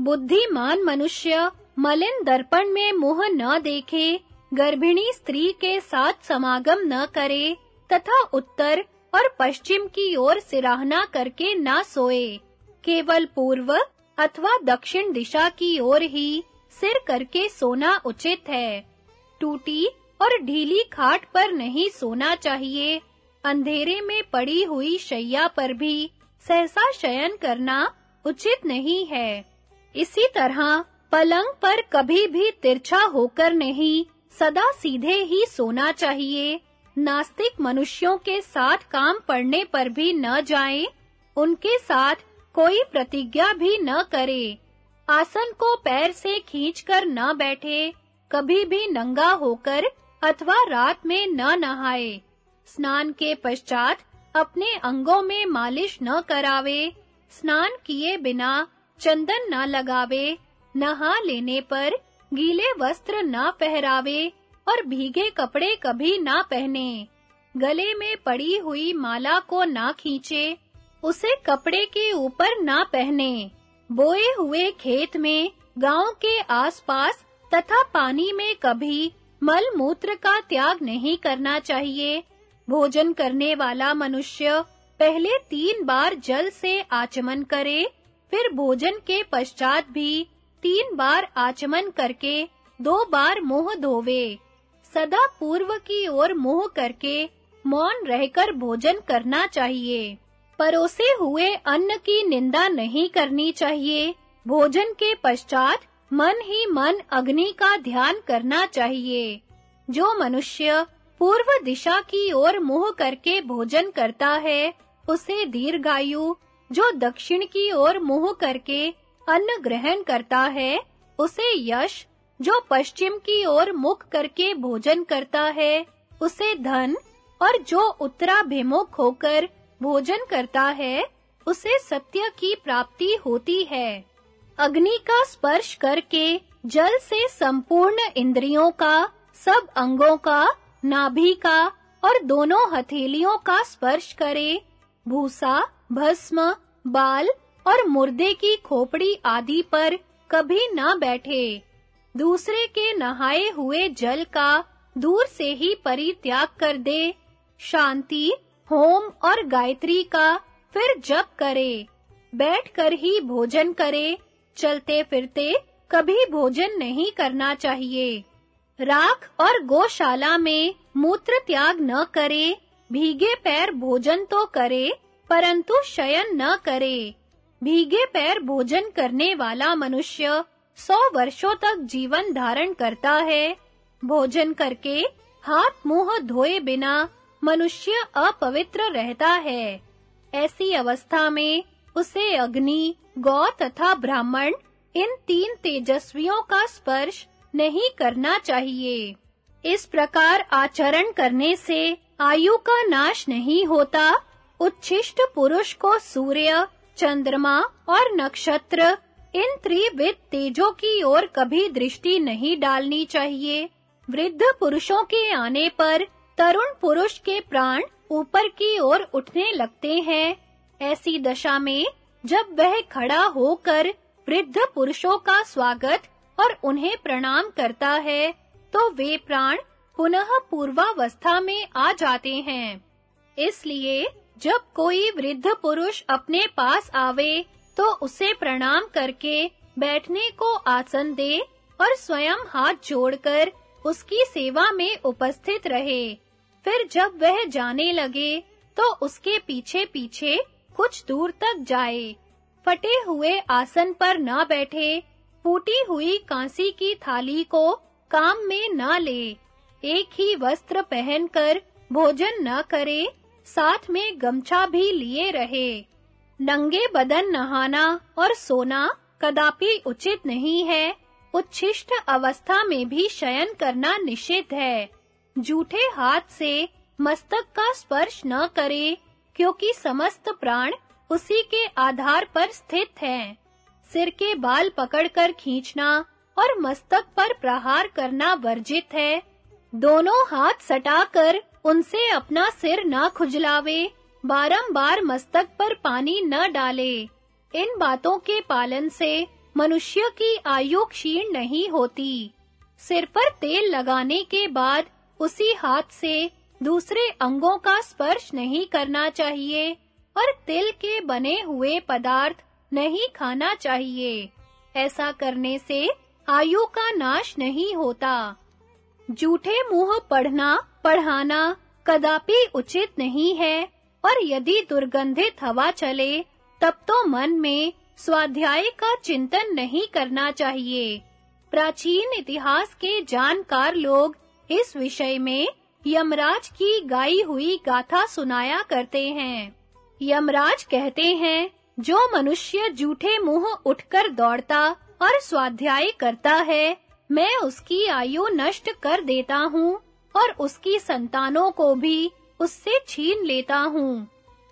बुद्धिमान मनुष्य मलिन दर्पण में मुँह न देखे, गर्भिणी स्त्री के साथ समागम न करे, तथा उत्तर और पश्चिम की ओर सिराहना करके ना सोए। केवल पूर्व अथवा दक्षिण दिशा की ओर ही सिर करके सोना उचित है। टूटी और ढीली खाट पर नहीं सोना चाहिए। अंधेरे में पड़ी हुई शैया पर भी सहसा शयन करना उचित नहीं है। इसी तरह पलंग पर कभी भी तिरछा होकर नहीं, सदा सीधे ही सोना चाहिए। नास्तिक मनुष्यों के साथ काम पड़ने पर भी न जाएँ, उनके साथ कोई प्रतिज्ञा भी न करे। आसन को पैर से खींचकर न बैठे, कभी भी नंगा होकर अथवा रात में न नहाए। स्नान के पश्चात अपने अंगों में मालिश न करावे, स्नान किए बिना चंदन न लगावे, नहा लेने पर गीले वस्त्र न पहरावे और भीगे कपड़े कभी ना पहने। गले में पड़ी हुई माला को ना खींचे, उसे कपड़े के ऊपर ना पहने। बोए हुए खेत में, गाँव के आसपास तथा पानी में कभी मल मूत्र का त्याग नहीं करना चाहिए। भोजन करने वाला मनुष्य पहले तीन बार जल से आचमन करे फिर भोजन के पश्चात भी तीन बार आचमन करके दो बार मुँह धोवे। सदा पूर्व की ओर मुँह करके मौन रहकर भोजन करना चाहिए। परोसे हुए अन्न की निंदा नहीं करनी चाहिए। भोजन के पश्चात मन ही मन अग्नि का ध्यान करना चाहिए। जो मनुष्य पूर्व दिशा की ओर मुँह करके भोजन करता है, उसे दीर्घायु जो दक्षिण की ओर मुँह करके अन्न ग्रहण करता है, उसे यश, जो पश्चिम की ओर मुख करके भोजन करता है, उसे धन और जो उत्तराभिमुख होकर भोजन करता है, उसे सत्य की प्राप्ति होती है। अग्नि का स्पर्श करके जल से संपूर्ण इंद्रियों का, सब अंगों का, नाभि का और दोनों हथेलियों का स्पर्श करे, भूसा, भस्म बाल और मुर्दे की खोपड़ी आदि पर कभी ना बैठे। दूसरे के नहाए हुए जल का दूर से ही परित्याग कर दे। शांति, होम और गायत्री का फिर जप करे। बैठकर ही भोजन करे। चलते फिरते कभी भोजन नहीं करना चाहिए। राख और गौशाला में मूत्र त्याग न करे। भीगे पैर भोजन तो करे। परंतु शयन न करे। भीगे पैर भोजन करने वाला मनुष्य सौ वर्षों तक जीवन धारण करता है। भोजन करके हाथ मुँह धोए बिना मनुष्य अपवित्र रहता है। ऐसी अवस्था में उसे अग्नि, गौ तथा ब्राह्मण इन तीन तेजस्वियों का स्पर्श नहीं करना चाहिए। इस प्रकार आचरण करने से आयु का नाश नहीं होता उच्छिष्ट पुरुष को सूर्य, चंद्रमा और नक्षत्र, इन त्रिविध तेजों की ओर कभी दृष्टि नहीं डालनी चाहिए। वृद्ध पुरुषों के आने पर तरुण पुरुष के प्राण ऊपर की ओर उठने लगते हैं। ऐसी दशा में जब वह खड़ा होकर वृद्ध पुरुषों का स्वागत और उन्हें प्रणाम करता है तो वे प्राण पुनः पूर्वावस्था में आ जाते हैं। इसलिए जब कोई वृद्ध पुरुष अपने पास आवे तो उसे प्रणाम करके बैठने को आसन दे और स्वयं हाथ जोड़कर उसकी सेवा में उपस्थित रहे। फिर जब वह जाने लगे तो उसके पीछे-पीछे कुछ दूर तक जाए। फटे हुए आसन पर ना बैठे, फूटी हुई कांसी की थाली को काम में ना ले। एक ही वस्त्र पहनकर भोजन न करे साथ में गमछा भी लिए रहे। नंगे बदन नहाना और सोना कदापि उचित नहीं है। उच्छिष्ट अवस्था में भी शयन करना निषिद्ध है। जूठे हाथ से मस्तक का स्पर्श न करे, क्योंकि समस्त प्राण उसी के आधार पर स्थित हैं। सिर के बाल पकड़कर खींचना और मस्तक पर प्रहार करना वर्जित है। दोनों हाथ सटाकर उनसे अपना सिर न खुजलावे, बारंबार मस्तक पर पानी न डाले। इन बातों के पालन से मनुष्य की आयु क्षीण नहीं होती। सिर पर तेल लगाने के बाद उसी हाथ से दूसरे अंगों का स्पर्श नहीं करना चाहिए और तिल के बने हुए पदार्थ नहीं खाना चाहिए। ऐसा करने से आयु का नाश नहीं होता। झूठे मुँह पढ़ना पढ़ाना कदापि उचित नहीं है, और यदि दुर्गंधित हवा चले, तब तो मन में स्वाध्याय का चिंतन नहीं करना चाहिए। प्राचीन इतिहास के जानकार लोग इस विषय में यमराज की गाई हुई गाथा सुनाया करते हैं। यमराज कहते हैं, जो मनुष्य झूठे मुँह उठकर दौड़ता और स्वाध्याय करता है, मैं उसकी आयु नष्ट कर देता हूँ। और उसकी संतानों को भी उससे छीन लेता हूँ।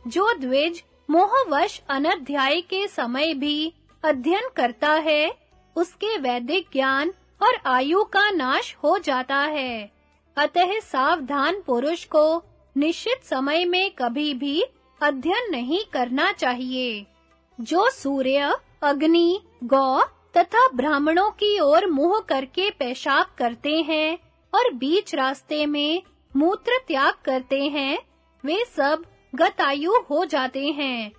जो द्विज मोहवश अनध्याय के समय भी अध्ययन करता है, उसके वैदिक ज्ञान और आयु का नाश हो जाता है। अतः सावधान पुरुष को निश्चित समय में कभी भी अध्ययन नहीं करना चाहिए। जो सूर्य, अग्नि, गौ तथा ब्राह्मणों की ओर मुँह करके पेशाब करते हैं और बीच रास्ते में मूत्र त्याग करते हैं, वे सब गतायु हो जाते हैं।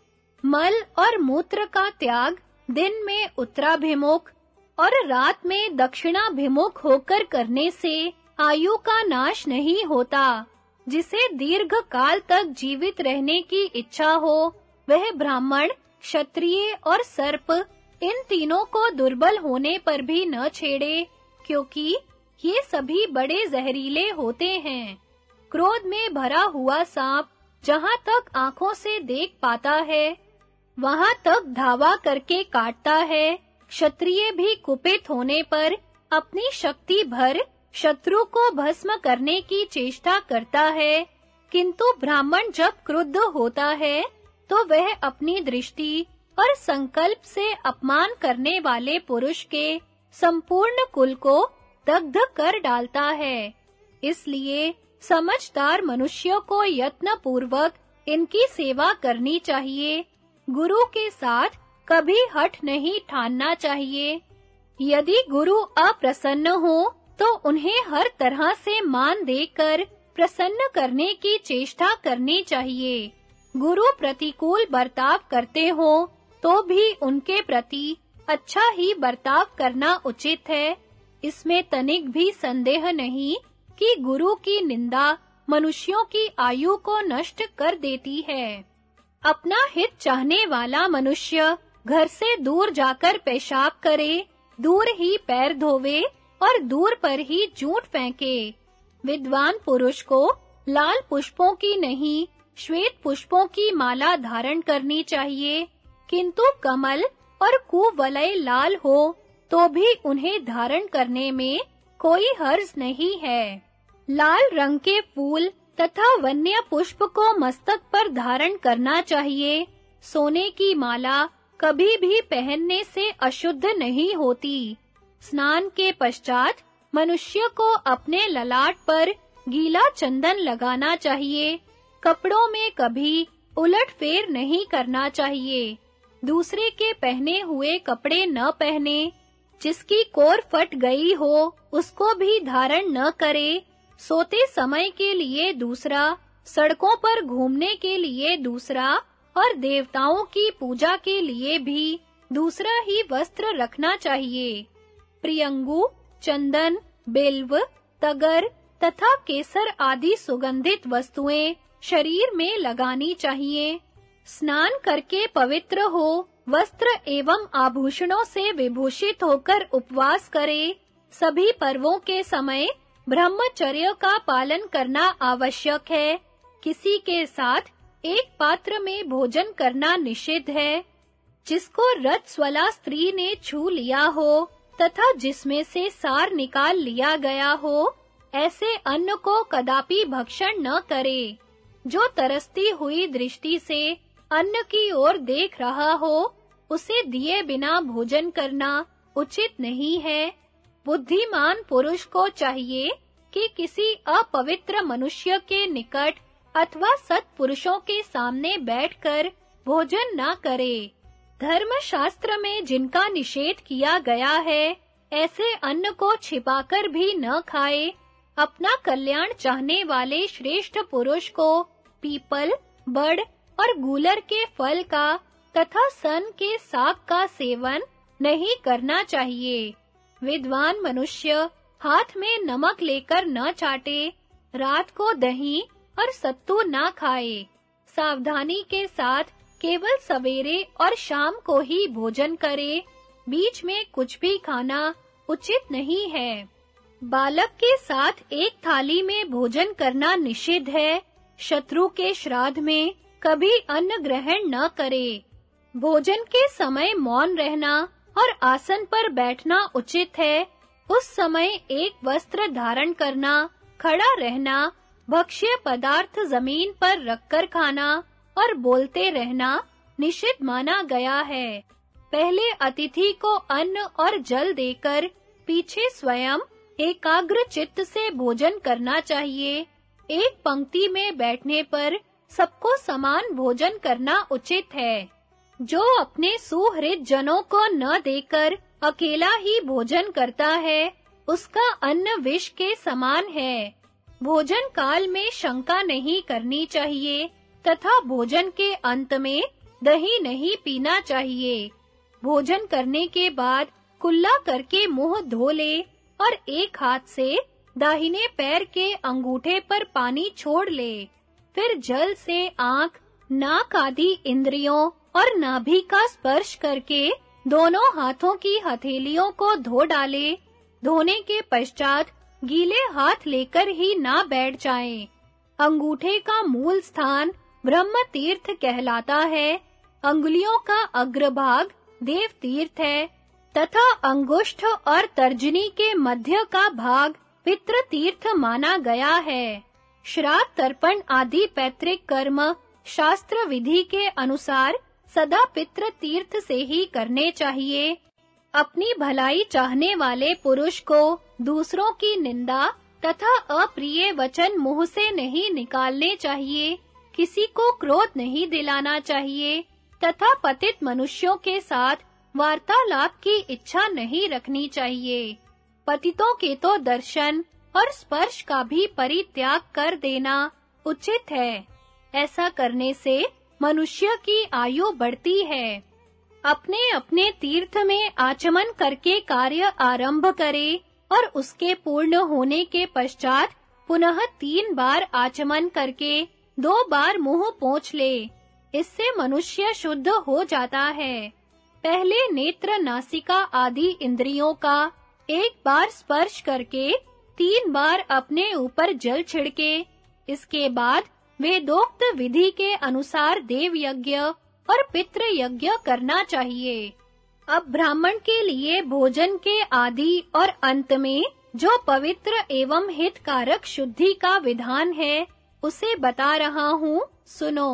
मल और मूत्र का त्याग दिन में उत्तराभिमुख और रात में दक्षिणाभिमुख होकर करने से आयु का नाश नहीं होता। जिसे दीर्घ काल तक जीवित रहने की इच्छा हो, वह ब्राह्मण, क्षत्रिय और सर्प इन तीनों को दुर्बल होने पर भी न छेड़े, क्योंकि ये सभी बड़े जहरीले होते हैं। क्रोध में भरा हुआ सांप जहाँ तक आँखों से देख पाता है, वहाँ तक धावा करके काटता है। क्षत्रिय भी कुपित होने पर अपनी शक्ति भर शत्रु को भस्म करने की चेष्टा करता है। किंतु ब्राह्मण जब क्रुद्ध होता है तो वह अपनी दृष्टि और संकल्प से अपमान करने वाले पुरुष के संपूर्ण कुल को दग्ध कर डालता है। इसलिए समझदार मनुष्यों को यत्न पूर्वक इनकी सेवा करनी चाहिए। गुरु के साथ कभी हट नहीं ठानना चाहिए। यदि गुरु अप्रसन्न हो तो उन्हें हर तरह से मान देकर प्रसन्न करने की चेष्टा करनी चाहिए। गुरु प्रतिकूल बर्ताव करते हो तो भी उनके प्रति अच्छा ही बर्ताव करना उचित है। इसमें तनिक भी संदेह नहीं कि गुरु की निंदा मनुष्यों की आयु को नष्ट कर देती है। अपना हित चाहने वाला मनुष्य घर से दूर जाकर पेशाब करे, दूर ही पैर धोवे और दूर पर ही जूठ फेंके। विद्वान पुरुष को लाल पुष्पों की नहीं, श्वेत पुष्पों की माला धारण करनी चाहिए, किंतु कमल और कुवलय लाल हो तो भी उन्हें धारण करने में कोई हर्ज नहीं है। लाल रंग के फूल तथा वन्य पुष्प को मस्तक पर धारण करना चाहिए। सोने की माला कभी भी पहनने से अशुद्ध नहीं होती। स्नान के पश्चात मनुष्य को अपने ललाट पर गीला चंदन लगाना चाहिए। कपड़ों में कभी उलट फेर नहीं करना चाहिए। दूसरे के पहने हुए कपड़े न पहने जिसकी कोर फट गई हो, उसको भी धारण न करे। सोते समय के लिए दूसरा, सड़कों पर घूमने के लिए दूसरा, और देवताओं की पूजा के लिए भी दूसरा ही वस्त्र रखना चाहिए। प्रियंगु, चंदन, बिल्व, तगर तथा केसर आदि सुगंधित वस्तुएँ शरीर में लगानी चाहिए। स्नान करके पवित्र हो वस्त्र एवं आभूषणों से विभूषित होकर उपवास करे। सभी पर्वों के समय ब्रह्मचर्य का पालन करना आवश्यक है। किसी के साथ एक पात्र में भोजन करना निषिद्ध है। जिसको रजस्वला स्त्री ने छू लिया हो तथा जिसमें से सार निकाल लिया गया हो, ऐसे अन्न को कदापि भक्षण न करे। जो तरसती हुई दृष्टि से अन्न की ओर देख रहा हो, उसे दिए बिना भोजन करना उचित नहीं है। बुद्धिमान पुरुष को चाहिए कि किसी अपवित्र मनुष्य के निकट अथवा सत्पुरुषों के सामने बैठकर भोजन ना करे। धर्म शास्त्र में जिनका निषेध किया गया है, ऐसे अन्न को छिपाकर भी न खाए। अपना कल्याण चाहने वाले श्रेष्ठ पुरुष को पीपल, बड़ और गूलर के फल का तथा सन के साग का सेवन नहीं करना चाहिए। विद्वान मनुष्य हाथ में नमक लेकर न चाटे, रात को दही और सत्तू ना खाए। सावधानी के साथ केवल सवेरे और शाम को ही भोजन करे, बीच में कुछ भी खाना उचित नहीं है। बालक के साथ एक थाली में भोजन करना निषिद्ध है, शत्रु के श्राद्ध में कभी अन्न ग्रहण न करे। भोजन के समय मौन रहना और आसन पर बैठना उचित है। उस समय एक वस्त्र धारण करना, खड़ा रहना, भक्ष्य पदार्थ ज़मीन पर रखकर खाना और बोलते रहना निषिद्ध माना गया है। पहले अतिथि को अन्न और जल देकर पीछे स्वयं एकाग्र चित्त से भोजन करना चाहिए। एक पंक्ति में बैठने पर सबको समान भोजन करना उचित है। जो अपने सुहृद जनों को न देकर अकेला ही भोजन करता है, उसका अन्न विष के समान है। भोजन काल में शंका नहीं करनी चाहिए, तथा भोजन के अंत में दही नहीं पीना चाहिए। भोजन करने के बाद कुल्ला करके मुँह धो ले और एक हाथ से दाहिने पैर के अंगूठे पर पानी छोड़ ले। फिर जल से आँख, नाक आदि इंद्रियों और नाभि का स्पर्श करके दोनों हाथों की हथेलियों को धो डाले। धोने के पश्चात गीले हाथ लेकर ही ना बैठ जाएँ। अंगूठे का मूल स्थान ब्रह्म तीर्थ कहलाता है। अंगुलियों का अग्रभाग देव तीर्थ है। तथा अंगुष्ठ और तर्जनी के मध्य का भाग पितृ तीर्थ माना गया है। श्राद्ध तर्पण आदि पैतृक कर्म शास्त्र विधि के अनुसार सदा पितृ तीर्थ से ही करने चाहिए। अपनी भलाई चाहने वाले पुरुष को दूसरों की निंदा तथा अप्रिय वचन मुँह से नहीं निकालने चाहिए। किसी को क्रोध नहीं दिलाना चाहिए तथा पतित मनुष्यों के साथ वार्तालाप की इच्छा नहीं रखनी चाहिए। पतितों के तो दर्शन और स्पर्श का भी परित्याग कर देना उचित है। ऐसा करने से मनुष्य की आयु बढ़ती है। अपने अपने तीर्थ में आचमन करके कार्य आरंभ करे और उसके पूर्ण होने के पश्चात पुनः तीन बार आचमन करके दो बार मुँह पोंछ ले। इससे मनुष्य शुद्ध हो जाता है। पहले नेत्र नासिका आदि इंद्रियों का एक बार स्पर्श करके तीन बार अपने ऊपर जल छिड़के, इसके बाद वेदोक्त विधि के अनुसार देव यज्ञ और पितृ यज्ञ करना चाहिए। अब ब्राह्मण के लिए भोजन के आदि और अंत में जो पवित्र एवं हितकारक शुद्धि का विधान है, उसे बता रहा हूँ, सुनो।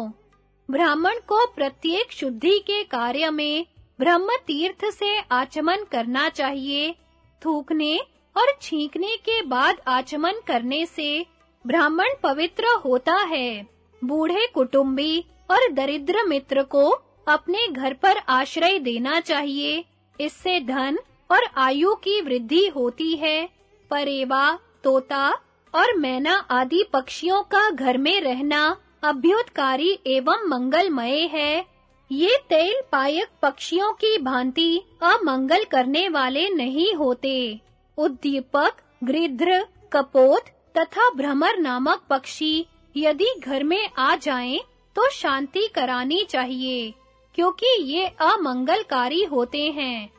ब्राह्मण को प्रत्येक शुद्धि के कार्य में ब्रह्म तीर्थ से आचमन करना चाहिए, थूकने और छींकने के बाद आचमन करने से ब्राह्मण पवित्र होता है। बूढ़े कुटुंबी और दरिद्र मित्र को अपने घर पर आश्रय देना चाहिए। इससे धन और आयु की वृद्धि होती है। परेवा, तोता और मैना आदि पक्षियों का घर में रहना अभ्युतकारी एवं मंगलमय है। ये तेल पायक पक्षियों की भांति अमंगल करने वाले नहीं होते। उद्दीपक, गृध्र, कपोत तथा भ्रमर नामक पक्षी यदि घर में आ जाएँ तो शांति करानी चाहिए, क्योंकि ये अमंगलकारी होते हैं।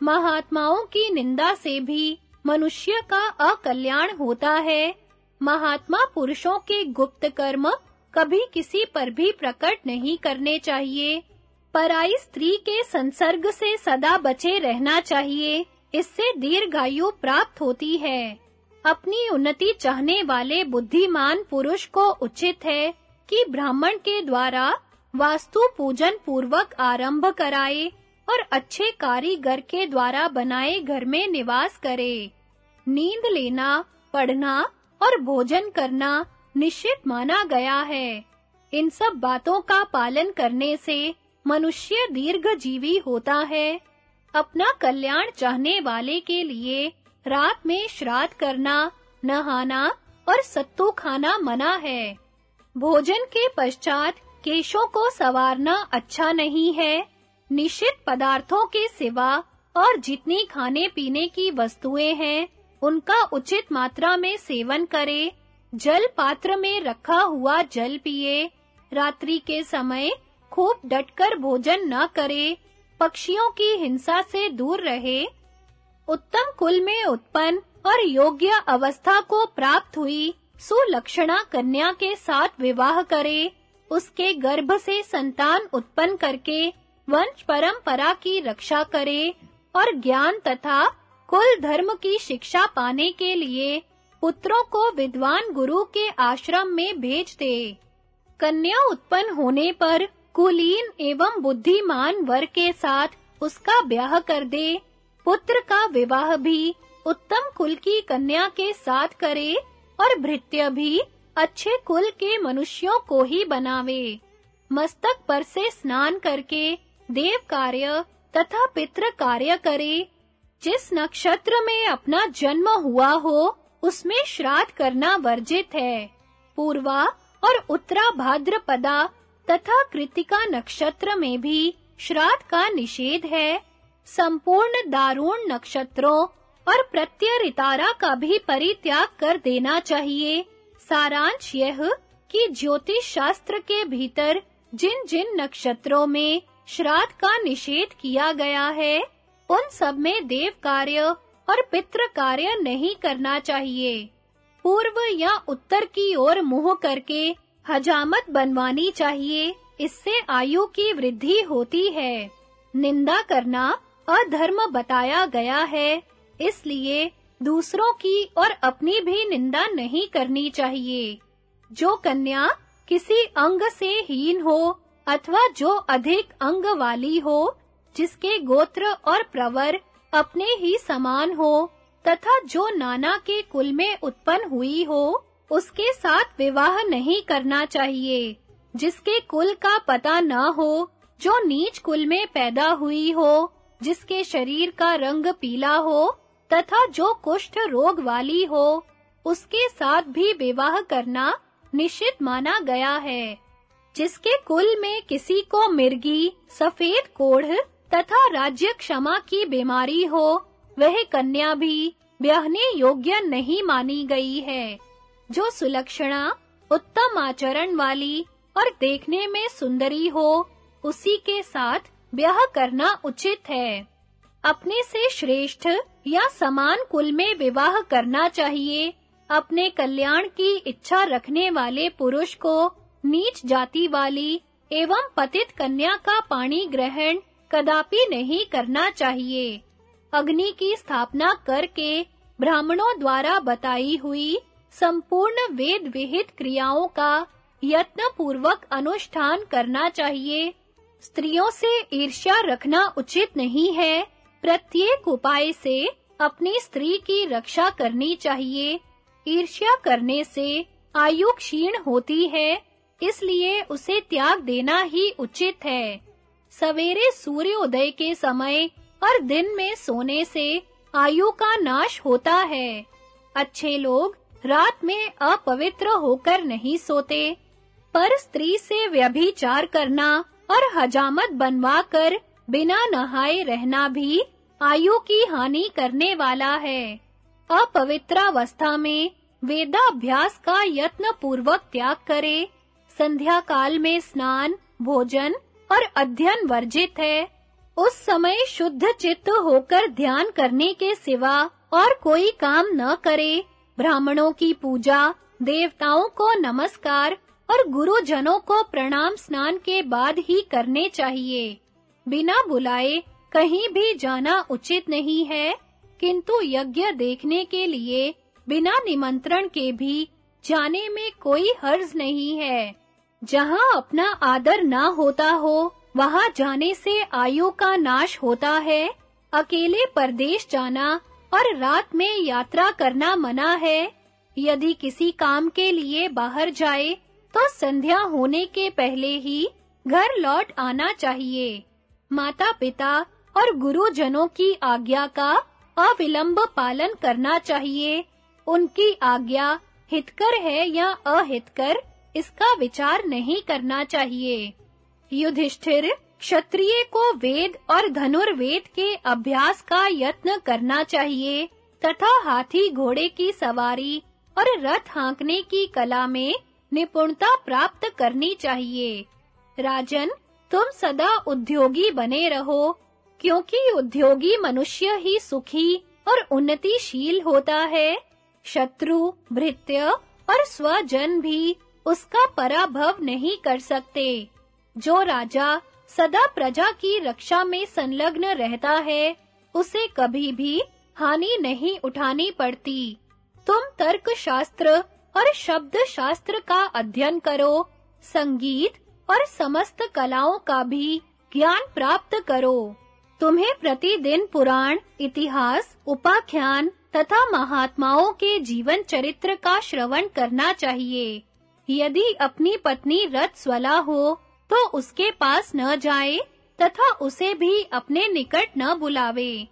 महात्माओं की निंदा से भी मनुष्य का अकल्याण होता है। महात्मा पुरुषों के गुप्त कर्म कभी किसी पर भी प्रकट नहीं करने चाहिए। पराई स्त्री के संसर्ग से सदा बचे रहना चाहिए। इससे दीर्घायु प्राप्त होती है। अपनी उन्नति चाहने वाले बुद्धिमान पुरुष को उचित है कि ब्राह्मण के द्वारा वास्तु पूजन पूर्वक आरंभ कराए और अच्छे कारीगर के द्वारा बनाए घर में निवास करे। नींद लेना, पढ़ना और भोजन करना निश्चित माना गया है। इन सब बातों का पालन करने से मनुष्य दीर्घ जीवी होता है। अपना कल्याण चाहने वाले के लिए रात में श्राद्ध करना, नहाना और सत्तू खाना मना है। भोजन के पश्चात केशों को सवारना अच्छा नहीं है। निश्चित पदार्थों के सिवा और जितनी खाने पीने की वस्तुएँ हैं, उनका उचित मात्रा में सेवन करे। जल पात्र में रखा हुआ जल पिए। रात्रि के समय खूब डटकर भोजन न करे। पक्षियों की हिंसा से दूर रहे, उत्तम कुल में उत्पन्न और योग्य अवस्था को प्राप्त हुई सुलक्षणा कन्या के साथ विवाह करे, उसके गर्भ से संतान उत्पन्न करके वंश परंपरा की रक्षा करे और ज्ञान तथा कुल धर्म की शिक्षा पाने के लिए पुत्रों को विद्वान गुरु के आश्रम में भेज दे। कन्या उत्पन्न होने पर कुलीन एवं बुद्धिमान वर के साथ उसका ब्याह कर दे, पुत्र का विवाह भी उत्तम कुल की कन्या के साथ करे और भृत्य भी अच्छे कुल के मनुष्यों को ही बनावे। मस्तक पर से स्नान करके देव कार्य तथा पितृ कार्य करे। जिस नक्षत्र में अपना जन्म हुआ हो, उसमें श्राद्ध करना वर्जित है। पूर्वा और उत्तरा भाद्रपदा तथा कृतिका नक्षत्र में भी श्राद्ध का निषेध है। संपूर्ण दारुण नक्षत्रों और प्रत्यरितारा का भी परित्याग कर देना चाहिए। सारांश यह कि ज्योतिष शास्त्र के भीतर जिन-जिन नक्षत्रों में श्राद्ध का निषेध किया गया है, उन सब में देव कार्य और पितृ कार्य नहीं करना चाहिए। पूर्व या उत्तर की ओर मुँह करके हजामत बनवानी चाहिए। इससे आयु की वृद्धि होती है। निंदा करना अधर्म बताया गया है। इसलिए दूसरों की और अपनी भी निंदा नहीं करनी चाहिए। जो कन्या किसी अंग से हीन हो अथवा जो अधिक अंग वाली हो, जिसके गोत्र और प्रवर अपने ही समान हो, तथा जो नाना के कुल में उत्पन्न हुई हो उसके साथ विवाह नहीं करना चाहिए, जिसके कुल का पता न हो, जो नीच कुल में पैदा हुई हो, जिसके शरीर का रंग पीला हो, तथा जो कुष्ठ रोग वाली हो, उसके साथ भी विवाह करना निश्चित माना गया है। जिसके कुल में किसी को मिर्गी, सफ़ेद कोढ़, तथा राज्य क्षमा की बीमारी हो, वह कन्या भी ब्याहने योग्य नहीं मानी गई है। जो सुलक्षणा उत्तम आचरण वाली और देखने में सुंदरी हो, उसी के साथ ब्याह करना उचित है। अपने से श्रेष्ठ या समान कुल में विवाह करना चाहिए। अपने कल्याण की इच्छा रखने वाले पुरुष को नीच जाति वाली एवं पतित कन्या का पानी ग्रहण कदापि नहीं करना चाहिए। अग्नि की स्थापना करके ब्राह्मणों द्वारा बताई हुई संपूर्ण वेद विहित क्रियाओं का यत्न पूर्वक अनुष्ठान करना चाहिए। स्त्रियों से ईर्ष्या रखना उचित नहीं है। प्रत्येक उपाय से अपनी स्त्री की रक्षा करनी चाहिए। ईर्ष्या करने से आयु क्षीण होती है, इसलिए उसे त्याग देना ही उचित है। सवेरे सूर्योदय के समय और दिन में सोने से आयु का नाश होता है। अच्छे लोग रात में अपवित्र होकर नहीं सोते, पर स्त्री से व्यभिचार करना और हजामत बनवाकर बिना नहाए रहना भी आयु की हानि करने वाला है। अपवित्रावस्था में वेदाभ्यास का यत्न पूर्वक त्याग करे संध्या काल में स्नान, भोजन और अध्ययन वर्जित है। उस समय शुद्ध चित्त होकर ध्यान करने के सिवा और कोई काम न करे ब्राह्मणों की पूजा, देवताओं को नमस्कार और गुरुजनों को प्रणाम स्नान के बाद ही करने चाहिए। बिना बुलाए कहीं भी जाना उचित नहीं है, किंतु यज्ञ देखने के लिए, बिना निमंत्रण के भी जाने में कोई हर्ज नहीं है। जहाँ अपना आदर ना होता हो, वहाँ जाने से आयु का नाश होता है। अकेले परदेश जाना और रात में यात्रा करना मना है। यदि किसी काम के लिए बाहर जाए तो संध्या होने के पहले ही घर लौट आना चाहिए। माता-पिता और गुरुजनों की आज्ञा का अविलंब पालन करना चाहिए। उनकी आज्ञा हितकर है या अहितकर, इसका विचार नहीं करना चाहिए। युधिष्ठिर क्षत्रिय को वेद और धनुर्वेद के अभ्यास का यत्न करना चाहिए, तथा हाथी घोड़े की सवारी और रथ हाँकने की कला में निपुणता प्राप्त करनी चाहिए। राजन, तुम सदा उद्योगी बने रहो, क्योंकि उद्योगी मनुष्य ही सुखी और उन्नतिशील होता है। शत्रु, भृत्य और स्वजन भी उसका पराभव नहीं कर सकते। जो राजा सदा प्रजा की रक्षा में संलग्न रहता है, उसे कभी भी हानि नहीं उठानी पड़ती। तुम तर्क शास्त्र और शब्द शास्त्र का अध्ययन करो, संगीत और समस्त कलाओं का भी ज्ञान प्राप्त करो। तुम्हें प्रतिदिन पुराण, इतिहास, उपाख्यान तथा महात्माओं के जीवन चरित्र का श्रवण करना चाहिए। यदि अपनी पत्नी रथ स्वला हो तो उसके पास न जाए तथा उसे भी अपने निकट न बुलावे।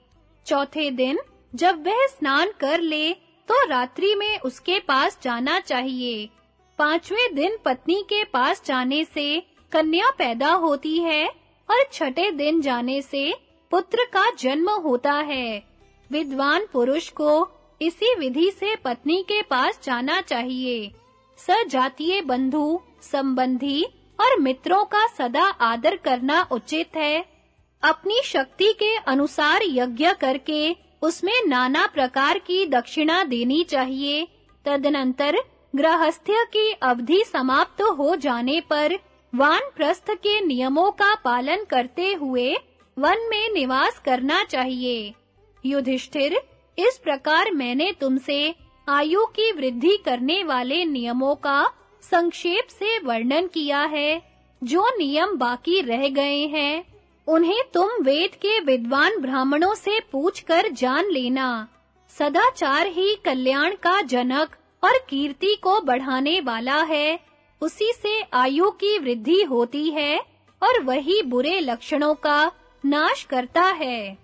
चौथे दिन जब वह स्नान कर ले तो रात्रि में उसके पास जाना चाहिए। पाँचवें दिन पत्नी के पास जाने से कन्या पैदा होती है और छठे दिन जाने से पुत्र का जन्म होता है। विद्वान पुरुष को इसी विधि से पत्नी के पास जाना चाहिए। सजातीय बंधु, संबंधी और मित्रों का सदा आदर करना उचित है। अपनी शक्ति के अनुसार यज्ञ करके उसमें नाना प्रकार की दक्षिणा देनी चाहिए। तदनंतर गृहस्थ्य की अवधि समाप्त हो जाने पर वानप्रस्थ के नियमों का पालन करते हुए वन में निवास करना चाहिए। युधिष्ठिर, इस प्रकार मैंने तुमसे आयु की वृद्धि करने वाले नियमों का संक्षेप से वर्णन किया है। जो नियम बाकी रह गए हैं, उन्हें तुम वेद के विद्वान ब्राह्मणों से पूछकर जान लेना। सदाचार ही कल्याण का जनक और कीर्ति को बढ़ाने वाला है। उसी से आयु की वृद्धि होती है और वही बुरे लक्षणों का नाश करता है।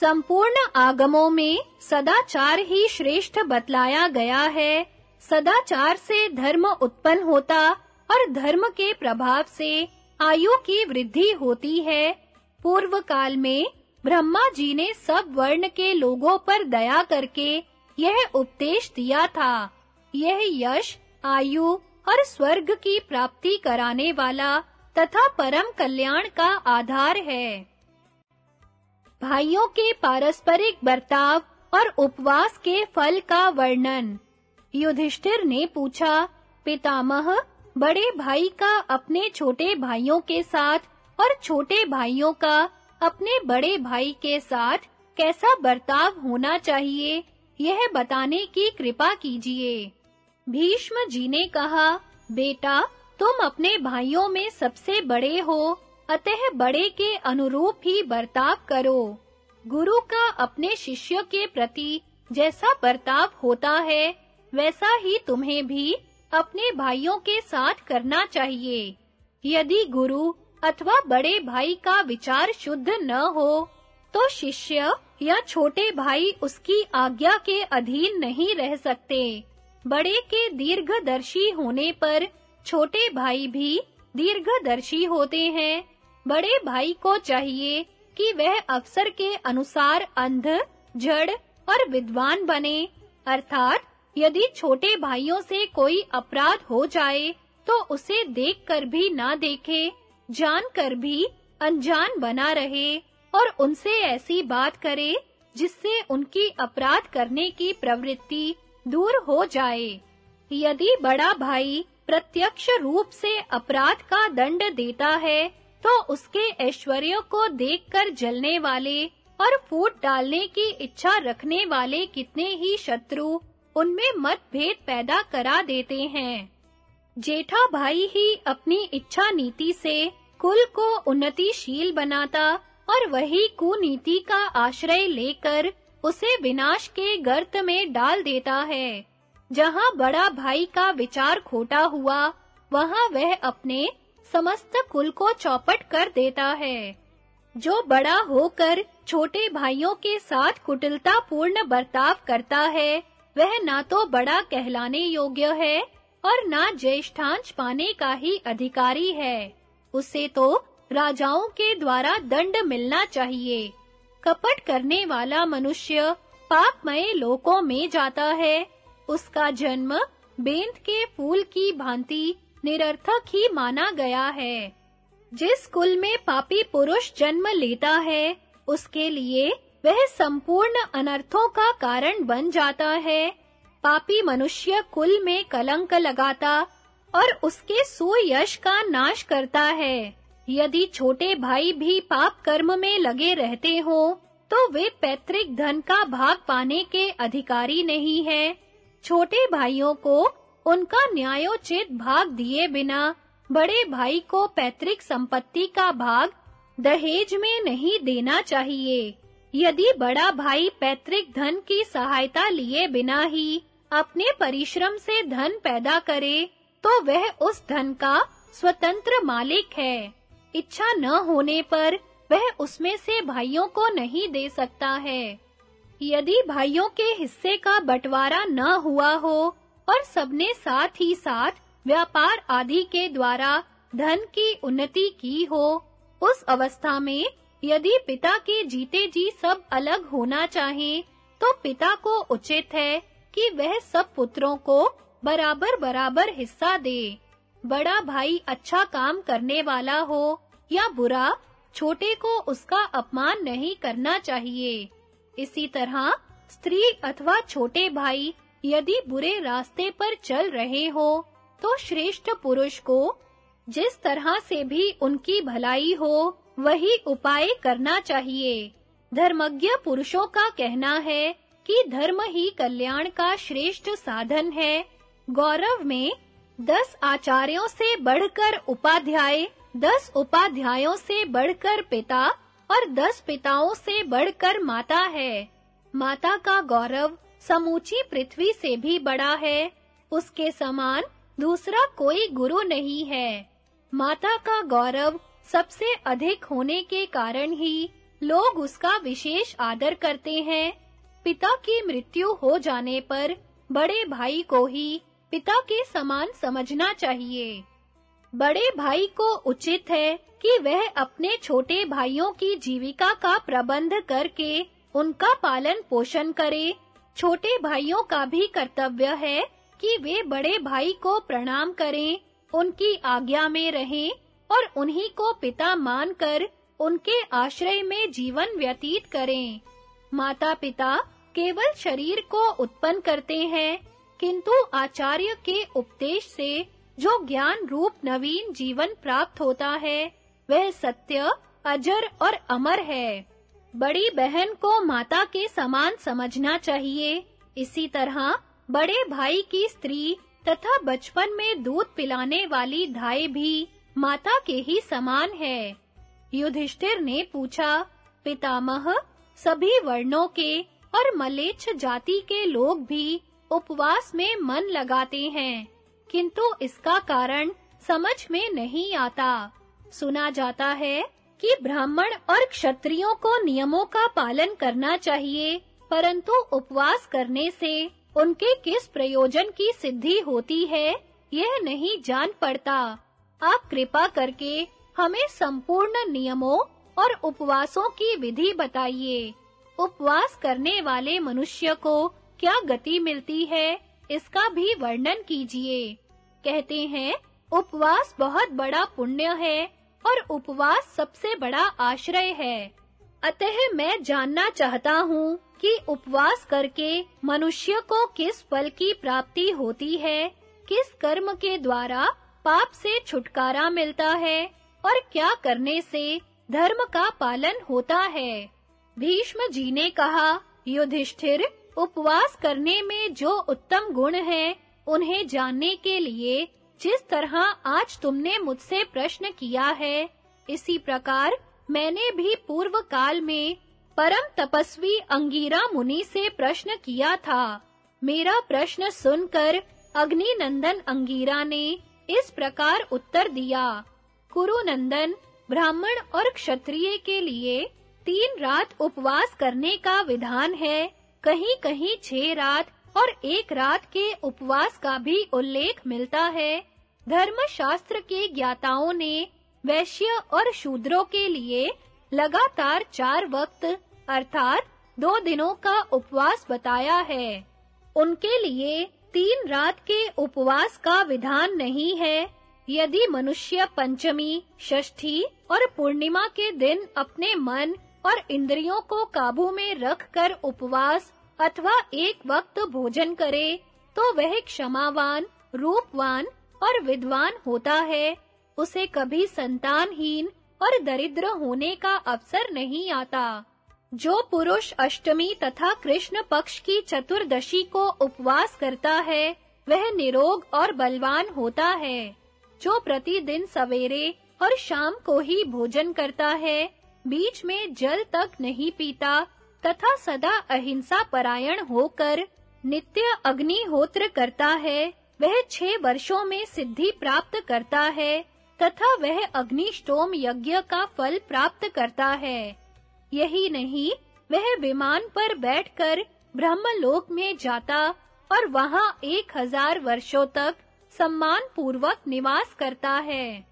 संपूर्ण आगमों में सदाचार ही श्रेष्ठ बतलाया गया है। सदाचार से धर्म उत्पन्न होता और धर्म के प्रभाव से आयु की वृद्धि होती है। पूर्व काल में ब्रह्मा जी ने सब वर्ण के लोगों पर दया करके यह उपदेश दिया था। यह यश, आयु और स्वर्ग की प्राप्ति कराने वाला तथा परम कल्याण का आधार है। भाइयों के पारस्परिक बर्ताव और उपवास के फल का वर्णन। युधिष्ठिर ने पूछा, पितामह, बड़े भाई का अपने छोटे भाइयों के साथ और छोटे भाइयों का अपने बड़े भाई के साथ कैसा बर्ताव होना चाहिए, यह बताने की कृपा कीजिए। भीष्म जी ने कहा, बेटा, तुम अपने भाइयों में सबसे बड़े हो, अतः बड़े के अनुरूप ही बर्ताव करो। गुरु का अपने शिष्य के प्रति जैसा बर्ताव होता है वैसा ही तुम्हें भी अपने भाइयों के साथ करना चाहिए। यदि गुरु अथवा बड़े भाई का विचार शुद्ध न हो तो शिष्य या छोटे भाई उसकी आज्ञा के अधीन नहीं रह सकते। बड़े के दीर्घदर्शी होने पर छोटे भाई भी दीर्घदर्शी होते हैं। बड़े भाई को चाहिए कि वह अवसर के अनुसार अंध, जड़ और विद्वान बने, अर्थात यदि छोटे भाइयों से कोई अपराध हो जाए तो उसे देखकर भी ना देखे, जानकर भी अनजान बना रहे और उनसे ऐसी बात करे, जिससे उनकी अपराध करने की प्रवृत्ति दूर हो जाए। यदि बड़ा भाई प्रत्यक्ष रूप से अपराध का दंड देता है तो उसके ऐश्वर्य को देखकर जलने वाले और फूट डालने की इच्छा रखने वाले कितने ही शत्रु उनमें मतभेद पैदा करा देते हैं। जेठा भाई ही अपनी इच्छा नीति से कुल को उन्नतिशील बनाता और वही कुनीति का आश्रय लेकर उसे विनाश के गर्त में डाल देता है। जहाँ बड़ा भाई का विचार खोटा हुआ, वहाँ वह अपने समस्त कुल को चौपट कर देता है। जो बड़ा होकर छोटे भाइयों के साथ कुटिलता पूर्ण बर्ताव करता है वह ना तो बड़ा कहलाने योग्य है और ना ज्येष्ठांश पाने का ही अधिकारी है। उसे तो राजाओं के द्वारा दंड मिलना चाहिए। कपट करने वाला मनुष्य पापमय लोकों में जाता है। उसका जन्म बेंत के फूल की भांति निरर्थक ही माना गया है। जिस कुल में पापी पुरुष जन्म लेता है, उसके लिए वह संपूर्ण अनर्थों का कारण बन जाता है। पापी मनुष्य कुल में कलंक लगाता और उसके सुयश का नाश करता है। यदि छोटे भाई भी पाप कर्म में लगे रहते हो तो वे पैतृक धन का भाग पाने के अधिकारी नहीं है। छोटे भाइयों को उनका न्यायोचित भाग दिए बिना बड़े भाई को पैतृक संपत्ति का भाग दहेज में नहीं देना चाहिए। यदि बड़ा भाई पैतृक धन की सहायता लिए बिना ही अपने परिश्रम से धन पैदा करे तो वह उस धन का स्वतंत्र मालिक है। इच्छा न होने पर वह उसमें से भाइयों को नहीं दे सकता है। यदि भाइयों के हिस्से का बंटवारा न हुआ हो और सबने साथ ही साथ व्यापार आदि के द्वारा धन की उन्नति की हो, उस अवस्था में यदि पिता के जीते जी सब अलग होना चाहें तो पिता को उचित है कि वह सब पुत्रों को बराबर-बराबर हिस्सा दे। बड़ा भाई अच्छा काम करने वाला हो या बुरा, छोटे को उसका अपमान नहीं करना चाहिए। इसी तरह, स्त्री अथवा छोटे भाई यदि बुरे रास्ते पर चल रहे हो तो श्रेष्ठ पुरुष को जिस तरह से भी उनकी भलाई हो वही उपाय करना चाहिए। धर्मज्ञ पुरुषों का कहना है कि धर्म ही कल्याण का श्रेष्ठ साधन है। गौरव में दस आचार्यों से बढ़कर उपाध्याय, दस उपाध्यायों से बढ़कर पिता और दस पिताओं से बढ़कर माता है। माता का गौरव समूची पृथ्वी से भी बड़ा है। उसके समान दूसरा कोई गुरु नहीं है। माता का गौरव सबसे अधिक होने के कारण ही लोग उसका विशेष आदर करते हैं। पिता की मृत्यु हो जाने पर बड़े भाई को ही पिता के समान समझना चाहिए। बड़े भाई को उचित है कि वह अपने छोटे भाइयों की जीविका का प्रबंध करके उनका पालन पोषण करे। छोटे भाइयों का भी कर्तव्य है कि वे बड़े भाई को प्रणाम करें, उनकी आज्ञा में रहें और उन्हीं को पिता मानकर उनके आश्रय में जीवन व्यतीत करें। माता-पिता केवल शरीर को उत्पन्न करते हैं, किंतु आचार्य के उपदेश से जो ज्ञान रूप नवीन जीवन प्राप्त होता है, वह सत्य, अजर और अमर है। बड़ी बहन को माता के समान समझना चाहिए। इसी तरह बड़े भाई की स्त्री तथा बचपन में दूध पिलाने वाली धाई भी माता के ही समान है। युधिष्ठिर ने पूछा, पितामह, सभी वर्णों के और मलेच्छ जाति के लोग भी उपवास में मन लगाते हैं, किंतु इसका कारण समझ में नहीं आता। सुना जाता है कि ब्राह्मण और क्षत्रियों को नियमों का पालन करना चाहिए, परंतु उपवास करने से उनके किस प्रयोजन की सिद्धि होती है, यह नहीं जान पड़ता। आप कृपा करके हमें संपूर्ण नियमों और उपवासों की विधि बताइए। उपवास करने वाले मनुष्य को क्या गति मिलती है, इसका भी वर्णन कीजिए। कहते हैं, उपवास बहुत बड़ा पुण्य है और उपवास सबसे बड़ा आश्रय है। अतः मैं जानना चाहता हूँ कि उपवास करके मनुष्य को किस फल की प्राप्ति होती है, किस कर्म के द्वारा पाप से छुटकारा मिलता है और क्या करने से धर्म का पालन होता है। भीष्म जी ने कहा, युधिष्ठिर, उपवास करने में जो उत्तम गुण है, उन्हें जानने के लिए जिस तरह आज तुमने मुझसे प्रश्न किया है, इसी प्रकार मैंने भी पूर्व काल में परम तपस्वी अंगीरा मुनि से प्रश्न किया था। मेरा प्रश्न सुनकर अग्नि नंदन अंगीरा ने इस प्रकार उत्तर दिया। कुरुनंदन ब्राह्मण और क्षत्रिय के लिए तीन रात उपवास करने का विधान है। कहीं-कहीं छह रात और एक रात के उपवास का भी उल्लेख मिलता है। धर्मशास्त्र के ज्ञाताओं ने वैश्य और शूद्रों के लिए लगातार चार वक्त, अर्थात दो दिनों का उपवास बताया है। उनके लिए तीन रात के उपवास का विधान नहीं है। यदि मनुष्य पंचमी, षष्ठी और पूर्णिमा के दिन अपने मन और इंद्रियों को काबू में रखकर उपवास अथवा एक वक्त भोजन करे तो वह क्षमावान, रूपवान और विद्वान होता है। उसे कभी संतानहीन और दरिद्र होने का अवसर नहीं आता। जो पुरुष अष्टमी तथा कृष्ण पक्ष की चतुर्दशी को उपवास करता है, वह निरोग और बलवान होता है, जो प्रतिदिन सवेरे और शाम को ही भोजन करता है, बीच में जल तक नहीं पीता तथा सदा अहिंसा परायण होकर नित्य अग्निहोत्र करता है, वह छह वर्षों में सिद्धि प्राप्त करता है तथा वह अग्निष्टोम यज्ञ का फल प्राप्त करता है। यही नहीं, वह विमान पर बैठकर ब्रह्मलोक में जाता और वहाँ एक हज़ार वर्षों तक सम्मान पूर्वक निवास करता है।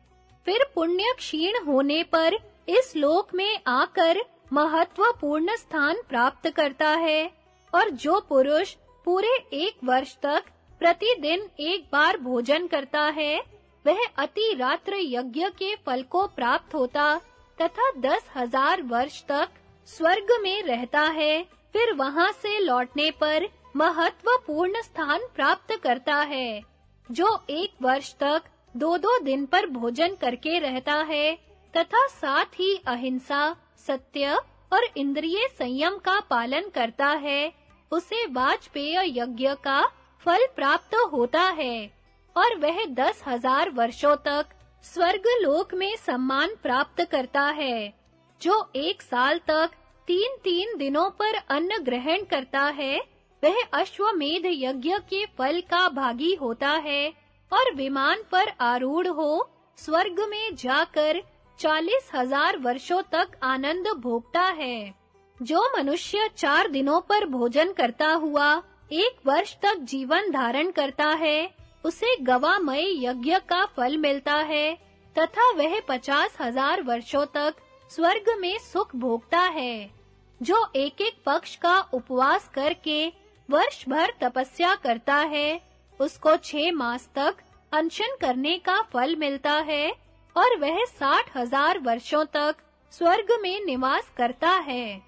फिर पुण्य क्षीण होने पर इस लोक में आकर महत्वपूर्ण स्थान प्राप्त करता है और जो पुरुष पूरे एक वर्ष तक प्रतिदिन एक बार भोजन करता है, वह अति रात्र यज्ञ के फल को प्राप्त होता तथा दस हज़ार वर्ष तक स्वर्ग में रहता है फिर वहाँ से लौटने पर महत्वपूर्ण स्थान प्राप्त करता है जो एक वर्ष तक दो-दो दिन पर भोजन करके रहता है तथा साथ ही अहिंसा, सत्य और इंद्रिय संयम का पालन करता है उसे वाजपेय यज्ञ का फल प्राप्त होता है और वह दस हज़ार वर्षों तक स्वर्ग लोक में सम्मान प्राप्त करता है, जो एक साल तक तीन-तीन दिनों पर अन्न ग्रहण करता है। वह अश्वमेध यज्ञ के फल का भागी होता है और विमान पर आरूढ़ हो, स्वर्ग में जाकर चालीस हज़ार वर्षों तक आनंद भोगता है। जो मनुष्य चार दिनों पर भोजन करता हुआ एक वर्ष तक जीवन धारण करता है उसे गवामय यज्ञ का फल मिलता है, तथा वह पचास हज़ार वर्षों तक स्वर्ग में सुख भोगता है, जो एक-एक पक्ष का उपवास करके वर्ष भर तपस्या करता है, उसको छह मास तक अनशन करने का फल मिलता है, और वह साठ हज़ार वर्षों तक स्वर्ग में निवास करता है,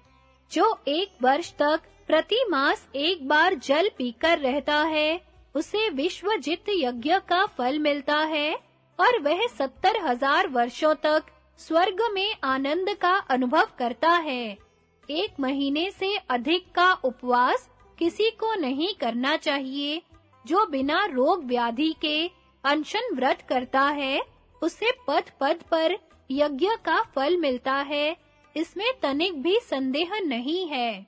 जो एक वर्ष तक प्रति मास एक बार जल पीकर रहता है उसे विश्वजित यज्ञ का फल मिलता है और वह सत्तर हज़ार वर्षों तक स्वर्ग में आनंद का अनुभव करता है। एक महीने से अधिक का उपवास किसी को नहीं करना चाहिए। जो बिना रोग व्याधि के अनशन व्रत करता है, उसे पद पद पर यज्ञ का फल मिलता है। इसमें तनिक भी संदेह नहीं है।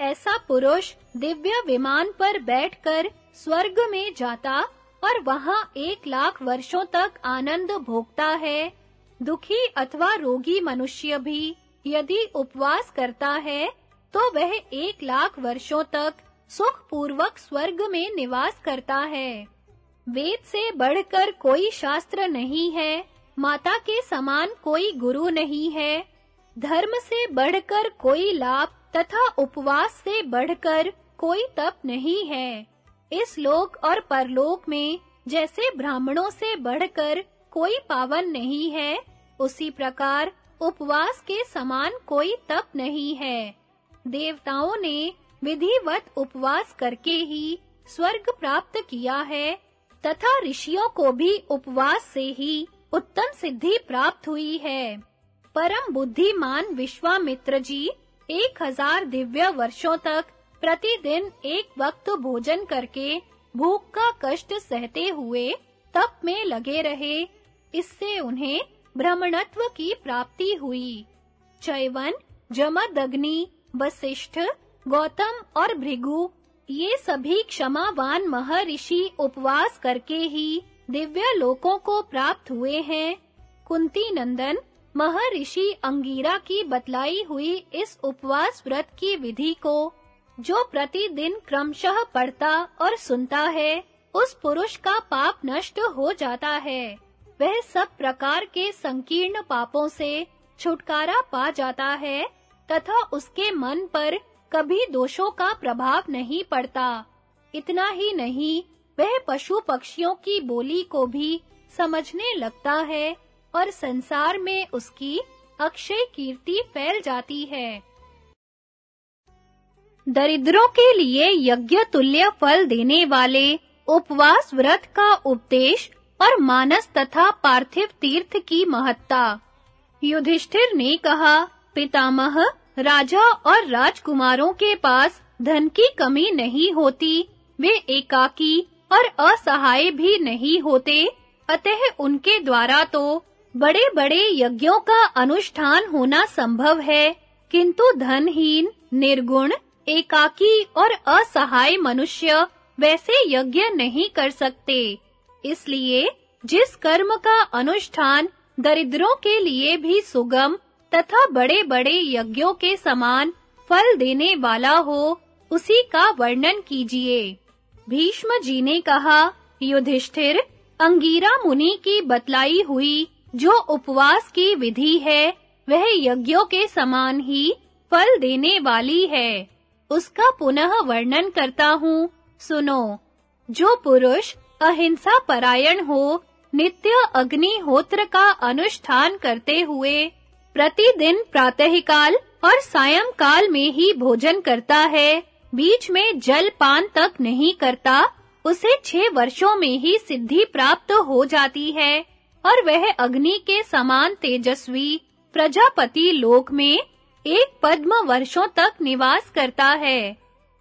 ऐसा पुरुष दिव्य विमान पर बैठकर स्वर्ग में जाता और वहाँ एक लाख वर्षों तक आनंद भोगता है। दुखी अथवा रोगी मनुष्य भी यदि उपवास करता है तो वह एक लाख वर्षों तक सुख पूर्वक स्वर्ग में निवास करता है। वेद से बढ़कर कोई शास्त्र नहीं है, माता के समान कोई गुरु नहीं है। धर्म से बढ़कर कोई लाभ तथा उपवास से बढ़कर कोई तप नहीं है। इस लोक और परलोक में जैसे ब्राह्मणों से बढ़कर कोई पावन नहीं है, उसी प्रकार उपवास के समान कोई तप नहीं है। देवताओं ने विधिवत उपवास करके ही स्वर्ग प्राप्त किया है, तथा ऋषियों को भी उपवास से ही उत्तम सिद्धि प्राप्त हुई है। परम बुद्धिमान विश्वामित्र जी एक हज़ार दिव्य वर्षों तक प्रतिदिन एक वक्त भोजन करके भूख का कष्ट सहते हुए तप में लगे रहे। इससे उन्हें ब्रह्मणत्व की प्राप्ति हुई। चैवन, जमदग्नि, वशिष्ठ, गौतम और भृगु, ये सभी क्षमावान महर्षि उपवास करके ही दिव्य लोकों को प्राप्त हुए हैं। कुंती नंदन, महर्षि अंगीरा की बतलाई हुई इस उपवास व्रत की विधि को जो प्रतिदिन क्रमशः पढ़ता और सुनता है, उस पुरुष का पाप नष्ट हो जाता है। वह सब प्रकार के संकीर्ण पापों से छुटकारा पा जाता है, तथा उसके मन पर कभी दोषों का प्रभाव नहीं पड़ता। इतना ही नहीं, वह पशु पक्षियों की बोली को भी समझने लगता है, और संसार में उसकी अक्षय कीर्ति फैल जाती है। दरिद्रों के लिए यज्ञ तुल्य फल देने वाले उपवास व्रत का उपदेश और मानस तथा पार्थिव तीर्थ की महत्ता। युधिष्ठिर ने कहा, पितामह, राजा और राजकुमारों के पास धन की कमी नहीं होती, वे एकाकी और असहाय भी नहीं होते, अतः उनके द्वारा तो बड़े-बड़े यज्ञों का अनुष्ठान होना संभव है, किंतु धनहीन, निर्गुण एकाकी और असहाय मनुष्य वैसे यज्ञ नहीं कर सकते। इसलिए जिस कर्म का अनुष्ठान दरिद्रों के लिए भी सुगम तथा बड़े-बड़े यज्ञों के समान फल देने वाला हो, उसी का वर्णन कीजिए। भीष्म जी ने कहा, युधिष्ठिर, अंगीरा मुनि की बतलाई हुई जो उपवास की विधि है, वह यज्ञों के समान ही फल देने वाली है। उसका पुनः वर्णन करता हूँ। सुनो, जो पुरुष अहिंसा परायण हो, नित्य अग्निहोत्र का अनुष्ठान करते हुए प्रतिदिन प्रातःकाल और सायंकाल में ही भोजन करता है, बीच में जल पान तक नहीं करता, उसे छह वर्षों में ही सिद्धि प्राप्त हो जाती है, और वह अग्नि के समान तेजस्वी, प्रजापति लोक में एक पद्म वर्षों तक निवास करता है,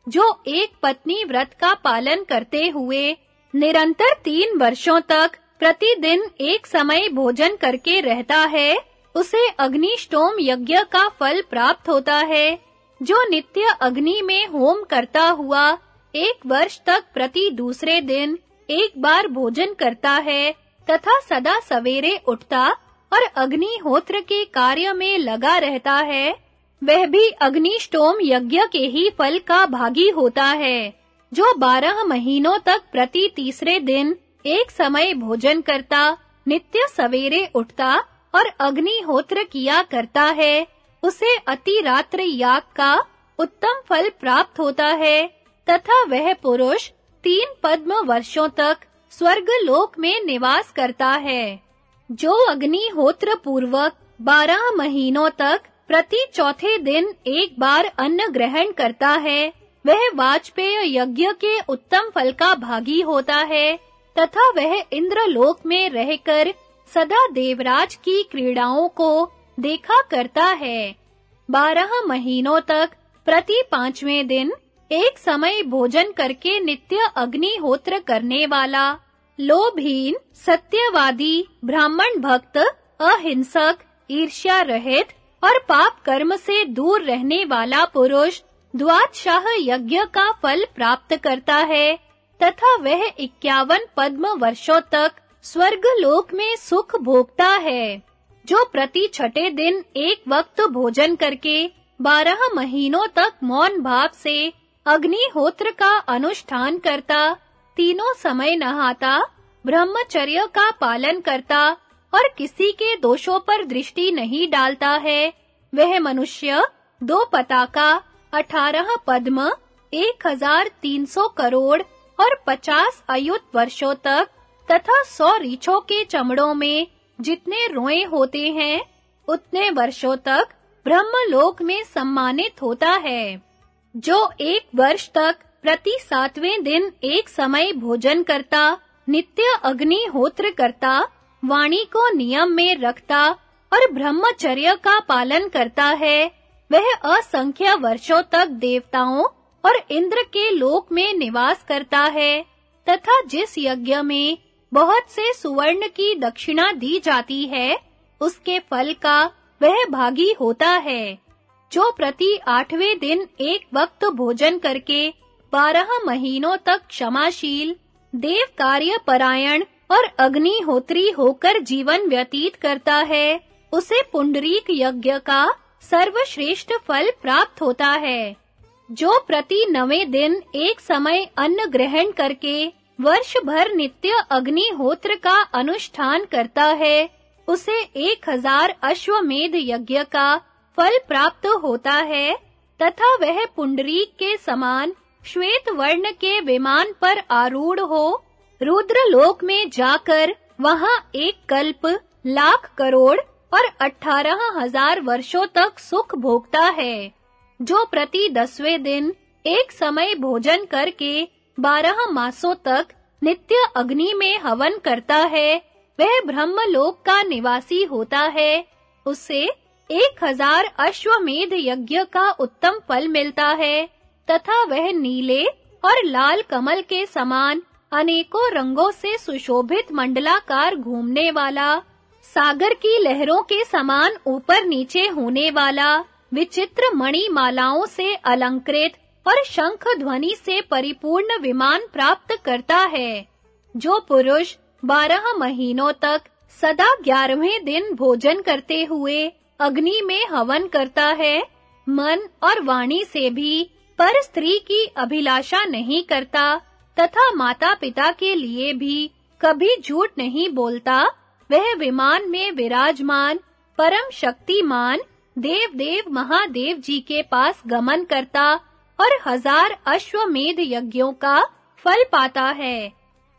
जो एक पत्नी व्रत का पालन करते हुए निरंतर तीन वर्षों तक प्रतिदिन एक समय भोजन करके रहता है, उसे अग्निष्टोम यज्ञ का फल प्राप्त होता है, जो नित्य अग्नि में होम करता हुआ एक वर्ष तक प्रति दूसरे दिन एक बार भोजन करता है, तथा सदा सवेरे उठता और अग्निहोत्र के कार्य में लगा रहता है। वह भी अग्निष्टोम यज्ञ के ही फल का भागी होता है, जो बारह महीनों तक प्रति तीसरे दिन एक समय भोजन करता, नित्य सवेरे उठता और अग्निहोत्र किया करता है। उसे अति रात्र याग का उत्तम फल प्राप्त होता है, तथा वह पुरुष तीन पद्म वर्षों तक स्वर्ग लोक में निवास करता है, जो अग्निहोत्र पूर्वक बारह महीनों तक प्रति चौथे दिन एक बार अन्न ग्रहण करता है। वह वाजपेय यज्ञ के उत्तम फल का भागी होता है, तथा वह इंद्र लोक में रहकर सदा देवराज की क्रीड़ाओं को देखा करता है। बारह महीनों तक प्रति पाँचवें दिन एक समय भोजन करके नित्य अग्निहोत्र करने वाला, लोभहीन, सत्यवादी, ब्राह्मण भक्त, अहिंसक, ईर्ष्या रहित और पाप कर्म से दूर रहने वाला पुरुष द्वादशाह यज्ञ का फल प्राप्त करता है, तथा वह 51 पद्म वर्षों तक स्वर्ग लोक में सुख भोगता है, जो प्रति छठे दिन एक वक्त भोजन करके बारह महीनों तक मौन भाव से अग्निहोत्र का अनुष्ठान करता, तीनों समय नहाता, ब्रह्मचर्य का पालन करता और किसी के दोषों पर दृष्टि नहीं डालता है। वह मनुष्य दो पताका, अठारह पद्म, एक हज़ार तीन सौ करोड़ और पचास अयुत वर्षों तक तथा सौ रीछों के चमड़ों में जितने रोए होते हैं, उतने वर्षों तक ब्रह्मलोक में सम्मानित होता है। जो एक वर्ष तक प्रति सातवें दिन एक समय भोजन करता, नित्य अग्निहोत्र करता वाणी को नियम में रखता और ब्रह्मचर्य का पालन करता है। वह असंख्य वर्षों तक देवताओं और इंद्र के लोक में निवास करता है, तथा जिस यज्ञ में बहुत से सुवर्ण की दक्षिणा दी जाती है, उसके फल का वह भागी होता है। जो प्रति आठवें दिन एक वक्त भोजन करके बारह महीनों तक क्षमाशील देव कार्य परायण और अग्निहोत्री होकर जीवन व्यतीत करता है। उसे पुंडरीक यज्ञ का सर्वश्रेष्ठ फल प्राप्त होता है। जो प्रति नवे दिन एक समय अन्न ग्रहण करके वर्ष भर नित्य अग्निहोत्र का अनुष्ठान करता है, उसे एक हज़ार अश्वमेध यज्ञ का फल प्राप्त होता है, तथा वह पुंडरीक के समान श्वेत वर्ण के विमान पर आरूढ़ हो रुद्र लोक में जाकर वहाँ एक कल्प, लाख करोड़ और अठारह हज़ार वर्षों तक सुख भोगता है, जो प्रति दसवें दिन एक समय भोजन करके बारह मासों तक नित्य अग्नि में हवन करता है, वह ब्रह्मलोक का निवासी होता है, उसे एक हज़ार अश्वमेध यज्ञ का उत्तम फल मिलता है, तथा वह नीले और लाल कमल के समान अनेकों रंगों से सुशोभित मंडलाकार घूमने वाला, सागर की लहरों के समान ऊपर नीचे होने वाला, विचित्र मणि मालाओं से अलंकृत और शंख ध्वनि से परिपूर्ण विमान प्राप्त करता है, जो पुरुष बारह महीनों तक सदा ग्यारहवें दिन भोजन करते हुए अग्नि में हवन करता है। मन और वाणी से भी पर स्त्री की अभिलाषा नहीं करता। तथा माता-पिता के लिए भी कभी झूठ नहीं बोलता, वह विमान में विराजमान, परम शक्तिमान देव देव महादेव जी के पास गमन करता और हज़ार अश्वमेध यज्ञों का फल पाता है।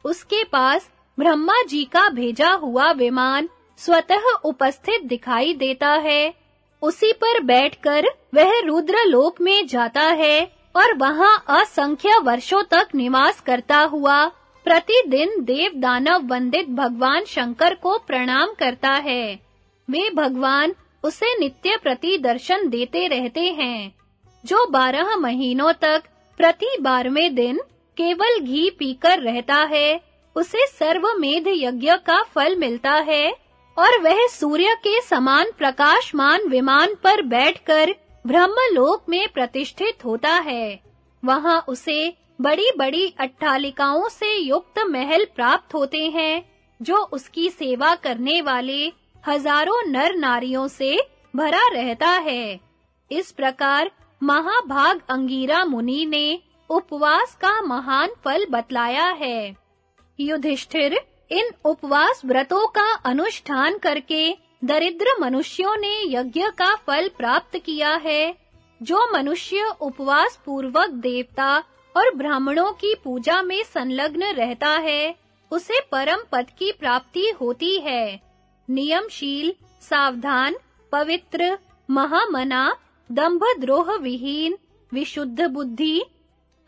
उसके पास ब्रह्मा जी का भेजा हुआ विमान स्वतः उपस्थित दिखाई देता है। उसी पर बैठकर वह रुद्र लोक में जाता है। और वहाँ असंख्य वर्षों तक निवास करता हुआ, प्रतिदिन देव दानव वंदित भगवान शंकर को प्रणाम करता है। वे भगवान उसे नित्य प्रति दर्शन देते रहते हैं, जो बारह महीनों तक प्रति बारहवें दिन केवल घी पीकर रहता है, उसे सर्वमेध यज्ञ का फल मिलता है, और वह सूर्य के समान प्रकाशमान विमान पर बैठकर ब्रह्मलोक में प्रतिष्ठित होता है। वहाँ उसे बड़ी-बड़ी अट्टालिकाओं से युक्त महल प्राप्त होते हैं, जो उसकी सेवा करने वाले हज़ारों नर नारियों से भरा रहता है। इस प्रकार महाभाग अंगीरा मुनि ने उपवास का महान फल बतलाया है। युधिष्ठिर इन उपवास व्रतों का अनुष्ठान करके दरिद्र मनुष्यों ने यज्ञ का फल प्राप्त किया है, जो मनुष्य उपवास पूर्वक देवता और ब्राह्मणों की पूजा में संलग्न रहता है, उसे परम पद की प्राप्ति होती है। नियमशील, सावधान, पवित्र, महामना दंभ द्रोह विहीन, विशुद्ध बुद्धि,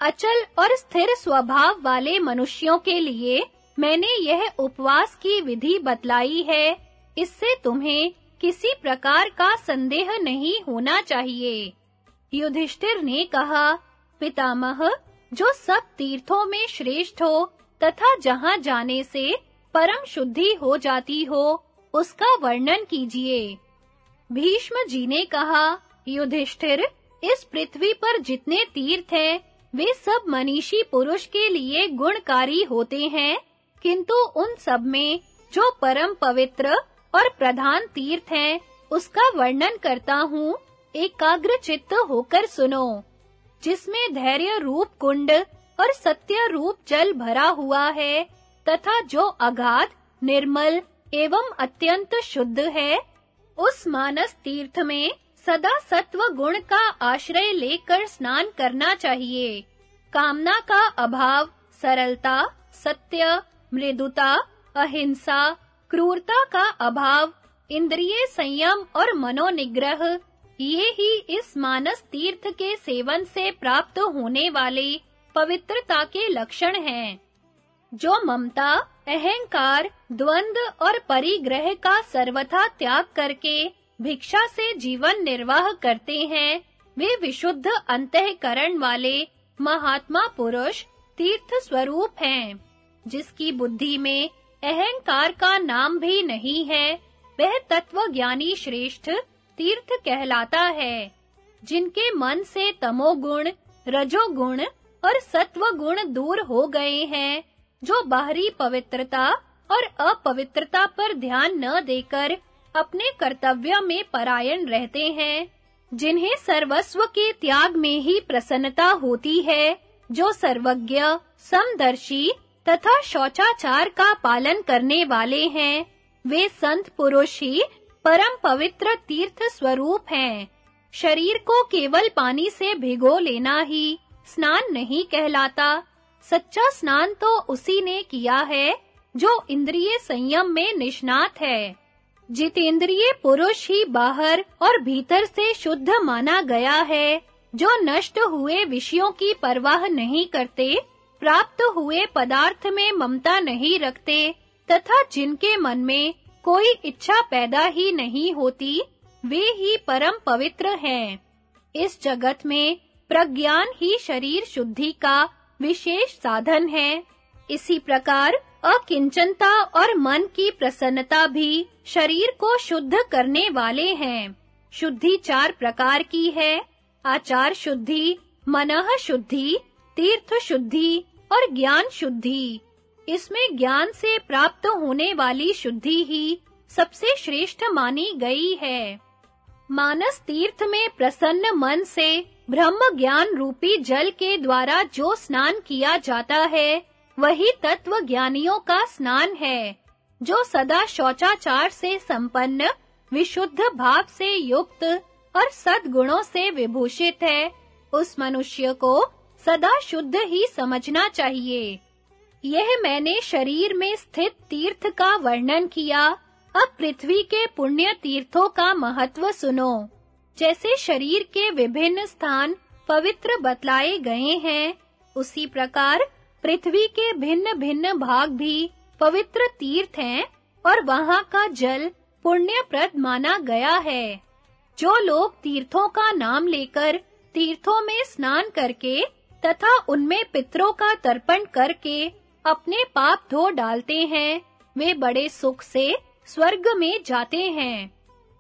अचल और स्थिर स्वभाव वाले मनुष्यों के लिए मैंने यह उपवास की विधि बतलाई है। इससे तुम्हें किसी प्रकार का संदेह नहीं होना चाहिए। युधिष्ठिर ने कहा, पितामह, जो सब तीर्थों में श्रेष्ठ हो तथा जहाँ जाने से परम शुद्धि हो जाती हो, उसका वर्णन कीजिए। भीष्म जी ने कहा, युधिष्ठिर, इस पृथ्वी पर जितने तीर्थ हैं, वे सब मनीषी पुरुष के लिए गुणकारी होते हैं, किंतु उन सब में जो परम पवित्र और प्रधान तीर्थ हैं। उसका वर्णन करता हूँ। एकाग्र चित्त होकर सुनो। जिसमें धैर्य रूप कुंड और सत्य रूप जल भरा हुआ है, तथा जो अगाध, निर्मल एवं अत्यंत शुद्ध है, उस मानस तीर्थ में सदा सत्व गुण का आश्रय लेकर स्नान करना चाहिए। कामना का अभाव, सरलता, सत्य, मृदुता, अहिंसा क्रूरता का अभाव, इंद्रिय संयम और मनोनिग्रह, ये ही इस मानस तीर्थ के सेवन से प्राप्त होने वाले पवित्रता के लक्षण हैं। जो ममता, अहंकार, द्वंद और परिग्रह का सर्वथा त्याग करके भिक्षा से जीवन निर्वाह करते हैं, वे विशुद्ध अंतःकरण वाले महात्मा पुरुष तीर्थ स्वरूप हैं, जिसकी बुद्धि में अहंकार का नाम भी नहीं है। वह तत्वज्ञानी श्रेष्ठ तीर्थ कहलाता है, जिनके मन से तमोगुण, रजोगुण और सत्वगुण दूर हो गए हैं, जो बाहरी पवित्रता और अपवित्रता पर ध्यान न देकर अपने कर्तव्य में परायण रहते हैं, जिन्हें सर्वस्व के त्याग में ही प्रसन्नता होती है, जो सर्वज्ञ, समदर्शी तथा शौचाचार का पालन करने वाले हैं। वे संत पुरुष ही परम पवित्र तीर्थ स्वरूप हैं। शरीर को केवल पानी से भिगो लेना ही स्नान नहीं कहलाता। सच्चा स्नान तो उसी ने किया है, जो इंद्रिय संयम में निष्णात है। जितेंद्रिय पुरुष ही बाहर और भीतर से शुद्ध माना गया है, जो नष्ट हुए विषयों की परवाह नहीं करते प्राप्त हुए पदार्थ में ममता नहीं रखते तथा जिनके मन में कोई इच्छा पैदा ही नहीं होती, वे ही परम पवित्र हैं। इस जगत में प्रज्ञान ही शरीर शुद्धि का विशेष साधन है। इसी प्रकार अकिंचनता और मन की प्रसन्नता भी शरीर को शुद्ध करने वाले हैं। शुद्धि चार प्रकार की है। आचार शुद्धि, मनः शुद्धि तीर्थ शुद्धि और ज्ञान शुद्धि। इसमें ज्ञान से प्राप्त होने वाली शुद्धि ही सबसे श्रेष्ठ मानी गई है। मानस तीर्थ में प्रसन्न मन से ब्रह्म ज्ञान रूपी जल के द्वारा जो स्नान किया जाता है, वही तत्व ज्ञानियों का स्नान है, जो सदा शौचाचार से संपन्न, विशुद्ध भाव से युक्त और सद्गुणों से विभूषित है। उस मनुष्य को सदा शुद्ध ही समझना चाहिए। यह मैंने शरीर में स्थित तीर्थ का वर्णन किया। अब पृथ्वी के पुण्य तीर्थों का महत्व सुनो। जैसे शरीर के विभिन्न स्थान पवित्र बतलाए गए हैं, उसी प्रकार पृथ्वी के भिन्न-भिन्न भाग भी पवित्र तीर्थ हैं और वहाँ का जल पुण्यप्रद माना गया है। जो लोग तीर्थों का नाम लेकर तीर्थों में स्नान करके तथा उनमें पितरों का तर्पण करके अपने पाप धो डालते हैं। वे बड़े सुख से स्वर्ग में जाते हैं।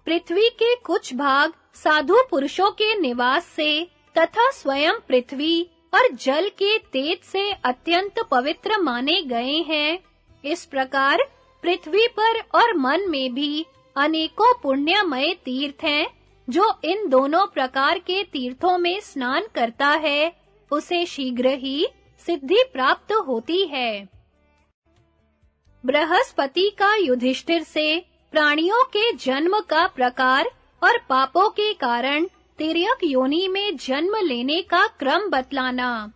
पृथ्वी के कुछ भाग साधु पुरुषों के निवास से तथा स्वयं पृथ्वी और जल के तेज से अत्यंत पवित्र माने गए हैं। इस प्रकार पृथ्वी पर और मन में भी अनेकों पुण्यमय तीर्थ हैं, जो इन दोनों प्रकार के तीर्थों में स्नान करता है। उसे शीघ्र ही सिद्धि प्राप्त होती है। बृहस्पति का युधिष्ठिर से प्राणियों के जन्म का प्रकार और पापों के कारण तिर्यक योनि में जन्म लेने का क्रम बतलाना।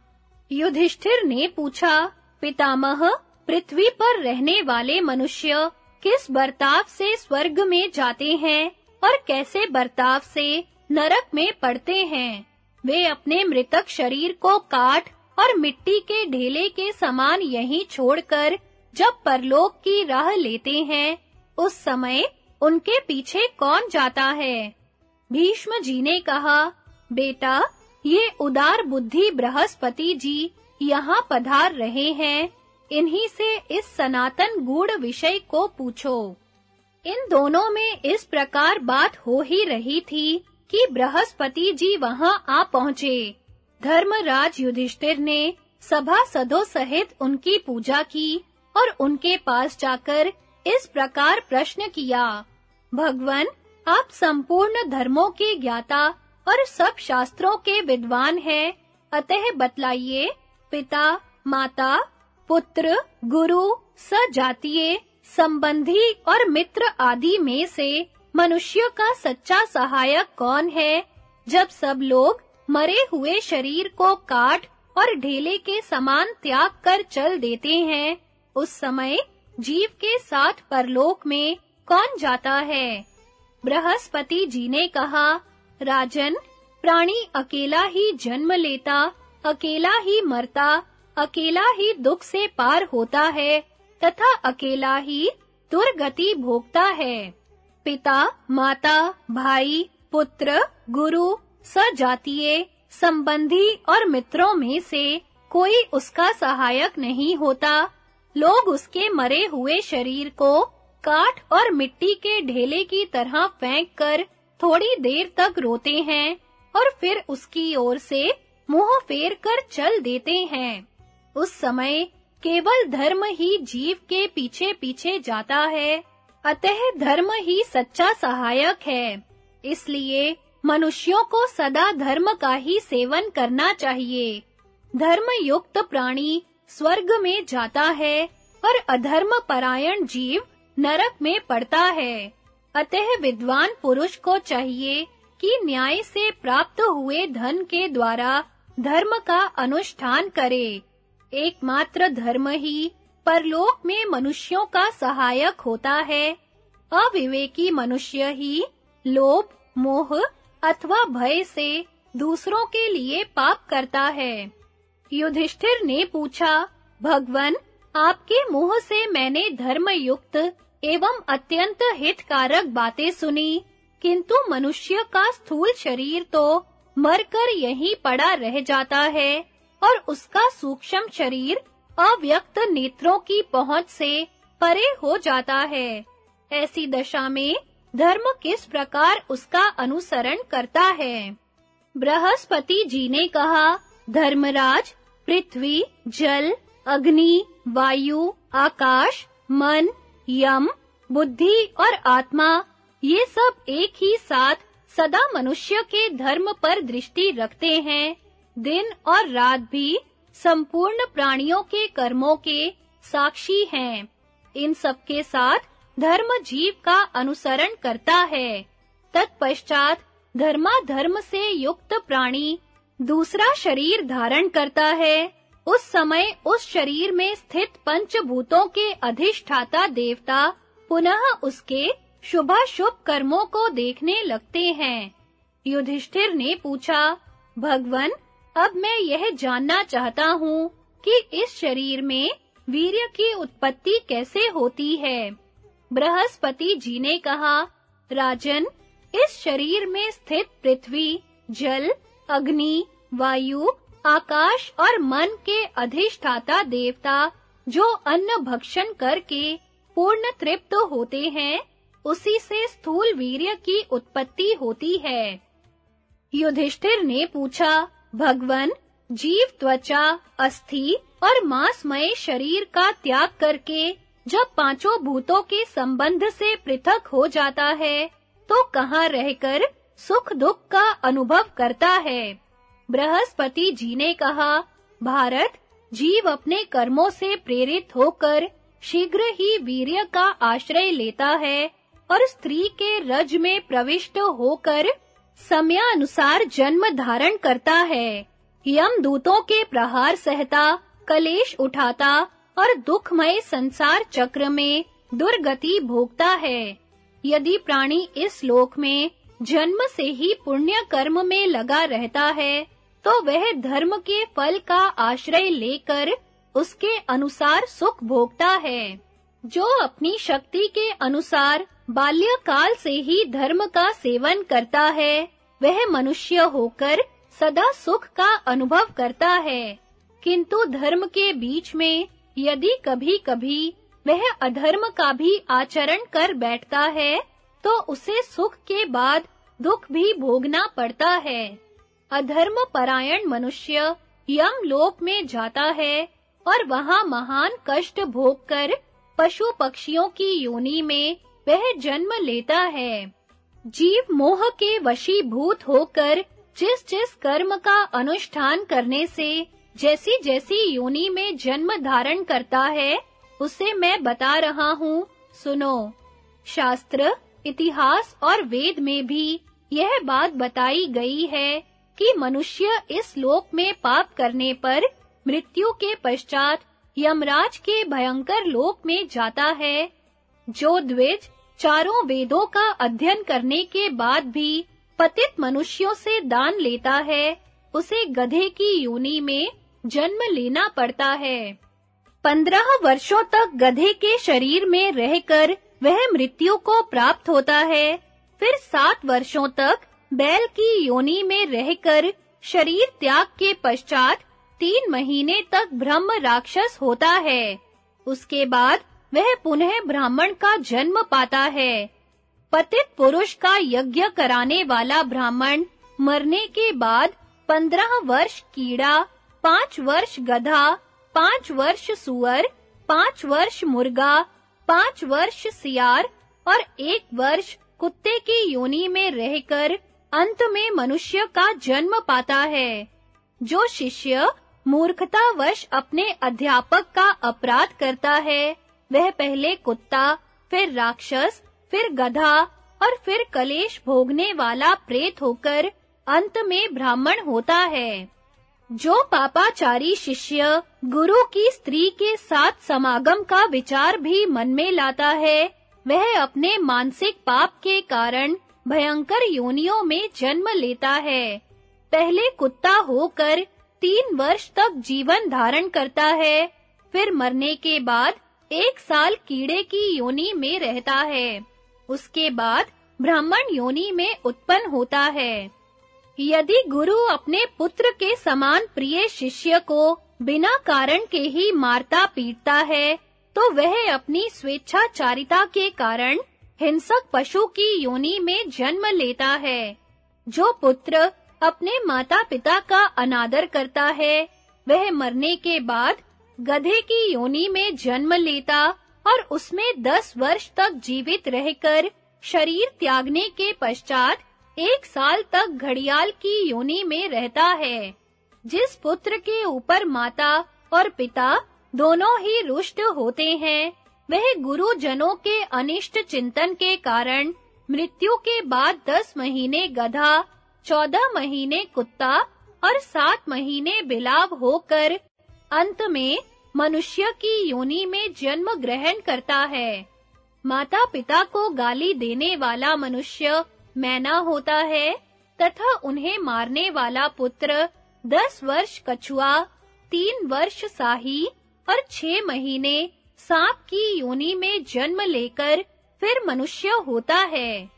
युधिष्ठिर ने पूछा, पितामह, पृथ्वी पर रहने वाले मनुष्य किस बर्ताव से स्वर्ग में जाते हैं और कैसे बर्ताव से नरक में पड़ते हैं? वे अपने मृतक शरीर को काट और मिट्टी के ढेले के समान यहीं छोड़कर जब परलोक की राह लेते हैं, उस समय उनके पीछे कौन जाता है? भीष्म जी ने कहा, बेटा, ये उदार बुद्धि बृहस्पति जी यहाँ पधार रहे हैं। इन्हीं से इस सनातन गूढ़ विषय को पूछो। इन दोनों में इस प्रकार बात हो ही रही थी। कि बृहस्पति जी वहाँ आ पहुँचे। धर्मराज युधिष्ठिर ने सभा सदों सहित उनकी पूजा की और उनके पास जाकर इस प्रकार प्रश्न किया, भगवन, आप संपूर्ण धर्मों के ज्ञाता और सब शास्त्रों के विद्वान हैं। अतः बतलाइए, पिता, माता, पुत्र, गुरु, सजातीय, संबंधी और मित्र आदि में से मनुष्य का सच्चा सहायक कौन है? जब सब लोग मरे हुए शरीर को काट और ढेले के समान त्याग कर चल देते हैं, उस समय जीव के साथ परलोक में कौन जाता है? बृहस्पति जी ने कहा, राजन, प्राणी अकेला ही जन्म लेता, अकेला ही मरता, अकेला ही दुख से पार होता है, तथा अकेला ही दुर्गति भोगता है। पिता, माता, भाई, पुत्र, गुरु, सजातीय, संबंधी और मित्रों में से कोई उसका सहायक नहीं होता। लोग उसके मरे हुए शरीर को काट और मिट्टी के ढेले की तरह फेंक कर थोड़ी देर तक रोते हैं और फिर उसकी ओर से मुँह फेर कर चल देते हैं। उस समय केवल धर्म ही जीव के पीछे-पीछे जाता है। अतः धर्म ही सच्चा सहायक है। इसलिए मनुष्यों को सदा धर्म का ही सेवन करना चाहिए। धर्म युक्त प्राणी स्वर्ग में जाता है और अधर्म परायण जीव नरक में पड़ता है। अतः विद्वान पुरुष को चाहिए कि न्याय से प्राप्त हुए धन के द्वारा धर्म का अनुष्ठान करे। एकमात्र धर्म ही परलोक में मनुष्यों का सहायक होता है। अविवेकी मनुष्य ही लोभ, मोह अथवा भय से दूसरों के लिए पाप करता है। युधिष्ठिर ने पूछा, भगवन, आपके मुँह से मैंने धर्म युक्त एवं अत्यंत हितकारक बातें सुनी, किंतु मनुष्य का स्थूल शरीर तो मरकर यहीं पड़ा रह जाता है और उसका सूक्ष्म शरीर अव्यक्त नेत्रों की पहुँच से परे हो जाता है। ऐसी दशा में धर्म किस प्रकार उसका अनुसरण करता है? बृहस्पति जी ने कहा, धर्मराज, पृथ्वी, जल, अग्नि, वायु, आकाश, मन, यम, बुद्धि और आत्मा, ये सब एक ही साथ सदा मनुष्य के धर्म पर दृष्टि रखते हैं। दिन और रात भी संपूर्ण प्राणियों के कर्मों के साक्षी हैं। इन सब के साथ धर्म जीव का अनुसरण करता है। तत्पश्चात धर्मा धर्म से युक्त प्राणी दूसरा शरीर धारण करता है। उस समय उस शरीर में स्थित पंचभूतों के अधिष्ठाता देवता पुनः उसके शुभ-शुभ कर्मों को देखने लगते हैं। युधिष्ठिर ने पूछा, भगवन अब मैं यह जानना चाहता हूँ कि इस शरीर में वीर्य की उत्पत्ति कैसे होती है। बृहस्पति जी ने कहा, राजन, इस शरीर में स्थित पृथ्वी, जल, अग्नि, वायु, आकाश और मन के अधिष्ठाता देवता, जो अन्न भक्षण करके पूर्ण तृप्त होते हैं, उसी से स्थूल वीर्य की उत्पत्ति होती है। युधिष्ठिर ने पूछा भगवन जीव, त्वचा, अस्थि और मांसमय शरीर का त्याग करके जब पाँचों भूतों के संबंध से पृथक हो जाता है तो कहाँ रहकर सुख दुख का अनुभव करता है। बृहस्पति जी ने कहा, भारत, जीव अपने कर्मों से प्रेरित होकर शीघ्र ही वीर्य का आश्रय लेता है और स्त्री के रज में प्रविष्ट होकर समयानुसार जन्म धारण करता है। यम दूतों के प्रहार सहता, कलेश उठाता और दुखमय संसार चक्र में दुर्गति भोगता है। यदि प्राणी इस लोक में जन्म से ही पुण्य कर्म में लगा रहता है तो वह धर्म के फल का आश्रय लेकर उसके अनुसार सुख भोगता है। जो अपनी शक्ति के अनुसार बाल्यकाल से ही धर्म का सेवन करता है। वह मनुष्य होकर सदा सुख का अनुभव करता है। किंतु धर्म के बीच में यदि कभी-कभी वह अधर्म का भी आचरण कर बैठता है तो उसे सुख के बाद दुख भी भोगना पड़ता है। अधर्म परायण मनुष्य यम लोक में जाता है और वहाँ महान कष्ट भोगकर पशु पक्षियों की योनि में वह जन्म लेता है। जीव मोह के वशीभूत होकर जिस जिस कर्म का अनुष्ठान करने से जैसी जैसी योनि में जन्म धारण करता है, उसे मैं बता रहा हूँ। सुनो। शास्त्र, इतिहास और वेद में भी यह बात बताई गई है कि मनुष्य इस लोक में पाप करने पर मृत्यु के पश्चात यमराज के भयंकर लोक में जाता है, जो द्विज चारों वेदों का अध्ययन करने के बाद भी पतित मनुष्यों से दान लेता है, उसे गधे की योनि में जन्म लेना पड़ता है। पंद्रह वर्षों तक गधे के शरीर में रहकर वह मृत्यु को प्राप्त होता है, फिर सात वर्षों तक बैल की योनि में रहकर शरीर त्याग के पश्चात तीन महीने तक ब्रह्म राक्षस होता है। उसके बाद वह पुनः ब्राह्मण का जन्म पाता है। पतित पुरुष का यज्ञ कराने वाला ब्राह्मण मरने के बाद पंद्रह वर्ष कीड़ा, पाँच वर्ष गधा, पाँच वर्ष सुअर, पाँच वर्ष मुर्गा, पाँच वर्ष सियार और एक वर्ष कुत्ते की योनि में रहकर अंत में मनुष्य का जन्म पाता है। जो शिष्य मूर्खतावश अपने अध्यापक का अपराध करता है वह पहले कुत्ता, फिर राक्षस, फिर गधा और फिर कलेश भोगने वाला प्रेत होकर अंत में ब्राह्मण होता है। जो पापाचारी शिष्य गुरु की स्त्री के साथ समागम का विचार भी मन में लाता है, वह अपने मानसिक पाप के कारण भयंकर योनियों में जन्म लेता है। पहले कुत्ता होकर तीन वर्ष तक जीवन धारण करता है, फिर मरने के बाद एक साल कीड़े की योनि में रहता है। उसके बाद ब्राह्मण योनि में उत्पन्न होता है। यदि गुरु अपने पुत्र के समान प्रिय शिष्य को बिना कारण के ही मारता पीटता है तो वह अपनी स्वेच्छाचारिता के कारण हिंसक पशु की योनि में जन्म लेता है, जो पुत्र अपने माता-पिता का अनादर करता है। वह मरने के बाद गधे की योनि में जन्म लेता और उसमें दस वर्ष तक जीवित रहकर शरीर त्यागने के पश्चात एक साल तक घड़ियाल की योनि में रहता है, जिस पुत्र के ऊपर माता और पिता दोनों ही रुष्ट होते हैं। वह गुरु जनों के अनिष्ट चिंतन के कारण मृत्यु के बाद दस महीने गधा, चौदह महीने कुत्ता और सात महीने बिलाव होकर अंत में मनुष्य की योनि में जन्म ग्रहण करता है। माता पिता को गाली देने वाला मनुष्य मैना होता है तथा उन्हें मारने वाला पुत्र दस वर्ष कछुआ, तीन वर्ष साही और छह महीने सांप की योनि में जन्म लेकर फिर मनुष्य होता है।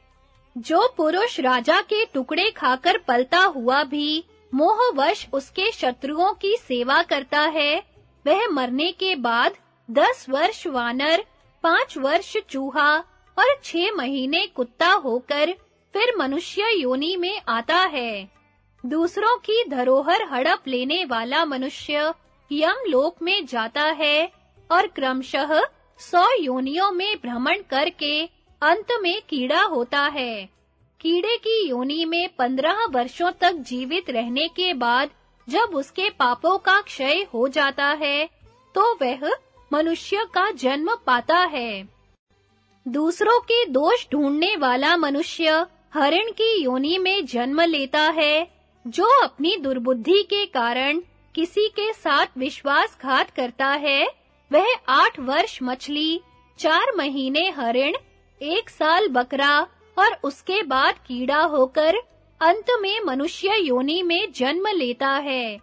जो पुरुष राजा के टुकड़े खाकर पलता हुआ भी मोहवश उसके शत्रुओं की सेवा करता है। वह मरने के बाद दस वर्ष वानर, पाँच वर्ष चूहा और छह महीने कुत्ता होकर फिर मनुष्य योनि में आता है। दूसरों की धरोहर हड़प लेने वाला मनुष्य यम लोक में जाता है और क्रमशः सौ योनियों में भ्रमण करके अंत में कीड़ा होता है। कीड़े की योनि में पंद्रह वर्षों तक जीवित रहने के बाद जब उसके पापों का क्षय हो जाता है तो वह मनुष्य का जन्म पाता है। दूसरों के दोष ढूँढने वाला मनुष्य हरिण की योनि में जन्म लेता है, जो अपनी दुर्बुद्धि के कारण किसी के साथ विश्वासघात करता है। वह आठ वर्ष मछली, चार महीने हरिण, एक साल बकरा और उसके बाद कीड़ा होकर अंत में मनुष्य योनि में जन्म लेता है,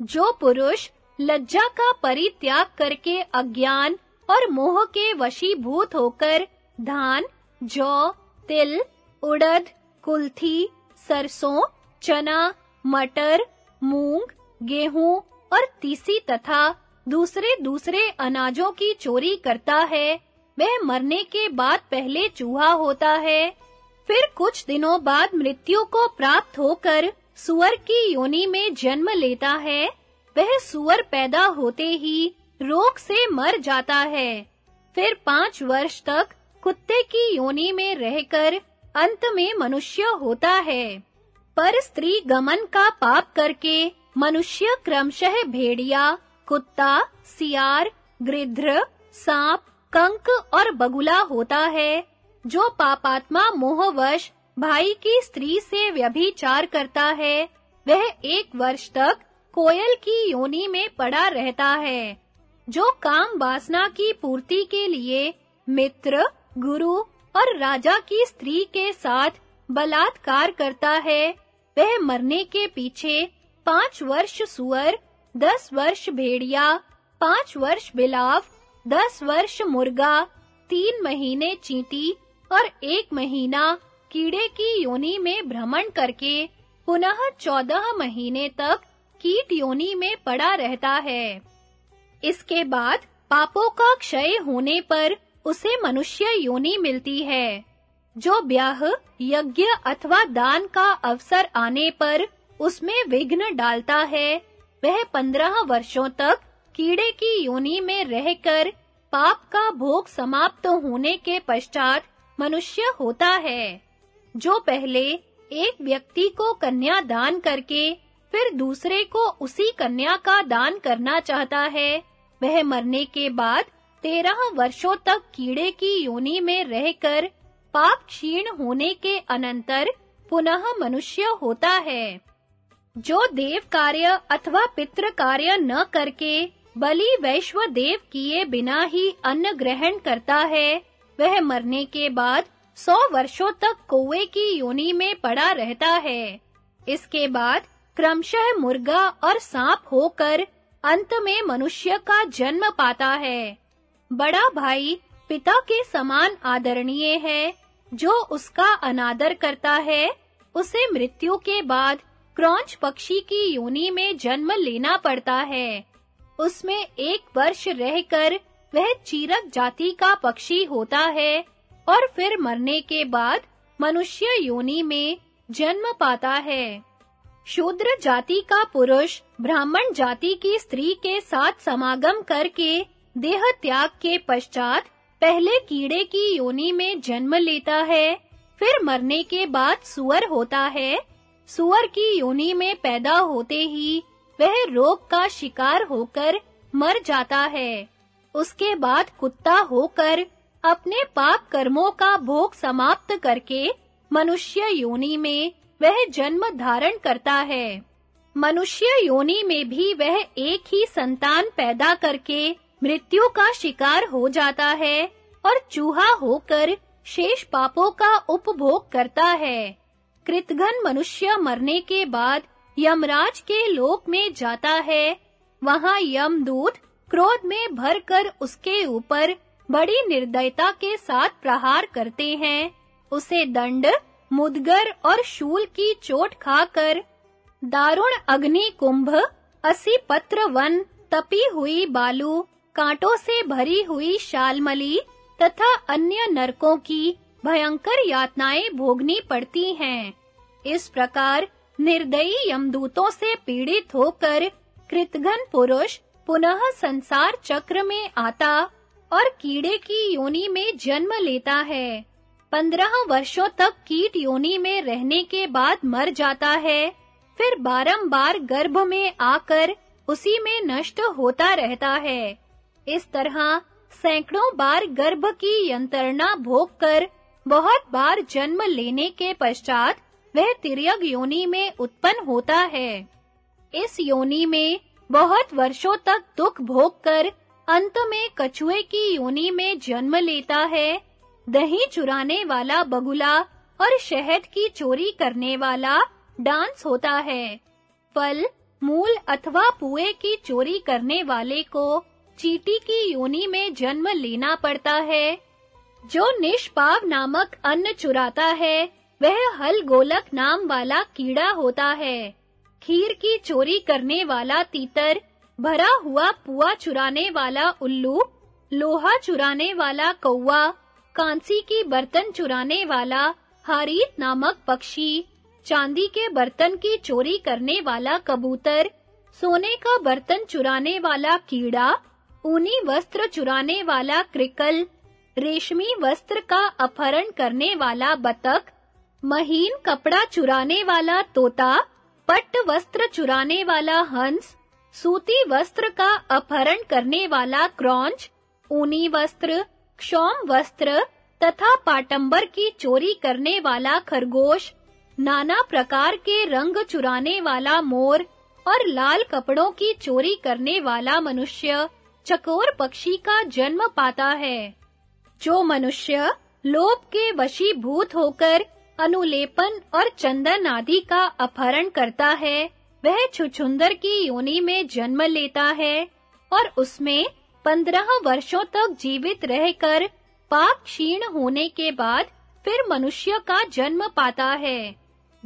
जो पुरुष लज्जा का परित्याग करके अज्ञान और मोह के वशीभूत होकर धान, जौ, तिल, उड़द, कुल्थी, सरसों, चना, मटर, मूंग, गेहूँ और तीसी तथा दूसरे दूसरे अनाजों की चोरी करता है। वह मरने के बाद पहले चूहा होता है फिर कुछ दिनों बाद मृत्यु को प्राप्त होकर सुअर की योनि में जन्म लेता है। वह सुअर पैदा होते ही रोग से मर जाता है। फिर पाँच वर्ष तक कुत्ते की योनि में रहकर अंत में मनुष्य होता है। पर स्त्री गमन का पाप करके मनुष्य क्रमशः भेड़िया, कुत्ता, सियार गृध्र सांप, कंक और बगुला होता है। जो पापात्मा मोहवश भाई की स्त्री से व्यभिचार करता है, वह एक वर्ष तक कोयल की योनि में पड़ा रहता है, जो काम वासना की पूर्ति के लिए मित्र, गुरु और राजा की स्त्री के साथ बलात्कार करता है। वह मरने के पीछे पाँच वर्ष सुअर, दस वर्ष भेड़िया, पाँच वर्ष बिलाव, दस वर्ष मुर्गा, तीन महीने चींटी और एक महीना कीड़े की योनि में भ्रमण करके पुनः चौदह महीने तक कीट योनि में पड़ा रहता है। इसके बाद पापों का क्षय होने पर उसे मनुष्य योनि मिलती है, जो ब्याह, यज्ञ अथवा दान का अवसर आने पर उसमें विघ्न डालता है। वह पंद्रह वर्षों तक कीड़े की योनि में रहकर पाप का भोग समाप्त होने के पश्चात मनुष्य होता है, जो पहले एक व्यक्ति को कन्या दान करके फिर दूसरे को उसी कन्या का दान करना चाहता है, वह मरने के बाद तेरह वर्षों तक कीड़े की योनि में रहकर पाप क्षीण होने के अनंतर पुनः मनुष्य होता है। जो देव कार्य अथवा पितृ कार्य न करके बलि वैश्व देव किए बिना ही अन्न ग्रहण करता है वह मरने के बाद सौ वर्षों तक कौवे की योनि में पड़ा रहता है। इसके बाद क्रमशः मुर्गा और सांप होकर अंत में मनुष्य का जन्म पाता है। बड़ा भाई पिता के समान आदरणीय है, जो उसका अनादर करता है, उसे मृत्यु के बाद क्रौंच पक्षी की योनि में जन्म लेना पड़ता है। उसमें एक वर्ष रहकर वह चीरक जाति का पक्षी होता है और फिर मरने के बाद मनुष्य योनि में जन्म पाता है। शूद्र जाति का पुरुष ब्राह्मण जाति की स्त्री के साथ समागम करके देह त्याग के पश्चात पहले कीड़े की योनि में जन्म लेता है, फिर मरने के बाद सुअर होता है। सुअर की योनि में पैदा होते ही वह रोग का शिकार होकर मर जाता है। उसके बाद कुत्ता होकर अपने पाप कर्मों का भोग समाप्त करके मनुष्य योनि में वह जन्म धारण करता है। मनुष्य योनि में भी वह एक ही संतान पैदा करके मृत्यु का शिकार हो जाता है और चूहा होकर शेष पापों का उपभोग करता है। कृतघ्न मनुष्य मरने के बाद यमराज के लोक में जाता है। वहाँ यमदूत क्रोध में भरकर उसके ऊपर बड़ी निर्दयता के साथ प्रहार करते हैं। उसे दंड, मुदगर और शूल की चोट खाकर दारुण अग्नि कुंभ असी पत्र वन तपी हुई बालू, कांटों से भरी हुई शालमली तथा अन्य नरकों की भयंकर यातनाएँ भोगनी पड़ती हैं। इस प्रकार निर्दयी यमदूतों से पीड़ित होकर कृतघ्न पुरुष पुनः संसार चक्र में आता और कीड़े की योनि में जन्म लेता है। पंद्रह वर्षों तक कीट योनि में रहने के बाद मर जाता है। फिर बारंबार गर्भ में आकर उसी में नष्ट होता रहता है। इस तरह सैकड़ों बार गर्भ की यंत्रणा भोग कर बहुत बार जन्म लेने के पश्चात वह तिर्यक योनि में उत्पन्न होता है। इस योनि में बहुत वर्षों तक दुख भोग कर अंत में कछुए की योनि में जन्म लेता है। दही चुराने वाला बगुला और शहद की चोरी करने वाला डांस होता है। फल, मूल अथवा पुए की चोरी करने वाले को चीटी की योनि में जन्म लेना पड़ता है। जो निष्पाव नामक अन्न चुराता है, वह हल गोलक नाम वाला कीड़ा होता है। खीर की चोरी करने वाला तीतर, भरा हुआ पुआ चुराने वाला उल्लू, लोहा चुराने वाला कौवा, कांसी की बर्तन चुराने वाला हारीत नामक पक्षी, चांदी के बर्तन की चोरी करने वाला कबूतर, सोने का बर्तन चुराने वाला कीड़ा, ऊनी वस्त्र चुराने वाला क्रिकल, रेशमी वस्त्र का अपहरण करने वाला बतख, महीन कपड़ा चुराने वाला तोता पट्ट वस्त्र चुराने वाला हंस, सूती वस्त्र का अपहरण करने वाला क्रॉंच, ऊनी वस्त्र, क्षौम वस्त्र तथा पाटंबर की चोरी करने वाला खरगोश, नाना प्रकार के रंग चुराने वाला मोर और लाल कपड़ों की चोरी करने वाला मनुष्य, चकोर पक्षी का जन्म पाता है। जो मनुष्य लोभ के वशीभूत होकर अनुलेपन और चंदन आदि का अपहरण करता है। वह छुछुंदर की योनि में जन्म लेता है और उसमें पंद्रह वर्षों तक जीवित रहकर पाप क्षीण होने के बाद फिर मनुष्य का जन्म पाता है।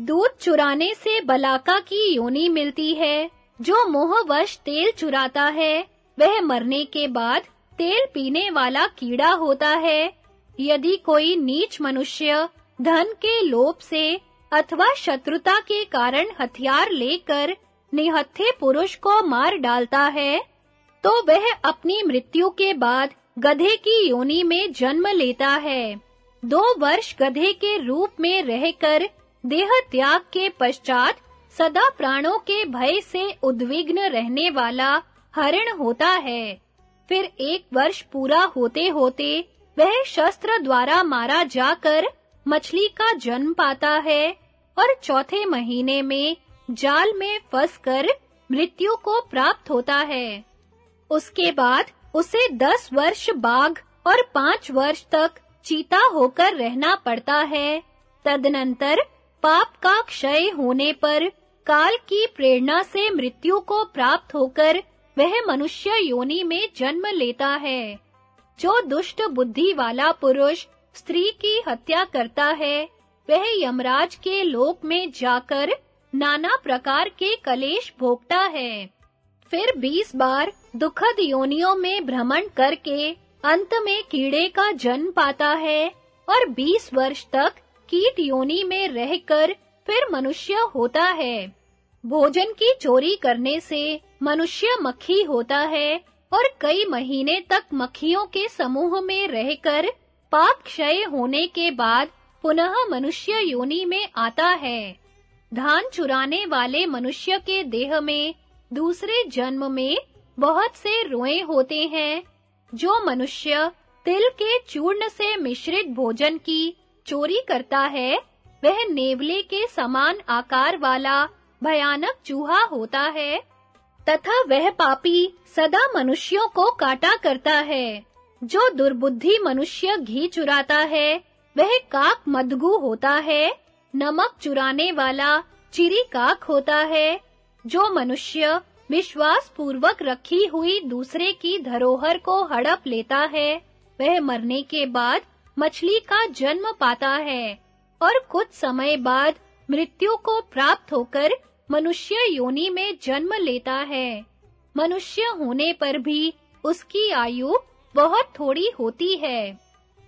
दूध चुराने से बलाका की योनि मिलती है, जो मोहवश तेल चुराता है। वह मरने के बाद तेल पीने वाला कीड़ा होता है। यदि कोई नीच मनुष्य धन के लोभ से अथवा शत्रुता के कारण हथियार लेकर निहत्थे पुरुष को मार डालता है तो वह अपनी मृत्यु के बाद गधे की योनि में जन्म लेता है। दो वर्ष गधे के रूप में रहकर देह त्याग के पश्चात सदा प्राणों के भय से उद्विग्न रहने वाला हरण होता है। फिर एक वर्ष पूरा होते-होते वह शस्त्र द्वारा मारा जाकर मछली का जन्म पाता है और चौथे महीने में जाल में फंसकर मृत्यु को प्राप्त होता है। उसके बाद उसे दस वर्ष बाघ और पाँच वर्ष तक चीता होकर रहना पड़ता है। तदनंतर पाप का क्षय होने पर काल की प्रेरणा से मृत्यु को प्राप्त होकर वह मनुष्य योनि में जन्म लेता है। जो दुष्ट बुद्धि वाला पुरुष स्त्री की हत्या करता है, वह यमराज के लोक में जाकर नाना प्रकार के कलेश भोगता है। फिर बीस बार दुखद योनियों में भ्रमण करके अंत में कीड़े का जन्म पाता है और बीस वर्ष तक कीट योनि में रहकर फिर मनुष्य होता है। भोजन की चोरी करने से मनुष्य मक्खी होता है और कई महीने तक मक्खियों के समूह में रहकर पाप क्षय होने के बाद पुनः मनुष्य योनि में आता है। धान चुराने वाले मनुष्य के देह में दूसरे जन्म में बहुत से रोए होते हैं, जो मनुष्य तिल के चूर्ण से मिश्रित भोजन की चोरी करता है, वह नेवले के समान आकार वाला भयानक चूहा होता है, तथा वह पापी सदा मनुष्यों को काटा करता है। जो दुर्बुद्धि मनुष्य घी चुराता है, वह काक मदगु होता है, नमक चुराने वाला चिरी काक होता है, जो मनुष्य विश्वास पूर्वक रखी हुई दूसरे की धरोहर को हड़प लेता है, वह मरने के बाद मछली का जन्म पाता है, और कुछ समय बाद मृत्यु को प्राप्त होकर मनुष्य योनि में जन्म लेता है। मनुष्य होने पर भी उसकी आयु बहुत थोड़ी होती है।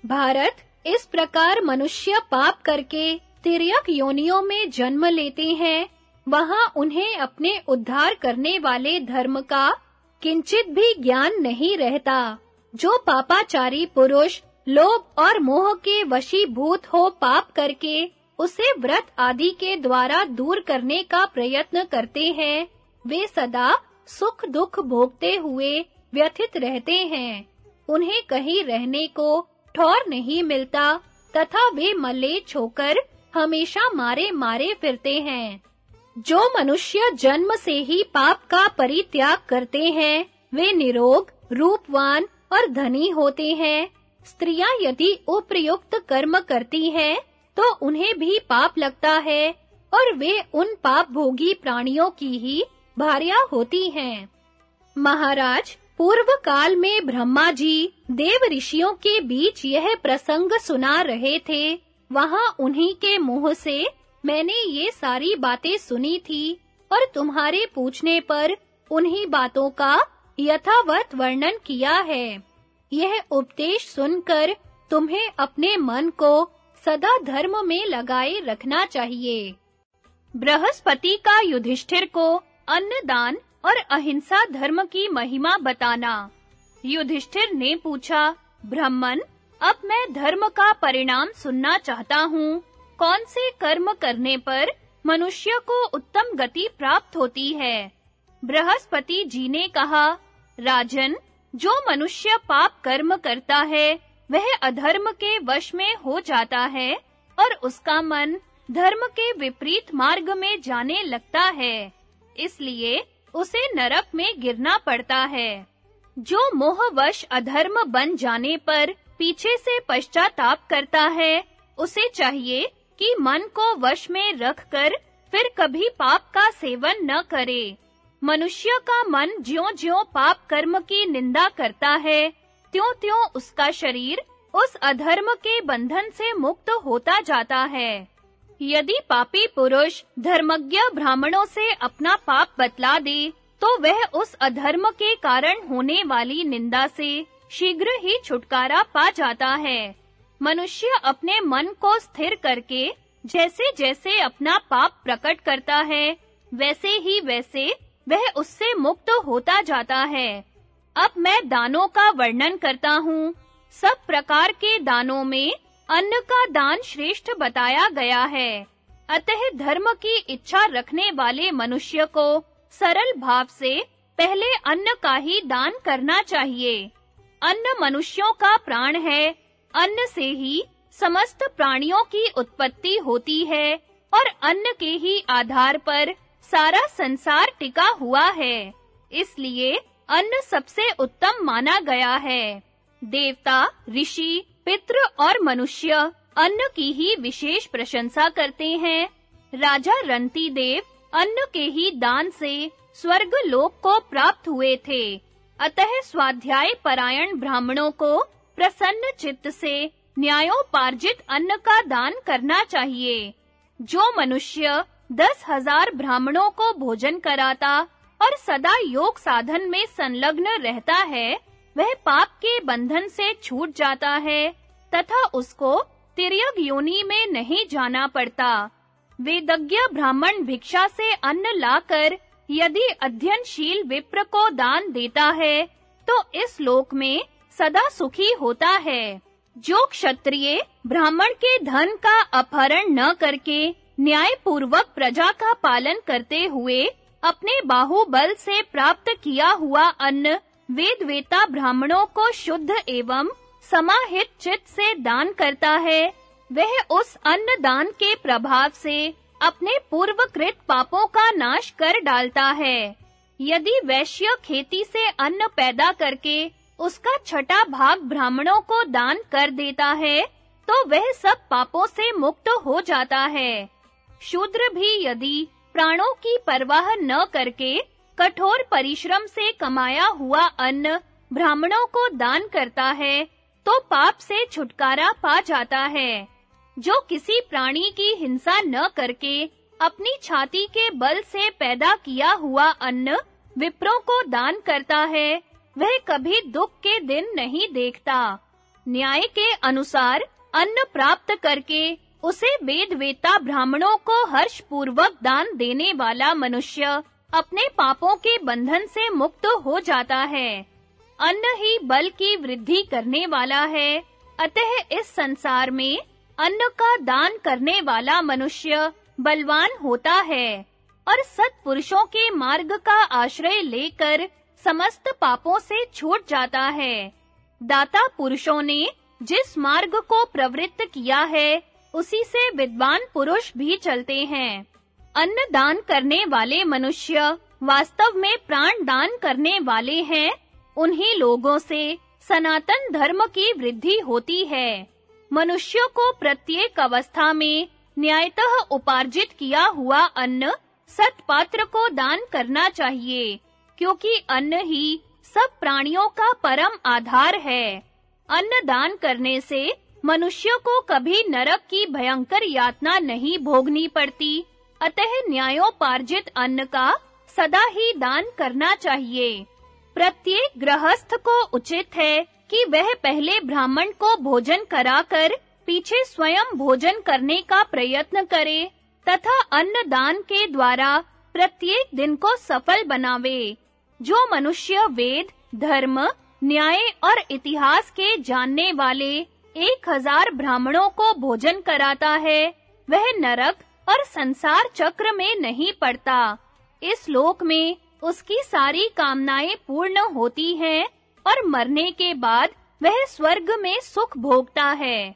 भारत इस प्रकार मनुष्य पाप करके तिर्यक योनियों में जन्म लेते हैं। वहाँ उन्हें अपने उद्धार करने वाले धर्म का किंचित भी ज्ञान नहीं रहता। जो पापाचारी पुरुष लोभ और मोह के वशीभूत हो पाप करके उसे व्रत आदि के द्वारा दूर करने का प्रयत्न करते हैं, वे सदा सुख दुख भोगते हुए व्यथित रहते हैं। उन्हें कहीं रहने को ठौर नहीं मिलता, तथा वे मलेच्छ होकर हमेशा मारे मारे फिरते हैं। जो मनुष्य जन्म से ही पाप का परित्याग करते हैं, वे निरोग, रूपवान और धनी होते हैं। स्त्रियाँ यदि उपयुक्त कर्म करती हैं तो उन्हें भी पाप लगता है, और वे उन पाप भोगी प्राणियों की ही भार्या होती हैं। महाराज पूर्व काल में ब्रह्मा जी देव ऋषियों के बीच यह प्रसंग सुना रहे थे। वहाँ उन्हीं के मुँह से, मैंने ये सारी बातें सुनी थी, और तुम्हारे पूछने पर उन्हीं बातों का यथावत वर्णन किया है। यह उपदेश सुनकर तुम्हें अपने मन को सदा धर्म में लगाए रखना चाहिए। बृहस्पति का युधिष्ठिर को अन्नदान और अहिंसा धर्म की महिमा बताना। युधिष्ठिर ने पूछा, ब्राह्मण, अब मैं धर्म का परिणाम सुनना चाहता हूँ। कौन से कर्म करने पर मनुष्य को उत्तम गति प्राप्त होती है? बृहस्पति जी ने कहा, राजन, जो मनुष्य पाप कर्म करता है, वह अधर्म के वश में हो जाता है और उसका मन धर्म के विपरीत मार्ग में जाने लगता है। इसलिए उसे नरक में गिरना पड़ता है। जो मोहवश अधर्म बन जाने पर पीछे से पश्चाताप करता है, उसे चाहिए कि मन को वश में रखकर फिर कभी पाप का सेवन न करे। मनुष्य का मन ज्यों-ज्यों पाप कर्म की निंदा करता है, त्यों-त्यों उसका शरीर उस अधर्म के बंधन से मुक्त होता जाता है। यदि पापी पुरुष धर्मज्ञ ब्राह्मणों से अपना पाप बतला दे तो वह उस अधर्म के कारण होने वाली निंदा से शीघ्र ही छुटकारा पा जाता है। मनुष्य अपने मन को स्थिर करके जैसे-जैसे अपना पाप प्रकट करता है, वैसे ही वैसे वह उससे मुक्त होता जाता है। अब मैं दानों का वर्णन करता हूँ। सब प्रकार के दानों में अन्न का दान श्रेष्ठ बताया गया है। अतः धर्म की इच्छा रखने वाले मनुष्य को सरल भाव से पहले अन्न का ही दान करना चाहिए। अन्न मनुष्यों का प्राण है। अन्न से ही समस्त प्राणियों की उत्पत्ति होती है और अन्न के ही आधार पर सारा संसार टिका हुआ है। इसलिए अन्न सबसे उत्तम माना गया है। देवता, ऋषि पितृ और मनुष्य अन्न की ही विशेष प्रशंसा करते हैं। राजा रंती देव अन्न के ही दान से स्वर्ग लोक को प्राप्त हुए थे। अतः स्वाध्याय परायण ब्राह्मणों को प्रसन्न चित्त से न्यायोपार्जित अन्न का दान करना चाहिए। जो मनुष्य दस हज़ार ब्राह्मणों को भोजन कराता और सदा योग साधन में संलग्न रहता है वह पाप के बंधन से छूट जाता है, तथा उसको तिर्यग योनि में नहीं जाना पड़ता। वेदज्ञ ब्राह्मण भिक्षा से अन्न लाकर यदि अध्ययनशील विप्र को दान देता है तो इस लोक में सदा सुखी होता है। जो क्षत्रिय ब्राह्मण के धन का अपहरण न करके न्याय पूर्वक प्रजा का पालन करते हुए अपने बाहुबल से प्राप्त किया हुआ अन्न वेद वेता ब्राह्मणों को शुद्ध एवं समाहित चित्त से दान करता है। वह उस अन्न दान के प्रभाव से अपने पूर्वकृत पापों का नाश कर डालता है। यदि वैश्य खेती से अन्न पैदा करके उसका छठा भाग ब्राह्मणों को दान कर देता है तो वह सब पापों से मुक्त हो जाता है। शूद्र भी यदि प्राणों की परवाह न करके कठोर परिश्रम से कमाया हुआ अन्न ब्राह्मणों को दान करता है तो पाप से छुटकारा पा जाता है। जो किसी प्राणी की हिंसा न करके अपनी छाती के बल से पैदा किया हुआ अन्न विप्रों को दान करता है, वह कभी दुख के दिन नहीं देखता। न्याय के अनुसार अन्न प्राप्त करके उसे वेद वेता ब्राह्मणों को हर्ष पूर्वक दान देने वाला मनुष्य अपने पापों के बंधन से मुक्त हो जाता है। अन्न ही बल की वृद्धि करने वाला है। अतः इस संसार में अन्न का दान करने वाला मनुष्य बलवान होता है और सत्पुरुषों के मार्ग का आश्रय लेकर समस्त पापों से छूट जाता है। दाता पुरुषों ने जिस मार्ग को प्रवृत्त किया है, उसी से विद्वान पुरुष भी चलते हैं। अन्न दान करने वाले मनुष्य वास्तव में प्राण दान करने वाले हैं, उन्हीं लोगों से सनातन धर्म की वृद्धि होती है। मनुष्यों को प्रत्येक अवस्था में न्यायतः उपार्जित किया हुआ अन्न सत्पात्र को दान करना चाहिए, क्योंकि अन्न ही सब प्राणियों का परम आधार है। अन्न दान करने से मनुष्यों को कभी नरक की भयंकर यातना नहीं भोगनी पड़ती। अतः न्यायोपार्जित अन्न का सदा ही दान करना चाहिए। प्रत्येक गृहस्थ को उचित है कि वह पहले ब्राह्मण को भोजन कराकर पीछे स्वयं भोजन करने का प्रयत्न करे, तथा अन्न दान के द्वारा प्रत्येक दिन को सफल बनावे। जो मनुष्य वेद, धर्म, न्याय और इतिहास के जानने वाले एक हज़ार ब्राह्मणों को भोजन कराता है, वह नरक और संसार चक्र में नहीं पड़ता। इस लोक में उसकी सारी कामनाएँ पूर्ण होती हैं और मरने के बाद वह स्वर्ग में सुख भोगता है।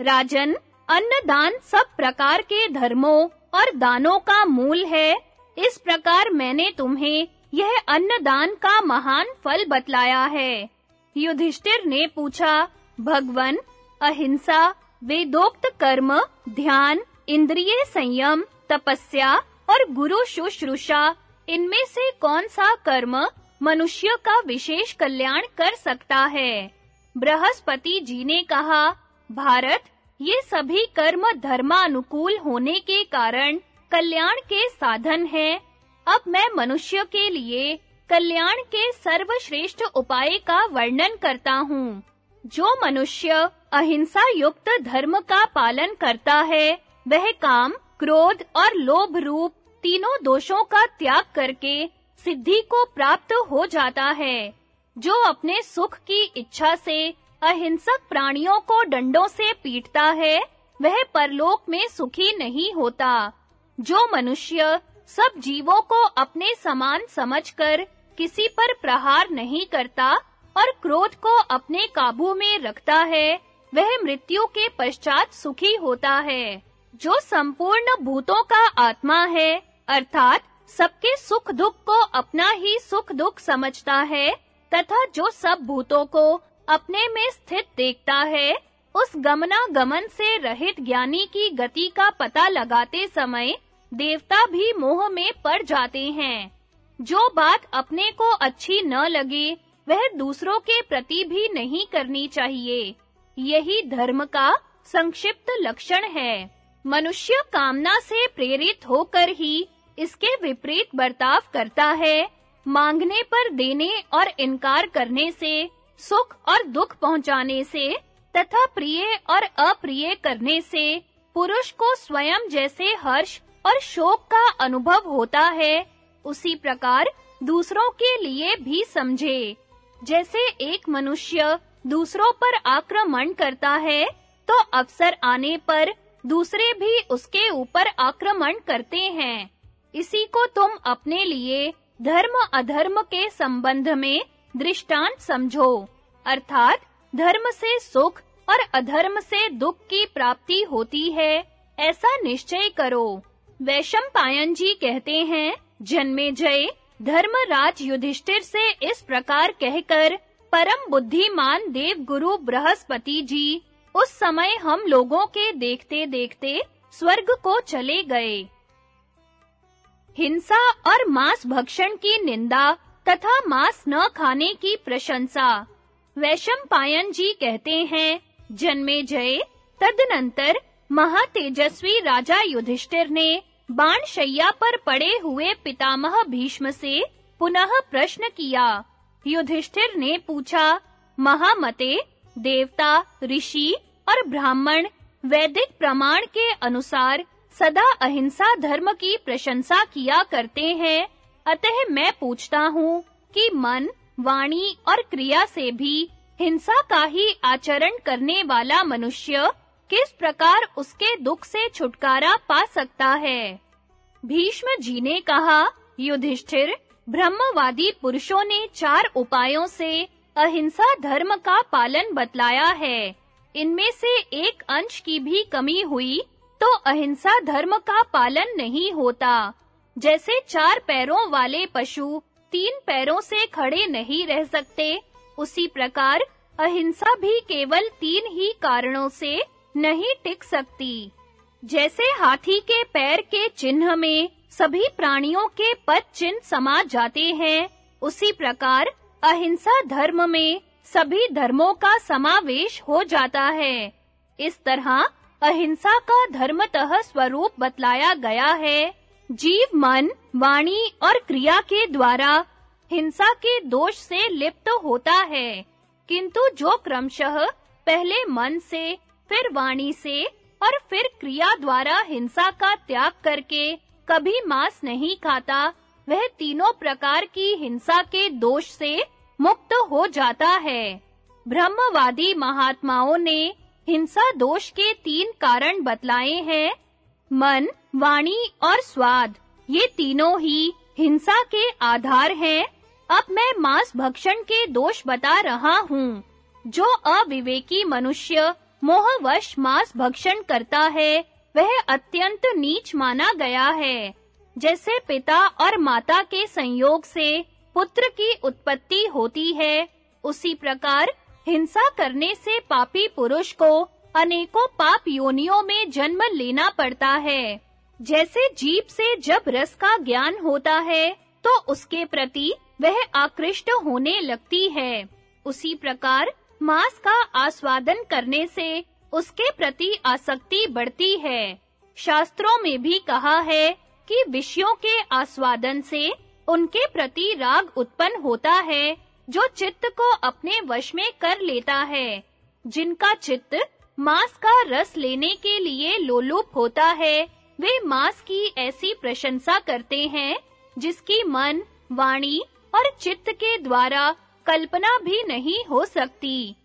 राजन, अन्नदान सब प्रकार के धर्मों और दानों का मूल है। इस प्रकार मैंने तुम्हें यह अन्नदान का महान फल बतलाया है। युधिष्ठिर ने पूछा, भगवन, अहिंसा, वेदोक्त कर्म, ध्यान इंद्रिय संयम, तपस्या और गुरु शुश्रूषा, इनमें से कौन सा कर्म मनुष्य का विशेष कल्याण कर सकता है? बृहस्पति जी ने कहा, भारत, ये सभी कर्म धर्मानुकूल होने के कारण कल्याण के साधन हैं। अब मैं मनुष्य के लिए कल्याण के सर्वश्रेष्ठ उपाय का वर्णन करता हूँ। जो मनुष्य अहिंसा युक्त धर्म का पालन करता है वह काम, क्रोध और लोभ रूप तीनों दोषों का त्याग करके सिद्धि को प्राप्त हो जाता है, जो अपने सुख की इच्छा से अहिंसक प्राणियों को डंडों से पीटता है, वह परलोक में सुखी नहीं होता, जो मनुष्य सब जीवों को अपने समान समझकर किसी पर प्रहार नहीं करता और क्रोध को अपने काबू में रखता है, वह मृत्यु के पश्चात सुखी होता है। जो संपूर्ण भूतों का आत्मा है, अर्थात सबके सुख दुख को अपना ही सुख दुख समझता है, तथा जो सब भूतों को अपने में स्थित देखता है, उस गमना गमन से रहित ज्ञानी की गति का पता लगाते समय देवता भी मोह में पड़ जाते हैं। जो बात अपने को अच्छी न लगे, वह दूसरों के प्रति भी नहीं करनी चाहिए। यही धर्म का संक्षिप्त लक्षण है। मनुष्य कामना से प्रेरित होकर ही इसके विपरीत बर्ताव करता है। मांगने पर देने और इनकार करने से, सुख और दुख पहुँचाने से, तथा प्रिय और अप्रिय करने से, पुरुष को स्वयं जैसे हर्ष और शोक का अनुभव होता है। उसी प्रकार दूसरों के लिए भी समझे। जैसे एक मनुष्य दूसरों पर आक्रमण करता है तो अवसर आने पर दूसरे भी उसके ऊपर आक्रमण करते हैं। इसी को तुम अपने लिए धर्म अधर्म के संबंध में दृष्टांत समझो। अर्थात धर्म से सुख और अधर्म से दुख की प्राप्ति होती है, ऐसा निश्चय करो। वैशंपायन जी कहते हैं, जन्मे जय धर्मराज युधिष्ठिर से इस प्रकार कहकर परम बुद्धिमान देव गुरु बृहस्पति जी उस समय हम लोगों के देखते-देखते स्वर्ग को चले गए। हिंसा और मांस भक्षण की निंदा तथा मांस न खाने की प्रशंसा। वैशंपायन जी कहते हैं, जन्मे जय, तदनंतर महातेजस्वी राजा युधिष्ठिर ने बाण शैया पर पड़े हुए पितामह भीष्म से पुनः प्रश्न किया। युधिष्ठिर ने पूछा, महामते देवता, ऋषि और ब्राह्मण वैदिक प्रमाण के अनुसार सदा अहिंसा धर्म की प्रशंसा किया करते हैं। अतः मैं पूछता हूँ कि मन, वाणी और क्रिया से भी हिंसा का ही आचरण करने वाला मनुष्य किस प्रकार उसके दुख से छुटकारा पा सकता है? भीष्म जी ने कहा, युधिष्ठिर, ब्रह्मवादी पुरुषों ने चार उपायों से अहिंसा धर्म का पालन बतलाया है। इनमें से एक अंश की भी कमी हुई तो अहिंसा धर्म का पालन नहीं होता। जैसे चार पैरों वाले पशु तीन पैरों से खड़े नहीं रह सकते, उसी प्रकार अहिंसा भी केवल तीन ही कारणों से नहीं टिक सकती। जैसे हाथी के पैर के चिन्ह में सभी प्राणियों के पद चिन्ह समा जाते हैं, उसी प्रकार अहिंसा धर्म में सभी धर्मों का समावेश हो जाता है। इस तरह अहिंसा का धर्मतः स्वरूप बतलाया गया है। जीव, मन, वाणी और क्रिया के द्वारा हिंसा के दोष से लिप्त होता है। किंतु जो क्रमशः पहले मन से, फिर वाणी से और फिर क्रिया द्वारा हिंसा का त्याग करके कभी मांस नहीं खाता वह तीनों प्रकार की हिंसा के दोष से मुक्त हो जाता है। ब्रह्मवादी महात्माओं ने हिंसा दोष के तीन कारण बतलाए हैं। मन, वाणी और स्वाद, ये तीनों ही हिंसा के आधार हैं। अब मैं मांस भक्षण के दोष बता रहा हूँ, जो अविवेकी मनुष्य मोहवश मांस भक्षण करता है, वह अत्यंत नीच माना गया है। जैसे पिता और माता के संयोग से पुत्र की उत्पत्ति होती है, उसी प्रकार हिंसा करने से पापी पुरुष को अनेकों पाप योनियों में जन्म लेना पड़ता है। जैसे जीप से जब रस का ज्ञान होता है तो उसके प्रति वह आकृष्ट होने लगती है। उसी प्रकार मांस का आस्वादन करने से उसके प्रति आसक्ति बढ़ती है। शास्त्रों में भी कहा है कि विषयों के आस्वादन से उनके प्रति राग उत्पन्न होता है, जो चित्त को अपने वश में कर लेता है, जिनका चित्त मांस का रस लेने के लिए लोलुप होता है, वे मांस की ऐसी प्रशंसा करते हैं, जिसकी मन, वाणी और चित्त के द्वारा कल्पना भी नहीं हो सकती।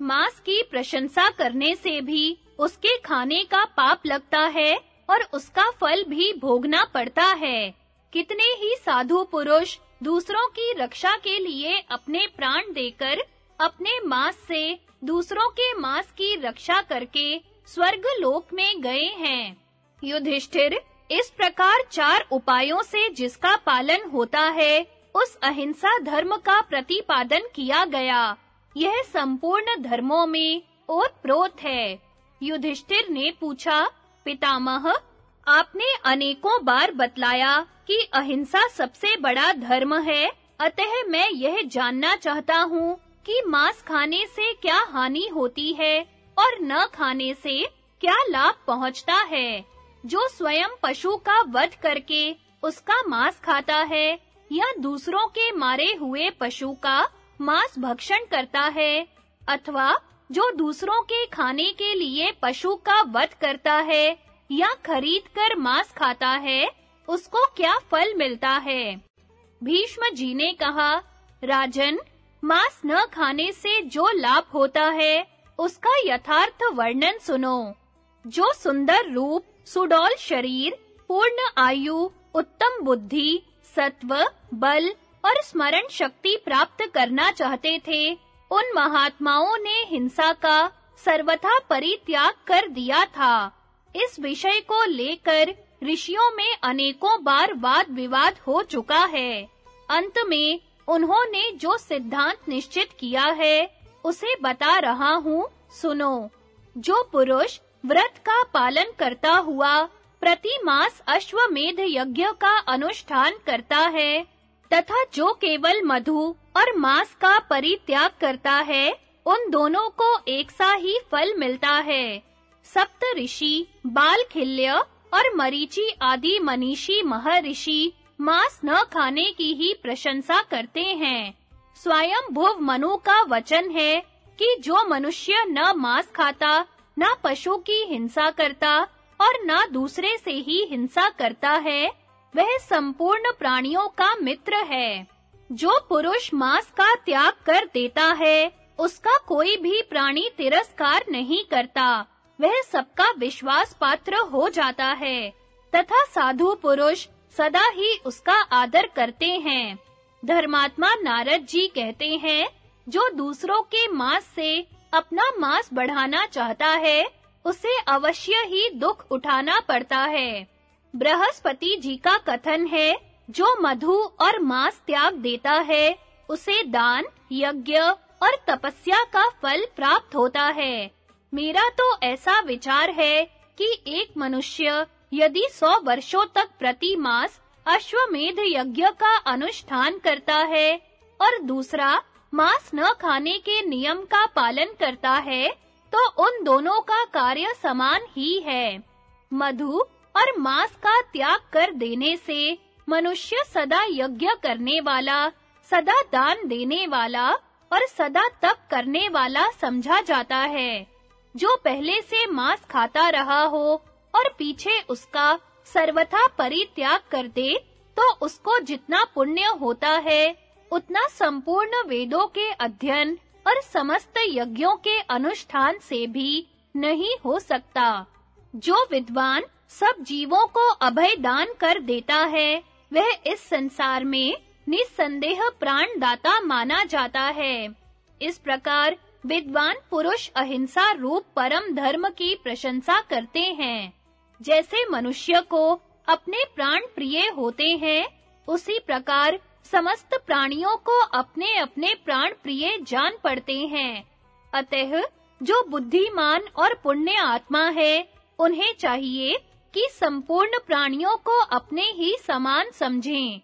मांस की प्रशंसा करने से भी उसके खाने का पाप लगता है और उसका फल भी भोगना पड़ता है। कितने ही साधु पुरुष दूसरों की रक्षा के लिए अपने प्राण देकर, अपने मांस से दूसरों के मांस की रक्षा करके स्वर्ग लोक में गए हैं। युधिष्ठिर, इस प्रकार चार उपायों से जिसका पालन होता है, उस अहिंसा धर्म का प्रतिपादन किया गया। यह संपूर्ण धर्मों में ओतप्रोत है। युधिष्ठिर ने पूछा पितामह, आपने अनेकों बार बतलाया कि अहिंसा सबसे बड़ा धर्म है। अतः मैं यह जानना चाहता हूँ कि मांस खाने से क्या हानि होती है और न खाने से क्या लाभ पहुँचता है। जो स्वयं पशु का वध करके उसका मांस खाता है, या दूसरों के मारे हुए पशु का मांस भक्षण करता है, अथवा जो दूसरों के खाने के लिए पशु का वध करता है या खरीद कर मांस खाता है, उसको क्या फल मिलता है? भीष्म जी ने कहा, राजन, मांस न खाने से जो लाभ होता है, उसका यथार्थ वर्णन सुनो। जो सुंदर रूप, सुडौल शरीर, पूर्ण आयु, उत्तम बुद्धि, सत्व, बल और स्मरण शक्ति प्राप्त करना चाहते थे उन महात्माओं ने हिंसा का सर्वथा परित्याग कर दिया था। इस विषय को लेकर ऋषियों में अनेकों बार वाद विवाद हो चुका है। अंत में उन्होंने जो सिद्धांत निश्चित किया है, उसे बता रहा हूँ। सुनो। जो पुरुष व्रत का पालन करता हुआ प्रति मास अश्वमेध यज्ञ का अनुष्ठान करता है तथा जो केवल मधु और मांस का परित्याग करता है, उन दोनों को एक सा ही फल मिलता है। सप्त ऋषि, बालखिल्य और मरीचि आदि मनीषी महर्षि मांस न खाने की ही प्रशंसा करते हैं। स्वयं भुव मनु का वचन है कि जो मनुष्य न मांस खाता, न पशु की हिंसा करता और न दूसरे से ही हिंसा करता है वह संपूर्ण प्राणियों का मित्र है। जो पुरुष मांस का त्याग कर देता है, उसका कोई भी प्राणी तिरस्कार नहीं करता। वह सबका विश्वास पात्र हो जाता है। तथा साधु पुरुष सदा ही उसका आदर करते हैं। धर्मात्मा नारद जी कहते हैं, जो दूसरों के मांस से अपना मांस बढ़ाना चाहता है, उसे अवश्य ही दुख उठाना पड़ता है। बृहस्पति जी का कथन है, जो मधु और मांस त्याग देता है, उसे दान, यज्ञ और तपस्या का फल प्राप्त होता है। मेरा तो ऐसा विचार है कि एक मनुष्य यदि सौ वर्षों तक प्रति मास अश्वमेध यज्ञ का अनुष्ठान करता है, और दूसरा मांस न खाने के नियम का पालन करता है तो उन दोनों का कार्य समान ही है। मधु और मांस का त्याग कर देने से मनुष्य सदा यज्ञ करने वाला, सदा दान देने वाला और सदा तप करने वाला समझा जाता है। जो पहले से मांस खाता रहा हो और पीछे उसका सर्वथा परित्याग कर दे तो उसको जितना पुण्य होता है, उतना संपूर्ण वेदों के अध्ययन और समस्त यज्ञों के अनुष्ठान से भी नहीं हो सकता। जो विद्वान सब जीवों को अभय दान कर देता है। वह इस संसार में निसंदेह प्राण दाता माना जाता है। इस प्रकार विद्वान पुरुष अहिंसा रूप परम धर्म की प्रशंसा करते हैं। जैसे मनुष्य को अपने प्राण प्रिय होते हैं, उसी प्रकार समस्त प्राणियों को अपने-अपने प्राण प्रिय जान पड़ते हैं। अतः जो बुद्धिमान और पुण्य आत्मा है, उन्हें चाहिए कि संपूर्ण प्राणियों को अपने ही समान समझें।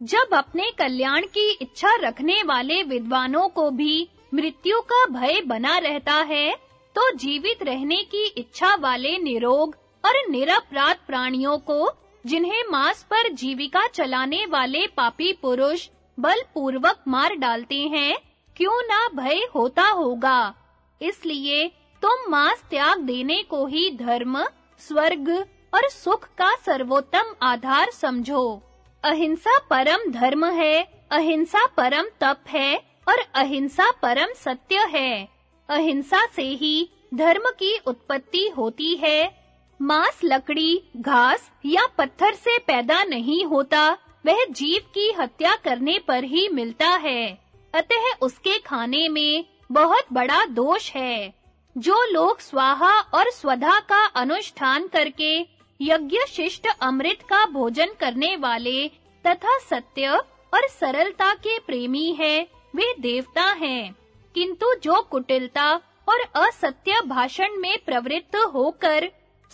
जब अपने कल्याण की इच्छा रखने वाले विद्वानों को भी मृत्यु का भय बना रहता है तो जीवित रहने की इच्छा वाले निरोग और निरपराध प्राणियों को, जिन्हें मांस पर जीविका चलाने वाले पापी पुरुष बलपूर्वक मार डालते हैं, क्यों ना भय होता होगा। इसलिए तुम मांस त्याग देने को ही धर्म, स्वर्ग और सुख का सर्वोत्तम आधार समझो। अहिंसा परम धर्म है, अहिंसा परम तप है और अहिंसा परम सत्य है। अहिंसा से ही धर्म की उत्पत्ति होती है। मांस, लकड़ी, घास या पत्थर से पैदा नहीं होता, वह जीव की हत्या करने पर ही मिलता है। अतः उसके खाने में बहुत बड़ा दोष है। जो लोग स्वाहा और स्वधा का अनुष्ठान करके यज्ञ शिष्ट अमृत का भोजन करने वाले तथा सत्य और सरलता के प्रेमी हैं, वे देवता हैं। किंतु जो कुटिलता और असत्य भाषण में प्रवृत्त होकर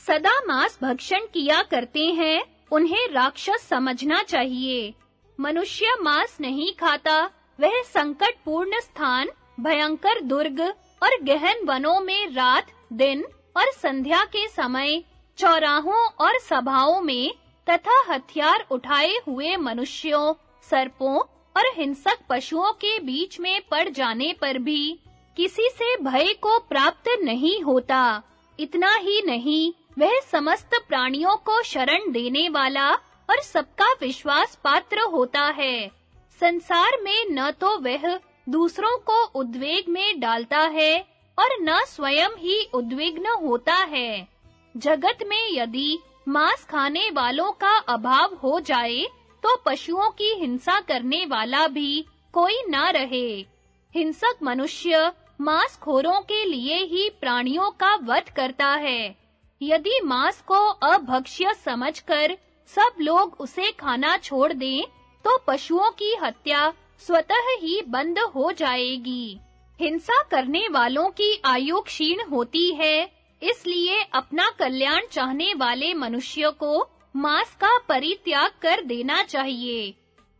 सदा मांस भक्षण किया करते हैं, उन्हें राक्षस समझना चाहिए। मनुष्य मांस नहीं खाता, वह संकटपूर्ण स्थान, भयंकर दुर्ग और गहन वनों में रात, दिन और संध्या के समय चौराहों और सभाओं में तथा हथियार उठाए हुए मनुष्यों, सर्पों और हिंसक पशुओं के बीच में पड़ जाने पर भी किसी से भय को प्राप्त नहीं होता। इतना ही नहीं, वह समस्त प्राणियों को शरण देने वाला और सबका विश्वास पात्र होता है। संसार में न तो वह दूसरों को उद्वेग में डालता है और न स्वयं ही उद्विग्न होता है। जगत में यदि मांस खाने वालों का अभाव हो जाए तो पशुओं की हिंसा करने वाला भी कोई ना रहे। हिंसक मनुष्य मांस खोरों के लिए ही प्राणियों का वध करता है। यदि मांस को अभक्ष्य समझकर सब लोग उसे खाना छोड़ दें तो पशुओं की हत्या स्वतः ही बंद हो जाएगी। हिंसा करने वालों की आयु क्षीण होती है इसलिए अपना कल्याण चाहने वाले मनुष्य को मांस का परित्याग कर देना चाहिए।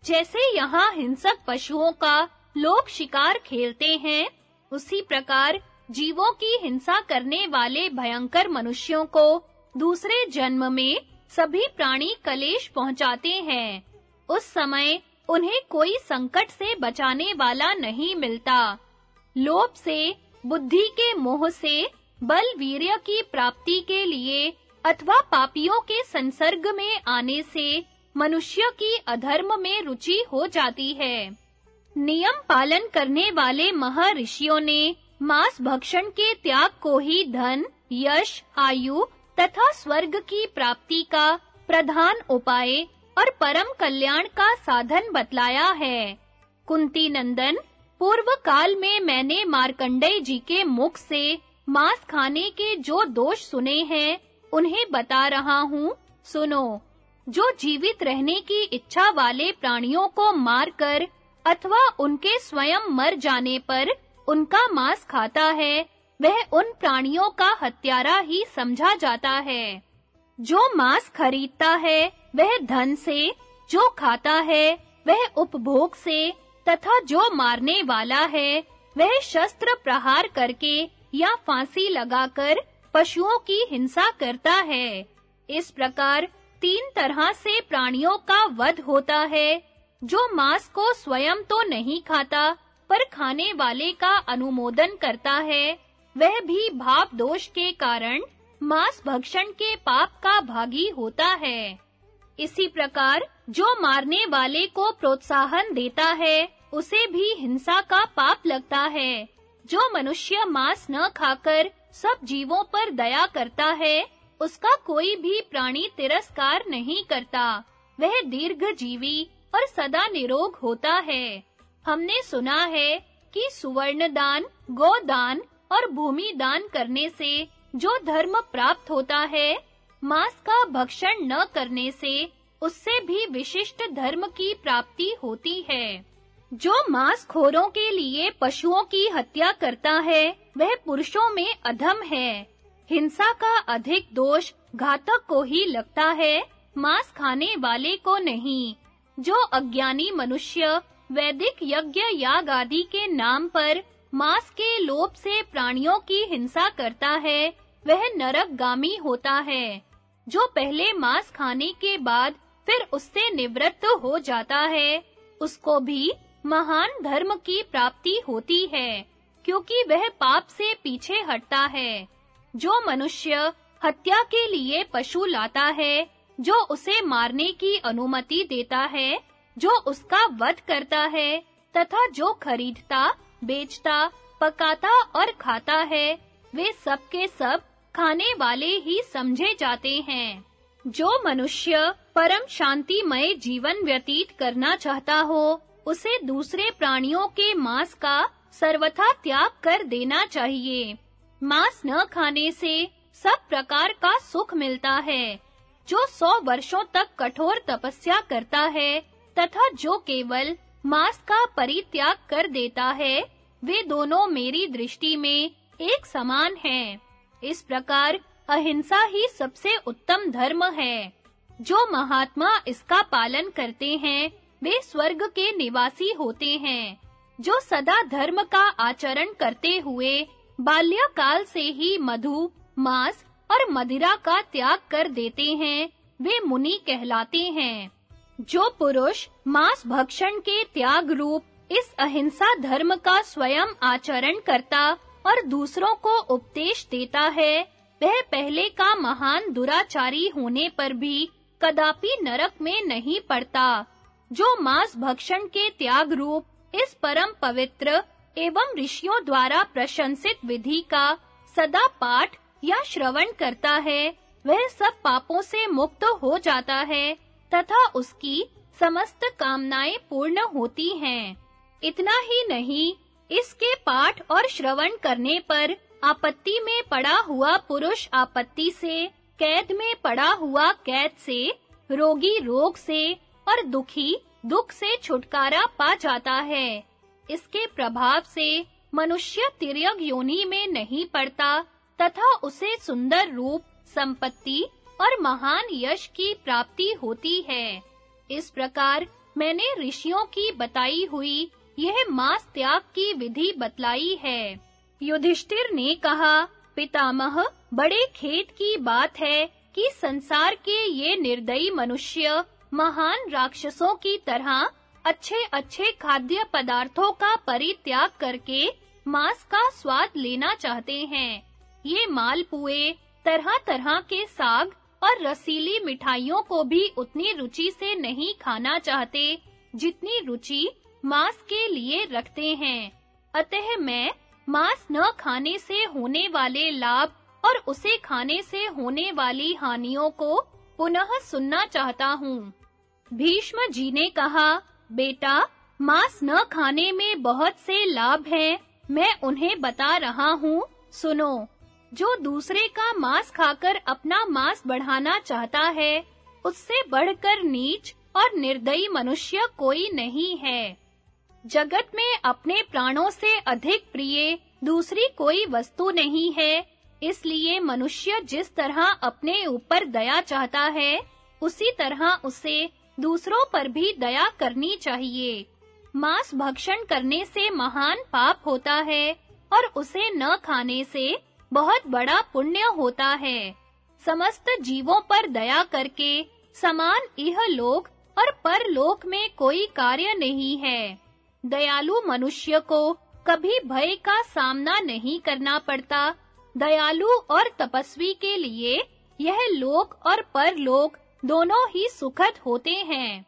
जैसे यहाँ हिंसक पशुओं का लोग शिकार खेलते हैं, उसी प्रकार जीवों की हिंसा करने वाले भयंकर मनुष्यों को दूसरे जन्म में सभी प्राणी कलेश पहुंचाते हैं। उस समय उन्हें कोई संकट से बचाने वाला नहीं मिलता। लोभ से, बुद्धि के मोह से बल वीर्य की प्राप्ति के लिए अथवा पापियों के संसर्ग में आने से मनुष्य की अधर्म में रुचि हो जाती है। नियम पालन करने वाले महर्षियों ने मांस भक्षण के त्याग को ही धन, यश, आयु तथा स्वर्ग की प्राप्ति का प्रधान उपाय और परम कल्याण का साधन बतलाया है। कुंती नंदन, पूर्व काल में मैंने मार्कंडेय जी के मुख से मांस खाने के जो दोष सुने हैं, उन्हें बता रहा हूँ, सुनो। जो जीवित रहने की इच्छा वाले प्राणियों को मारकर अथवा उनके स्वयं मर जाने पर उनका मांस खाता है, वह उन प्राणियों का हत्यारा ही समझा जाता है। जो मांस खरीदता है, वह धन से, जो खाता है, वह उपभोग से, तथा जो मारने वाला है, वह शस्त्र प्रहार करके या फांसी लगाकर पशुओं की हिंसा करता है। इस प्रकार तीन तरह से प्राणियों का वध होता है। जो मांस को स्वयं तो नहीं खाता, पर खाने वाले का अनुमोदन करता है, वह भी भाव दोष के कारण मांस भक्षण के पाप का भागी होता है। इसी प्रकार जो मारने वाले को प्रोत्साहन देता है, उसे भी हिंसा का पाप लगता है। जो मनुष्य मांस न खाकर सब जीवों पर दया करता है, उसका कोई भी प्राणी तिरस्कार नहीं करता। वह दीर्घ जीवी और सदा निरोग होता है। हमने सुना है कि सुवर्ण दान गोदान और भूमि दान करने से जो धर्म प्राप्त होता है, मांस का भक्षण न करने से उससे भी विशिष्ट धर्म की प्राप्ति होती है। जो मांस खोरों के लिए पशुओं की हत्या करता है, वह पुरुषों में अधम है। हिंसा का अधिक दोष घातक को ही लगता है, मांस खाने वाले को नहीं। जो अज्ञानी मनुष्य, वैदिक यज्ञ याग आदि के नाम पर मांस के लोभ से प्राणियों की हिंसा करता है, वह नरकगामी होता है। जो पहले मांस खाने के बाद फिर उससे निवृत्त हो जाता है, उसको भी महान धर्म की प्राप्ति होती है, क्योंकि वह पाप से पीछे हटता है। जो मनुष्य हत्या के लिए पशु लाता है, जो उसे मारने की अनुमति देता है, जो उसका वध करता है, तथा जो खरीदता, बेचता, पकाता और खाता है, वे सब के सब खाने वाले ही समझे जाते हैं। जो मनुष्य परम शांतिमय जीवन व्यतीत करना चाहता हो उसे दूसरे प्राणियों के मांस का सर्वथा त्याग कर देना चाहिए। मांस न खाने से सब प्रकार का सुख मिलता है, जो सौ वर्षों तक कठोर तपस्या करता है तथा जो केवल मांस का परित्याग कर देता है, वे दोनों मेरी दृष्टि में एक समान हैं। इस प्रकार अहिंसा ही सबसे उत्तम धर्म है। जो महात्मा इसका पालन करते हैं वे स्वर्ग के निवासी होते हैं, जो सदा धर्म का आचरण करते हुए बाल्यकाल से ही मधु, मांस और मदिरा का त्याग कर देते हैं, वे मुनि कहलाते हैं। जो पुरुष मांस भक्षण के त्याग रूप इस अहिंसा धर्म का स्वयं आचरण करता और दूसरों को उपदेश देता है, वह पहले का महान दुराचारी होने पर भी कदापि नरक में नहीं पड़ता। जो मांस भक्षण के त्याग रूप इस परम पवित्र एवं ऋषियों द्वारा प्रशंसित विधि का सदा पाठ या श्रवण करता है, वह सब पापों से मुक्त हो जाता है तथा उसकी समस्त कामनाएँ पूर्ण होती हैं। इतना ही नहीं, इसके पाठ और श्रवण करने पर आपत्ति में पड़ा हुआ पुरुष आपत्ति से, कैद में पड़ा हुआ कैद से, रोगी रोग से और दुखी दुख से छुटकारा पा जाता है। इसके प्रभाव से मनुष्य तिर्यक योनि में नहीं पड़ता तथा उसे सुंदर रूप, संपत्ति और महान यश की प्राप्ति होती है। इस प्रकार मैंने ऋषियों की बताई हुई यह मास त्याग की विधि बतलाई है। युधिष्ठिर ने कहा, पितामह, बड़े खेत की बात है कि संसार के ये निर्दयी मनुष्य महान राक्षसों की तरह अच्छे-अच्छे खाद्य पदार्थों का परित्याग करके मांस का स्वाद लेना चाहते हैं। ये मालपुए, तरह-तरह के साग और रसीली मिठाइयों को भी उतनी रुचि से नहीं खाना चाहते, जितनी रुचि मांस के लिए रखते हैं। अतः मैं मांस न खाने से होने वाले लाभ और उसे खाने से होने वाली हानियों को पुनः सुनना चाहता हूँ। भीष्म जी ने कहा, बेटा, मांस न खाने में बहुत से लाभ हैं। मैं उन्हें बता रहा हूँ। सुनो, जो दूसरे का मांस खाकर अपना मांस बढ़ाना चाहता है, उससे बढ़कर नीच और निर्दयी मनुष्य कोई नहीं है। जगत में अपने प्राणों से अधिक प्रिय दूसरी कोई वस्तु नहीं है। इसलिए मनुष्य जिस तरह अपने ऊपर दया चाहता है, उसी तरह उसे दूसरों पर भी दया करनी चाहिए। मांस भक्षण करने से महान पाप होता है और उसे न खाने से बहुत बड़ा पुण्य होता है। समस्त जीवों पर दया करके समान यह लोक और परलोक में कोई कार्य नहीं है। दयालु मनुष्य को कभी भय का सामना नहीं करना पड़ता। दयालु और तपस्वी के लिए यह लोक और परलोक दोनों ही सुखद होते हैं।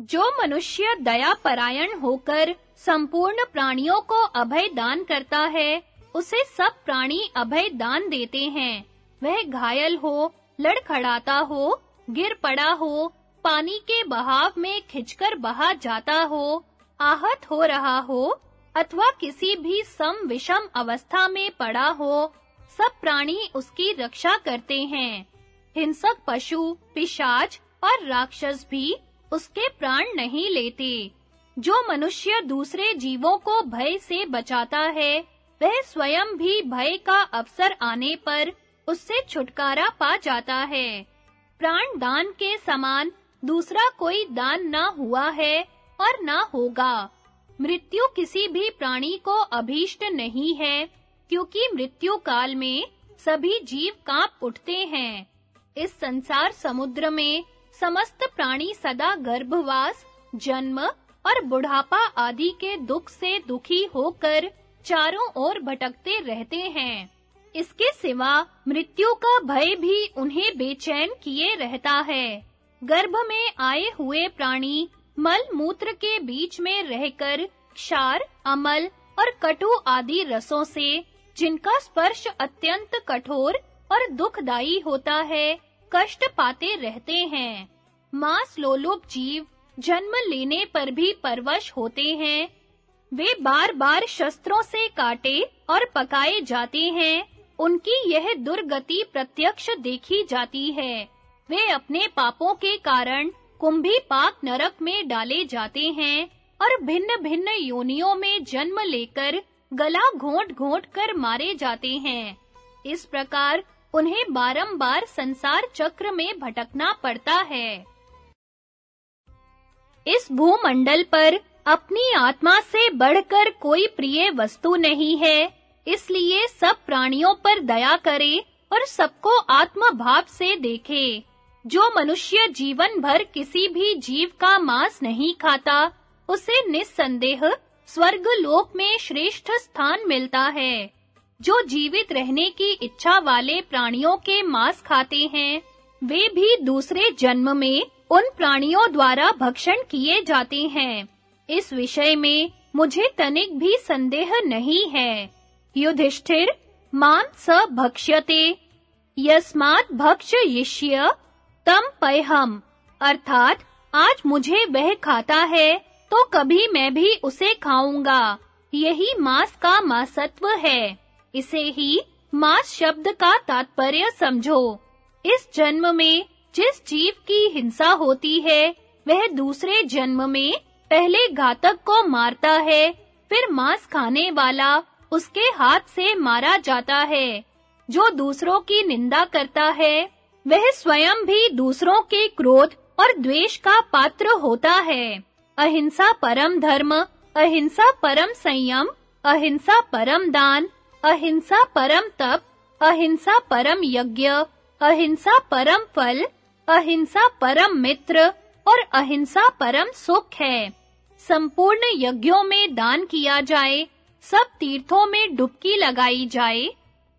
जो मनुष्य दया परायण होकर संपूर्ण प्राणियों को अभय दान करता है, उसे सब प्राणी अभय दान देते हैं। वह घायल हो, लड़खड़ाता हो, गिर पड़ा हो, पानी के बहाव में खिंचकर बहा जाता हो, आहत हो रहा हो, अथवा किसी भी सम विषम अवस्था में पड़ा हो, सब प्राणी उसकी रक्षा करते हैं। हिंसक पशु, पिशाच और राक्षस भी उसके प्राण नहीं लेते। जो मनुष्य दूसरे जीवों को भय से बचाता है, वह स्वयं भी भय का अवसर आने पर उससे छुटकारा पा जाता है। प्राण दान के समान दूसरा कोई दान ना हुआ है और ना होगा। मृत्यु किसी भी प्राणी को अभीष्ट नहीं है, क्योंकि मृत्यु काल में सभी जीव काँप उठते हैं। इस संसार समुद्र में समस्त प्राणी सदा गर्भवास, जन्म और बुढ़ापा आदि के दुख से दुखी होकर चारों ओर भटकते रहते हैं। इसके सिवा मृत्यु का भय भी उन्हें बेचैन किए रहता है। गर्भ में आए हुए प्राणी मल मूत्र के बीच में रहकर क्षार, अमल और कटु आदि रसों से, जिनका स्पर्श अत्यंत कठोर और दुखदाई होता है, कष्ट पाते रहते हैं। मांस लोलुप जीव जन्म लेने पर भी परवश होते हैं। वे बार-बार शस्त्रों से काटे और पकाए जाते हैं। उनकी यह दुर्गति प्रत्यक्ष देखी जाती है। वे अपने पापों के कारण कुंभी पाक नरक में डाले जाते हैं और भिन्न-भिन्न योनियों में जन्म लेकर गला घोंट-घोंट कर मारे जाते हैं। इस प्रकार उन्हें बारंबार संसार चक्र में भटकना पड़ता है। इस भूमंडल पर अपनी आत्मा से बढ़कर कोई प्रिय वस्तु नहीं है, इसलिए सब प्राणियों पर दया करे और सबको आत्म भाव से देखे। जो मनुष्य जीवन भर किसी भी जीव का मांस नहीं खाता, उसे निस्संदेह स्वर्ग लोक में श्रेष्ठ स्थान मिलता है। जो जीवित रहने की इच्छा वाले प्राणियों के मांस खाते हैं, वे भी दूसरे जन्म में उन प्राणियों द्वारा भक्षण किए जाते हैं। इस विषय में मुझे तनिक भी संदेह नहीं है। युधिष्ठिर, माँ स भक्ष्यते। यस्मात् भक्ष्यिष्य तम पयहम अर्थात, आज मुझे वह खाता है तो कभी मैं भी उसे खाऊँगा। यही मांस का मासत्व है। इसे ही मास शब्द का तात्पर्य समझो। इस जन्म में जिस जीव की हिंसा होती है, वह दूसरे जन्म में पहले घातक को मारता है, फिर मांस खाने वाला उसके हाथ से मारा जाता है। जो दूसरों की निंदा करता है, वह स्वयं भी दूसरों के क्रोध और द्वेष का पात्र होता है। अहिंसा परम धर्म, अहिंसा परम संयम, अहिंसा परम दान अहिंसा परम तप, अहिंसा परम यज्ञ, अहिंसा परम फल, अहिंसा परम मित्र और अहिंसा परम सुख है। संपूर्ण यज्ञों में दान किया जाए, सब तीर्थों में डुबकी लगाई जाए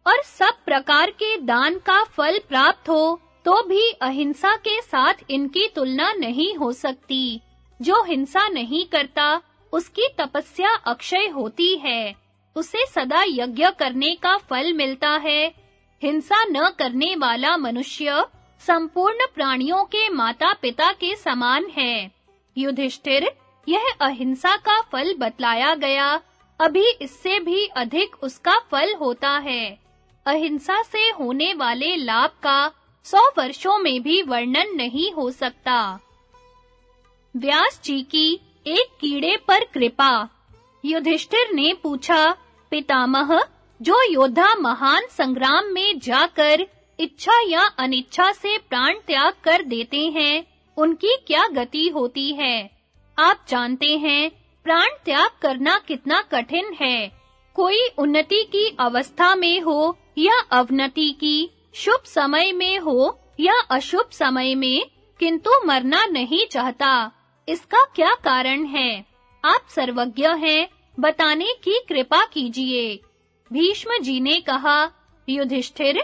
और सब प्रकार के दान का फल प्राप्त हो तो भी अहिंसा के साथ इनकी तुलना नहीं हो सकती। जो हिंसा नहीं करता, उसकी तपस्या अक्षय होती है। उसे सदा यज्ञ करने का फल मिलता है। हिंसा न करने वाला मनुष्य संपूर्ण प्राणियों के माता-पिता के समान है। युधिष्ठिर, यह अहिंसा का फल बतलाया गया। अभी इससे भी अधिक उसका फल होता है। अहिंसा से होने वाले लाभ का सौ वर्षों में भी वर्णन नहीं हो सकता। व्यास जी की एक कीड़े पर कृपा। युधिष्ठिर ने पूछा, पितामह, जो योद्धा महान संग्राम में जाकर इच्छा या अनिच्छा से प्राण त्याग कर देते हैं, उनकी क्या गति होती है? आप जानते हैं, प्राण त्याग करना कितना कठिन है। कोई उन्नति की अवस्था में हो या अवनति की, शुभ समय में हो या अशुभ समय में, किंतु मरना नहीं चाहता, इसका क्या कारण है? आप सर्वज्ञ हैं, बताने की कृपा कीजिए। भीष्म जी ने कहा, युधिष्ठिर,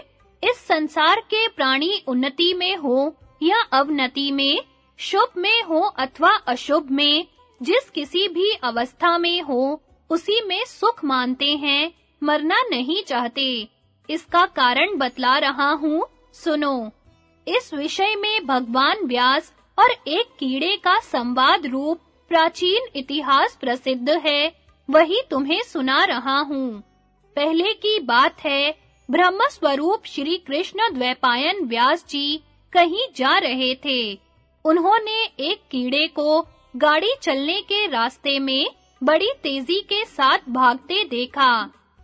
इस संसार के प्राणी उन्नति में हो या अवनति में, शुभ में हो अथवा अशुभ में, जिस किसी भी अवस्था में हो, उसी में सुख मानते हैं, मरना नहीं चाहते। इसका कारण बतला रहा हूँ, सुनो। इस विषय में भगवान व्यास और एक कीड़े का संवाद रूप प्राचीन इतिहास प्रसिद्ध है, वही तुम्हें सुना रहा हूँ। पहले की बात है ब्रह्म स्वरूप श्री कृष्ण द्वैपायन व्यास जी कहीं जा रहे थे। उन्होंने एक कीड़े को गाड़ी चलने के रास्ते में बड़ी तेज़ी के साथ भागते देखा।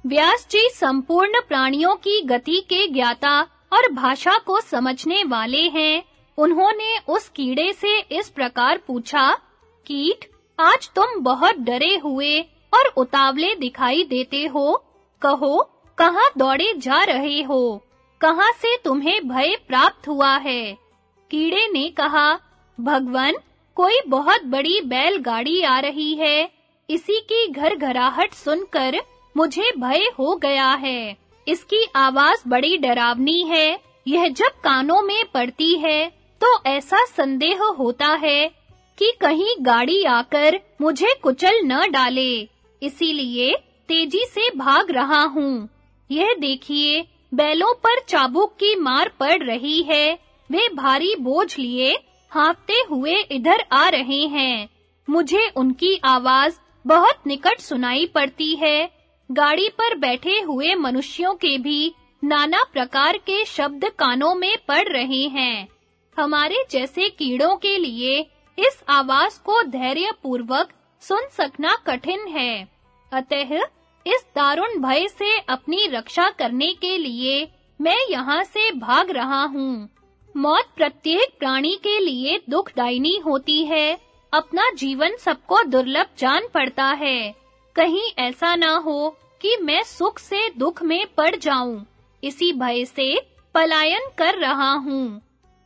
व्यास जी संपूर्ण प्राणियों की गति के ज्ञाता और भाषा को समझने वाले हैं। उन्होंने उस कीड़े से इस प्रकार पूछा कीट, आज तुम बहुत डरे हुए और उतावले दिखाई देते हो। कहो, कहाँ दौड़े जा रहे हो? कहाँ से तुम्हें भय प्राप्त हुआ है? कीड़े ने कहा, भगवन, कोई बहुत बड़ी बैलगाड़ी आ रही है। इसी की घर-घराहट सुनकर मुझे भय हो गया है। इसकी आवाज़ बड़ी डरावनी है। यह जब कानों में पड़ती है तो ऐसा संदेह होता है कि कहीं गाड़ी आकर मुझे कुचल न डाले। इसीलिए तेज़ी से भाग रहा हूँ। यह देखिए, बैलों पर चाबुक की मार पड़ रही है। वे भारी बोझ लिए हाँफते हुए इधर आ रहे हैं। मुझे उनकी आवाज़ बहुत निकट सुनाई पड़ती है। गाड़ी पर बैठे हुए मनुष्यों के भी नाना प्रकार के शब्द कानों में पड़ रहे हैं। हमारे जैसे कीड़ों के लिए इस आवाज़ को धैर्य पूर्वक सुन सकना कठिन है। अतः इस दारुण भय से अपनी रक्षा करने के लिए मैं यहाँ से भाग रहा हूँ। मौत प्रत्येक प्राणी के लिए दुखदायिनी होती है। अपना जीवन सबको दुर्लभ जान पड़ता है। कहीं ऐसा ना हो कि मैं सुख से दुख में पड़ जाऊँ। इसी भय से पलायन कर रहा हूँ।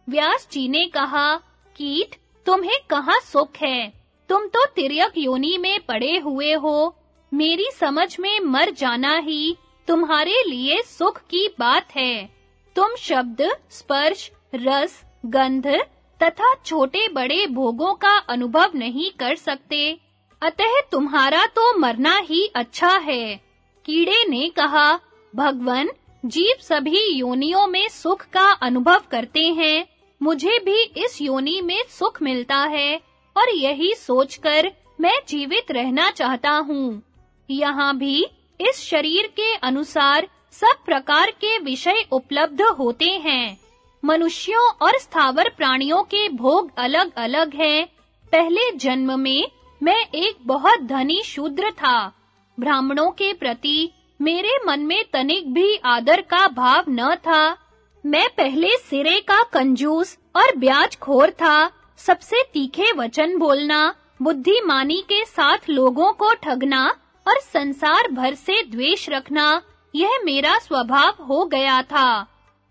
व्यास जी ने कहा, कीट तुम्हें कहाँ सुख है? तुम तो तिर्यक योनि में पड़े हुए हो। मेरी समझ में मर जाना ही तुम्हारे लिए सुख की बात है। तुम शब्द, स्पर्श, रस, गंध तथा छोटे-बड़े भोगों का अनुभव नहीं कर सकते। अतः तुम्हारा तो मरना ही अच्छा है। कीड़े ने कहा, भगवन, जीव सभी योनियों में सुख का अनुभव करते हैं। मुझे भी इस योनि में सुख मिलता है और यही सोचकर मैं जीवित रहना चाहता हूँ। यहाँ भी इस शरीर के अनुसार सब प्रकार के विषय उपलब्ध होते हैं। मनुष्यों और स्थावर प्राणियों के भोग अलग-अलग हैं। पहले जन्म में मैं एक बहुत धनी शूद्र था। ब्राह्मणों के प्रति मेरे मन में तनिक भी आदर का भाव न था। मैं पहले सिरे का कंजूस और ब्याज खोर था। सबसे तीखे वचन बोलना, बुद्धिमानी के साथ लोगों को ठगना और संसार भर से द्वेष रखना, यह मेरा स्वभाव हो गया था।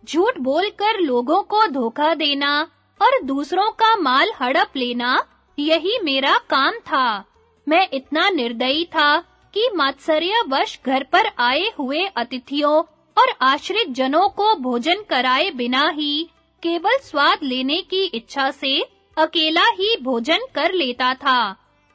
झूठ बोलकर लोगों को धोखा देना और दूसरों का माल हड़प लेना, यही मेरा काम था। मैं इतना निर्दयी था कि मात्सर्य वश घर पर आए हुए अतिथियों और आश्रित जनों को भोजन कराए बिना ही केवल स्वाद लेने की इच्छा से अकेला ही भोजन कर लेता था।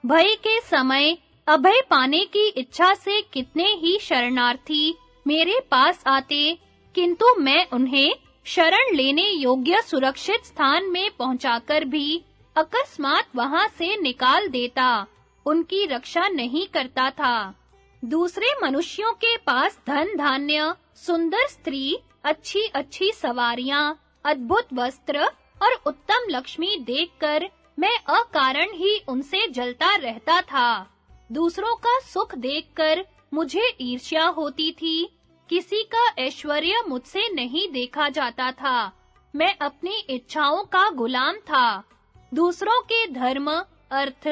भय के समय अभय पाने की इच्छा से कितने ही शरणार्थी मेरे पास आते, किंतु मैं उन्हें शरण लेने योग्य सुरक्षित स्थान में पहुंचाकर भी अकस्मात वहाँ से निकाल देता, उनकी रक्षा नहीं करता था। दूसरे मनुष्यों के पास धन धान्य सुंदर स्त्री अच्छी अच्छी सवारियाँ, अद्भुत वस्त्र और उत्तम लक्ष्मी देखकर मैं अकारण ही उनसे जलता रहता था। दूसरों का सुख देखकर मुझे ईर्ष्या होती थी। किसी का ऐश्वर्य मुझसे नहीं देखा जाता था। मैं अपनी इच्छाओं का गुलाम था। दूसरों के धर्म, अर्थ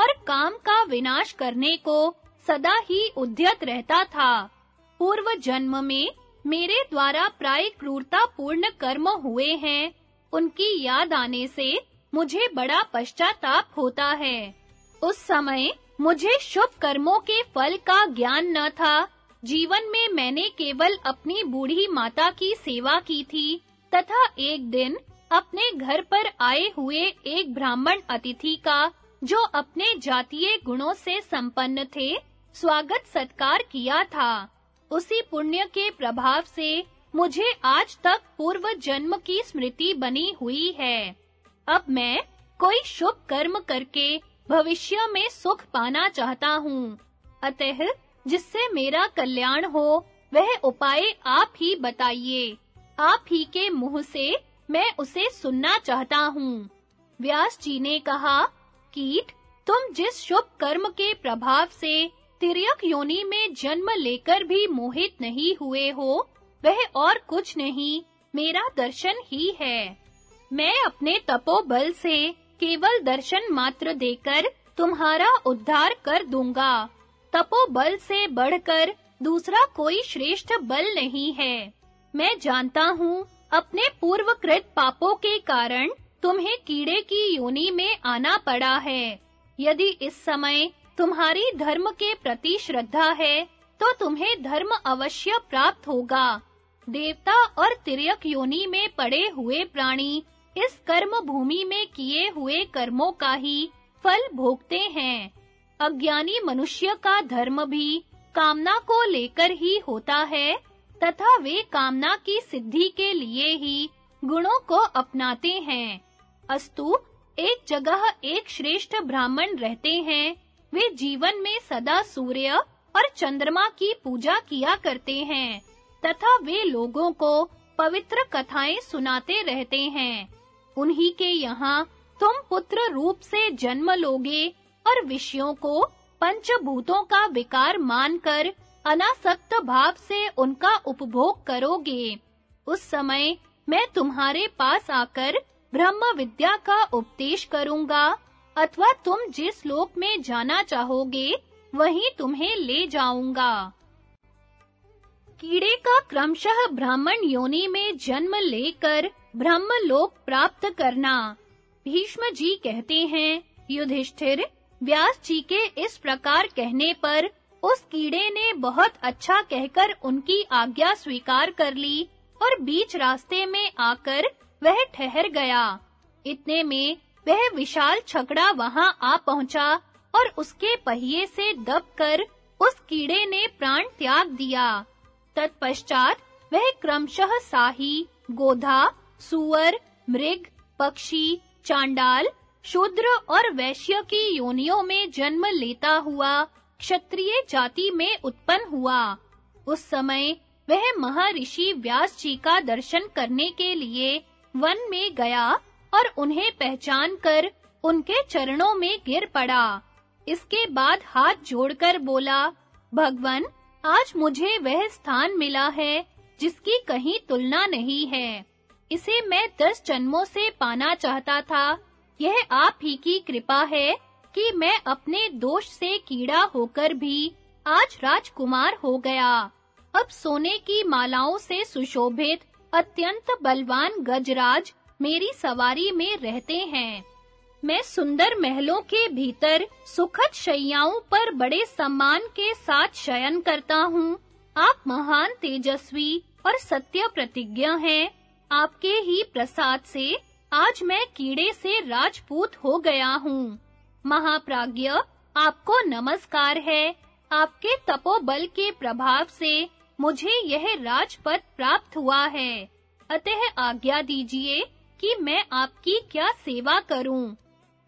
और काम का विनाश करने को सदा ही उद्यत रहता था। पूर्व जन्म में मेरे द्वारा प्राय क्रूरता पूर्ण कर्म हुए हैं। उनकी याद आने से मुझे बड़ा पश्चाताप होता है। उस समय मुझे शुभ कर्मों के फल का ज्ञान न था। जीवन में मैंने केवल अपनी बूढ़ी माता की सेवा की थी, तथा एक दिन अपने घर पर आए हुए एक ब्राह्मण अतिथि का, जो अपने जातीय गुणों से संपन्न थे, स्वागत सत्कार किया था। उसी पुण्य के प्रभाव से मुझे आज तक पूर्व जन्म की स्मृति बनी हुई है। अब मैं कोई शुभ कर्म करके भविष्य में सुख पाना चाहता हूँ। अतः जिससे मेरा कल्याण हो, वह उपाय आप ही बताइए। आप ही के मुँह से मैं उसे सुनना चाहता हूँ। व्यास जी ने कहा, कीट, तुम जिस शुभ कर्म के प्रभाव से तिर्यक योनि में जन्म लेकर भी मोहित नहीं हुए हो, वह और कुछ नहीं, मेरा दर्शन ही है। मैं अपने तपोबल से केवल दर्शन मात्र देकर तुम्हारा उद्धार कर दूँगा। तपोबल से बढ़कर दूसरा कोई श्रेष्ठ बल नहीं है। मैं जानता हूँ, अपने पूर्वकृत पापों के कारण तुम्हें कीड़े की योनि में आना पड़ा है। यदि इस समय तुम्हारी धर्म के प्रति श्रद्धा है तो तुम्हें धर्म अवश्य प्राप्त होगा। देवता और तिर्यक योनि में पड़े हुए प्राणी इस कर्म भूमि में किए हुए कर्मों का ही फल भोगते हैं। अज्ञानी मनुष्य का धर्म भी कामना को लेकर ही होता है, तथा वे कामना की सिद्धि के लिए ही गुणों को अपनाते हैं। अस्तु, एक जगह एक श्रेष्ठ ब्राह्मण रहते हैं वे जीवन में सदा सूर्य और चंद्रमा की पूजा किया करते हैं, तथा वे लोगों को पवित्र कथाएँ सुनाते रहते हैं। उन्हीं के यहाँ तुम पुत्र रूप से जन्म लोगे और विषयों को पंचभूतों का विकार मानकर अनासक्त भाव से उनका उपभोग करोगे। उस समय मैं तुम्हारे पास आकर ब्रह्म विद्या का उपदेश करूँगा। अथवा तुम जिस लोक में जाना चाहोगे, वहीं तुम्हें ले जाऊँगा। कीड़े का क्रमशः ब्राह्मण योनि में जन्म लेकर ब्रह्म लोक प्राप्त करना। भीष्म जी कहते हैं, युधिष्ठिर, व्यास जी के इस प्रकार कहने पर उस कीड़े ने बहुत अच्छा कहकर उनकी आज्ञा स्वीकार कर ली और बीच रास्ते में आकर वह ठहर गया। इतने में वह विशाल छकड़ा वहाँ आ पहुँचा और उसके पहिए से दबकर उस कीड़े ने प्राण त्याग दिया। तत्पश्चात वह क्रमशः साही, गोधा, सुअर, मृग, पक्षी, चांडाल, शूद्र और वैश्य की योनियों में जन्म लेता हुआ क्षत्रिय जाति में उत्पन्न हुआ। उस समय वह महर्षि व्यास जी का दर्शन करने के लिए वन में गया और उन्हें पहचान कर उनके चरणों में गिर पड़ा। इसके बाद हाथ जोड़कर बोला, भगवन, आज मुझे वह स्थान मिला है जिसकी कहीं तुलना नहीं है। इसे मैं दस जन्मों से पाना चाहता था। यह आप ही की कृपा है कि मैं अपने दोष से कीड़ा होकर भी आज राजकुमार हो गया। अब सोने की मालाओं से सुशोभित अत्यंत बलवान गजराज मेरी सवारी में रहते हैं। मैं सुंदर महलों के भीतर सुखद शैयाओं पर बड़े सम्मान के साथ शयन करता हूँ। आप महान तेजस्वी और सत्य प्रतिज्ञा हैं। आपके ही प्रसाद से आज मैं कीड़े से राजपूत हो गया हूँ। महाप्राज्ञ, आपको नमस्कार है। आपके तपोबल के प्रभाव से मुझे यह राजपद प्राप्त हुआ है। अतः आज्ञा दीजिए कि मैं आपकी क्या सेवा करूँ?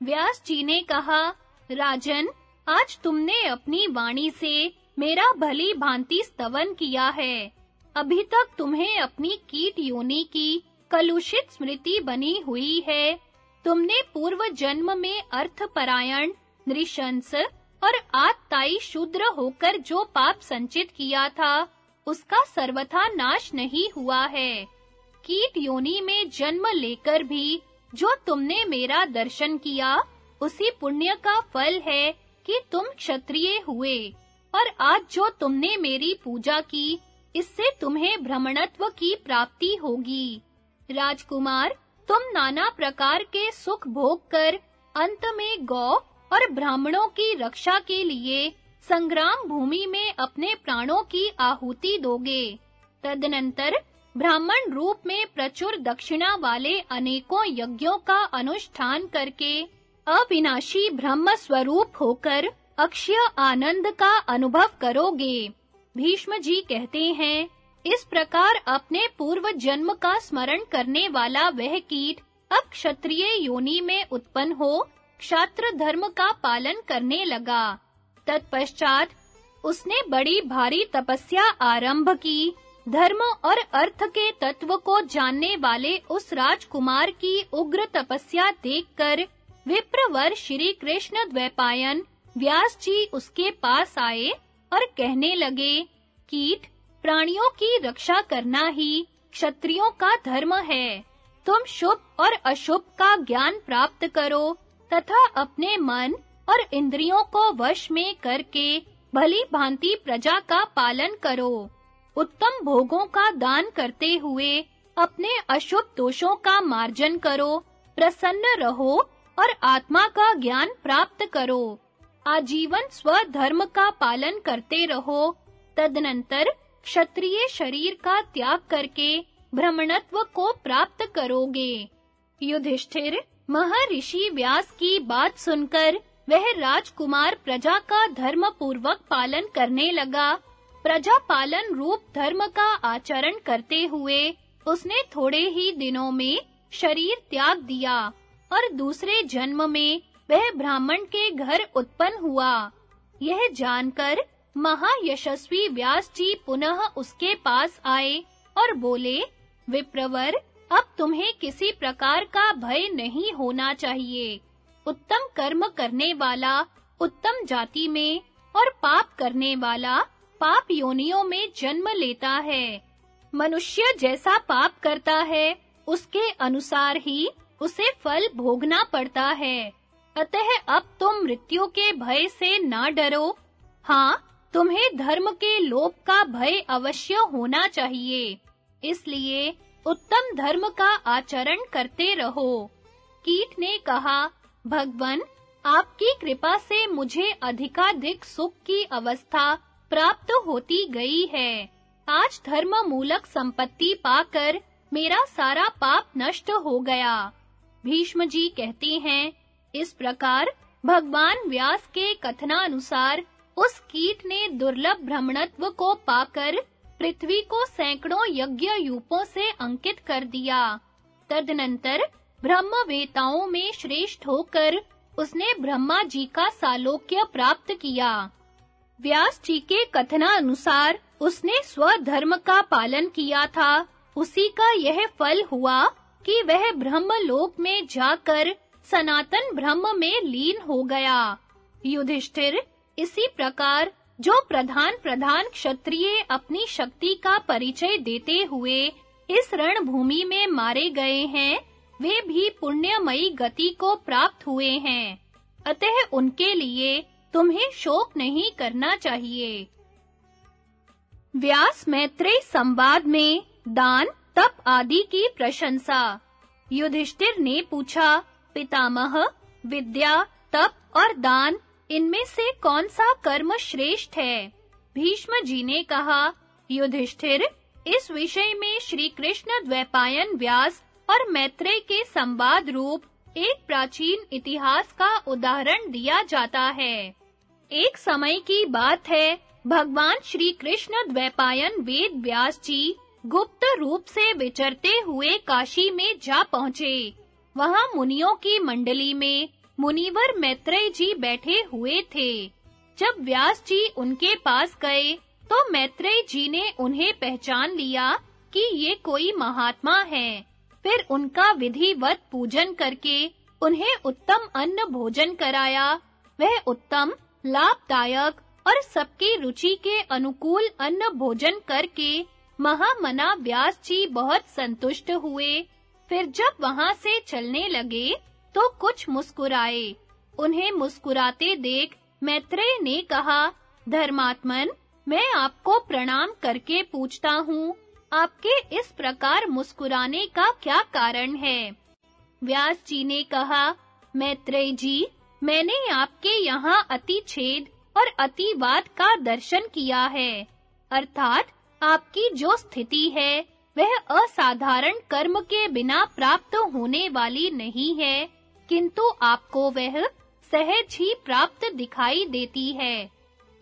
व्यास जी ने कहा, राजन, आज तुमने अपनी वाणी से मेरा भली भांति स्तवन किया है। अभी तक तुम्हें अपनी कीट योनि की कलुषित स्मृति बनी हुई है। तुमने पूर्व जन्म में अर्थपरायण, नृशंस और आत्ताई शूद्र होकर जो पाप संचित किया था, उसका सर्वथा नाश नहीं हुआ है। कीट योनि में जन्म लेकर भी जो तुमने मेरा दर्शन किया, उसी पुण्य का फल है कि तुम क्षत्रिय हुए। और आज जो तुमने मेरी पूजा की, इससे तुम्हें भ्रमणत्व की प्राप्ति होगी। राजकुमार, तुम नाना प्रकार के सुख भोग कर, अंत में गौ और ब्राह्मणों की रक्षा के लिए संग्राम भूमि में अपने प्राणों की आहुति दोगे। तदनंतर ब्राह्मण रूप में प्रचुर दक्षिणा वाले अनेकों यज्ञों का अनुष्ठान करके अविनाशी ब्रह्म स्वरूप होकर अक्षय आनंद का अनुभव करोगे। भीष्म जी कहते हैं, इस प्रकार अपने पूर्व जन्म का स्मरण करने वाला वह कीट अब क्षत्रिय योनि में उत्पन्न हो क्षात्र धर्म का पालन करने लगा। तत्पश्चात उसने बड़ी भारी तपस्या आरंभ की। धर्म और अर्थ के तत्व को जानने वाले उस राजकुमार की उग्र तपस्या देखकर विप्रवर श्री कृष्ण द्वैपायन व्यास जी उसके पास आए और कहने लगे, कीट, प्राणियों की रक्षा करना ही क्षत्रियों का धर्म है। तुम शुभ और अशुभ का ज्ञान प्राप्त करो तथा अपने मन और इंद्रियों को वश में करके भली भांति प्रजा का पालन करो। उत्तम भोगों का दान करते हुए अपने अशुभ दोषों का मार्जन करो, प्रसन्न रहो और आत्मा का ज्ञान प्राप्त करो। आजीवन स्वधर्म का पालन करते रहो। तदनंतर क्षत्रिय शरीर का त्याग करके ब्रह्मणत्व को प्राप्त करोगे। युधिष्ठिर, महर्षि व्यास की बात सुनकर वह राजकुमार प्रजा का धर्म पूर्वक पालन करने लगा। प्रजा पालन रूप धर्म का आचरण करते हुए उसने थोड़े ही दिनों में शरीर त्याग दिया और दूसरे जन्म में वह ब्राह्मण के घर उत्पन्न हुआ। यह जानकर महायशस्वी व्यास जी पुनः उसके पास आए और बोले, विप्रवर, अब तुम्हें किसी प्रकार का भय नहीं होना चाहिए। उत्तम कर्म करने वाला, उत्तम जाति में और पाप करने वाला पाप योनियों में जन्म लेता है। मनुष्य जैसा पाप करता है, उसके अनुसार ही उसे फल भोगना पड़ता है। अतः अब तुम मृत्यु के भय से ना डरो। हाँ तुम्हें धर्म के लोप का भय अवश्य होना चाहिए। इसलिए उत्तम धर्म का आचरण करते रहो। कीट ने कहा, भगवन, आपकी कृपा से मुझे अधिकाधिक सुख की अवस्था प्राप्त होती गई है। आज धर्म मूलक संपत्ति पाकर मेरा सारा पाप नष्ट हो गया। भीष्म जी कहते हैं, इस प्रकार भगवान व्यास के कथनानुसार उस कीट ने दुर्लभ भ्रमणत्व को पाकर पृथ्वी को सैकड़ों यज्ञ यूपों से अंकित कर दिया। तदनंतर ब्रह्मवेताओं में श्रेष्ठ होकर उसने ब्रह्मा जी का सालोक्य प्राप्त किया। व्यास जी के कथनानुसार उसने स्वधर्म का पालन किया था। उसी का यह फल हुआ कि वह ब्रह्मलोक में जाकर सनातन ब्रह्म में लीन हो गया। युधिष्ठिर, इसी प्रकार जो प्रधान प्रधान क्षत्रिय अपनी शक्ति का परिचय देते हुए इस रणभूमि में मारे गए हैं, वे भी पुण्यमयी गति को प्राप्त हुए हैं। अतः उनके लिए तुम्हें शोक नहीं करना चाहिए। व्यास मैत्रेय संवाद में दान, तप आदि की प्रशंसा। युधिष्ठिर ने पूछा, पितामह, विद्या, तप और दान, इनमें से कौन सा कर्म श्रेष्ठ है? भीष्म जी ने कहा, युधिष्ठिर, इस विषय में श्री कृष्ण द्वैपायन व्यास और मैत्रेय के संवाद रूप एक प्राचीन इतिहास का उदाहरण दिया जाता है। एक समय की बात है। भगवान श्री कृष्ण द्वैपायन वेद व्यास जी गुप्त रूप से विचरते हुए काशी में जा पहुँचे। वहाँ मुनियों की मंडली में मुनिवर मैत्रेय जी बैठे हुए थे। जब व्यास जी उनके पास गए तो मैत्रेय जी ने उन्हें पहचान लिया कि ये कोई महात्मा हैं। फिर उनका विधिवत पूजन करके उन्हें उत्तम अन्न भोजन कराया। वह उत्तम लाभदायक और सबकी रुचि के अनुकूल अन्न भोजन करके महामना व्यास जी बहुत संतुष्ट हुए। फिर जब वहाँ से चलने लगे तो कुछ मुस्कुराए। उन्हें मुस्कुराते देख मैत्रेय ने कहा, धर्मात्मन, मैं आपको प्रणाम करके पूछता हूँ, आपके इस प्रकार मुस्कुराने का क्या कारण है? व्यास जी ने कहा, मैत्रेय जी मैंने आपके यहाँ अति छेद और अतिवाद का दर्शन किया है। अर्थात, आपकी जो स्थिति है, वह असाधारण कर्म के बिना प्राप्त होने वाली नहीं है, किंतु आपको वह सहज ही प्राप्त दिखाई देती है।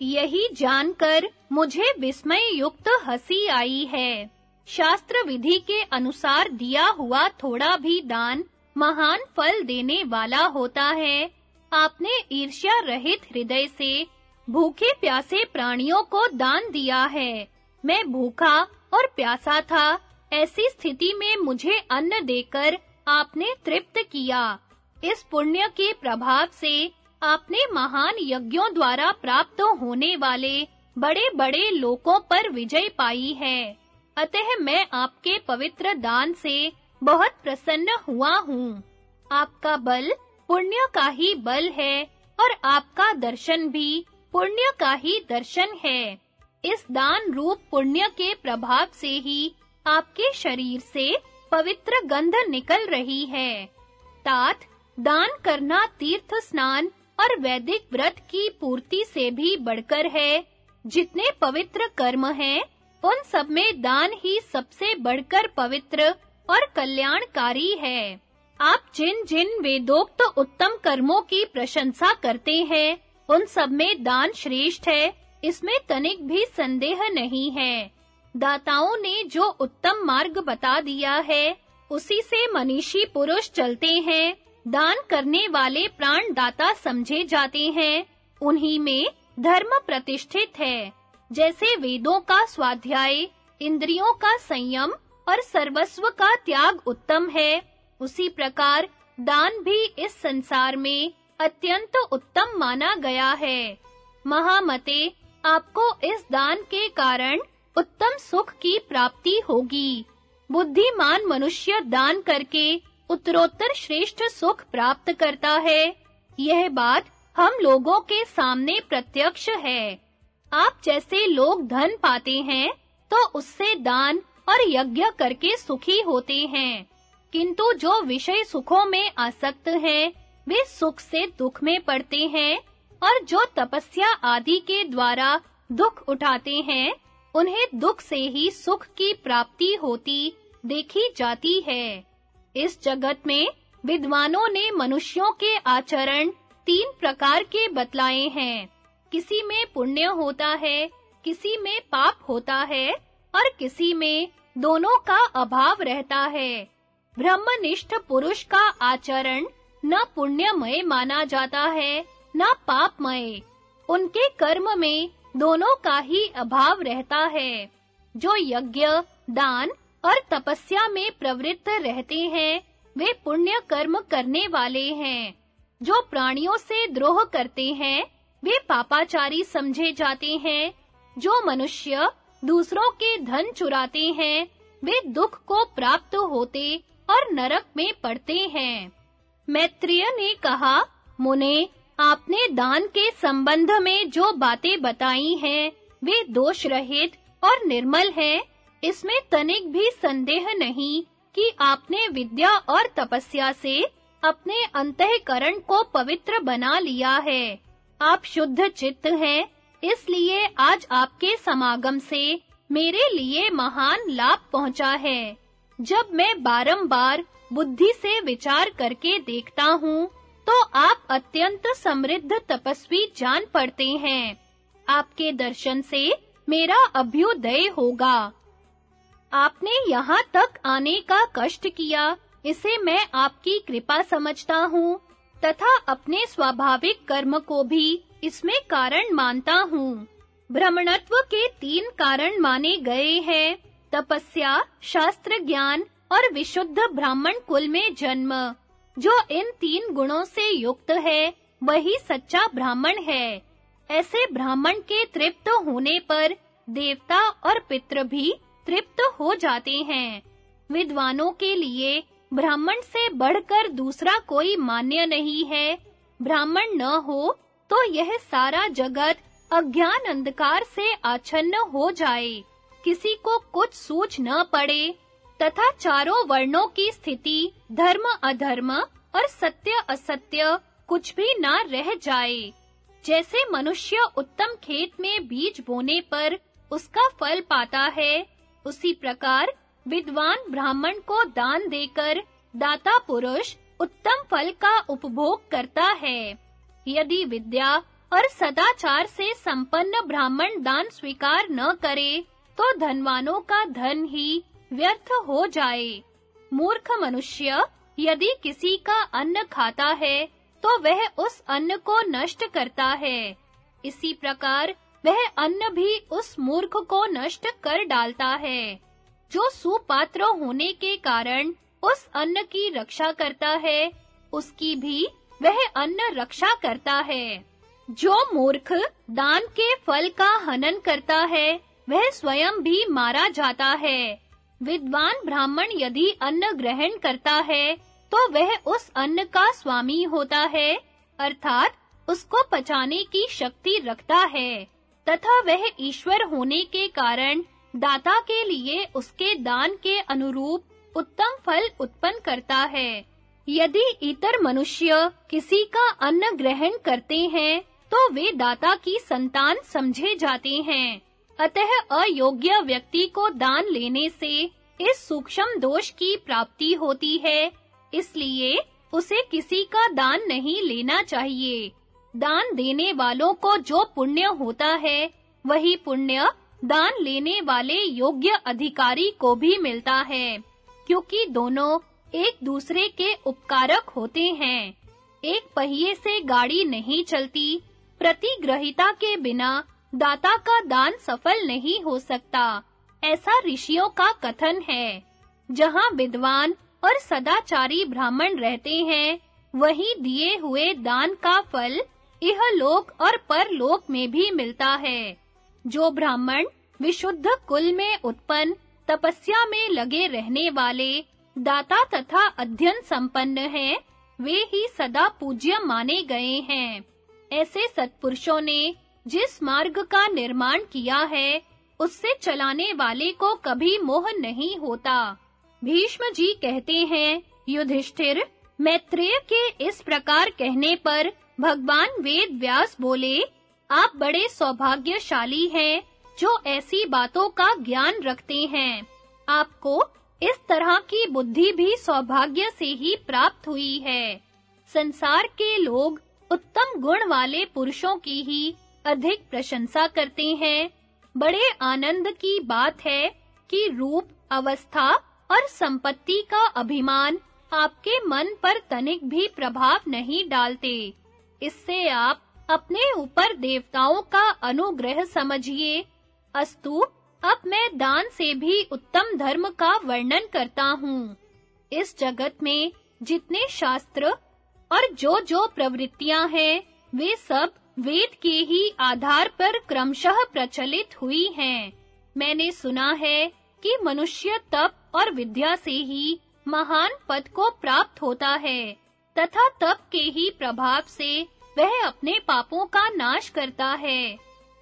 यही जानकर मुझे विस्मय युक्त हँसी आई है। शास्त्र विधि के अनुसार दिया हुआ थोड़ा भी दान महान फल देने वाला होता है। आपने ईर्ष्या रहित हृदय से भूखे प्यासे प्राणियों को दान दिया है। मैं भूखा और प्यासा था, ऐसी स्थिति में मुझे अन्न देकर आपने तृप्त किया। इस पुण्य के प्रभाव से आपने महान यज्ञों द्वारा प्राप्त होने वाले बड़े-बड़े लोकों पर विजय पाई है। अतः मैं आपके पवित्र दान से बहुत प्रसन्न हुआ हूँ। आपका बल पुण्य का ही बल है और आपका दर्शन भी पुण्य का ही दर्शन है। इस दान रूप पुण्य के प्रभाव से ही आपके शरीर से पवित्र गंध निकल रही है। तात, दान करना तीर्थ स्नान और वैदिक व्रत की पूर्ति से भी बढ़कर है। जितने पवित्र कर्म हैं, उन सब में दान ही सबसे बढ़कर पवित्र और कल्याणकारी है। आप जिन जिन वेदोक्त उत्तम कर्मों की प्रशंसा करते हैं, उन सब में दान श्रेष्ठ है, इसमें तनिक भी संदेह नहीं है। दाताओं ने जो उत्तम मार्ग बता दिया है, उसी से मनीषी पुरुष चलते हैं, दान करने वाले प्राण दाता समझे जाते हैं, उन्हीं में धर्म प्रतिष्ठित है। जैसे वेदों का स्वाध्याय, इंद्रियों का संयम और सर्वस्व का त्याग उत्तम है उसी प्रकार दान भी इस संसार में अत्यंत उत्तम माना गया है। महामते, आपको इस दान के कारण उत्तम सुख की प्राप्ति होगी। बुद्धिमान मनुष्य दान करके उत्तरोत्तर श्रेष्ठ सुख प्राप्त करता है। यह बात हम लोगों के सामने प्रत्यक्ष है। आप जैसे लोग धन पाते हैं तो उससे दान और यज्ञ करके सुखी होते हैं। किंतु जो विषय सुखों में आसक्त हैं, वे सुख से दुख में पड़ते हैं, और जो तपस्या आदि के द्वारा दुख उठाते हैं, उन्हें दुख से ही सुख की प्राप्ति होती देखी जाती है। इस जगत में विद्वानों ने मनुष्यों के आचरण तीन प्रकार के बतलाए हैं। किसी में पुण्य होता है, किसी में पाप होता है, और किसी में दोनों का अभाव रहता है। ब्रह्मनिष्ठ पुरुष का आचरण न पुण्यमय माना जाता है, न पापमय। उनके कर्म में दोनों का ही अभाव रहता है। जो यज्ञ, दान और तपस्या में प्रवृत्त रहते हैं, वे पुण्य कर्म करने वाले हैं। जो प्राणियों से द्रोह करते हैं, वे पापाचारी समझे जाते हैं। जो मनुष्य दूसरों के धन चुराते हैं, वे दुख को प्राप्त होते और नरक में पड़ते हैं। मैत्रेय ने कहा, मुने, आपने दान के संबंध में जो बातें बताई हैं, वे दोष रहित और निर्मल हैं। इसमें तनिक भी संदेह नहीं कि आपने विद्या और तपस्या से अपने अंतःकरण को पवित्र बना लिया है। आप शुद्ध चित्त हैं, इसलिए आज आपके समागम से मेरे लिए महान लाभ पहुँचा है। जब मैं बारंबार बुद्धि से विचार करके देखता हूँ तो आप अत्यंत समृद्ध तपस्वी जान पड़ते हैं। आपके दर्शन से मेरा अभ्युदय होगा। आपने यहाँ तक आने का कष्ट किया, इसे मैं आपकी कृपा समझता हूँ, तथा अपने स्वाभाविक कर्म को भी इसमें कारण मानता हूँ। ब्राह्मणत्व के तीन कारण माने गए हैं। तपस्या शास्त्र ज्ञान और विशुद्ध ब्राह्मण कुल में जन्म। जो इन तीन गुणों से युक्त है, वही सच्चा ब्राह्मण है। ऐसे ब्राह्मण के तृप्त होने पर देवता और पितृ भी तृप्त हो जाते हैं। विद्वानों के लिए ब्राह्मण से बढ़कर दूसरा कोई मान्य नहीं है। ब्राह्मण न हो तो यह सारा जगत अज्ञान अंधकार से आच्छन्न हो जाए। किसी को कुछ सूझ न पड़े, तथा चारों वर्णों की स्थिति, धर्म अधर्म और सत्य असत्य कुछ भी ना रह जाए। जैसे मनुष्य उत्तम खेत में बीज बोने पर उसका फल पाता है, उसी प्रकार विद्वान ब्राह्मण को दान देकर दाता पुरुष उत्तम फल का उपभोग करता है। यदि विद्या और सदाचार से संपन्न ब्राह्मण दान स्वीकार न करे तो धनवानों का धन ही व्यर्थ हो जाए। मूर्ख मनुष्य, यदि किसी का अन्न खाता है तो वह उस अन्न को नष्ट करता है। इसी प्रकार वह अन्न भी उस मूर्ख को नष्ट कर डालता है। जो सुपात्र होने के कारण उस अन्न की रक्षा करता है, उसकी भी वह अन्न रक्षा करता है। जो मूर्ख दान के फल का हनन करता है वह स्वयं भी मारा जाता है। विद्वान ब्राह्मण यदि अन्न ग्रहण करता है तो वह उस अन्न का स्वामी होता है, अर्थात उसको पचाने की शक्ति रखता है, तथा वह ईश्वर होने के कारण दाता के लिए उसके दान के अनुरूप उत्तम फल उत्पन्न करता है। यदि इतर मनुष्य किसी का अन्न ग्रहण करते हैं तो वे दाता की संतान समझे जाते हैं। अतः अयोग्य व्यक्ति को दान लेने से इस सूक्ष्म दोष की प्राप्ति होती है, इसलिए उसे किसी का दान नहीं लेना चाहिए। दान देने वालों को जो पुण्य होता है, वही पुण्य दान लेने वाले योग्य अधिकारी को भी मिलता है, क्योंकि दोनों एक दूसरे के उपकारक होते हैं। एक पहिए से गाड़ी नहीं चलती, प्रतिग्रहिता के बिना दाता का दान सफल नहीं हो सकता। ऐसा ऋषियों का कथन है। जहाँ विद्वान और सदाचारी ब्राह्मण रहते हैं, वहीं दिए हुए दान का फल यह लोक और परलोक में भी मिलता है। जो ब्राह्मण विशुद्ध कुल में उत्पन्न, तपस्या में लगे रहने वाले, दाता तथा अध्ययन संपन्न हैं, वे ही सदा पूज्य माने गए हैं। ऐसे सत्पुरुषों ने जिस मार्ग का निर्माण किया है, उससे चलाने वाले को कभी मोह नहीं होता। भीष्म जी कहते हैं, युधिष्ठिर, मैत्रेय के इस प्रकार कहने पर भगवान वेद व्यास बोले, आप बड़े सौभाग्यशाली हैं, जो ऐसी बातों का ज्ञान रखते हैं। आपको इस तरह की बुद्धि भी सौभाग्य से ही प्राप्त हुई है। संसार के लोग उत्तम गुण वाले पुरुषों की ही अधिक प्रशंसा करते हैं। बड़े आनंद की बात है कि रूप, अवस्था और संपत्ति का अभिमान आपके मन पर तनिक भी प्रभाव नहीं डालते। इससे आप अपने ऊपर देवताओं का अनुग्रह समझिए। अस्तु, अब मैं दान से भी उत्तम धर्म का वर्णन करता हूँ। इस जगत में जितने शास्त्र और जो जो प्रवृत्तियाँ हैं, वे सब वेद के ही आधार पर क्रमशः प्रचलित हुई हैं। मैंने सुना है कि मनुष्य तप और विद्या से ही महान पद को प्राप्त होता है, तथा तप के ही प्रभाव से वह अपने पापों का नाश करता है।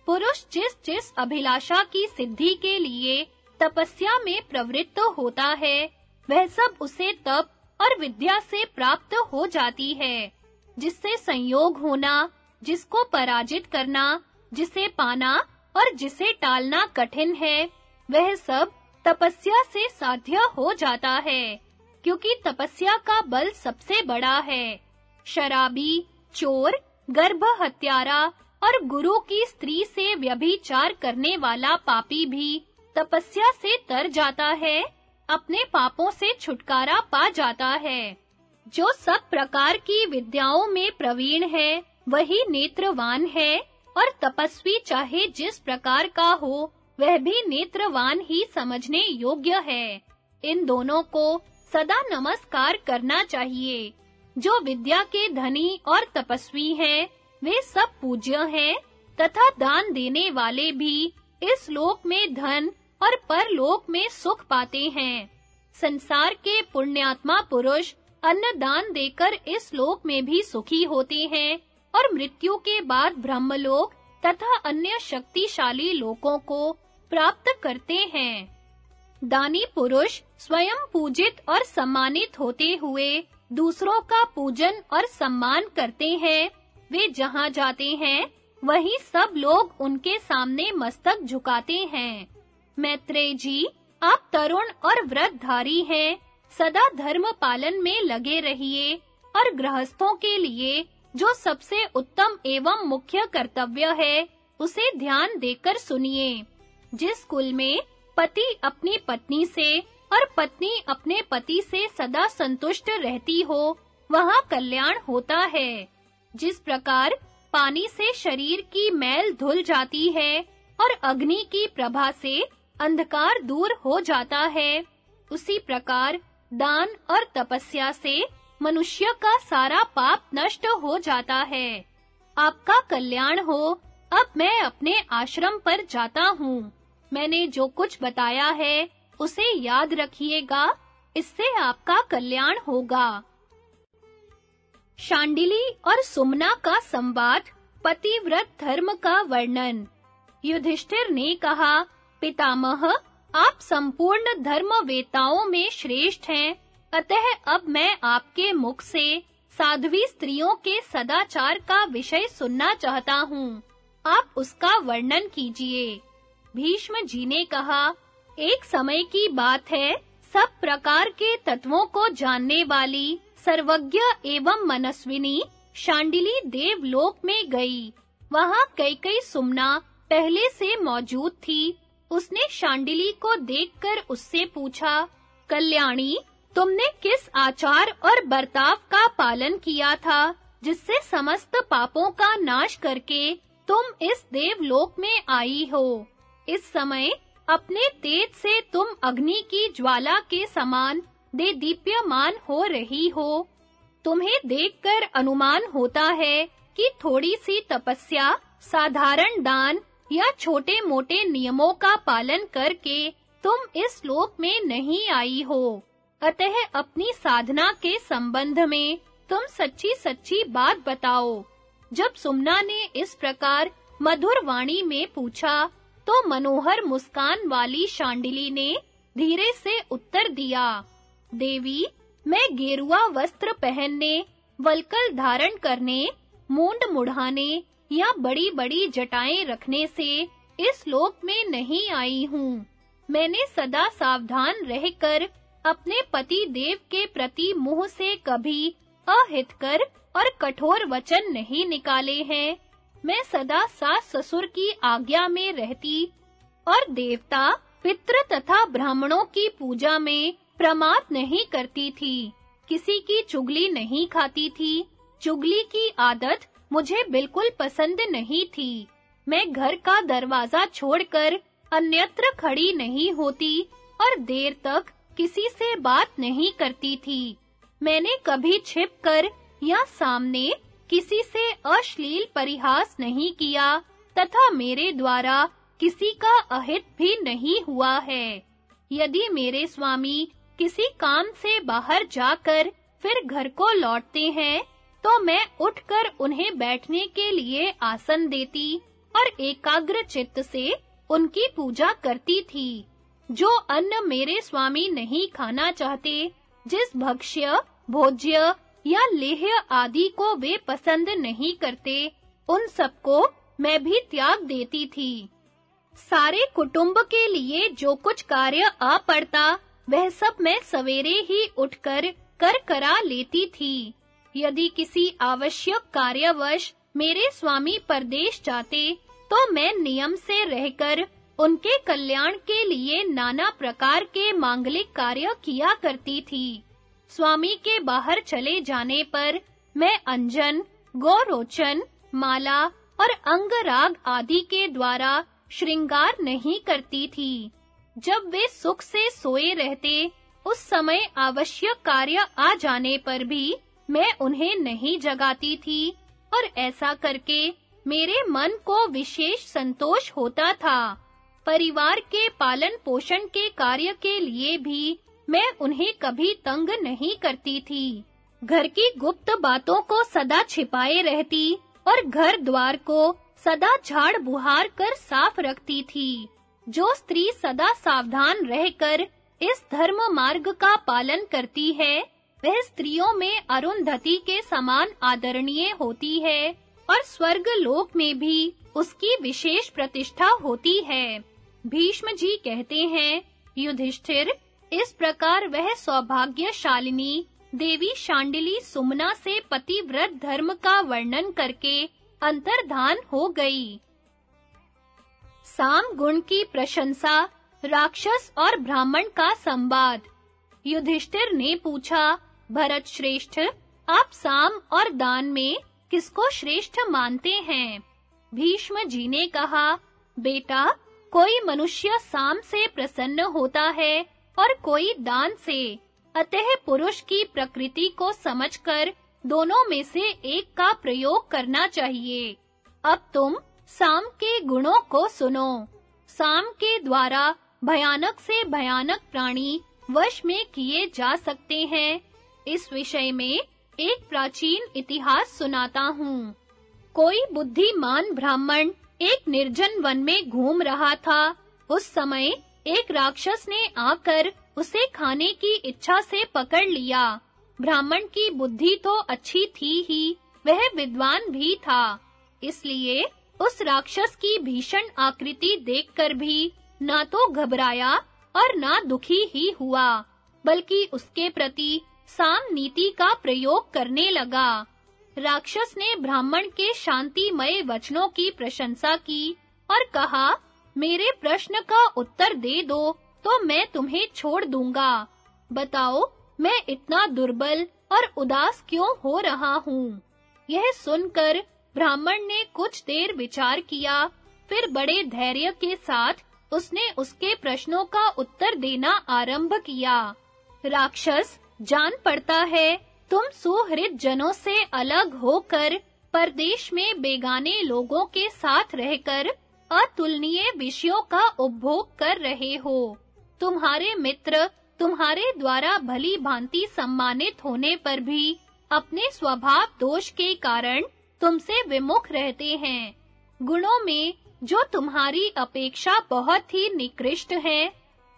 पुरुष जिस जिस अभिलाषा की सिद्धि के लिए तपस्या में प्रवृत्त होता है, वह सब उसे तप और विद्या से प्राप्त हो जाती है, जिससे संयोग होना जिसको पराजित करना, जिसे पाना और जिसे टालना कठिन है, वह सब तपस्या से साध्य हो जाता है, क्योंकि तपस्या का बल सबसे बड़ा है। शराबी, चोर गर्भ हत्यारा और गुरु की स्त्री से व्यभिचार करने वाला पापी भी तपस्या से तर जाता है, अपने पापों से छुटकारा पा जाता है। जो सब प्रकार की विद्याओं में प्रवीण है वही नेत्रवान है और तपस्वी चाहे जिस प्रकार का हो, वह भी नेत्रवान ही समझने योग्य है। इन दोनों को सदा नमस्कार करना चाहिए। जो विद्या के धनी और तपस्वी हैं, वे सब पूज्य हैं, तथा दान देने वाले भी इस लोक में धन और परलोक में सुख पाते हैं। संसार के पुण्यात्मा पुरुष अन्न दान देकर इस लोक में भी सुखी होते हैं। और मृत्यु के बाद ब्रह्मलोक तथा अन्य शक्तिशाली लोकों को प्राप्त करते हैं। दानी पुरुष स्वयं पूजित और सम्मानित होते हुए दूसरों का पूजन और सम्मान करते हैं। वे जहाँ जाते हैं, वहीं सब लोग उनके सामने मस्तक झुकाते हैं। मैत्रेय जी, आप तरुण और व्रतधारी हैं, सदा धर्म पालन में लगे रहिए और गृहस्थों के लिए जो सबसे उत्तम एवं मुख्य कर्तव्य है, उसे ध्यान देकर सुनिए। जिस कुल में पति अपनी पत्नी से और पत्नी अपने पति से सदा संतुष्ट रहती हो, वहाँ कल्याण होता है। जिस प्रकार पानी से शरीर की मैल धुल जाती है और अग्नि की प्रभा से अंधकार दूर हो जाता है, उसी प्रकार दान और तपस्या से मनुष्य का सारा पाप नष्ट हो जाता है। आपका कल्याण हो, अब मैं अपने आश्रम पर जाता हूँ। मैंने जो कुछ बताया है, उसे याद रखिएगा, इससे आपका कल्याण होगा। शांडिली और सुमना का संवाद, पतिव्रत धर्म का वर्णन। युधिष्ठिर ने कहा, पितामह, आप संपूर्ण धर्मवेताओं में श्रेष्ठ हैं। अतः अब मैं आपके मुख से साध्वी स्त्रियों के सदाचार का विषय सुनना चाहता हूँ। आप उसका वर्णन कीजिए। भीष्म जी ने कहा, एक समय की बात है, सब प्रकार के तत्वों को जानने वाली सर्वज्ञ एवं मनस्विनी शांडिली देवलोक में गई। वहाँ कई कई सुमना पहले से मौजूद थी। उसने शांडिली को देखकर उससे पूछा, कल्याणी तुमने किस आचार और बर्ताव का पालन किया था, जिससे समस्त पापों का नाश करके तुम इस देवलोक में आई हो? इस समय अपने तेज से तुम अग्नि की ज्वाला के समान दे दीप्यमान हो रही हो। तुम्हें देखकर अनुमान होता है कि थोड़ी सी तपस्या, साधारण दान या छोटे-मोटे नियमों का पालन करके तुम इस लोक में नहीं आई हो। अतः अपनी साधना के संबंध में तुम सच्ची-सच्ची बात बताओ। जब सुमना ने इस प्रकार मधुर वाणी में पूछा तो मनोहर मुस्कान वाली शांडिली ने धीरे से उत्तर दिया, देवी, मैं गेरुआ वस्त्र पहनने, वलकल धारण करने, मूंड मुढ़ाने या बड़ी-बड़ी जटाएँ रखने से इस लोक में नहीं आई हूँ। मैंने सदा सावधान रहकर अपने पति देव के प्रति मुँह से कभी अहितकर और कठोर वचन नहीं निकाले हैं। मैं सदा सास ससुर की आज्ञा में रहती और देवता, पितृ तथा ब्राह्मणों की पूजा में प्रमाद नहीं करती थी। किसी की चुगली नहीं खाती थी। चुगली की आदत मुझे बिल्कुल पसंद नहीं थी। मैं घर का दरवाज़ा छोड़कर अन्यत्र खड़ी नहीं होती और देर तक किसी से बात नहीं करती थी। मैंने कभी छिपकर या सामने किसी से अश्लील परिहास नहीं किया, तथा मेरे द्वारा किसी का अहित भी नहीं हुआ है। यदि मेरे स्वामी किसी काम से बाहर जाकर फिर घर को लौटते हैं तो मैं उठकर उन्हें बैठने के लिए आसन देती और एकाग्र चित्त से उनकी पूजा करती थी। जो अन्न मेरे स्वामी नहीं खाना चाहते, जिस भक्ष्य, भोज्य या लेह्य आदि को वे पसंद नहीं करते, उन सबको मैं भी त्याग देती थी। सारे कुटुंब के लिए जो कुछ कार्य आ पड़ता, वह सब मैं सवेरे ही उठकर कर करा लेती थी। यदि किसी आवश्यक कार्यवश मेरे स्वामी परदेश जाते तो मैं नियम से रहकर उनके कल्याण के लिए नाना प्रकार के मांगलिक कार्य किया करती थी। स्वामी के बाहर चले जाने पर मैं अंजन, गौरोचन, माला और अंगराग आदि के द्वारा श्रृंगार नहीं करती थी। जब वे सुख से सोए रहते, उस समय आवश्यक कार्य आ जाने पर भी मैं उन्हें नहीं जगाती थी और ऐसा करके मेरे मन को विशेष संतोष होता था। परिवार के पालन पोषण के कार्य के लिए भी मैं उन्हें कभी तंग नहीं करती थी। घर की गुप्त बातों को सदा छिपाए रहती और घर द्वार को सदा झाड़ बुहार कर साफ़ रखती थी। जो स्त्री सदा सावधान रहकर इस धर्म मार्ग का पालन करती है, वह स्त्रियों में अरुंधति के समान आदरणीय होती है और स्वर्ग लोक में भी उसकी विशेष प्रतिष्ठा होती है। भीष्म जी कहते हैं, युधिष्ठिर, इस प्रकार वह सौभाग्यशालिनी देवी शांडिली सुमना से पतिव्रत धर्म का वर्णन करके अंतर्धान हो गई। साम गुण की प्रशंसा, राक्षस और ब्राह्मण का संवाद। युधिष्ठिर ने पूछा, भरत श्रेष्ठ, आप साम और दान में किसको श्रेष्ठ मानते हैं? भीष्म जी ने कहा, बेटा कोई मनुष्य साम से प्रसन्न होता है और कोई दान से। अतः पुरुष की प्रकृति को समझकर दोनों में से एक का प्रयोग करना चाहिए। अब तुम साम के गुणों को सुनो। साम के द्वारा भयानक से भयानक प्राणी वश में किए जा सकते हैं। इस विषय में एक प्राचीन इतिहास सुनाता हूँ। कोई बुद्धिमान ब्राह्मण एक निर्जन वन में घूम रहा था। उस समय एक राक्षस ने आकर उसे खाने की इच्छा से पकड़ लिया। ब्राह्मण की बुद्धि तो अच्छी थी ही, वह विद्वान भी था। इसलिए उस राक्षस की भीषण आकृति देखकर भी ना तो घबराया और ना दुखी ही हुआ, बल्कि उसके प्रति साम नीति का प्रयोग करने लगा। राक्षस ने ब्राह्मण के शांतिमय वचनों की प्रशंसा की और कहा, मेरे प्रश्न का उत्तर दे दो तो मैं तुम्हें छोड़ दूँगा। बताओ, मैं इतना दुर्बल और उदास क्यों हो रहा हूँ? यह सुनकर ब्राह्मण ने कुछ देर विचार किया, फिर बड़े धैर्य के साथ उसने उसके प्रश्नों का उत्तर देना आरंभ किया। राक्षस जान पड़ता है तुम सुहृद जनों से अलग होकर परदेश में बेगाने लोगों के साथ रहकर अतुलनीय विषयों का उपभोग कर रहे हो। तुम्हारे मित्र तुम्हारे द्वारा भली भांति सम्मानित होने पर भी अपने स्वभाव दोष के कारण तुमसे विमुख रहते हैं। गुणों में जो तुम्हारी अपेक्षा बहुत ही निकृष्ट हैं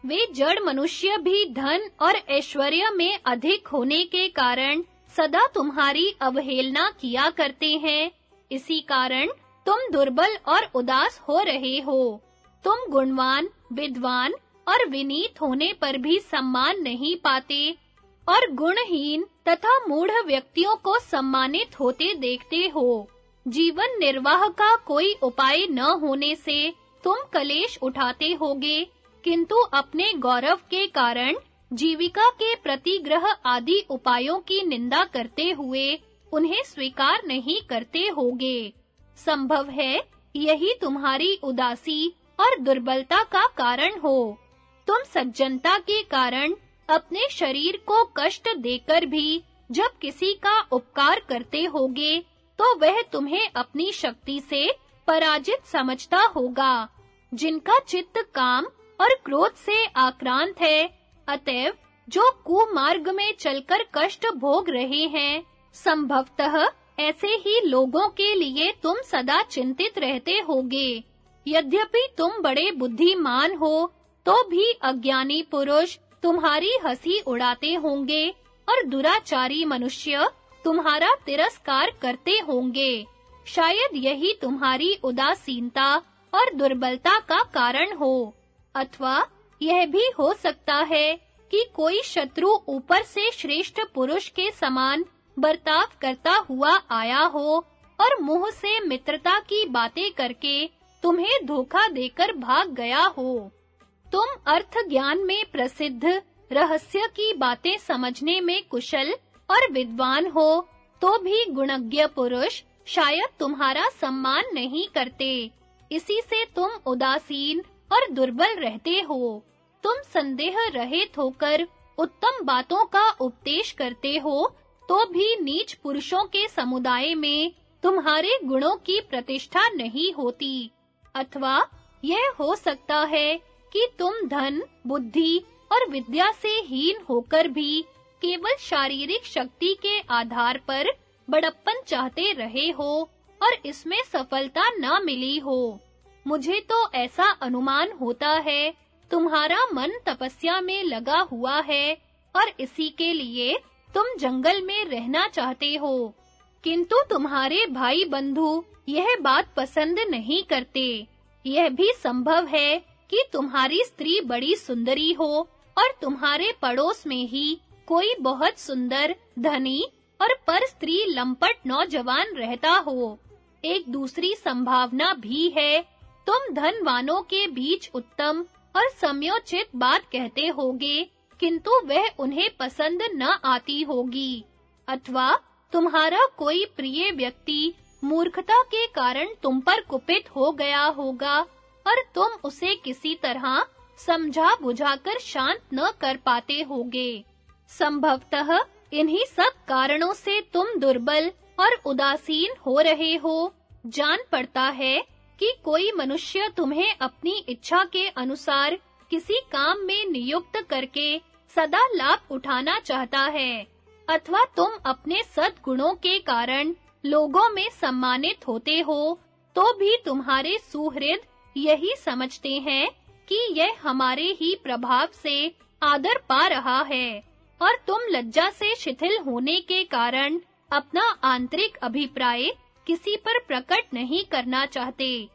वे जड़ मनुष्य भी धन और ऐश्वर्य में अधिक होने के कारण सदा तुम्हारी अवहेलना किया करते हैं। इसी कारण तुम दुर्बल और उदास हो रहे हो। तुम गुणवान, विद्वान और विनीत होने पर भी सम्मान नहीं पाते और गुणहीन तथा मूढ़ व्यक्तियों को सम्मानित होते देखते हो। जीवन निर्वाह का कोई उपाय न होने से तुम कलेश उठाते होगे। किंतु अपने गौरव के कारण जीविका के प्रतिग्रह आदि उपायों की निंदा करते हुए उन्हें स्वीकार नहीं करते होगे। संभव है यही तुम्हारी उदासी और दुर्बलता का कारण हो। तुम सज्जनता के कारण अपने शरीर को कष्ट देकर भी जब किसी का उपकार करते होगे तो वह तुम्हें अपनी शक्ति से पराजित समझता होगा, जिनका चित्त काम और क्रोध से आक्रांत है। अतएव, जो कुमार्ग में चलकर कष्ट भोग रहे हैं, संभवतः ऐसे ही लोगों के लिए तुम सदा चिंतित रहते होगे। यद्यपि तुम बड़े बुद्धिमान हो तो भी अज्ञानी पुरुष तुम्हारी हँसी उड़ाते होंगे और दुराचारी मनुष्य तुम्हारा तिरस्कार करते होंगे। शायद यही तुम्हारी उदासीनता और दुर्बलता का कारण हो। अथवा यह भी हो सकता है कि कोई शत्रु ऊपर से श्रेष्ठ पुरुष के समान बर्ताव करता हुआ आया हो और मुँह से मित्रता की बातें करके तुम्हें धोखा देकर भाग गया हो। तुम अर्थ ज्ञान में प्रसिद्ध, रहस्य की बातें समझने में कुशल और विद्वान हो तो भी गुणज्ञ पुरुष शायद तुम्हारा सम्मान नहीं करते। इसी से तुम उदासीन और दुर्बल रहते हो। तुम संदेह रहित होकर उत्तम बातों का उपदेश करते हो तो भी नीच पुरुषों के समुदाय में तुम्हारे गुणों की प्रतिष्ठा नहीं होती। अथवा यह हो सकता है कि तुम धन, बुद्धि और विद्या से हीन होकर भी केवल शारीरिक शक्ति के आधार पर बड़प्पन चाहते रहे हो और इसमें सफलता न मिली हो। मुझे तो ऐसा अनुमान होता है, तुम्हारा मन तपस्या में लगा हुआ है, और इसी के लिए तुम जंगल में रहना चाहते हो। किंतु तुम्हारे भाई बंधु यह बात पसंद नहीं करते। यह भी संभव है कि तुम्हारी स्त्री बड़ी सुंदरी हो, और तुम्हारे पड़ोस में ही कोई बहुत सुंदर, धनी और पर स्त्री लंपट नौजवान रहता हो। एक दूसरी संभावना भी है तुम धनवानों के बीच उत्तम और समयोचित बात कहते होगे, किंतु वह उन्हें पसंद न आती होगी। अथवा तुम्हारा कोई प्रिय व्यक्ति मूर्खता के कारण तुम पर कुपित हो गया होगा, और तुम उसे किसी तरह समझा बुझाकर शांत न कर पाते होगे। संभवतः इन्हीं सब कारणों से तुम दुर्बल और उदासीन हो रहे हो। जान पड़ता है कि कोई मनुष्य तुम्हें अपनी इच्छा के अनुसार किसी काम में नियुक्त करके सदा लाभ उठाना चाहता है, अथवा तुम अपने सद्गुणों के कारण लोगों में सम्मानित होते हो तो भी तुम्हारे सुहृद यही समझते हैं कि यह हमारे ही प्रभाव से आदर पा रहा है, और तुम लज्जा से शिथिल होने के कारण अपना आंतरिक अभिप्राय किसी पर प्रकट नहीं करना चाहते।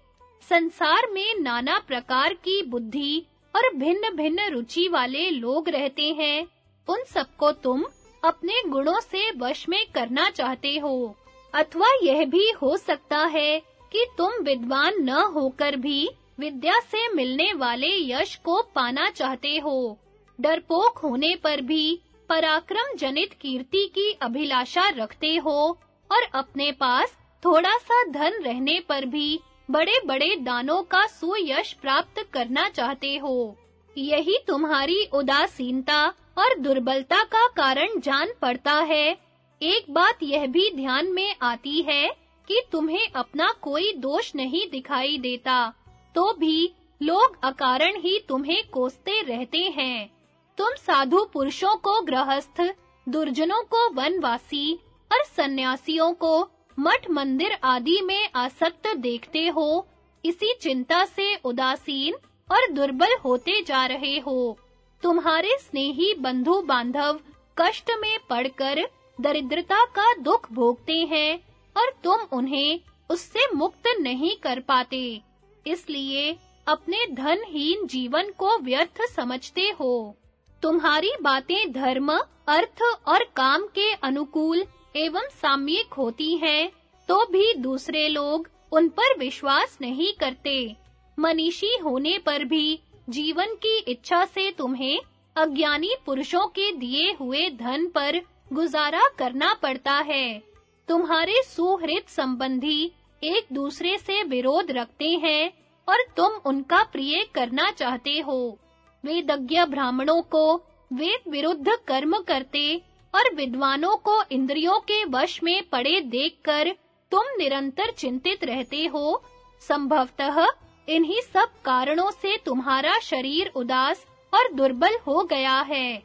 संसार में नाना प्रकार की बुद्धि और भिन्न-भिन्न रुचि वाले लोग रहते हैं। उन सबको तुम अपने गुणों से वश में करना चाहते हो। अथवा यह भी हो सकता है कि तुम विद्वान न होकर भी विद्या से मिलने वाले यश को पाना चाहते हो। डरपोक होने पर भी पराक्रम जनित कीर्ति की अभिलाषा रखते हो और अपने पास थोड़ा सा धन रहने पर भी बड़े-बड़े दानों का सुयश प्राप्त करना चाहते हो। यही तुम्हारी उदासीनता और दुर्बलता का कारण जान पड़ता है। एक बात यह भी ध्यान में आती है कि तुम्हें अपना कोई दोष नहीं दिखाई देता तो भी लोग अकारण ही तुम्हें कोसते रहते हैं। तुम साधु पुरुषों को गृहस्थ, दुर्जनों को वनवासी और सन्यासियों को मठ मंदिर आदि में आसक्त देखते हो, इसी चिंता से उदासीन और दुर्बल होते जा रहे हो। तुम्हारे स्नेही बंधु बांधव कष्ट में पड़कर दरिद्रता का दुख भोगते हैं और तुम उन्हें उससे मुक्त नहीं कर पाते। इसलिए अपने धनहीन जीवन को व्यर्थ समझते हो। तुम्हारी बातें धर्म, अर्थ और काम के अनुकूल एवं सामयिक होती हैं तो भी दूसरे लोग उन पर विश्वास नहीं करते। मनीषी होने पर भी जीवन की इच्छा से तुम्हें अज्ञानी पुरुषों के दिए हुए धन पर गुजारा करना पड़ता है। तुम्हारे सुहृद संबंधी एक दूसरे से विरोध रखते हैं और तुम उनका प्रिय करना चाहते हो। वेदज्ञ ब्राह्मणों को वेद विरुद्ध कर्म करते और विद्वानों को इंद्रियों के वश में पड़े देखकर तुम निरंतर चिंतित रहते हो। संभवतः इन्हीं सब कारणों से तुम्हारा शरीर उदास और दुर्बल हो गया है।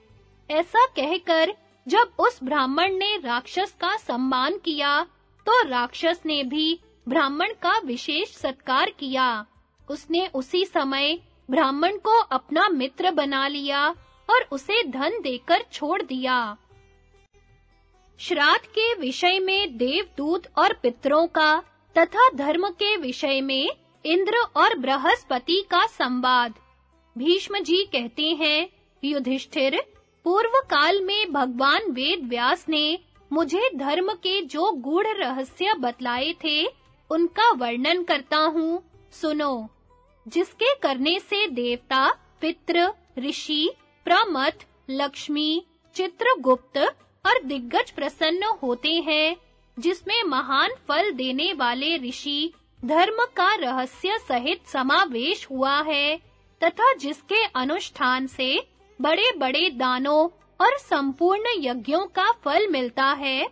ऐसा कहकर जब उस ब्राह्मण ने राक्षस का सम्मान किया तो राक्षस ने भी ब्राह्मण का विशेष सत्कार किया। उसने उसी समय ब्राह्मण को अपना मित्र बना लिया और उसे धन देकर छोड़ दिया। श्राद्ध के विषय में देवदूत और पितरों का तथा धर्म के विषय में इंद्र और बृहस्पति का संवाद। भीष्म जी कहते हैं, युधिष्ठिर, पूर्व काल में भगवान वेद व्यास ने मुझे धर्म के जो गूढ़ रहस्य बतलाए थे, उनका वर्णन करता हूँ। सुनो। जिसके करने से देवता, पितृ, ऋषि, प्रमथ, लक्ष्मी, चित्रगुप्त और दिग्गज प्रसन्न होते हैं, जिसमें महान फल देने वाले ऋषि धर्म का रहस्य सहित समावेश हुआ है, तथा जिसके अनुष्ठान से बड़े-बड़े दानों और संपूर्ण यज्ञों का फल मिलता है,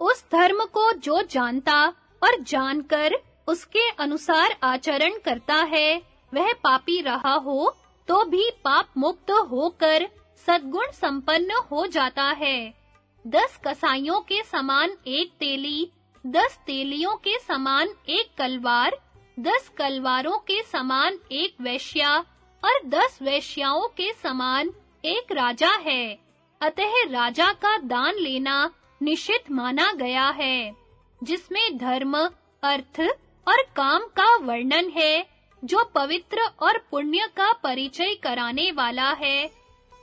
उस धर्म को जो जानता और जानकर उसके अनुसार आचरण करता है, वह पापी रहा हो तो भी पाप मुक्त होकर सद्गुण संपन्न हो जाता है। दस कसाइयों के समान एक तेली, दस तेलियों के समान एक कलवार, दस कलवारों के समान एक वैश्या और दस वैश्याओं के समान एक राजा है। अतः राजा का दान लेना निषिद्ध माना गया है, जिसमें धर्म, अर्थ और काम का वर्णन है, जो पवित्र और पुण्य का परिचय कराने वाला है,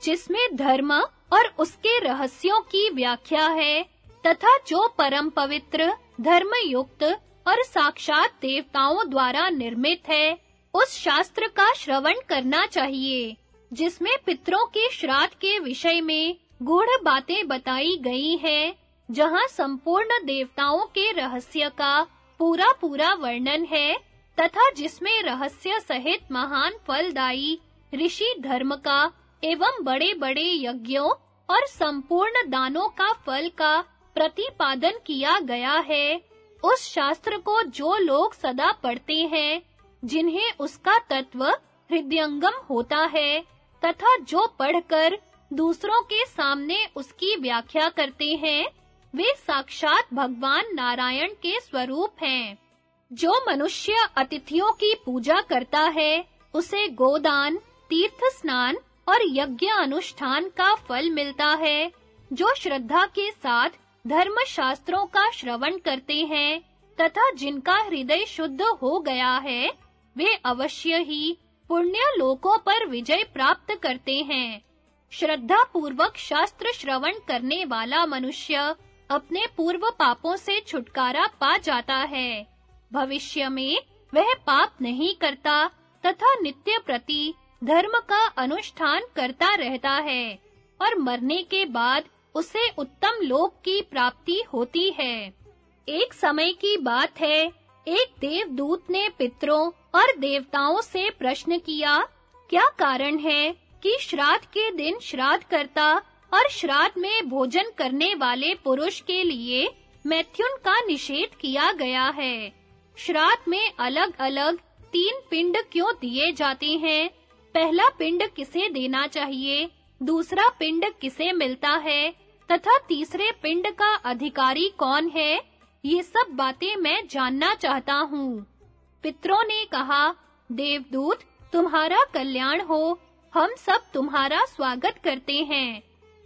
जिसमें धर्म और उसके रहस्यों की व्याख्या है, तथा जो परम पवित्र धर्म युक्त और साक्षात देवताओं द्वारा निर्मित है, उस शास्त्र का श्रवण करना चाहिए, जिसमें पितरों के श्राद्ध के विषय में गूढ़ बातें बताई गई हैं, जहाँ संपूर्ण देवताओं के रहस्य का पूरा पूरा वर्णन है, तथा जिसमें रहस्य सहित महान फलदायी ऋषि धर्म का एवं बड़े-बड़े यज्ञों और संपूर्ण दानों का फल का प्रतिपादन किया गया है। उस शास्त्र को जो लोग सदा पढ़ते हैं, जिन्हें उसका तत्व हृदयंगम होता है, तथा जो पढ़कर दूसरों के सामने उसकी व्याख्या करते हैं, वे साक्षात भगवान नारायण के स्वरूप हैं। जो मनुष्य अतिथियों की पूजा करता है, उसे गोदान, तीर्थ स्नान और यज्ञ अनुष्ठान का फल मिलता है, जो श्रद्धा के साथ धर्म शास्त्रों का श्रवण करते हैं, तथा जिनका हृदय शुद्ध हो गया है, वे अवश्य ही पुण्य लोकों पर विजय प्राप्त करते हैं। श्रद्धा पूर्वक शास्त्र श्रवण करने वाला मनुष्य अपने पूर्व पापों से छुटकारा पा जाता है। भविष्य में वह पाप नहीं करता तथा नित्य प्रति धर्म का अनुष्ठान करता रहता है और मरने के बाद उसे उत्तम लोक की प्राप्ति होती है। एक समय की बात है, एक देवदूत ने पितरों और देवताओं से प्रश्न किया, क्या कारण है कि श्राद्ध के दिन श्राद्ध करता और श्राद्ध में भोजन करने वाले पुरुष के लिए मैथुन का निषेध किया गया है? श्राद्ध में अलग-अलग तीन पिंड क्यों दिए जाते हैं? पहला पिंड किसे देना चाहिए? दूसरा पिंड किसे मिलता है? तथा तीसरे पिंड का अधिकारी कौन है? ये सब बातें मैं जानना चाहता हूँ। पितरों ने कहा, देवदूत, तुम्हारा कल्याण हो। हम सब तुम्हारा स्वागत करते हैं।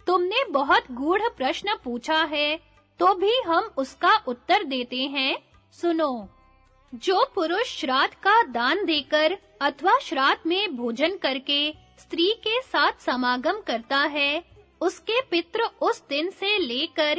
तुमने बहुत गूढ़ प्रश्न पूछा है तो भी हम उसका उत्तर देते हैं। सुनो। जो पुरुष श्राद्ध का दान देकर अथवा श्राद्ध में भोजन करके स्त्री के साथ समागम करता है, उसके पित्र उस दिन से लेकर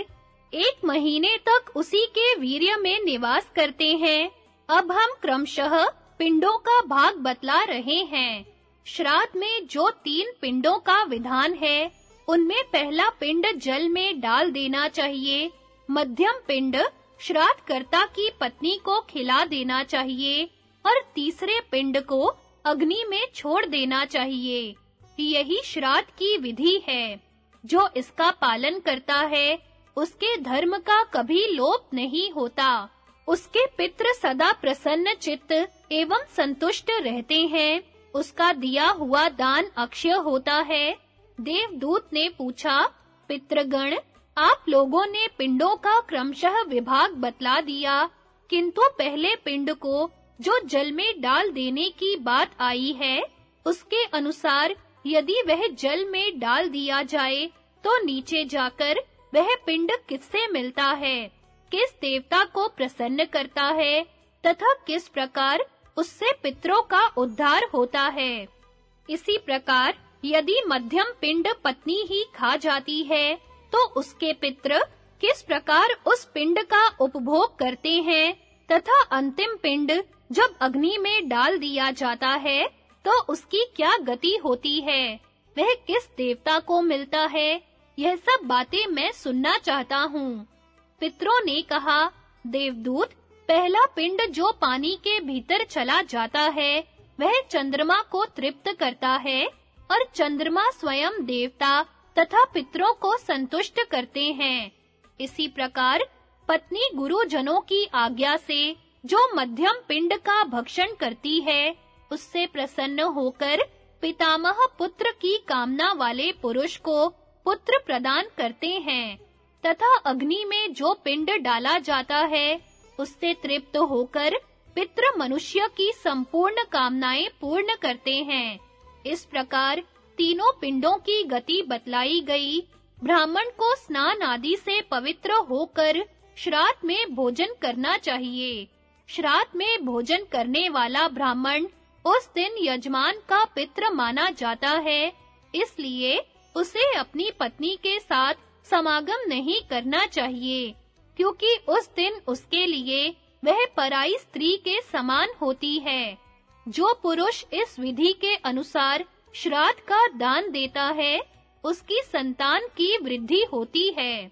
एक महीने तक उसी के वीर्य में निवास करते हैं। अब हम क्रमशः पिंडों का भाग बतला रहे हैं। श्राद्ध में जो तीन पिंडों का विधान है, उनमें पहला पिंड जल में डाल देना चाहिए, मध्यम पिंड श्राद्ध कर्ता की पत्नी को खिला देना चाहिए और तीसरे पिंड को अग्नि में छोड़ देना चाहिए। यही श्राद्ध की विधि है। जो इसका पालन करता है, उसके धर्म का कभी लोप नहीं होता। उसके पितृ सदा प्रसन्न चित्त एवं संतुष्ट रहते हैं। उसका दिया हुआ दान अक्षय होता है। देवदूत ने पूछा, पितृगण, आप लोगों ने पिंडों का क्रमशः विभाग बतला दिया, किंतु पहले पिंड को जो जल में डाल देने की बात आई है, उसके अनुसार यदि वह जल में डाल दिया जाए तो नीचे जाकर वह पिंड किससे मिलता है? किस देवता को प्रसन्न करता है? तथा किस प्रकार उससे पितरों का उद्धार होता है? इसी प्रकार यदि मध्यम पिंड पत्नी ही खा जाती है तो उसके पितृ किस प्रकार उस पिंड का उपभोग करते हैं? तथा अंतिम पिंड जब अग्नि में डाल दिया जाता है तो उसकी क्या गति होती है? वह किस देवता को मिलता है? यह सब बातें मैं सुनना चाहता हूँ। पितरों ने कहा, देवदूत, पहला पिंड जो पानी के भीतर चला जाता है, वह चंद्रमा को तृप्त करता है और चंद्रमा स्वयं देवता तथा पितरों को संतुष्ट करते हैं। इसी प्रकार पत्नी गुरुजनों की आज्ञा से जो मध्यम पिंड का भक्षण करती है, उससे प्रसन्न होकर पितामह पुत्र की कामना वाले पुरुष को पुत्र प्रदान करते हैं। तथा अग्नि में जो पिंड डाला जाता है, उससे तृप्त होकर पितृ मनुष्य की संपूर्ण कामनाएँ पूर्ण करते हैं। इस प्रकार तीनों पिंडों की गति बतलाई गई। ब्राह्मण को स्नान आदि से पवित्र होकर श्राद्ध में भोजन करना चाहिए। श्राद्ध में भोजन करने वाला ब्राह्मण उस दिन यजमान का पित्र माना जाता है, इसलिए उसे अपनी पत्नी के साथ समागम नहीं करना चाहिए, क्योंकि उस दिन उसके लिए वह पराई स्त्री के समान होती है, जो पुरुष इस विधि के अनुसार श्राद्ध का दान देता है, उसकी संतान की वृद्धि होती है।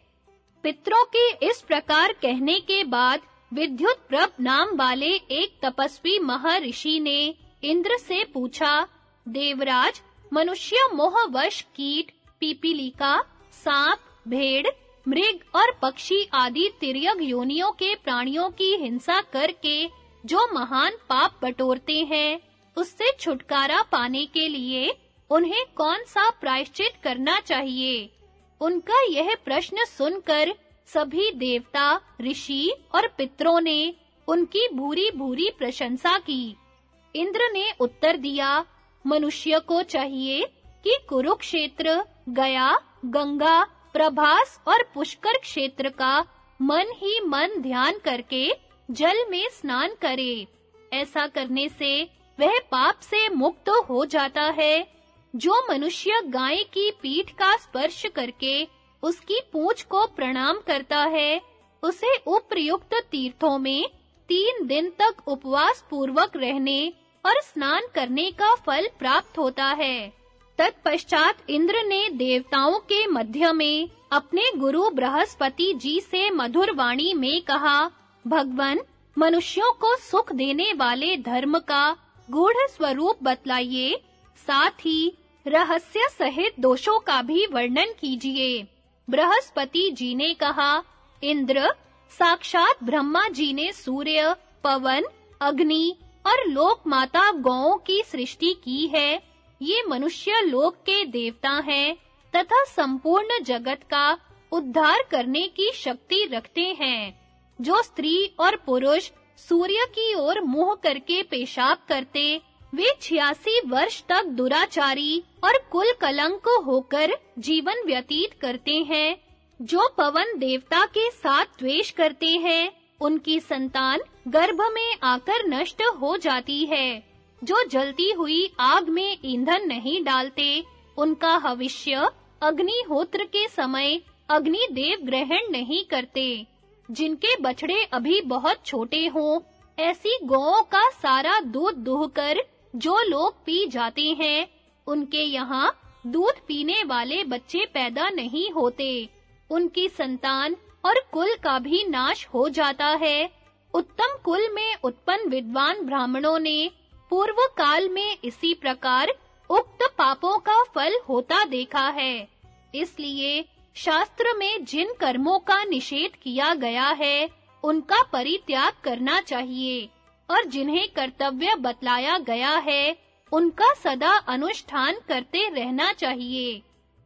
पितरों के इस प्रकार कहने के बाद विद्युत प्रभ नाम वाले एक तपस्वी महर्षि ने इंद्र से पूछा, देवराज, मनुष्य मोहवश कीट, पीपीलिका, सांप, भेड़, मृग और पक्षी आदि तिर्यक योनियों के प्राणियों की हिंसा करके जो महान पाप बटोरते हैं, उससे छुटकारा पाने के लिए उन्हें कौन सा प्रायश्चित करना चाहिए? उनका यह प्रश्न सुनकर सभी देवता, ऋषि और पितरों ने उनकी भूरी-भूरी प्रशंसा की। इंद्र ने उत्तर दिया, मनुष्य को चाहिए कि कुरुक्षेत्र, गया, गंगा, प्रभास और पुष्कर क्षेत्र का मन ही मन ध्यान करके जल में स्नान करे। ऐसा करने से वह पाप से मुक्त हो जाता है, जो मनुष्य गाय की पीठ का स्पर्श करके उसकी पूंछ को प्रणाम करता है। उसे उपयुक्त तीर्थों में तीन दिन तक उपवास पूर्वक रहने और स्नान करने का फल प्राप्त होता है। तत्पश्चात इंद्र ने देवताओं के मध्य में अपने गुरु बृहस्पति जी से मधुर वाणी में कहा, भगवन, मनुष्यों को सुख देने वाले धर्म का गूढ़ स्वरूप बतलाइए, साथ ही रहस्य सहित दोषों का भी वर्णन कीजिए। बृहस्पति जी ने कहा, इंद्र, साक्षात ब्रह्मा जी ने सूर्य, पवन, अग्नि और लोक माता गौओं की सृष्टि की है। ये मनुष्य लोक के देवता हैं तथा संपूर्ण जगत का उद्धार करने की शक्ति रखते हैं। जो स्त्री और पुरुष सूर्य की ओर मुँह करके पेशाब करते वे 86 वर्ष तक दुराचारी और कुल कलंक होकर जीवन व्यतीत करते हैं। जो पवन देवता के साथ द्वेष करते हैं, उनकी संतान गर्भ में आकर नष्ट हो जाती है। जो जलती हुई आग में ईंधन नहीं डालते, उनका भविष्य अग्निहोत्र के समय अग्नि देव ग्रहण नहीं करते। जिनके बछड़े अभी बहुत छोटे हों, ऐसी गौओं का सारा दूध दुहकर जो लोग पी जाते हैं, उनके यहाँ दूध पीने वाले बच्चे पैदा नहीं होते। उनकी संतान और कुल का भी नाश हो जाता है। उत्तम कुल में उत्पन्न विद्वान ब्राह्मणों ने पूर्व काल में इसी प्रकार उक्त पापों का फल होता देखा है। इसलिए शास्त्र में जिन कर्मों का निषेध किया गया है, उनका परित्याग करना चाहिए। और जिन्हें कर्तव्य बतलाया गया है, उनका सदा अनुष्ठान करते रहना चाहिए।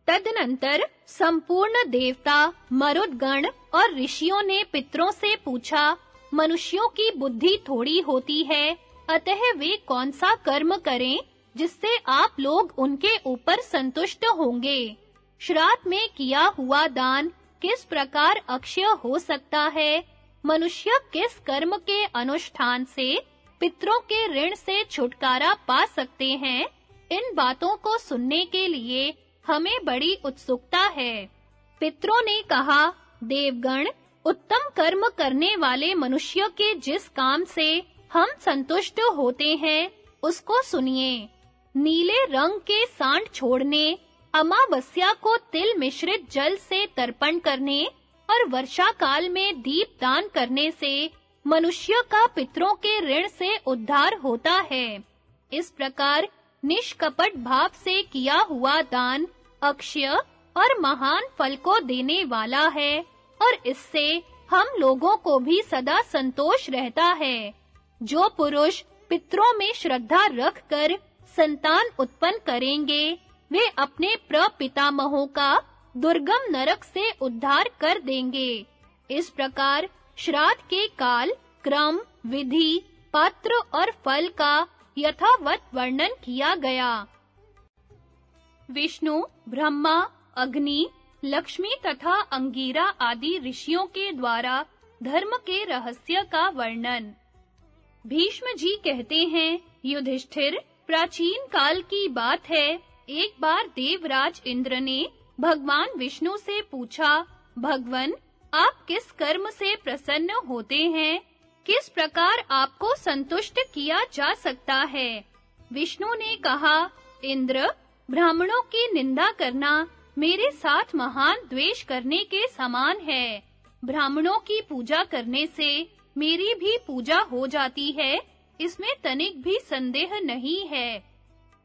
तदनंतर संपूर्ण देवता, मरुदगण और ऋषियों ने पितरों से पूछा, मनुष्यों की बुद्धि थोड़ी होती है, अतः वे कौन सा कर्म करें, जिससे आप लोग उनके ऊपर संतुष्ट होंगे? श्राद्ध में किया हुआ दान किस प्रकार अक्षय हो सकता है? मनुष्य किस कर्म के अनुष्ठान से, पितरों के ऋण से छुटकारा पा सकते हैं? इन बातों को सुनने के लिए हमें बड़ी उत्सुकता है। पितरों ने कहा, देवगण, उत्तम कर्म करने वाले मनुष्य के जिस काम से हम संतुष्ट होते हैं, उसको सुनिए। नीले रंग के सांड छोड़ने, अमावस्या को तिल मिश्रित जल से तर्पण करने और वर्षा काल में दीप दान करने से मनुष्य का पितरों के ऋण से उद्धार होता है। इस प्रकार निष्कपट भाव से किया हुआ दान अक्षय और महान फल को देने वाला है और इससे हम लोगों को भी सदा संतोष रहता है। जो पुरुष पितरों में श्रद्धा रखकर संतान उत्पन्न करेंगे, वे अपने प्रपितामहों का दुर्गम नरक से उद्धार कर देंगे। इस प्रकार श्राद्ध के काल, क्रम, विधि, पात्र और फल का यथावत वर्णन किया गया। विष्णु, ब्रह्मा, अग्नि, लक्ष्मी तथा अंगीरा आदि ऋषियों के द्वारा धर्म के रहस्य का वर्णन। भीष्म जी कहते हैं, युधिष्ठिर, प्राचीन काल की बात है। एक बार देवराज इंद्र ने भगवान विष्णु से पूछा, भगवन, आप किस कर्म से प्रसन्न होते हैं? किस प्रकार आपको संतुष्ट किया जा सकता है? विष्णु ने कहा, इंद्र, ब्राह्मणों की निंदा करना मेरे साथ महान द्वेष करने के समान है। ब्राह्मणों की पूजा करने से मेरी भी पूजा हो जाती है, इसमें तनिक भी संदेह नहीं है।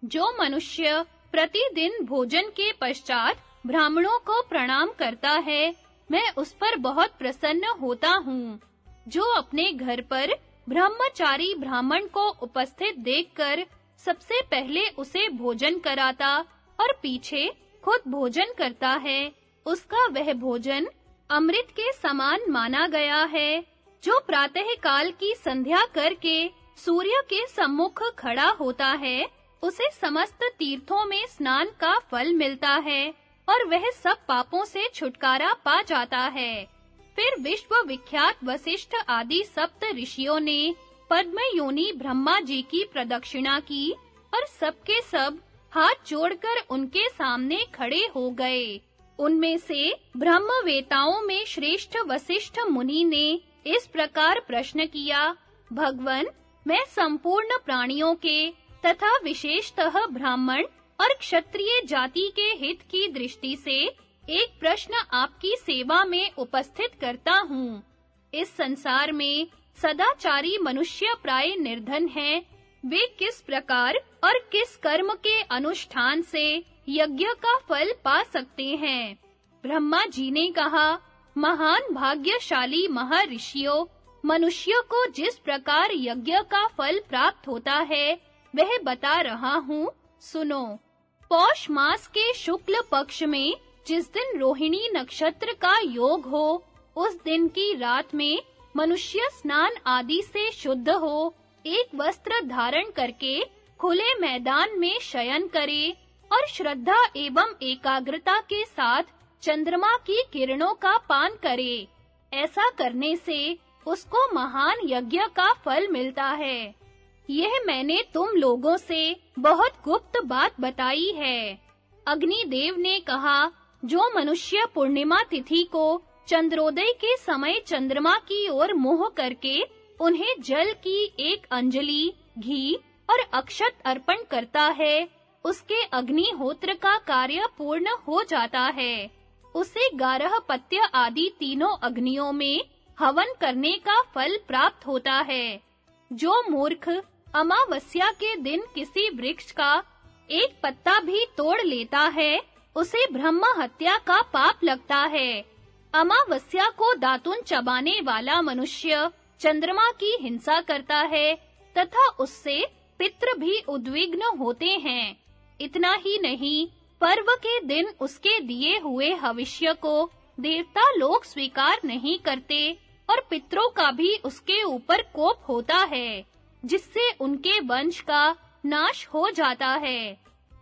जो मनुष्य प्रतिदिन भोजन के पश्चात ब्राह्मणों को प्रणाम करता है। मैं उस पर बहुत प्रसन्न होता हूँ, जो अपने घर पर ब्रह्मचारी ब्राह्मण को उपस्थित देखकर सबसे पहले उसे भोजन कराता और पीछे खुद भोजन करता है। उसका वह भोजन अमृत के समान माना गया है, जो प्रातः काल की संध्या करके सूर्य के सम्मुख खड़ा होता है। उसे समस्त तीर्थों में स्नान का फल मिलता है। और वह सब पापों से छुटकारा पा जाता है। फिर विश्व विख्यात वशिष्ठ आदि सप्त ऋषियों ने पद्म योनि ब्रह्मा जी की प्रदक्षिणा की और सबके सब हाथ जोड़कर उनके सामने खड़े हो गए। उनमें से ब्रह्मवेताओं में श्रेष्ठ वशिष्ठ मुनि ने इस प्रकार प्रश्न किया, भगवन, मैं संपूर्ण प्राणियों के तथा विशेषतः ब्राह्मण और क्षत्रिय जाति के हित की दृष्टि से एक प्रश्न आपकी सेवा में उपस्थित करता हूँ। इस संसार में सदाचारी मनुष्य प्राय निर्धन हैं। वे किस प्रकार और किस कर्म के अनुष्ठान से यज्ञ का फल पा सकते हैं? ब्रह्मा जी ने कहा, महान भाग्यशाली महर्षियों, मनुष्य को जिस प्रकार यज्ञ का फल प्राप्त होता है, वह बता रहा हूँ, सुनो। पौष मास के शुक्ल पक्ष में जिस दिन रोहिणी नक्षत्र का योग हो, उस दिन की रात में मनुष्य स्नान आदि से शुद्ध हो, एक वस्त्र धारण करके खुले मैदान में शयन करे और श्रद्धा एवं एकाग्रता के साथ चंद्रमा की किरणों का पान करे। ऐसा करने से उसको महान यज्ञ का फल मिलता है। यह मैंने तुम लोगों से बहुत गुप्त बात बताई है। अग्निदेव ने कहा, जो मनुष्य पूर्णिमा तिथि को चंद्रोदय के समय चंद्रमा की ओर मोह करके उन्हें जल की एक अंजलि, घी और अक्षत अर्पण करता है, उसके अग्निहोत्र का कार्य पूर्ण हो जाता है। उसे गारह पत्य आदि तीनों अग्नियों में हवन करने का फल प्राप्त होता है। जो मूर्ख अमावस्या के दिन किसी वृक्ष का एक पत्ता भी तोड़ लेता है, उसे ब्रह्म हत्या का पाप लगता है। अमावस्या को दातुन चबाने वाला मनुष्य चंद्रमा की हिंसा करता है, तथा उससे पितृ भी उद्विग्न होते हैं। इतना ही नहीं, पर्व के दिन उसके दिए हुए हविष्य को देवता लोग स्वीकार नहीं करते, और पितरों का भी उसके ऊपर कोप होता है। जिससे उनके वंश का नाश हो जाता है।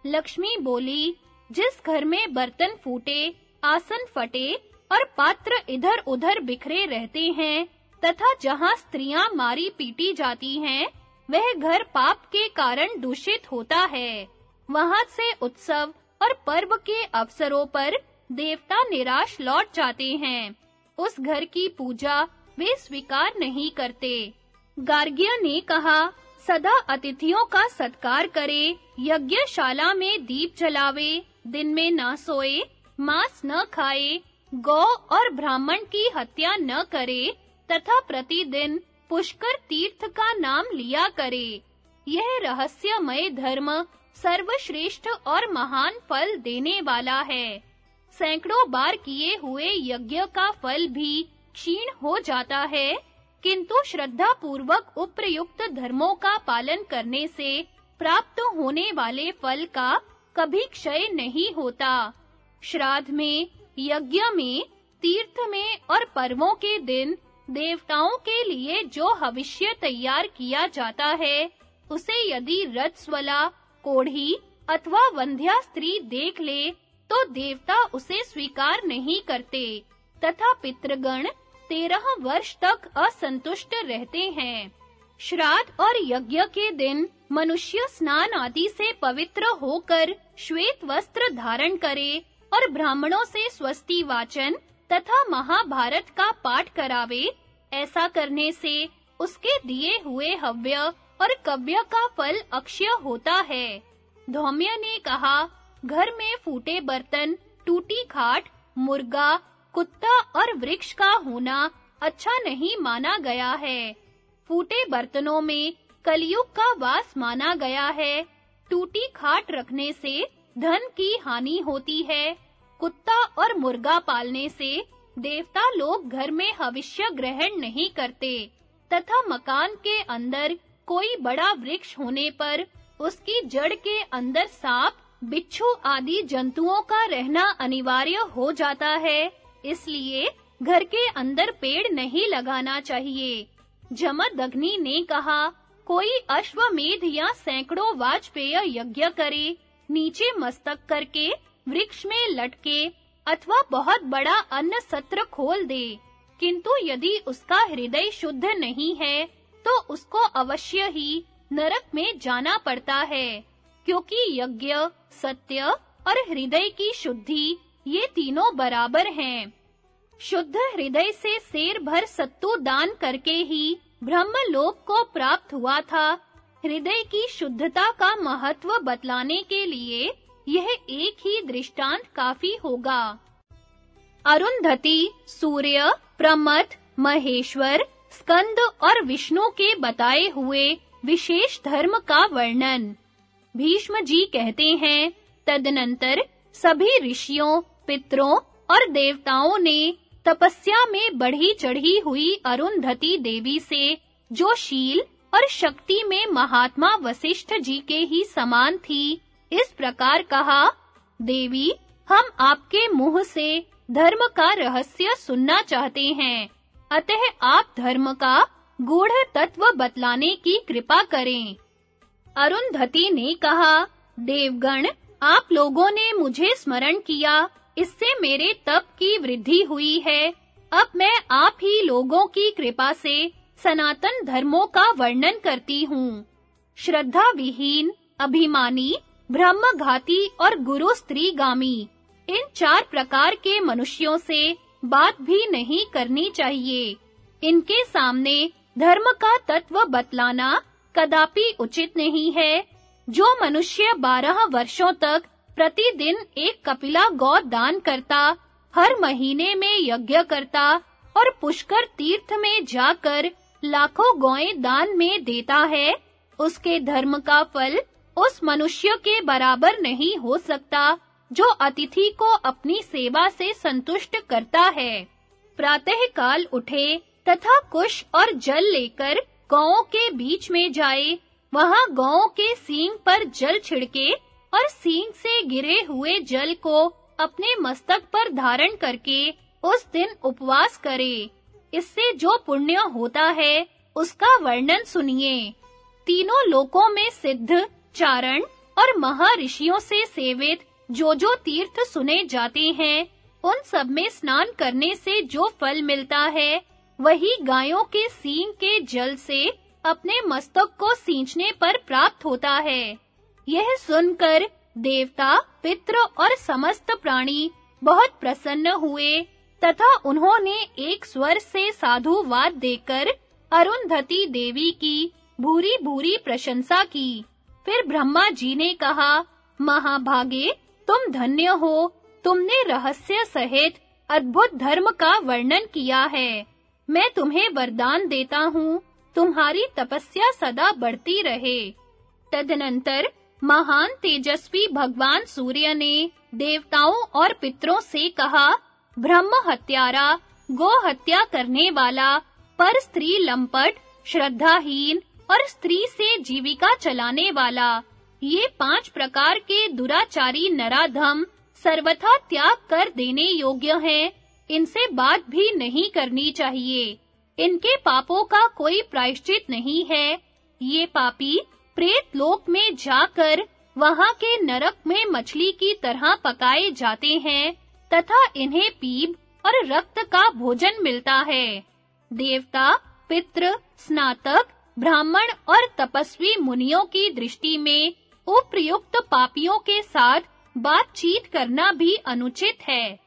लक्ष्मी बोली, जिस घर में बर्तन फूटे, आसन फटे और पात्र इधर-उधर बिखरे रहते हैं तथा जहाँ स्त्रियाँ मारी पीटी जाती हैं, वह घर पाप के कारण दूषित होता है। वहाँ से उत्सव और पर्व के अवसरों पर देवता निराश लौट जाते हैं। उस घर की पूजा वे स्वीकार नहीं करते। गार्ग्य ने कहा, सदा अतिथियों का सत्कार करे, यज्ञशाला में दीप जलावे, दिन में न सोए, मांस न खाए, गौ और ब्राह्मण की हत्या न करे, तथा प्रतिदिन पुष्कर तीर्थ का नाम लिया करे। यह रहस्यमय धर्म सर्वश्रेष्ठ और महान फल देने वाला है। सैकड़ों बार किए हुए यज्ञ का फल भी क्षीण हो जाता है। किंतु श्रद्धा पूर्वक उपयुक्त धर्मों का पालन करने से प्राप्त होने वाले फल का कभी क्षय नहीं होता। श्राद्ध में, यज्ञ में, तीर्थ में और पर्वों के दिन देवताओं के लिए जो हविष्य तैयार किया जाता है, उसे यदि रत्स्वला कोढ़ी अथवा वंध्या स्त्री देख ले तो देवता उसे स्वीकार नहीं करते, तथा पितृगण तेरह वर्ष तक असंतुष्ट रहते हैं। श्राद्ध और यज्ञ के दिन मनुष्य स्नान आदि से पवित्र होकर श्वेत वस्त्र धारण करे और ब्राह्मणों से स्वस्ति वाचन तथा महाभारत का पाठ करावे, ऐसा करने से उसके दिए हुए हव्य और कव्य का फल अक्षय होता है। धौम्य ने कहा, घर में फूटे बर्तन, टूटी खाट, मुर्गा कुत्ता और वृक्ष का होना अच्छा नहीं माना गया है। फूटे बर्तनों में कलयुग का वास माना गया है। टूटी खाट रखने से धन की हानि होती है। कुत्ता और मुर्गा पालने से देवता लोग घर में हविष्य ग्रहण नहीं करते, तथा मकान के अंदर कोई बड़ा वृक्ष होने पर उसकी जड़ के अंदर सांप, बिच्छू आदि जंतुओं का रहना अनिवार्य हो जाता है। इसलिए घर के अंदर पेड़ नहीं लगाना चाहिए। जमदग्नि ने कहा, कोई अश्वमेध या सैकड़ों वाजपेय यज्ञ करे, नीचे मस्तक करके, वृक्ष में लटके, अथवा बहुत बड़ा अन्न सत्र खोल दे। किंतु यदि उसका हृदय शुद्ध नहीं है तो उसको अवश्य ही नरक में जाना पड़ता है, क्योंकि यज्ञ, सत्य और हृदय की शुद्धि, ये तीनों बराबर हैं। शुद्ध हृदय से शेर भर सत्तू दान करके ही ब्रह्मलोक को प्राप्त हुआ था। हृदय की शुद्धता का महत्व बतलाने के लिए यह एक ही दृष्टांत काफ़ी होगा। अरुंधति, सूर्य, प्रमथ, महेश्वर, स्कंद और विष्णु के बताए हुए विशेष धर्म का वर्णन। भीष्म जी कहते हैं, तदनंतर सभी ऋषियों, पितरों और देवताओं ने तपस्या में बढ़ी चढ़ी हुई अरुंधति देवी से, जो शील और शक्ति में महात्मा वशिष्ठ जी के ही समान थी, इस प्रकार कहा, देवी, हम आपके मुँह से धर्म का रहस्य सुनना चाहते हैं। अतः आप धर्म का गूढ़ तत्व बतलाने की कृपा करें। अरुंधति ने कहा, देवगण, आप लोगों ने मुझे स्मरण किया इससे मेरे तप की वृद्धि हुई है। अब मैं आप ही लोगों की कृपा से सनातन धर्मों का वर्णन करती हूँ। श्रद्धा विहीन अभिमानी, ब्रह्मघाती और गुरु स्त्रीगामी, इन चार प्रकार के मनुष्यों से बात भी नहीं करनी चाहिए। इनके सामने धर्म का तत्व बतलाना कदापि उचित नहीं है। जो मनुष्य बारह वर्षों तक प्रतिदिन एक कपिला गौ दान करता, हर महीने में यज्ञ करता और पुष्कर तीर्थ में जाकर लाखों गौएँ दान में देता है। उसके धर्म का फल उस मनुष्य के बराबर नहीं हो सकता, जो अतिथि को अपनी सेवा से संतुष्ट करता है। प्रातः काल उठे तथा कुश और जल लेकर गौओं के बीच में जाए, वहाँ गौओं के सींग पर जल छिड़के और सींग से गिरे हुए जल को अपने मस्तक पर धारण करके उस दिन उपवास करे। इससे जो पुण्य होता है, उसका वर्णन सुनिए। तीनों लोकों में सिद्ध, चारण और महर्षियों से सेवित जो जो तीर्थ सुने जाते हैं, उन सब में स्नान करने से जो फल मिलता है, वही गायों के सींग के जल से अपने मस्तक को सींचने पर प्राप्त होता है। यह सुनकर देवता पितृ और समस्त प्राणी बहुत प्रसन्न हुए तथा उन्होंने एक स्वर से साधुवाद देकर अरुंधति देवी की भूरी-भूरी प्रशंसा की। फिर ब्रह्मा जी ने कहा, महाभागे, तुम धन्य हो। तुमने रहस्य सहित अद्भुत धर्म का वर्णन किया है। मैं तुम्हें वरदान देता हूँ। तुम्हारी तपस्या सदा बढ़ती रहे। तदनंतर महान तेजस्वी भगवान सूर्य ने देवताओं और पितरों से कहा, ब्रह्म हत्यारा, गो हत्या करने वाला, पर स्त्री लंपट, श्रद्धाहीन और स्त्री से जीविका चलाने वाला, ये पाँच प्रकार के दुराचारी नराधम सर्वथा त्याग कर देने योग्य हैं। इनसे बात भी नहीं करनी चाहिए। इनके पापों का कोई प्रायश्चित नहीं है। ये पापी प्रेत लोक में जाकर वहाँ के नरक में मछली की तरह पकाए जाते हैं, तथा इन्हें पीप और रक्त का भोजन मिलता है। देवता, पितृ, स्नातक, ब्राह्मण और तपस्वी मुनियों की दृष्टि में उपयुक्त पापियों के साथ बातचीत करना भी अनुचित है।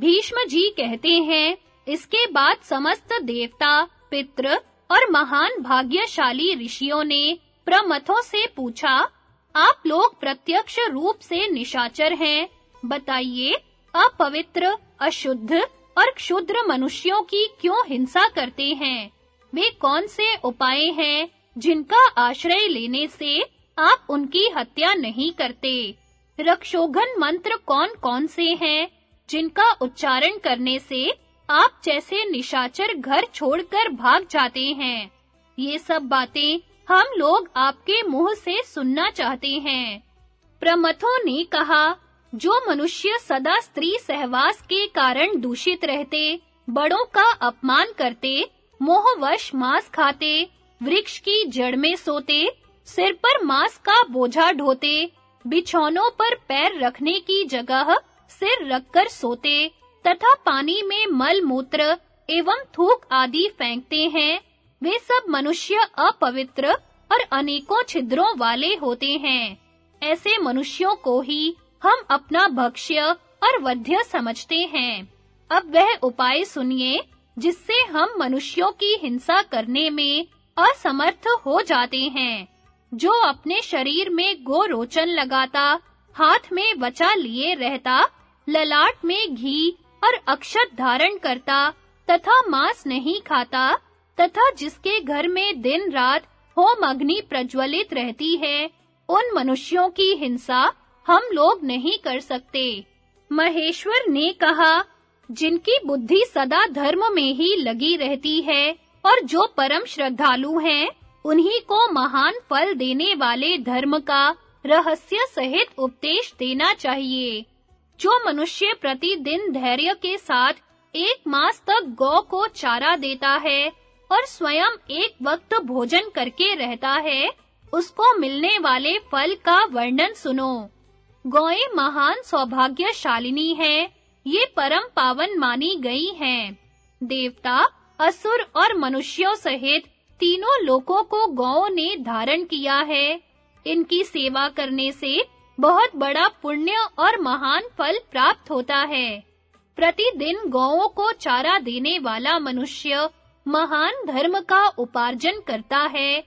भीष्म जी कहते हैं, इसके बाद समस्त देवता, पितृ और महान भाग्यशाली ऋषियों ने प्रमथों से पूछा, आप लोग प्रत्यक्ष रूप से निशाचर हैं। बताइए, अपवित्र, अशुद्ध और क्षुद्र मनुष्यों की क्यों हिंसा करते हैं? वे कौन से उपाय हैं जिनका आश्रय लेने से आप उनकी हत्या नहीं करते? रक्षोघन मंत्र कौन-कौन से हैं जिनका उच्चारण करने से आप जैसे निशाचर घर छोड़कर भाग जाते हैं? ये सब बातें हम लोग आपके मुँह से सुनना चाहते हैं। प्रमथों ने कहा, जो मनुष्य सदा स्त्री सहवास के कारण दूषित रहते, बड़ों का अपमान करते, मोहवश मांस खाते, वृक्ष की जड़ में सोते, सिर पर मांस का बोझा ढोते, बिछौनों पर पैर रखने की जगह सिर रखकर सोते, तथा पानी में मल मूत्र एवं थूक आदि फेंकते हैं वे सब मनुष्य अपवित्र और अनेकों छिद्रों वाले होते हैं। ऐसे मनुष्यों को ही हम अपना भक्ष्य और वध्य समझते हैं। अब वह उपाय सुनिए, जिससे हम मनुष्यों की हिंसा करने में असमर्थ हो जाते हैं। जो अपने शरीर में गोरोचन लगाता, हाथ में बचा लिए रहता, ललाट में घी और अक्षत धारण करता तथा मांस नहीं खाता तथा जिसके घर में दिन रात होम अग्नि प्रज्वलित रहती है, उन मनुष्यों की हिंसा हम लोग नहीं कर सकते। महेश्वर ने कहा, जिनकी बुद्धि सदा धर्म में ही लगी रहती है और जो परम श्रद्धालु हैं, उन्हीं को महान फल देने वाले धर्म का रहस्य सहित उपदेश देना चाहिए। जो मनुष्य प्रतिदिन धैर्य के साथ एक मास तक गौ को चारा देता है और स्वयं एक वक्त भोजन करके रहता है, उसको मिलने वाले फल का वर्णन सुनो। गौएँ महान सौभाग्यशालिनी है, ये परम पावन मानी गई हैं। देवता, असुर और मनुष्यों सहित तीनों लोकों को गौओं ने धारण किया है। इनकी सेवा करने से बहुत बड़ा पुण्य और महान फल प्राप्त होता है। प्रतिदिन गौओं को चारा देने वाला मनुष्य महान धर्म का उपार्जन करता है।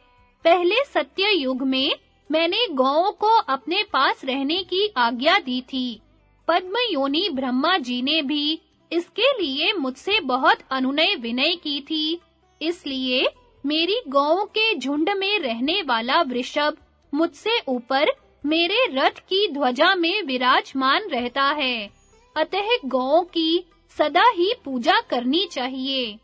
पहले सत्य युग में मैंने गौओं को अपने पास रहने की आज्ञा दी थी। पद्म योनि ब्रह्मा जी ने भी इसके लिए मुझसे बहुत अनुनय विनय की थी। इसलिए मेरी गौओं के झुंड में रहने वाला वृषभ मुझसे ऊपर मेरे रथ की ध्वजा में विराजमान रहता है। अतः गौओं की सदा ही पूजा करनी चाहिए।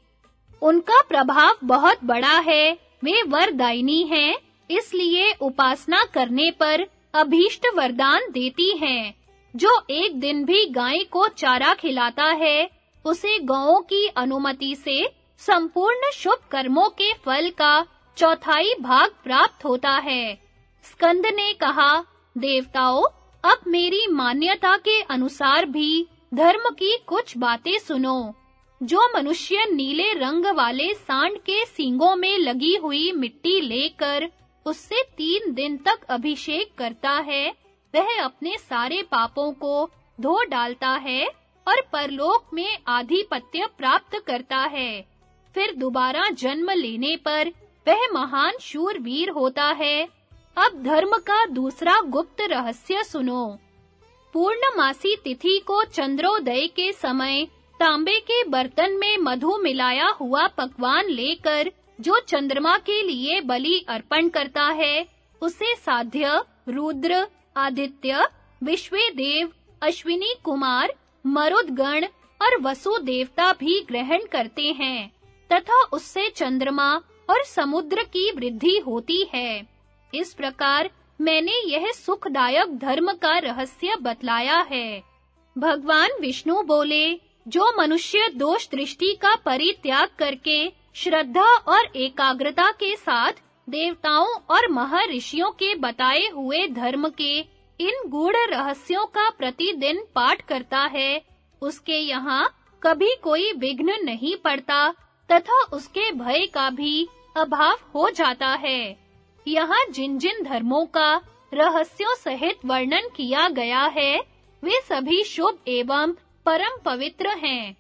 उनका प्रभाव बहुत बड़ा है। वे वरदायिनी हैं, इसलिए उपासना करने पर अभीष्ट वरदान देती हैं। जो एक दिन भी गाय को चारा खिलाता है, उसे गौओं की अनुमति से संपूर्ण शुभ कर्मों के फल का चौथाई भाग प्राप्त होता है। स्कंद ने कहा, देवताओं, अब मेरी मान्यता के अनुसार भी धर्म की कुछ बातें सुनो। जो मनुष्य नीले रंग वाले सांड के सींगों में लगी हुई मिट्टी लेकर उससे तीन दिन तक अभिषेक करता है, वह अपने सारे पापों को धो डालता है और परलोक में आधिपत्य प्राप्त करता है। फिर दोबारा जन्म लेने पर वह महान शूरवीर होता है। अब धर्म का दूसरा गुप्त रहस्य सुनो। पूर्णमासी तिथि को चंद्रोदय के समय तांबे के बर्तन में मधु मिलाया हुआ पकवान लेकर जो चंद्रमा के लिए बलि अर्पण करता है, उसे साध्य, रुद्र, आदित्य, विश्वेदेव, अश्विनी कुमार, मरुदगण और वसु देवता भी ग्रहण करते हैं, तथा उससे चंद्रमा और समुद्र की वृद्धि होती है। इस प्रकार मैंने यह सुखदायक धर्म का रहस्य बतलाया है। भगवान विष्णु बोले जो मनुष्य दोष दृष्टि का परित्याग करके श्रद्धा और एकाग्रता के साथ देवताओं और महर्षियों के बताए हुए धर्म के इन गूढ़ रहस्यों का प्रतिदिन पाठ करता है, उसके यहाँ कभी कोई विघ्न नहीं पड़ता तथा उसके भय का भी अभाव हो जाता है। यहाँ जिन-जिन धर्मों का रहस्यों सहित वर्णन किया गया है, वे सभी शुभ एवं परम पवित्र हैं,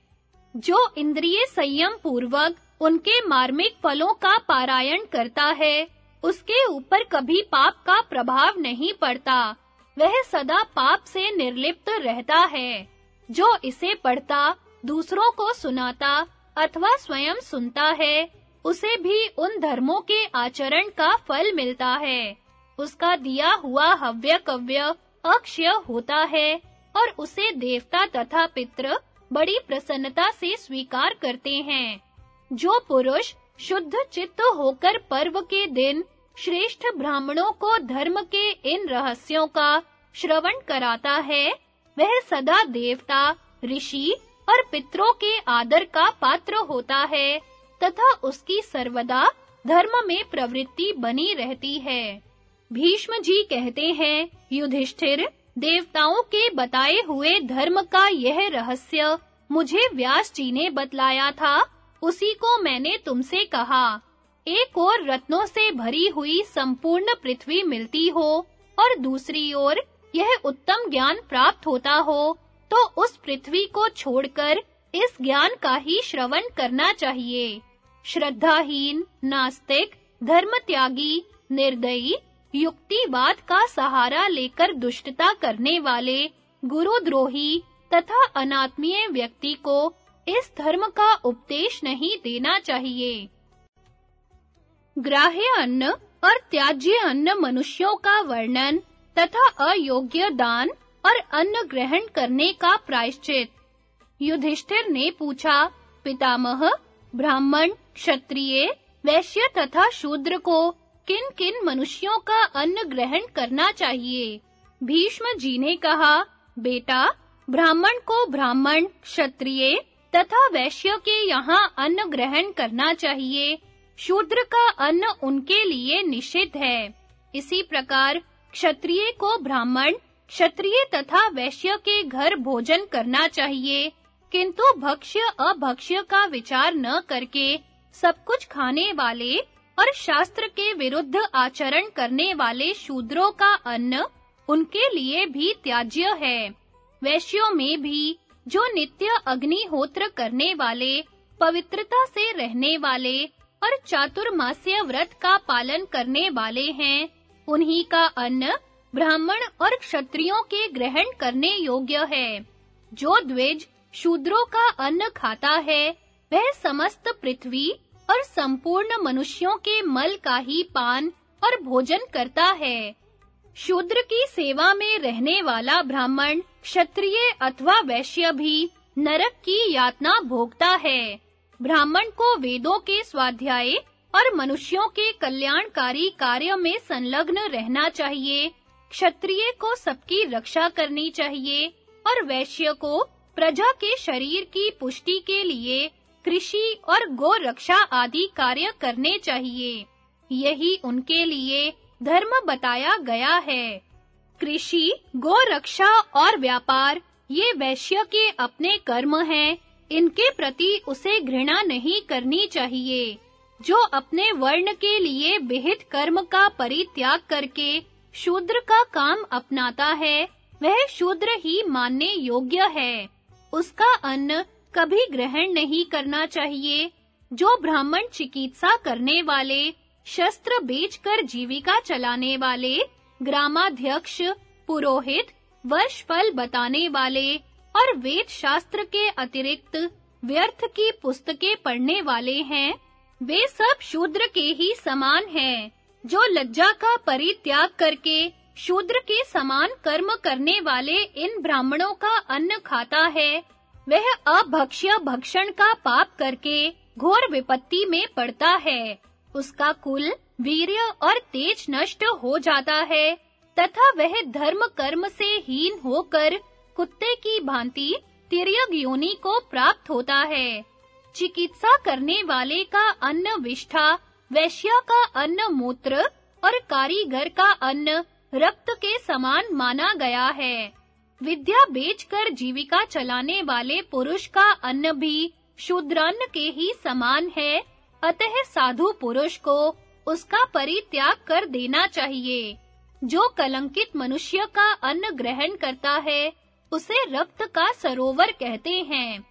जो इंद्रिय संयम पूर्वक उनके मार्मिक फलों का पारायण करता है, उसके ऊपर कभी पाप का प्रभाव नहीं पड़ता, वह सदा पाप से निर्लिप्त रहता है, जो इसे पढ़ता, दूसरों को सुनाता अथवा स्वयं सुनता है, उसे भी उन धर्मों के आचरण का फल मिलता है, उसका दिया हुआ हव्य कव्य अक्षय होता है और उसे देवता तथा पितृ बड़ी प्रसन्नता से स्वीकार करते हैं। जो पुरुष शुद्ध चित्त होकर पर्व के दिन श्रेष्ठ ब्राह्मणों को धर्म के इन रहस्यों का श्रवण कराता है, वह सदा देवता, ऋषि और पितरों के आदर का पात्र होता है, तथा उसकी सर्वदा धर्म में प्रवृत्ति बनी रहती है। भीष्म जी कहते हैं, युधिष्ठिर देवताओं के बताए हुए धर्म का यह रहस्य मुझे व्यास जी ने बतलाया था, उसी को मैंने तुमसे कहा। एक और रत्नों से भरी हुई संपूर्ण पृथ्वी मिलती हो और दूसरी ओर यह उत्तम ज्ञान प्राप्त होता हो तो उस पृथ्वी को छोड़कर इस ज्ञान का ही श्रवण करना चाहिए। श्रद्धाहीन, नास्तिक धर्म त्यागी निर्दयी युक्तिवाद का सहारा लेकर दुष्टता करने वाले गुरुद्रोही तथा अनात्मीय व्यक्ति को इस धर्म का उपदेश नहीं देना चाहिए। ग्राह्य अन्न और त्याज्य अन्न मनुष्यों का वर्णन तथा अयोग्य दान और अन्न ग्रहण करने का प्रायश्चित। युधिष्ठिर ने पूछा, पितामह, ब्राह्मण, क्षत्रिय, वैश्य तथा शूद्र को किन-किन मनुष्यों का अन्न ग्रहण करना चाहिए? भीष्म जी ने कहा, बेटा, ब्राह्मण को ब्राह्मण, क्षत्रिय तथा वैश्य के यहाँ अन्न ग्रहण करना चाहिए। शूद्र का अन्न उनके लिए निषिद्ध है। इसी प्रकार क्षत्रिय को ब्राह्मण, क्षत्रिय तथा वैश्य के घर भोजन करना चाहिए। किंतु भक्ष्य अभक्ष्य का विचार न करके सब कुछ खाने वाले और शास्त्र के विरुद्ध आचरण करने वाले शूद्रों का अन्न उनके लिए भी त्याज्य है। वैश्यों में भी जो नित्य अग्निहोत्र करने वाले, पवित्रता से रहने वाले और चातुर्मास्य व्रत का पालन करने वाले हैं, उन्हीं का अन्न ब्राह्मण और क्षत्रियों के ग्रहण करने योग्य है। जो द्विज शूद्रों का अन्न खाता है, वह समस्त पृथ्वी और संपूर्ण मनुष्यों के मल का ही पान और भोजन करता है। शूद्र की सेवा में रहने वाला ब्राह्मण, क्षत्रिय अथवा वैश्य भी नरक की यातना भोगता है। ब्राह्मण को वेदों के स्वाध्याय और मनुष्यों के कल्याणकारी कार्य में संलग्न रहना चाहिए, क्षत्रिय को सबकी रक्षा करनी चाहिए और वैश्य को प्रजा के शरीर की पुष्टि के लिए कृषि और गो रक्षा आदि कार्य करने चाहिए। यही उनके लिए धर्म बताया गया है। कृषि गो रक्षा और व्यापार, ये वैश्य के अपने कर्म हैं। इनके प्रति उसे घृणा नहीं करनी चाहिए। जो अपने वर्ण के लिए विहित कर्म का परित्याग करके शूद्र का काम अपनाता है, वह शूद्र ही मानने योग्य है। उसका अन्न कभी ग्रहण नहीं करना चाहिए। जो ब्राह्मण चिकित्सा करने वाले, शस्त्र बेचकर जीविका चलाने वाले, ग्रामाध्यक्ष, पुरोहित, वर्ष फल बताने वाले और वेद शास्त्र के अतिरिक्त व्यर्थ की पुस्तकें पढ़ने वाले हैं, वे सब शूद्र के ही समान हैं, जो लज्जा का परित्याग करके शूद्र के समान कर्म करने वाले इन ब्राह्मणों का अन्न खाता है। वह अभक्ष्य भक्षण का पाप करके घोर विपत्ति में पड़ता है। उसका कुल, वीर्य और तेज नष्ट हो जाता है, तथा वह धर्म कर्म से हीन होकर कुत्ते की भांति तिर्यग योनि को प्राप्त होता है। चिकित्सा करने वाले का अन्न विष्ठा, वैश्य का अन्न मूत्र और कारीगर का अन्न रक्त के समान माना गया है। विद्या बेचकर जीविका चलाने वाले पुरुष का अन्न भी शूद्रान्न के ही समान है। अतः साधु पुरुष को उसका परित्याग कर देना चाहिए। जो कलंकित मनुष्य का अन्न ग्रहण करता है, उसे रक्त का सरोवर कहते हैं।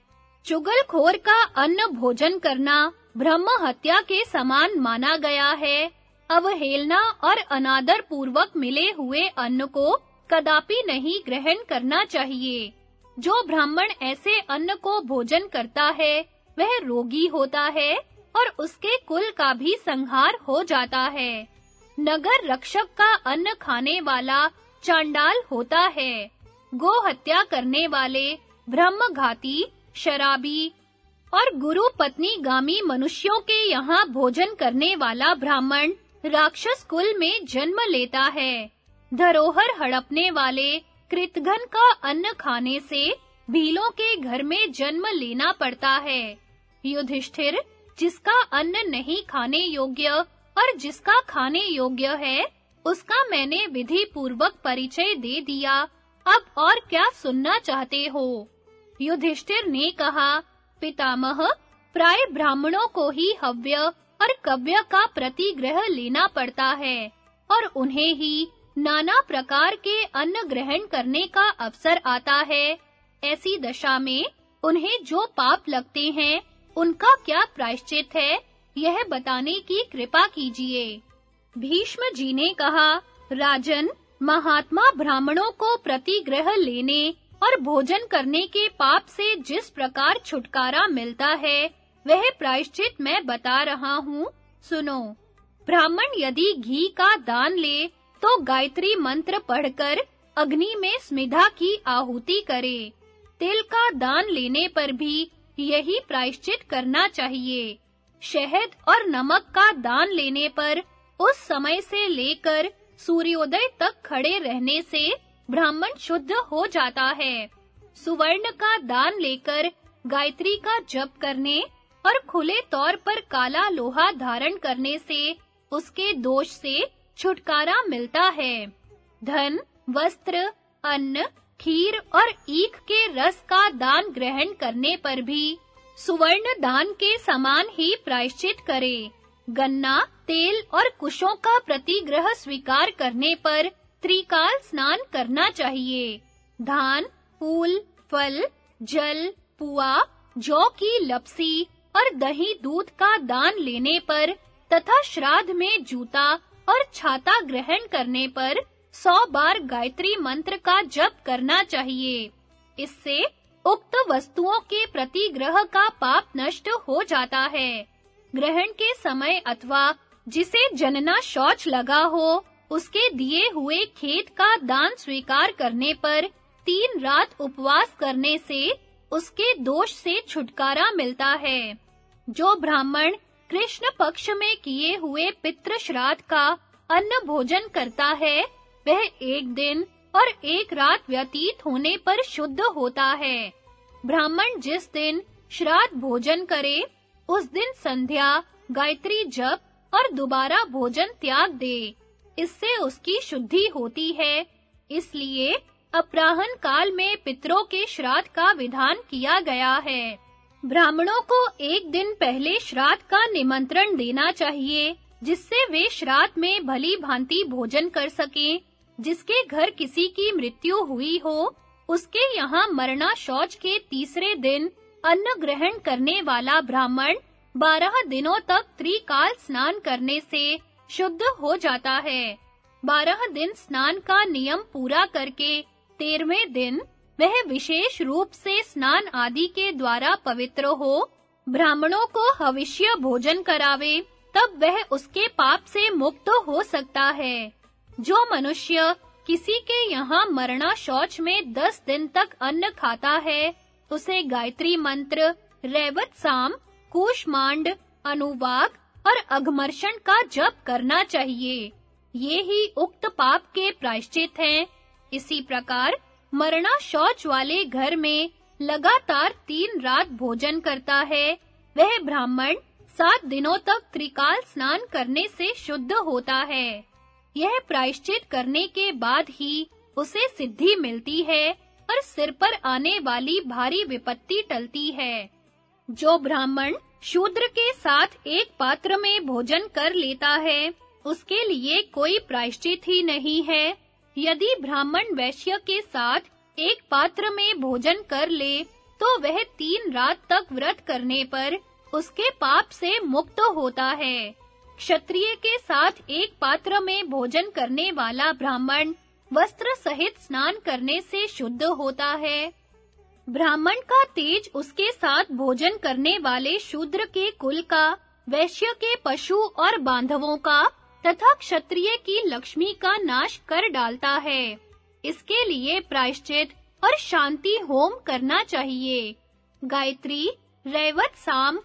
चुगलखोर का अन्न भोजन करना ब्रह्म हत्या के समान माना गया है। अवहेलना और अनादर पूर्वक मिले हुए अन्न को कदापि नहीं ग्रहण करना चाहिए। जो ब्राह्मण ऐसे अन्न को भोजन करता है, वह रोगी होता है और उसके कुल का भी संहार हो जाता है। नगर रक्षक का अन्न खाने वाला चांडाल होता है। गो हत्या करने वाले ब्रह्मघाती, शराबी और गुरु पत्नी गामी मनुष्यों के यहाँ भोजन करने वाला ब्राह्मण राक्षस कुल में जन्म लेता है। धरोहर हड़पने वाले कृतघन का अन्न खाने से भीलों के घर में जन्म लेना पड़ता है। युधिष्ठिर, जिसका अन्न नहीं खाने योग्य और जिसका खाने योग्य है, उसका मैंने विधि पूर्वक परिचय दे दिया। अब और क्या सुनना चाहते हो? युधिष्ठिर ने कहा, पितामह, प्राय ब्राह्मणों को ही हव्य और कव्य का प्रतिग्रह लेना पड़ता है और उन्हें ही नाना प्रकार के अन्न ग्रहण करने का अवसर आता है। ऐसी दशा में उन्हें जो पाप लगते हैं, उनका क्या प्रायश्चित है, यह बताने की कृपा कीजिए। भीष्म जी ने कहा, राजन, महात्मा ब्राह्मणों को प्रतिग्रह लेने और भोजन करने के पाप से जिस प्रकार छुटकारा मिलता है, वह प्रायश्चित मैं बता रहा हूँ। सुनो, ब्राह्मण यदि घी का दान ले तो गायत्री मंत्र पढ़कर अग्नि में स्मिधा की आहुति करे। तिल का दान लेने पर भी यही प्रायश्चित करना चाहिए। शहद और नमक का दान लेने पर उस समय से लेकर सूर्योदय तक खड़े रहने से ब्राह्मण शुद्ध हो जाता है। सुवर्ण का दान लेकर गायत्री का जप करने और खुले तौर पर काला लोहा धारण करने से उसके दोष से छुटकारा मिलता है। धन, वस्त्र, अन्न, खीर और ईख के रस का दान ग्रहण करने पर भी सुवर्ण दान के समान ही प्रायश्चित करे। गन्ना, तेल और कुशों का प्रतिग्रह स्वीकार करने पर त्रिकाल स्नान करना चाहिए। धान, फूल, फल, जल, पुआ, जौ की लपसी और दही दूध का दान लेने पर तथा श्राद्ध में जूता और छाता ग्रहण करने पर सौ बार गायत्री मंत्र का जप करना चाहिए। इससे उक्त वस्तुओं के प्रति ग्रह का पाप नष्ट हो जाता है। ग्रहण के समय अथवा जिसे जनना शौच लगा हो, उसके दिए हुए खेत का दान स्वीकार करने पर तीन रात उपवास करने से उसके दोष से छुटकारा मिलता है। जो ब्राह्मण कृष्ण पक्ष में किए हुए पितृ श्राद्ध का अन्न भोजन करता है, वह एक दिन और एक रात व्यतीत होने पर शुद्ध होता है। ब्राह्मण जिस दिन श्राद्ध भोजन करे, उस दिन संध्या, गायत्री जप और दोबारा भोजन त्याग दे। इससे उसकी शुद्धि होती है। इसलिए अपराहन काल में पितरों के श्राद्ध का विधान किया गया है। ब्राह्मणों को एक दिन पहले श्राद्ध का निमंत्रण देना चाहिए, जिससे वे श्राद्ध में भली भांति भोजन कर सकें। जिसके घर किसी की मृत्यु हुई हो, उसके यहाँ मरना शौच के तीसरे दिन अन्न ग्रहण करने वाला ब्राह्मण बारह दिनों तक त्रिकाल स्नान करने से शुद्ध हो जाता है। बारह दिन स्नान का नियम पूरा करके तेरहवें दिन वह विशेष रूप से स्नान आदि के द्वारा पवित्र हो, ब्राह्मणों को हविष्य भोजन करावे, तब वह उसके पाप से मुक्त हो सकता है। जो मनुष्य किसी के यहाँ मरना शौच में दस दिन तक अन्न खाता है, उसे गायत्री मंत्र, रेवत साम, कुशमांड, अनुवाक और अघमर्षण का जप करना चाहिए। ये ही उक्त पाप के प्रायश्चित हैं। इसी प्रकार मरना शौच वाले घर में लगातार तीन रात भोजन करता है। वह ब्राह्मण सात दिनों तक त्रिकाल स्नान करने से शुद्ध होता है। यह प्रायश्चित करने के बाद ही उसे सिद्धि मिलती है और सिर पर आने वाली भारी विपत्ति टलती है। जो ब्राह्मण शूद्र के साथ एक पात्र में भोजन कर लेता है, उसके लिए कोई प्रायश्चित ही नहीं है। यदि ब्राह्मण वैश्य के साथ एक पात्र में भोजन कर ले तो वह तीन रात तक व्रत करने पर उसके पाप से मुक्त होता है। क्षत्रिय के साथ एक पात्र में भोजन करने वाला ब्राह्मण वस्त्र सहित स्नान करने से शुद्ध होता है। ब्राह्मण का तेज उसके साथ भोजन करने वाले शूद्र के कुल का, वैश्य के पशु और बांधवों का तथा क्षत्रिय की लक्ष्मी का नाश कर डालता है। इसके लिए प्रायश्चित और शांति होम करना चाहिए। गायत्री, रैवत साम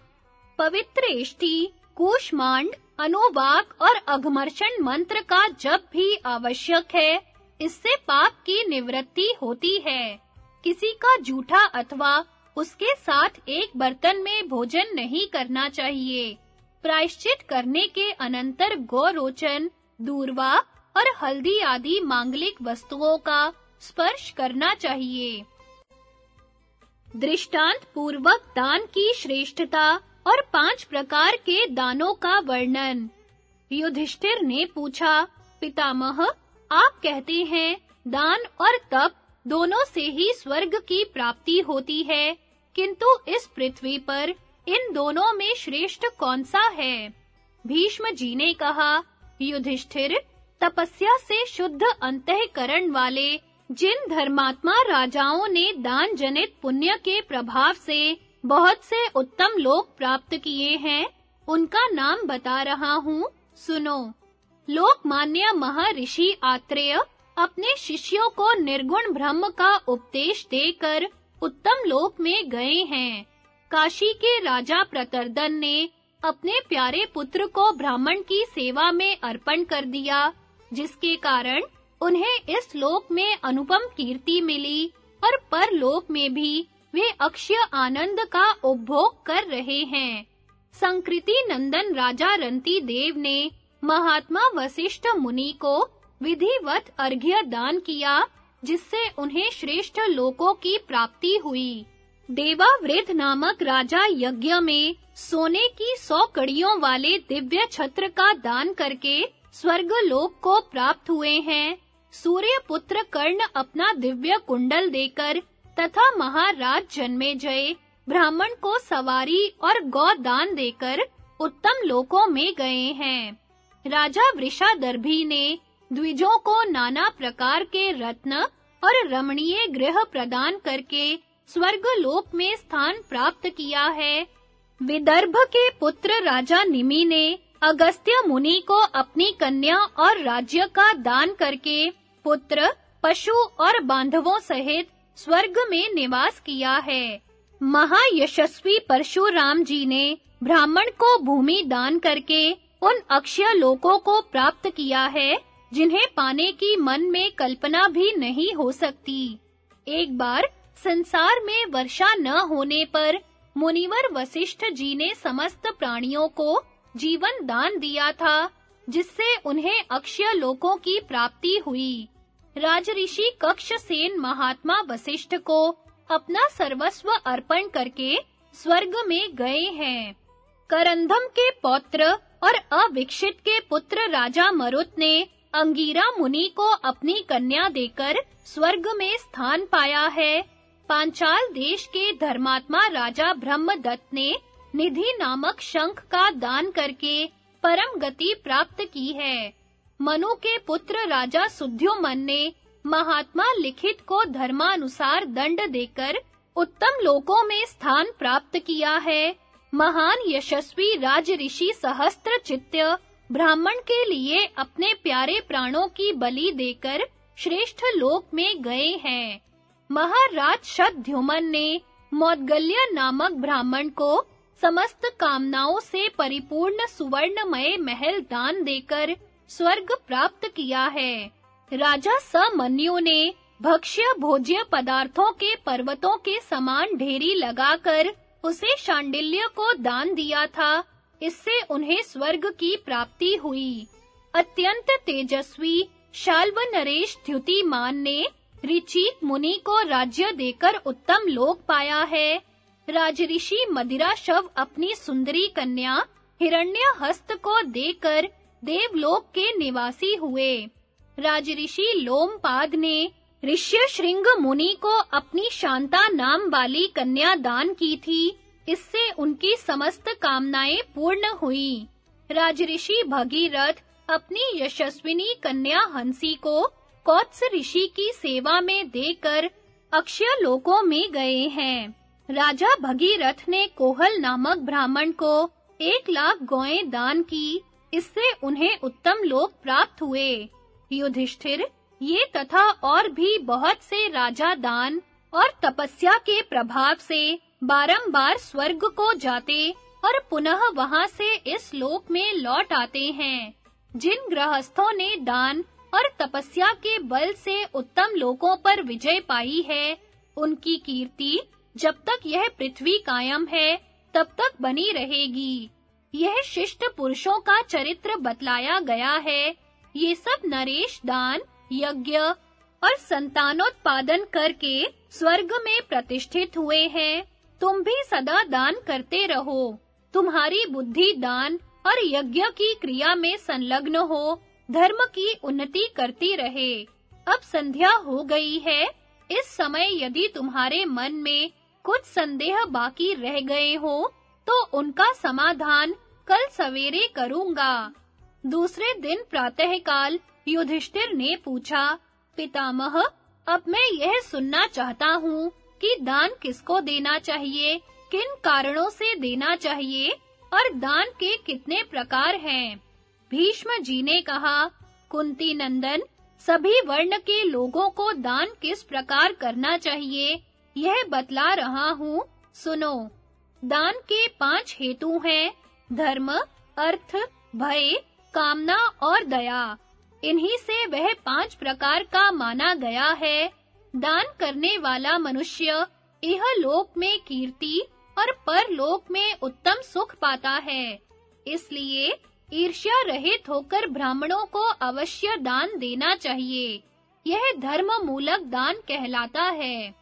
पवित्र एष्टि कुशमांड, अनुवाक और अघमर्षण मंत्र का जप भी आवश्यक है। इससे पाप की निवृत्ति होती है। किसी का जूठा अथवा उसके साथ एक बर्तन में भोजन नहीं करना चाहिए। प्रायश्चित करने के अनंतर गोरोचन दूरवा और हल्दी आदि मांगलिक वस्तुओं का स्पर्श करना चाहिए। दृष्टांत पूर्वक दान की श्रेष्ठता और पाँच प्रकार के दानों का वर्णन। युधिष्ठिर ने पूछा, पितामह, आप कहते हैं, दान और तप दोनों से ही स्वर्ग की प्राप्ति होती है, किंतु इस पृथ्वी पर इन दोनों में श्रेष्ठ कौन सा है? भीष्म जी ने कहा, युधिष्ठिर, तपस्या से शुद्ध अंतःकरण वाले जिन धर्मात्मा राजाओं ने दान जनित पुण्य के प्रभाव से बहुत से उत्तम लोक प्राप्त किए हैं, उनका नाम बता रहा हूँ, सुनो। लोकमान्य महर्षि आत्रेय अपने शिष्यों को निर्गुण ब्रह्म का उपदेश देकर उत्तम लोक में गए हैं। काशी के राजा प्रतरदन ने अपने प्यारे पुत्र को ब्राह्मण की सेवा में अर्पण कर दिया, जिसके कारण उन्हें इस लोक में अनुपम कीर्ति मिली और परलोक में भी वे अक्षय आनंद का उपभोग कर रहे हैं। संकृति नंदन राजा रंती देव ने महात्मा वशिष्ठ मुनि को विधिवत अर्घ्य दान किया, जिससे उन्हें श्रेष्ठ लोकों की प्राप्ति हुई। देवावृत नामक राजा यज्ञ में सोने की सौ कड़ियों वाले दिव्य छत्र का दान करके स्वर्ग लोक को प्राप्त हुए हैं। सूर्य पुत्र कर्ण अपना दिव्य कुंडल देकर तथा महाराज जन्मे जय, ब्राह्मण को सवारी और गौ दान देकर उत्तम लोकों में गए हैं। राजा वृषादर्भी ने द्विजों को नाना प्रकार के रत्न और रमणीय गृह प्रदान करके स्वर्ग लोक में स्थान प्राप्त किया है। विदर्भ के पुत्र राजा निमि ने अगस्त्य मुनि को अपनी कन्या और राज्य का दान करके पुत्र, पशु और बांधवों सहित स्वर्ग में निवास किया है। महायशस्वी परशुराम जी ने ब्राह्मण को भूमि दान करके उन अक्षय लोकों को प्राप्त किया है, जिन्हें पाने की मन में कल्पना भी नहीं हो सकती। एक बार संसार में वर्षा न होने पर मुनिवर वशिष्ठ जी ने समस्त प्राणियों को जीवन दान दिया था, जिससे उन्हें अक्षय लोकों की प्राप्ति हुई। राजऋषि कक्षसेन महात्मा वशिष्ठ को अपना सर्वस्व अर्पण करके स्वर्ग में गए हैं। करंधम के पौत्र और अविक्षित के पुत्र राजा मरुत ने अंगीरा मुनि को अपनी कन्या देकर स्वर्ग में स्थान पाया है। पांचाल देश के धर्मात्मा राजा ब्रह्मदत्त ने निधि नामक शंख का दान करके परम गति प्राप्त की है। मनु के पुत्र राजा सुद्योमन ने महात्मा लिखित को धर्मानुसार दंड देकर उत्तम लोकों में स्थान प्राप्त किया है। महान यशस्वी राज ऋषि सहस्त्र चित्य ब्राह्मण के लिए अपने प्यारे प्राणों की बलि देकर श्रेष्ठ लोक में गए हैं। महाराज शतध्युमन ने मौदगल्य नामक ब्राह्मण को समस्त कामनाओं से परिपूर्ण सुवर्णमय महल दान देकर स्वर्ग प्राप्त किया है। राजा समन्यु ने भक्ष्य भोज्य पदार्थों के पर्वतों के समान ढेरी लगाकर उसे शांडिल्य को दान दिया था। इससे उन्हें स्वर्ग की प्राप्ति हुई। अत्यंत तेजस्वी शाल्व नरेश द्युतिमान ने ऋचिक मुनि को राज्य देकर उत्तम लोक पाया है। राजऋषि मदिरा शव अपनी सुंदरी कन्या हिरण्य हस्त को देकर देवलोक के निवासी हुए। राजऋषि लोमपाद ने ऋष्य श्रृंग मुनि को अपनी शांता नाम वाली कन्या दान की थी। इससे उनकी समस्त कामनाएँ पूर्ण हुई। राजऋषि भगीरथ अपनी यशस्विनी कन्या हँसी को कौत्स ऋषि की सेवा में देकर अक्षय लोकों में गए हैं। राजा भगीरथ ने कोहल नामक ब्राह्मण को एक लाख गौएँ दान की, इससे उन्हें उत्तम लोक प्राप्त हुए। युधिष्ठिर, ये तथा और भी बहुत से राजा दान और तपस्या के प्रभाव से बारंबार स्वर्ग को जाते और पुनः वहाँ से इस लोक में लौट आते हैं। जिन गृहस्थों ने दान और तपस्या के बल से उत्तम लोकों पर विजय पाई है। उनकी कीर्ति जब तक यह पृथ्वी कायम है, तब तक बनी रहेगी। यह शिष्ट पुरुषों का चरित्र बतलाया गया है। ये सब नरेश, दान, यज्ञ और संतानोत्पादन करके स्वर्ग में प्रतिष्ठित हुए हैं। तुम भी सदा दान करते रहो। तुम्हारी बुद्धि दान और यज्ञ की क्रिया में संलग्न हो। धर्म की उन्नति करती रहे। अब संध्या हो गई है। इस समय यदि तुम्हारे मन में कुछ संदेह बाकी रह गए हो तो उनका समाधान कल सवेरे करूँगा। दूसरे दिन प्रातःकाल युधिष्ठिर ने पूछा, पितामह, अब मैं यह सुनना चाहता हूँ कि दान किसको देना चाहिए, किन कारणों से देना चाहिए, और दान के कितने प्रकार हैं? भीष्म जी ने कहा, कुंती नंदन, सभी वर्ण के लोगों को दान किस प्रकार करना चाहिए? यह बतला रहा हूँ। सुनो, दान के पाँच हेतु हैं, धर्म, अर्थ, भय, कामना और दया। इन्हीं से वह पाँच प्रकार का माना गया है। दान करने वाला मनुष्य यह लोक में कीर्ति और परलोक में उत्तम सुख पाता है। इसलिए ईर्ष्या रहित होकर ब्राह्मणों को अवश्य दान देना चाहिए। यह धर्म मूलक दान कहलाता है।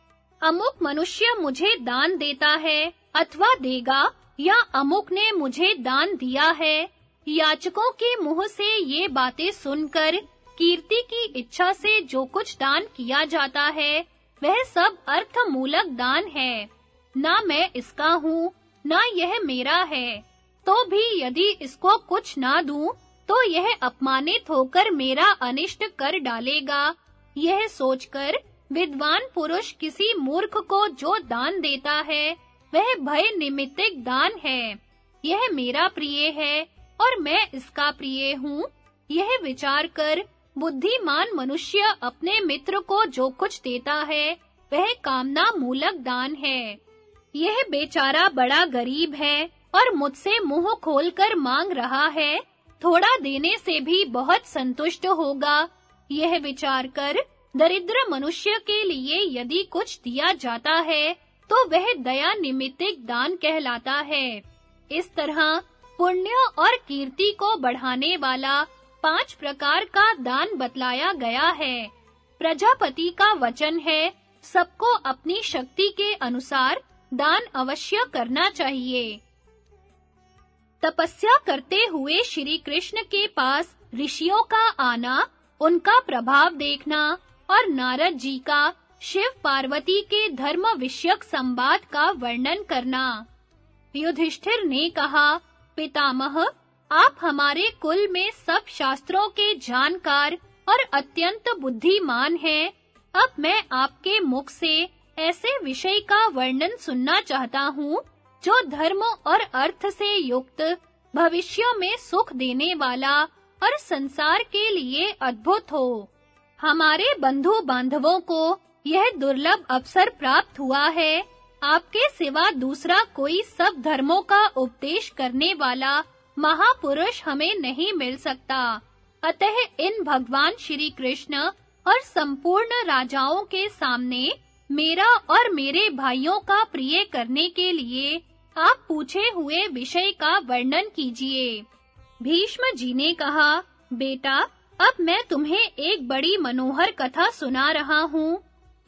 अमुक मनुष्य मुझे दान देता है अथवा देगा, या अमुक ने मुझे दान दिया है। याचकों के मुँह से ये बातें सुनकर, कीर्ति की इच्छा से जो कुछ दान किया जाता है, वह सब अर्थ मूलक दान है। ना मैं इसका हूँ, ना यह मेरा है। तो भी यदि इसको कुछ ना दूँ तो यह अपमानित होकर मेरा अनिष्ट कर डालेगा। यह सोचकर विद्वान पुरुष किसी मूर्ख को जो दान देता है, वह भय निमित्तिक दान है। यह मेरा प्रिय है और मैं इसका प्रिय हूँ। यह विचार कर बुद्धिमान मनुष्य अपने मित्र को जो कुछ देता है, वह कामना मूलक दान है। यह बेचारा बड़ा गरीब है। और मुझसे मुँह खोलकर मांग रहा है। थोड़ा देने से भी बहुत संतुष्ट होगा। यह विचार कर दरिद्र मनुष्य के लिए यदि कुछ दिया जाता है तो वह दया निमित्तिक दान कहलाता है। इस तरह पुण्य और कीर्ति को बढ़ाने वाला पाँच प्रकार का दान बतलाया गया है। प्रजापति का वचन है, सबको अपनी शक्ति के अनुसार दान अवश्य करना चाहिए। तपस्या करते हुए श्री कृष्ण के पास ऋषियों का आना, उनका प्रभाव देखना और नारद जी का, शिव पार्वती के धर्म विषयक संवाद का वर्णन करना। युधिष्ठिर ने कहा, पितामह, आप हमारे कुल में सब शास्त्रों के जानकार और अत्यंत बुद्धिमान हैं। अब मैं आपके मुख से ऐसे विषय का वर्णन सुनना चाहता हूँ जो धर्म और अर्थ से युक्त, भविष्य में सुख देने वाला और संसार के लिए अद्भुत हो। हमारे बंधु बांधवों को यह दुर्लभ अवसर प्राप्त हुआ है। आपके सिवा दूसरा कोई सब धर्मों का उपदेश करने वाला महापुरुष हमें नहीं मिल सकता। अतः इन भगवान श्री कृष्ण और संपूर्ण राजाओं के सामने मेरा और मेरे भाइयों का प्रिय करने के लिए आप पूछे हुए विषय का वर्णन कीजिए। भीष्म जी ने कहा, बेटा, अब मैं तुम्हें एक बड़ी मनोहर कथा सुना रहा हूँ।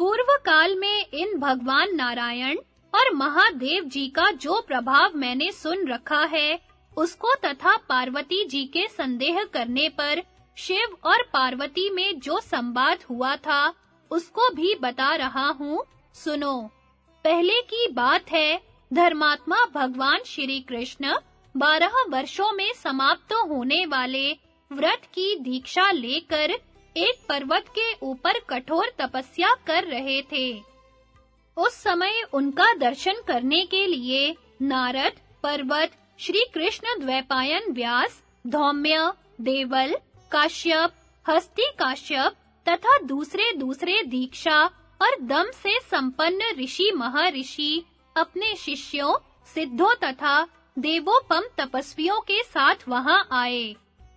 पूर्व काल में इन भगवान नारायण और महादेव जी का जो प्रभाव मैंने सुन रखा है, उसको तथा पार्वती जी के संदेह करने पर शिव और पार्वती में जो संवाद हुआ था, उसको भी बता रहा हूँ। सुनो, पहले की बात है धर्मात्मा भगवान श्री कृष्ण बारह वर्षों में समाप्त होने वाले व्रत की दीक्षा लेकर एक पर्वत के ऊपर कठोर तपस्या कर रहे थे। उस समय उनका दर्शन करने के लिए नारद, पर्वत, श्री कृष्ण द्वैपायन व्यास, धौम्य, देवल, काश्यप, हस्ती काश्यप तथा दूसरे दूसरे दीक्षा और दम से संपन्न ऋषि महर्षि अपने शिष्यों, सिद्धों तथा देवोपम तपस्वियों के साथ वहाँ आए।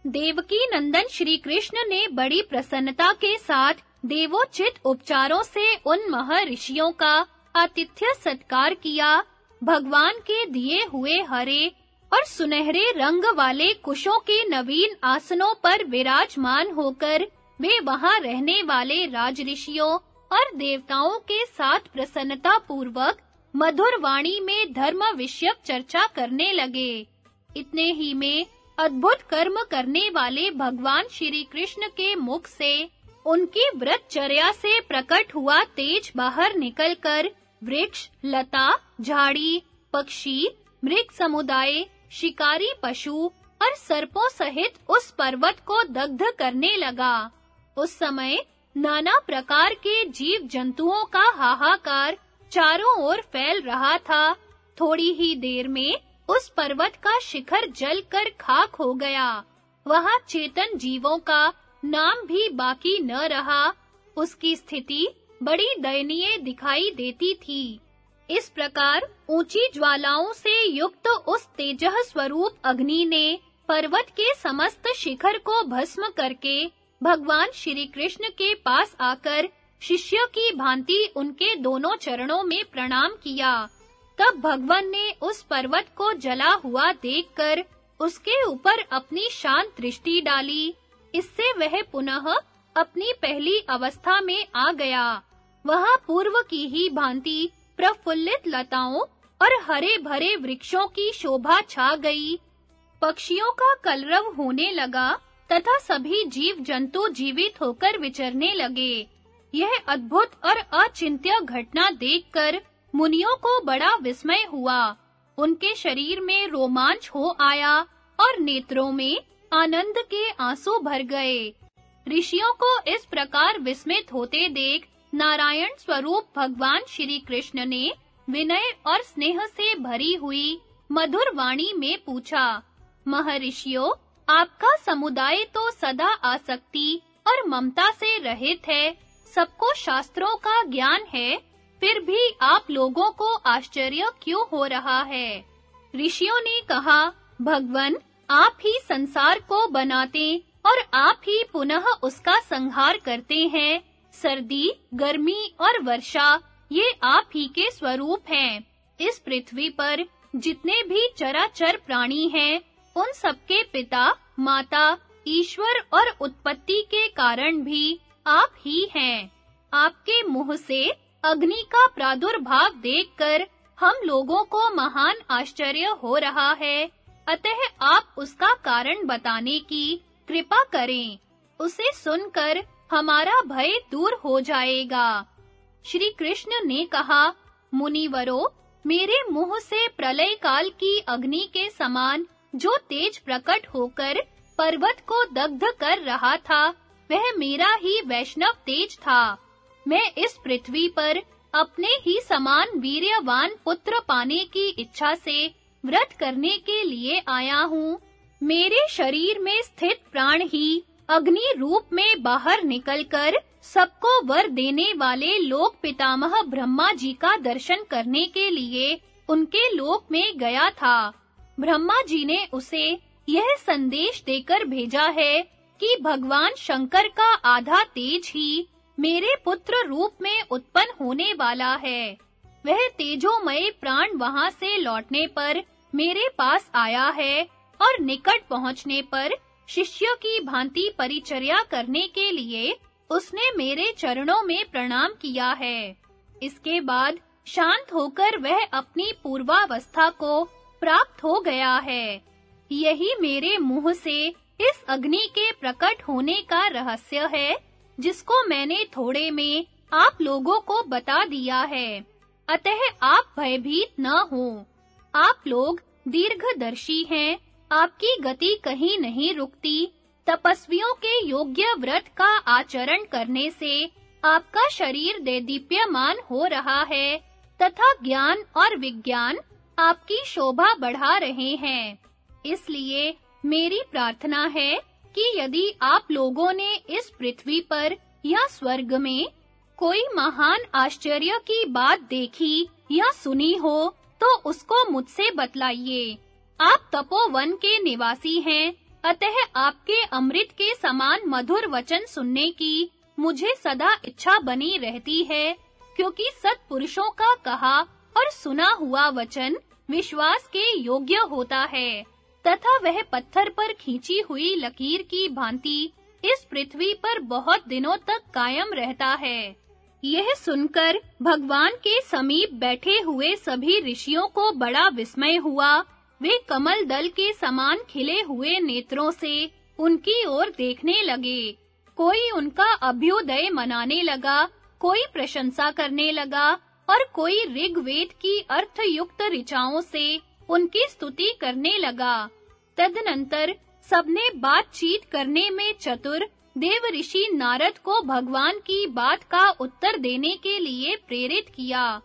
देवकी नंदन श्री कृष्ण ने बड़ी प्रसन्नता के साथ देवोचित उपचारों से उन महर्षियों का आतिथ्य सत्कार किया। भगवान के दिए हुए हरे और सुनहरे रंग वाले कुशों के नवीन आसनों पर विराजमान होकर वे वहाँ रहने वाले राजऋषियों और देवताओं के साथ प्रसन्नता पूर्वक मधुर वाणी में धर्म विषयक चर्चा करने लगे। इतने ही में अद्भुत कर्म करने वाले भगवान श्री कृष्ण के मुख से उनकी व्रतचर्या से प्रकट हुआ तेज बाहर निकलकर वृक्ष, लता, झाड़ी, पक्षी, मृग समुदाय, शिकारी पशु और सर्पों सहित उस पर्वत को दग्ध करने लगा। उस समय नाना प्रकार के जीव जंतुओं का हाहाकार चारों ओर फैल रहा था। थोड़ी ही देर में उस पर्वत का शिखर जलकर खाक हो गया। वहाँ चेतन जीवों का नाम भी बाकी न रहा। उसकी स्थिति बड़ी दयनीय दिखाई देती थी। इस प्रकार ऊँची ज्वालाओं से युक्त उस तेजह स्वरूप अग्नि ने पर्वत के समस्त शिखर को भस्म करके भगवान श्री कृष्ण के पास आकर शिष्य की भांति उनके दोनों चरणों में प्रणाम किया। तब भगवान ने उस पर्वत को जला हुआ देखकर उसके ऊपर अपनी शांत दृष्टि डाली। इससे वह पुनः अपनी पहली अवस्था में आ गया। वह पूर्व की ही भांति प्रफुल्लित लताओं और हरे भरे वृक्षों की शोभा छा गई। पक्षियों का कलरव होने लगा तथा सभी जीव जंतु जीवित होकर विचरने लगे। यह अद्भुत और अचिंत्य घटना देखकर मुनियों को बड़ा विस्मय हुआ। उनके शरीर में रोमांच हो आया और नेत्रों में आनंद के आँसू भर गए। ऋषियों को इस प्रकार विस्मित होते देख नारायण स्वरूप भगवान श्री कृष्ण ने विनय और स्नेह से भरी हुई मधुर वाणी में पूछा, महर्षियों, आपका समुदाय तो सदा आसक्ति और ममता से रहित है। सबको शास्त्रों का ज्ञान है फिर भी आप लोगों को आश्चर्य क्यों हो रहा है ऋषियों ने कहा भगवन आप ही संसार को बनाते और आप ही पुनः उसका संहार करते हैं सर्दी, गर्मी और वर्षा ये आप ही के स्वरूप हैं। इस पृथ्वी पर जितने भी चराचर प्राणी हैं, उन सबके पिता, माता, ईश्वर और उत्पत्ति के कारण भी आप ही हैं। आपके मुँह से अग्नि का प्रादुर्भाव देखकर हम लोगों को महान आश्चर्य हो रहा है। अतः आप उसका कारण बताने की कृपा करें। उसे सुनकर हमारा भय दूर हो जाएगा श्री कृष्ण ने कहा, मुनिवरो, मेरे मुँह से प्रलय काल की अग्नि के समान जो तेज प्रकट होकर पर्वत को दग्ध कर रहा था वह मेरा ही वैष्णव तेज था। मैं इस पृथ्वी पर अपने ही समान वीर्यवान पुत्र पाने की इच्छा से व्रत करने के लिए आया हूँ। मेरे शरीर में स्थित प्राण ही अग्नि रूप में बाहर निकलकर सबको वर देने वाले लोक पितामह ब्रह्मा जी का दर्शन करने के लिए उनके लोक में गया था। ब्रह्मा जी ने उसे यह संदेश देकर भेजा है कि भगवान शंकर का आधा तेज ही मेरे पुत्र रूप में उत्पन्न होने वाला है। वह तेजोमय प्राण वहाँ से लौटने पर मेरे पास आया है और निकट पहुँचने पर शिष्य की भांति परिचर्या करने के लिए उसने मेरे चरणों में प्रणाम किया है। इसके बाद शांत होकर वह अपनी पूर्वावस्था को प्राप्त हो गया है। यही मेरे मुँह से इस अग्नि के प्रकट होने का रहस्य है, जिसको मैंने थोड़े में आप लोगों को बता दिया है। अतः आप भयभीत न हो। आप लोग दीर्घदर्शी हैं, आपकी गति कहीं नहीं रुकती। तपस्वियों के योग्य व्रत का आचरण करने से आपका शरीर देदीप्यमान हो रहा है, तथा ज्ञान और विज्ञान आपकी शोभा बढ़ा रहे हैं। इसलिए मेरी प्रार्थना है कि यदि आप लोगों ने इस पृथ्वी पर या स्वर्ग में कोई महान आश्चर्य की बात देखी या सुनी हो तो उसको मुझसे बतलाइए। आप तपोवन के निवासी हैं, अतः आपके अमृत के समान मधुर वचन सुनने की मुझे सदा इच्छा बनी रहती है, क्योंकि सत्पुरुषों का कहा और सुना हुआ वचन विश्वास के योग्य होता है। तथा वह पत्थर पर खींची हुई लकीर की भांति इस पृथ्वी पर बहुत दिनों तक कायम रहता है। यह सुनकर भगवान के समीप बैठे हुए सभी ऋषियों को बड़ा विस्मय हुआ। वे कमल दल के समान खिले हुए नेत्रों से उनकी ओर देखने लगे। कोई उनका अभ्युदय मनाने लगा, कोई प्रशंसा करने लगा और कोई ऋग्वेद की अर्थयुक्त ऋचाओं से उनकी स्तुति करने लगा। तदनंतर सबने बातचीत करने में चतुर देव ऋषि नारद को भगवान की बात का उत्तर देने के लिए प्रेरित किया।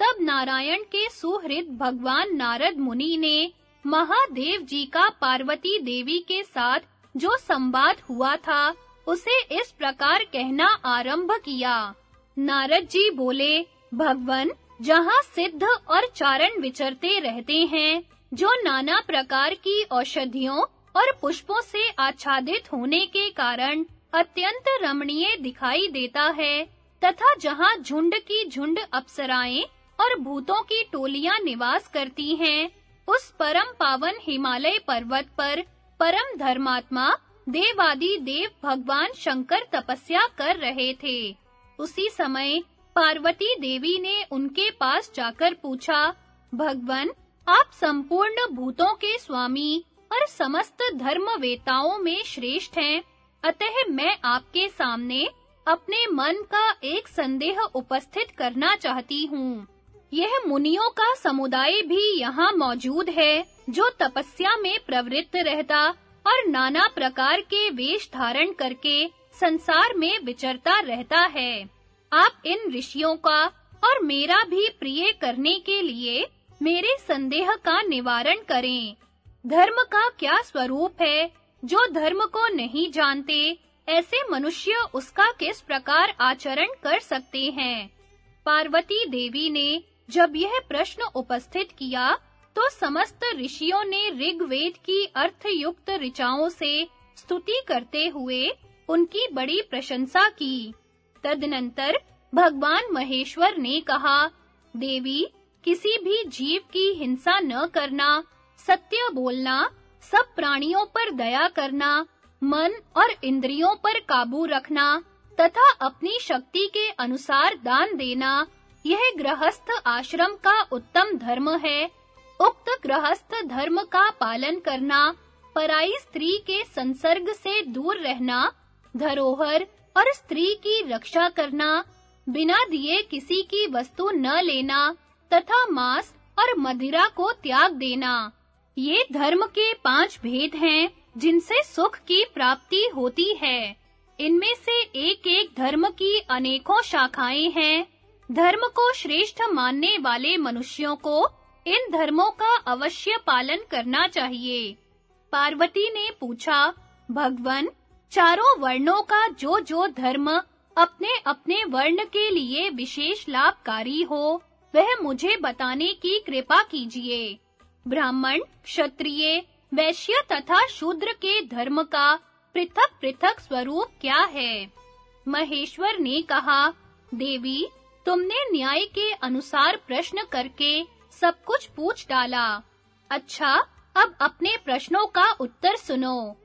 तब नारायण के सुहृद भगवान नारद मुनि ने महादेव जी का पार्वती देवी के साथ जो संवाद हुआ था, उसे इस प्रकार कहना आरंभ किया। नारद जी बोले, भगवन जहाँ सिद्ध और चारण विचरते रहते हैं, जो नाना प्रकार की औषधियों और पुष्पों से आच्छादित होने के कारण अत्यंत रमणीय दिखाई देता है, तथा जहाँ झुंड की झुंड अप्सराएँ और भूतों की टोलियाँ निवास करती हैं, उस परम पावन हिमालय पर्वत पर परम धर्मात्मा देवादि देव भगवान शंकर तपस्या कर रहे थे। उसी समय पार्वती देवी ने उनके पास जाकर पूछा, भगवन, आप संपूर्ण भूतों के स्वामी और समस्त धर्मवेताओं में श्रेष्ठ हैं। अतः मैं आपके सामने अपने मन का एक संदेह उपस्थित करना चाहती हूँ। यह मुनियों का समुदाय भी यहाँ मौजूद है, जो तपस्या में प्रवृत्त रहता और नाना प्रकार के वेश धारण करके संसार में विचरता रहता है। आप इन ऋषियों का और मेरा भी प्रिय करने के लिए मेरे संदेह का निवारण करें। धर्म का क्या स्वरूप है, जो धर्म को नहीं जानते, ऐसे मनुष्य उसका किस प्रकार आचरण कर सकते हैं? पार्वती देवी ने जब यह प्रश्न उपस्थित किया तो समस्त ऋषियों ने ऋग्वेद की अर्थयुक्त ऋचाओं से स्तुति करते हुए उनकी बड़ी प्रशंसा की। तदनंतर भगवान महेश्वर ने कहा, देवी, किसी भी जीव की हिंसा न करना, सत्य बोलना, सब प्राणियों पर दया करना, मन और इंद्रियों पर काबू रखना, तथा अपनी शक्ति के अनुसार दान देना, यह गृहस्थ आश्रम का उत्तम धर्म है। उक्त गृहस्थ धर्म का पालन करना, पराई स्त्री के संसर्ग से दूर रहना, धरोहर और स्त्री की रक्षा करना, बिना दिए किसी की वस्तु न लेना, तथा मांस और मदिरा को त्याग देना। ये धर्म के पाँच भेद हैं, जिनसे सुख की प्राप्ति होती है। इनमें से एक-एक धर्म की अनेकों शाखाएँ हैं। धर्म को श्रेष्ठ मानने वाले मनुष्यों को इन धर्मों का अवश्य पालन करना चाहिए। पार्वती ने पूछा, भगवन चारों वर्णों का जो जो धर्म अपने-अपने वर्ण के लिए विशेष लाभकारी हो, वह मुझे बताने की कृपा कीजिए। ब्राह्मण, क्षत्रिय, वैश्य तथा शूद्र के धर्म का पृथक-पृथक स्वरूप क्या है? महेश्वर ने कहा, देवी, तुमने न्याय के अनुसार प्रश्न करके सब कुछ पूछ डाला। अच्छा अब अपने प्रश्नों का उत्तर सुनो।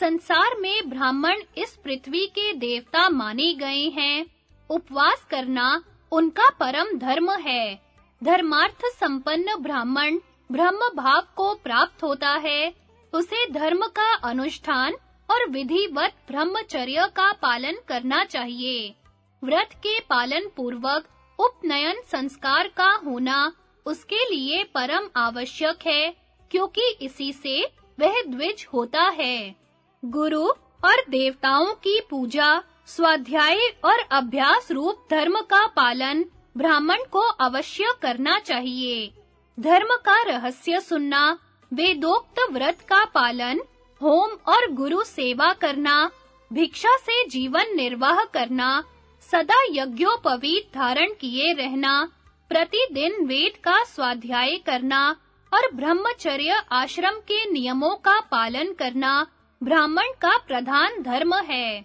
संसार में ब्राह्मण इस पृथ्वी के देवता माने गए हैं। उपवास करना उनका परम धर्म है। धर्मार्थ संपन्न ब्राह्मण ब्रह्म भाव को प्राप्त होता है। उसे धर्म का अनुष्ठान और विधिवत ब्रह्मचर्य का पालन करना चाहिए। व्रत के पालन पूर्वक उपनयन संस्कार का होना उसके लिए परम आवश्यक है, क्योंकि इसी से वह द्विज होता है। गुरु और देवताओं की पूजा, स्वाध्याय और अभ्यास रूप धर्म का पालन ब्राह्मण को अवश्य करना चाहिए। धर्म का रहस्य सुनना, वेदोक्त व्रत का पालन, होम और गुरु सेवा करना, भिक्षा से जीवन निर्वाह करना, सदा यज्ञोपवीत धारण किए रहना, प्रतिदिन वेद का स्वाध्याय करना और ब्रह्मचर्य आश्रम के नियमों का पालन करना ब्राह्मण का प्रधान धर्म है।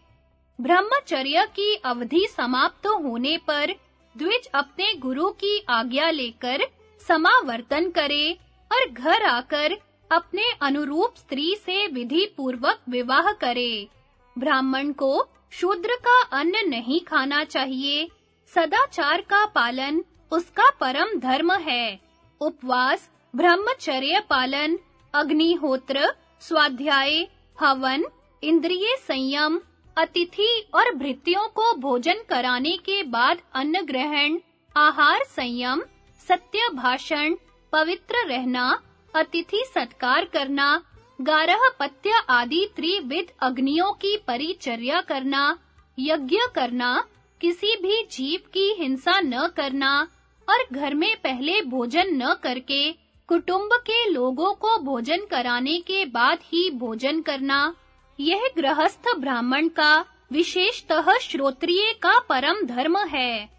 ब्रह्मचर्य की अवधि समाप्त होने पर द्विज अपने गुरु की आज्ञा लेकर समावर्तन करे और घर आकर अपने अनुरूप स्त्री से विधि पूर्वक विवाह करे। ब्राह्मण को शूद्र का अन्न नहीं खाना चाहिए। सदाचार का पालन उसका परम धर्म है। उपवास, ब्रह्मचर्य पालन, अग्निहोत्र, स्वाध्याय हवन, इंद्रिय संयम, अतिथि और भृत्यों को भोजन कराने के बाद अन्न ग्रहण आहार संयम, सत्य भाषण, पवित्र रहना, अतिथि सत्कार करना, गारह पत्य आदि त्रिविध अग्नियों की परिचर्या करना, यज्ञ करना, किसी भी जीव की हिंसा न करना और घर में पहले भोजन न करके कुटुंब के लोगों को भोजन कराने के बाद ही भोजन करना। यह गृहस्थ ब्राह्मण का, विशेषतः श्रोत्रिय का परम धर्म है।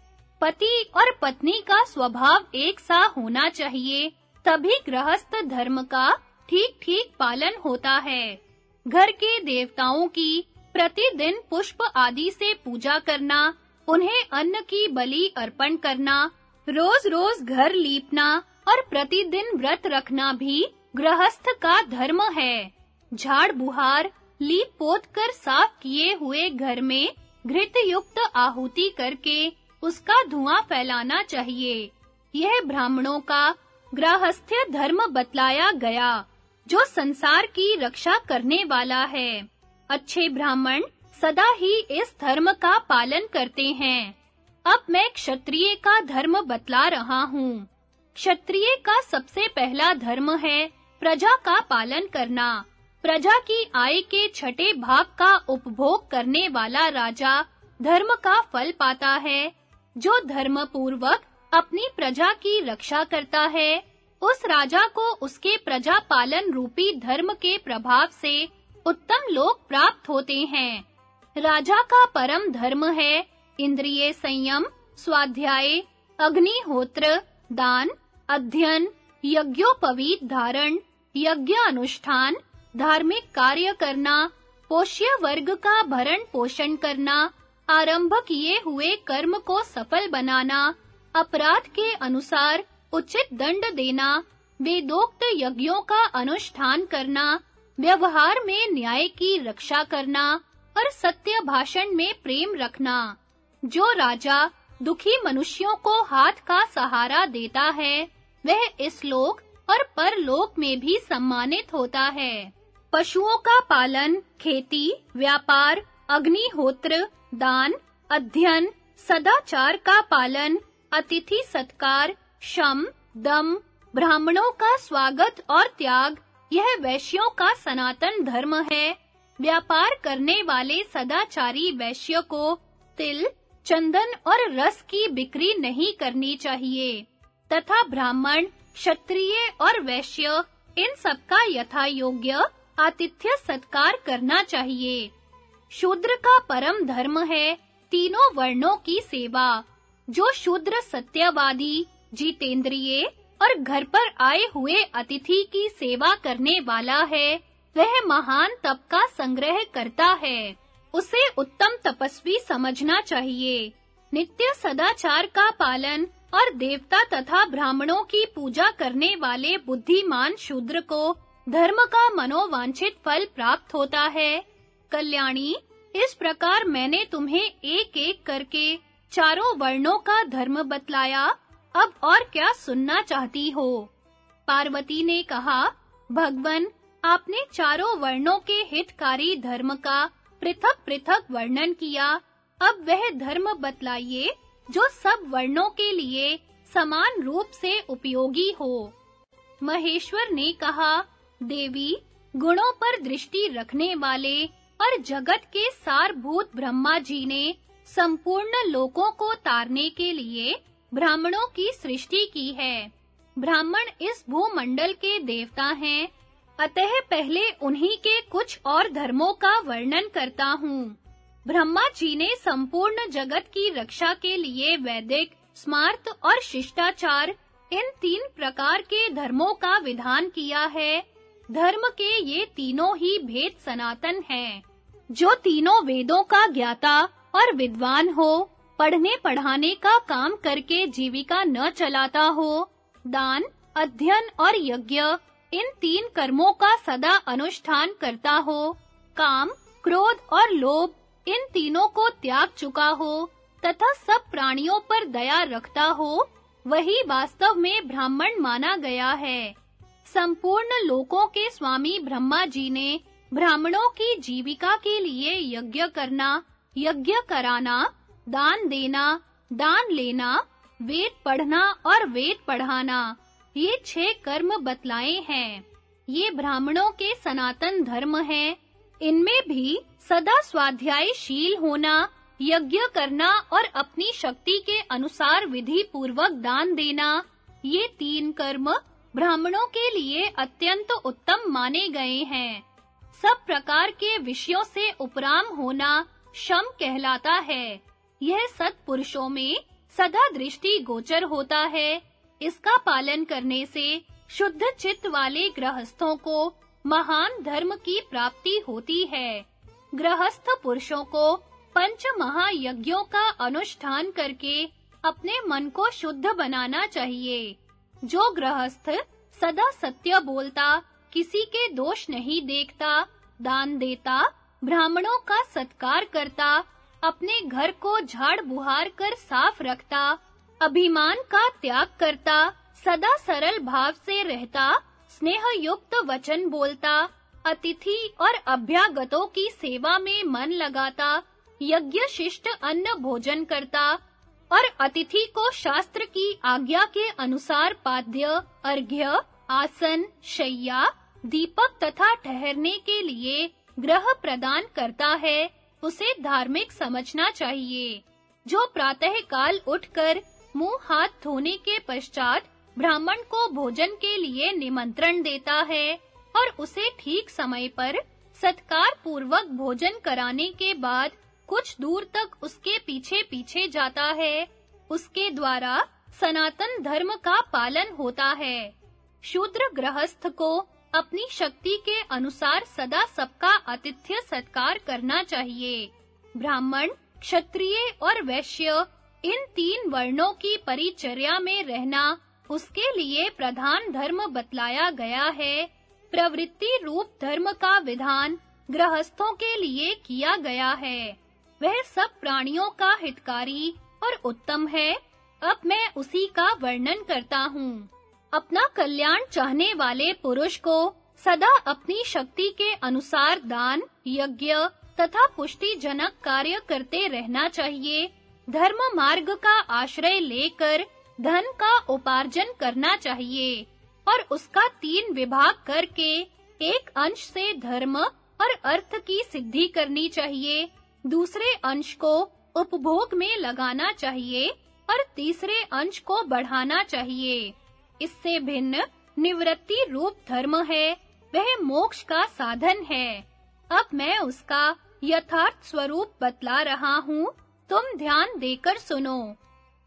पति और पत्नी का स्वभाव एक सा होना चाहिए, तभी गृहस्थ धर्म का ठीक-ठीक पालन होता है। घर के देवताओं की प्रतिदिन पुष्प आदि से पूजा करना, उन्हें अन्न की बलि अर्पण करना, रोज-रोज घर लीपना और प्रतिदिन व्रत रखना भी गृहस्थ का धर्म है। झाड़ बुहार, लीप पोत कर साफ़ किए हुए घर में घृत युक्त आहुति करके उसका धुआँ फैलाना चाहिए। यह ब्राह्मणों का गृहस्थ्य धर्म बतलाया गया, जो संसार की रक्षा करने वाला है। अच्छे ब्राह्मण सदा ही इस धर्म का पालन करते हैं। अब मैं क्षत्रिय का धर्म बतला रहा हूँ। क्षत्रिय का सबसे पहला धर्म है प्रजा का पालन करना। प्रजा की आय के छठे भाग का उपभोग करने वाला राजा धर्म का फल पाता है। जो धर्म पूर्वक अपनी प्रजा की रक्षा करता है, उस राजा को उसके प्रजा पालन रूपी धर्म के प्रभाव से उत्तम लोक प्राप्त होते हैं। राजा का परम धर्म है, इंद्रिय संयम, स्वाध्याय, अग्निहोत्र दान, अध्ययन, यज्ञोपवीत धारण, यज्ञ अनुष्ठान, धार्मिक कार्य करना, पोष्य वर्ग का भरण पोषण करना, आरंभ किए हुए कर्म को सफल बनाना, अपराध के अनुसार उचित दंड देना, वेदोक्त यज्ञों का अनुष्ठान करना, व्यवहार में न्याय की रक्षा करना और सत्य भाषण में प्रेम रखना। जो राजा दुखी मनुष्यों को हाथ का सहारा देता है। वह इस लोक और परलोक में भी सम्मानित होता है। पशुओं का पालन, खेती, व्यापार, अग्निहोत्र, दान, अध्ययन, सदाचार का पालन, अतिथि सत्कार, शम, दम, ब्राह्मणों का स्वागत और त्याग, यह वैश्यों का सनातन धर्म है। व्यापार करने वाले सदाचारी वैश्य को तिल चंदन और रस की बिक्री नहीं करनी चाहिए, तथा ब्राह्मण, क्षत्रिय और वैश्य, इन सबका यथा योग्य आतिथ्य सत्कार करना चाहिए। शूद्र का परम धर्म है तीनों वर्णों की सेवा। जो शूद्र सत्यवादी, जीतेंद्रिय और घर पर आए हुए अतिथि की सेवा करने वाला है, वह महान तप का संग्रह करता है। उसे उत्तम तपस्वी समझना चाहिए। नित्य सदाचार का पालन और देवता तथा ब्राह्मणों की पूजा करने वाले बुद्धिमान शूद्र को धर्म का मनोवांछित फल प्राप्त होता है। कल्याणी, इस प्रकार मैंने तुम्हें एक-एक करके चारों वर्णों का धर्म बतलाया। अब और क्या सुनना चाहती हो? पार्वती ने कहा, भगवन, आपने चारों वर्णों के हितकारी धर्म का पृथक-पृथक वर्णन किया। अब वह धर्म बतलाइए, जो सब वर्णों के लिए समान रूप से उपयोगी हो। महेश्वर ने कहा, देवी, गुणों पर दृष्टि रखने वाले और जगत के सारभूत ब्रह्मा जी ने संपूर्ण लोकों को तारने के लिए ब्राह्मणों की सृष्टि की है। ब्राह्मण इस भूमंडल के देवता हैं अतः पहले उन्हीं के कुछ और धर्मों का वर्णन करता हूँ। ब्रह्मा जी ने संपूर्ण जगत की रक्षा के लिए वैदिक, स्मार्त और शिष्टाचार, इन तीन प्रकार के धर्मों का विधान किया है। धर्म के ये तीनों ही भेद सनातन हैं। जो तीनों वेदों का ज्ञाता और विद्वान हो, पढ़ने पढ़ाने का काम करके जीविका न चलाता हो, दान, अध्ययन और यज्ञ इन तीन कर्मों का सदा अनुष्ठान करता हो। काम, क्रोध और लोभ, इन तीनों को त्याग चुका हो, तथा सब प्राणियों पर दया रखता हो, वही वास्तव में ब्राह्मण माना गया है। संपूर्ण लोकों के स्वामी ब्रह्मा जी ने ब्राह्मणों की जीविका के लिए यज्ञ करना, यज्ञ कराना, दान देना, दान लेना, वेद पढ़ना और वेद पढ़ाना ये छह कर्म बतलाए हैं। ये ब्राह्मणों के सनातन धर्म हैं। इनमें भी सदा स्वाध्यायशील होना, यज्ञ करना और अपनी शक्ति के अनुसार विधि पूर्वक दान देना, ये तीन कर्म ब्राह्मणों के लिए अत्यंत उत्तम माने गए हैं। सब प्रकार के विषयों से उपराम होना शम कहलाता है। यह सत्पुरुषों में सदा दृष्टि गोचर होता है। इसका पालन करने से शुद्ध चित्त वाले गृहस्थों को महान धर्म की प्राप्ति होती है। गृहस्थ पुरुषों को पंच महायज्ञों का अनुष्ठान करके अपने मन को शुद्ध बनाना चाहिए। जो गृहस्थ सदा सत्य बोलता, किसी के दोष नहीं देखता, दान देता, ब्राह्मणों का सत्कार करता, अपने घर को झाड़ बुहार कर साफ़ रखता अभिमान का त्याग करता, सदा सरल भाव से रहता स्नेह युक्त वचन बोलता, अतिथि और अभ्यागतों की सेवा में मन लगाता यज्ञ शिष्ट अन्न भोजन करता और अतिथि को शास्त्र की आज्ञा के अनुसार पाद्य, अर्घ्य, आसन, शैया, दीपक तथा ठहरने के लिए ग्रह प्रदान करता है, उसे धार्मिक समझना चाहिए। जो प्रातः काल उठकर मुँह हाथ धोने के पश्चात ब्राह्मण को भोजन के लिए निमंत्रण देता है और उसे ठीक समय पर सत्कार पूर्वक भोजन कराने के बाद कुछ दूर तक उसके पीछे-पीछे जाता है। उसके द्वारा सनातन धर्म का पालन होता है। शूद्र गृहस्थ को अपनी शक्ति के अनुसार सदा सबका आतिथ्य सत्कार करना चाहिए। ब्राह्मण क्षत्रिय और वैश्य इन तीन वर्णों की परिचर्या में रहना उसके लिए प्रधान धर्म बतलाया गया है। प्रवृत्ति रूप धर्म का विधान गृहस्थों के लिए किया गया है। वह सब प्राणियों का हितकारी और उत्तम है। अब मैं उसी का वर्णन करता हूँ। अपना कल्याण चाहने वाले पुरुष को सदा अपनी शक्ति के अनुसार दान, यज्ञ तथा पुष्टि जनक कार्य करते रहना चाहिए। धर्म मार्ग का आश्रय लेकर धन का उपार्जन करना चाहिए और उसका तीन विभाग करके एक अंश से धर्म और अर्थ की सिद्धि करनी चाहिए। दूसरे अंश को उपभोग में लगाना चाहिए और तीसरे अंश को बढ़ाना चाहिए। इससे भिन्न निवृत्ति रूप धर्म है, वह मोक्ष का साधन है अब मैं उसका यथार्थ स्वरूप बतला रहा हूँ तुम ध्यान देकर सुनो।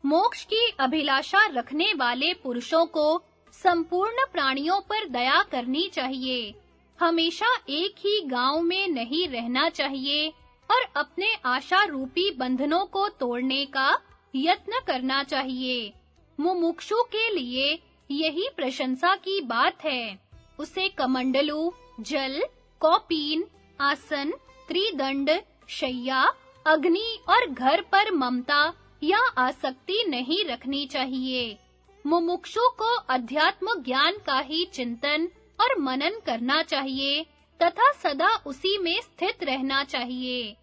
मोक्ष की अभिलाषा रखने वाले पुरुषों को संपूर्ण प्राणियों पर दया करनी चाहिए। हमेशा एक ही गाँव में नहीं रहना चाहिए और अपने आशा रूपी बंधनों को तोड़ने का यत्न करना चाहिए। मुमुक्षु के लिए यही प्रशंसा की बात है। उसे कमंडलू, जल, कौपीन, आसन, त्रिदंड, शैया अग्नि और घर पर ममता या आसक्ति नहीं रखनी चाहिए। मुमुक्षु को अध्यात्म ज्ञान का ही चिंतन और मनन करना चाहिए तथा सदा उसी में स्थित रहना चाहिए।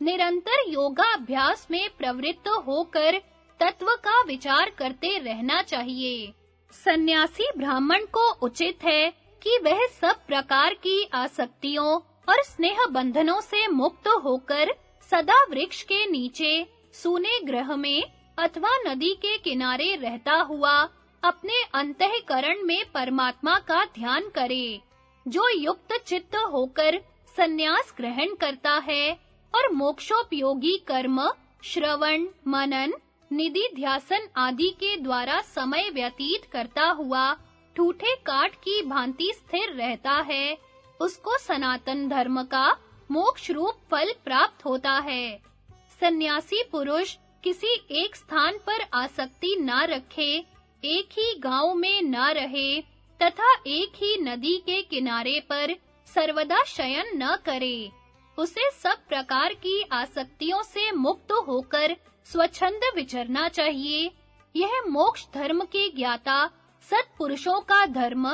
निरंतर योगा अभ्यास में प्रवृत्त होकर तत्व का विचार करते रहना चाहिए। सन्यासी ब्राह्मण को उचित है कि वह सब प्रकार की आसक्तियों और स्नेह बंधनों से मुक्त होकर सदा वृक्ष के नीचे, सूने ग्रह में अथवा नदी के किनारे रहता हुआ अपने अंतःकरण में परमात्मा का ध्यान करे, जो युक्त चित्त होकर सन्यास ग्रहण करता है और मोक्षोपयोगी कर्म, श्रवण, मनन, निधि ध्यासन आदि के द्वारा समय व्यतीत करता हुआ ठूठे काट की भांति स्थिर रहता है, उसको सनातन धर्म का मोक्ष रूप फल प्राप्त होता है। सन्यासी पुरुष किसी एक स्थान पर आसक्ति ना रखे, एक ही गाँव में ना रहे, तथा एक ही नदी के किनारे पर सर्वदा शयन न करे। उसे सब प्रकार की आसक्तियों से मुक्त होकर स्वच्छंद विचरना चाहिए। यह मोक्ष धर्म के ज्ञाता, सत्पुरुषों का धर्म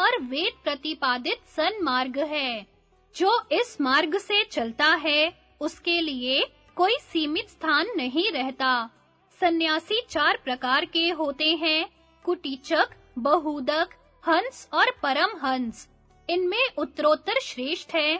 और वेद प्रतिपादित सन्मार्ग है। जो इस मार्ग से चलता है, उसके लिए कोई सीमित स्थान नहीं रहता। सन्यासी चार प्रकार के होते हैं, कुटीचक, बहुदक, हंस और परम हंस इनमें उत्तरोत्तर श्रेष्ठ है।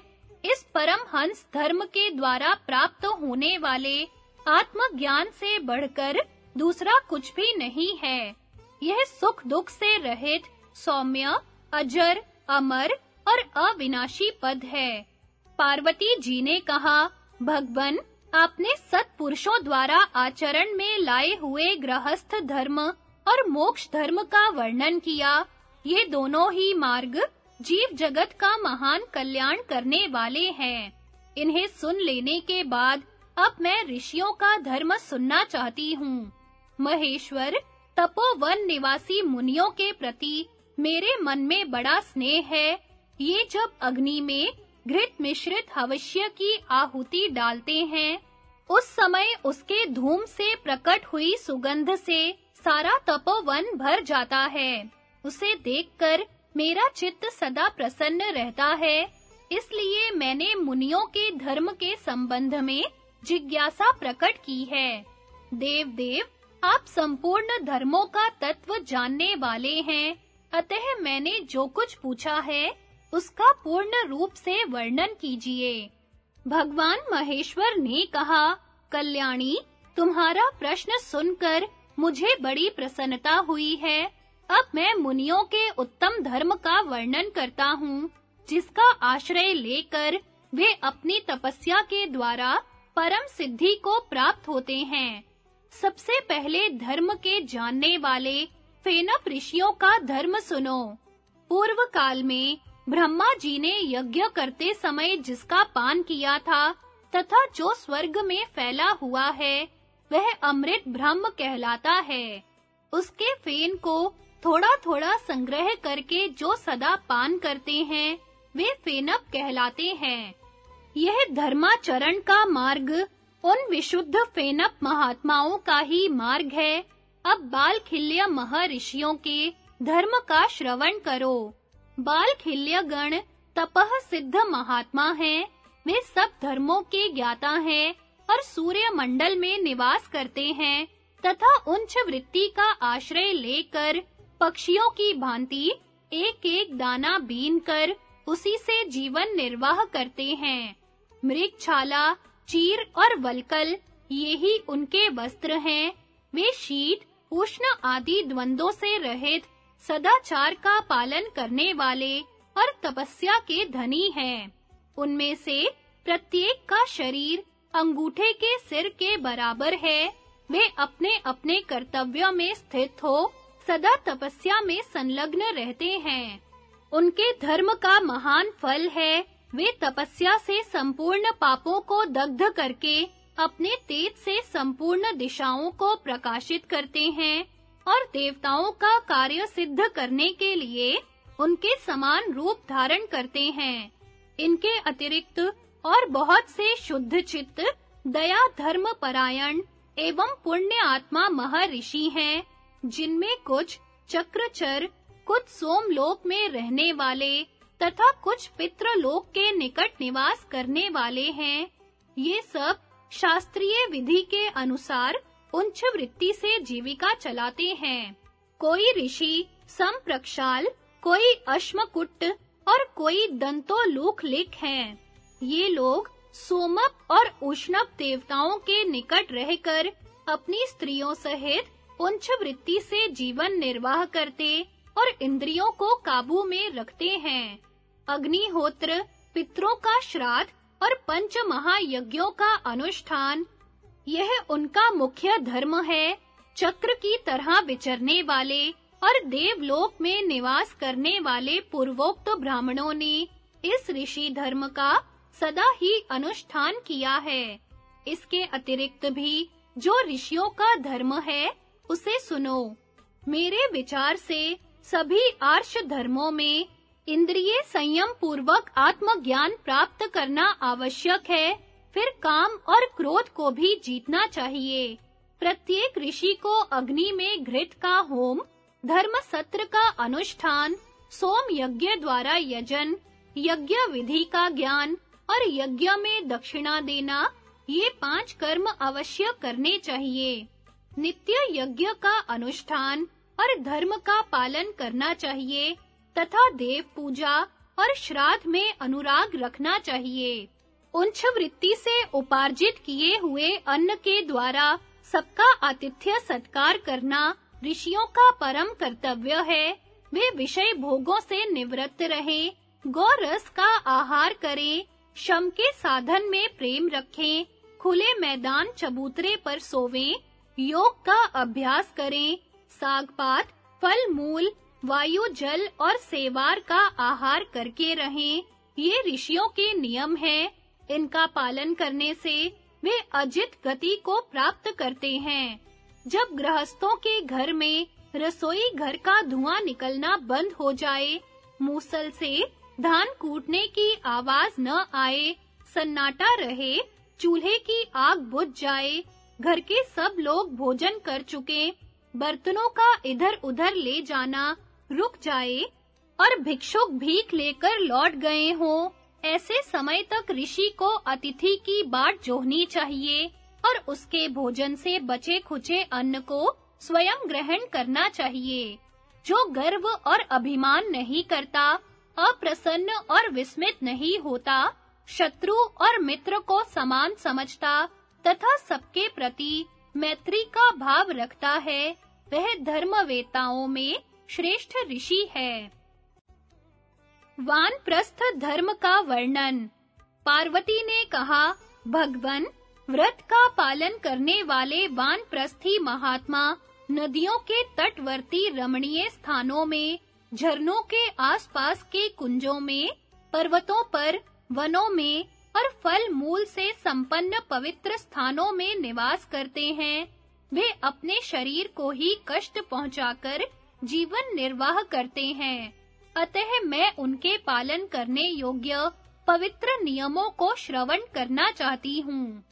इस परम हंस धर्म के द्वारा प्राप्त होने वाले आत्मज्ञान से बढ़कर दूसरा कुछ भी नहीं है। यह सुख दुख से रहित सौम्य, अजर, अमर और अविनाशी पद है। पार्वती जी ने कहा, भगवन, आपने सत्पुरुषों द्वारा आचरण में लाए हुए गृहस्थ धर्म और मोक्ष धर्म का वर्णन किया। ये दोनों ही मार्ग जीव जगत का महान कल्याण करने वाले हैं। इन्हें सुन लेने के बाद अब मैं ऋषियों का धर्म सुनना चाहती हूँ। महेश्वर, तपोवन निवासी मुनियों के प्रति मेरे मन में बड़ा स्नेह है। ये जब अग्नि में घृत मिश्रित हवश्य की आहुति डालते हैं, उस समय उसके धूम से प्रकट हुई सुगंध से सारा तपोवन भर जाता है। उसे देखकर मेरा चित्त सदा प्रसन्न रहता है। इसलिए मैंने मुनियों के धर्म के संबंध में जिज्ञासा प्रकट की है। देव देव आप संपूर्ण धर्मों का तत्व जानने वाले हैं। अतः मैंने जो कुछ पूछा है उसका पूर्ण रूप से वर्णन कीजिए। भगवान महेश्वर ने कहा, कल्याणी, तुम्हारा प्रश्न सुनकर मुझे बड़ी प्रसन्नता हुई है। अब मैं मुनियों के उत्तम धर्म का वर्णन करता हूँ, जिसका आश्रय लेकर वे अपनी तपस्या के द्वारा परम सिद्धि को प्राप्त होते हैं। सबसे पहले धर्म के जानने वाले फेनप ऋषियों का धर्म सुनो। पूर्व काल में ब्रह्मा जी ने यज्ञ करते समय जिसका पान किया था, तथा जो स्वर्ग में फैला हुआ है, वह अमृत ब्रह्म कहलाता है। उसके फेन को थोड़ा-थोड़ा संग्रह करके जो सदा पान करते हैं, वे फेनप कहलाते हैं। यह धर्माचरण का मार्ग, उन विशुद्ध फेनप महात्माओं का ही मार्ग है। अब बाल खिल्य महर्षियों के धर्म का श्रवण करो। बाल खिल्य गण तपह सिद्ध महात्मा हैं। वे सब धर्मों के ज्ञाता हैं और सूर्य मंडल में निवास करते हैं तथा उच्च वृत्ति का आश्रय लेकर पक्षियों की भांति एक-एक दाना बीन कर उसी से जीवन निर्वाह करते हैं। मृगछाला, चीर और वलकल यही उनके वस्त्र हैं। वे शीत, उष्ण आदि द्वंद्वों से रहित सदाचार का पालन करने वाले और तपस्या के धनी हैं। उनमें से प्रत्येक का शरीर अंगूठे के सिर के बराबर है। वे अपने-अपने कर्तव्यों में स्थित हो, सदा तपस्या में संलग्न रहते हैं। उनके धर्म का महान फल है। वे तपस्या से संपूर्ण पापों को दग्ध करके अपने तेज से संपूर्ण दिशाओं को प्रकाशित करते हैं। और देवताओं का कार्य सिद्ध करने के लिए उनके समान रूप धारण करते हैं। इनके अतिरिक्त और बहुत से शुद्ध चित्त, दया धर्म परायण एवं पुण्य आत्मा महर्षि हैं, जिनमें कुछ चक्रचर, कुछ सोमलोक में रहने वाले तथा कुछ पितृलोक के निकट निवास करने वाले हैं। ये सब शास्त्रीय विधि के अनुसार उच्च वृत्ति से जीविका चलाते हैं। कोई ऋषि, संप्रक्षाल, कोई अश्मकुट और कोई दंतोलूख लिख हैं। ये लोग सोमप और उष्णप देवताओं के निकट रहकर अपनी स्त्रियों सहित उच्च वृत्ति से जीवन निर्वाह करते और इंद्रियों को काबू में रखते हैं। अग्निहोत्र, पितरों का श्राद्ध और पंच महायज्ञों का अनुष्ठान यह उनका मुख्य धर्म है। चक्र की तरह विचरने वाले और देवलोक में निवास करने वाले पूर्वोक्त ब्राह्मणों ने इस ऋषि धर्म का सदा ही अनुष्ठान किया है। इसके अतिरिक्त भी जो ऋषियों का धर्म है, उसे सुनो। मेरे विचार से सभी आर्ष धर्मों में इंद्रिय संयम पूर्वक आत्मज्ञान प्राप्त करना आवश्यक है। फिर काम और क्रोध को भी जीतना चाहिए। प्रत्येक ऋषि को अग्नि में घृत का होम धर्म सत्र का अनुष्ठान, सोम यज्ञ द्वारा यजन, यज्ञ विधि का ज्ञान और यज्ञ में दक्षिणा देना, ये पाँच कर्म अवश्य करने चाहिए। नित्य यज्ञ का अनुष्ठान और धर्म का पालन करना चाहिए, तथा देव पूजा और श्राद्ध में अनुराग रखना चाहिए। वृत्ति से उपार्जित किए हुए अन्न के द्वारा सबका आतिथ्य सत्कार करना ऋषियों का परम कर्तव्य है। वे विषय भोगों से निवृत्त रहे गौरस का आहार करें, शम के साधन में प्रेम रखें, खुले मैदान चबूतरे पर सोवें, योग का अभ्यास करें, सागपात, फल, मूल, वायु, जल और सेवार का आहार करके रहें। ये ऋषियों के नियम हैं। इनका पालन करने से वे अजित गति को प्राप्त करते हैं। जब गृहस्थों के घर में रसोई घर का धुआँ निकलना बंद हो जाए, मूसल से धान कूटने की आवाज़ न आए, सन्नाटा रहे, चूल्हे की आग बुझ जाए, घर के सब लोग भोजन कर चुके, बर्तनों का इधर-उधर ले जाना रुक जाए, और भिक्षुक भीख लेकर लौट गए हों। ऐसे समय तक ऋषि को अतिथि की बाट जोहनी चाहिए और उसके भोजन से बचे खुचे अन्न को स्वयं ग्रहण करना चाहिए। जो गर्व और अभिमान नहीं करता, अप्रसन्न और विस्मित नहीं होता, शत्रु और मित्र को समान समझता तथा सबके प्रति मैत्री का भाव रखता है, वह धर्मवेताओं में श्रेष्ठ ऋषि है। वानप्रस्थ धर्म का वर्णन। पार्वती ने कहा, भगवन, व्रत का पालन करने वाले वानप्रस्थी महात्मा नदियों के तटवर्ती रमणीय स्थानों में, झरनों के आसपास के कुंजों में, पर्वतों पर, वनों में और फल मूल से संपन्न पवित्र स्थानों में निवास करते हैं। वे अपने शरीर को ही कष्ट पहुंचाकर जीवन निर्वाह करते हैं। अतः मैं उनके पालन करने योग्य पवित्र नियमों को श्रवण करना चाहती हूँ।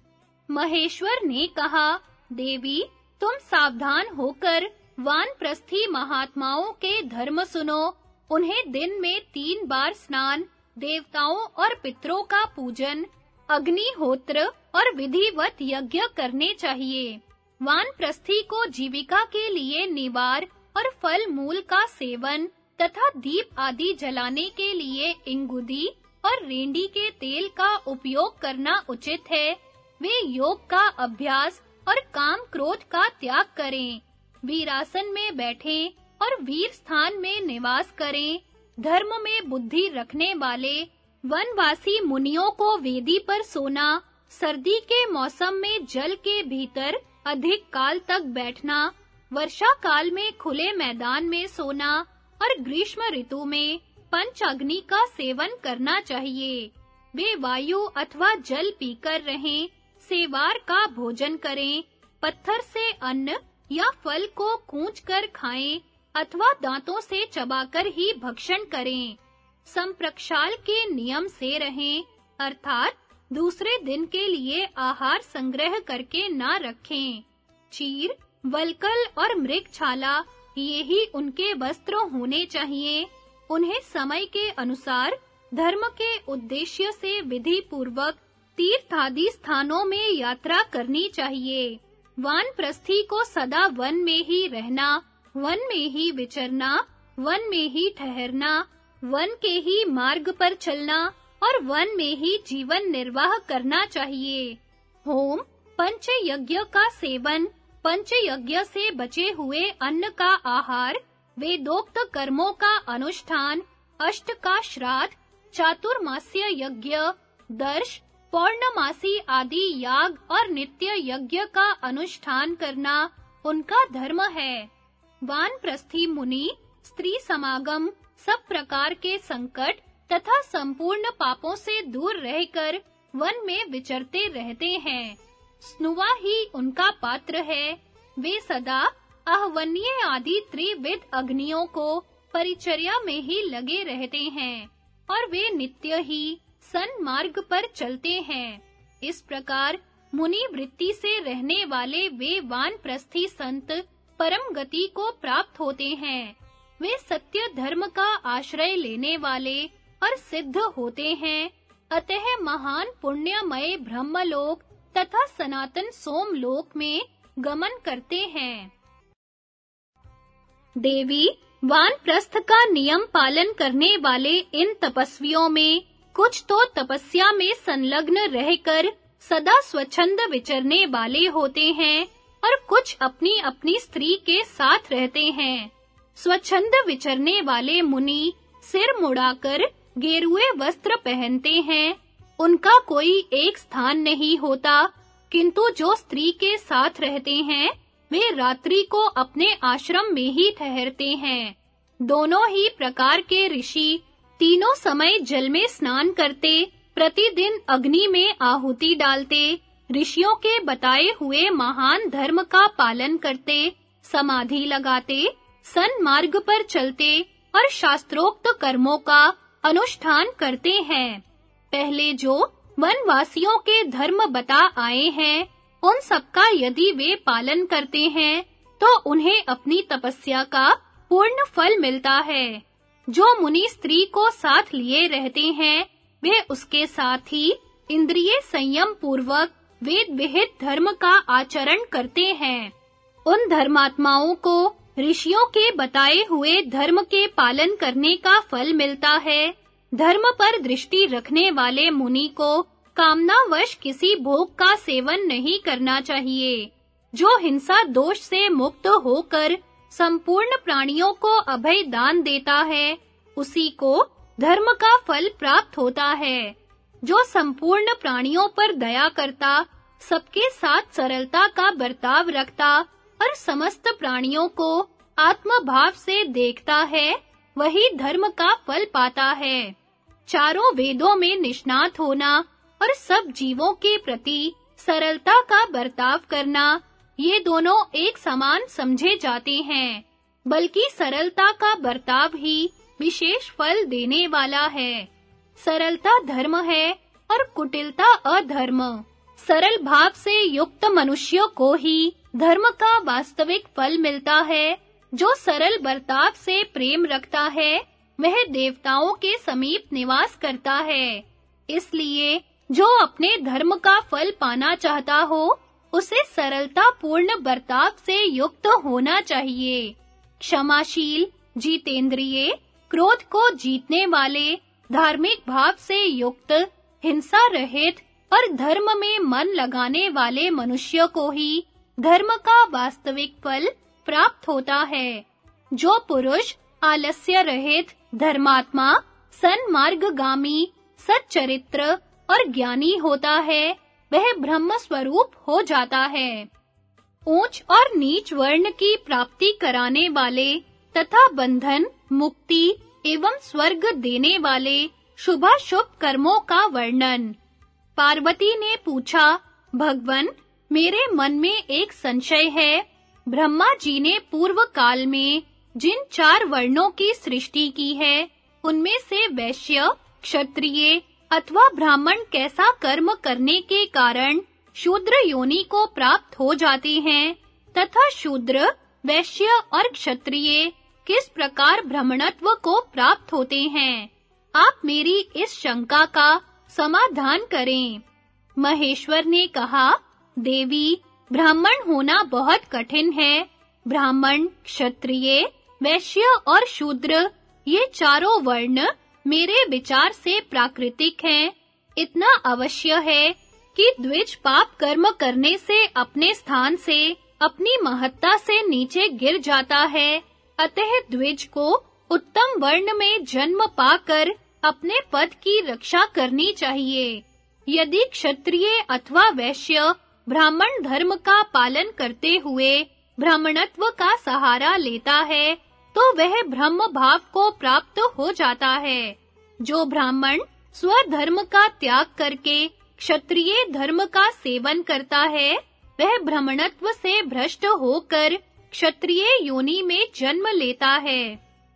महेश्वर ने कहा, देवी, तुम सावधान होकर वानप्रस्थी महात्माओं के धर्म सुनो। उन्हें दिन में तीन बार स्नान, देवताओं और पितरों का पूजन, अग्निहोत्र और विधिवत यज्ञ करने चाहिए। वानप्रस्थी को जीविका के लिए निवार और फल मूल का सेवन तथा दीप आदि जलाने के लिए इंगुदी और रेंडी के तेल का उपयोग करना उचित है। वे योग का अभ्यास और काम क्रोध का त्याग करें। वीरासन में बैठें और वीर स्थान में निवास करें। धर्म में बुद्धि रखने वाले, वनवासी मुनियों को वेदी पर सोना, सर्दी के मौसम में जल के भीतर अधिक काल तक बैठना वर्षा काल में खुले मैदान में सोना और ग्रीष्म ऋतु में पंच अग्नि का सेवन करना चाहिए। वे वायु अथवा जल पीकर रहें, सेवार का भोजन करें, पत्थर से अन्न या फल को कूच कर खाएँ अथवा दांतों से चबाकर ही भक्षण करें। संप्रक्षाल के नियम से रहें, अर्थात दूसरे दिन के लिए आहार संग्रह करके ना रखें। चीर, वलकल और मृगछाला ये ही उनके वस्त्र होने चाहिए। उन्हें समय के अनुसार, धर्म के उद्देश्य से विधि पूर्वक तीर्थ आदि स्थानों में यात्रा करनी चाहिए। वानप्रस्थी को सदा वन में ही रहना, वन में ही विचरना, वन में ही ठहरना, वन के ही मार्ग पर चलना और वन में ही जीवन निर्वाह करना चाहिए। होम पंच यज्ञ का सेवन पंच यज्ञ से बचे हुए अन्न का आहार, वेदोक्त कर्मों का अनुष्ठान, अष्ट का श्राद्ध, चातुर्मास्य यज्ञ, दर्श, पौर्णमासी आदि याग और नित्य यज्ञ का अनुष्ठान करना उनका धर्म है। वानप्रस्थी मुनि, स्त्री समागम, सब प्रकार के संकट तथा संपूर्ण पापों से दूर रहकर वन में विचरते रहते हैं। स्नुवा ही उनका पात्र है। वे सदा आहवन्य आदि त्रिविध अग्नियों को परिचर्या में ही लगे रहते हैं और वे नित्य ही सन मार्ग पर चलते हैं। इस प्रकार मुनि वृत्ति से रहने वाले वे वानप्रस्थी संत परम गति को प्राप्त होते हैं। वे सत्य धर्म का आश्रय लेने वाले और सिद्ध होते हैं। अतः महान पुण्यमय ब्रह्मलोक तथा सनातन सोमलोक में गमन करते हैं। देवी, वानप्रस्थ का नियम पालन करने वाले इन तपस्वियों में कुछ तो तपस्या में संलग्न रहकर सदा स्वच्छंद विचरने वाले होते हैं और कुछ अपनी-अपनी स्त्री के साथ रहते हैं। स्वच्छंद विचरने वाले मुनि सिर मुड़ाकर गेरुए वस्त्र पहनते हैं उनका कोई एक स्थान नहीं होता। किंतु जो स्त्री के साथ रहते हैं, वे रात्रि को अपने आश्रम में ही ठहरते हैं। दोनों ही प्रकार के ऋषि तीनों समय जल में स्नान करते, प्रतिदिन अग्नि में आहुति डालते, ऋषियों के बताए हुए महान धर्म का पालन करते, समाधि लगाते, सन्मार्ग पर चलते और शास्त्रोक्त कर्मों का अनुष्ठान करते हैं। पहले जो वनवासियों के धर्म बता आए हैं, उन सबका यदि वे पालन करते हैं तो उन्हें अपनी तपस्या का पूर्ण फल मिलता है। जो मुनि स्त्री को साथ लिए रहते हैं, वे उसके साथ ही इंद्रिय संयम पूर्वक वेद विहित धर्म का आचरण करते हैं। उन धर्मात्माओं को ऋषियों के बताए हुए धर्म के पालन करने का फल मिलता है। धर्म पर दृष्टि रखने वाले मुनि को कामनावश किसी भोग का सेवन नहीं करना चाहिए। जो हिंसा दोष से मुक्त होकर संपूर्ण प्राणियों को अभय दान देता है, उसी को धर्म का फल प्राप्त होता है। जो संपूर्ण प्राणियों पर दया करता, सबके साथ सरलता का बर्ताव रखता और समस्त प्राणियों को आत्मभाव से देखता है, वही धर्म का फल पाता है। चारों वेदों में निष्णात होना और सब जीवों के प्रति सरलता का बर्ताव करना, ये दोनों एक समान समझे जाते हैं, बल्कि सरलता का बर्ताव ही विशेष फल देने वाला है। सरलता धर्म है और कुटिलता अधर्म। सरल भाव से युक्त मनुष्य को ही धर्म का वास्तविक फल मिलता है, जो सरल बर्ताव से प्रेम रखता है वह देवताओं के समीप निवास करता है। इसलिए, जो अपने धर्म का फल पाना चाहता हो, उसे सरलता पूर्ण बर्ताव से युक्त होना चाहिए। क्षमाशील, जीतेंद्रिय, क्रोध को जीतने वाले, धार्मिक भाव से युक्त, हिंसा रहित और धर्म में मन लगाने वाले मनुष्य को ही धर्म का वास्तविक फल प्राप्त होता है। जो पुरुष आलस्य रहित धर्मात्मा सन्मार्गगामी, सच्चरित्र और ज्ञानी होता है। वह ब्रह्म स्वरूप हो जाता है। ऊंच और नीच वर्ण की प्राप्ति कराने वाले तथा बंधन, मुक्ति एवं स्वर्ग देने वाले शुभाशुभ कर्मों का वर्णन। पार्वती ने पूछा, भगवन, मेरे मन में एक संशय है। ब्रह्मा जी ने पूर्व काल में जिन चार वर्णों की सृष्टि की है, उनमें से वैश्य, क्षत्रिय अथवा ब्राह्मण कैसा कर्म करने के कारण शूद्र योनि को प्राप्त हो जाते हैं, तथा शूद्र, वैश्य और क्षत्रिय किस प्रकार ब्राह्मणत्व को प्राप्त होते हैं, आप मेरी इस शंका का समाधान करें। महेश्वर ने कहा, देवी, ब्राह्मण होना बहुत कठिन है। ब्राह्मण, क्षत्रिय वैश्य और शूद्र, ये चारों वर्ण मेरे विचार से प्राकृतिक हैं। इतना अवश्य है कि द्विज पाप कर्म करने से, अपने स्थान से, अपनी महत्ता से नीचे गिर जाता है। अतः द्विज को उत्तम वर्ण में जन्म पाकर अपने पद की रक्षा करनी चाहिए। यदि क्षत्रिय अथवा वैश्य ब्राह्मण धर्म का पालन करते हुए ब्राह्मणत्व का सहारा लेता है तो वह ब्रह्म भाव को प्राप्त हो जाता है। जो ब्राह्मण स्वधर्म का त्याग करके क्षत्रिय धर्म का सेवन करता है, वह ब्राह्मणत्व से भ्रष्ट होकर क्षत्रिय योनि में जन्म लेता है।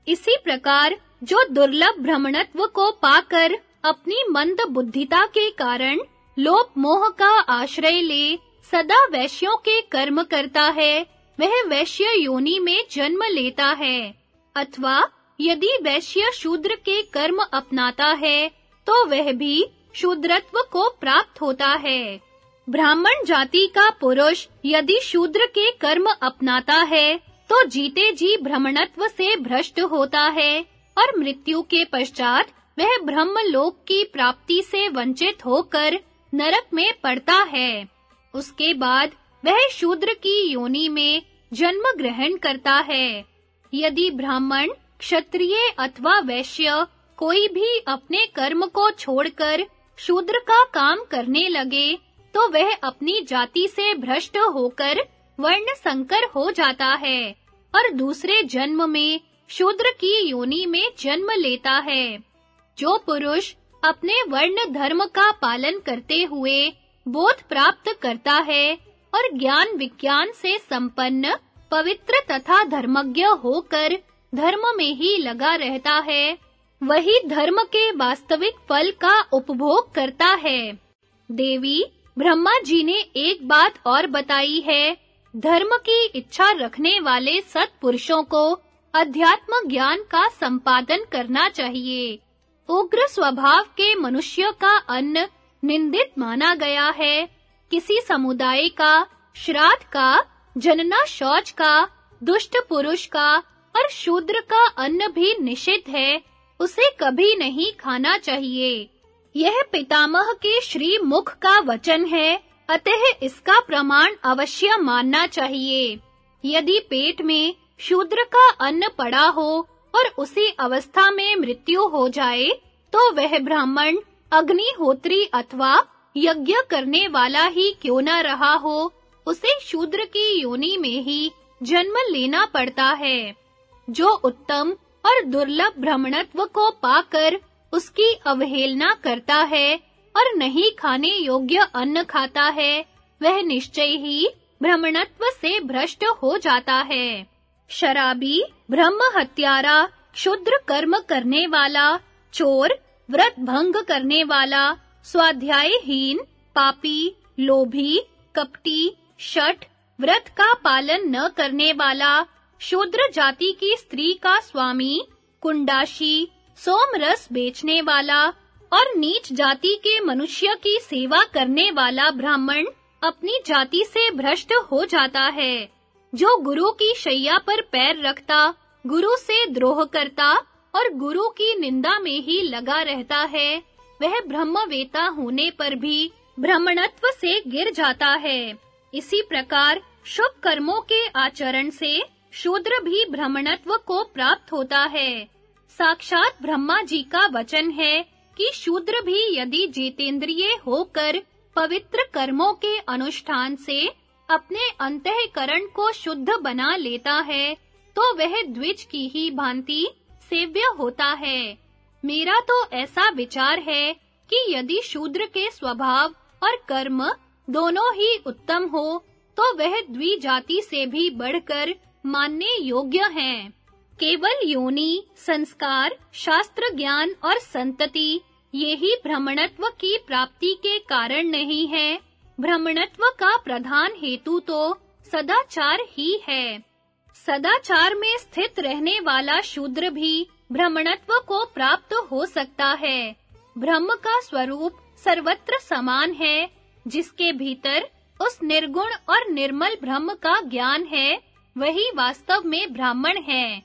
इसी प्रकार जो दुर्लभ ब्राह्मणत्व को पाकर अपनी मंद बुद्धिता के कारण लोभ मोह का आश्रय ले, सदा वैश्यों के कर्म करता है वह वैश्य योनि में जन्म लेता है, अथवा यदि वैश्य शूद्र के कर्म अपनाता है तो वह भी शूद्रत्व को प्राप्त होता है। ब्राह्मण जाति का पुरुष यदि शूद्र के कर्म अपनाता है तो जीते जी ब्राह्मणत्व से भ्रष्ट होता है, और मृत्यु के पश्चात वह ब्रह्म लोक की प्राप्ति से वंचित होकर नरक में पड़ता है। उसके बाद वह शूद्र की योनि में जन्म ग्रहण करता है। यदि ब्राह्मण, क्षत्रिय अथवा वैश्य कोई भी अपने कर्म को छोड़कर शूद्र का काम करने लगे तो वह अपनी जाति से भ्रष्ट होकर वर्ण संकर हो जाता है और दूसरे जन्म में शूद्र की योनि में जन्म लेता है। जो पुरुष अपने वर्ण धर्म का पालन करते हुए बोध प्राप्त करता है और ज्ञान विज्ञान से संपन्न, पवित्र तथा धर्मज्ञ होकर धर्म में ही लगा रहता है। वही धर्म के वास्तविक फल का उपभोग करता है। देवी, ब्रह्मा जी ने एक बात और बताई है। धर्म की इच्छा रखने वाले सत्पुरुषों को अध्यात्म ज्ञान का संपादन करना चाहिए। उग्र स्वभाव के मनुष्य का अन्न निंदित माना गया है। किसी समुदाय का, श्राद्ध का, जनना शौच का, दुष्ट पुरुष का और शूद्र का अन्न भी निषिद्ध है, उसे कभी नहीं खाना चाहिए। यह पितामह के श्री मुख का वचन है, अतः इसका प्रमाण अवश्य मानना चाहिए। यदि पेट में शूद्र का अन्न पड़ा हो और उसी अवस्था में मृत्यु हो जाए तो वह ब्राह्मण, अग्निहोत्री अथवा यज्ञ करने वाला ही क्यों ना रहा हो? उसे शूद्र की योनि में ही जन्म लेना पड़ता है। जो उत्तम और दुर्लभ ब्राह्मणत्व को पाकर उसकी अवहेलना करता है और नहीं खाने योग्य अन्न खाता है, वह निश्चय ही ब्राह्मणत्व से भ्रष्ट हो जाता है। शराबी, ब्रह्म हत्यारा क्षुद्र कर्म करने वाला, चोर, व्रत भंग करने वाला स्वाध्यायहीन, पापी, लोभी, कपटी, शठ, व्रत का पालन न करने वाला, शूद्र जाति की स्त्री का स्वामी, कुंडाशी, सोम रस बेचने वाला और नीच जाति के मनुष्य की सेवा करने वाला ब्राह्मण अपनी जाति से भ्रष्ट हो जाता है। जो गुरु की शैया पर पैर रखता, गुरु से द्रोह करता और गुरु की निंदा में ही लगा रहता है वह ब्रह्मवेता होने पर भी ब्राह्मणत्व से गिर जाता है। इसी प्रकार शुभ कर्मों के आचरण से शूद्र भी ब्राह्मणत्व को प्राप्त होता है। साक्षात ब्रह्मा जी का वचन है कि शूद्र भी यदि जितेंद्रिय होकर पवित्र कर्मों के अनुष्ठान से अपने अंतःकरण को शुद्ध बना लेता है तो वह द्विज की ही भांति सेव्य होता है। मेरा तो ऐसा विचार है कि यदि शूद्र के स्वभाव और कर्म दोनों ही उत्तम हो तो वह द्विजाति से भी बढ़कर मानने योग्य हैं। केवल योनि, संस्कार, शास्त्र ज्ञान और संतति यही भ्रमणत्व की प्राप्ति के कारण नहीं है। भ्रमणत्व का प्रधान हेतु तो सदाचार ही है। सदाचार में स्थित रहने वाला शूद्र भी भ्रमणत्व को प्राप्त हो सकता है। ब्रह्म का स्वरूप सर्वत्र समान है, जिसके भीतर उस निर्गुण और निर्मल ब्रह्म का ज्ञान है, वही वास्तव में ब्राह्मण है।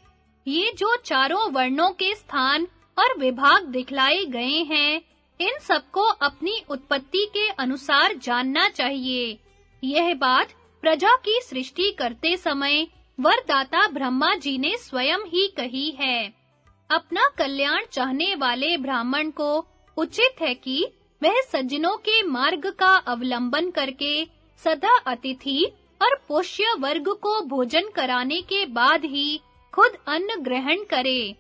ये जो चारों वर्णों के स्थान और विभाग दिखलाए गए हैं, इन सबको अपनी उत्पत्ति के अनुसार जानना चाहिए। यह बात प्रजा की सृष्टि करते समय वरदाता ब्रह्मा जी ने स्वयं ही कही है। अपना कल्याण चाहने वाले ब्राह्मण को उचित है कि वह सज्जनों के मार्ग का अवलंबन करके सदा अतिथि और पोष्य वर्ग को भोजन कराने के बाद ही खुद अन्न ग्रहण करे।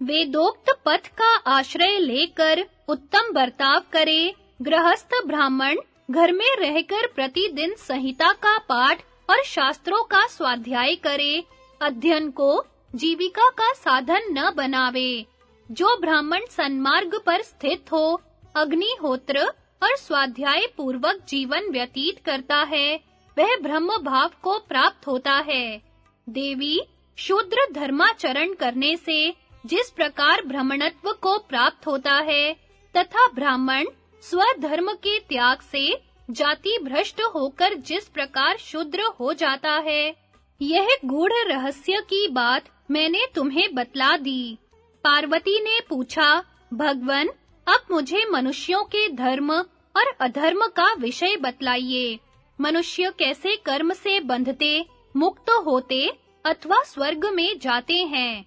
वेदोक्त पथ का आश्रय लेकर उत्तम बर्ताव करे। गृहस्थ ब्राह्मण घर में रहकर प्रतिदिन संहिता का पाठ और शास्त्रों का स्वाध्याय करे। अध्ययन को जीविका का साधन न बनावे। जो ब्राह्मण सन्मार्ग पर स्थित हो, अग्निहोत्र और स्वाध्याय पूर्वक जीवन व्यतीत करता है, वह ब्रह्म भाव को प्राप्त होता है। देवी, शूद्र धर्माचरण करने से जिस प्रकार ब्राह्मणत्व को प्राप्त होता है, तथा ब्राह्मण स्वधर्म के त्याग से जाति भ्रष्ट होकर जिस प्रकार शूद्र हो जाता है, यह गूढ़ रहस्य की बात मैंने तुम्हें बतला दी। पार्वती ने पूछा, भगवन, अब मुझे मनुष्यों के धर्म और अधर्म का विषय बतलाइए। मनुष्य कैसे कर्म से बंधते, मुक्त होते अथवा स्वर्ग में जाते हैं?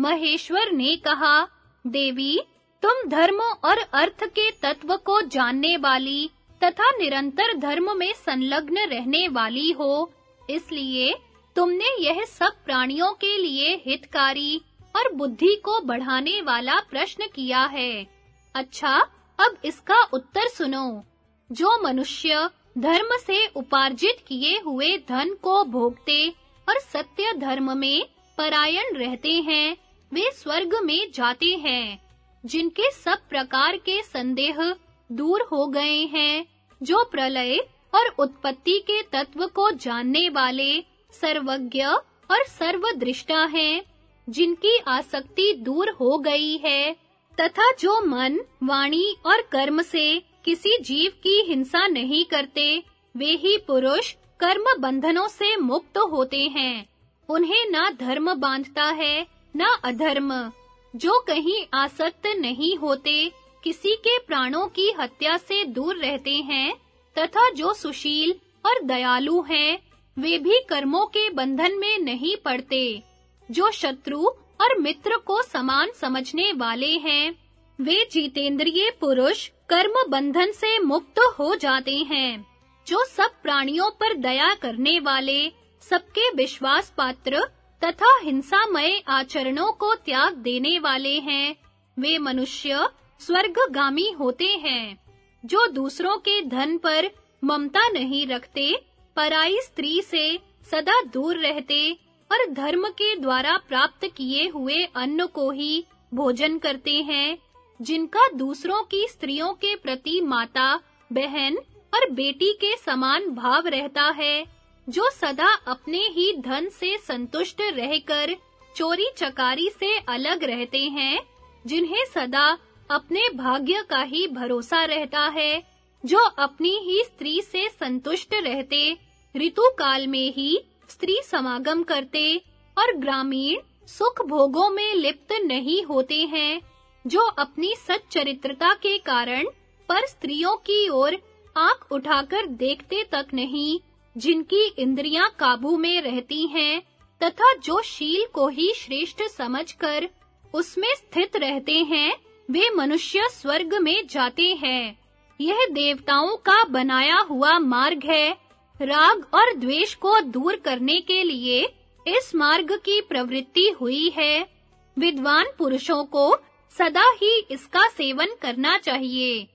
महेश्वर ने कहा, देवी, तुम धर्म और अर्थ के तत्व को जानने वाली तथा निरंतर धर्म में संलग्न रहने वाली हो, इसलिए तुमने यह सब प्राणियों के लिए हितकारी और बुद्धि को बढ़ाने वाला प्रश्न किया है। अच्छा अब इसका उत्तर सुनो। जो मनुष्य धर्म से उपार्जित किए हुए धन को भोगते और सत्य धर्म में परायण रहते हैं, वे स्वर्ग में जाते हैं, जिनके सब प्रकार के संदेह दूर हो गए हैं, जो प्रलय और उत्पत्ति के तत्व को जानने वाले सर्वज्ञ और सर्वदृष्टा हैं, जिनकी आसक्ति दूर हो गई है, तथा जो मन, वाणी और कर्म से किसी जीव की हिंसा नहीं करते, वे ही पुरुष कर्म बंधनों से मुक्त होते हैं। उन्हें ना धर्म बांधता है, ना अधर्म। जो कहीं आसक्त नहीं होते, किसी के प्राणों की हत्या से दूर रहते हैं, तथा जो सुशील और दयालु हैं वे भी कर्मों के बंधन में नहीं पड़ते, जो शत्रु और मित्र को समान समझने वाले हैं। वे जीतेंद्रिय पुरुष कर्म बंधन से मुक्त हो जाते हैं, जो सब प्राणियों पर दया करने वाले, सबके विश्वास पात्र तथा हिंसामय आचरणों को त्याग देने वाले हैं। वे मनुष्य स्वर्गगामी होते हैं, जो दूसरों के धन पर ममता नहीं रखते पराई स्त्री से सदा दूर रहते और धर्म के द्वारा प्राप्त किए हुए अन्न को ही भोजन करते हैं, जिनका दूसरों की स्त्रियों के प्रति माता, बहन और बेटी के समान भाव रहता है, जो सदा अपने ही धन से संतुष्ट रहकर चोरी चकारी से अलग रहते हैं, जिन्हें सदा अपने भाग्य का ही भरोसा रहता है, जो अपनी ही स्त्री से संतुष्ट रहते ऋतु काल में ही स्त्री समागम करते और ग्रामीण सुख भोगों में लिप्त नहीं होते हैं, जो अपनी सच्चरित्रता के कारण पर स्त्रियों की ओर आँख उठाकर देखते तक नहीं, जिनकी इंद्रियाँ काबू में रहती हैं, तथा जो शील को ही श्रेष्ठ समझकर उसमें स्थित रहते हैं, वे मनुष्य स्वर्ग में जाते हैं। यह देवताओं का बनाया हुआ मार्ग है राग और द्वेष को दूर करने के लिए इस मार्ग की प्रवृत्ति हुई है। विद्वान पुरुषों को सदा ही इसका सेवन करना चाहिए।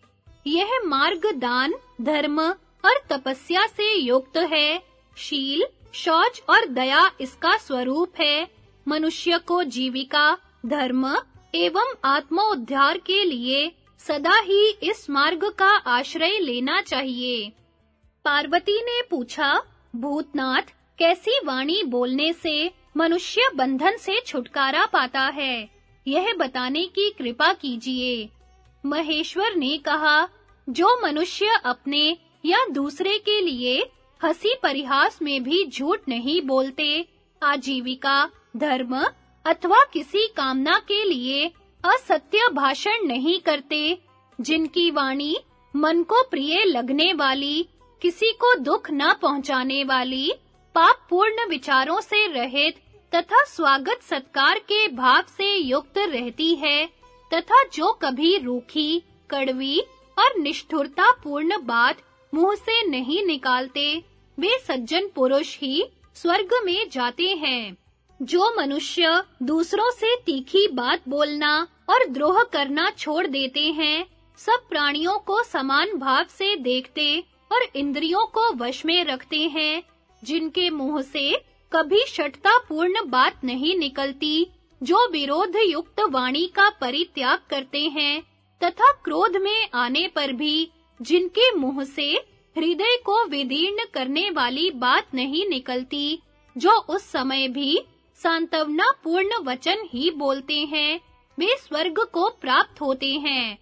यह मार्ग दान, धर्म और तपस्या से युक्त है। शील, शौच और दया इसका स्वरूप है। मनुष्य को जीविका, धर्म एवं आत्मोद्धार के लिए सदा ही इस मार्ग का आश्रय लेना चाहिए। पार्वती ने पूछा, भूतनाथ, कैसी वाणी बोलने से मनुष्य बंधन से छुटकारा पाता है? यह बताने की कृपा कीजिए। महेश्वर ने कहा, जो मनुष्य अपने या दूसरे के लिए हँसी परिहास में भी झूठ नहीं बोलते, आजीविका, धर्म अथवा किसी कामना के लिए असत्य भाषण नहीं करते, जिनकी वाणी मन को प्रिय लगने वाली किसी को दुख न पहुँचाने वाली पाप पूर्ण विचारों से रहित तथा स्वागत सत्कार के भाव से युक्त रहती है, तथा जो कभी रूखी, कड़वी और निष्ठुरता पूर्ण बात मुँह से नहीं निकालते, वे सज्जन पुरुष ही स्वर्ग में जाते हैं। जो मनुष्य दूसरों से तीखी बात बोलना और द्रोह करना छोड़ देते हैं, सब प्राणियों को समान भाव से देखते और इंद्रियों को वश में रखते हैं, जिनके मुँह से कभी शठता पूर्ण बात नहीं निकलती, जो विरोध युक्त वाणी का परित्याग करते हैं, तथा क्रोध में आने पर भी जिनके मुँह से हृदय को विदीर्ण करने वाली बात नहीं निकलती, जो उस समय भी सांत्वना पूर्ण वचन ही बोलते हैं, वे स्वर्ग को प्राप्त होते हैं।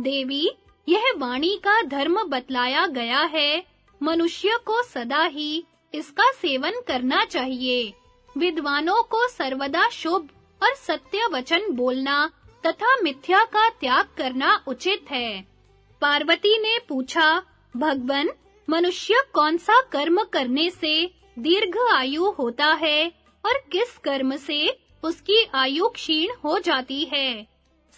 देवी यह वाणी का धर्म बतलाया गया है। मनुष्य को सदा ही इसका सेवन करना चाहिए। विद्वानों को सर्वदा शुभ और सत्य वचन बोलना तथा मिथ्या का त्याग करना उचित है। पार्वती ने पूछा, भगवन, मनुष्य कौन सा कर्म करने से दीर्घ आयु होता है और किस कर्म से उसकी आयु क्षीण हो जाती है?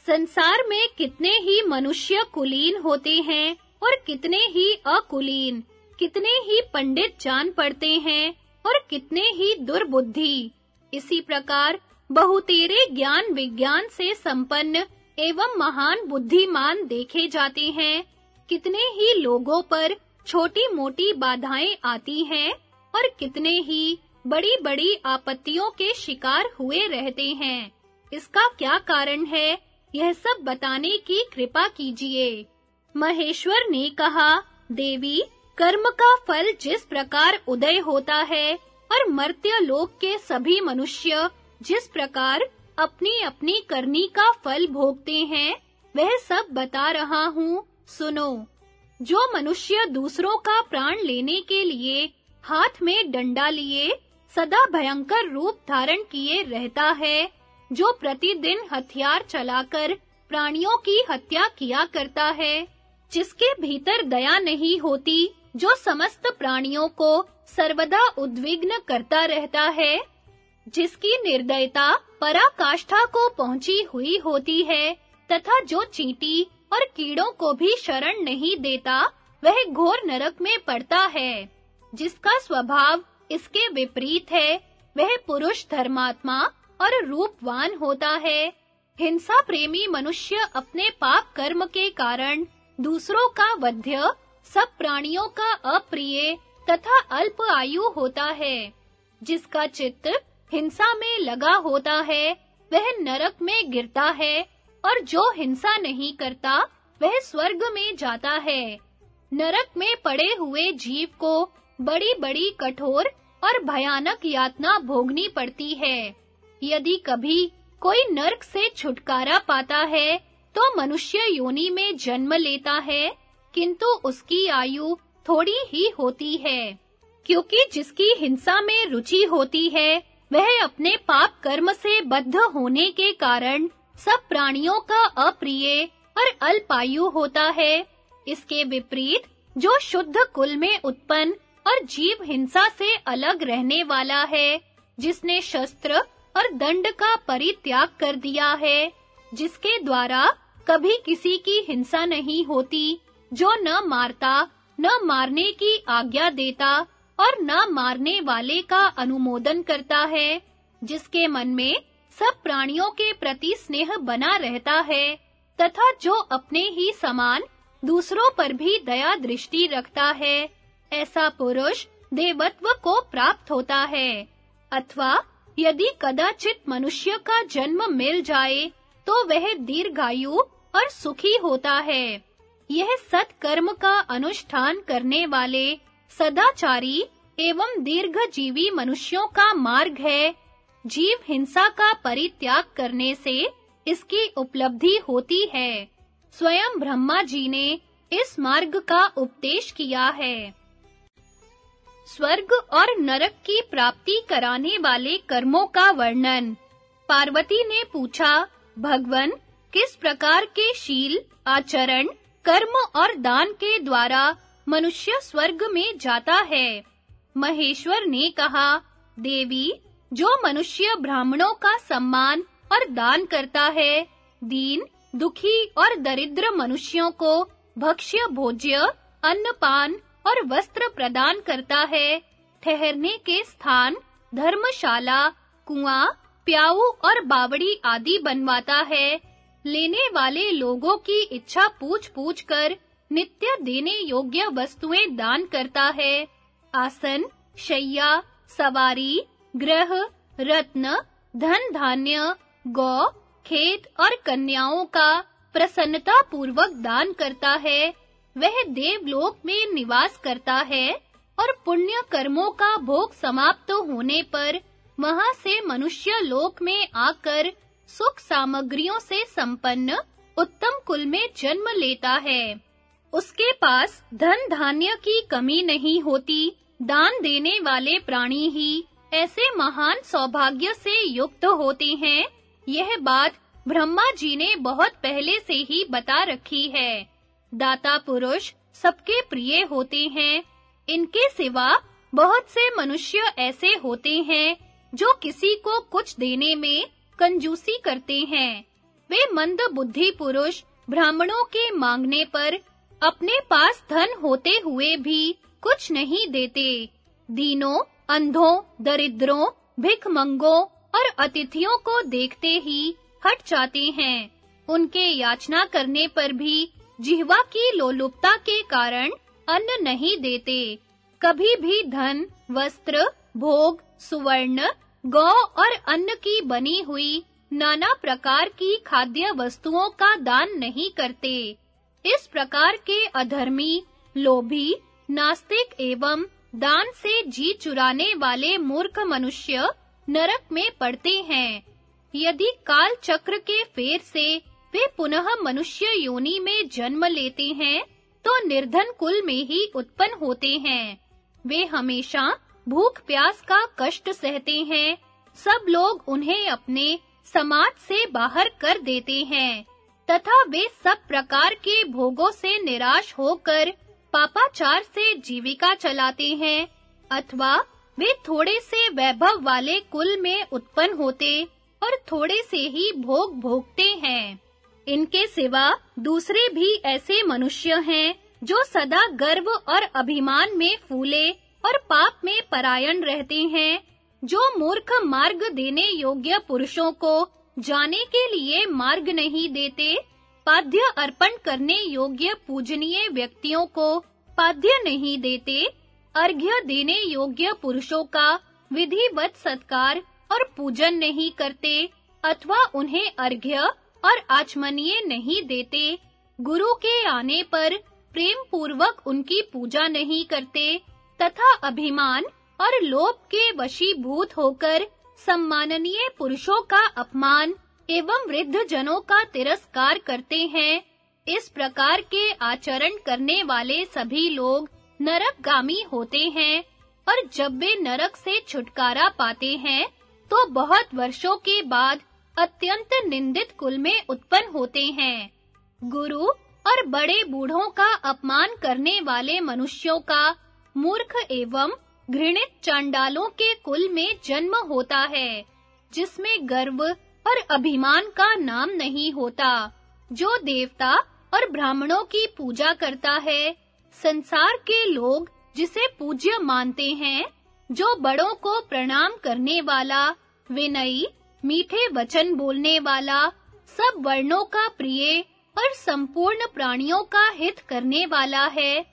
संसार में कितने ही मनुष्य कुलीन होते हैं और कितने ही अकुलीन, कितने ही पंडित जान पड़ते हैं और कितने ही दुर्बुद्धि। इसी प्रकार बहुतेरे ज्ञान विज्ञान से संपन्न एवं महान बुद्धिमान देखे जाते हैं। कितने ही लोगों पर छोटी-मोटी बाधाएँ आती हैं और कितने ही बड़ी-बड़ी आपत्तियों के शिकार हुए रहते हैं। इसका क्या कारण है? यह सब बताने की कृपा कीजिए। महेश्वर ने कहा, देवी, कर्म का फल जिस प्रकार उदय होता है और मर्त्य लोक के सभी मनुष्य जिस प्रकार अपनी-अपनी करनी का फल भोगते हैं, वह सब बता रहा हूँ, सुनो। जो मनुष्य दूसरों का प्राण लेने के लिए हाथ में डंडा लिए, सदा भयंकर रूप धारण किए रहता है जो प्रतिदिन हथियार चलाकर प्राणियों की हत्या किया करता है, जिसके भीतर दया नहीं होती, जो समस्त प्राणियों को सर्वदा उद्विग्न करता रहता है, जिसकी निर्दयता पराकाष्ठा को पहुँची हुई होती है, तथा जो चींटी और कीड़ों को भी शरण नहीं देता, वह घोर नरक में पड़ता है, जिसका स्वभाव इसके विपरीत है, वह पुरुष धर्मात्मा और रूपवान होता है। हिंसा प्रेमी मनुष्य अपने पाप कर्म के कारण दूसरों का वध्य, सब प्राणियों का अप्रिय तथा अल्प आयु होता है। जिसका चित्त हिंसा में लगा होता है, वह नरक में गिरता है और जो हिंसा नहीं करता, वह स्वर्ग में जाता है। नरक में पड़े हुए जीव को बड़ी-बड़ी कठोर और भयानक यातना भोगनी पड़ती है। यदि कभी कोई नरक से छुटकारा पाता है तो मनुष्य योनि में जन्म लेता है, किंतु उसकी आयु थोड़ी ही होती है। क्योंकि जिसकी हिंसा में रुचि होती है, वह अपने पाप कर्म से बद्ध होने के कारण सब प्राणियों का अप्रिय और अल्पायु होता है। इसके विपरीत, जो शुद्ध कुल में उत्पन्न और जीव हिंसा से अलग रहने वाला है, जिसने शस्त्र और दंड का परित्याग कर दिया है, जिसके द्वारा कभी किसी की हिंसा नहीं होती, जो न मारता, न मारने की आज्ञा देता और न मारने वाले का अनुमोदन करता है, जिसके मन में सब प्राणियों के प्रति स्नेह बना रहता है, तथा जो अपने ही समान दूसरों पर भी दया दृष्टि रखता है, ऐसा पुरुष देवत्व को प्राप्त होता है, अथवा यदि कदाचित मनुष्य का जन्म मिल जाए तो वह दीर्घायु और सुखी होता है। यह सत्कर्म का अनुष्ठान करने वाले, सदाचारी एवं दीर्घजीवी मनुष्यों का मार्ग है। जीव हिंसा का परित्याग करने से इसकी उपलब्धि होती है। स्वयं ब्रह्मा जी ने इस मार्ग का उपदेश किया है। स्वर्ग और नरक की प्राप्ति कराने वाले कर्मों का वर्णन। पार्वती ने पूछा, भगवन, किस प्रकार के शील, आचरण, कर्म और दान के द्वारा मनुष्य स्वर्ग में जाता है? महेश्वर ने कहा, देवी, जो मनुष्य ब्राह्मणों का सम्मान और दान करता है, दीन, दुखी और दरिद्र मनुष्यों को भक्ष्य, भोज्य, अन्नपान और वस्त्र प्रदान करता है। ठहरने के स्थान, धर्मशाला, कुआँ, प्याऊ और बावड़ी आदि बनवाता है। लेने वाले लोगों की इच्छा पूछ-पूछ कर नित्य देने योग्य वस्तुएँ दान करता है। आसन, शैया, सवारी, ग्रह, रत्न, धन धान्य, गौ, खेत और कन्याओं का प्रसन्नता पूर्वक दान करता है। वह देवलोक में निवास करता है और पुण्य कर्मों का भोग समाप्त होने पर वहाँ से मनुष्य लोक में आकर सुख सामग्रियों से संपन्न उत्तम कुल में जन्म लेता है। उसके पास धन धान्य की कमी नहीं होती, दान देने वाले प्राणी ही ऐसे महान सौभाग्य से युक्त होते हैं। यह बात ब्रह्मा जी ने बहुत पहले से ही बता रखी है। दाता पुरुष सबके प्रिय होते हैं। इनके सिवा बहुत से मनुष्य ऐसे होते हैं, जो किसी को कुछ देने में कंजूसी करते हैं। वे मंद बुद्धि पुरुष ब्राह्मणों के मांगने पर अपने पास धन होते हुए भी कुछ नहीं देते। दीनों, अंधों, दरिद्रों, भिखमंगों और अतिथियों को देखते ही हट जाते हैं। उनके याचना करने पर भी जिह्वा की लोलुपता के कारण अन्न नहीं देते। कभी भी धन, वस्त्र, भोग, सुवर्ण, गौ और अन्न की बनी हुई नाना प्रकार की खाद्य वस्तुओं का दान नहीं करते। इस प्रकार के अधर्मी, लोभी, नास्तिक एवं दान से जी चुराने वाले मूर्ख मनुष्य नरक में पड़ते हैं। यदि काल चक्र के फेर से वे पुनः मनुष्य योनि में जन्म लेते हैं तो निर्धन कुल में ही उत्पन्न होते हैं। वे हमेशा भूख प्यास का कष्ट सहते हैं। सब लोग उन्हें अपने समाज से बाहर कर देते हैं, तथा वे सब प्रकार के भोगों से निराश होकर पापाचार से जीविका चलाते हैं, अथवा वे थोड़े से वैभव वाले कुल में उत्पन्न होते और थोड़े से ही भोग भोगते हैं। इनके सिवा दूसरे भी ऐसे मनुष्य हैं, जो सदा गर्व और अभिमान में फूले और पाप में परायण रहते हैं, जो मूर्ख मार्ग देने योग्य पुरुषों को जाने के लिए मार्ग नहीं देते, पाद्य अर्पण करने योग्य पूजनीय व्यक्तियों को पाद्य नहीं देते, अर्घ्य देने योग्य पुरुषों का विधिवत सत्कार और पूजन नहीं करते, अथवा उन्हें अर्घ्य और आचमनीय नहीं देते। गुरु के आने पर प्रेम पूर्वक उनकी पूजा नहीं करते, तथा अभिमान और लोभ के वशीभूत होकर सम्माननीय पुरुषों का अपमान एवं वृद्ध जनों का तिरस्कार करते हैं। इस प्रकार के आचरण करने वाले सभी लोग नरकगामी होते हैं, और जब वे नरक से छुटकारा पाते हैं तो बहुत वर्षों के बाद अत्यंत निंदित कुल में उत्पन्न होते हैं। गुरु और बड़े बूढ़ों का अपमान करने वाले मनुष्यों का मूर्ख एवं घृणित चंडालों के कुल में जन्म होता है, जिसमें गर्व और अभिमान का नाम नहीं होता, जो देवता और ब्राह्मणों की पूजा करता है। संसार के लोग जिसे पूज्य मानते हैं, जो बड़ों को प्रणाम करने वाला विनयी मीठे वचन बोलने वाला, सब वर्णों का प्रिय और संपूर्ण प्राणियों का हित करने वाला है,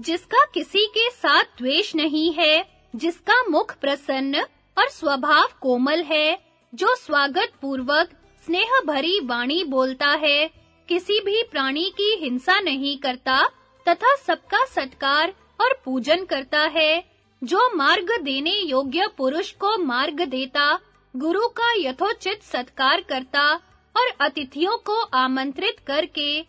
जिसका किसी के साथ द्वेष नहीं है, जिसका मुख प्रसन्न और स्वभाव कोमल है, जो स्वागत पूर्वक स्नेह भरी वाणी बोलता है, किसी भी प्राणी की हिंसा नहीं करता, तथा सबका सत्कार और पूजन करता है, जो मार्ग देने योग्य पुरुष को मार्ग देता गुरु का यथोचित सत्कार करता और अतिथियों को आमंत्रित करके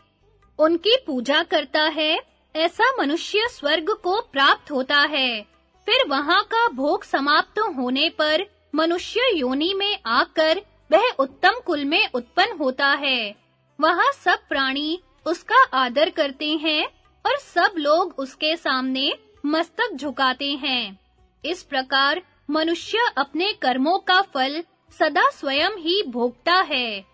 उनकी पूजा करता है, ऐसा मनुष्य स्वर्ग को प्राप्त होता है। फिर वहाँ का भोग समाप्त होने पर मनुष्य योनि में आकर वह उत्तम कुल में उत्पन्न होता है। वहाँ सब प्राणी उसका आदर करते हैं और सब लोग उसके सामने मस्तक झुकाते हैं। इस प्रकार मनुष्य अपने कर्मों का फल सदा स्वयं ही भोगता है।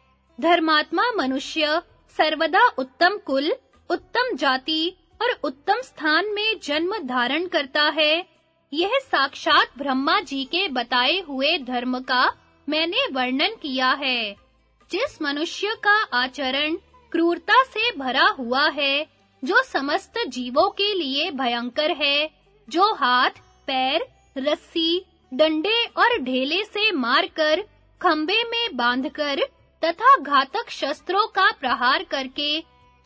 धर्मात्मा मनुष्य सर्वदा उत्तम कुल, उत्तम जाति और उत्तम स्थान में जन्म धारण करता है। यह साक्षात ब्रह्मा जी के बताए हुए धर्म का मैंने वर्णन किया है। जिस मनुष्य का आचरण क्रूरता से भरा हुआ है, जो समस्त जीवों के लिए भयंकर है, जो हाथ, पैर, रस्सी डंडे और ढेले से मारकर, खंबे में बांधकर तथा घातक शस्त्रों का प्रहार करके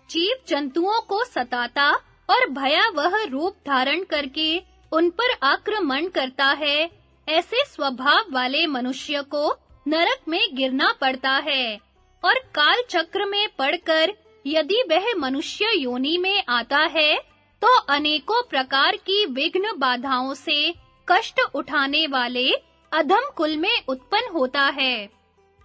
जीव जंतुओं को सताता और भयावह रूप धारण करके उन पर आक्रमण करता है, ऐसे स्वभाव वाले मनुष्य को नरक में गिरना पड़ता है और काल चक्र में पड़कर यदि वह मनुष्य योनि में आता है तो अनेकों प्रकार की विघ्न बाधाओं से कष्ट उठाने वाले अधम कुल में उत्पन्न होता है।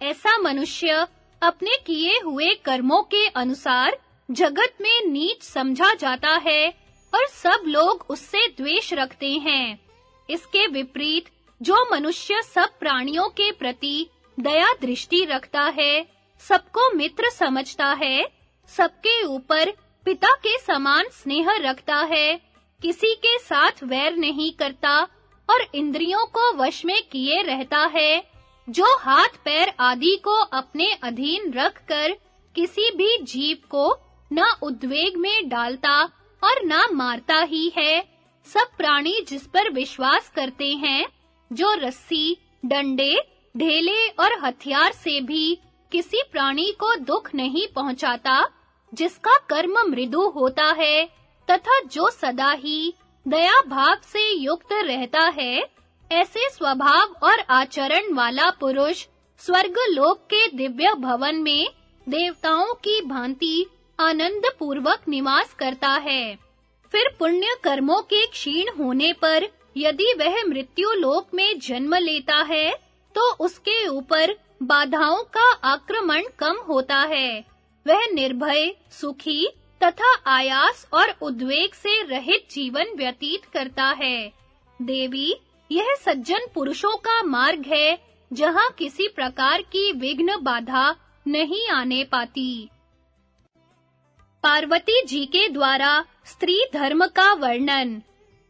ऐसा मनुष्य अपने किए हुए कर्मों के अनुसार जगत में नीच समझा जाता है और सब लोग उससे द्वेष रखते हैं। इसके विपरीत जो मनुष्य सब प्राणियों के प्रति दया दृष्टि रखता है, सबको मित्र समझता है, सबके ऊपर पिता के समान स्नेह रखता है, किसी के साथ वैर नहीं करता और इंद्रियों को वश में किए रहता है, जो हाथ पैर आदि को अपने अधीन रखकर किसी भी जीव को न उद्वेग में डालता और न मारता ही है। सब प्राणी जिस पर विश्वास करते हैं, जो रस्सी, डंडे, ढेले और हथियार से भी किसी प्राणी को दुख नहीं पहुंचाता, जिसका कर्म मृदु होता है, तथा जो सदा ही दया भाव से युक्त रहता है, ऐसे स्वभाव और आचरण वाला पुरुष स्वर्ग लोक के दिव्य भवन में देवताओं की भांति आनंद पूर्वक निवास करता है। फिर पुण्य कर्मों के क्षीण होने पर यदि वह मृत्यु लोक में जन्म लेता है तो उसके ऊपर बाधाओं का आक्रमण कम होता है। वह निर्भय, सुखी तथा आयास और उद्वेग से रहित जीवन व्यतीत करता है। देवी, यह सज्जन पुरुषों का मार्ग है, जहाँ किसी प्रकार की विघ्न बाधा नहीं आने पाती। पार्वती जी के द्वारा स्त्री धर्म का वर्णन।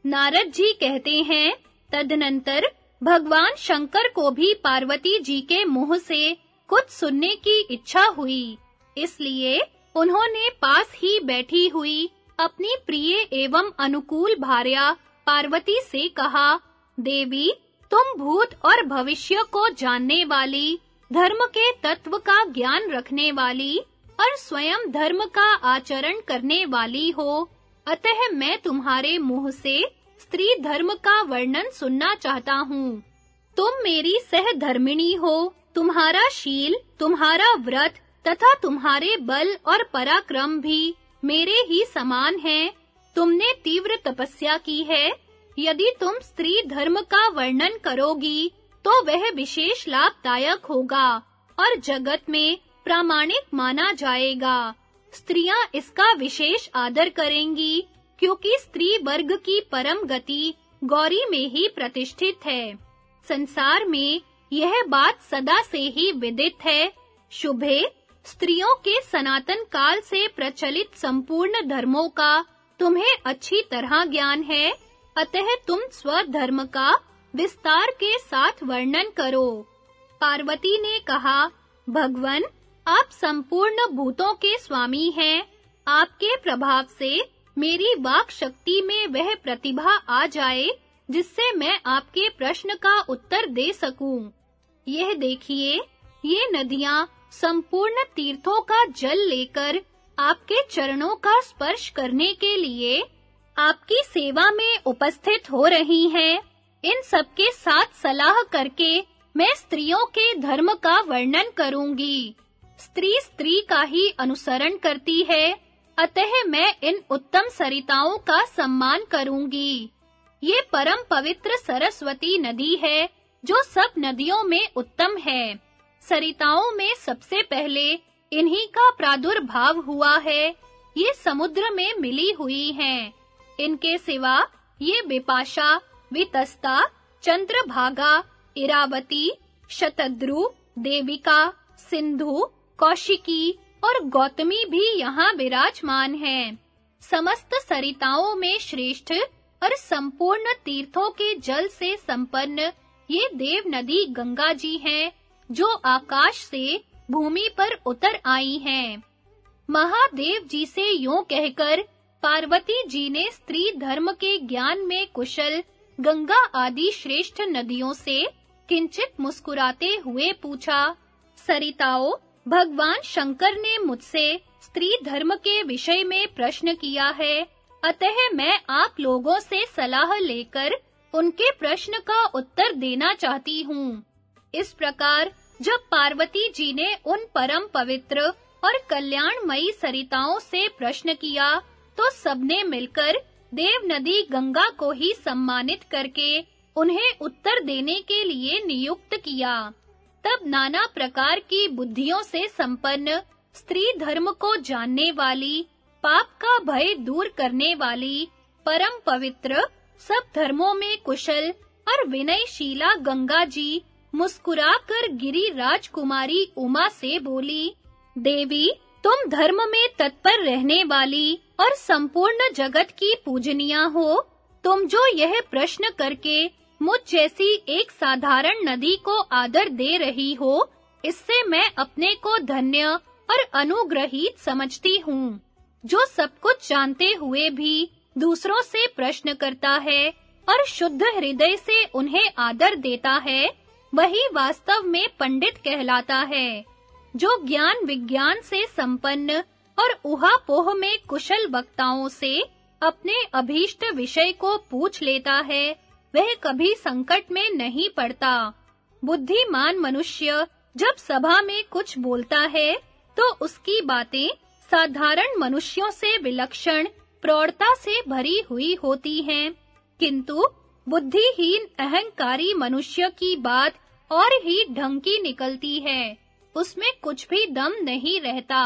नारद जी कहते हैं, तदनंतर भगवान शंकर को भी पार्वती जी के मुँह से कुछ सुनने की इच्छा हुई। इसलिए उन्होंने पास ही बैठी हुई अपनी प्रिय एवं अनुकूल भार्या पार्वती से कहा, देवी, तुम भूत और भविष्य को जानने वाली, धर्म के तत्व का ज्ञान रखने वाली और स्वयं धर्म का आचरण करने वाली हो। अतः मैं तुम्हारे मुँह से स्त्री धर्म का वर्णन सुनना चाहता हूँ। तुम मेरी सहधर्मिणी हो, तुम्हारा शील, तुम्हारा व्रत तथा तुम्हारे बल और पराक्रम भी मेरे ही समान हैं। तुमने तीव्र तपस्या की है। यदि तुम स्त्री धर्म का वर्णन करोगी तो वह विशेष लाभदायक होगा और जगत में प्रामाणिक माना जाएगा। स्त्रियाँ इसका विशेष आदर करेंगी, क्योंकि स्त्री वर्ग की परम गति गौरी में ही प्रतिष्ठित है। संसार में यह बात सदा से ही विदित है। शुभे स्त्रियों के सनातन काल से प्रचलित संपूर्ण धर्मों का तुम्हें अच्छी तरह ज्ञान है, अतः तुम स्वधर्म का विस्तार के साथ वर्णन करो। पार्वती ने कहा, भगवन, आप संपूर्ण भूतों के स्वामी हैं। आपके प्रभाव से मेरी वाक शक्ति में वह प्रतिभा आ जाए, जिससे मैं आपके प्रश्न का उत्तर दे सकूँ। यह देखिए, ये नदियाँ संपूर्ण तीर्थों का जल लेकर आपके चरणों का स्पर्श करने के लिए आपकी सेवा में उपस्थित हो रही हैं। इन सबके साथ सलाह करके मैं स्त्रियों के धर्म का वर्णन करूँगी। स्त्री स्त्री का ही अनुसरण करती है। अतः मैं इन उत्तम सरिताओं का सम्मान करूँगी। ये परम पवित्र सरस्वती नदी है, जो सब नदियों में उत्तम है। सरिताओं में सबसे पहले इन्हीं का प्रादुर्भाव हुआ है। ये समुद्र में मिली हुई हैं। इनके सिवा ये विपाशा वितस्ता, चंद्रभागा, इरावती, शतद्रु, देविका, सिंधु, कौशिकी और गौतमी भी यहाँ विराजमान हैं। समस्त सरिताओं में श्रेष्ठ और संपूर्ण तीर्थों के जल से संपन्न ये देव नदी गंगा जी हैं। जो आकाश से भूमि पर उतर आई हैं। महादेव जी से यूँ कहकर पार्वती जी ने स्त्री धर्म के ज्ञान में कुशल, गंगा आदि श्रेष्ठ नदियों से किंचित मुस्कुराते हुए पूछा, सरिताओ, भगवान शंकर ने मुझसे स्त्री धर्म के विषय में प्रश्न किया है। अतः मैं आप लोगों से सलाह लेकर उनके प्रश्न का उत्तर देना चाहती हूँ। इस प्रकार जब पार्वती जी ने उन परम पवित्र और कल्याणमयी सरिताओं से प्रश्न किया तो सबने मिलकर देव नदी गंगा को ही सम्मानित करके उन्हें उत्तर देने के लिए नियुक्त किया। तब नाना प्रकार की बुद्धियों से संपन्न स्त्री धर्म को जानने वाली, पाप का भय दूर करने वाली परम पवित्र सब धर्मों में कुशल और विनयशीला गंगा जी मुस्कुराकर गिरी राजकुमारी उमा से बोली, देवी, तुम धर्म में तत्पर रहने वाली और संपूर्ण जगत की पूजनिया हो। तुम जो यह प्रश्न करके मुझ जैसी एक साधारण नदी को आदर दे रही हो, इससे मैं अपने को धन्य और अनुग्रहित समझती हूँ। जो सब कुछ जानते हुए भी दूसरों से प्रश्न करता है और शुद्ध हृदय से उन्हें आदर देता है वही वास्तव में पंडित कहलाता है, जो ज्ञान विज्ञान से संपन्न और उहापोह में कुशल वक्ताओं से अपने अभीष्ट विषय को पूछ लेता है, वह कभी संकट में नहीं पड़ता। बुद्धिमान मनुष्य जब सभा में कुछ बोलता है तो उसकी बातें साधारण मनुष्यों से विलक्षण प्रौढ़ता से भरी हुई होती हैं, किंतु बुद्धिहीन अहंकारी मनुष्य की बात और ही ढंग की निकलती है। उसमें कुछ भी दम नहीं रहता।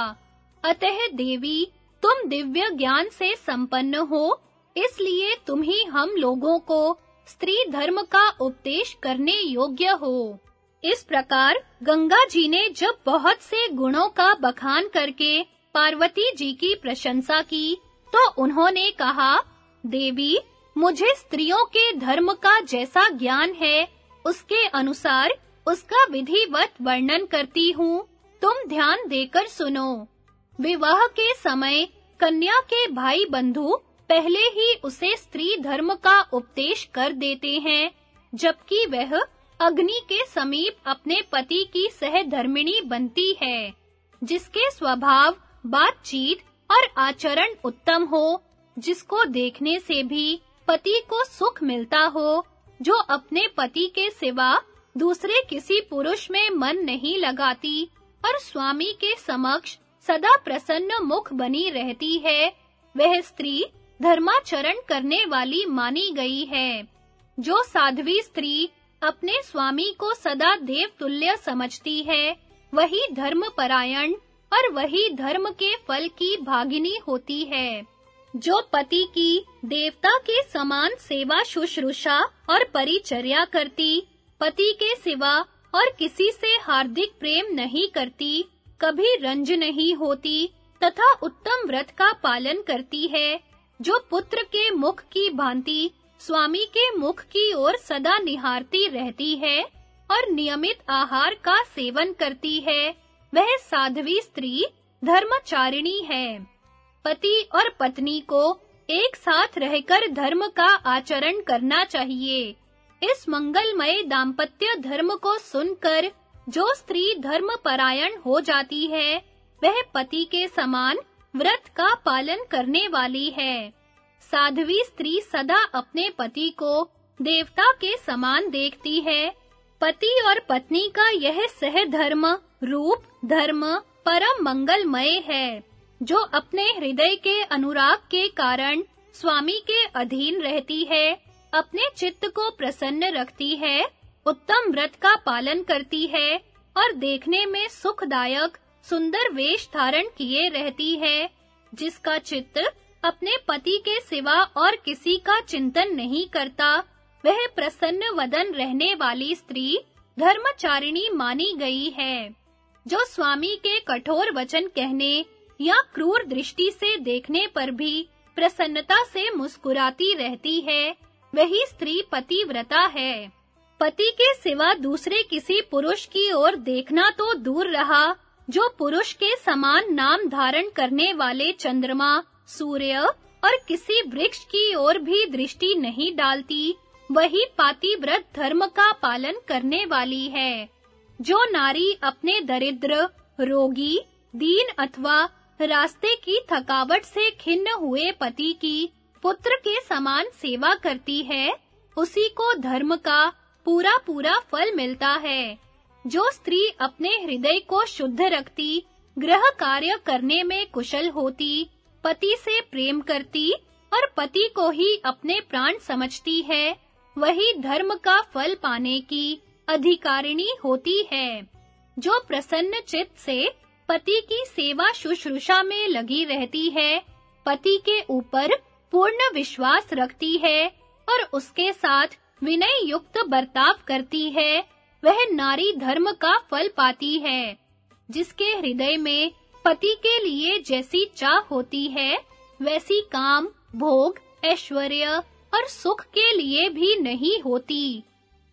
अतः देवी, तुम दिव्य ज्ञान से संपन्न हो, इसलिए तुम ही हम लोगों को स्त्री धर्म का उपदेश करने योग्य हो। इस प्रकार गंगा जी ने जब बहुत से गुणों का बखान करके पार्वती जी की प्रशंसा की तो उन्होंने कहा, देवी मुझे स्त्रियों के धर्म का जैसा ज्ञान है, उसके अनुसार उसका विधिवत वर्णन करती हूँ। तुम ध्यान देकर सुनो। विवाह के समय कन्या के भाई बंधु पहले ही उसे स्त्री धर्म का उपदेश कर देते हैं, जबकि वह अग्नि के समीप अपने पति की सहधर्मिणी बनती है, जिसके स्वभाव, बातचीत और आचरण उत्तम हो, जिसको देखने से भी पति को सुख मिलता हो, जो अपने पति के सिवा दूसरे किसी पुरुष में मन नहीं लगाती और स्वामी के समक्ष सदा प्रसन्न मुख बनी रहती है, वह स्त्री धर्माचरण करने वाली मानी गई है। जो साध्वी स्त्री अपने स्वामी को सदा देव तुल्य समझती है, वही धर्मपरायण और वही धर्म के फल की भागिनी होती है। जो पति की देवता के समान सेवा, शुश्रूषा और परिचर्या करती, पति के सिवा और किसी से हार्दिक प्रेम नहीं करती, कभी रंज नहीं होती तथा उत्तम व्रत का पालन करती है, जो पुत्र के मुख की भांति स्वामी के मुख की ओर सदा निहारती रहती है और नियमित आहार का सेवन करती है, वह साध्वी स्त्री धर्मचारिणी है। पति और पत्नी को एक साथ रहकर धर्म का आचरण करना चाहिए। इस मंगलमय दाम्पत्य धर्म को सुनकर जो स्त्री धर्म परायण हो जाती है, वह पति के समान व्रत का पालन करने वाली है। साध्वी स्त्री सदा अपने पति को देवता के समान देखती है। पति और पत्नी का यह सहधर्म, रूप, धर्म परम मंगलमय है। जो अपने हृदय के अनुराग के कारण स्वामी के अधीन रहती है, अपने चित्त को प्रसन्न रखती है, उत्तम व्रत का पालन करती है और देखने में सुखदायक, सुंदर वेश धारण किए रहती है, जिसका चित्त अपने पति के सिवा और किसी का चिंतन नहीं करता। वह प्रसन्न वदन रहने वाली स्त्री धर्मचारिणी मानी गई है, जो स्वामी के कठोर वचन कहने या क्रूर दृष्टि से देखने पर भी प्रसन्नता से मुस्कुराती रहती है, वही स्त्री पतिव्रता है। पति के सिवा दूसरे किसी पुरुष की ओर देखना तो दूर रहा, जो पुरुष के समान नाम धारण करने वाले चंद्रमा, सूर्य और किसी वृक्ष की ओर भी दृष्टि नहीं डालती, वही पातिव्रत धर्म का पालन करने वाली है। जो नारी अपने दरिद्र, रोगी, दीन अथवा रास्ते की थकावट से खिन्न हुए पति की पुत्र के समान सेवा करती है, उसी को धर्म का पूरा पूरा फल मिलता है। जो स्त्री अपने हृदय को शुद्ध रखती, ग्रह कार्य करने में कुशल होती, पति से प्रेम करती और पति को ही अपने प्राण समझती है, वही धर्म का फल पाने की अधिकारिणी होती है। जो प्रसन्न चित्त से पति की सेवा शुश्रूषा में लगी रहती है। पति के ऊपर पूर्ण विश्वास रखती है और उसके साथ विनय युक्त बर्ताव करती है। वह नारी धर्म का फल पाती है, जिसके हृदय में पति के लिए जैसी चाह होती है, वैसी काम, भोग, ऐश्वर्य और सुख के लिए भी नहीं होती,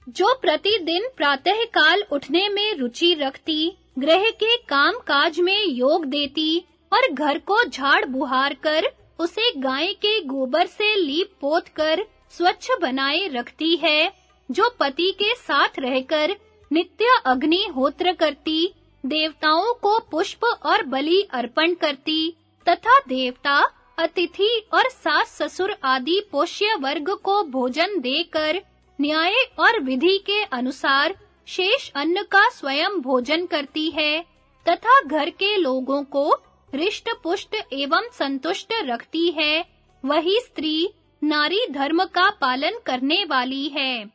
जो प्रतिदिन प्रातः काल उठने में रुचि रखती गृह के काम काज में योग देती और घर को झाड़ बुहार कर उसे गाय के गोबर से लीप पोत कर स्वच्छ बनाए रखती है, जो पति के साथ रहकर नित्य अग्नि होत्र करती, देवताओं को पुष्प और बलि अर्पण करती, तथा देवता, अतिथि और सास ससुर आदि पोष्य वर्ग को भोजन देकर न्याय और विधि के अनुसार शेष अन्न का स्वयं भोजन करती है, तथा घर के लोगों को रिष्ट पुष्ट एवं संतुष्ट रखती है। वही स्त्री नारी धर्म का पालन करने वाली है।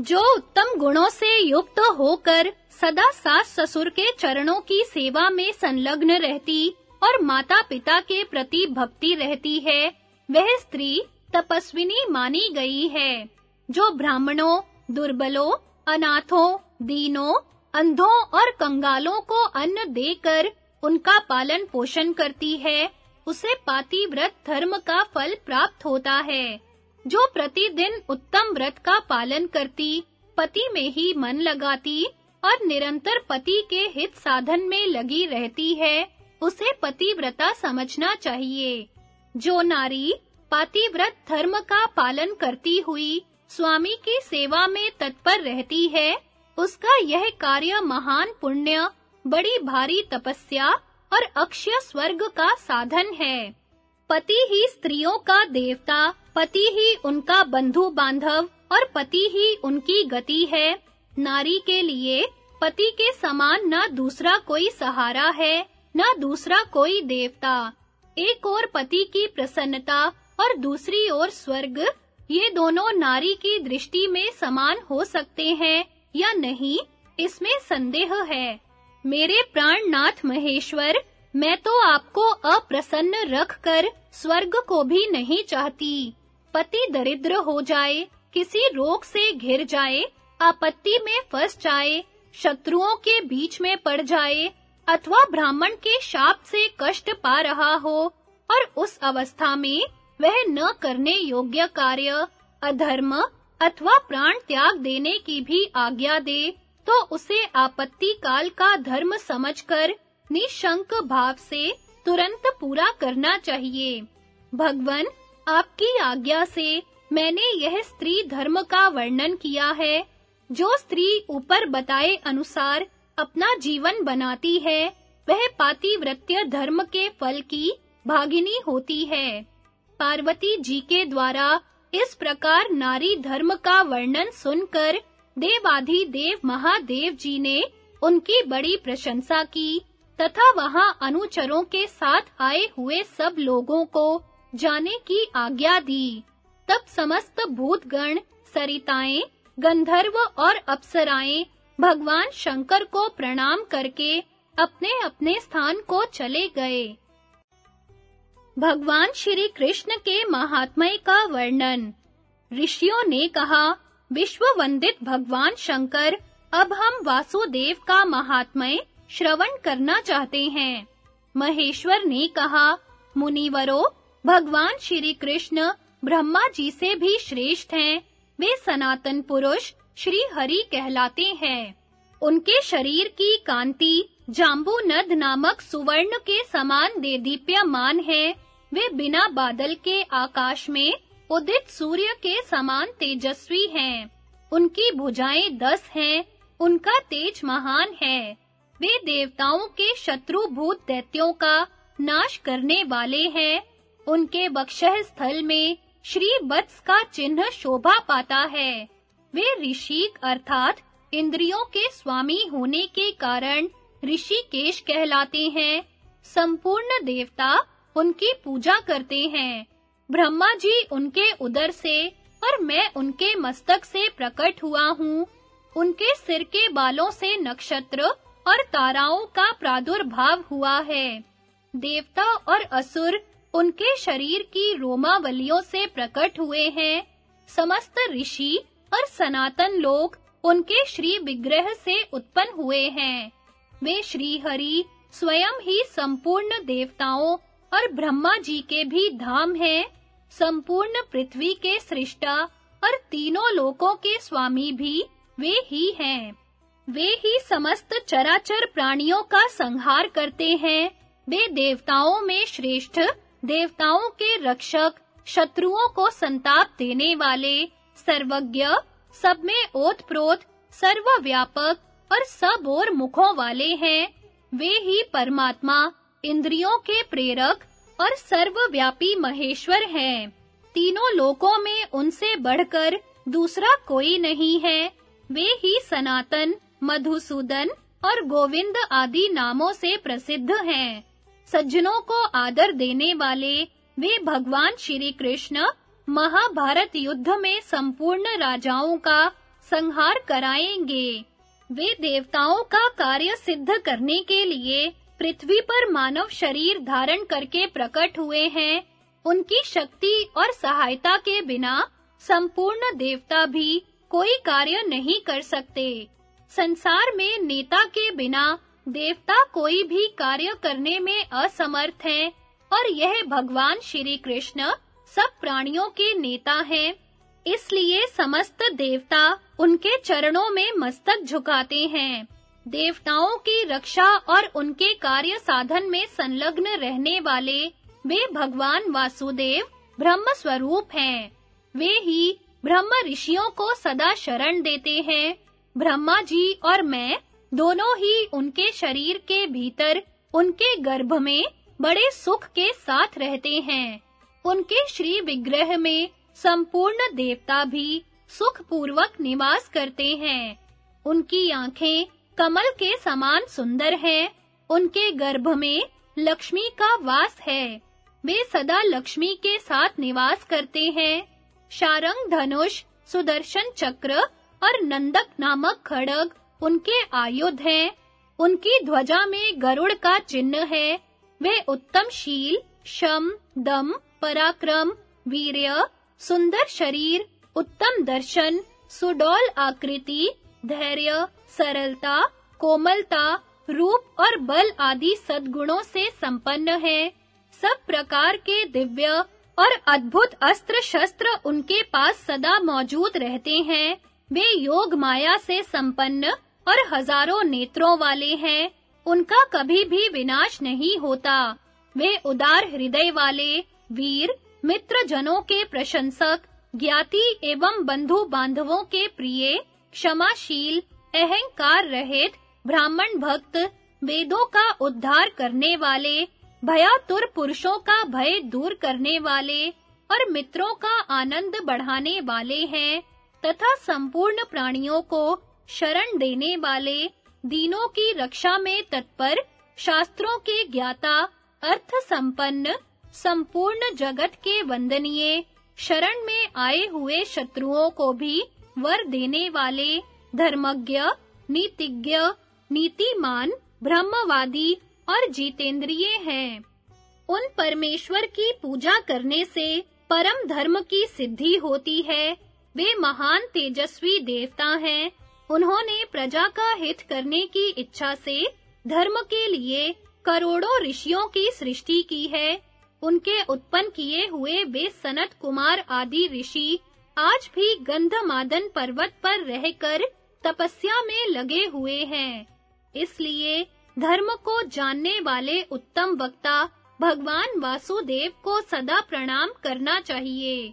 जो उत्तम गुणों से युक्त होकर सदा सास ससुर के चरणों की सेवा में संलग्न रहती और माता-पिता के प्रति भक्ति रहती है, वह स्त्री तपस्विनी मानी गई है, जो ब्राह्मणों, दुर्बलों अनाथों, दीनों, अंधों और कंगालों को अन्न देकर उनका पालन पोषण करती है। उसे पातिव्रत धर्म का फल प्राप्त होता है, जो प्रतिदिन उत्तम व्रत का पालन करती, पति में ही मन लगाती और निरंतर पति के हित साधन में लगी रहती है। उसे पतिव्रता समझना चाहिए। जो नारी पातिव्रत धर्म का पालन करती हुई स्वामी की सेवा में तत्पर रहती है, उसका यह कार्य महान पुण्य, बड़ी भारी तपस्या और अक्षय स्वर्ग का साधन है। पति ही स्त्रियों का देवता, पति ही उनका बंधु बांधव और पति ही उनकी गति है। नारी के लिए पति के समान न दूसरा कोई सहारा है, न दूसरा कोई देवता। एक और पति की प्रसन्नता और दूसरी ओर स्वर्ग ये दोनों नारी की दृष्टि में समान हो सकते हैं या नहीं, इसमें संदेह है। मेरे प्राणनाथ महेश्वर, मैं तो आपको अप्रसन्न रखकर स्वर्ग को भी नहीं चाहती। पति दरिद्र हो जाए, किसी रोग से घिर जाए, आपत्ति में फंस जाए, शत्रुओं के बीच में पड़ जाए, अथवा ब्राह्मण के शाप से कष्ट पा रहा हो, और उस अवस्था में वह न करने योग्य कार्य, अधर्म अथवा प्राण त्याग देने की भी आज्ञा दे तो उसे आपत्ति काल का धर्म समझकर निशंक भाव से तुरंत पूरा करना चाहिए। भगवन, आपकी आज्ञा से मैंने यह स्त्री धर्म का वर्णन किया है। जो स्त्री ऊपर बताए अनुसार अपना जीवन बनाती है, वह पातिव्रत्य धर्म के फल की भागिनी होती है। पार्वती जी के द्वारा इस प्रकार नारी धर्म का वर्णन सुनकर देवाधि देव महादेव जी ने उनकी बड़ी प्रशंसा की तथा वहाँ अनुचरों के साथ आए हुए सब लोगों को जाने की आज्ञा दी। तब समस्त भूतगण, सरिताएँ, गंधर्व और अप्सराएँ भगवान शंकर को प्रणाम करके अपने-अपने स्थान को चले गए। भगवान श्री कृष्ण के महात्मय का वर्णन। ऋषियों ने कहा विश्व वंदित भगवान शंकर, अब हम वासुदेव का महात्मय श्रवण करना चाहते हैं। महेश्वर ने कहा, मुनिवरों, भगवान श्री कृष्ण ब्रह्मा जी से भी श्रेष्ठ हैं। वे सनातन पुरुष श्री हरि कहलाते हैं। उनके शरीर की कांति जाम्बू नद नामक सुवर्ण के समान देदीप्यमान है। वे बिना बादल के आकाश में उदित सूर्य के समान तेजस्वी हैं। उनकी भुजाएँ दस हैं, उनका तेज महान है। वे देवताओं के शत्रु भूत दैत्यों का नाश करने वाले हैं। उनके बक्षह स्थल में श्री वत्स का चिन्ह शोभा पाता है। वे ऋषिक अर्थात इंद्रियों के स्वामी होने के कारण ऋषिकेश कहलाते हैं। संपूर्ण देवता उनकी पूजा करते हैं। ब्रह्मा जी उनके उदर से और मैं उनके मस्तक से प्रकट हुआ हूँ। उनके सिर के बालों से नक्षत्र और ताराओं का प्रादुर्भाव हुआ है। देवता और असुर उनके शरीर की रोमावलियों से प्रकट हुए हैं। समस्त ऋषि और सनातन लोग उनके श्री विग्रह से उत्पन्न हुए हैं। वे श्री हरि स्वयं ही संपूर्ण देवताओं और ब्रह्मा जी के भी धाम हैं। संपूर्ण पृथ्वी के सृष्टा और तीनों लोकों के स्वामी भी वे ही हैं। वे ही समस्त चराचर प्राणियों का संहार करते हैं। वे देवताओं में श्रेष्ठ, देवताओं के रक्षक, शत्रुओं को संताप देने वाले, सर्वज्ञ सब में ओतप्रोत, सर्वव्यापक और सब और मुखों वाले हैं। वे ही परमात्मा, इंद्रियों के प्रेरक और सर्वव्यापी महेश्वर हैं। तीनों लोकों में उनसे बढ़कर दूसरा कोई नहीं है। वे ही सनातन, मधुसूदन और गोविंद आदि नामों से प्रसिद्ध हैं। सज्जनों को आदर देने वाले वे भगवान श्री कृष्ण महाभारत युद्ध में संपूर्ण राजाओं का संहार कराएँगे। वे देवताओं का कार्य सिद्ध करने के लिए पृथ्वी पर मानव शरीर धारण करके प्रकट हुए हैं। उनकी शक्ति और सहायता के बिना संपूर्ण देवता भी कोई कार्य नहीं कर सकते। संसार में नेता के बिना देवता कोई भी कार्य करने में असमर्थ हैं और यह भगवान श्री कृष्ण सब प्राणियों के नेता हैं। इसलिए समस्त देवता उनके चरणों में मस्तक झुकाते हैं। देवताओं की रक्षा और उनके कार्य साधन में संलग्न रहने वाले वे भगवान वासुदेव ब्रह्म स्वरूप हैं। वे ही ब्रह्म ऋषियों को सदा शरण देते हैं। ब्रह्मा जी और मैं दोनों ही उनके शरीर के भीतर, उनके गर्भ में बड़े सुख के साथ रहते हैं। उनके श्री विग्रह में संपूर्ण देवता भी सुख पूर्वक निवास करते हैं। उनकी आँखें कमल के समान सुंदर हैं। उनके गर्भ में लक्ष्मी का वास है। वे सदा लक्ष्मी के साथ निवास करते हैं। शारंग धनुष, सुदर्शन चक्र और नंदक नामक खड़ग उनके आयुध हैं। उनकी ध्वजा में गरुड़ का चिन्ह है। वे उत्तम शील शम, दम पराक्रम, वीर्य, सुंदर शरीर, उत्तम दर्शन, सुडौल आकृति, धैर्य, सरलता, कोमलता, रूप और बल आदि सद्गुणों से संपन्न है। सब प्रकार के दिव्य और अद्भुत अस्त्र शस्त्र उनके पास सदा मौजूद रहते हैं। वे योग माया से संपन्न और हज़ारों नेत्रों वाले हैं। उनका कभी भी विनाश नहीं होता। वे उदार हृदय वाले वीर मित्र जनों के प्रशंसक, ज्ञाति एवं बंधु बांधवों के प्रिय, क्षमाशील, अहंकार रहित, ब्राह्मण भक्त, वेदों का उद्धार करने वाले, भयातुर पुरुषों का भय दूर करने वाले और मित्रों का आनंद बढ़ाने वाले हैं तथा संपूर्ण प्राणियों को शरण देने वाले, दीनों की रक्षा में तत्पर, शास्त्रों के ज्ञाता अर्थ संपन्न संपूर्ण जगत के वंदनीय शरण में आए हुए शत्रुओं को भी वर देने वाले धर्मज्ञ, नीतिज्ञ, नीतिमान, ब्रह्मवादी और जीतेंद्रिय हैं। उन परमेश्वर की पूजा करने से परम धर्म की सिद्धि होती है। वे महान तेजस्वी देवता हैं। उन्होंने प्रजा का हित करने की इच्छा से धर्म के लिए करोड़ों ऋषियों की सृष्टि की है। उनके उत्पन्न किए हुए वे सनत कुमार आदि ऋषि आज भी गंधमादन पर्वत पर रहकर तपस्या में लगे हुए हैं। इसलिए धर्म को जानने वाले उत्तम वक्ता भगवान वासुदेव को सदा प्रणाम करना चाहिए।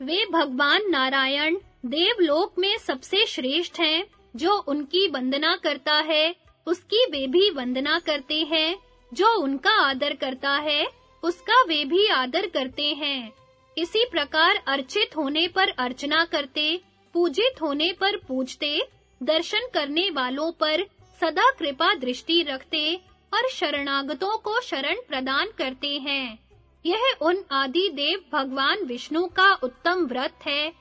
वे भगवान नारायण देवलोक में सबसे श्रेष्ठ हैं, जो उनकी वंदना करता है, उसकी वे भी वंदना करते हैं, जो उनका आदर करता है उसका वे भी आदर करते हैं। इसी प्रकार अर्चित होने पर अर्चना करते, पूजित होने पर पूजते, दर्शन करने वालों पर सदा कृपा दृष्टि रखते और शरणागतों को शरण प्रदान करते हैं। यह उन आदि देव भगवान विष्णु का उत्तम व्रत है।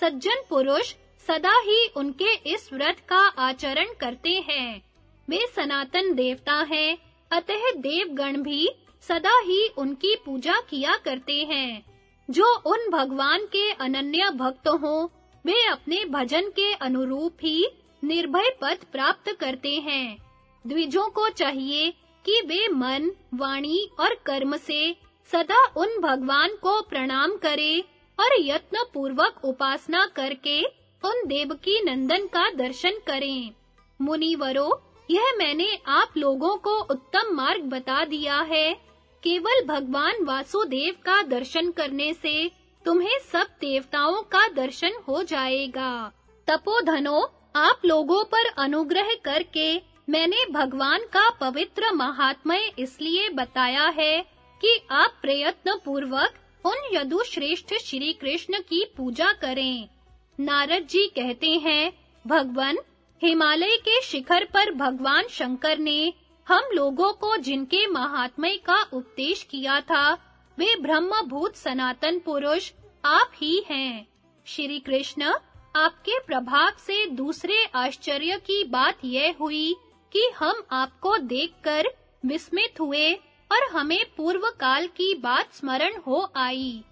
सज्जन पुरुष सदा ही उनके इस व्रत का आचरण करते हैं। वे सनातन देवता हैं, अतः देवगण भी सदा ही उनकी पूजा किया करते हैं। जो उन भगवान के अनन्य भक्त हों, वे अपने भजन के अनुरूप ही निर्भय पद प्राप्त करते हैं। द्विजों को चाहिए कि वे मन, वाणी और कर्म से सदा उन भगवान को प्रणाम करें और यत्न पूर्वक उपासना करके उन देवकी नंदन का दर्शन करें। मुनिवरों, यह मैंने आप लोगों को उत्तम मार्ग बता दिया है केवल भगवान वासुदेव का दर्शन करने से तुम्हें सब देवताओं का दर्शन हो जाएगा। तपोधनो, आप लोगों पर अनुग्रह करके मैंने भगवान का पवित्र महात्मय इसलिए बताया है कि आप प्रयत्न पूर्वक उन यदु श्रेष्ठ श्री कृष्ण की पूजा करें। नारद जी कहते हैं, भगवान, हिमालय के शिखर पर भगवान शंकर ने हम लोगों को जिनके महात्मय का उपदेश किया था, वे ब्रह्मभूत सनातन पुरुष आप ही हैं। श्री कृष्ण, आपके प्रभाव से दूसरे आश्चर्य की बात यह हुई कि हम आपको देखकर विस्मित हुए और हमें पूर्व काल की बात स्मरण हो आई।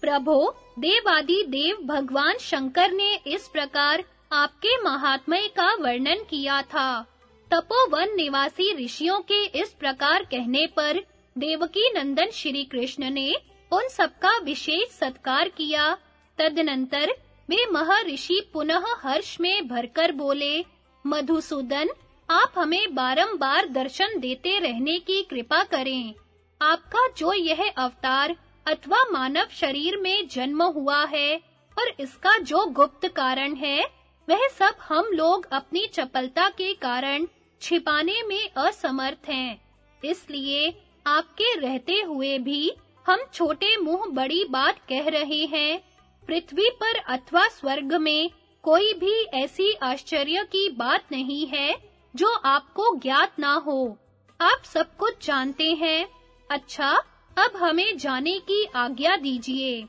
प्रभो, देवादि देव भगवान शंकर ने इस प्रकार आपके महात्मय का वर्णन किया था। तपोवन निवासी ऋषियों के इस प्रकार कहने पर देवकी नंदन श्री कृष्ण ने उन सबका विशेष सत्कार किया। तदनंतर वे महर्षि पुनः हर्ष में भरकर बोले, मधुसूदन, आप हमें बारंबार दर्शन देते रहने की कृपा करें। आपका जो यह अवतार अथवा मानव शरीर में जन्म हुआ है और इसका जो गुप्त कारण है, वह सब हम लोग अपनी चपलता के कारण छिपाने में असमर्थ हैं। इसलिए आपके रहते हुए भी हम छोटे मुँह बड़ी बात कह रहे हैं। पृथ्वी पर अथवा स्वर्ग में कोई भी ऐसी आश्चर्य की बात नहीं है जो आपको ज्ञात ना हो। आप सब कुछ जानते हैं। अच्छा अब हमें जाने की आज्ञा दीजिए।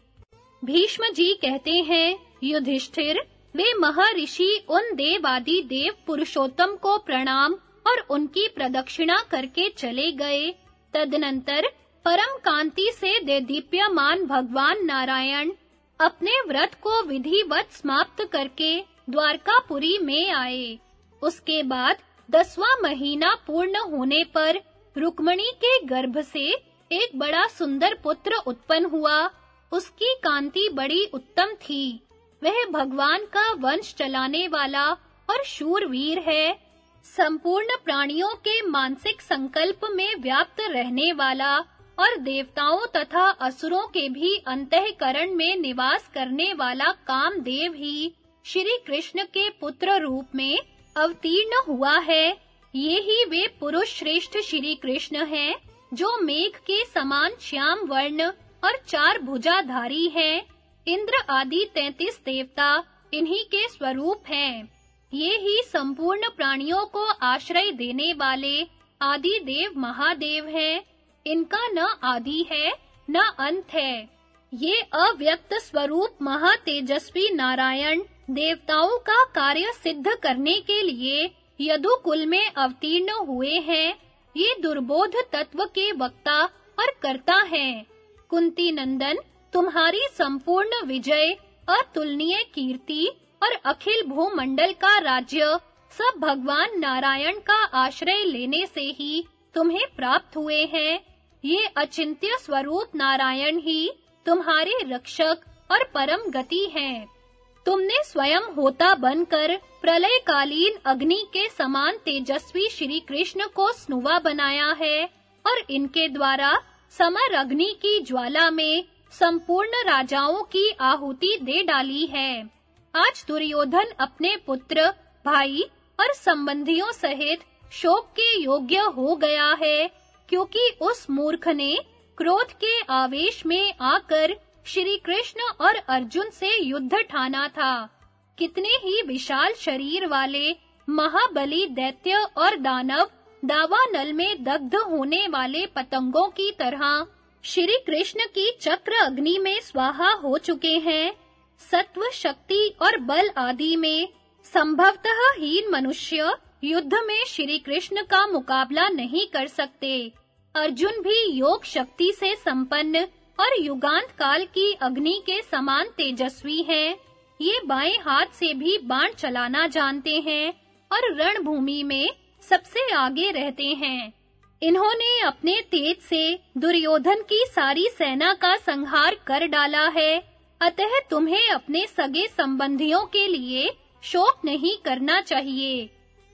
भीष्म जी कहते हैं, युधिष्ठिर, वे महर्षि उन देवादि देव पुरुषोत्तम को प्रणाम और उनकी प्रदक्षिणा करके चले गए। तदनंतर परम कांति से देदीप्यमान भगवान नारायण अपने व्रत को विधिवत समाप्त करके द्वारकापुरी में आए। उसके बाद दसवां महीना पूर्ण होने पर रुक्मणी के गर्भ से एक बड़ा सुंदर पुत्र उत्पन्न हुआ। उसकी कांति बड़ी उत्तम थी। वह भगवान का वंश चलाने वाला और शूरवीर है। संपूर्ण प्राणियों के मानसिक संकल्प में व्याप्त रहने वाला और देवताओं तथा असुरों के भी अंतःकरण में निवास करने वाला कामदेव ही श्री कृष्ण के पुत्र रूप में अवतीर्ण हुआ है। ये ही वे पुरुष श्रेष्ठ श्री कृष्ण हैं, जो मेघ के समान श्याम वर्ण और चार भुजाधारी हैं। इंद्र आदि तैतीस देवता इन्हीं के स्वरूप हैं। ये ही संपूर्ण प्राणियों को आश्रय देने वाले आदि देव महादेव हैं। इनका न आदि है, न अंत है। ये अव्यक्त स्वरूप महातेजस्वी नारायण देवताओं का कार्य सिद्ध करने के लिए यदुकुल में अवतीर्ण हुए हैं। ये दुर्बोध तत्व के वक्ता और कर्ता हैं। कुंती नंदन, तुम्हारी संपूर्ण विजय, अतुलनीय कीर्ति और अखिल भूमंडल का राज्य, सब भगवान नारायण का आश्रय लेने से ही तुम्हें प्राप्त हुए हैं। ये अचिंत्य स्वरूप नारायण ही तुम्हारे रक्षक और परम गति हैं। तुमने स्वयं होता बनकर प्रलयकालीन अग्नि के समान तेजस्वी श्री कृष्ण को स्नुवा बनाया है और इनके द्वारा समर अग्नि की ज्वाला में संपूर्ण राजाओं की आहुति दे डाली है। आज दुर्योधन अपने पुत्र, भाई और संबंधियों सहित शोक के योग्य हो गया है, क्योंकि उस मूर्ख ने क्रोध के आवेश में आकर श्री कृष्ण और अर्जुन से युद्ध ठाना था। कितने ही विशाल शरीर वाले महाबली दैत्य और दानव दावानल में दग्ध होने वाले पतंगों की तरह श्री कृष्ण की चक्र अग्नि में स्वाहा हो चुके हैं। सत्व शक्ति और बल आदि में संभवतः हीन मनुष्य युद्ध में श्री कृष्ण का मुकाबला नहीं कर सकते। अर्जुन भी योग शक्ति से संपन्न और युगांत काल की अग्नि के समान तेजस्वी हैं। ये बाएँ हाथ से भी बाण चलाना जानते हैं और रणभूमि में सबसे आगे रहते हैं। इन्होंने अपने तेज से दुर्योधन की सारी सेना का संहार कर डाला है। अतः तुम्हें अपने सगे संबंधियों के लिए शोक नहीं करना चाहिए।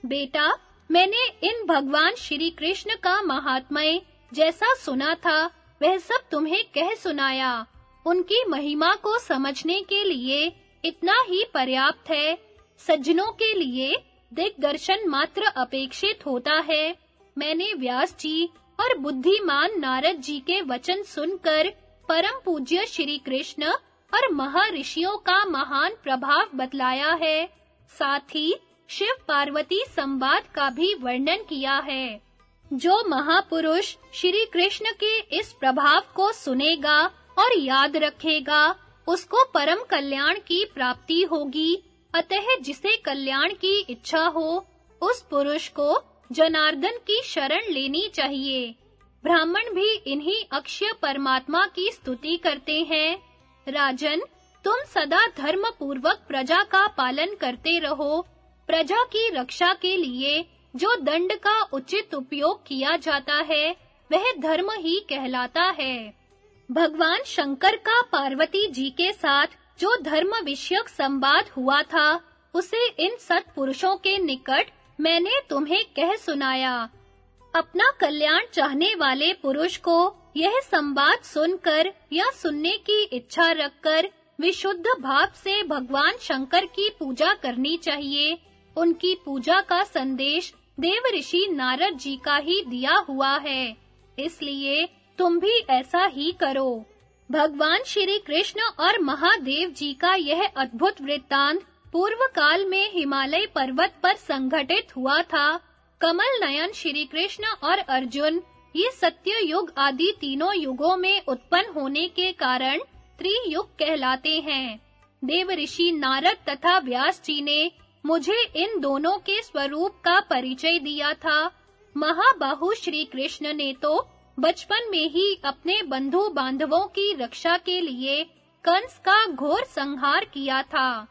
बेटा, मैंने इन भगवान श्री कृष्ण का महात्मय जैसा सुना था, वह सब तुम्हें कह सुनाया। उनकी महिमा को समझने के लिए इतना ही पर्याप्त है। सज्जनों के लिए दिग्दर्शन मात्र अपेक्षित होता है। मैंने व्यास जी और बुद्धिमान नारद जी के वचन सुनकर परम पूज्य श्री कृष्ण और महर्षियों का महान प्रभाव बतलाया है। साथ ही शिव पार्वती संवाद का भी वर्णन किया है। जो महापुरुष श्री कृष्ण के इस प्रभाव को सुनेगा और याद रखेगा, उसको परम कल्याण की प्राप्ति होगी। अतः जिसे कल्याण की इच्छा हो, उस पुरुष को जनार्दन की शरण लेनी चाहिए। ब्राह्मण भी इन्हीं अक्षय परमात्मा की स्तुति करते हैं। राजन, तुम सदा धर्म पूर्वक प्रजा का पालन करते रहो। प्रजा की रक्षा के लिए जो दंड का उचित उपयोग किया जाता है, वह धर्म ही कहलाता है। भगवान शंकर का पार्वती जी के साथ जो धर्म विषयक संवाद हुआ था, उसे इन सत्पुरुषों के निकट मैंने तुम्हें कह सुनाया। अपना कल्याण चाहने वाले पुरुष को यह संवाद सुनकर या सुनने की इच्छा रखकर विशुद्ध भाव से भगवान शंकर की पूजा करनी चाहिए। उनकी पूजा का संदेश देव ऋषि नारद जी का ही दिया हुआ है। इसलिए तुम भी ऐसा ही करो। भगवान श्री कृष्ण और महादेव जी का यह अद्भुत वृत्तांत पूर्व काल में हिमालय पर्वत पर संघटित हुआ था। कमल नयन श्री कृष्ण और अर्जुन ये सत्य युग आदि तीनों युगों में उत्पन्न होने के कारण त्रियुग कहलाते हैं। देव ऋषि नारद तथा व्यास जी ने मुझे इन दोनों के स्वरूप का परिचय दिया था। महाबाहु श्री कृष्ण ने तो बचपन में ही अपने बंधु बांधवों की रक्षा के लिए कंस का घोर संहार किया था।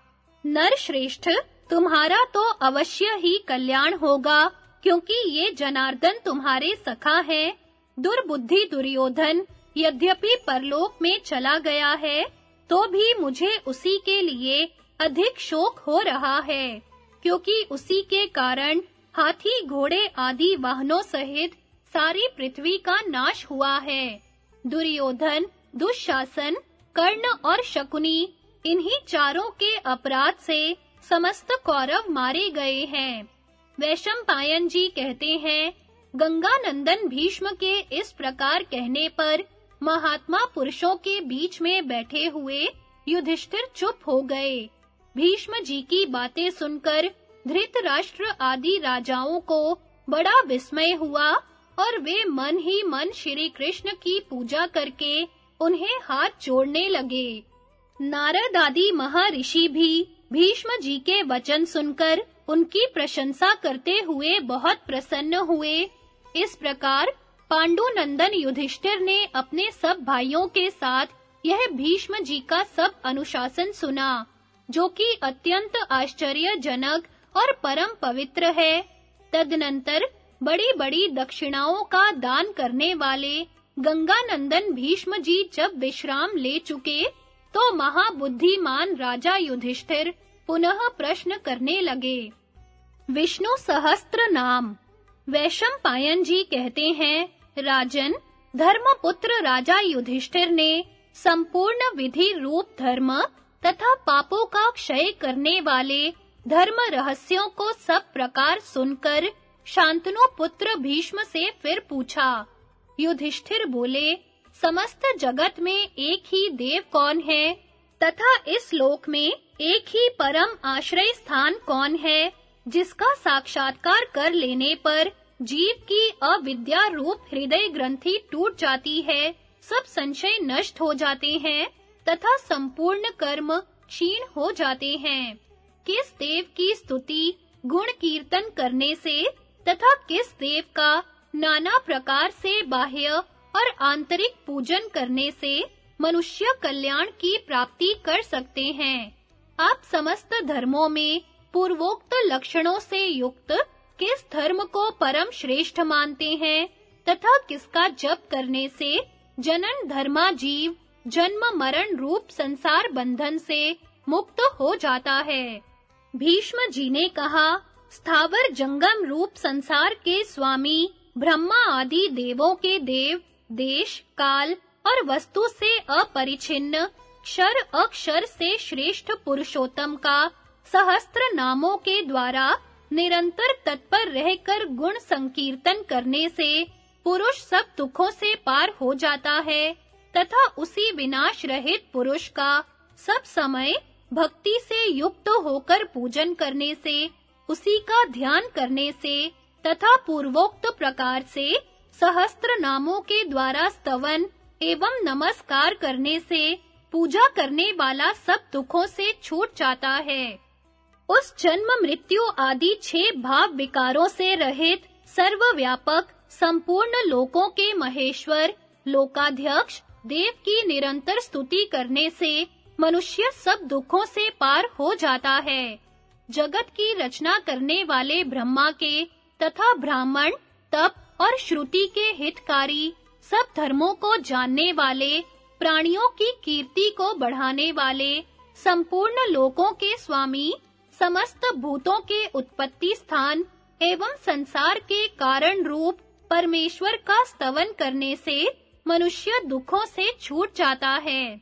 नर श्रेष्ठ तुम्हारा तो अवश्य ही कल्याण होगा। क्योंकि ये जनार्दन तुम्हारे सखा हैं। दुर्बुद्धि दुर्योधन, यद्यपि परलोक में चला गया है तो भी मुझे उसी के लिए अधिक शोक हो रहा है, क्योंकि उसी के कारण हाथी घोड़े आदि वाहनों सहित सारी पृथ्वी का नाश हुआ है। दुर्योधन, दुशासन, कर्ण और शकुनी इन्हीं चारों के अपराध से समस्त कौरव मारे गए हैं। वैशंपायन जी कहते हैं गंगा नंदन भीष्म के इस प्रकार कहने पर महात्मा पुरुषों के बीच में बैठे हुए युधिष्ठिर चुप हो गए। भीष्म जी की बातें सुनकर धृतराष्ट्र आदि राजाओं को बड़ा विस्मय हुआ और वे मन ही मन श्री कृष्ण की पूजा करके उन्हें हाथ जोड़ने लगे। नारद आदि महर्षि भी भीष्म जी के वचन सुनकर उनकी प्रशंसा करते हुए बहुत प्रसन्न हुए। इस प्रकार पांडुनंदन युधिष्ठिर ने अपने सब भाइयों के साथ यह भीष्म जी का सब अनुशासन सुना, जो कि अत्यंत आश्चर्यजनक और परम पवित्र है। तदनंतर बड़ी-बड़ी दक्षिणाओं का दान करने वाले गंगानंदन भीष्म जी जब विश्राम ले चुके तो महाबुद्धिमान राजा युधिष्ठिर पुनः प्रश्न करने लगे। विष्णु सहस्त्र नाम। वैशम पायन जी कहते हैं, राजन, धर्मपुत्र राजा युधिष्ठिर ने संपूर्ण विधि रूप धर्म तथा पापों का क्षय करने वाले धर्म रहस्यों को सब प्रकार सुनकर शांतनु पुत्र भीष्म से फिर पूछा। युधिष्ठिर बोले, समस्त जगत में एक ही देव कौन है तथा इस लोक में एक ही परम आश्रय स्थान कौन है? जिसका साक्षात्कार कर लेने पर जीव की अविद्या रूप हृदय ग्रंथि टूट जाती है, सब संशय नष्ट हो जाते हैं, तथा संपूर्ण कर्म क्षीण हो जाते हैं। किस देव की स्तुति, गुण कीर्तन करने से, तथा किस देव का नाना प्रकार से बाह्य और आंतरिक पूजन करने से मनुष्य कल्याण की प्राप्ति कर सकते हैं। आप समस्त धर्मों में पूर्वोक्त लक्षणों से युक्त किस धर्म को परम श्रेष्ठ मानते हैं तथा किसका जप करने से जनन धर्मा जीव जन्म मरण रूप संसार बंधन से मुक्त हो जाता है। भीष्म जी ने कहा, स्थावर जंगम रूप संसार के स्वामी, ब्रह्मा आदि देवों के देव, देश, काल और वस्तु से अपरिछिन्न क्षर अक्षर से श्रेष्ठ पुरुषोत्तम का सहस्त्र नामों के द्वारा निरंतर तत्पर रहकर गुण संकीर्तन करने से पुरुष सब दुखों से पार हो जाता है, तथा उसी विनाश रहित पुरुष का सब समय भक्ति से युक्त होकर पूजन करने से, उसी का ध्यान करने से, तथा पूर्वोक्त प्रकार से सहस्त्र नामों के द्वारा स्तवन एवं नमस्कार करने से, पूजा करने वाला सब दुखों से छूट जाता है। उस जन्म मृत्यु आदि छह भाव विकारों से रहित सर्वव्यापक, संपूर्ण लोकों के महेश्वर, लोकाध्यक्ष, देव की निरंतर स्तुति करने से मनुष्य सब दुखों से पार हो जाता है। जगत की रचना करने वाले ब्रह्मा के तथा ब्राह्मण, तप और श्रुति के हितकारी सब धर्मों को जानने वाले, प्राणियों की कीर्ति को बढ़ाने वाले संपूर्ण लोकों के स्वामी समस्त भूतों के उत्पत्ति स्थान एवं संसार के कारण रूप परमेश्वर का स्तवन करने से मनुष्य दुखों से छूट जाता है।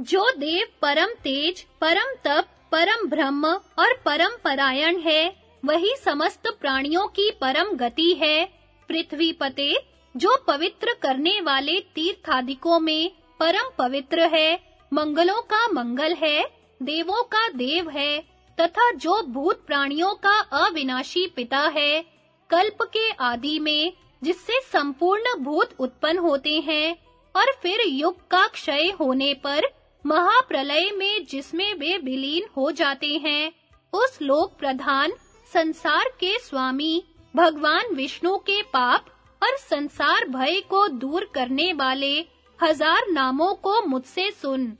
जो देव परम तेज, परम तप, परम ब्रह्म और परम परायण है, वही समस्त प्राणियों की परम गति है। पृथ्वी पते, जो पवित्र करने वाले तीर्थादिकों में परम पवित्र है, मंगलों का मंगल है, देवों का देव है तथा जो भूत प्राणियों का अविनाशी पिता है, कल्प के आदि में, जिससे संपूर्ण भूत उत्पन्न होते हैं, और फिर युग का क्षय होने पर महाप्रलय में जिसमें वे विलीन हो जाते हैं, उस लोक प्रधान, संसार के स्वामी, भगवान विष्णु के पाप, और संसार भय को दूर करने वाले, हज़ार नामों को मुझसे सुन।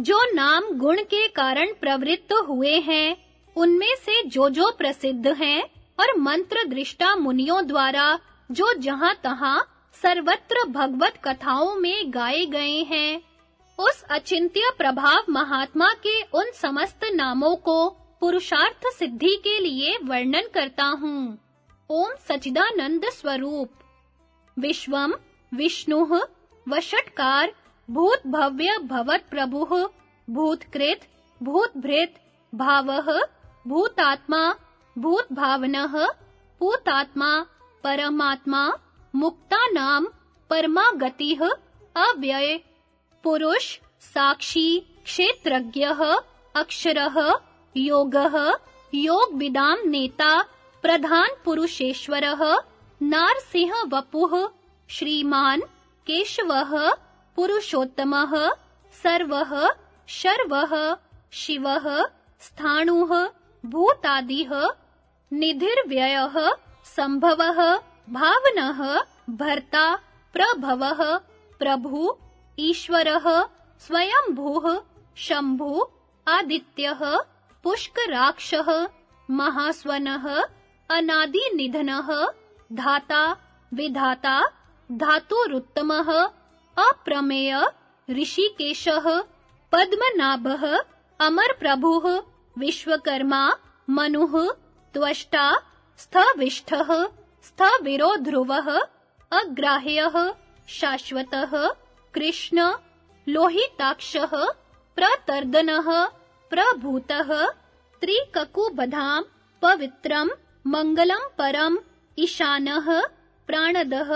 जो नाम गुण के कारण प्रवृत्त हुए हैं, उनमें से जो जो प्रसिद्ध हैं और मंत्र दृष्टा मुनियों द्वारा जो जहाँ तहां सर्वत्र भगवत कथाओं में गाए गए हैं, उस अचिंत्य प्रभाव महात्मा के उन समस्त नामों को पुरुषार्थ सिद्धि के लिए वर्णन करता हूँ। ओम सचिदानंद स्वरूप। विश्वम, विष्णुः, वषटकार भूत भव्य भवत प्रभुः भूतकृत भूतभृत भावः, भूतात्मा, भूत भावनः भूतात्मा परमात्मा, मुक्ता नाम, परमा गतिः, अव्यय, पुरुष, साक्षी, क्षेत्रज्ञः, अक्षरः, योगः योग विदाम नेता, प्रधान पुरुषेश्वरः, नारसिंह वपुः, श्रीमान, केशवः पुरुषोत्तमः, सर्वः, शर्वः, शिवः, स्थाणुः, भूतादिः, निधिर्व्ययः, संभवः, भावनः, भर्ता, प्रभवः, प्रभु, ईश्वरः, स्वयंभूः, शंभु, आदित्यः, पुष्कराक्षः, महास्वनः, अनादिनिधनः, धाता, विधाता, धातुरुत्तमः अप्रमेय ऋषिकेशः पद्मनाभः अमरप्रभुः विश्वकर्मा मनुः त्वष्टा स्थविष्ठः स्थविरो ध्रुवः अग्राह्यः शाश्वतः कृष्ण लोहिताक्षः प्रतर्दनः प्रभूतः त्रिककुबधाम पवित्रम मंगलम परम ईशानः प्राणदः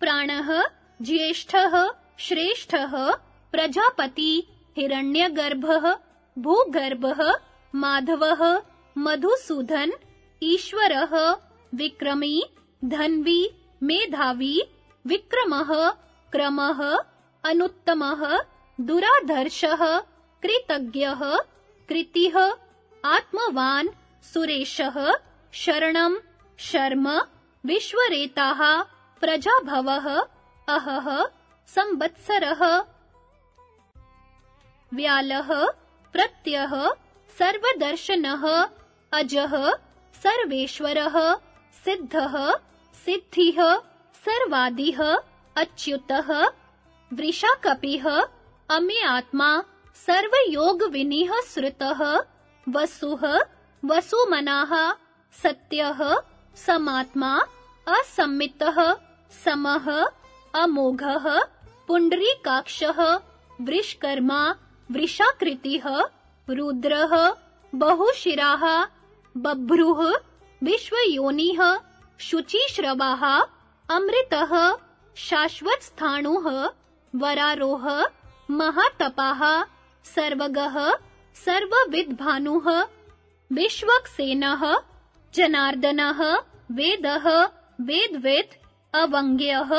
प्राणः ज्येष्ठः श्रेष्ठः प्रजापति हिरण्यगर्भः भूगर्भः माधवः मधुसूदन ईश्वरः विक्रमी धन्वी मेधावी विक्रमः क्रमः अनुत्तमः दुराधर्षः कृतज्ञः कृतिः आत्मवान् सुरेशः शरणं शर्म विश्वरेताः प्रजाभवः अहः संवत्सरः। व्यालः प्रत्यः सर्वदर्शनः। अजः सर्वेश्वरः। सिद्धः सिद्धिः। सर्वादिः अच्युतः। वृषाकपिः अमे आत्मा सर्वयोगविनिः श्रुतः। वसुः वसुमनाः। सत्यः समात्मा असम्मितः समः अमोघः पुण्डरीकाक्षः वृषकर्मा, वृषाकृतिः, रुद्रः, बहुशिराः, बभ्रुः, विश्वयोनिः, शुचिश्रवाः, अमृतः, शाश्वतस्थाणुः वरारोह महातपाः, सर्वगः, सर्वविद्भानुः, विश्वक्सेनः, जनार्दनः, वेदः वेदवेद अवङ्ग्यः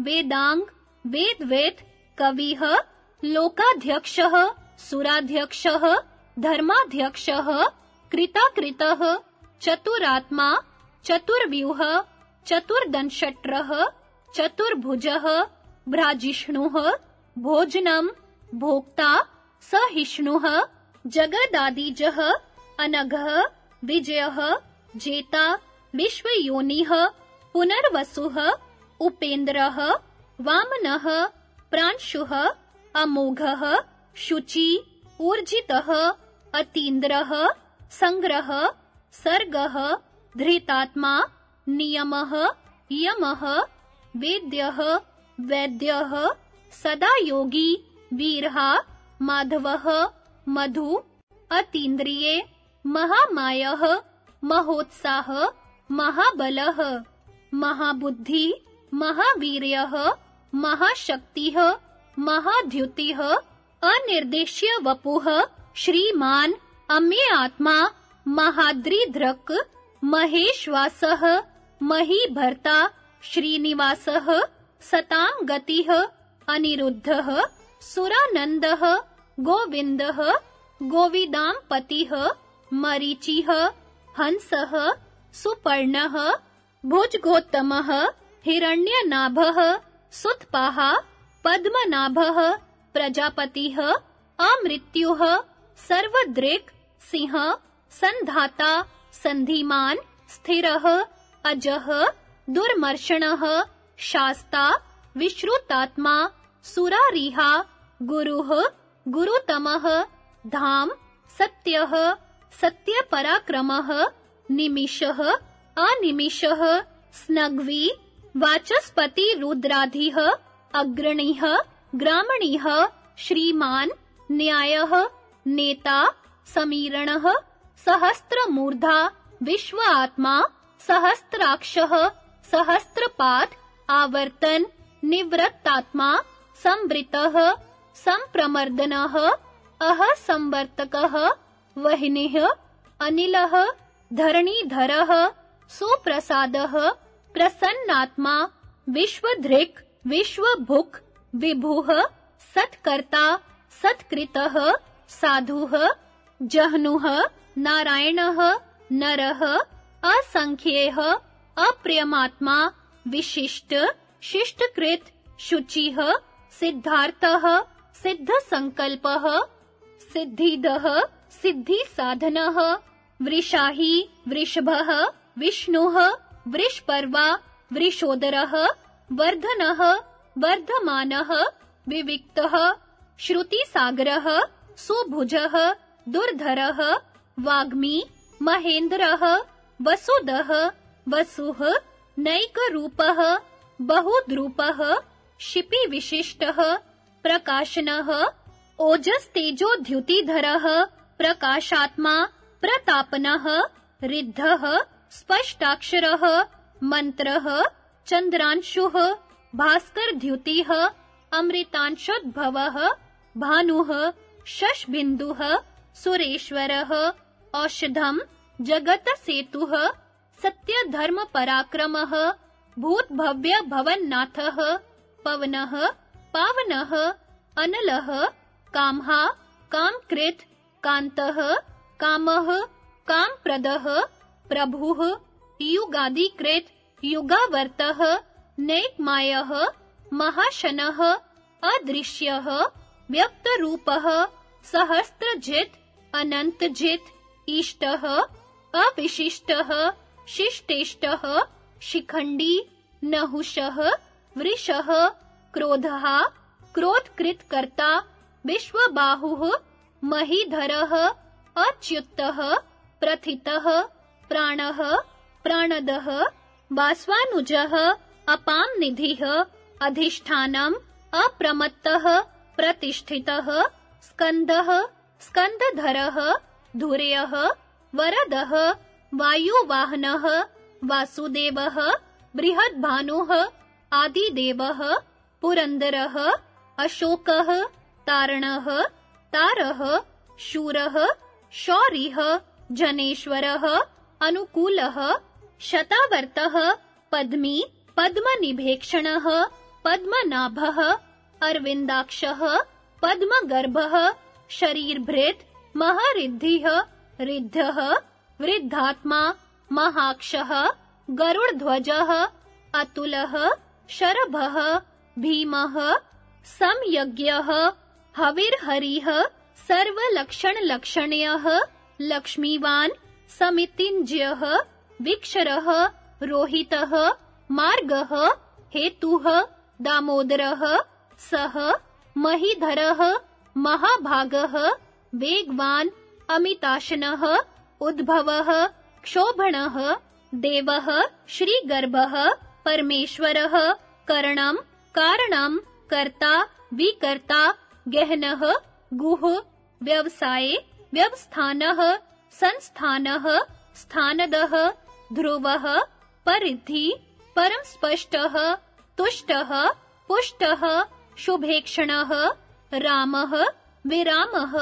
वेदाङ्ग वेदवेद, कविः, लोकाध्यक्षः, सुराध्यक्षः, धर्माध्यक्षः, कृताकृतः, चतुरात्मा, चतुर्व्यूह चतुर्दंशट्रः चतुर्भुजः भ्राजिष्णुः भोजनं, भोक्ता, सहिष्णुः, जगदादिजः, अनघः, विजयः, जेता, विश्वयोनिः, पुनर्वसुः उपेन्द्रः, वामनः, प्रांशुः, अमोघः, शुचि, ऊर्जितः, अतीन्द्रः, संग्रह, सर्गः, धृतात्मा, नियमः, यमः, वेद्यः, वैद्यः सदा योगी वीरः, माधवः, मधु, अतीन्द्रिये, महामायः, महोत्साह, महाबलः, महाबुद्धि महावीर्यः, महाशक्तिः, महाद्युतिः, अनिर्देश्य वपुः, श्रीमान अम्य आत्मा महाद्रिधृक् महेश्वासः, महीभर्ता, श्रीनिवासः सतां गतिः अनिरुद्धः, सुरानन्दः, गोविन्दः गोविदां पतिः मरीचिः, हंसः, सुपर्णः, भुजगोत्तमः हिरण्यनाभः सुतपाः, पद्मनाभः, प्रजापतिः, अमृत्युः, सर्वदृक् सिंह, संधाता, संधिमान, स्थिरः, अजः, दुर्मर्षणः, शास्ता, विश्रुतात्मा, सुरारिहा, गुरुः, गुरुतमः, धाम, सत्यः, सत्यपराक्रमः, निमिषः, अनिमिषः, स्नग्वी वाचस्पति रुद्राधिः, अग्रणीः, ग्रामणीः, श्रीमान, न्यायः, नेता, समीरणः सहस्त्रमूर्धा विश्व आत्मा सहस्त्राक्षः आवर्तन, निवृत्तात्मा, संवृतः, संप्रमर्दनः अह संवर्तकः वह्निः, अनिलः, धरणीधरः, सुप्रसादः प्रसन्नात्मा, विश्वधृक्, विश्वभुक्, विभुः, सत्कर्ता, सत्कृतः, साधुः, जह्नुः, नारायणः, नरः, असंख्येः, अप्रियमात्मा, विशिष्ट, शिष्टकृत, शुचिः, सिद्धार्थः, सिद्धसंकल्पः, सिद्धिदः, सिद्धिसाधनः, वृषाही, वृषभः, विष्णुः वृषपर्वा, वृषोदरः, वर्धनः, वर्धमानः, विविक्तः, श्रुतिसागरः, सुभुजः, दुर्धरः, वाग्मी महेन्द्रः वसुदः वसुः, नैकरूपः, बहुद्रूपः शिपिविशिष्टः प्रकाशनः, ओजस्तेजोद्युतिधरः, प्रकाशात्मा, प्रतापनः, रिद्धः स्पष्टाक्षरः मन्त्रः चन्द्रांशुः भास्करद्युतिः, अमृतांशोद्भवः, भानुः, शशबिन्दुः, सुरेश्वरः, औषधम्, जगतसेतुः, सत्यधर्मपराक्रमः भूतभव्य भवन्नाथः पवनः, पावनः, अनलः, कामहा कामकृत् कान्तः, कामः, कामप्रदः प्रभुः युगादिकृत् युगावर्तः, नैकमायः, महाशनः, अदृश्यः, व्यक्तरूपः, सहस्त्रजित्, अनन्तजित्, इष्टः, अविशिष्टः, शिष्टेष्टः, शिखण्डी, नहुषः, वृषः, क्रोधः, क्रोधकृत्कर्ता, विश्वबाहुः, महीधरः, अच्युतः, प्रथितः प्राणः प्राणदः वास्वानुजः अपांनिधिः अधिष्ठानम् अप्रमत्तः प्रतिष्ठितः स्कन्दः स्कन्दधरः धुर्यः वरदः वायुवाहनः वासुदेवः बृहद्भानुः आदिदेवः पुरन्दरः अशोकः तारणः तारः शूरः शौरिः जनेश्वरः अनुकूलः शतावर्तः, पद्मी, पद्मनिभेक्षणः, पद्मनाभः अरविन्दाक्षः पद्मगर्भः, शरीरभृत्, महरिद्धिः, रिद्धः, वृद्धात्मा, महाक्षः, गरुडध्वजः, अतुलः, शरभः, भीमः समयज्ञः हविर्हरिः, सर्वलक्षणलक्षण्यः, लक्ष्मीवान् समितिञ्ज्यः विक्षरः, रोहितः, मार्गः, हेतुः, दामोदरः, सः, महीधरः, महाभागः, वेगवान्, अमिताशनः, उद्भवः, क्षोभणः, देवः, श्रीगर्भः, परमेश्वरः, करणं, कारणं, कर्ता, विकर्ता, गहनः, गुह, व्यवसाये, व्यवस्थानः संस्थानः, स्थानदः, ध्रुवः, परिधि परम स्पष्टः, तुष्टः, पुष्टः, शुभेक्षणः, रामः, विरामः,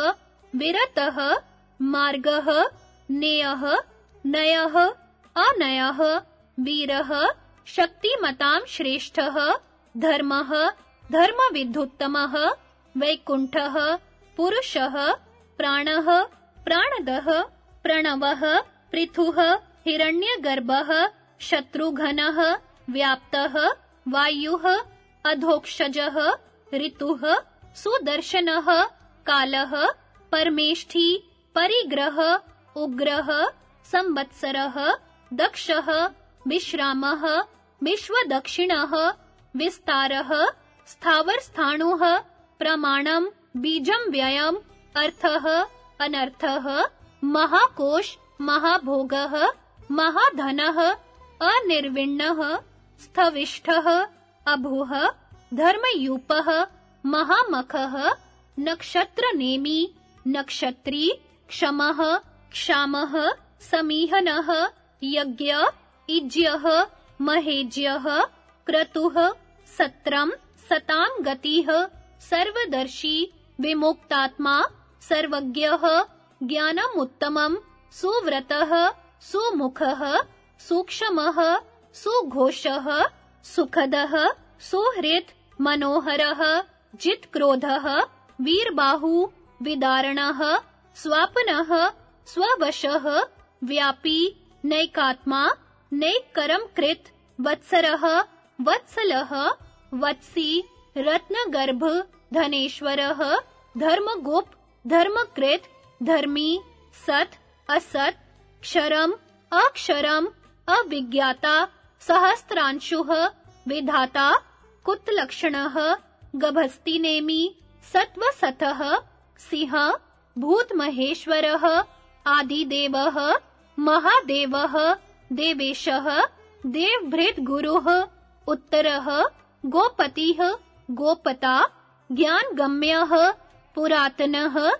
विरतः, मार्गः, नेयः, नयः, अनयः, वीरः, शक्तिमतां श्रेष्ठः, धर्मः धर्मविद्धुत्तमः वैकुण्ठः, पुरुषः, प्राणः, प्राणदः। प्रणवः, पृथुः, हिरण्यगर्भः, शत्रुघ्नः, व्याप्तः, वायुः, अधोक्षजः, ऋतुः, सुदर्शनः, कालः, परमेष्ठी, परिग्रह, उग्रः, संवत्सरः, दक्षः, विश्रामः, विश्वदक्षिणः, विस्तारः, स्थावरस्थाणुः प्रमाणं बीजं व्ययम्, अर्थः, अनर्थः महाकोश, महाभोगः, महाधनः, अनिर्विण्णः, स्थविष्ठः, अभुः, धर्मयूपः, महामखः, नक्षत्रनेमी, नक्षत्री, क्षमः, क्षामः, समीहनः, यज्ञ, इज्यः, महेज्यः, क्रतुः, सत्रम् सतां गतिः सर्वदर्शी, विमुक्तात्मा, सर्वज्ञः ज्ञानमुत्तमम् सुव्रतः सुमुखः सूक्ष्मः सुघोषः सुखदः सुहृत् मनोहरः जित्क्रोधः वीरबाहु विदारणः स्वापनः स्ववशः व्यापी नैकात्मा नैकरम कृत वत्सरः वत्सलः वत्सी रत्नगर्भ धनेश्वरः धर्मगोप धर्मकृत धर्मी, सत, असत, क्षरम, अक्षरम, अविज्ञाता, सहस्त्रांशुः, विधाता, कुत्लक्षणः, गभस्तिनेमि सत्वसतः सिंह, भूतमहेश्वरः, आदिदेवः, महादेवः, देवेशः देवभृतगुरुः उत्तरः, गोपतिः, गोपता, ज्ञानगम्यः, पुरातनः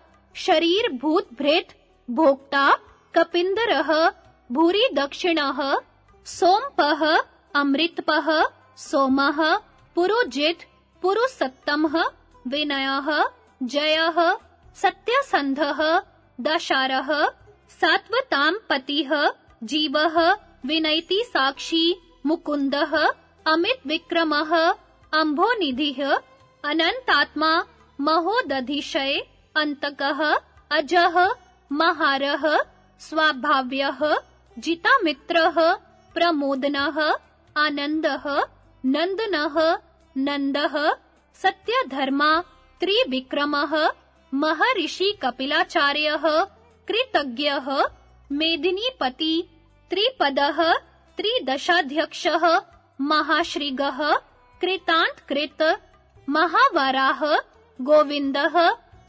शरीरभूतभृत् भोक्ता कपिन्दरः भूरि दक्षिणः, सोमपः, अमृतपः, सोमः, पुरोजित पुरुषोत्तमः विनयः, जयः, सत्यसन्धः, दशारः सात्वतां पतिः जीवः विनैति साक्षी, मुकुन्दः, अमित विक्रमः, अम्भोनिधिः, अनन्तात्मा, महोदधिशय अन्तकः, अजः, महारः, स्वाभाव्यः, जितामित्रः, प्रमोदनः, आनन्दः, नन्दनः, नन्दः, सत्यधर्मा, त्रिविक्रमः, महर्षि कपिलाचार्यः, कृतज्ञः, मेदिनीपति, त्रिपदः, त्रिदशाध्यक्षः महाश्रीगः कृतान्तकृत महावराः गोविन्दः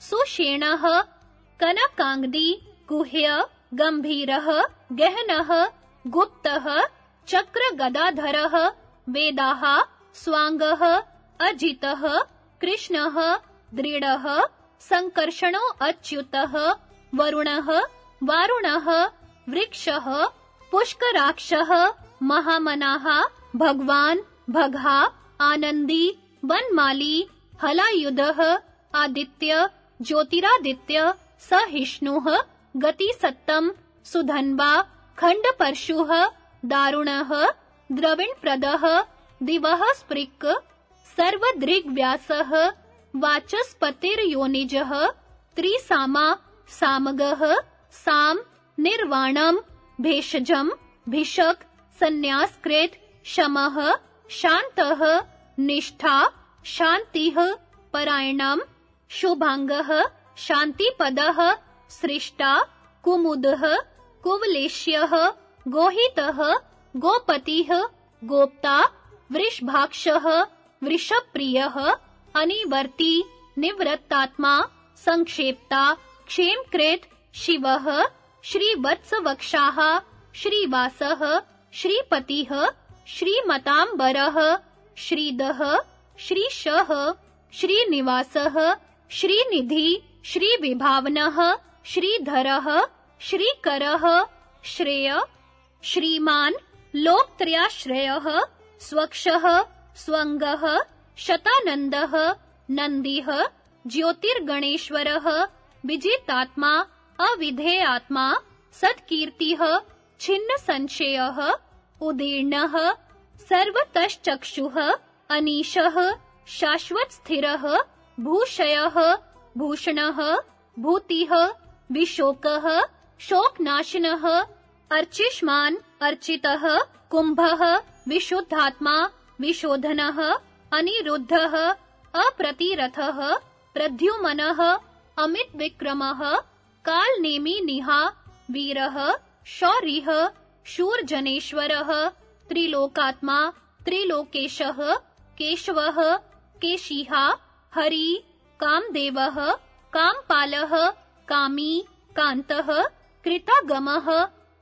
सुषेणः कनकाङ्गी गुह्य, गम्भीरः, गहनः, गुप्तः, चक्रगदाधरः, वेदाः, स्वाङ्गः, अजितः, कृष्णः, दृढः सङ्कर्षणो अच्युतः, वरुणः, वारुणः, वृक्षः, पुष्कराक्षः, महामनाः, भगवान् भगहा आनन्दी, वनमाली, हलायुधः, आदित्य ज्योतिरादित्य सहिष्णुः गतिसत्तम सुधन्वा खण्डपरशुः दारुणः द्रविणप्रदः दिवः स्पृक् सर्वदृग्व्यासः वाचस्पतिर्योनिजः त्रिसामा सामगः साम निर्वाणम भेषजम भिषक संन्यासकृत शमः शान्तः निष्ठा शान्तिः परायणम शुभांगः शान्तिपदः, सृष्टा, कुमुदः, कुवलेश्यः, गोहितः, गोपतिः, गोप्ता, वृषभाक्षः, वृषप्रियः, अनिवर्ती, निवृत्तात्मा, संक्षेप्ता, क्षेमकृत, शिवः, श्रीवत्सवक्षाः, श्रीवासः, श्रीपतिः, श्रीमताम्बरः, श्रीदः, श्रीशः, श्रीनिवासः श्रीनिधि, श्रीविभावनः, श्रीधरः, श्रीकरः, श्रेय, श्रीमान्, लोकत्रयाश्रयः, स्वक्षः, स्वङ्गः, शतानन्दः, नन्दिः, ज्योतिर्गणेश्वरः, विजितात्मा, अविधेयात्मा, सत्कीर्तिः, छिन्नसंशयः, उदीर्णः, सर्वतश्चक्षुः, अनीशः, शाश्वतस्थिरः भूषयः, भूषणः, भूतिः, विशोकः, शोकनाशनः, अर्चिष्मान्, अर्चितः, कुम्भः, विशुद्धात्मा, विशोधनः, अनिरुद्धः, अप्रतिरथः, प्रद्युमनः अमित विक्रमः कालनेमि निहा, वीरः, शौरिः, शूरजनेश्वरः, त्रिलोकात्मा, त्रिलोकेशः, केशवः, केशिहा हरि, कामदेवः, कामपालः, कामी, कान्तः, कृतागमः,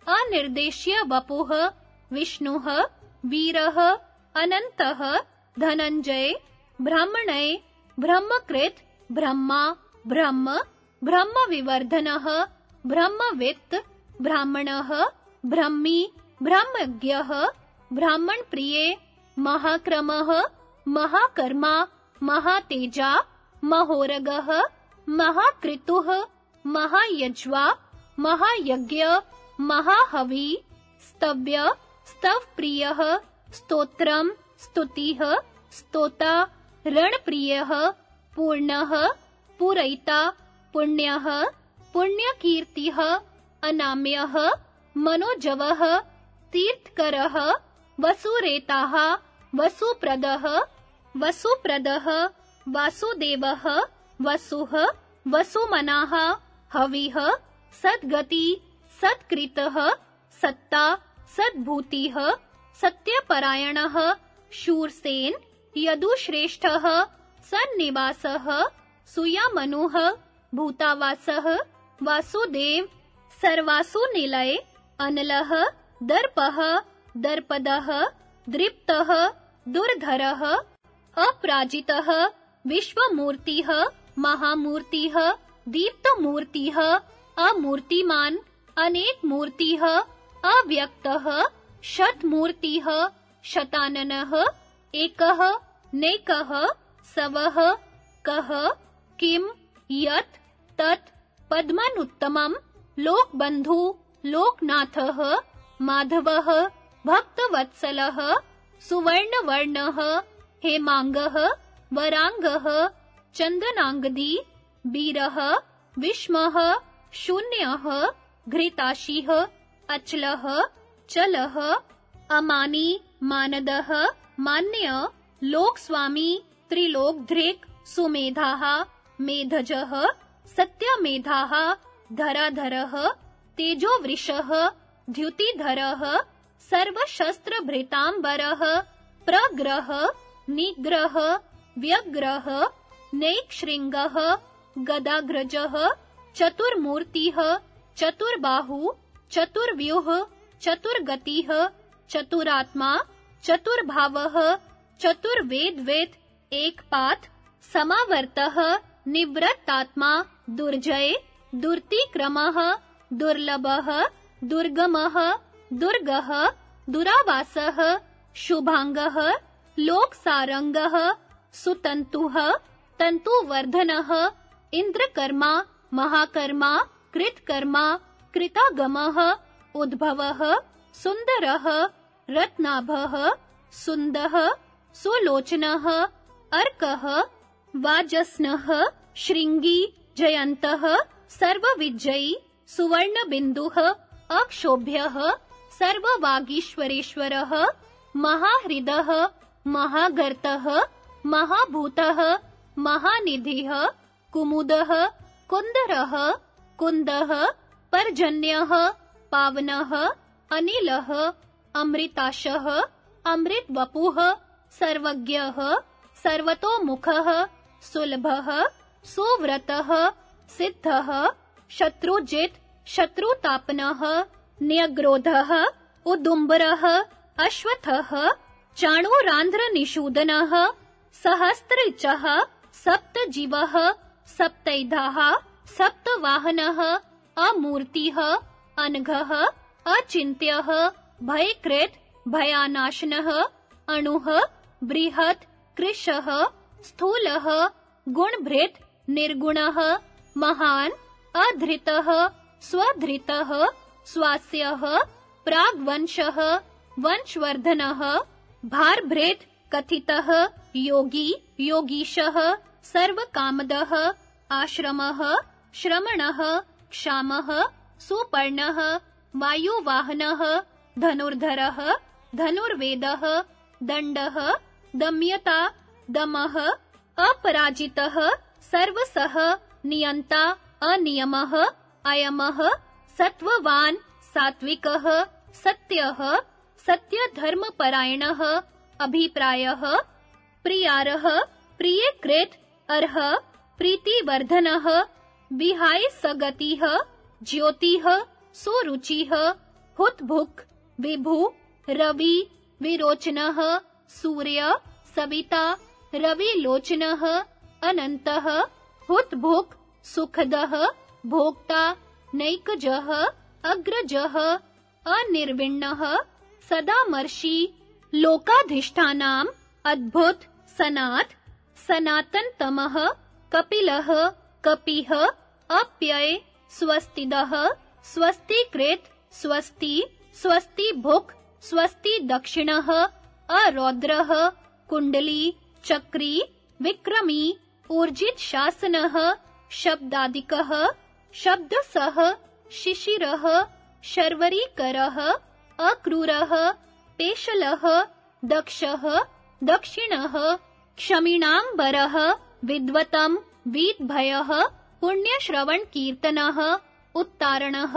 अनिर्देश्य वपुः, विष्णुः, वीरः, अनन्तः, धनञ्जय, ब्रह्मणय, ब्रह्मकृत, ब्रह्मा, ब्रह्म, ब्रह्मविवर्धनः, ब्रह्मवित्, ब्राह्मणः, ब्रह्मी, ब्रह्मज्ञः, ब्राह्मणप्रिये, महाक्रमः, महाकर्मा महातेजा महोरगः महाकृतुः, महायज्वा, महायज्ञ, महाहवि, स्तव्य, स्तवप्रियः, स्तोत्रम्, स्तुतिः, स्तोता, रणप्रियः, पूर्णः, पूरयिता, पुण्यः, पुण्यकीर्तिः, अनाम्यः, मनोजवः, तीर्थकरः, वसुरेताः, वसुप्रदः वसुप्रदः, वासुदेवः, वसुः, वसुमनाः, हविः, सद्गति, सत्कृतः, सत्ता, सद्भूतिः, सत्यपरायणः, शूरसेन, यदुश्रेष्ठः, सन्निवासः, सुयामनुः, भूतावासः, वासुदेव सर्वासु निलय अनलः, दर्पः, दर्पदः, दृप्तः, दुर्धरः अपराजितः, विश्वमूर्तिः, महामूर्तिः, दीप्तमूर्तिः, अमूर्तिमान् अनेक मूर्तिः अव्यक्तः शतमूर्तिः शताननः, एकः, नेकः, सवः, कः किम यत्, तत्, पद्मनुत्तमं, लोकबन्धु, लोकनाथः, माधवः, भक्तवत्सलः, सुवर्णवर्णः हेमाङ्गः, वराङ्गः, चन्दनाङ्गदी वीरः विष्मः, शून्यः, घृताशिः, अचलः, चलः, अमानी, मानदः, मान्य, लोकस्वामी, त्रिलोकधृक्, सुमेधाः, मेधजः, सत्यमेधाः, धराधरः, तेजोवृषः, द्युतिधरः, सर्वशस्त्रभृताम्बरः, प्रग्रह निग्रह, व्यग्रह नैक्शृङ्गः गदाग्रजः, चतुर्मूर्तिः, चतुर्बाहु, चतुर्व्यूह, चतुर्गतिः, चतुरात्मा, चतुर्भावः, चतुर्वेदवेद, एकपात, समावर्तः, निवृत्तात्मा, दुर्जय, दुर्तिक्रमः, दुर्लभः, दुर्गमः, दुर्गः, दुरावासः, शुभाङ्गः लोकसारङ्गः सुतन्तुः तन्तुवर्धनः इन्द्रकर्मा, महाकर्मा, कृतकर्मा, कृतागमः, उद्भवः, सुन्दरः, रत्नाभः, सुन्दः, सुलोचनः, अर्कः, वाजस्नः, शृङ्गी, जयन्तः, सर्वविजयी, सुवर्णबिन्दुः, अक्षोभ्यः, सर्ववागीश्वरेश्वरः, महाहृदः महागर्तः, महाभूतः, महानिधिः, कुमुदः, कुन्दरः, कुन्दः, पर्जन्यः, पावनः, अनिलः, अमृताशः, अमृतवपुः, सर्वज्ञः, सर्वतोमुखः, सुलभः, सुव्रतः, सिद्धः, शत्रुजित्, शत्रुतापनः, न्यग्रोधः, उदुम्बरः, अश्वथः चाणूरान्ध्रनिषूदनः सहस्त्रचः सप्तजीवः सप्तैधाः, सप्तवाहनः, अमूर्तिः, अनघः, अचिन्त्यः, भयकृत्, भयानाशनः, अणुः, बृहत्, कृशः, स्थूलः, गुणभृत्, निर्गुणः, महान्, अधृतः, स्वधृतः, स्वास्यः, प्राग्वंशः, वंशवर्धनः। भारभृत् कथितः योगी, योगीशः, सर्वकामदः, आश्रमः, श्रमणः, क्षामः, सुपर्णः, वायुवाहनः, धनुर्धरः, धनुर्वेदः, दण्डः, दम्यता, दमः, अपराजितः, सर्वसः, नियन्ता, अनियमः, अयमः, सत्त्ववान् सात्विकः सत्यः सत्यधर्मपरायणः, अभिप्रायः, प्रियारः, प्रियकृत्, अर्ह, प्रीतिवर्धनः, विहाय सगतिः, ज्योतिः, सुरुचिः, हुतभुक्, विभु, रवि, विरोचनः, सूर्य, सविता, रविलोचनः, अनन्तः, हुतभुक्, सुखदः, भोक्ता, नैकजः, अग्रजः, अनिर्विण्णः सदामर्षि लोकाधिष्ठानाम् अद्भुत सनाथ सनातनतमः कपिलः कपिः अप्यय स्वस्तिदः स्वस्तिकृत स्वस्ति स्वस्ति भुक् स्वस्ति दक्षिणः अरौद्रः कुण्डली चक्री विक्रमी ऊर्जित शासनः शब्दादिकः शब्दसः शिशिरः शर्वरीकरः अक्रूरः पेशलः दक्षः दक्षिणः क्षमिणाम्बरः विद्वतं वीद्भयः पुण्यश्रवणकीर्तनः उत्तारणः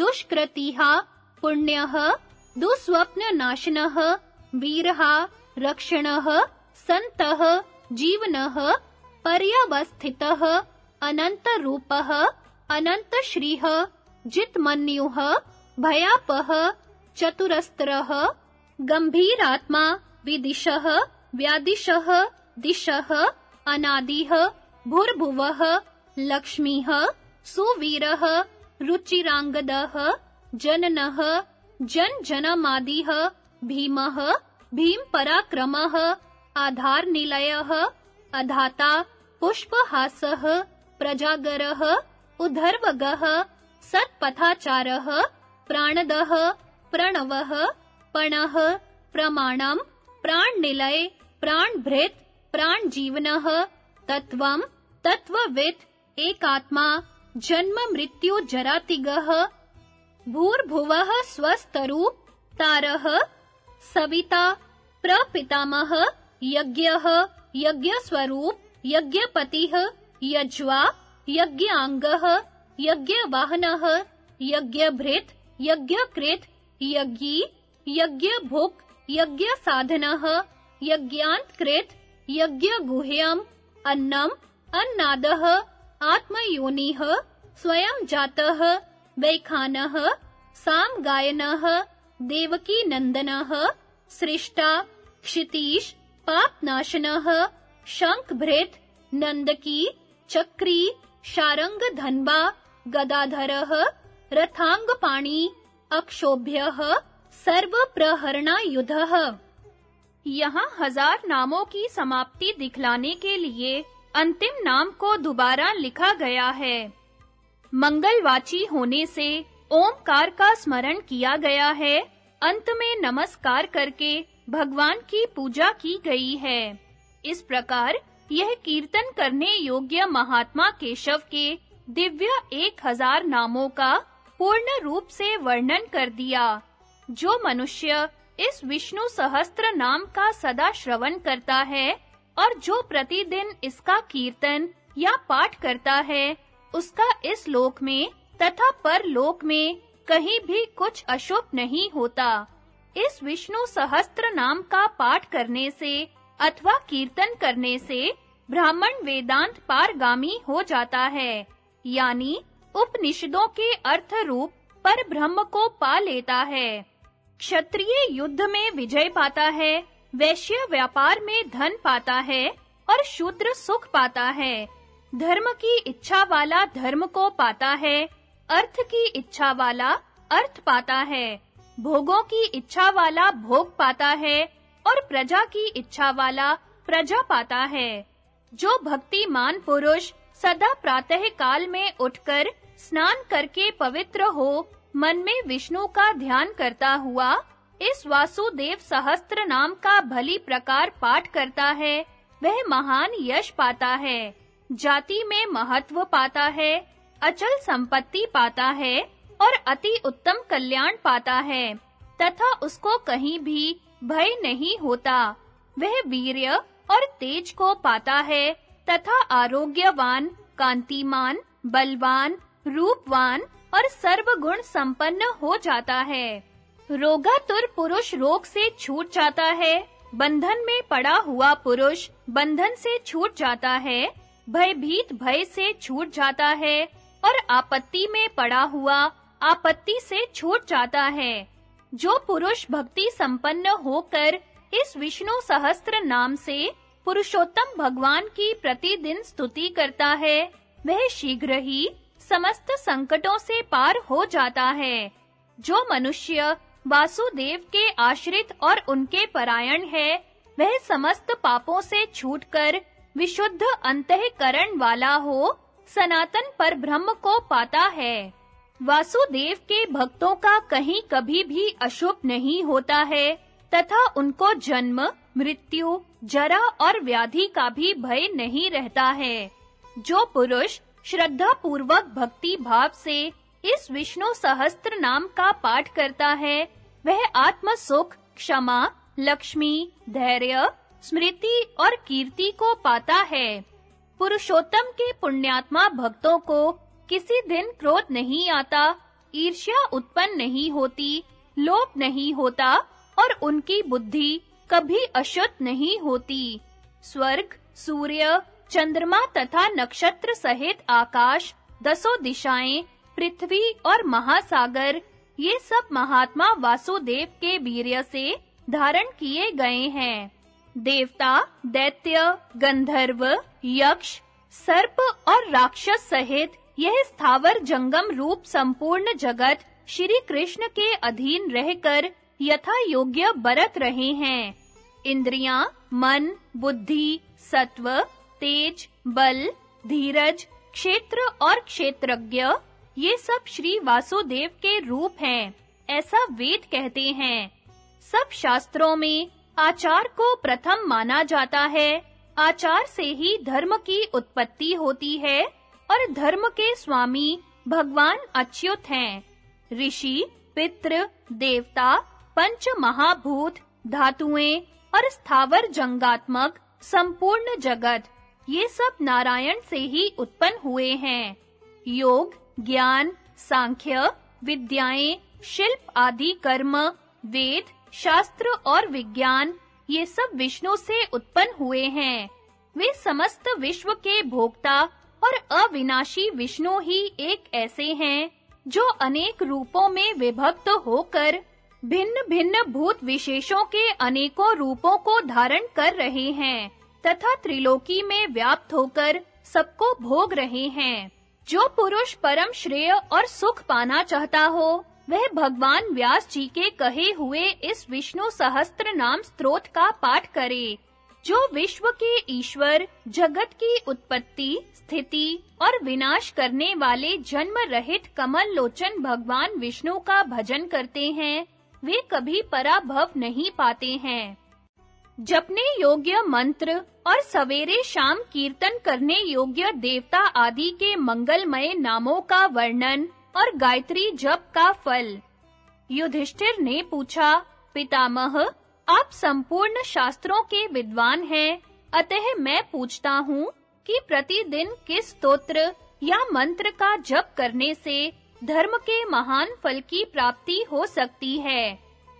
दुष्कृतिः पुण्यः दुःस्वप्ननाशनः वीरः रक्षणः सन्तः जीवनः पर्यवस्थितः अनन्तरूपः अनन्तश्रीः जितमन्युः भयापः चतुरस्त्रः, गम्भीरात्मा, विदिशः, व्यादिशः, दिशः, अनादिः, भूर्भुवः, लक्ष्मीः, सुवीरः, रुचिराङ्गदः, जननः, जनजनमादिः, भीमः, भीमपराक्रमः, आधारनिलयः, अधाता, पुष्पहासः, प्रजागरः, उधर्वगः सत्पथाचारः प्राणदः प्रणवः, पणः, प्रमाणम, प्राणनिलय, प्राणभृत, प्राणजीवनः तत्वम तत्ववित् एकात्मा, जन्म, मृत्यु, जरातिगः, भूर्भुवः स्वस्तरु तारः, सविता, प्रपितामह, यज्ञः, यज्ञस्वरूप, यज्ञपतिः, यज्वा यज्ञांगः यज्ञवाहनः, यज्ञभृत, यज्ञकृत यज्ञी यज्ञभुक् यज्ञसाधनः यज्ञान्तकृत यज्ञगुह्यम्, अन्नम्, अन्नादः, आत्मयोनिः स्वयं जातः वैखानः, सामगायनः, देवकीनन्दनः, सृष्टा, क्षितीश, पापनाशनः शङ्खभृत् नन्दकी, चक्री शारङ्गधन्वा गदाधरः, रथाङ्गपाणि अक्षोभ्यः सर्वप्रहरणायुधः। यहाँ हज़ार नामों की समाप्ति दिखलाने के लिए अंतिम नाम को दोबारा लिखा गया है। मंगलवाची होने से ओमकार का स्मरण किया गया है। अंत में नमस्कार करके भगवान की पूजा की गई है। इस प्रकार यह कीर्तन करने योग्य महात्मा केशव के दिव्य एक हज़ार नामों का पूर्ण रूप से वर्णन कर दिया, जो मनुष्य इस विष्णु सहस्त्र नाम का सदा श्रवण करता है और जो प्रतिदिन इसका कीर्तन या पाठ करता है, उसका इस लोक में तथा परलोक में कहीं भी कुछ अशुभ नहीं होता। इस विष्णु सहस्त्र नाम का पाठ करने से अथवा कीर्तन करने से ब्राह्मण वेदांत पारगामी हो जाता है, यानी उपनिषदों के अर्थ रूप पर ब्रह्म को पा लेता है। क्षत्रिय युद्ध में विजय पाता है, वैश्य व्यापार में धन पाता है और शूद्र सुख पाता है। धर्म की इच्छा वाला धर्म को पाता है, अर्थ की इच्छा वाला अर्थ पाता है। भोगों की इच्छा वाला भोग पाता है और प्रजा की इच्छा वाला प्रजा पाता है। जो भक्तिमान पुरुष सदा प्रातः काल में उठकर स्नान करके पवित्र हो, मन में विष्णु का ध्यान करता हुआ, इस वासुदेव सहस्त्र नाम का भली प्रकार पाठ करता है, वह महान यश पाता है, जाति में महत्व पाता है, अचल संपत्ति पाता है, और अति उत्तम कल्याण पाता है, तथा उसको कहीं भी भय नहीं होता, वह वीर्य और तेज को पाता है, तथा आरोग्यवान, कांतिमान, बलवान रूपवान और सर्वगुण संपन्न हो जाता है। रोगातुर पुरुष रोग से छूट जाता है। बंधन में पड़ा हुआ पुरुष बंधन से छूट जाता है। भयभीत भय से छूट जाता है और आपत्ति में पड़ा हुआ आपत्ति से छूट जाता है। जो पुरुष भक्ति संपन्न होकर इस विष्णु सहस्त्र नाम से पुरुषोत्तम भगवान की प्रतिदिन स्तुति करता है, वह शीघ्र ही समस्त संकटों से पार हो जाता है। जो मनुष्य वासुदेव के आश्रित और उनके परायण है, वह समस्त पापों से छूटकर विशुद्ध अंतःकरण वाला हो, सनातन पर ब्रह्म को पाता है। वासुदेव के भक्तों का कहीं कभी भी अशुभ नहीं होता है, तथा उनको जन्म, मृत्यु, जरा और व्याधि का भी भय नहीं रहता है। जो पुरुष श्रद्धा पूर्वक भक्ति भाव से इस विष्णु सहस्त्र नाम का पाठ करता है। वह आत्म सुख, क्षमा, लक्ष्मी, धैर्य, स्मृति और कीर्ति को पाता है। पुरुषोत्तम के पुण्यात्मा भक्तों को किसी दिन क्रोध नहीं आता, ईर्ष्या उत्पन्न नहीं होती लोभ नहीं होता और उनकी बुद्धि कभी अशुद्ध नहीं होती। स्वर्ग, सूर्य चंद्रमा तथा नक्षत्र सहित आकाश, दसों दिशाएँ, पृथ्वी और महासागर, ये सब महात्मा वासुदेव के वीर्य से धारण किए गए हैं। देवता, दैत्य, गंधर्व, यक्ष, सर्प और राक्षस सहित यह स्थावर जंगम रूप संपूर्ण जगत श्री कृष्ण के अधीन रहकर यथा योग्य बरत रहे हैं। इंद्रियाँ, मन, बुद्धि, सत्व तेज, बल, धीरज, क्षेत्र और क्षेत्रज्ञ, ये सब श्री वासुदेव के रूप हैं, ऐसा वेद कहते हैं। सब शास्त्रों में आचार को प्रथम माना जाता है। आचार से ही धर्म की उत्पत्ति होती है और धर्म के स्वामी भगवान अच्युत हैं। ऋषि, पितृ, देवता, पंच महाभूत, धातुएँ और स्थावर जंगात्मक संपूर्ण जगत ये सब नारायण से ही उत्पन्न हुए हैं। योग, ज्ञान, सांख्य, विद्याएँ, शिल्प आदि कर्म, वेद, शास्त्र और विज्ञान, ये सब विष्णु से उत्पन्न हुए हैं। वे समस्त विश्व के भोक्ता और अविनाशी विष्णु ही एक ऐसे हैं, जो अनेक रूपों में विभक्त होकर भिन्न-भिन्न भूत विशेषों के अनेकों रूपों को धारण कर रहे हैं। तथा त्रिलोकी में व्याप्त होकर सबको भोग रहे हैं। जो पुरुष परम श्रेय और सुख पाना चाहता हो, वह भगवान व्यास जी के कहे हुए इस विष्णु सहस्त्र नाम स्तोत्र का पाठ करे, जो विश्व के ईश्वर, जगत की उत्पत्ति, स्थिति और विनाश करने वाले जन्म रहित कमल लोचन भगवान विष्णु का भजन करते हैं, वे कभी पराभव नहीं पाते हैं। जपने योग्य मंत्र और सवेरे शाम कीर्तन करने योग्य देवता आदि के मंगलमय नामों का वर्णन और गायत्री जप का फल। युधिष्ठिर ने पूछा, पितामह, आप संपूर्ण शास्त्रों के विद्वान हैं, अतः मैं पूछता हूँ कि प्रतिदिन किस स्तोत्र या मंत्र का जप करने से धर्म के महान फल की प्राप्ति हो सकती है?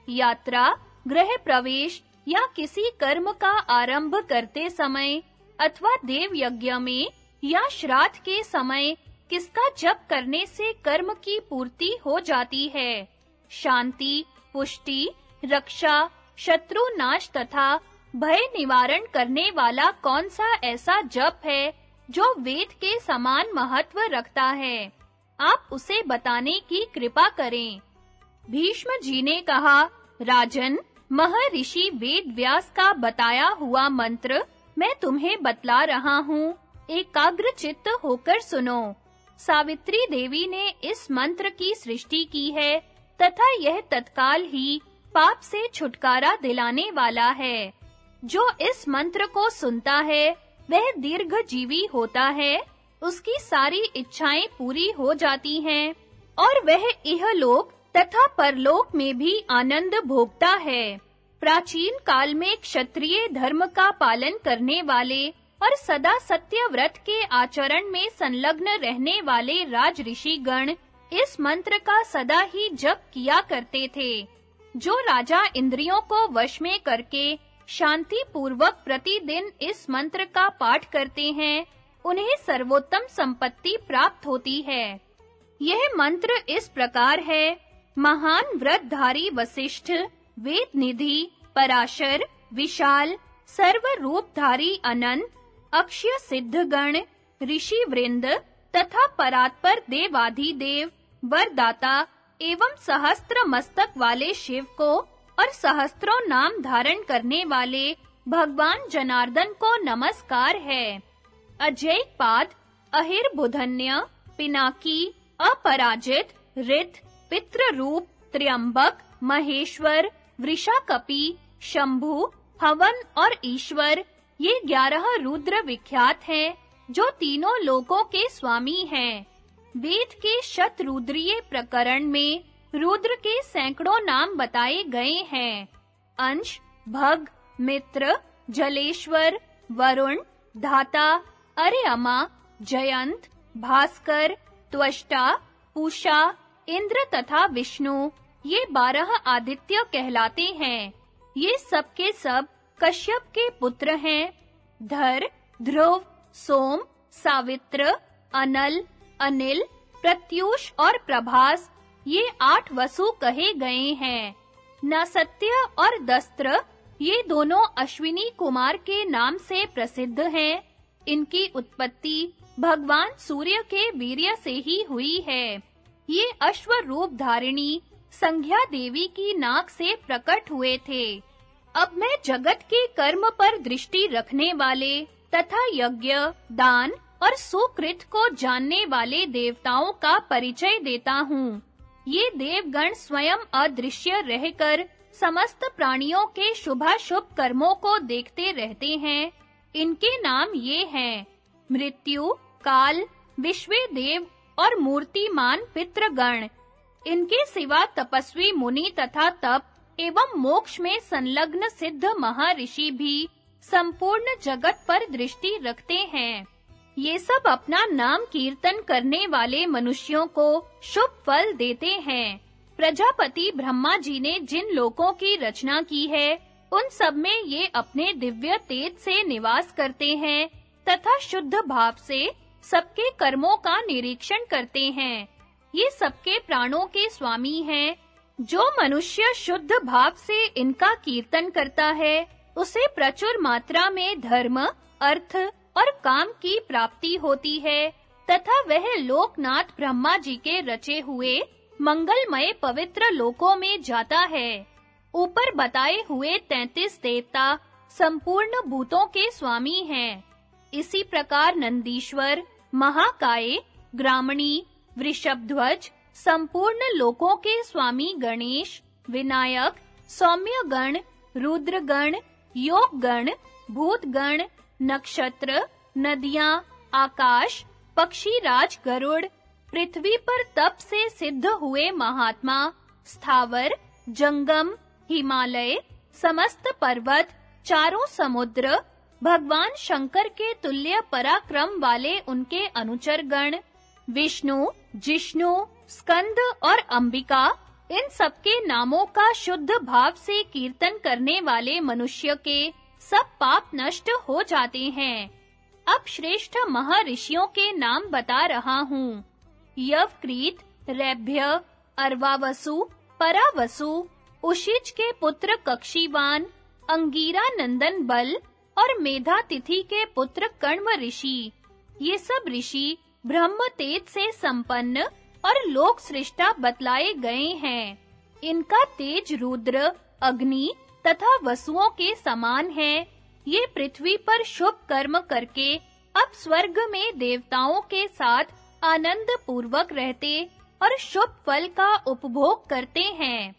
यात्रा, गृह प्रवेश या किसी कर्म का आरंभ करते समय, अथवा देव यज्ञ में, या श्राद्ध के समय, किसका जप करने से कर्म की पूर्ति हो जाती है? शांति, पुष्टि, रक्षा, शत्रु नाश तथा भय निवारण करने वाला कौन सा ऐसा जप है, जो वेद के समान महत्व रखता है? आप उसे बताने की कृपा करें। भीष्म जी ने कहा, राजन महर्षि वेद व्यास का बताया हुआ मंत्र, मैं तुम्हें बतला रहा हूँ। एकाग्र चित्त होकर सुनो। सावित्री देवी ने इस मंत्र की सृष्टि की है, तथा यह तत्काल ही पाप से छुटकारा दिलाने वाला है। जो इस मंत्र को सुनता है, वह दीर्घ जीवी होता है, उसकी सारी इच्छाएँ पूरी हो जाती हैं, और वह इहलोक तथा परलोक में भी आनंद भोगता है। प्राचीन काल में क्षत्रिय धर्म का पालन करने वाले और सदा सत्य व्रत के आचरण में संलग्न रहने वाले राज ऋषि गण इस मंत्र का सदा ही जप किया करते थे, जो राजा इंद्रियों को वश में करके शांति पूर्वक प्रतिदिन इस मंत्र का पाठ करते हैं, उन्हें सर्वोत्तम संपत्ति प्राप्त होती है। यह मंत्र इस प्रकार है महान व्रतधारी वशिष्ठ वेद निधि पराशर, विशाल सर्व रूपधारी अनंत, अक्षय सिद्धगण ऋषि वृंद तथा परात्पर देवाधिदेव, वरदाता एवं सहस्त्र मस्तक वाले शिव को और सहस्त्रों नाम धारण करने वाले भगवान जनार्दन को नमस्कार है। अजय पाद अहिर बुधन्य पिनाकी, अपराजित, रित पितृ रूप त्र्यंबक, महेश्वर, वृषाकपि, शंभु, हवन और ईश्वर, ये ग्यारह रुद्र विख्यात हैं, जो तीनों लोकों के स्वामी हैं। वेद के शतरुद्रीय प्रकरण में रुद्र के सैकड़ों नाम बताए गए हैं। अंश, भग, मित्र, जलेश्वर, वरुण, धाता अरेअमा जयंत, भास्कर, त्वष्टा, पूषा इंद्र तथा विष्णु, ये बारह आदित्य कहलाते हैं। ये सब के सब कश्यप के पुत्र हैं। धर, ध्रुव, सोम, सावित्र, अनल, अनिल, प्रत्युष और प्रभास, ये आठ वसु कहे गए हैं। नसत्य और दस्त्र, ये दोनों अश्विनी कुमार के नाम से प्रसिद्ध हैं। इनकी उत्पत्ति भगवान सूर्य के वीर्य से ही हुई है। ये अश्व रूप धारिणी संध्या देवी की नाक से प्रकट हुए थे। अब मैं जगत के कर्म पर दृष्टि रखने वाले तथा यज्ञ, दान और सुकृत को जानने वाले देवताओं का परिचय देता हूँ। ये देवगण स्वयं अदृश्य रहकर समस्त प्राणियों के शुभाशुभ कर्मों को देखते रहते हैं। इनके नाम ये हैं, मृत्यु, काल, विश्वे देव और मूर्तिमान पितृगण। इनके सिवा तपस्वी मुनि तथा तप एवं मोक्ष में संलग्न सिद्ध महर्षि भी संपूर्ण जगत पर दृष्टि रखते हैं। ये सब अपना नाम कीर्तन करने वाले मनुष्यों को शुभ फल देते हैं। प्रजापति ब्रह्मा जी ने जिन लोकों की रचना की है, उन सब में ये अपने दिव्य तेज से निवास करते हैं तथा शुद्ध भाव से सबके कर्मों का निरीक्षण करते हैं। ये सबके प्राणों के स्वामी हैं। जो मनुष्य शुद्ध भाव से इनका कीर्तन करता है, उसे प्रचुर मात्रा में धर्म, अर्थ और काम की प्राप्ति होती है, तथा वह लोकनाथ ब्रह्मा जी के रचे हुए, मंगलमय पवित्र लोकों में जाता है। ऊपर बताए हुए 33 देवता, संपूर्ण भूतों के स्वामी हैं। इसी प्रकार नंदीश्वर महाकाय, ग्रामणी, वृषभध्वज, संपूर्ण लोकों के स्वामी गणेश, विनायक सौम्य गण रुद्र गण योग गण भूत गण नक्षत्र, नदियाँ, आकाश पक्षी राज गरुड़, पृथ्वी पर तप से सिद्ध हुए महात्मा, स्थावर, जंगम, हिमालय, समस्त पर्वत, चारों समुद्र भगवान शंकर के तुल्य पराक्रम वाले उनके अनुचर गण विष्णु, जिष्णु, स्कंद और अंबिका, इन सबके नामों का शुद्ध भाव से कीर्तन करने वाले मनुष्य के सब पाप नष्ट हो जाते हैं। अब श्रेष्ठ महर्षियों के नाम बता रहा हूँ। यवक्रीत, रैभ्य, अर्वावसु, परावसु उशिज के पुत्र कक्षीवान अंगीरा नंदन बल और मेधा तिथि के पुत्र कण्व ऋषि। ये सब ऋषि ब्रह्म तेज से संपन्न और लोक सृष्टा बतलाए गए हैं। इनका तेज रुद्र, अग्नि तथा वसुओं के समान है। ये पृथ्वी पर शुभ कर्म करके अब स्वर्ग में देवताओं के साथ आनंद पूर्वक रहते और शुभ फल का उपभोग करते हैं।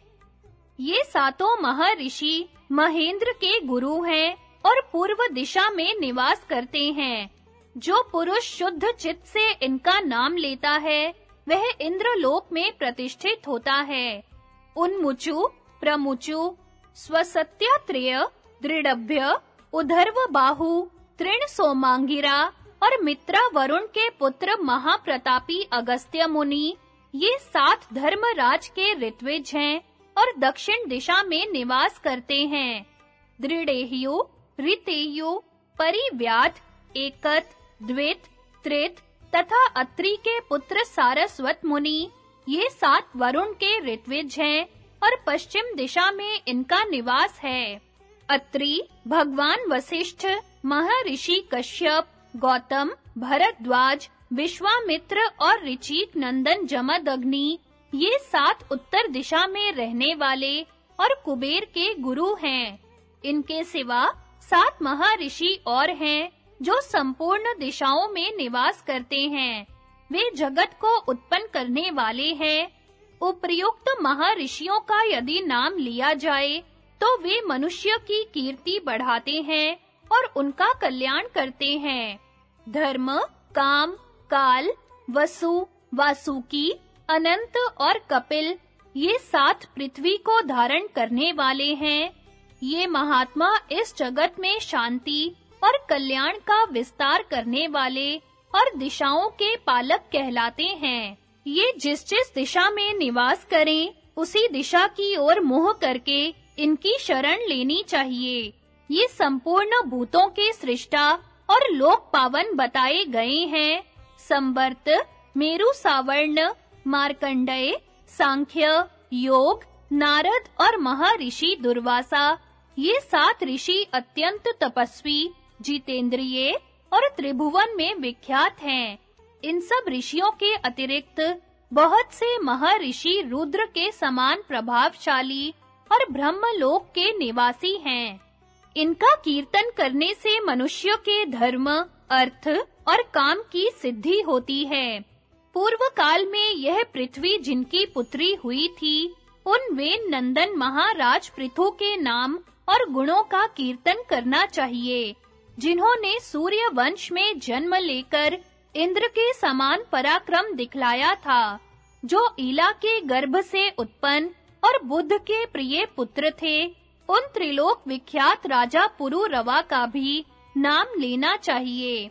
ये सातों महर्षि महेंद्र के गुरु हैं। और पूर्व दिशा में निवास करते हैं। जो पुरुष शुद्ध चित्त से इनका नाम लेता है, वह इंद्रलोक में प्रतिष्ठित होता है। उन्मुचु, प्रमुचु, स्वसत्यात्रेय दृढ़भ्य उधर्व बाहु, तृण सोमांगिरा और मित्रा वरुण के पुत्र महाप्रतापी अगस्त्य मुनि, ये सात धर्मराज के ऋत्विज हैं और दक्षिण दिशा में निवास करते हैं। दृढ़ेयु ऋतेयु परिव्यात एकत, द्वित, त्रित तथा अत्रि के पुत्र सारस्वत मुनि। ये सात वरुण के ऋत्विज हैं और पश्चिम दिशा में इनका निवास है। अत्रि, भगवान वशिष्ठ, महर्षि कश्यप, गौतम, भरद्वाज, विश्वामित्र और ऋचिक नंदन जमदग्नि। ये सात उत्तर दिशा में रहने वाले और कुबेर के गुरु हैं। इनके सिवा सात महर्षि और हैं, जो संपूर्ण दिशाओं में निवास करते हैं। वे जगत को उत्पन्न करने वाले हैं। उपर्युक्त महर्षियों का यदि नाम लिया जाए तो वे मनुष्य की कीर्ति बढ़ाते हैं और उनका कल्याण करते हैं। धर्म, काम, काल, वसु, वासुकी, अनंत और कपिल, ये सात पृथ्वी को धारण करने वाले हैं। ये महात्मा इस जगत में शांति और कल्याण का विस्तार करने वाले और दिशाओं के पालक कहलाते हैं। ये जिस जिस दिशा में निवास करें, उसी दिशा की ओर मोह करके इनकी शरण लेनी चाहिए। ये संपूर्ण भूतों के सृष्टा और लोक पावन बताए गए हैं। संवर्त, मेरु सावर्ण, मार्कंडेय, सांख्य, योग, नारद और महर्षि दुर्वासा ये सात ऋषि अत्यंत तपस्वी, जितेंद्रिय और त्रिभुवन में विख्यात हैं। इन सब ऋषियों के अतिरिक्त बहुत से महर्षि रुद्र के समान प्रभावशाली और ब्रह्मलोक के निवासी हैं। इनका कीर्तन करने से मनुष्य के धर्म, अर्थ और काम की सिद्धि होती है। पूर्व काल में यह पृथ्वी जिनकी पुत्री हुई थी, उन वेन नंदन महाराज पृथु के नाम और गुणों का कीर्तन करना चाहिए, जिन्होंने सूर्य वंश में जन्म लेकर इंद्र के समान पराक्रम दिखलाया था, जो ईला के गर्भ से उत्पन्न और बुद्ध के प्रिय पुत्र थे। उन त्रिलोक विख्यात राजा पुरु रवा का भी नाम लेना चाहिए।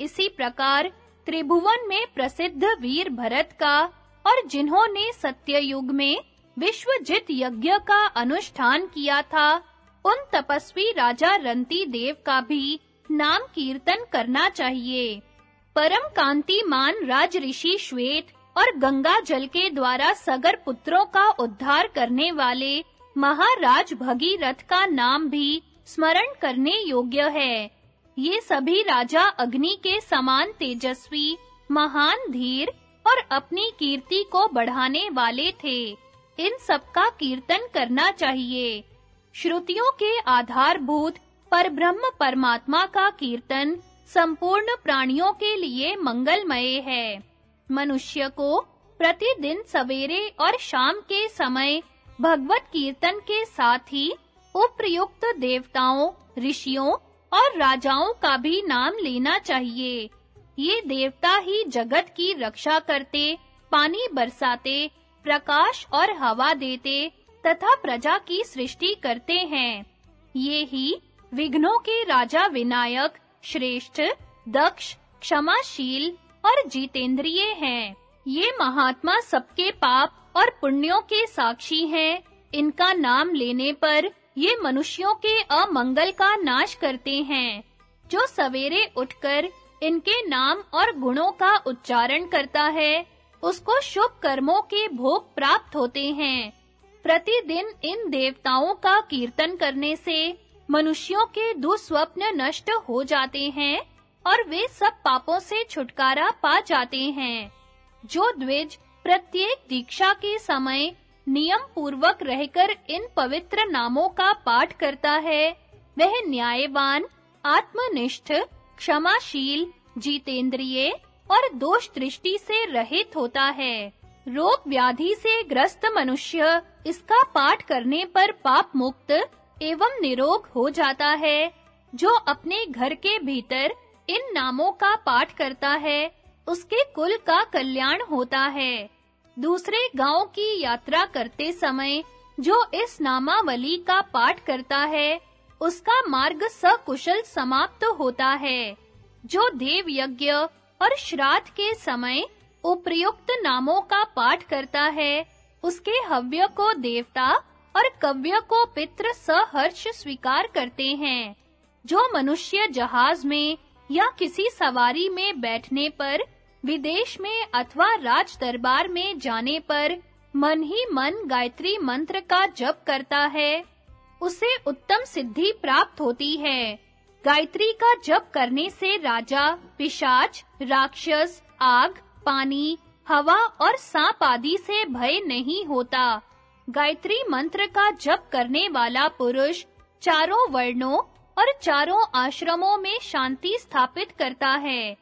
इसी प्रकार त्रिभुवन में प्रसिद्ध वीर भरत का और जिन्होंने सत्ययुग में विश्वजित यज्ञ का अनुष्ठान किया था उन तपस्वी राजा रंती देव का भी नाम कीर्तन करना चाहिए। परम कांतिमान राज ऋषि श्वेत और गंगा जल के द्वारा सगर पुत्रों का उद्धार करने वाले महाराज भगीरथ का नाम भी स्मरण करने योग्य है। ये सभी राजा अग्नि के समान तेजस्वी, महान धीर और अपनी कीर्ति को बढ़ाने वाले थे। इन सब का कीर्तन करना चाहिए। श्रुतियों के आधारभूत पर ब्रह्म परमात्मा का कीर्तन संपूर्ण प्राणियों के लिए मंगलमय है। मनुष्य को प्रतिदिन सवेरे और शाम के समय भगवत कीर्तन के साथ ही उपयुक्त देवताओं, ऋषियों और राजाओं का भी नाम लेना चाहिए। ये देवता ही जगत की रक्षा करते, पानी बरसाते, प्रकाश और हवा देते तथा प्रजा की सृष्टि करते हैं। ये ही विघ्नों के राजा विनायक, श्रेष्ठ, दक्ष, क्षमाशील और जीतेंद्रिय हैं। ये महात्मा सबके पाप और पुण्यों के साक्षी हैं। इनका नाम लेने पर ये मनुष्यों के अमंगल का नाश करते हैं, जो सवेरे उठकर इनके नाम और गुणों का उच्चारण करता है। उसको शुभ कर्मों के भोग प्राप्त होते हैं। प्रतिदिन इन देवताओं का कीर्तन करने से मनुष्यों के दुस्वप्न नष्ट हो जाते हैं और वे सब पापों से छुटकारा पा जाते हैं। जो द्विज प्रत्येक दीक्षा के समय नियम पूर्वक रहकर इन पवित्र नामों का पाठ करता है, वह न्यायवान, आत्मनिष्ठ, क्षमाशील, जीतेंद्रिय और दोष दृष्टि से रहित होता है। रोग व्याधि से ग्रस्त मनुष्य, इसका पाठ करने पर पाप मुक्त एवं निरोग हो जाता है, जो अपने घर के भीतर इन नामों का पाठ करता है, उसके कुल का कल्याण होता है। दूसरे गाँव की यात्रा करते समय, जो इस नामावली का पाठ करता है, उसका मार्ग सकुशल समाप्त होता है, जो देव यज्ञ और श्राद्ध के समय उपयुक्त नामों का पाठ करता है। उसके हव्य को देवता और कव्य को पितृ सहर्ष स्वीकार करते हैं। जो मनुष्य जहाज़ में या किसी सवारी में बैठने पर, विदेश में अथवा राज दरबार में जाने पर मन ही मन गायत्री मंत्र का जप करता है। उसे उत्तम सिद्धि प्राप्त होती है। गायत्री का जप करने से राजा, पिशाच, राक्षस, आग पानी, हवा और सांप आदि से भय नहीं होता। गायत्री मंत्र का जप करने वाला पुरुष चारों वर्णों और चारों आश्रमों में शांति स्थापित करता है।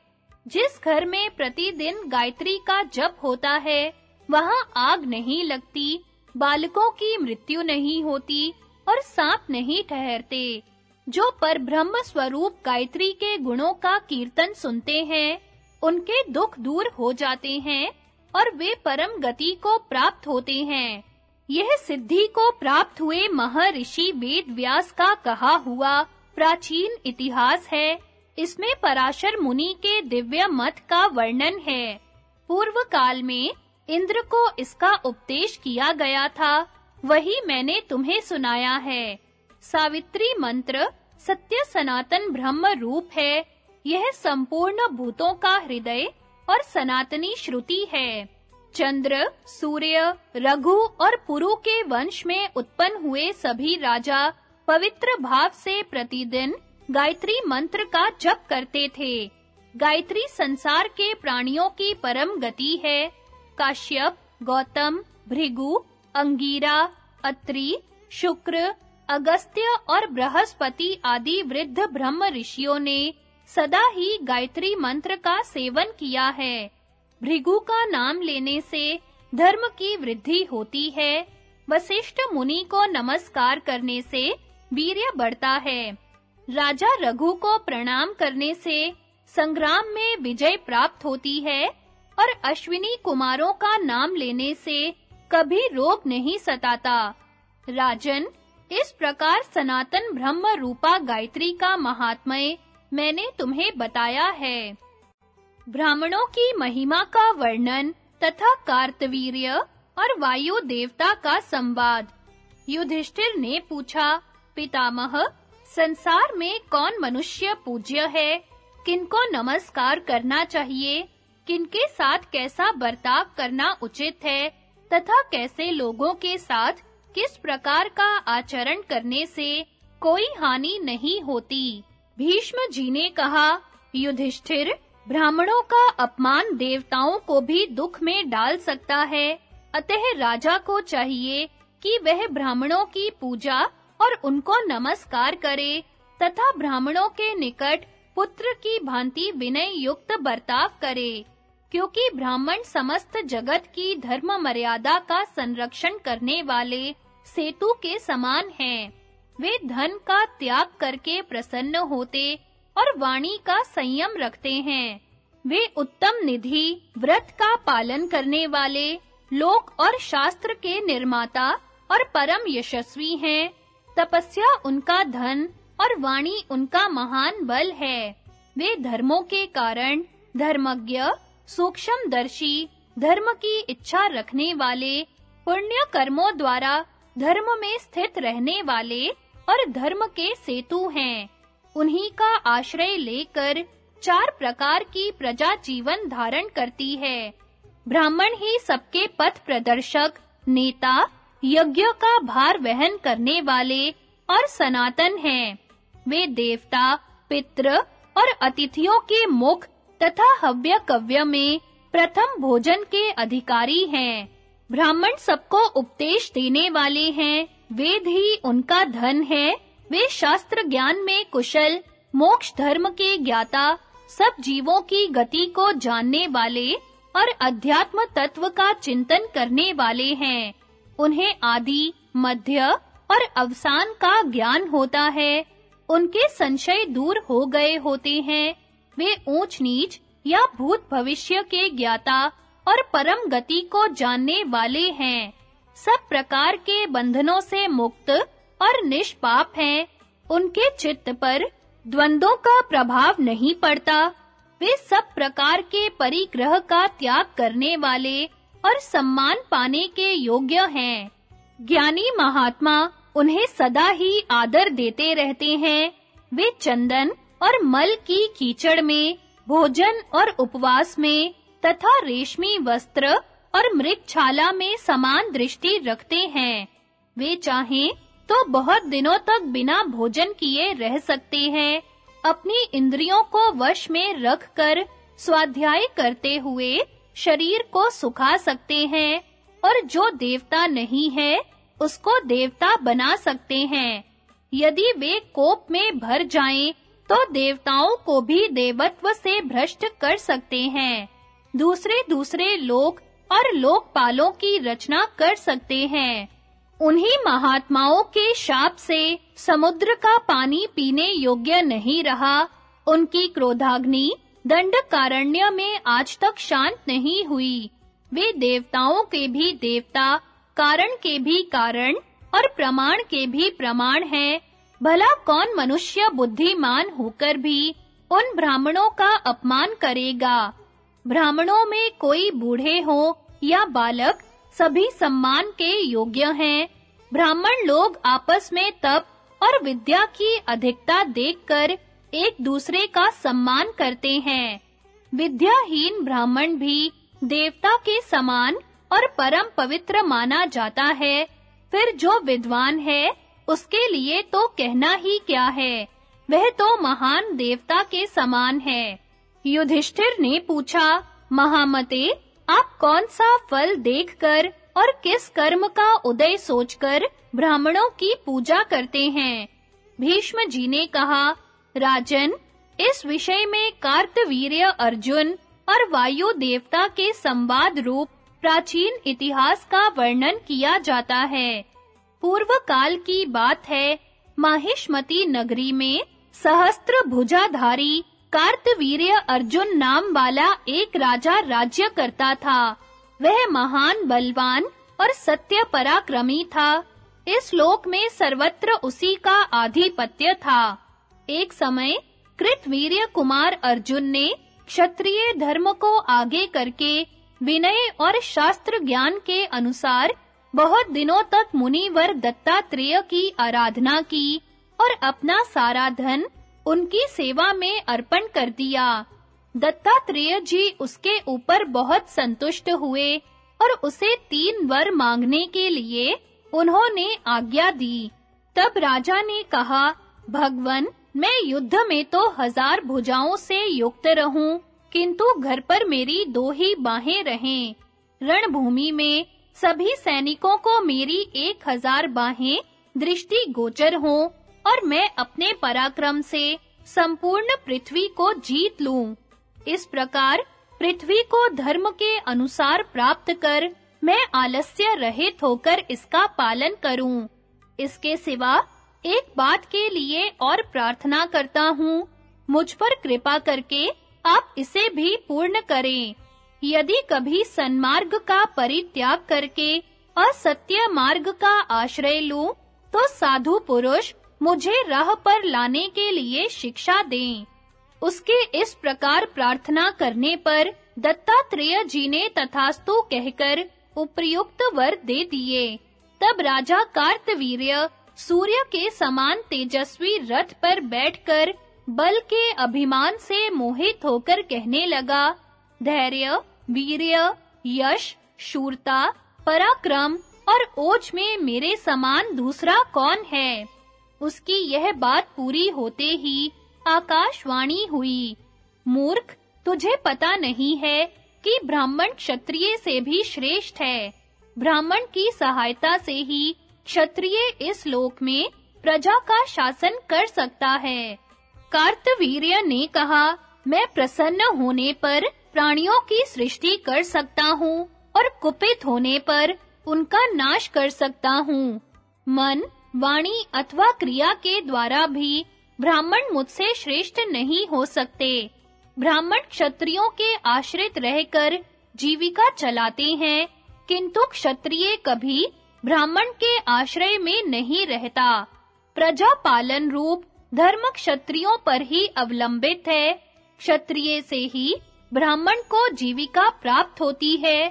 जिस घर में प्रतिदिन गायत्री का जप होता है, वहाँ आग नहीं लगती, बालकों की मृत्यु नहीं होती और सांप नहीं ठहरते, जो पर ब्रह्म स्वरूप गायत्री के गुणों का कीर्तन सुनते हैं। उनके दुख दूर हो जाते हैं और वे परम गति को प्राप्त होते हैं। यह सिद्धि को प्राप्त हुए महर्षि वेद व्यास का कहा हुआ प्राचीन इतिहास है। इसमें पराशर मुनि के दिव्य मत का वर्णन है। पूर्व काल में इंद्र को इसका उपदेश किया गया था। वही मैंने तुम्हें सुनाया है। सावित्री मंत्र सत्य सनातन ब्रह्म रूप है। यह संपूर्ण भूतों का हृदय और सनातनी श्रुति है। चंद्र, सूर्य, रघु और पुरु के वंश में उत्पन्न हुए सभी राजा पवित्र भाव से प्रतिदिन गायत्री मंत्र का जप करते थे। गायत्री संसार के प्राणियों की परम गति है। काश्यप, गौतम, भृगु, अंगीरा, अत्रि, शुक्र, अगस्त्य और बृहस्पति आदि वृद्ध ब्रह्म ऋषियों ने सदा ही गायत्री मंत्र का सेवन किया है। भृगु का नाम लेने से धर्म की वृद्धि होती है। वशिष्ठ मुनि को नमस्कार करने से वीर्य बढ़ता है। राजा रघु को प्रणाम करने से संग्राम में विजय प्राप्त होती है और अश्विनी कुमारों का नाम लेने से कभी रोग नहीं सताता। राजन, इस प्रकार सनातन ब्रह्म रूपा गायत्री का महात्म्य मैंने तुम्हें बताया है। ब्राह्मणों की महिमा का वर्णन तथा कार्तवीर्य और वायु देवता का संवाद। युधिष्ठिर ने पूछा, पितामह, संसार में कौन मनुष्य पूज्य है? किनको नमस्कार करना चाहिए? किनके साथ कैसा बर्ताव करना उचित है? तथा कैसे लोगों के साथ किस प्रकार का आचरण करने से कोई हानि नहीं होती? भीष्म जी ने कहा, युधिष्ठिर, ब्राह्मणों का अपमान देवताओं को भी दुख में डाल सकता है। अतः राजा को चाहिए कि वह ब्राह्मणों की पूजा और उनको नमस्कार करे तथा ब्राह्मणों के निकट पुत्र की भांति विनय युक्त बर्ताव करे, क्योंकि ब्राह्मण समस्त जगत की धर्म मर्यादा का संरक्षण करने वाले सेतु के समान हैं। वे धन का त्याग करके प्रसन्न होते और वाणी का संयम रखते हैं। वे उत्तम निधि, व्रत का पालन करने वाले, लोक और शास्त्र के निर्माता और परम यशस्वी हैं। तपस्या उनका धन और वाणी उनका महान बल है। वे धर्मों के कारण, धर्मज्ञ, सूक्ष्मदर्शी, धर्म की इच्छा रखने वाले, पुण्य कर्मों द्वारा धर्म में स्थित रहने वाले और धर्म के सेतु हैं। उन्हीं का आश्रय लेकर चार प्रकार की प्रजा जीवन धारण करती है। ब्राह्मण ही सबके पथ प्रदर्शक, नेता, यज्ञ का भार वहन करने वाले और सनातन हैं। वे देवता, पितृ और अतिथियों के मुख तथा हव्य कव्य में प्रथम भोजन के अधिकारी हैं। ब्राह्मण सबको उपदेश देने वाले हैं। वेद ही उनका धन है। वे शास्त्र ज्ञान में कुशल, मोक्ष धर्म के ज्ञाता, सब जीवों की गति को जानने वाले और अध्यात्म तत्व का चिंतन करने वाले हैं। उन्हें आदि, मध्य और अवसान का ज्ञान होता है। उनके संशय दूर हो गए होते हैं। वे ऊंच नीच या भूत भविष्य के ज्ञाता और परम गति को जानने वाले हैं। सब प्रकार के बंधनों से मुक्त और निष्पाप हैं। उनके चित्त पर द्वंद्वों का प्रभाव नहीं पड़ता। वे सब प्रकार के परिग्रह का त्याग करने वाले और सम्मान पाने के योग्य हैं। ज्ञानी महात्मा उन्हें सदा ही आदर देते रहते हैं। वे चंदन और मल की कीचड़ में, भोजन और उपवास में तथा रेशमी वस्त्र और मृगछाला में समान दृष्टि रखते हैं। वे चाहें तो बहुत दिनों तक बिना भोजन किए रह सकते हैं। अपनी इंद्रियों को वश में रखकर स्वाध्याय करते हुए शरीर को सुखा सकते हैं और जो देवता नहीं है, उसको देवता बना सकते हैं। यदि वे कोप में भर जाएँ तो देवताओं को भी देवत्व से भ्रष्ट कर सकते हैं। दूसरे-दूसरे लोक और लोकपालों की रचना कर सकते हैं। उन्हीं महात्माओं के शाप से समुद्र का पानी पीने योग्य नहीं रहा। उनकी क्रोधाग्नि दंडकारण्य में आज तक शांत नहीं हुई। वे देवताओं के भी देवता, कारण के भी कारण और प्रमाण के भी प्रमाण हैं। भला कौन मनुष्य बुद्धिमान होकर भी उन ब्राह्मणों का अपमान करेगा? ब्राह्मणों में कोई बूढ़े हो या बालक सभी सम्मान के योग्य हैं। ब्राह्मण लोग आपस में तप और विद्या की अधिकता देखकर एक दूसरे का सम्मान करते हैं। विद्याहीन ब्राह्मण भी देवता के समान और परम पवित्र माना जाता है। फिर जो विद्वान है, उसके लिए तो कहना ही क्या है? वह तो महान देवता के समान है। युधिष्ठिर ने पूछा, महामते आप कौन सा फल देखकर और किस कर्म का उदय सोचकर ब्राह्मणों की पूजा करते हैं? भीष्म जी ने कहा, राजन, इस विषय में कार्तवीर्य अर्जुन और वायु देवता के संवाद रूप प्राचीन इतिहास का वर्णन किया जाता है। पूर्व काल की बात है, माहिष्मती नगरी में सहस्त्र भुजाधारी कार्तवीर्य अर्जुन नाम वाला एक राजा राज्य करता था। वह महान, बलवान और सत्य पराक्रमी था। इस लोक में सर्वत्र उसी का आधिपत्य था। एक समय कृतवीर्य कुमार अर्जुन ने क्षत्रिय धर्म को आगे करके विनय और शास्त्र ज्ञान के अनुसार बहुत दिनों तक मुनिवर दत्तात्रेय की आराधना की और अपना सारा धन उनकी सेवा में अर्पण कर दिया। दत्तात्रेय जी उसके ऊपर बहुत संतुष्ट हुए और उसे तीन वर मांगने के लिए उन्होंने आज्ञा दी। तब राजा ने कहा, भगवन, मैं युद्ध में तो हज़ार भुजाओं से युक्त रहूँ, किंतु घर पर मेरी दो ही बाहें रहें। रणभूमि में सभी सैनिकों को मेरी एक हज़ार बाहें दृष्टि गोचर हों और मैं अपने पराक्रम से संपूर्ण पृथ्वी को जीत लूँ। इस प्रकार पृथ्वी को धर्म के अनुसार प्राप्त कर मैं आलस्य रहित होकर इसका पालन करूँ। इसके सिवा एक बात के लिए और प्रार्थना करता हूँ। मुझ पर कृपा करके आप इसे भी पूर्ण करें। यदि कभी सन्मार्ग का परित्याग करके असत्य मार्ग का आश्रय लूँ तो साधु पुरुष मुझे राह पर लाने के लिए शिक्षा दें। उसके इस प्रकार प्रार्थना करने पर दत्तात्रेय जी ने तथास्तु कहकर उपयुक्त वर दे दिए। तब राजा कार्तवीर्य सूर्य के समान तेजस्वी रथ पर बैठकर बल के अभिमान से मोहित होकर कहने लगा, धैर्य, वीर्य, यश, शूरता, पराक्रम और ओज में मेरे समान दूसरा कौन है? उसकी यह बात पूरी होते ही आकाशवाणी हुई। मूर्ख, तुझे पता नहीं है कि ब्राह्मण क्षत्रिय से भी श्रेष्ठ है। ब्राह्मण की सहायता से ही क्षत्रिय इस लोक में प्रजा का शासन कर सकता है। कार्तवीर्य ने कहा, मैं प्रसन्न होने पर प्राणियों की सृष्टि कर सकता हूँ और कुपित होने पर उनका नाश कर सकता हूँ। मन वाणी अथवा क्रिया के द्वारा भी ब्राह्मण मुझसे श्रेष्ठ नहीं हो सकते। ब्राह्मण क्षत्रियों के आश्रित रहकर जीविका चलाते हैं, किंतु क्षत्रिय कभी ब्राह्मण के आश्रय में नहीं रहता। प्रजा पालन रूप धर्म क्षत्रियों पर ही अवलंबित है। क्षत्रिय से ही ब्राह्मण को जीविका प्राप्त होती है।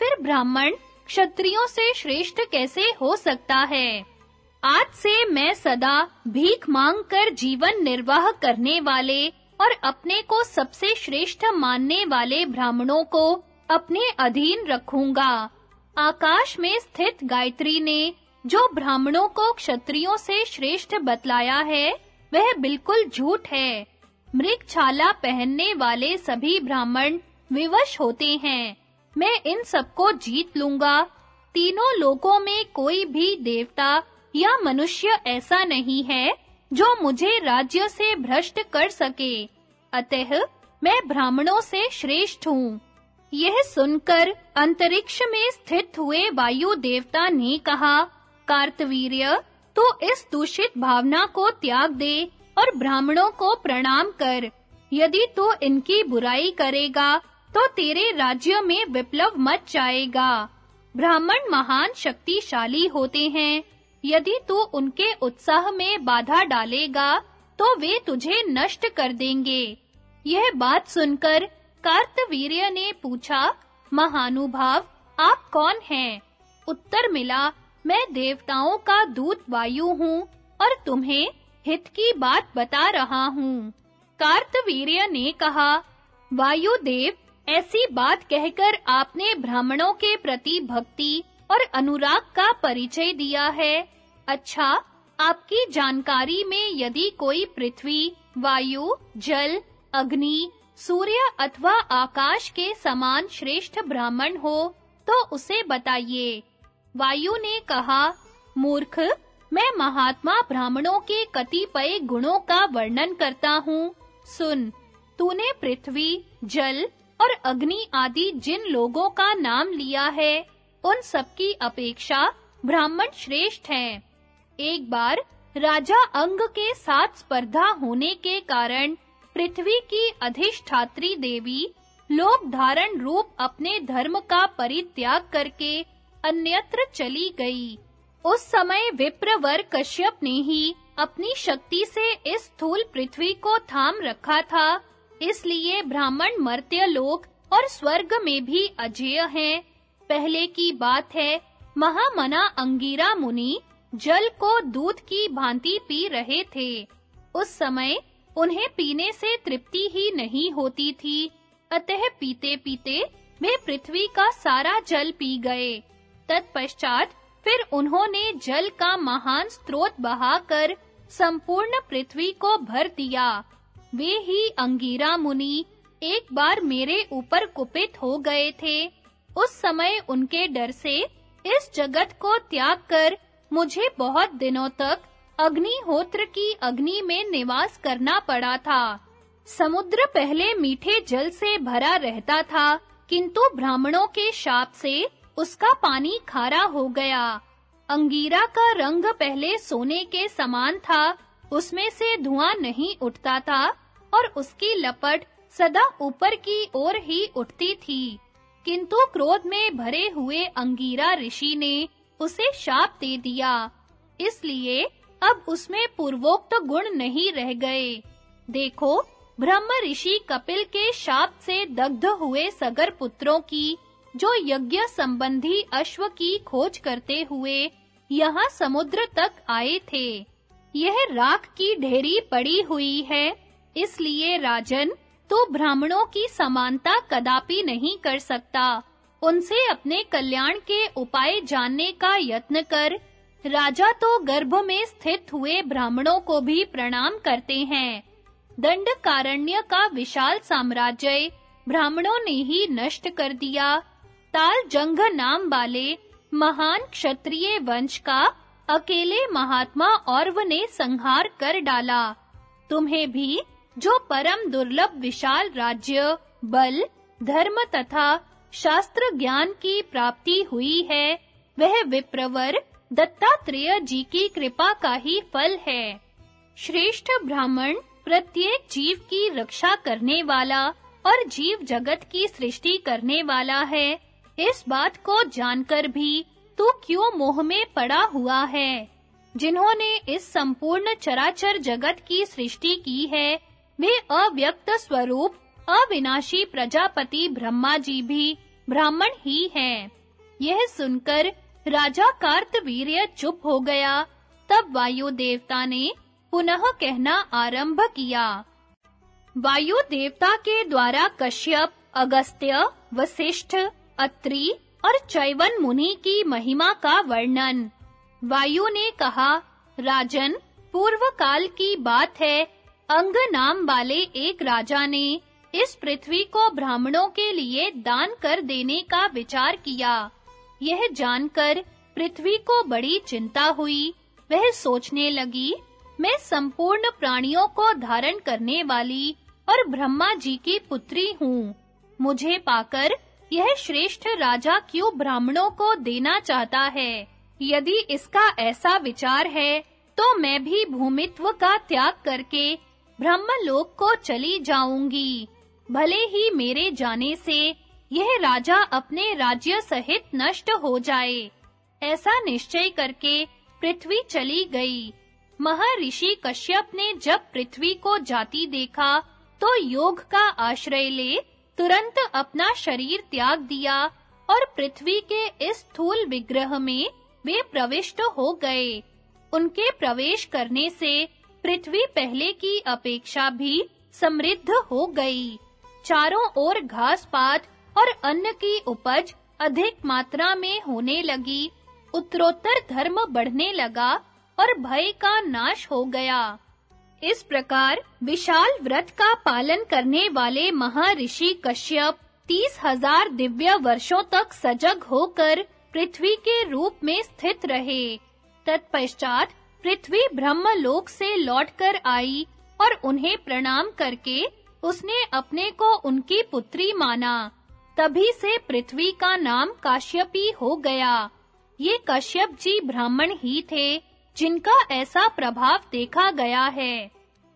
फिर ब्राह्मण क्षत्रियों से श्रेष्ठ कैसे हो सकता है? आज से मैं सदा भीख मांगकर जीवन निर्वाह करने वाले और अपने को सबसे श्रेष्ठ मानने वाले ब्राह्मणों को अपने अधीन रखूँगा। आकाश में स्थित गायत्री ने जो ब्राह्मणों को क्षत्रियों से श्रेष्ठ बतलाया है, वह बिल्कुल झूठ है। मृग छाला पहनने वाले सभी ब्राह्मण विवश होते हैं। मैं इन सबको जीत लूँगा। तीनों लोकों में कोई भी देवता या मनुष्य ऐसा नहीं है जो मुझे राज्य से भ्रष्ट कर सके। अतः मैं ब्राह्मणों से श्रेष्ठ हूँ। यह सुनकर अंतरिक्ष में स्थित हुए वायु देवता ने कहा, कार्तवीर्य तो इस दूषित भावना को त्याग दे और ब्राह्मणों को प्रणाम कर। यदि तू इनकी बुराई करेगा तो तेरे राज्य में विप्लव मच जाएगा। ब्राह्मण महान शक्तिशाली होते हैं। यदि तू उनके उत्साह में बाधा डालेगा तो वे तुझे नष्ट कर देंगे। यह बात सुनकर कार्तवीर्य ने पूछा, महानुभाव, आप कौन हैं? उत्तर मिला, मैं देवताओं का दूत वायु हूँ और तुम्हें हित की बात बता रहा हूँ। कार्तवीर्य ने कहा, वायुदेव, ऐसी बात कहकर आपने ब्राह्मणों के प्रति भक्ति और अनुराग का परिचय दिया है। अच्छा आपकी जानकारी में यदि कोई पृथ्वी, वायु, जल, अग्नि, सूर्य अथवा आकाश के समान श्रेष्ठ ब्राह्मण हो तो उसे बताइए। वायु ने कहा, मूर्ख, मैं महात्मा ब्राह्मणों के कतिपय गुणों का वर्णन करता हूँ। सुन, तूने पृथ्वी, जल और अग्नि आदि जिन लोगों का नाम लिया है उन सबकी अपेक्षा ब्राह्मण श्रेष्ठ हैं। एक बार राजा अंग के साथ स्पर्धा होने के कारण पृथ्वी की अधिष्ठात्री देवी लोक धारण रूप अपने धर्म का परित्याग करके अन्यत्र चली गई। उस समय विप्रवर कश्यप ने ही अपनी शक्ति से इस स्थूल पृथ्वी को थाम रखा था, इसलिए ब्राह्मण मर्त्य लोक और स्वर्ग में भी अजेय हैं। पहले की बात है, महामना अंगीरा मुनि जल को दूध की भांति पी रहे थे। उस समय उन्हें पीने से तृप्ति ही नहीं होती थी। अतः पीते-पीते वे पृथ्वी का सारा जल पी गए। तत्पश्चात फिर उन्होंने जल का महान स्रोत बहाकर संपूर्ण पृथ्वी को भर दिया। वे ही अंगीरा मुनि एक बार मेरे ऊपर कुपित हो गए थे। उस समय उनके डर से इस जगत को त्याग कर मुझे बहुत दिनों तक अग्निहोत्र की अग्नि में निवास करना पड़ा था। समुद्र पहले मीठे जल से भरा रहता था, किंतु ब्राह्मणों के शाप से उसका पानी खारा हो गया। अंगीरा का रंग पहले सोने के समान था, उसमें से धुआँ नहीं उठता था और उसकी लपट सदा ऊपर की ओर ही उठती थी। किंतु क्रोध में भरे हुए अंगीरा ऋषि ने उसे शाप दे दिया। इसलिए अब उसमें पूर्वोक्त गुण नहीं रह गए। देखो, ब्रह्म ऋषि कपिल के शाप से दग्ध हुए सगर पुत्रों की, जो यज्ञ संबंधी अश्व की खोज करते हुए यहाँ समुद्र तक आए थे। यह राख की ढेरी पड़ी हुई है, इसलिए राजन तो ब्राह्मणों की समानता कदापि नहीं कर सकता। उनसे अपने कल्याण के उपाय जानने का यत्न कर, राजा तो गर्भ में स्थित हुए ब्राह्मणों को भी प्रणाम करते हैं। दंडकारण्य का विशाल साम्राज्य ब्राह्मणों ने ही नष्ट कर दिया। ताल जंग नाम वाले महान क्षत्रिय वंश का अकेले महात्मा औरव ने संहार कर डाला। तुम्हें भी जो परम दुर्लभ विशाल राज्य, बल, धर्म तथा शास्त्र ज्ञान की प्राप्ति हुई है, वह विप्रवर दत्तात्रेय जी की कृपा का ही फल है। श्रेष्ठ ब्राह्मण प्रत्येक जीव की रक्षा करने वाला और जीव जगत की सृष्टि करने वाला है। इस बात को जानकर भी तू क्यों मोह में पड़ा हुआ है? जिन्होंने इस संपूर्ण चराचर जगत की सृष्टि की है वे अव्यक्त स्वरूप, अविनाशी प्रजापति ब्रह्मा जी भी ब्राह्मण ही हैं। यह सुनकर राजा कार्तवीर्य चुप हो गया। तब वायु देवता ने पुनः कहना आरंभ किया। वायु देवता के द्वारा कश्यप, अगस्त्य वशिष्ठ अत्रि और चैवन मुनि की महिमा का वर्णन। वायु ने कहा, राजन पूर्व काल की बात है अंग नाम वाले एक राजा ने इस पृथ्वी को ब्राह्मणों के लिए दान कर देने का विचार किया। यह जानकर पृथ्वी को बड़ी चिंता हुई। वह सोचने लगी, मैं संपूर्ण प्राणियों को धारण करने वाली और ब्रह्मा जी की पुत्री हूँ। मुझे पाकर यह श्रेष्ठ राजा क्यों ब्राह्मणों को देना चाहता है? यदि इसका ऐसा विचार है तो मैं भी भूमित्व का त्याग करके ब्रह्मलोक को चली जाऊँगी। भले ही मेरे जाने से यह राजा अपने राज्य सहित नष्ट हो जाए। ऐसा निश्चय करके पृथ्वी चली गई। महर्षि कश्यप ने जब पृथ्वी को जाती देखा तो योग का आश्रय ले तुरंत अपना शरीर त्याग दिया और पृथ्वी के इस स्थूल विग्रह में वे प्रविष्ट हो गए। उनके प्रवेश करने से पृथ्वी पहले की अपेक्षा भी समृद्ध हो गई। चारों ओर घास पात और अन्न की उपज अधिक मात्रा में होने लगी। उत्तरोत्तर धर्म बढ़ने लगा और भय का नाश हो गया। इस प्रकार विशाल व्रत का पालन करने वाले महर्षि कश्यप तीस हज़ार दिव्य वर्षों तक सजग होकर पृथ्वी के रूप में स्थित रहे। तत्पश्चात पृथ्वी ब्रह्मलोक से लौटकर आई और उन्हें प्रणाम करके उसने अपने को उनकी पुत्री माना। तभी से पृथ्वी का नाम काश्यपी हो गया। ये कश्यप जी ब्राह्मण ही थे, जिनका ऐसा प्रभाव देखा गया है।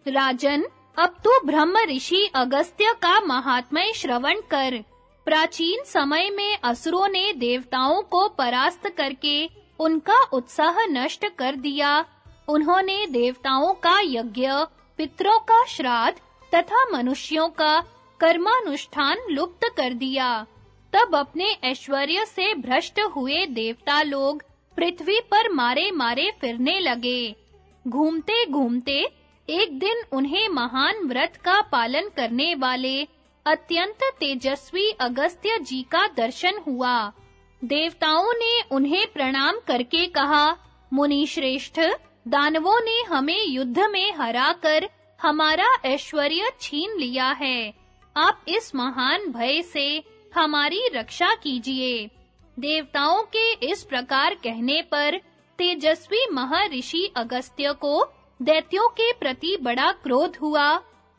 राजन, अब तू ब्रह्म ऋषि अगस्त्य का महात्म्य श्रवण कर। प्राचीन समय में असुरों ने देवताओं को परास्त करके उनका उत्साह नष्ट कर दिया उन्होंने देवताओं का यज्ञ, पितरों का श्राद्ध तथा मनुष्यों का कर्मानुष्ठान लुप्त कर दिया। तब अपने ऐश्वर्य से भ्रष्ट हुए देवता लोग पृथ्वी पर मारे-मारे फिरने लगे। घूमते-घूमते एक दिन उन्हें महान व्रत का पालन करने वाले अत्यंत तेजस्वी अगस्त्य जी का दर्शन हुआ। देवताओं ने उन्हें प्रणाम करके कहा मुनि श्रेष्ठ दानवों ने हमें युद्ध में हराकर हमारा ऐश्वर्य छीन लिया है। आप इस महान भय से हमारी रक्षा कीजिए। देवताओं के इस प्रकार कहने पर तेजस्वी महर्षि अगस्त्य को दैत्यों के प्रति बड़ा क्रोध हुआ।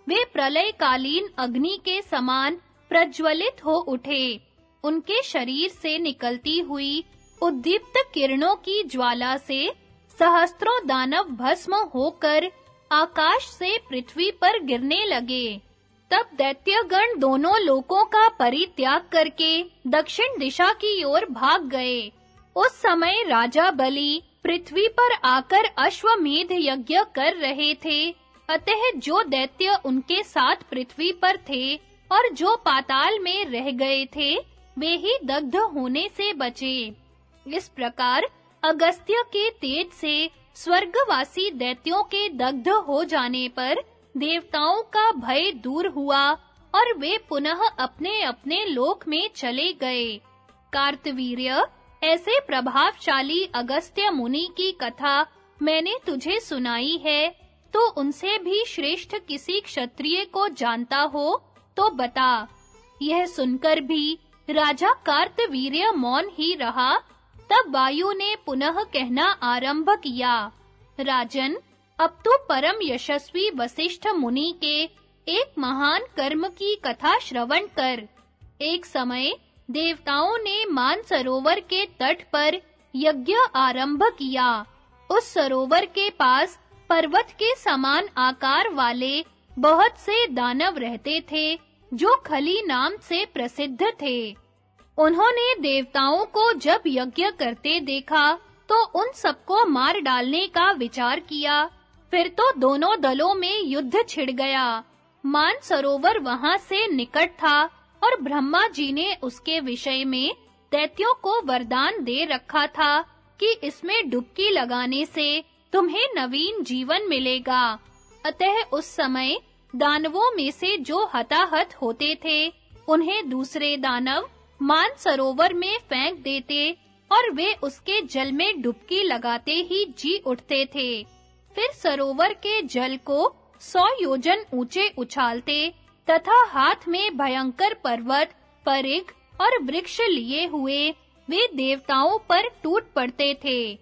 वे प्रलयकालीन अग्नि के समान प्रज्वलित हो उठे। उनके शरीर से निकलती हुई उद्दीप्त किरणों की ज्वाला से सहस्त्रों दानव भस्म होकर आकाश से पृथ्वी पर गिरने लगे। तब दैत्यगण दोनों लोकों का परित्याग करके दक्षिण दिशा की ओर भाग गए। उस समय राजा बलि पृथ्वी पर आकर अश्वमेध यज्ञ कर रहे थे। अतः जो दैत्य उनके साथ पृथ्वी पर थे और जो पाताल में रह गए थे, वे ही दग्ध होने से बचे। इस प्रकार अगस्त्य के तेज से स्वर्गवासी दैत्यों के दग्ध हो जाने पर देवताओं का भय दूर हुआ और वे पुनः अपने-अपने लोक में चले गए। कार्तवीर्य, ऐसे प्रभावशाली अगस्त्य मुनि की कथा मैंने तुझे सुनाई है तो उनसे भी श्रेष्ठ किसी क्षत्रिय को जानता हो तो बता। यह सुनकर भी राजा कार्तवीर्य मौन ही रहा तब वायु ने पुनः कहना आरंभ किया, राजन, अब तो परम यशस्वी वशिष्ठ मुनि के एक महान कर्म की कथा श्रवण कर। एक समय देवताओं ने मान सरोवर के तट पर यज्ञ आरंभ किया। उस सरोवर के पास पर्वत के समान आकार वाले बहुत से दानव रहते थे, जो खली नाम से प्रसिद्ध थे। उन्होंने देवताओं को जब यज्ञ करते देखा तो उन सबको मार डालने का विचार किया। फिर तो दोनों दलों में युद्ध छिड़ गया। मान सरोवर वहाँ से निकट था और ब्रह्मा जी ने उसके विषय में दैत्यों को वरदान दे रखा था कि इसमें डुबकी लगाने से तुम्हें नवीन जीवन मिलेगा। अतः उस समय दानवों में से जो हताहत होते थे, उन्हें दूसरे दानव मान सरोवर में फेंक देते और वे उसके जल में डुबकी लगाते ही जी उठते थे। फिर सरोवर के जल को सौ योजन ऊँचे उछालते तथा हाथ में भयंकर पर्वत परिग और वृक्ष लिए हुए वे देवताओं पर टूट पड़ते थे।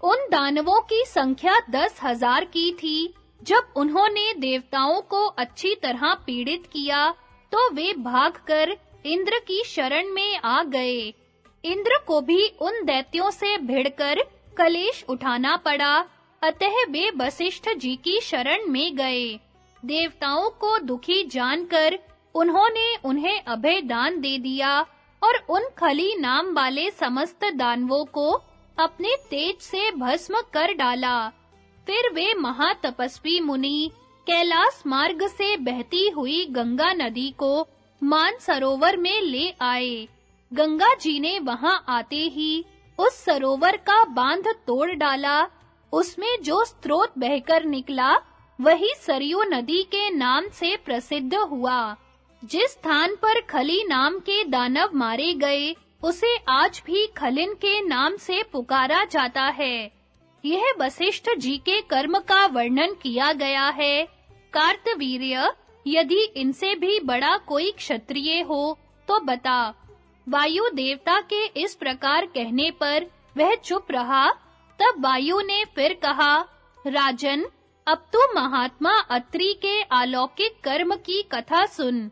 उन दानवों की संख्या दस हज़ार की थी। जब उन्होंने देवताओं को अच्छी तरह पीड़ित किया तो वे भागकर इंद्र की शरण में आ गए। इंद्र को भी उन दैत्यों से भिड़कर कलेश उठाना पड़ा। अतः वे वशिष्ठ जी की शरण में गए। देवताओं को दुखी जानकर उन्होंने उन्हें अभय दान दे दिया और उन खली नाम वाले समस्त दानवों को अपने तेज से भस्म कर डाला। फिर वे महातपस्वी मुनि कैलाश मार्ग से बहती हुई गंगा नदी को मान सरोवर में ले आए। गंगा जी ने वहाँ आते ही उस सरोवर का बाँध तोड़ डाला। उसमें जो स्रोत बहकर निकला, वही सरयू नदी के नाम से प्रसिद्ध हुआ। जिस स्थान पर खली नाम के दानव मारे गए, उसे आज भी खलिन के नाम से पुकारा जाता है। यह वशिष्ठ जी के कर्म का वर्णन किया गया है। कार्तवीर्य यदि इनसे भी बड़ा कोई क्षत्रिय हो तो बता, वायु देवता के इस प्रकार कहने पर वह चुप रहा। तब वायु ने फिर कहा, राजन, अब तू महात्मा अत्रि के अलौकिक कर्म की कथा सुन।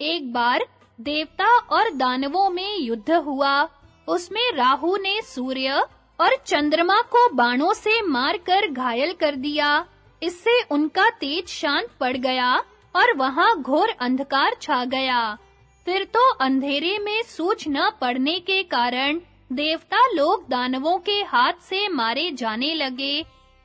एक बार देवता और दानवों में युद्ध हुआ। उसमें राहु ने सूर्य और चंद्रमा को बाणों से मारकर घायल कर दिया। इससे उनका तेज शांत पड़ गया। और वहाँ घोर अंधकार छा गया। फिर तो अंधेरे में सूझ न पड़ने के कारण देवता लोग दानवों के हाथ से मारे जाने लगे।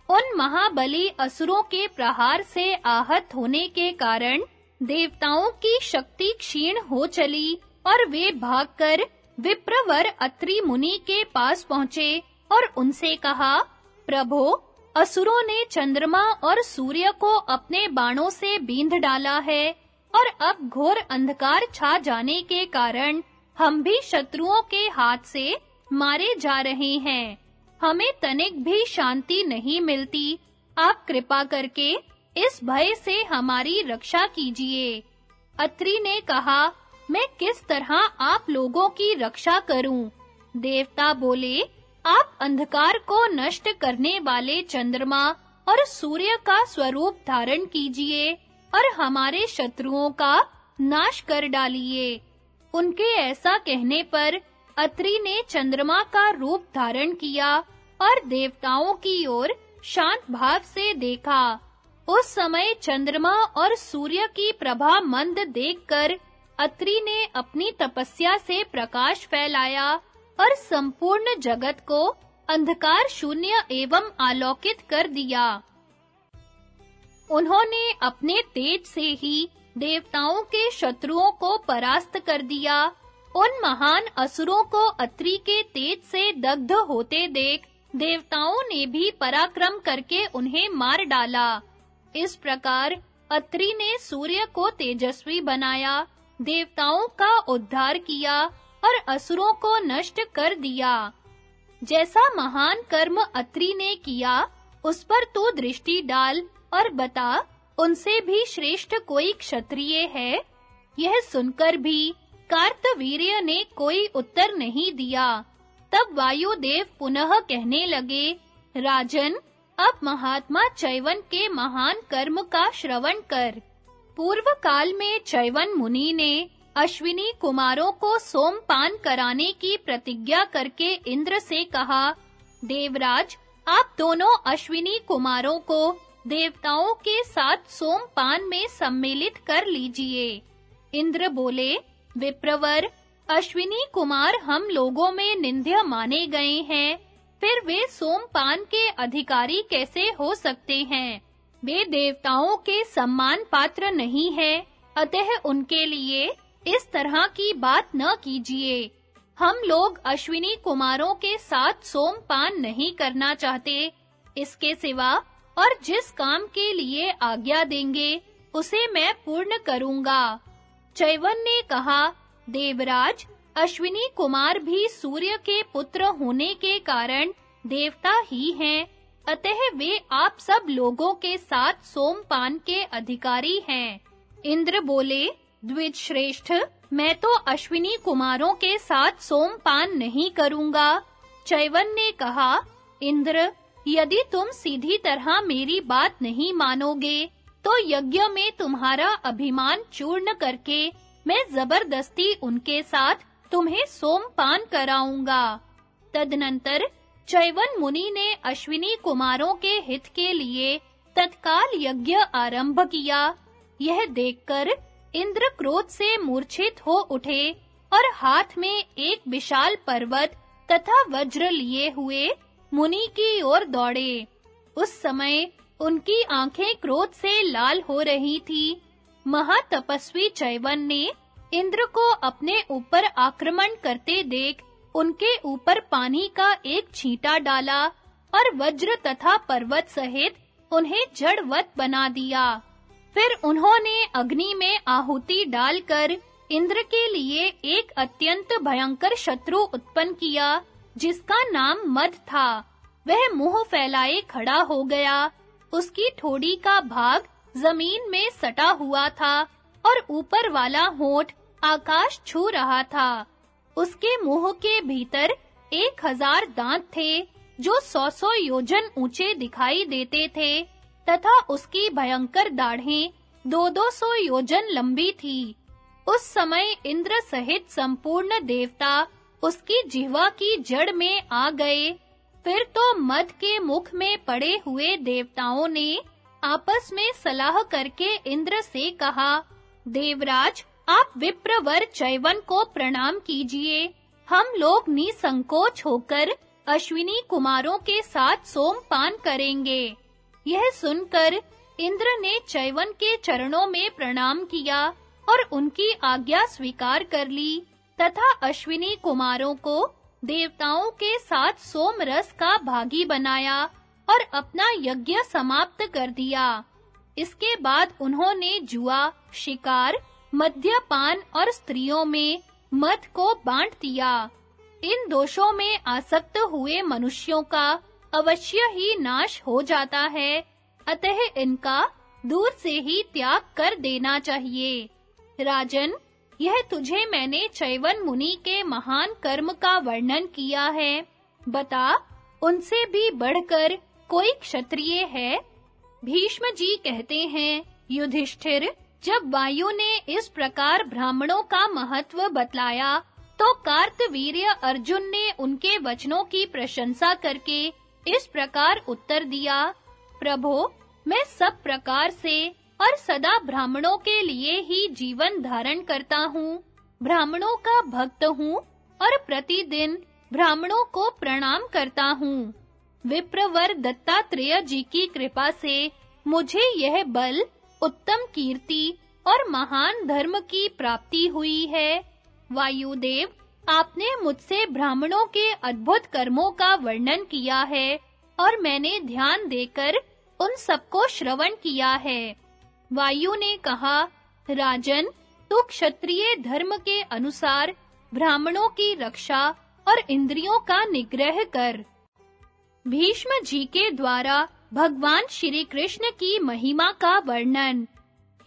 उन महाबली असुरों के प्रहार से आहत होने के कारण देवताओं की शक्ति क्षीण हो चली और वे भागकर विप्रवर अत्रि मुनि के पास पहुँचे और उनसे कहा, प्रभो असुरों ने चंद्रमा और सूर्य को अपने बाणों से बींध डाला है और अब घोर अंधकार छा जाने के कारण हम भी शत्रुओं के हाथ से मारे जा रहे हैं। हमें तनिक भी शांति नहीं मिलती। आप कृपा करके इस भय से हमारी रक्षा कीजिए। अत्रि ने कहा, मैं किस तरह आप लोगों की रक्षा करूँ? देवता बोले आप अंधकार को नष्ट करने वाले चंद्रमा और सूर्य का स्वरूप धारण कीजिए और हमारे शत्रुओं का नाश कर डालिए। उनके ऐसा कहने पर अत्रि ने चंद्रमा का रूप धारण किया और देवताओं की ओर शांत भाव से देखा। उस समय चंद्रमा और सूर्य की प्रभा मंद देखकर अत्रि ने अपनी तपस्या से प्रकाश फैलाया और संपूर्ण जगत को अंधकार शून्य एवं आलोकित कर दिया। उन्होंने अपने तेज से ही देवताओं के शत्रुओं को परास्त कर दिया। उन महान असुरों को अत्रि के तेज से दग्ध होते देख देवताओं ने भी पराक्रम करके उन्हें मार डाला। इस प्रकार अत्रि ने सूर्य को तेजस्वी बनाया, देवताओं का उद्धार किया और असुरों को नष्ट कर दिया। जैसा महान कर्म अत्रि ने किया, उस पर तू दृष्टि डाल और बता, उनसे भी श्रेष्ठ कोई क्षत्रिय है? यह सुनकर भी कार्तवीर्य ने कोई उत्तर नहीं दिया। तब वायुदेव पुनः कहने लगे, राजन, अब महात्मा चैवन के महान कर्म का श्रवण कर। पूर्व काल में चैवन मुनि ने अश्विनी कुमारों को सोमपान कराने की प्रतिज्ञा करके इंद्र से कहा, देवराज, आप दोनों अश्विनी कुमारों को देवताओं के साथ सोमपान में सम्मिलित कर लीजिए। इंद्र बोले, विप्रवर, अश्विनी कुमार हम लोगों में निंद्य माने गए हैं। फिर वे सोमपान के अधिकारी कैसे हो सकते हैं? वे देवताओं के सम्मान पात्र नहीं हैं, अतः उनके लिए इस तरह की बात न कीजिए। हम लोग अश्विनी कुमारों के साथ सोमपान नहीं करना चाहते। इसके सिवा और जिस काम के लिए आज्ञा देंगे, उसे मैं पूर्ण करूँगा। चैवन ने कहा, देवराज, अश्विनी कुमार भी सूर्य के पुत्र होने के कारण देवता ही हैं। अतः वे आप सब लोगों के साथ सोमपान के अधिकारी हैं। इंद्र बोले द्विज श्रेष्ठ मैं तो अश्विनी कुमारों के साथ सोमपान नहीं करूँगा। चैवन ने कहा, इंद्र, यदि तुम सीधी तरह मेरी बात नहीं मानोगे तो यज्ञ में तुम्हारा अभिमान चूर्ण करके मैं ज़बरदस्ती उनके साथ तुम्हें सोमपान कराऊँगा। तदनंतर चैवन मुनि ने अश्विनी कुमारों के हित के लिए तत्काल यज्ञ आरंभ किया। यह देखकर इंद्र क्रोध से मूर्छित हो उठे और हाथ में एक विशाल पर्वत तथा वज्र लिए हुए मुनि की ओर दौड़े। उस समय उनकी आँखें क्रोध से लाल हो रही थी। महातपस्वी चैवन ने इंद्र को अपने ऊपर आक्रमण करते देख उनके ऊपर पानी का एक छींटा डाला और वज्र तथा पर्वत सहित उन्हें जड़वत बना दिया। फिर उन्होंने अग्नि में आहुति डालकर इंद्र के लिए एक अत्यंत भयंकर शत्रु उत्पन्न किया, जिसका नाम मद था। वह मुँह फैलाए खड़ा हो गया। उसकी ठोड़ी का भाग ज़मीन में सटा हुआ था और ऊपर वाला होठ आकाश छू रहा था। उसके मुँह के भीतर एक हज़ार दांत थे, जो सौ सौ योजन ऊँचे दिखाई देते थे। तथा उसकी भयंकर दाढ़ें दो दो सौ योजन लंबी थी। उस समय इंद्र सहित संपूर्ण देवता उसकी जिह्वा की जड़ में आ गए। फिर तो मद के मुख में पड़े हुए देवताओं ने आपस में सलाह करके इंद्र से कहा, देवराज, आप विप्रवर चैवन को प्रणाम कीजिए। हम लोग निसंकोच होकर अश्विनी कुमारों के साथ सोमपान करेंगे। यह सुनकर इंद्र ने चैवन के चरणों में प्रणाम किया और उनकी आज्ञा स्वीकार कर ली, तथा अश्विनी कुमारों को देवताओं के साथ सोम रस का भागी बनाया और अपना यज्ञ समाप्त कर दिया। इसके बाद उन्होंने जुआ, शिकार, मद्यपान और स्त्रियों में मद को बांट दिया। इन दोषों में आसक्त हुए मनुष्यों का अवश्य ही नाश हो जाता है। अतः इनका दूर से ही त्याग कर देना चाहिए। राजन, यह तुझे मैंने चैवन मुनि के महान कर्म का वर्णन किया है। बता, उनसे भी बढ़कर कोई क्षत्रिय है? भीष्म जी कहते हैं, युधिष्ठिर, जब वायु ने इस प्रकार ब्राह्मणों का महत्व बतलाया तो कार्तवीर्य अर्जुन ने उनके वचनों की प्रशंसा करके इस प्रकार उत्तर दिया, प्रभो, मैं सब प्रकार से और सदा ब्राह्मणों के लिए ही जीवन धारण करता हूँ। ब्राह्मणों का भक्त हूँ और प्रतिदिन ब्राह्मणों को प्रणाम करता हूँ। विप्रवर दत्तात्रेय जी की कृपा से मुझे यह बल, उत्तम कीर्ति और महान धर्म की प्राप्ति हुई है। वायुदेव आपने मुझसे ब्राह्मणों के अद्भुत कर्मों का वर्णन किया है और मैंने ध्यान देकर उन सबको श्रवण किया है। वायु ने कहा, राजन, तू क्षत्रिय धर्म के अनुसार ब्राह्मणों की रक्षा और इंद्रियों का निग्रह कर। भीष्म जी के द्वारा भगवान श्री कृष्ण की महिमा का वर्णन।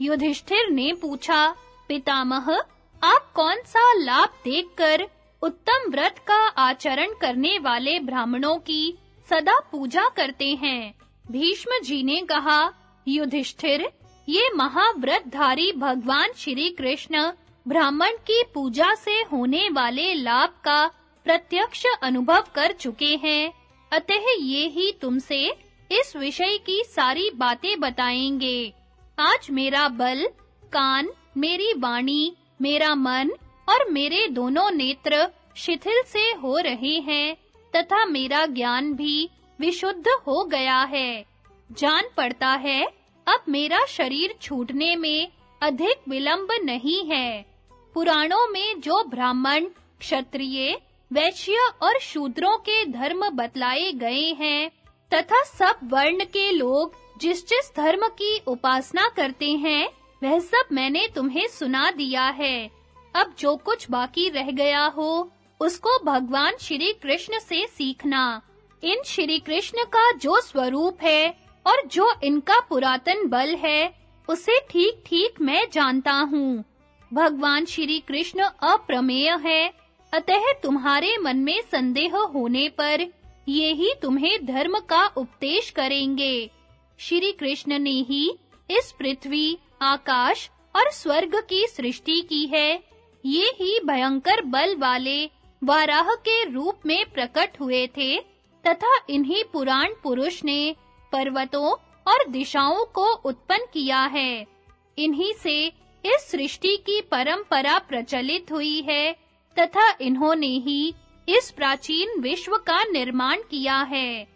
युधिष्ठिर ने पूछा, पितामह आप कौन सा लाभ देखकर उत्तम व्रत का आचरण करने वाले ब्राह्मणों की सदा पूजा करते हैं? भीष्म जी ने कहा, युधिष्ठिर, ये महाव्रतधारी भगवान श्री कृष्ण ब्राह्मण की पूजा से होने वाले लाभ का प्रत्यक्ष अनुभव कर चुके हैं। अतः ये ही तुमसे इस विषय की सारी बातें बताएँगे। आज मेरा बल, कान, मेरी वाणी मेरा मन और मेरे दोनों नेत्र शिथिल से हो रहे हैं, तथा मेरा ज्ञान भी विशुद्ध हो गया है। जान पड़ता है, अब मेरा शरीर छूटने में अधिक विलंब नहीं है। पुराणों में जो ब्राह्मण, क्षत्रिय, वैश्य और शूद्रों के धर्म बतलाए गए हैं, तथा सब वर्ण के लोग जिस जिस धर्म की उपासना करते हैं वह सब मैंने तुम्हें सुना दिया है। अब जो कुछ बाकी रह गया हो, उसको भगवान श्री कृष्ण से सीखना। इन श्री कृष्ण का जो स्वरूप है और जो इनका पुरातन बल है, उसे ठीक-ठीक मैं जानता हूँ। भगवान श्री कृष्ण अप्रमेय है, अतः तुम्हारे मन में संदेह होने पर ये ही तुम्हें धर्म का उपदेश करेंगे। श्री कृष्ण ने ही इस पृथ्वी आकाश और स्वर्ग की सृष्टि की है। ये ही भयंकर बल वाले वाराह के रूप में प्रकट हुए थे, तथा इन्हीं पुराण पुरुष ने पर्वतों और दिशाओं को उत्पन्न किया है। इन्हीं से इस सृष्टि की परंपरा प्रचलित हुई है, तथा इन्होंने ही इस प्राचीन विश्व का निर्माण किया है।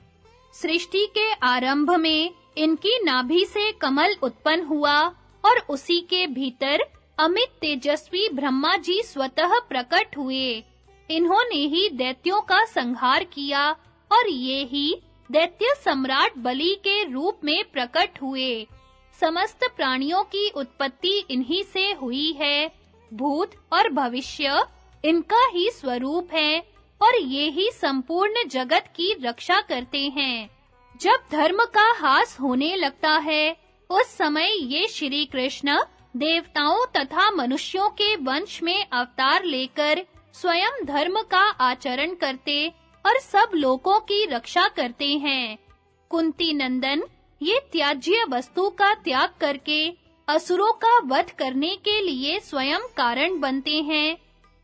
सृष्टि के आरंभ में इनकी नाभि से कमल उत्पन्न हुआ और उसी के भीतर अमित तेजस्वी ब्रह्मा जी स्वतः प्रकट हुए। इन्होंने ही दैत्यों का संहार किया और ये ही दैत्य सम्राट बलि के रूप में प्रकट हुए। समस्त प्राणियों की उत्पत्ति इन्हीं से हुई है। भूत और भविष्य इनका ही स्वरूप है और ये ही संपूर्ण जगत की रक्षा करते हैं। जब धर्म का हास होने लगता है उस समय ये श्री कृष्ण देवताओं तथा मनुष्यों के वंश में अवतार लेकर स्वयं धर्म का आचरण करते और सब लोगों की रक्षा करते हैं। कुंती नंदन ये त्याज्य वस्तु का त्याग करके असुरों का वध करने के लिए स्वयं कारण बनते हैं।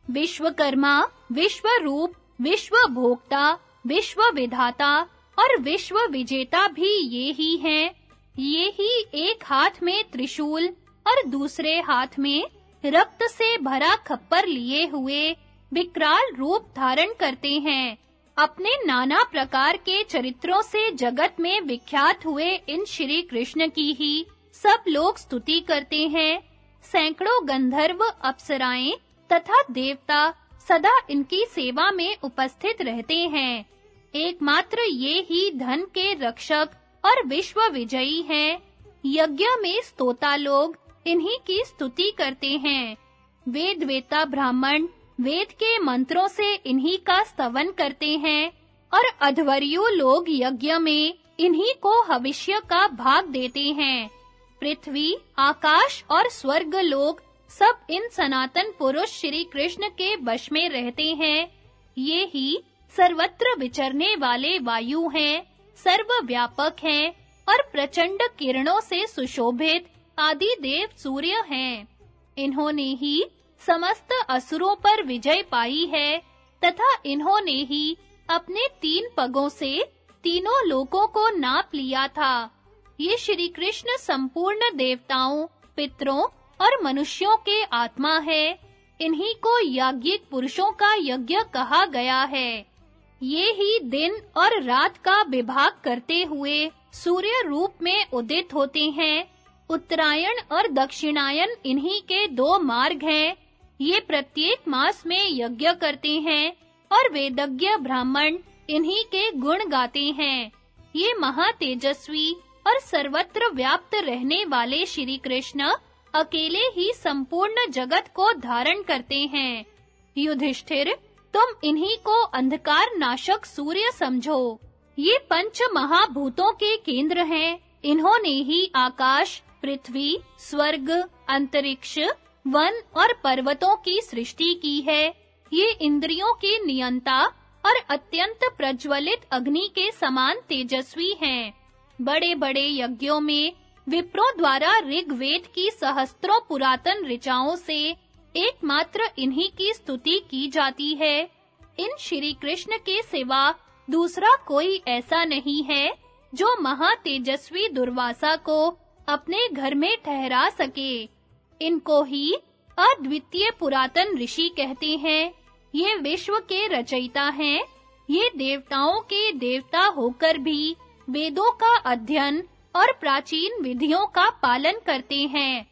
विश्वकर्मा विश्व रूप विश्व भोक्ता विश्व विधाता और विश्व विजेता भी ये ही हैं। ये ही एक हाथ में त्रिशूल और दूसरे हाथ में रक्त से भरा खप्पर लिए हुए विकराल रूप धारण करते हैं। अपने नाना प्रकार के चरित्रों से जगत में विख्यात हुए इन श्री कृष्ण की ही सब लोग स्तुति करते हैं। सैकड़ों गंधर्व अप्सराएँ तथा देवता सदा इनकी सेवा में उपस्थित रहते हैं। एकमात्र ये ही धन के रक्षक और विश्व विजयी हैं। यज्ञ में स्तोता लोग इन्हीं की स्तुति करते हैं। वेद वेता ब्राह्मण वेद के मंत्रों से इन्हीं का स्तवन करते हैं और अध्वर्यु लोग यज्ञ में इन्हीं को हविष्य का भाग देते हैं। पृथ्वी, आकाश और स्वर्ग लोग सब इन सनातन पुरुष श्री कृष्ण के वश में रहते हैं। ये ही सर्वत्र विचरने वाले वायु हैं। सर्वव्यापक हैं और प्रचंड किरणों से सुशोभित आदि देव सूर्य हैं। इन्होंने ही समस्त असुरों पर विजय पाई है तथा इन्होंने ही अपने तीन पगों से तीनों लोकों को नाप लिया था। ये श्री कृष्ण संपूर्ण देवताओं, पितरों और मनुष्यों के आत्मा है। इन्हीं को याज्ञिक पुरुषों का यज्ञ कहा गया है। ये ही दिन और रात का विभाग करते हुए सूर्य रूप में उदित होते हैं। उत्तरायण और दक्षिणायन इन्हीं के दो मार्ग हैं। ये प्रत्येक मास में यज्ञ करते हैं और वेदज्ञ ब्राह्मण इन्हीं के गुण गाते हैं। ये महातेजस्वी और सर्वत्र व्याप्त रहने वाले श्री कृष्ण अकेले ही संपूर्ण जगत को धारण करते हैं। युधिष्ठिर तुम इन्हीं को अंधकार नाशक सूर्य समझो। ये पंच महाभूतों के केंद्र हैं। इन्होंने ही आकाश, पृथ्वी, स्वर्ग, अंतरिक्ष, वन और पर्वतों की सृष्टि की है। ये इंद्रियों के नियंता और अत्यंत प्रज्वलित अग्नि के समान तेजस्वी हैं। बड़े-बड़े यज्ञों में विप्रों द्वारा ऋग्वेद की सहस्त्रों पुरातन ऋचाओं से एकमात्र इन्हीं की स्तुति की जाती है। इन श्री कृष्ण के सिवा दूसरा कोई ऐसा नहीं है जो महातेजस्वी दुर्वासा को अपने घर में ठहरा सके। इनको ही अद्वितीय पुरातन ऋषि कहते हैं। ये विश्व के रचयिता हैं। ये देवताओं के देवता होकर भी वेदों का अध्ययन और प्राचीन विधियों का पालन करते हैं।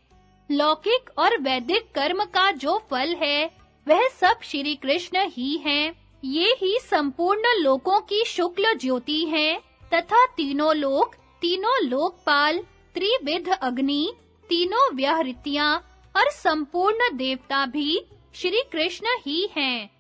लौकिक और वैदिक कर्म का जो फल है, वह सब श्री कृष्ण ही हैं। ये ही संपूर्ण लोकों की शुक्ल ज्योति हैं, तथा तीनों लोक, तीनों लोकपाल, त्रिविध अग्नि, तीनों व्याहृतियाँ और संपूर्ण देवता भी श्री कृष्ण ही हैं।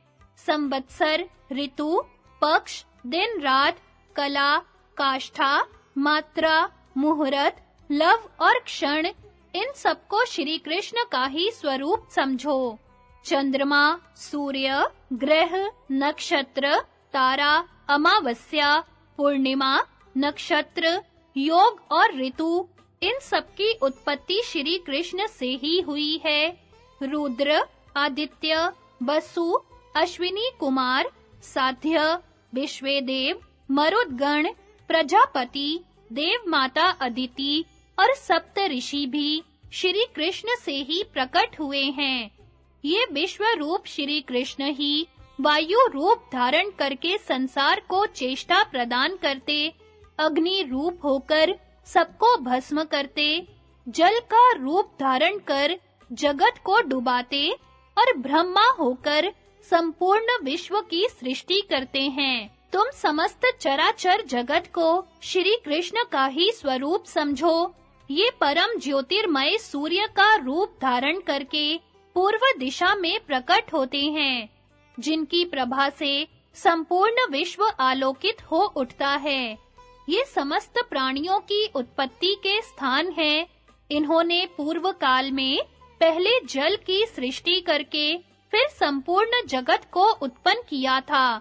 संवत्सर, ऋतु, पक्ष, दिन रात, कला, काष्ठा, मात्रा, मुहूर्त, लव और क्षण इन सबको श्री कृष्ण का ही स्वरूप समझो। चंद्रमा, सूर्य, ग्रह, नक्षत्र, तारा, अमावस्या, पूर्णिमा, नक्षत्र, योग और ऋतु, इन सबकी उत्पत्ति श्री कृष्ण से ही हुई है। रुद्र, आदित्य वसु अश्विनी कुमार, साध्य, विश्वेदेव, मरुदगण, प्रजापति देव माता अदिति और सप्त ऋषि भी श्री कृष्ण से ही प्रकट हुए हैं। ये विश्व रूप श्री कृष्ण ही वायु रूप धारण करके संसार को चेष्टा प्रदान करते, अग्नि रूप होकर सबको भस्म करते, जल का रूप धारण कर जगत को डुबाते और ब्रह्मा होकर संपूर्ण विश्व की सृष्टि करते हैं। तुम समस्त चराचर जगत को श्री कृष्ण का ही स्वरूप समझो। ये परम ज्योतिर्मय सूर्य का रूप धारण करके पूर्व दिशा में प्रकट होते हैं, जिनकी प्रभा से संपूर्ण विश्व आलोकित हो उठता है। ये समस्त प्राणियों की उत्पत्ति के स्थान हैं। इन्होंने पूर्व काल में पहले जल की सृष्टि करके फिर संपूर्ण जगत को उत्पन्न किया था।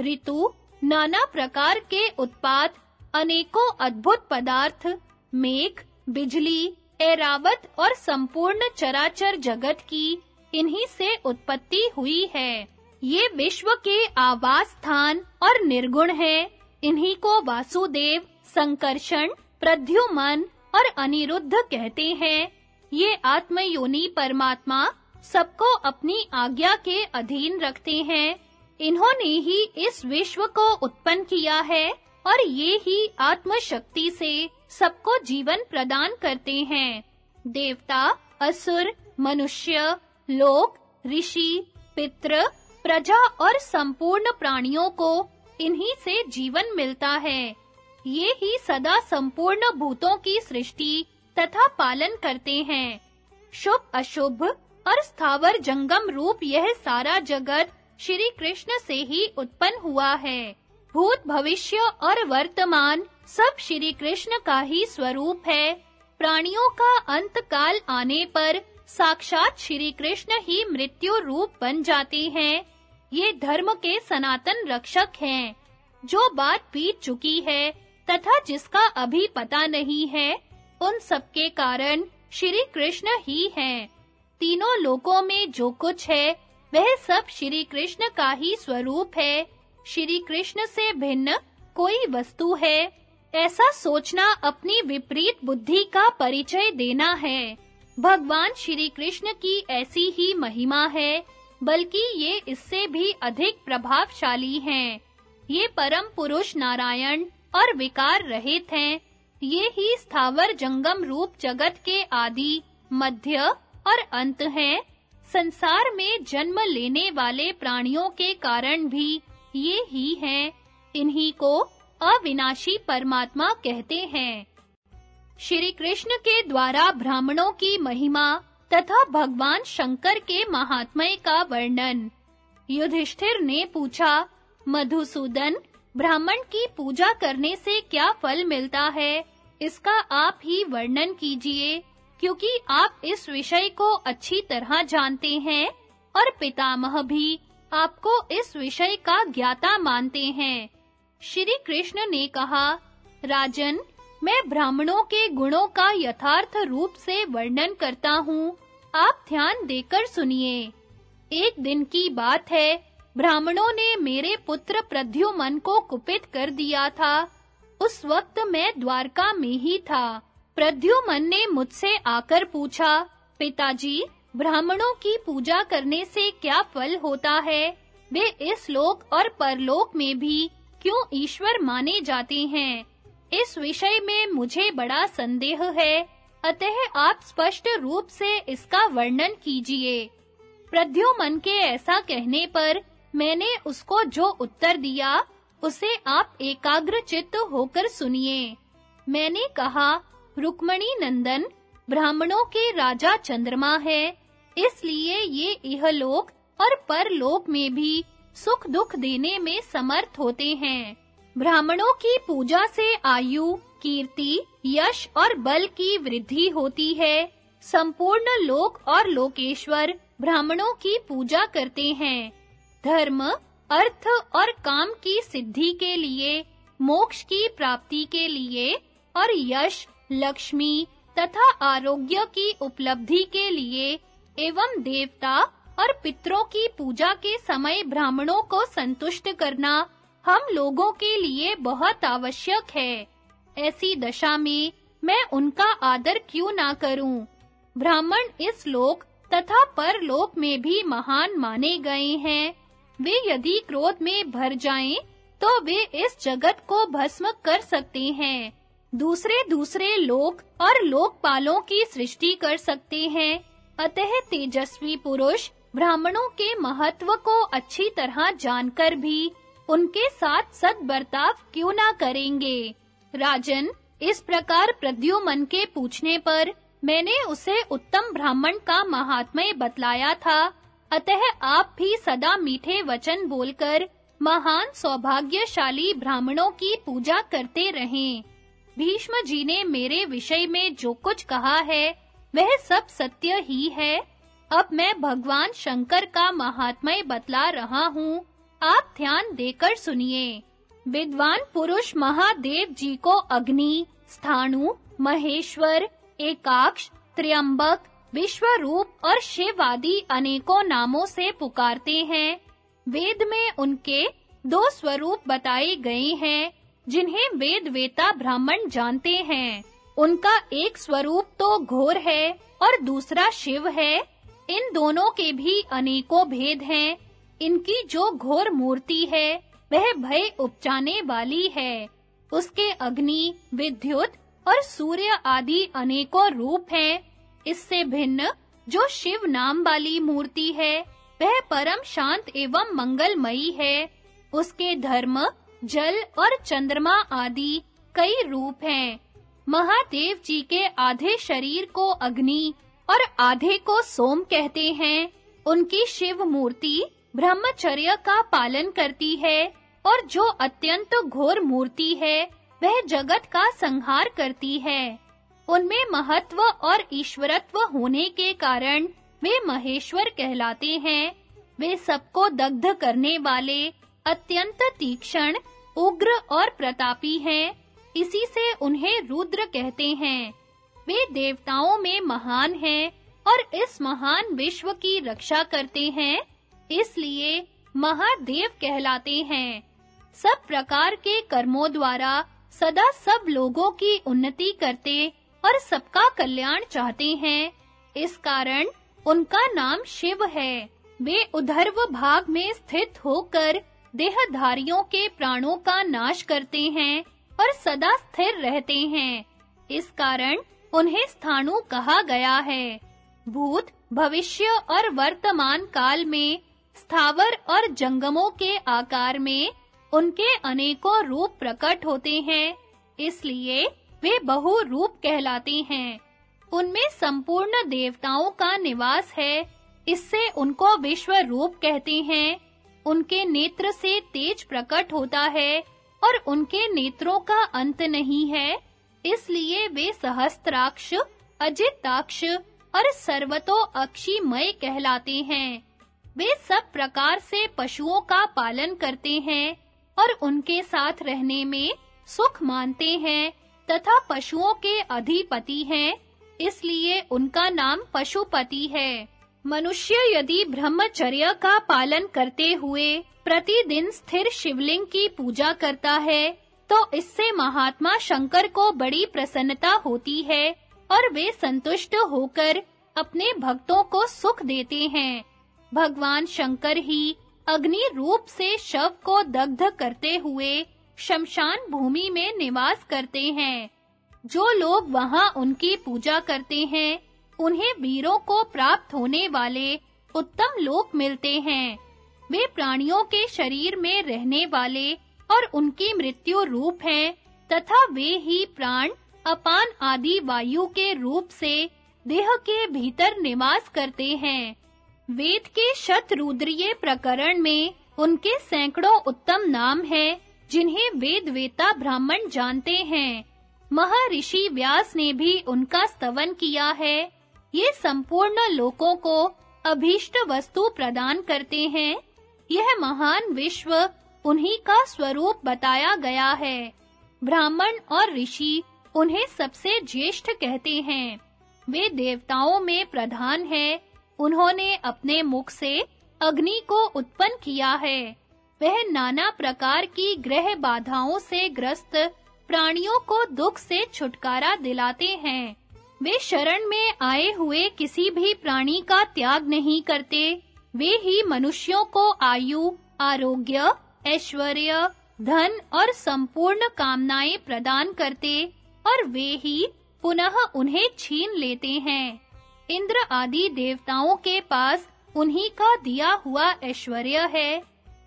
ऋतु, नाना प्रकार के उत्पाद, अनेकों अद्भुत पदार्थ, मेघ बिजली एरावत और संपूर्ण चराचर जगत की इन्हीं से उत्पत्ति हुई है। ये विश्व के आवास स्थान और निर्गुण है। इन्हीं को वासुदेव, संकर्षण, प्रद्युमन और अनिरुद्ध कहते हैं। ये आत्मयोनी परमात्मा सबको अपनी आज्ञा के अधीन रखते हैं। इन्होंने ही इस विश्व को उत्पन्न किया है और ये ही आत्म शक्ति से सबको जीवन प्रदान करते हैं। देवता, असुर, मनुष्य, लोक, ऋषि, पितृ, प्रजा और संपूर्ण प्राणियों को इन्हीं से जीवन मिलता है। ये ही सदा संपूर्ण भूतों की सृष्टि तथा पालन करते हैं। शुभ अशुभ और स्थावर जंगम रूप यह सारा जगत श्री कृष्ण से ही उत्पन्न हुआ है। भूत भविष्य और वर्तमान, सब श्री कृष्ण का ही स्वरूप है। प्राणियों का अंत काल आने पर साक्षात श्री कृष्ण ही मृत्यु रूप बन जाते हैं। ये धर्म के सनातन रक्षक हैं, जो बात बीत चुकी है, तथा जिसका अभी पता नहीं है, उन सब के कारण श्री कृष्ण ही हैं। तीनों लोकों में जो कुछ है, वह सब श्री कृष्ण का ही स्वरूप है। श्री कृष्ण से भिन्न कोई वस्तु है? ऐसा सोचना अपनी विपरीत बुद्धि का परिचय देना है। भगवान श्री कृष्ण की ऐसी ही महिमा है, बल्कि ये इससे भी अधिक प्रभावशाली हैं। ये परम पुरुष नारायण और विकार रहित हैं। ये ही स्थावर जंगम रूप जगत के आदि, मध्य और अंत हैं। संसार में जन्म लेने वाले प्राणियों के कारण भी ये ही हैं। इन्हीं को अविनाशी परमात्मा कहते हैं। श्री कृष्ण के द्वारा ब्राह्मणों की महिमा तथा भगवान शंकर के महात्मय का वर्णन। युधिष्ठिर ने पूछा, मधुसूदन, ब्राह्मण की पूजा करने से क्या फल मिलता है? इसका आप ही वर्णन कीजिए, क्योंकि आप इस विषय को अच्छी तरह जानते हैं और पितामह भी आपको इस विषय का ज्ञाता मानते हैं। श्री कृष्ण ने कहा, राजन, मैं ब्राह्मणों के गुणों का यथार्थ रूप से वर्णन करता हूँ। आप ध्यान देकर सुनिए। एक दिन की बात है, ब्राह्मणों ने मेरे पुत्र प्रद्युमन को कुपित कर दिया था। उस वक्त मैं द्वारका में ही था। प्रद्युमन ने मुझसे आकर पूछा, पिताजी ब्राह्मणों की पूजा करने से क्या फल होता है? वे इस लोक और परलोक में भी क्यों ईश्वर माने जाते हैं? इस विषय में मुझे बड़ा संदेह है। अतः आप स्पष्ट रूप से इसका वर्णन कीजिए। प्रद्युमन के ऐसा कहने पर मैंने उसको जो उत्तर दिया, उसे आप एकाग्र चित्त होकर सुनिए। मैंने कहा, रुक्मणी नंदन, ब्राह्मणों के राजा चंद्रमा है। इसलिए ये इहलोक और परलोक में भी सुख दुख देने में समर्थ होते हैं। ब्राह्मणों की पूजा से आयु, कीर्ति, यश और बल की वृद्धि होती है। संपूर्ण लोक और लोकेश्वर ब्राह्मणों की पूजा करते हैं। धर्म, अर्थ और काम की सिद्धि के लिए, मोक्ष की प्राप्ति के लिए और यश, लक्ष्मी तथा आरोग्य की उपलब्धि के लिए एवं देवता और पितरों की पूजा के समय ब्राह्मणों को संतुष्ट करना हम लोगों के लिए बहुत आवश्यक है। ऐसी दशा में मैं उनका आदर क्यों ना करूँ? ब्राह्मण इस लोक तथा परलोक में भी महान माने गए हैं। वे यदि क्रोध में भर जाएँ तो वे इस जगत को भस्म कर सकते हैं। दूसरे दूसरे लोक और लोकपालों की सृष्टि कर सकते हैं। अतः तेजस्वी पुरुष ब्राह्मणों के महत्व को अच्छी तरह जानकर भी उनके साथ सद्बर्ताव क्यों ना करेंगे। राजन, इस प्रकार प्रद्युमन के पूछने पर मैंने उसे उत्तम ब्राह्मण का महात्म्य बतलाया था। अतः आप भी सदा मीठे वचन बोलकर महान सौभाग्यशाली ब्राह्मणों की पूजा करते रहें। भीष्म जी ने मेरे विषय में जो कुछ कहा है वह सब सत्य ही है। अब मैं भगवान शंकर का महात्म्य बतला रहा हूँ। आप ध्यान देकर सुनिए। विद्वान पुरुष महादेव जी को अग्नि, स्थाणु, महेश्वर, एकाक्ष, त्र्यंबक, विश्वरूप और शिव आदि अनेकों नामों से पुकारते हैं। वेद में उनके दो स्वरूप बताए गए हैं, जिन्हें वेद वेता ब्राह्मण जानते हैं। उनका एक स्वरूप तो घोर है और दूसरा शिव है। इन दोनों के भी अनेकों भेद हैं। इनकी जो घोर मूर्ति है, वह भय उपजाने वाली है। उसके अग्नि, विद्युत और सूर्य आदि अनेकों रूप हैं। इससे भिन्न जो शिव नाम वाली मूर्ति है, वह परम शांत एवं मंगलमयी है। उसके धर्म, जल और चंद्रमा आदि कई रूप हैं। महादेव जी के आधे शरीर को अग्नि और आधे को सोम कहते हैं। उनकी शिव मूर्ति ब्रह्मचर्य का पालन करती है और जो अत्यंत घोर मूर्ति है, वह जगत का संहार करती है। उनमें महत्व और ईश्वरत्व होने के कारण वे महेश्वर कहलाते हैं। वे सबको दग्ध करने वाले अत्यंत तीक्ष्ण, उग्र और प्रतापी हैं। इसी से उन्हें रुद्र कहते हैं। वे देवताओं में महान हैं और इस महान विश्व की रक्षा करते हैं, इसलिए महादेव कहलाते हैं। सब प्रकार के कर्मों द्वारा सदा सब लोगों की उन्नति करते और सबका कल्याण चाहते हैं। इस कारण उनका नाम शिव है। वे उधर्व भाग में स्थित होकर देहधारियों के प्राणों का नाश करते हैं। और सदा स्थिर रहते हैं। इस कारण उन्हें स्थाणु कहा गया है। भूत भविष्य और वर्तमान काल में, स्थावर और जंगमों के आकार में उनके अनेकों रूप प्रकट होते हैं। इसलिए वे बहु रूप कहलाते हैं। उनमें संपूर्ण देवताओं का निवास है। इससे उनको विश्व रूप कहते हैं। उनके नेत्र से तेज प्रकट होता है। और उनके नेत्रों का अंत नहीं है। इसलिए वे सहस्त्राक्ष, अजिताक्ष और सर्वतो अक्षीमय कहलाते हैं। वे सब प्रकार से पशुओं का पालन करते हैं और उनके साथ रहने में सुख मानते हैं तथा पशुओं के अधिपति हैं, इसलिए उनका नाम पशुपति है। मनुष्य यदि ब्रह्मचर्य का पालन करते हुए प्रतिदिन स्थिर शिवलिंग की पूजा करता है तो इससे महात्मा शंकर को बड़ी प्रसन्नता होती है और वे संतुष्ट होकर अपने भक्तों को सुख देते हैं। भगवान शंकर ही अग्नि रूप से शव को दग्ध करते हुए शमशान भूमि में निवास करते हैं। जो लोग वहाँ उनकी पूजा करते हैं उन्हें वीरों को प्राप्त होने वाले उत्तम लोक मिलते हैं। वे प्राणियों के शरीर में रहने वाले और उनकी मृत्यु रूप हैं तथा वे ही प्राण अपान आदि वायु के रूप से देह के भीतर निवास करते हैं। वेद के शतरुद्रीय प्रकरण में उनके सैकड़ों उत्तम नाम हैं, जिन्हें वेद वेता ब्राह्मण जानते हैं। महर्षि व्यास ने भी उनका स्तवन किया है। ये संपूर्ण लोकों को अभीष्ट वस्तु प्रदान करते हैं। यह महान विश्व उन्हीं का स्वरूप बताया गया है। ब्राह्मण और ऋषि उन्हें सबसे ज्येष्ठ कहते हैं। वे देवताओं में प्रधान हैं। उन्होंने अपने मुख से अग्नि को उत्पन्न किया है। वह नाना प्रकार की ग्रह बाधाओं से ग्रस्त प्राणियों को दुख से छुटकारा दिलाते हैं। वे शरण में आए हुए किसी भी प्राणी का त्याग नहीं करते। वे ही मनुष्यों को आयु, आरोग्य, ऐश्वर्य, धन और संपूर्ण कामनाएँ प्रदान करते और वे ही पुनः उन्हें छीन लेते हैं। इंद्र आदि देवताओं के पास उन्हीं का दिया हुआ ऐश्वर्य है।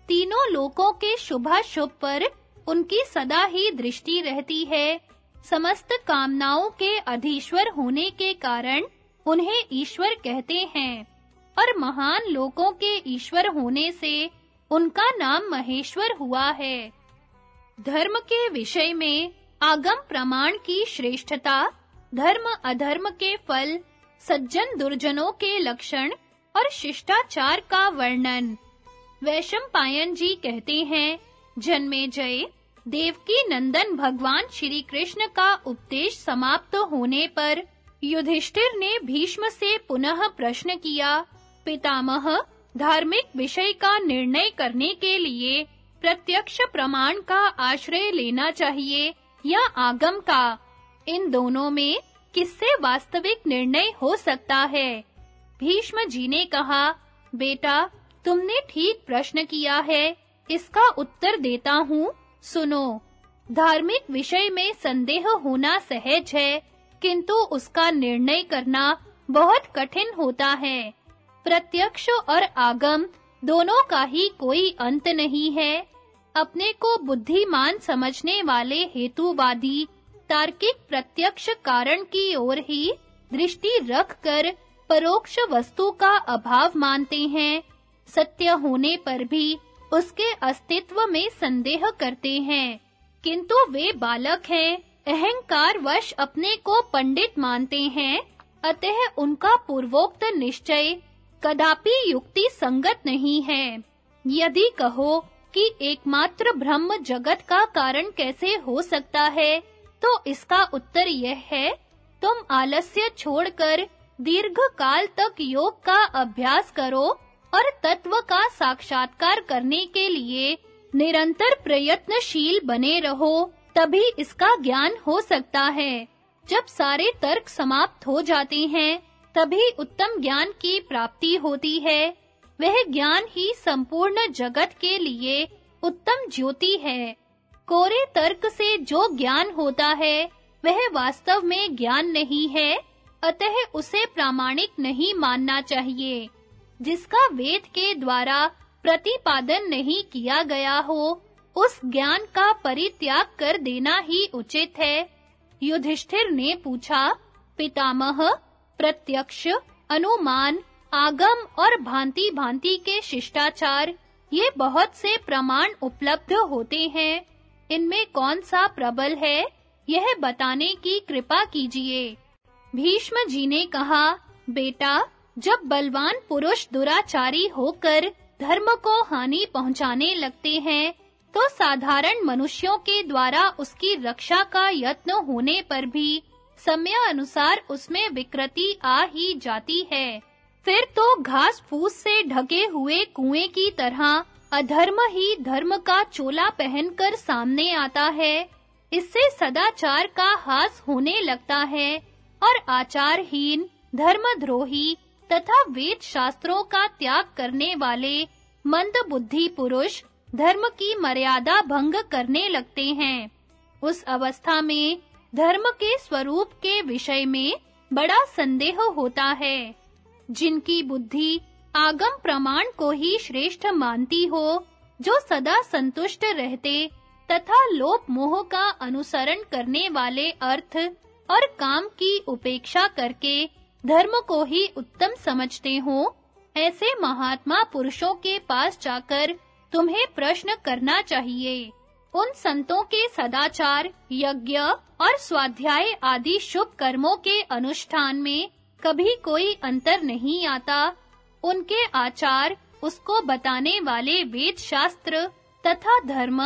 तीनों लोकों के शुभ शुभ पर उनकी सदा ही दृष्टि रहती है। समस्त कामनाओं के अधीश्वर होने के कारण उन्हें ईश्वर कहते हैं और महान लोकों के ईश्वर होने से उनका नाम महेश्वर हुआ है। धर्म के विषय में आगम प्रमाण की श्रेष्ठता, धर्म अधर्म के फल, सज्जन दुर्जनों के लक्षण और शिष्टाचार का वर्णन। वैशंपायन जी कहते हैं, जन्मे जय। देवकी नंदन भगवान श्री कृष्ण का उपदेश समाप्त होने पर युधिष्ठिर ने भीष्म से पुनः प्रश्न किया, पितामह, धार्मिक विषय का निर्णय करने के लिए प्रत्यक्ष प्रमाण का आश्रय लेना चाहिए या आगम का? इन दोनों में किससे वास्तविक निर्णय हो सकता है? भीष्म जी ने कहा, बेटा, तुमने ठीक प्रश्न किया है, इसका उत्तर देता हूँ। सुनो, धार्मिक विषय में संदेह होना सहज है, किंतु उसका निर्णय करना बहुत कठिन होता है। प्रत्यक्ष और आगम दोनों का ही कोई अंत नहीं है। अपने को बुद्धिमान समझने वाले हेतुवादी, तार्किक प्रत्यक्ष कारण की ओर ही दृष्टि रखकर परोक्ष वस्तु का अभाव मानते हैं। सत्य होने पर भी उसके अस्तित्व में संदेह करते हैं। किंतु वे बालक हैं। अहंकार वश अपने को पंडित मानते हैं। अतः उनका पूर्वोक्त निश्चय कदापि युक्ति संगत नहीं है। यदि कहो कि एकमात्र ब्रह्म जगत का कारण कैसे हो सकता है तो इसका उत्तर यह है, तुम आलस्य छोड़कर दीर्घ काल तक योग का अभ्यास करो और तत्व का साक्षात्कार करने के लिए निरंतर प्रयत्नशील बने रहो, तभी इसका ज्ञान हो सकता है। जब सारे तर्क समाप्त हो जाते हैं, तभी उत्तम ज्ञान की प्राप्ति होती है। वह ज्ञान ही संपूर्ण जगत के लिए उत्तम ज्योति है। कोरे तर्क से जो ज्ञान होता है, वह वास्तव में ज्ञान नहीं है, अतः उसे प्रामाणिक नहीं मानना चाहिए। जिसका वेद के द्वारा प्रतिपादन नहीं किया गया हो, उस ज्ञान का परित्याग कर देना ही उचित है। युधिष्ठिर ने पूछा, पितामह, प्रत्यक्ष, अनुमान, आगम और भांति-भांति के शिष्टाचार, ये बहुत से प्रमाण उपलब्ध होते हैं। इनमें कौन सा प्रबल है, यह बताने की कृपा कीजिए। भीष्म जी ने कहा, बेटा जब बलवान पुरुष दुराचारी होकर धर्म को हानि पहुँचाने लगते हैं तो साधारण मनुष्यों के द्वारा उसकी रक्षा का यत्न होने पर भी समय अनुसार उसमें विकृति आ ही जाती है। फिर तो घास फूस से ढके हुए कुएँ की तरह अधर्म ही धर्म का चोला पहनकर सामने आता है। इससे सदाचार का हास होने लगता है और आचारहीन, धर्मद्रोही तथा वेद शास्त्रों का त्याग करने वाले मंद बुद्धि पुरुष धर्म की मर्यादा भंग करने लगते हैं। उस अवस्था में धर्म के स्वरूप के विषय में बड़ा संदेह होता है। जिनकी बुद्धि आगम प्रमाण को ही श्रेष्ठ मानती हो, जो सदा संतुष्ट रहते तथा लोप मोह का अनुसरण करने वाले अर्थ और काम की उपेक्षा करके धर्म को ही उत्तम समझते हो, ऐसे महात्मा पुरुषों के पास जाकर तुम्हें प्रश्न करना चाहिए। उन संतों के सदाचार, यज्ञ और स्वाध्याय आदि शुभ कर्मों के अनुष्ठान में कभी कोई अंतर नहीं आता। उनके आचार, उसको बताने वाले वेद शास्त्र तथा धर्म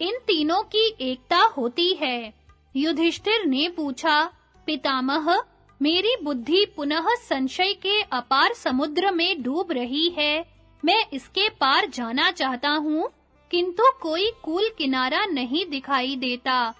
इन तीनों की एकता होती है। युधिष्ठिर ने पूछा, पितामह मेरी बुद्धि पुनः संशय के अपार समुद्र में डूब रही है। मैं इसके पार जाना चाहता हूँ, किंतु कोई कूल किनारा नहीं दिखाई देता।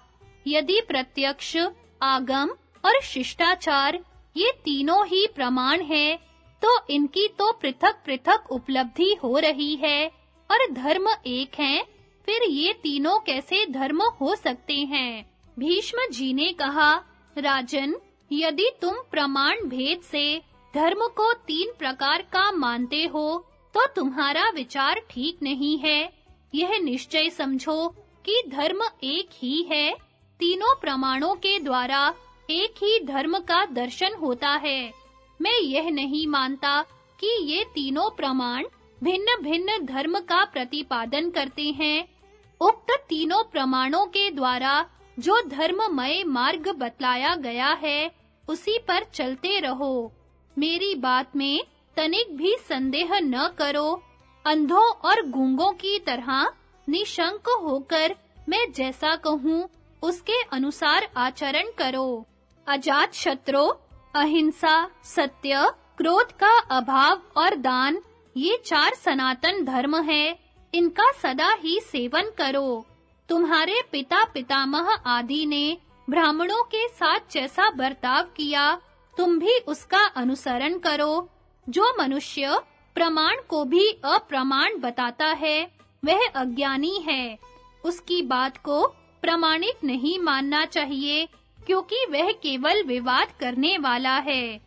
यदि प्रत्यक्ष, आगम और शिष्टाचार ये तीनों ही प्रमाण हैं तो इनकी तो पृथक-पृथक उपलब्धि हो रही है। और धर्म एक है, फिर ये तीनों कैसे धर्म हो सकते हैं? भीष्म जी ने कहा, राजन यदि तुम प्रमाण भेद से धर्म को तीन प्रकार का मानते हो तो तुम्हारा विचार ठीक नहीं है। यह निश्चय समझो कि धर्म एक ही है। तीनों प्रमाणों के द्वारा एक ही धर्म का दर्शन होता है। मैं यह नहीं मानता कि ये तीनों प्रमाण भिन्न-भिन्न धर्म का प्रतिपादन करते हैं। उक्त तीनों प्रमाणों के द्वारा जो धर्ममय मार्ग बतलाया गया है उसी पर चलते रहो। मेरी बात में तनिक भी संदेह न करो। अंधों और गूंगों की तरह निशंक होकर मैं जैसा कहूँ, उसके अनुसार आचरण करो। अजात शत्रु, अहिंसा, सत्य, क्रोध का अभाव और दान, ये चार सनातन धर्म है। इनका सदा ही सेवन करो। तुम्हारे पिता पितामह आदि ने ब्राह्मणों के साथ जैसा बर्ताव किया, तुम भी उसका अनुसरण करो। जो मनुष्य प्रमाण को भी अप्रमाण बताता है, वह अज्ञानी है। उसकी बात को प्रमाणिक नहीं मानना चाहिए, क्योंकि वह केवल विवाद करने वाला है।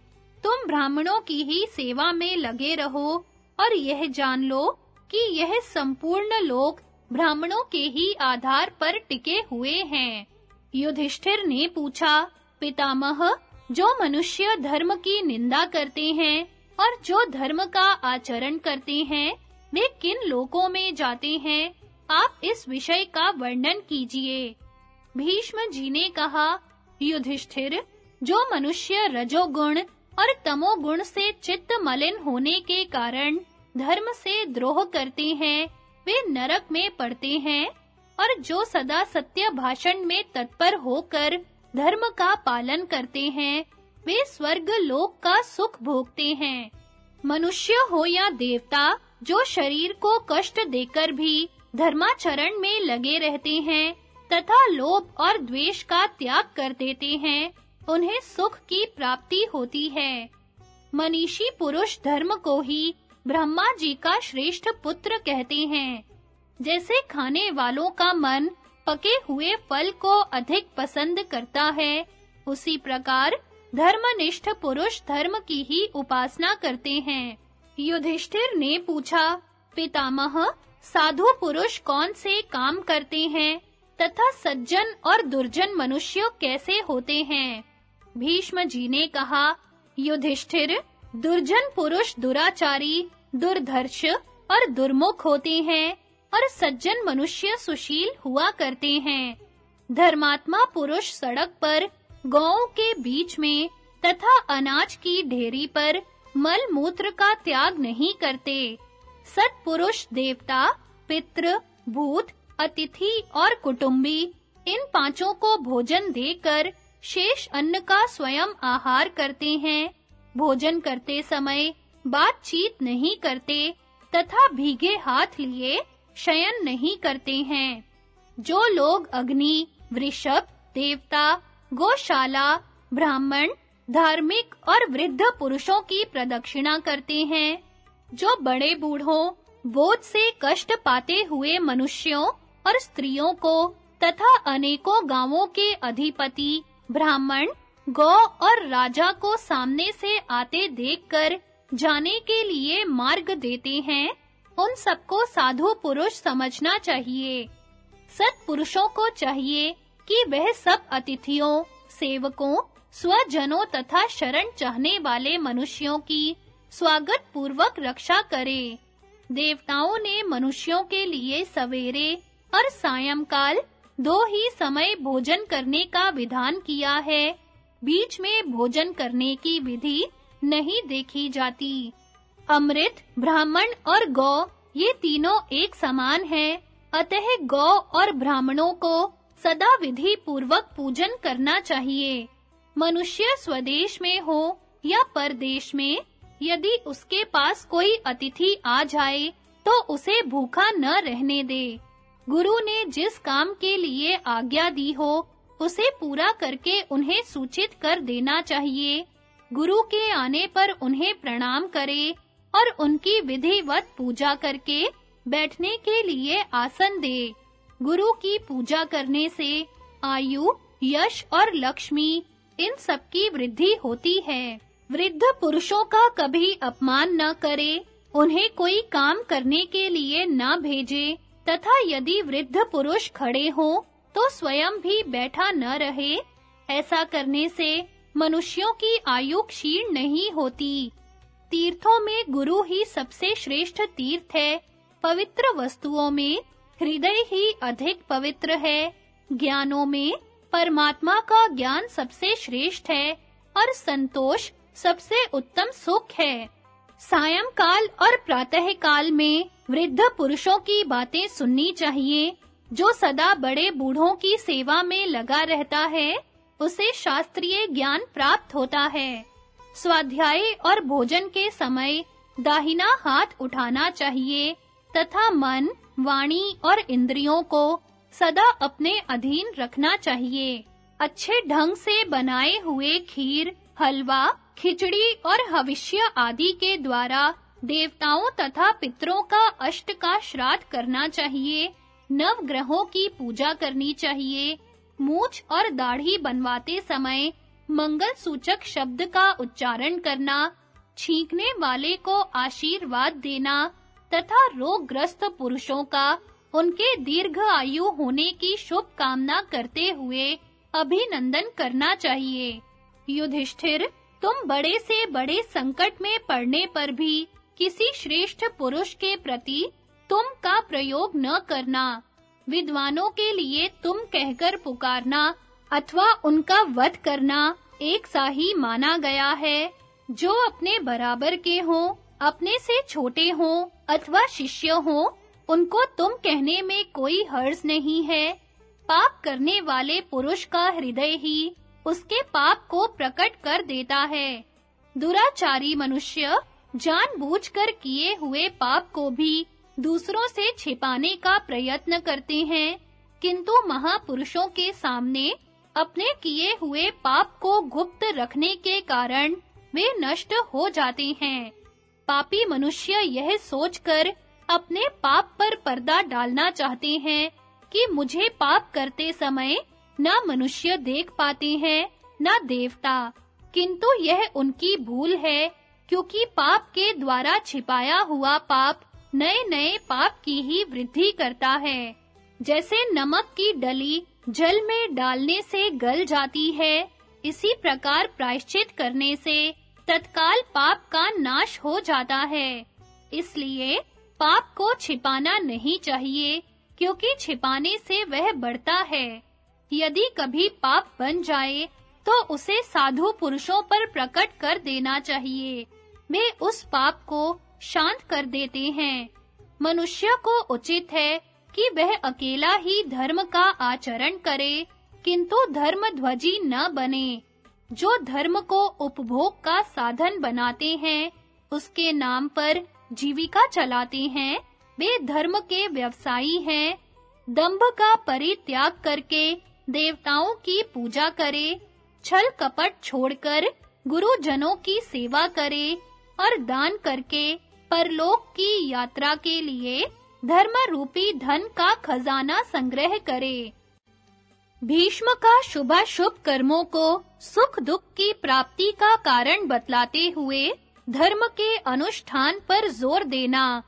तुम ब्राह्मणों की ही सेवा में लगे रहो, और यह जान लो कि यह संपूर्ण लोक ब्राह्मणों के ही आधार पर टिके हुए हैं। युधिष्ठिर ने पूछा, पितामह, जो मनुष्य धर्म की निंदा करते हैं और जो धर्म का आचरण करते हैं, वे किन लोकों में जाते हैं? आप इस विषय का वर्णन कीजिए। भीष्म जी ने कहा, युधिष्ठिर, जो मनुष्य रजोगुण और तमोगुण से चित्त मलिन होने के कारण धर्म से द्रोह करते हैं, वे नरक में पड़ते हैं और जो सदा सत्य भाषण में तत्पर होकर धर्म का पालन करते हैं, वे स्वर्ग लोक का सुख भोगते हैं। मनुष्य हो या देवता, जो शरीर को कष्ट देकर भी धर्माचरण में लगे रहते हैं, तथा लोभ और द्वेष का त्याग कर देते हैं, उन्हें सुख की प्राप्ति होती है। मनीषी पुरुष धर्म को ही ब्रह्मा जी का श्रेष्ठ पुत्र कहते हैं। जैसे खाने वालों का मन पके हुए फल को अधिक पसंद करता है, उसी प्रकार धर्मनिष्ठ पुरुष धर्म की ही उपासना करते हैं। युधिष्ठिर ने पूछा, पितामह, साधु पुरुष कौन से काम करते हैं, तथा सज्जन और दुर्जन मनुष्य कैसे होते हैं? भीष्म जी ने कहा, युधिष्ठिर, दुर्जन पुरुष दुराचारी, दुर्धर्ष और दुर्मुख होते हैं। और सज्जन मनुष्य सुशील हुआ करते हैं। धर्मात्मा पुरुष सड़क पर गाँवों के बीच में, तथा अनाज की ढेरी पर मल मूत्र का त्याग नहीं करते। सत्पुरुष, देवता, पितृ, भूत, अतिथि और कुटुंबी, इन पाँचों को भोजन देकर शेष अन्न का स्वयं आहार करते हैं। भोजन करते समय बातचीत नहीं करते तथा भीगे हाथ लिए शयन नहीं करते हैं। जो लोग अग्नि, वृषभ, देवता, गौशाला, ब्राह्मण, धार्मिक और वृद्ध पुरुषों की प्रदक्षिणा करते हैं, जो बड़े बूढ़ों, बोझ से कष्ट पाते हुए मनुष्यों और स्त्रियों को तथा अनेकों गाँवों के अधिपति, ब्राह्मण, गौ और राजा को सामने से आते देखकर जाने के लिए मार्ग देते हैं उन सबको साधु पुरुष समझना चाहिए। सत्पुरुषों को चाहिए कि वह सब अतिथियों, सेवकों, स्वजनों तथा शरण चाहने वाले मनुष्यों की स्वागत पूर्वक रक्षा करें। देवताओं ने मनुष्यों के लिए सवेरे और सायंकाल दो ही समय भोजन करने का विधान किया है। बीच में भोजन करने की विधि नहीं देखी जाती। अमृत, ब्राह्मण और गौ, ये तीनों एक समान हैं। अतः गौ और ब्राह्मणों को सदा विधि पूर्वक पूजन करना चाहिए। मनुष्य स्वदेश में हो या परदेश में, यदि उसके पास कोई अतिथि आ जाए तो उसे भूखा न रहने दे। गुरु ने जिस काम के लिए आज्ञा दी हो, उसे पूरा करके उन्हें सूचित कर देना चाहिए। गुरु के आने पर उन्हें प्रणाम करे और उनकी विधिवत पूजा करके बैठने के लिए आसन दे। गुरु की पूजा करने से आयु, यश और लक्ष्मी इन सब की वृद्धि होती है। वृद्ध पुरुषों का कभी अपमान न करे, उन्हें कोई काम करने के लिए न भेजे, तथा यदि वृद्ध पुरुष खड़े हो तो स्वयं भी बैठा न रहे। ऐसा करने से मनुष्यों की आयु क्षीण नहीं होती। तीर्थों में गुरु ही सबसे श्रेष्ठ तीर्थ है। पवित्र वस्तुओं में हृदय ही अधिक पवित्र है। ज्ञानों में परमात्मा का ज्ञान सबसे श्रेष्ठ है और संतोष सबसे उत्तम सुख है। सायंकाल और प्रातः काल में वृद्ध पुरुषों की बातें सुननी चाहिए। जो सदा बड़े बूढ़ों की सेवा में लगा रहता है, उसे शास्त्रीय ज्ञान प्राप्त होता है। स्वाध्याय और भोजन के समय दाहिना हाथ उठाना चाहिए तथा मन, वाणी और इंद्रियों को सदा अपने अधीन रखना चाहिए। अच्छे ढंग से बनाए हुए खीर, हलवा, खिचड़ी और हविष्य आदि के द्वारा देवताओं तथा पितरों का अष्ट का श्राद्ध करना चाहिए नव ग्रहों की पूजा करनी चाहिए, मूछ और दाढ़ी बनवाते समय मंगल सूचक शब्द का उच्चारण करना, छींकने वाले को आशीर्वाद देना तथा रोगग्रस्त पुरुषों का, उनके दीर्घ आयु होने की शुभ कामना करते हुए अभिनंदन करना चाहिए। युधिष्ठिर, तुम बड़े से बड़े संकट में पड़ने पर भी किसी श्रेष्ठ पुरुष के प्रति तुम का प्रयोग न करना। विद्वानों के लिए तुम कहकर पुकारना अथवा उनका वध करना एक सा ही माना गया है, जो अपने बराबर के हों, अपने से छोटे हों अथवा शिष्य हों, उनको तुम कहने में कोई हर्ज नहीं है। पाप करने वाले पुरुष का हृदय ही उसके पाप को प्रकट कर देता है। दुराचारी मनुष्य जानबूझकर किए हुए पाप को भी दूसरों से छिपाने का प्रयत्न करते हैं, किंतु महापुरुषों के सामने अपने किए हुए पाप को गुप्त रखने के कारण वे नष्ट हो जाते हैं। पापी मनुष्य यह सोचकर अपने पाप पर पर्दा डालना चाहते हैं कि मुझे पाप करते समय ना मनुष्य देख पाते हैं, ना देवता। किंतु यह उनकी भूल है, क्योंकि पाप के द्वारा छिपाया हुआ पाप नए-नए पाप की ही वृद्धि करता है। जैसे नमक की डली जल में डालने से गल जाती है। इसी प्रकार प्रायश्चित करने से तत्काल पाप का नाश हो जाता है। इसलिए पाप को छिपाना नहीं चाहिए, क्योंकि छिपाने से वह बढ़ता है। यदि कभी पाप बन जाए तो उसे साधु पुरुषों पर प्रकट कर देना चाहिए। वे उस पाप को शांत कर देते हैं। मनुष्य को उचित है कि वह अकेला ही धर्म का आचरण करे, किंतु धर्म ध्वजी न बने। जो धर्म को उपभोग का साधन बनाते हैं, उसके नाम पर जीविका चलाते हैं, वे धर्म के व्यवसायी हैं। दंभ का परित्याग करके देवताओं की पूजा करे, छल कपट छोड़कर गुरुजनों की सेवा करे, और दान करके परलोक की यात्रा के लिए धर्म रूपी धन का खजाना संग्रह करे। भीष्म का शुभ शुभ कर्मों को सुख दुख की प्राप्ति का कारण बतलाते हुए धर्म के अनुष्ठान पर ज़ोर देना।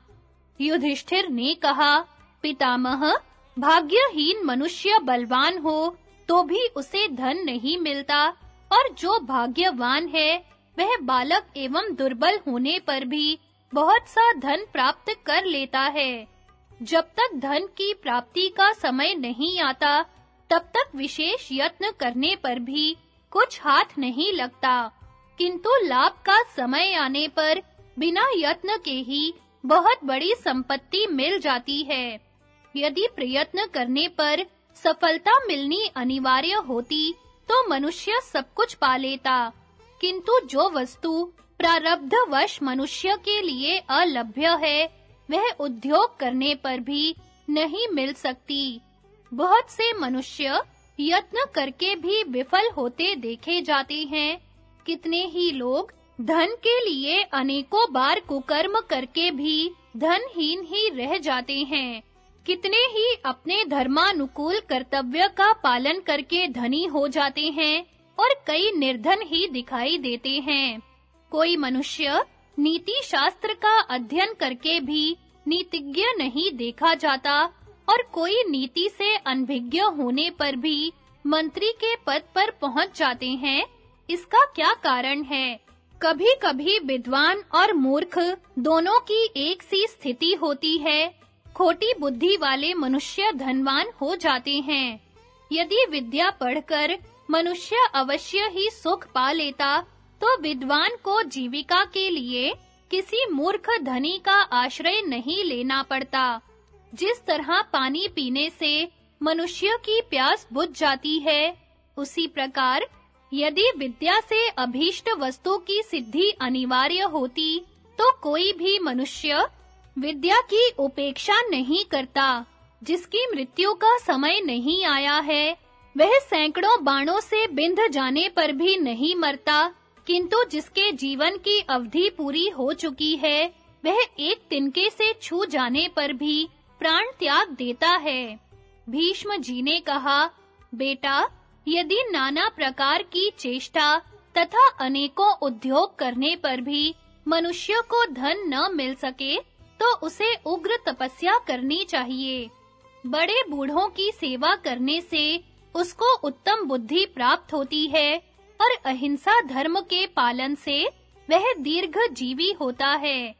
युधिष्ठिर ने कहा, पितामह, भाग्यहीन मनुष्य बलवान हो तो भी उसे धन नहीं मिलता, और जो भाग्यवान है, वह बालक एवं दुर्बल होने पर भी बहुत सा धन प्राप्त कर लेता है। जब तक धन की प्राप्ति का समय नहीं आता, तब तक विशेष यत्न करने पर भी कुछ हाथ नहीं लगता। किंतु लाभ का समय आने पर बिना यत्न के ही बहुत बड़ी संपत्ति मिल जाती है। यदि प्रयत्न करने पर सफलता मिलनी अनिवार्य होती तो मनुष्य सब कुछ पा लेता। किंतु जो वस्तु प्रारब्ध वश मनुष्य के लिए अलभ्य है वह उद्योग करने पर भी नहीं मिल सकती। बहुत से मनुष्य यत्न करके भी विफल होते देखे जाते हैं। कितने ही लोग धन के लिए अनेकों बार कुकर्म करके भी धनहीन ही रह जाते हैं। कितने ही अपने धर्मानुकूल कर्तव्य का पालन करके धनी हो जाते हैं और कई निर्धन ही दिखाई देते हैं। कोई मनुष्य नीति शास्त्र का अध्ययन करके भी नीतिज्ञ नहीं देखा जाता और कोई नीति से अनभिज्ञ होने पर भी मंत्री के पद पर पहुँच जाते हैं, इसका क्या कारण है? कभी-कभी विद्वान और मूर्ख दोनों की एक सी स्थिति होती है। खोटी बुद्धि वाले मनुष्य धनवान हो जाते हैं। यदि विद्या पढ़कर मनुष्य अवश्य ही सुख पा लेता तो विद्वान को जीविका के लिए किसी मूर्ख धनी का आश्रय नहीं लेना पड़ता। जिस तरह पानी पीने से मनुष्य की प्यास बुझ जाती है, उसी प्रकार यदि विद्या से अभीष्ट वस्तु की सिद्धि अनिवार्य होती तो कोई भी मनुष्य विद्या की उपेक्षा नहीं करता। जिसकी मृत्यु का समय नहीं आया है, वह सैकड़ों बाणों से बिंध जाने पर भी नहीं मरता। किंतु जिसके जीवन की अवधि पूरी हो चुकी है, वह एक तिनके से छू जाने पर भी प्राण त्याग देता है। भीष्म जी ने कहा, बेटा, यदि नाना प्रकार की चेष्टा तथा अनेकों उद्योग करने पर भी मनुष्य को धन न मिल सके तो उसे उग्र तपस्या करनी चाहिए। बड़े बूढ़ों की सेवा करने से उसको उत्तम बुद्धि प्राप्त होती है और अहिंसा धर्म के पालन से वह दीर्घ जीवी होता है।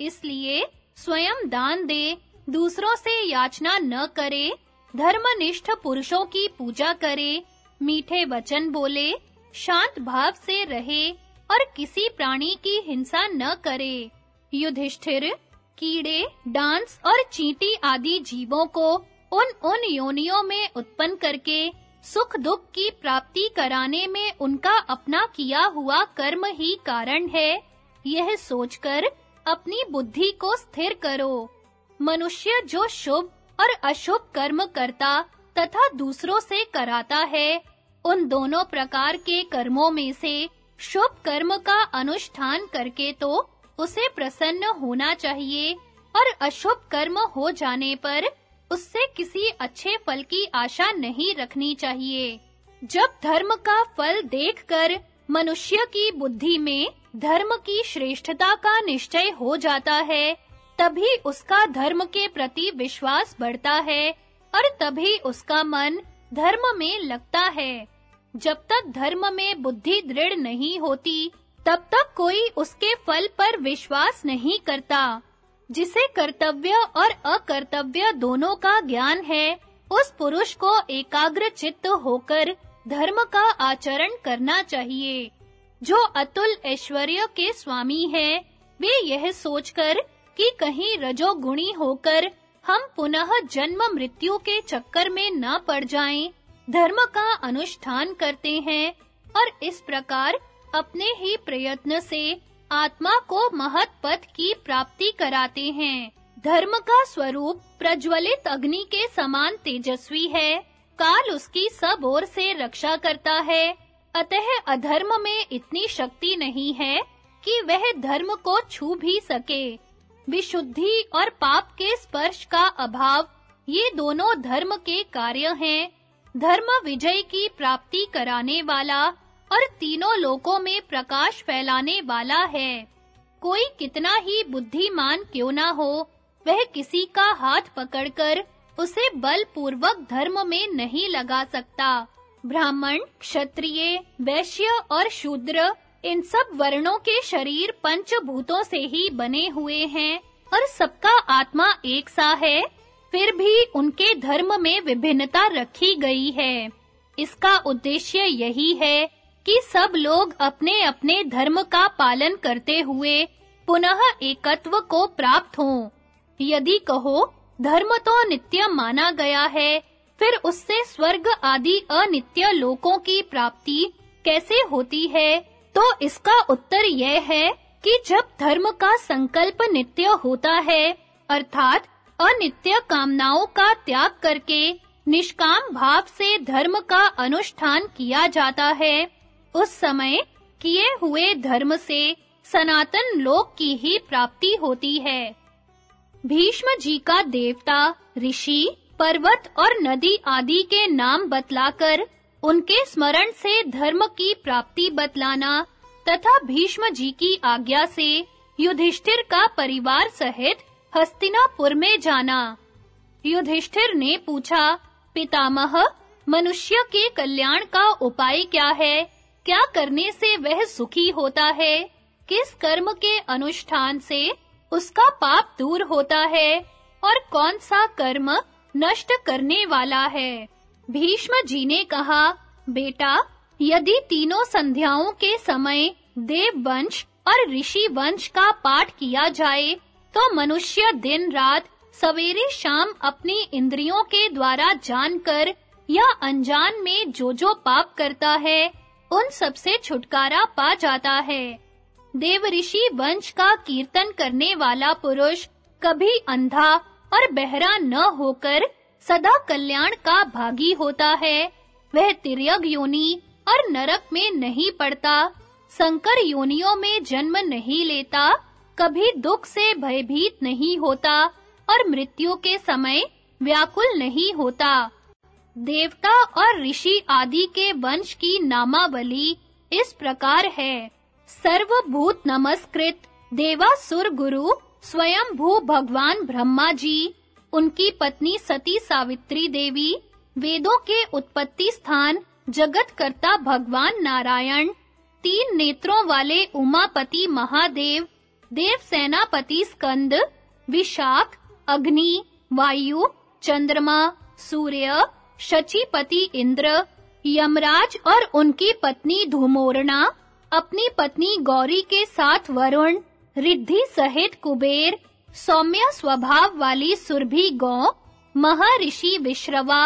इसलिए स्वयं दान दे, दूसरों से याचना न करे, धर्मनिष्ठ पुरुषों की पूजा करे, मीठे वचन बोले, शांत भाव से रहे और किसी प्राणी की हिंसा न करे। युधिष्ठिर, कीड़े, डांस और चींटी आदि जीवों को उन उन योनियों में उत्पन्न करके सुख दुख की प्राप्ति कराने में उनका अपना किया हुआ कर्म ही कारण है। यह सोचकर अपनी बुद्धि को स्थिर करो। मनुष्य जो शुभ और अशुभ कर्म करता तथा दूसरों से कराता है, उन दोनों प्रकार के कर्मों में से शुभ कर्म का अनुष्ठान करके तो उसे प्रसन्न होना चाहिए और अशुभ कर्म हो जाने पर उससे किसी अच्छे फल की आशा नहीं रखनी चाहिए। जब धर्म का फल देखकर मनुष्य की बुद्धि में धर्म की श्रेष्ठता का निश्चय हो जाता है, तभी उसका धर्म के प्रति विश्वास बढ़ता है और तभी उसका मन धर्म में लगता है। जब तक धर्म में बुद्धि दृढ़ नहीं होती, तब तक कोई उसके फल पर विश्वास नहीं करता। जिसे कर्तव्य और अकर्तव्य दोनों का ज्ञान है, उस पुरुष को एकाग्र चित्त होकर धर्म का आचरण करना चाहिए। जो अतुल ऐश्वर्य के स्वामी है, वे यह सोचकर कि कहीं रजोगुणी होकर हम पुनः जन्म मृत्यु के चक्कर में न पड़ जाएँ, धर्म का अनुष्ठान करते हैं और इस प्रकार अपने ही प्रयत्न से आत्मा को महत पद की प्राप्ति कराते हैं। धर्म का स्वरूप प्रज्वलित अग्नि के समान तेजस्वी है। काल उसकी सब ओर से रक्षा करता है। अतः अधर्म में इतनी शक्ति नहीं है कि वह धर्म को छू भी सके। विशुद्धि और पाप के स्पर्श का अभाव, ये दोनों धर्म के कार्य हैं। धर्म विजय की प्राप्ति कराने वाला और तीनों लोकों में प्रकाश फैलाने वाला है। कोई कितना ही बुद्धिमान क्यों ना हो, वह किसी का हाथ पकड़कर उसे बलपूर्वक धर्म में नहीं लगा सकता। ब्राह्मण, क्षत्रिय, वैश्य और शूद्र, इन सब वर्णों के शरीर पंचभूतों से ही बने हुए हैं और सबका आत्मा एक सा है, फिर भी उनके धर्म में विभिन्नता रखी गई है। इसका उद्देश्य यही है कि सब लोग अपने-अपने धर्म का पालन करते हुए पुनः एकत्व को प्राप्त हों। यदि कहो, धर्म तो नित्य माना गया है, फिर उससे स्वर्ग आदि अनित्य लोकों की प्राप्ति कैसे होती है? तो इसका उत्तर यह है कि जब धर्म का संकल्प नित्य होता है, अर्थात अनित्य कामनाओं का त्याग करके निष्काम भाव से धर्म का अनुष्ठान किया जाता है उस समय किए हुए धर्म से सनातन लोक की ही प्राप्ति होती है। भीष्म जी का देवता, ऋषि, पर्वत और नदी आदि के नाम बतलाकर उनके स्मरण से धर्म की प्राप्ति बतलाना तथा भीष्म जी की आज्ञा से युधिष्ठिर का परिवार सहित हस्तिनापुर में जाना। युधिष्ठिर ने पूछा, पितामह, मनुष्य के कल्याण का उपाय क्या है? क्या करने से वह सुखी होता है? किस कर्म के अनुष्ठान से उसका पाप दूर होता है? और कौन सा कर्म नष्ट करने वाला है? भीष्म जी ने कहा, बेटा, यदि तीनों संध्याओं के समय देव वंश और ऋषि वंश का पाठ किया जाए तो मनुष्य दिन रात सवेरे शाम अपनी इंद्रियों के द्वारा जानकर या अनजान में जो जो पाप करता है उन सबसे छुटकारा पा जाता है। देव ऋषि वंश का कीर्तन करने वाला पुरुष कभी अंधा और बहरा न होकर सदा कल्याण का भागी होता है। वह तिर्यग योनि और नरक में नहीं पड़ता, संकर योनियों में जन्म नहीं लेता, कभी दुख से भयभीत नहीं होता और मृत्यु के समय व्याकुल नहीं होता। देवता और ऋषि आदि के वंश की नामावली इस प्रकार है। सर्वभूत नमस्कृत, देवासुर गुरु स्वयं भू भगवान ब्रह्मा जी, उनकी पत्नी सती सावित्री देवी, वेदों के उत्पत्ति स्थान जगत कर्ता भगवान नारायण, तीन नेत्रों वाले उमापति महादेव देव सेनापति स्कंद, विशाख, अग्नि, वायु, चंद्रमा, सूर्य शचीपति इंद्र, यमराज और उनकी पत्नी धूमोरणा अपनी पत्नी गौरी के साथ वरुण, रिद्धि सहित कुबेर, सौम्य स्वभाव वाली सुरभि गौ, महर्षि विश्रवा,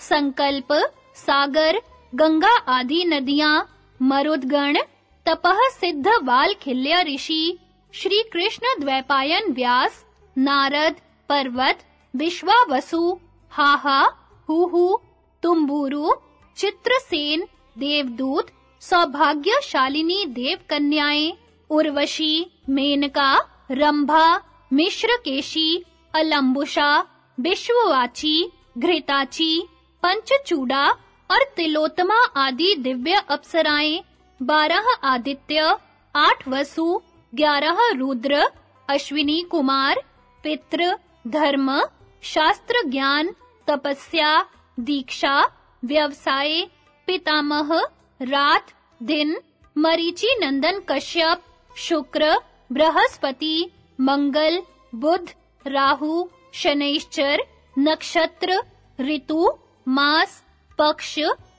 संकल्प, सागर, गंगा आदि नदियाँ, मरुदगण तपह सिद्ध वाल खिल्य ऋषि श्री कृष्ण द्वैपायन व्यास, नारद, पर्वत, विश्वावसु, हाहा हुहु, तुम्बुरु, चित्रसेन, देवदूत, सौभाग्यशालिनी देव कन्याएँ उर्वशी, मेनका, रंभा, मिश्रकेशी, अलंबुषा, विश्ववाची, घृताची, पंचचूड़ा और तिलोत्तमा आदि दिव्य अप्सराएँ, बारह आदित्य, आठ वसु, ग्यारह रुद्र, अश्विनी कुमार पित्र धर्म शास्त्र ज्ञान तपस्या, दीक्षा, व्यवसाय, पितामह, रात, दिन, मरीचि, नंदन, कश्यप, शुक्र, बृहस्पति, मंगल, बुध, राहु, शनैश्चर, नक्षत्र, ऋतु, मास, पक्ष,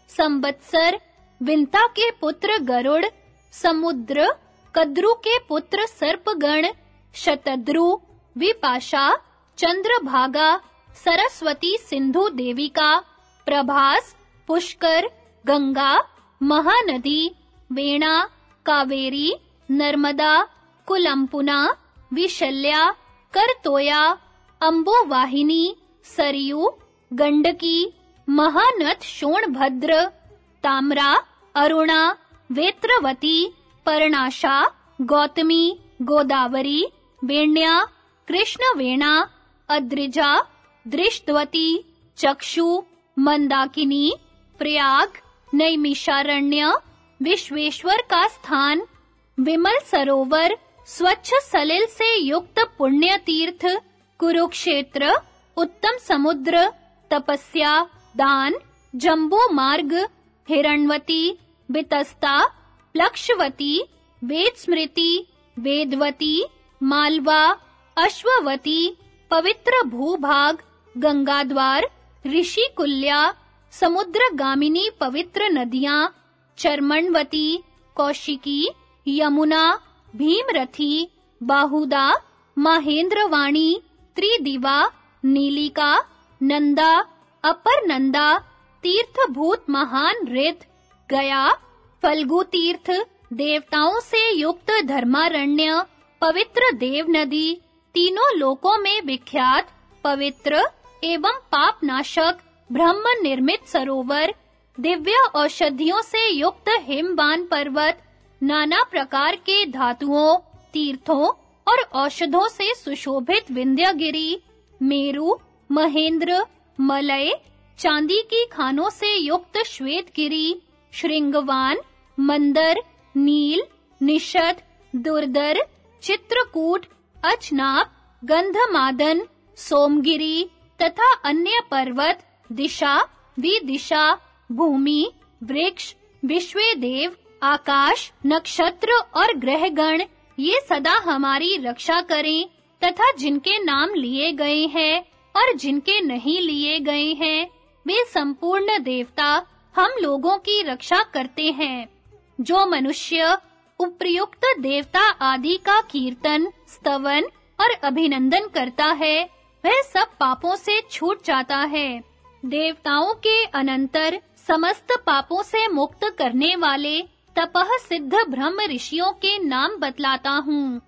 संवत्सर, विंता के पुत्र गरुड़, समुद्र, कद्रु के पुत्र सर्पगण, शतद्रु, विपाशा, चंद्रभागा सरस्वती सिंधु देविका प्रभास, पुष्कर, गंगा, महानदी, वेणा, कावेरी, नर्मदा, कुलंपुना, विशल्या, करतोया, अंबुवाहिनी, सरयू, गंडकी, महानद शोणभद्र, ताम्रा, अरुणा, वेत्रवती, पर्णाशा, गौतमी, गोदावरी, वेण्या, कृष्णवेणा, अद्रिजा दृष्टवती, चक्षु, मंदाकिनी, प्रयाग, नैमिषारण्य, विश्वेश्वर का स्थान, विमल सरोवर, स्वच्छ सलिल से युक्त पुण्य तीर्थ कुरुक्षेत्र, उत्तम समुद्र, तपस्या, दान, जम्बू मार्ग, हिरणवती, बितस्ता प्लक्षवती वेद स्मृति, वेदवती, मालवा, अश्ववती, पवित्र भूभाग गंगाद्वार ऋषिकुल्या समुद्रगामिनी पवित्र नदियाँ, चर्मणवती, कौशिकी, यमुना, भीमरथी, बाहुदा, महेंद्रवाणी, त्रिदिवा, नीलिका, नंदा अपर नंदा तीर्थभूत महान रित गया फल्गु तीर्थ देवताओं से युक्त धर्मारण्य, पवित्र देव नदी तीनों लोकों में विख्यात पवित्र एवं पापनाशक ब्रह्म निर्मित सरोवर, दिव्य औषधियों से युक्त हिमवान पर्वत, नाना प्रकार के धातुओं, तीर्थों और औषधों से सुशोभित विंध्यगिरि, मेरु, महेंद्र, मलय, चांदी की खानों से युक्त श्वेतगिरि, श्रृंगवान, मंदर, नील, निषद, दुर्दर, चित्रकूट अचनाप गंधमादन, सोमगिरी तथा अन्य पर्वत, दिशा, विदिशा, भूमि, वृक्ष विश्व देव आकाश, नक्षत्र और ग्रहगण, ये सदा हमारी रक्षा करें तथा जिनके नाम लिए गए हैं और जिनके नहीं लिए गए हैं, वे संपूर्ण देवता हम लोगों की रक्षा करते हैं। जो मनुष्य, उपयुक्त देवता आदि का कीर्तन, स्तवन और अभिनंदन करता है वह सब पापों से छूट जाता है। देवताओं के अनंतर समस्त पापों से मुक्त करने वाले तपह सिद्ध ब्रह्म ऋषियों के नाम बतलाता हूँ।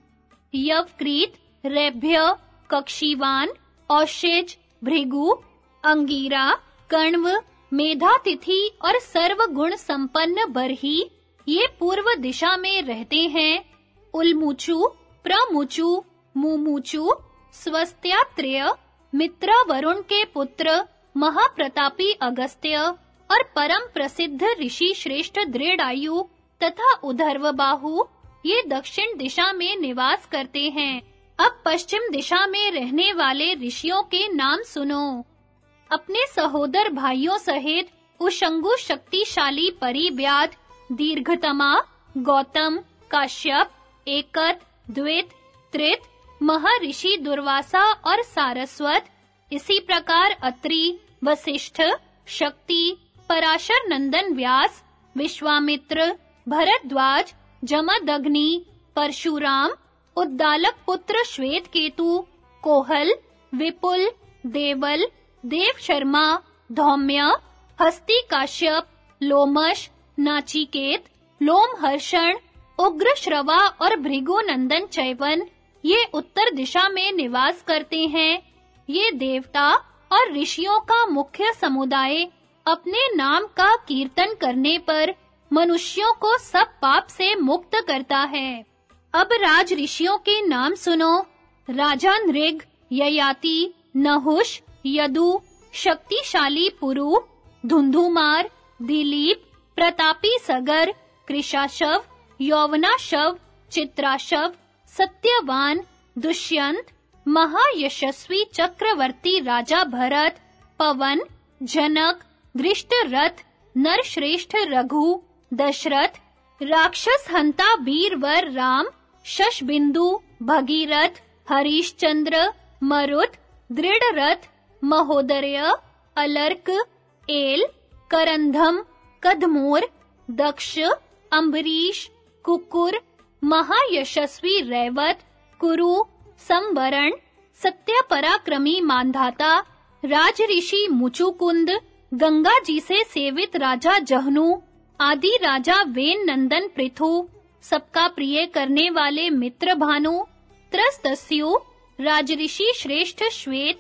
यवक्रीत, रेभ्य, कक्षीवान, औषेज, भृगु, अंगीरा, कण्व, मेधातिथि और सर्व गुण संपन्न बरही ये पूर्व दिशा में रहते हैं। उलमुचु, प्रमुचु, मुमुचु स्वस्त्यात्रेय मित्र वरुण के पुत्र, महाप्रतापी अगस्त्य और परम प्रसिद्ध ऋषि श्रेष्ठ दृढ़ायु तथा उधर्व बाहु, ये दक्षिण दिशा में निवास करते हैं। अब पश्चिम दिशा में रहने वाले ऋषियों के नाम सुनो। अपने सहोदर भाइयों सहित उशंगु शक्तिशाली परिव्याध दीर्घतमा, गौतम, काश्यप, एकत, द्वित, त्रित महर्षि दुर्वासा और सारस्वत। इसी प्रकार अत्रि वशिष्ठ शक्ति पराशर नंदन व्यास, विश्वामित्र, भरद्वाज, जमदग्नि, परशुराम, उद्दालक पुत्र श्वेत केतु कोहल, विपुल, देवल, देव शर्मा, धौम्य, हस्ती काश्यप, लोमश, नाचिकेत, लोमहर्षण उग्र श्रवा और भृगु नंदन चैवन। ये उत्तर दिशा में निवास करते हैं। ये देवता और ऋषियों का मुख्य समुदाय अपने नाम का कीर्तन करने पर मनुष्यों को सब पाप से मुक्त करता है। अब राज ऋषियों के नाम सुनो। राजा नृग, ययाति, नहुष, यदु, शक्तिशाली पुरु, धुंधुमार, दिलीप, प्रतापी सगर कृशाशव यौवनाशव, चित्राशव सत्यवान, दुष्यंत, महायशस्वी चक्रवर्ती राजा भरत, पवन, जनक दृष्टरथ नरश्रेष्ठ रघु, दशरथ, राक्षस हंता वीरवर राम, शशबिंदु, भगीरथ, हरिश्चंद्र, मरुत, दृढ़रथ महोदर्य अलर्क, एल, करंधम, कदमोर, दक्ष, अम्बरीश, कुकुर महायशस्वी रैवत, कुरु, संवरण सत्य पराक्रमी मानधाता, राजऋषि मुचुकुंद, गंगा जी से सेवित राजा जहनु, आदि राजा वेन नंदन पृथु, सबका प्रिय करने वाले मित्र भानु, त्रस्तस्यु, राजऋषि श्रेष्ठ श्वेत,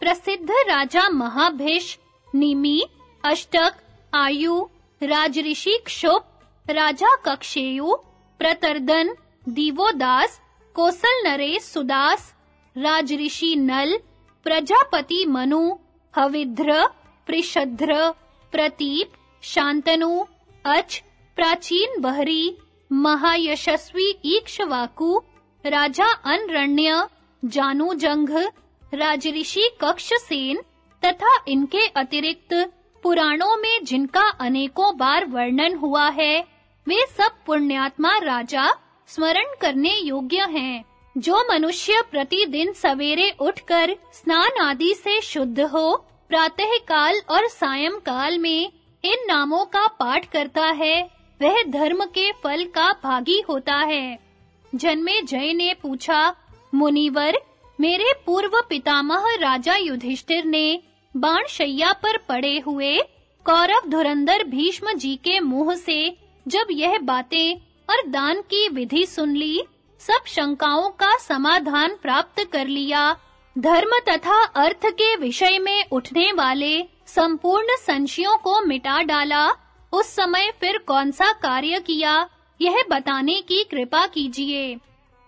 प्रसिद्ध राजा महाभिष, निमि, अष्टक, आयु, राजऋषि क्षुप राजा कक्षेयु प्रतर्दन, दीवोदास कोसल नरेश सुदास, राजऋषि नल, प्रजापति मनु हविध्र प्रिशद्र प्रतीप, शांतनु, अच, प्राचीन बहरी, महायशस्वी ईक्ष्वाकु, राजा अनरण्य जानुजंघ राजऋषि कक्षसेन तथा इनके अतिरिक्त पुराणों में जिनका अनेकों बार वर्णन हुआ है। वे सब पुण्यात्मा राजा स्मरण करने योग्य हैं। जो मनुष्य प्रतिदिन सवेरे उठकर स्नान आदि से शुद्ध हो प्रातः काल और सायं काल में इन नामों का पाठ करता है, वह धर्म के फल का भागी होता है। जन्मे जय ने पूछा, मुनिवर, मेरे पूर्व पितामह राजा युधिष्ठिर ने बाण शैया पर पड़े हुए कौरव धुरंधर भीष्म जी के मुँह से जब यह बातें और दान की विधि सुन ली, सब शंकाओं का समाधान प्राप्त कर लिया। धर्म तथा अर्थ के विषय में उठने वाले संपूर्ण संशयों को मिटा डाला। उस समय फिर कौन सा कार्य किया, यह बताने की कृपा कीजिए।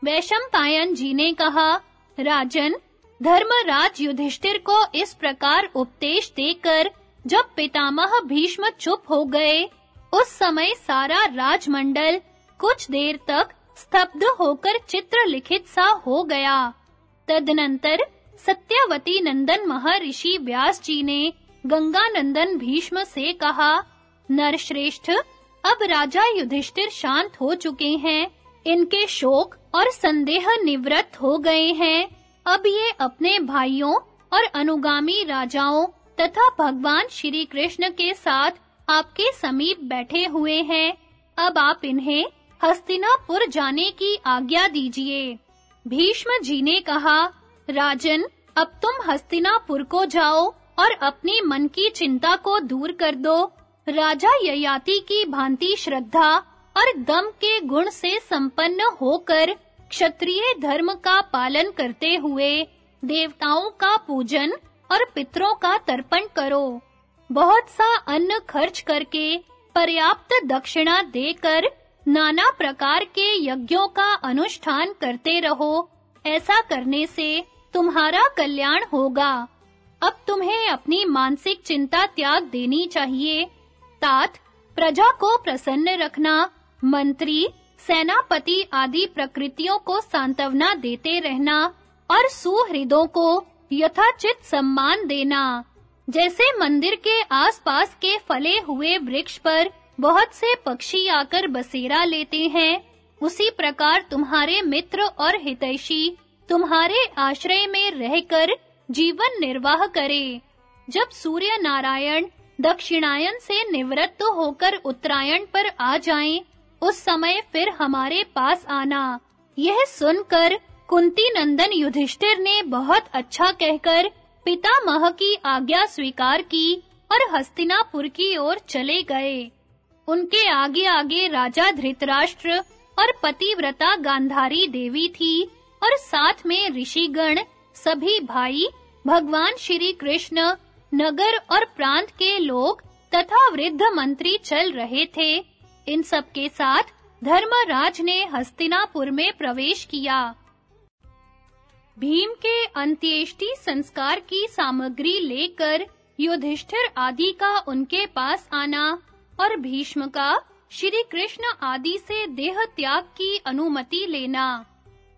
वैशंपायन जी ने कहा, राजन धर्मराज युधिष्ठिर को इस प्रकार उपदेश देकर जब पितामह भीष्म चुप हो गए उस समय सारा राजमंडल कुछ देर तक स्तब्ध होकर चित्र लिखित सा हो गया। तदनंतर सत्यवती नंदन महर्षि व्यास जी ने गंगा नंदन भीष्म से कहा, नरश्रेष्ठ, अब राजा युधिष्ठिर शांत हो चुके हैं। इनके शोक और संदेह निवृत्त हो गए हैं। अब ये अपने भाइयों और अनुगामी राजाओं तथा भगवान श्री कृष्ण के साथ आपके समीप बैठे हुए हैं। अब आप इन्हें हस्तिनापुर जाने की आज्ञा दीजिए। भीष्म जी ने कहा, राजन, अब तुम हस्तिनापुर को जाओ और अपनी मन की चिंता को दूर कर दो। राजा ययाति की भांति श्रद्धा और दम के गुण से संपन्न होकर क्षत्रिय धर्म का पालन करते हुए देवताओं का पूजन और पितरों का तर्पण करो। बहुत सा अन्न खर्च करके पर्याप्त दक्षिणा देकर नाना प्रकार के यज्ञों का अनुष्ठान करते रहो। ऐसा करने से तुम्हारा कल्याण होगा। अब तुम्हें अपनी मानसिक चिंता त्याग देनी चाहिए। तात, प्रजा को प्रसन्न रखना, मंत्री, सेनापति आदि प्रकृतियों को सांत्वना देते रहना और सुहृदों को यथाचित सम्मान देना। जैसे मंदिर के आसपास के फले हुए वृक्ष पर बहुत से पक्षी आकर बसेरा लेते हैं, उसी प्रकार तुम्हारे मित्र और हितैषी तुम्हारे आश्रय में रहकर जीवन निर्वाह करें। जब सूर्य नारायण दक्षिणायन से निवृत्त होकर उत्तरायण पर आ जाएँ, उस समय फिर हमारे पास आना। यह सुनकर कुंती नंदन युधिष्ठिर ने बहुत अच्छा कहकर पितामह की आज्ञा स्वीकार की और हस्तिनापुर की ओर चले गए। उनके आगे-आगे राजा धृतराष्ट्र और पतिव्रता गांधारी देवी थी और साथ में ऋषिगण, सभी भाई, भगवान श्री कृष्ण, नगर और प्रांत के लोग तथा वृद्ध मंत्री चल रहे थे। इन सब के साथ धर्मराज ने हस्तिनापुर में प्रवेश किया। भीम के अंत्येष्टि संस्कार की सामग्री लेकर युधिष्ठिर आदि का उनके पास आना और भीष्म का श्री कृष्ण आदि से देह त्याग की अनुमति लेना।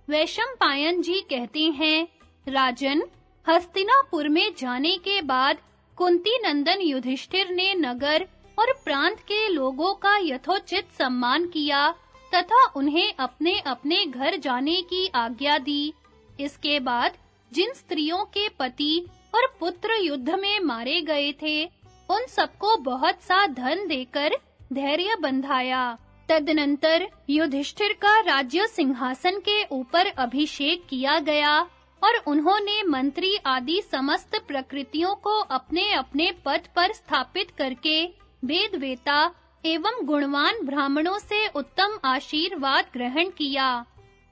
वैशंपायन जी कहते हैं, राजन, हस्तिनापुर में जाने के बाद कुंती नंदन युधिष्ठिर ने नगर और प्रांत के लोगों का यथोचित सम्मान किया तथा उन्हें अपने-अपने घर जाने की आज्ञा दी। इसके बाद जिन स्त्रियों के पति और पुत्र युद्ध में मारे गए थे, उन सबको बहुत सा धन देकर धैर्य बंधाया। तदनंतर युधिष्ठिर का राज्य सिंहासन के ऊपर अभिषेक किया गया और उन्होंने मंत्री आदि समस्त प्रकृतियों को अपने-अपने पद पर स्थापित करके वेदवेता एवं गुणवान ब्राह्मणों से उत्तम आशीर्वाद ग्रहण किया।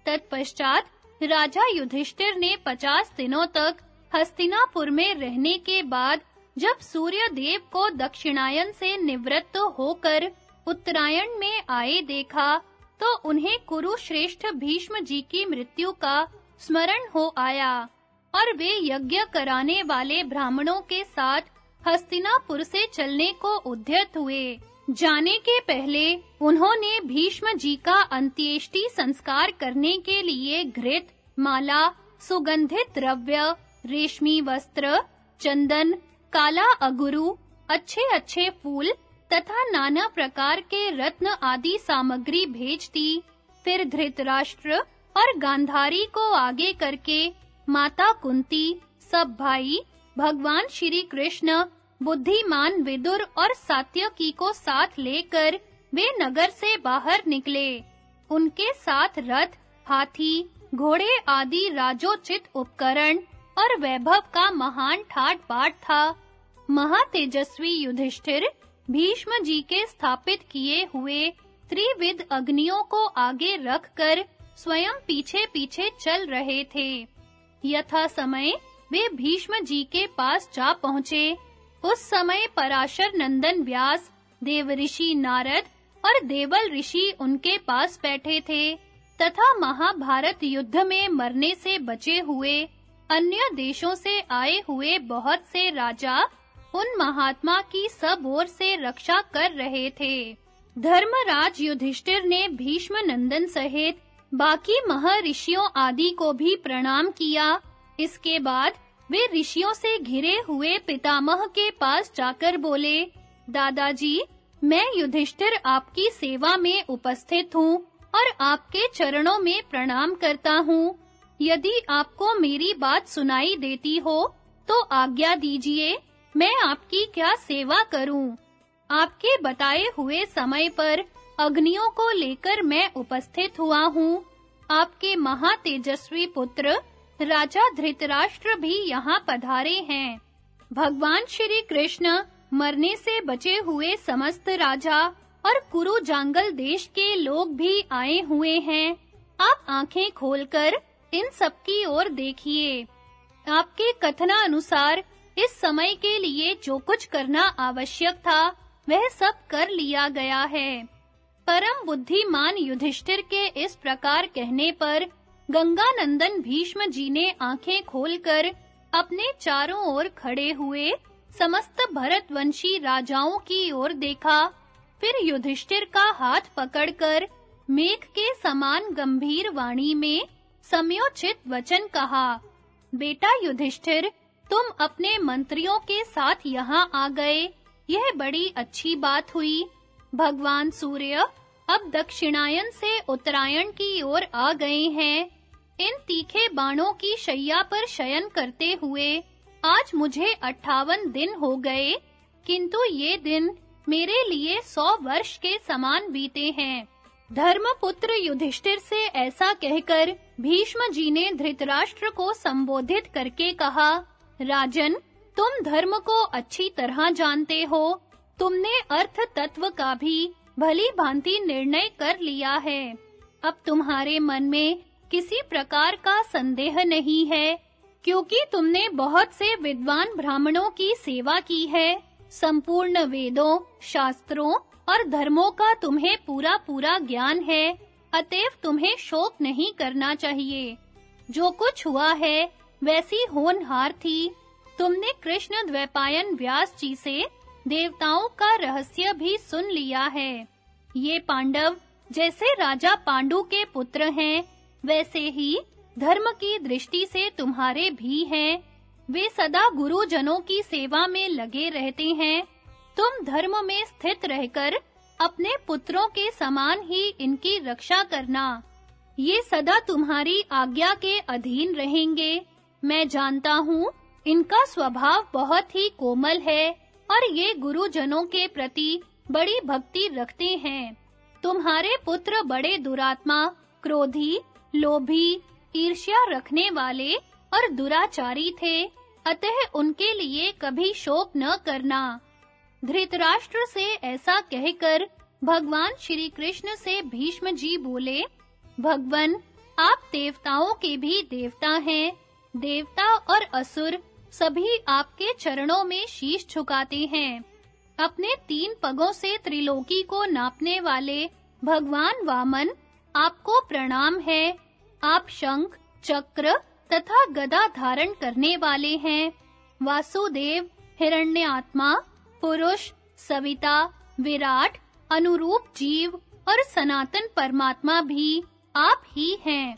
तत्पश्चात राजा युधिष्ठिर ने पचास दिनों तक हस्तिनापुर में रहने के बाद जब सूर्य देव को दक्षिणायन से निवृत्त होकर उत्तरायण में आए देखा तो उन्हें कुरुश्रेष्ठ भीष्म जी की मृत्यु का स्मरण हो आया और वे यज्ञ कराने वाले ब्राह्मणों के साथ हस्तिनापुर से चलने को उद्यत हुए। जाने के पहले उन्होंने भीष्म जी का अंत्येष्टि संस्कार करने के लिए घृत, माला, सुगंधित द्रव्य, रेशमी वस्त्र, चंदन, काला अगुरु, अच्छे-अच्छे फूल तथा नाना प्रकार के रत्न आदि सामग्री भेज दी। फिर धृतराष्ट्र और गांधारी को आगे करके माता कुंती, सब भाई, भगवान श्री कृष्ण बुद्धिमान विदुर और सात्यकी को साथ लेकर वे नगर से बाहर निकले। उनके साथ रथ, हाथी, घोड़े आदि राजोचित उपकरण और वैभव का महान ठाट बाट था। महातेजस्वी युधिष्ठिर भीष्म जी के स्थापित किए हुए त्रिविध अग्नियों को आगे रखकर स्वयं पीछे-पीछे चल रहे थे। यथा समय वे भीष्म जी के पास जा पहुँचे उस समय पराशर नंदन व्यास देवऋषि नारद और देवल ऋषि उनके पास बैठे थे तथा महाभारत युद्ध में मरने से बचे हुए, अन्य देशों से आए हुए बहुत से राजा उन महात्मा की सब ओर से रक्षा कर रहे थे। धर्मराज युधिष्ठिर ने भीष्म नंदन सहित बाकी महर्षियों आदि को भी प्रणाम किया। इसके बाद वे ऋषियों से घिरे हुए पितामह के पास जाकर बोले, दादाजी, मैं युधिष्ठिर आपकी सेवा में उपस्थित हूँ और आपके चरणों में प्रणाम करता हूँ। यदि आपको मेरी बात सुनाई देती हो तो आज्ञा दीजिए, मैं आपकी क्या सेवा करूँ। आपके बताए हुए समय पर अग्नियों को लेकर मैं उपस्थित हुआ हूँ। आपके महातेजस्वी पुत्र राजा धृतराष्ट्र भी यहाँ पधारे हैं। भगवान श्री कृष्ण मरने से बचे हुए समस्त राजा और कुरु जांगल देश के लोग भी आए हुए हैं। आप आँखें खोलकर इन सब की ओर देखिए। आपके कथना अनुसार इस समय के लिए जो कुछ करना आवश्यक था, वह सब कर लिया गया है। परम बुद्धिमान युधिष्ठिर के इस प्रकार कहने पर गंगानंदन भीष्म जी ने आँखें खोलकर अपने चारों ओर खड़े हुए समस्त भरतवंशी राजाओं की ओर देखा। फिर युधिष्ठिर का हाथ पकड़कर मेघ के समान गंभीर वाणी में समयोचित वचन कहा, बेटा युधिष्ठिर, तुम अपने मंत्रियों के साथ यहाँ आ गए। यह बड़ी अच्छी बात हुई। भगवान सूर्य अब दक्षिणायन से उत्तरायण की ओर आ गए हैं। इन तीखे बाणों की शैया पर शयन करते हुए, आज मुझे अट्ठावन दिन हो गए, किंतु ये दिन मेरे लिए सौ वर्ष के समान बीते हैं। धर्मपुत्र युधिष्ठिर से ऐसा कहकर भीष्म जी ने धृतराष्ट्र को संबोधित करके कहा, राजन, तुम धर्म को अच्छी तरह जानते हो। तुमने अर्थ तत्व का भी भली भांति निर्णय कर लिया है। अब तुम्हारे मन में किसी प्रकार का संदेह नहीं है, क्योंकि तुमने बहुत से विद्वान ब्राह्मणों की सेवा की है। संपूर्ण वेदों, शास्त्रों और धर्मों का तुम्हें पूरा पूरा ज्ञान है, अतएव तुम्हें शोक नहीं करना चाहिए। जो कुछ हुआ है, वैसी होनहार थी। तुमने कृष्ण द्वैपायन व्यास जी से देवताओं का रहस्य भी सुन लिया है। ये पांडव जैसे राजा पांडु के पुत्र हैं वैसे ही धर्म की दृष्टि से तुम्हारे भी हैं। वे सदा गुरुजनों की सेवा में लगे रहते हैं। तुम धर्म में स्थित रहकर अपने पुत्रों के समान ही इनकी रक्षा करना। ये सदा तुम्हारी आज्ञा के अधीन रहेंगे। मैं जानता हूँ इनका स्वभाव बहुत ही कोमल है और ये गुरुजनों के प्रति बड़ी भक्ति रखते हैं। तुम्हारे पुत्र बड़े दुरात्मा, क्रोधी लोभी, ईर्ष्या रखने वाले और दुराचारी थे, अतः उनके लिए कभी शोक न करना। धृतराष्ट्र से ऐसा कहकर भगवान श्री कृष्ण से भीष्म जी बोले, भगवन, आप देवताओं के भी देवता हैं। देवता और असुर सभी आपके चरणों में शीश झुकाते हैं। अपने तीन पगों से त्रिलोकी को नापने वाले भगवान वामन आपको प्रणाम है। आप शंख, चक्र तथा गदा धारण करने वाले हैं। वासुदेव हिरण्य आत्मा पुरुष, सविता, विराट, अनुरूप जीव और सनातन परमात्मा भी आप ही हैं।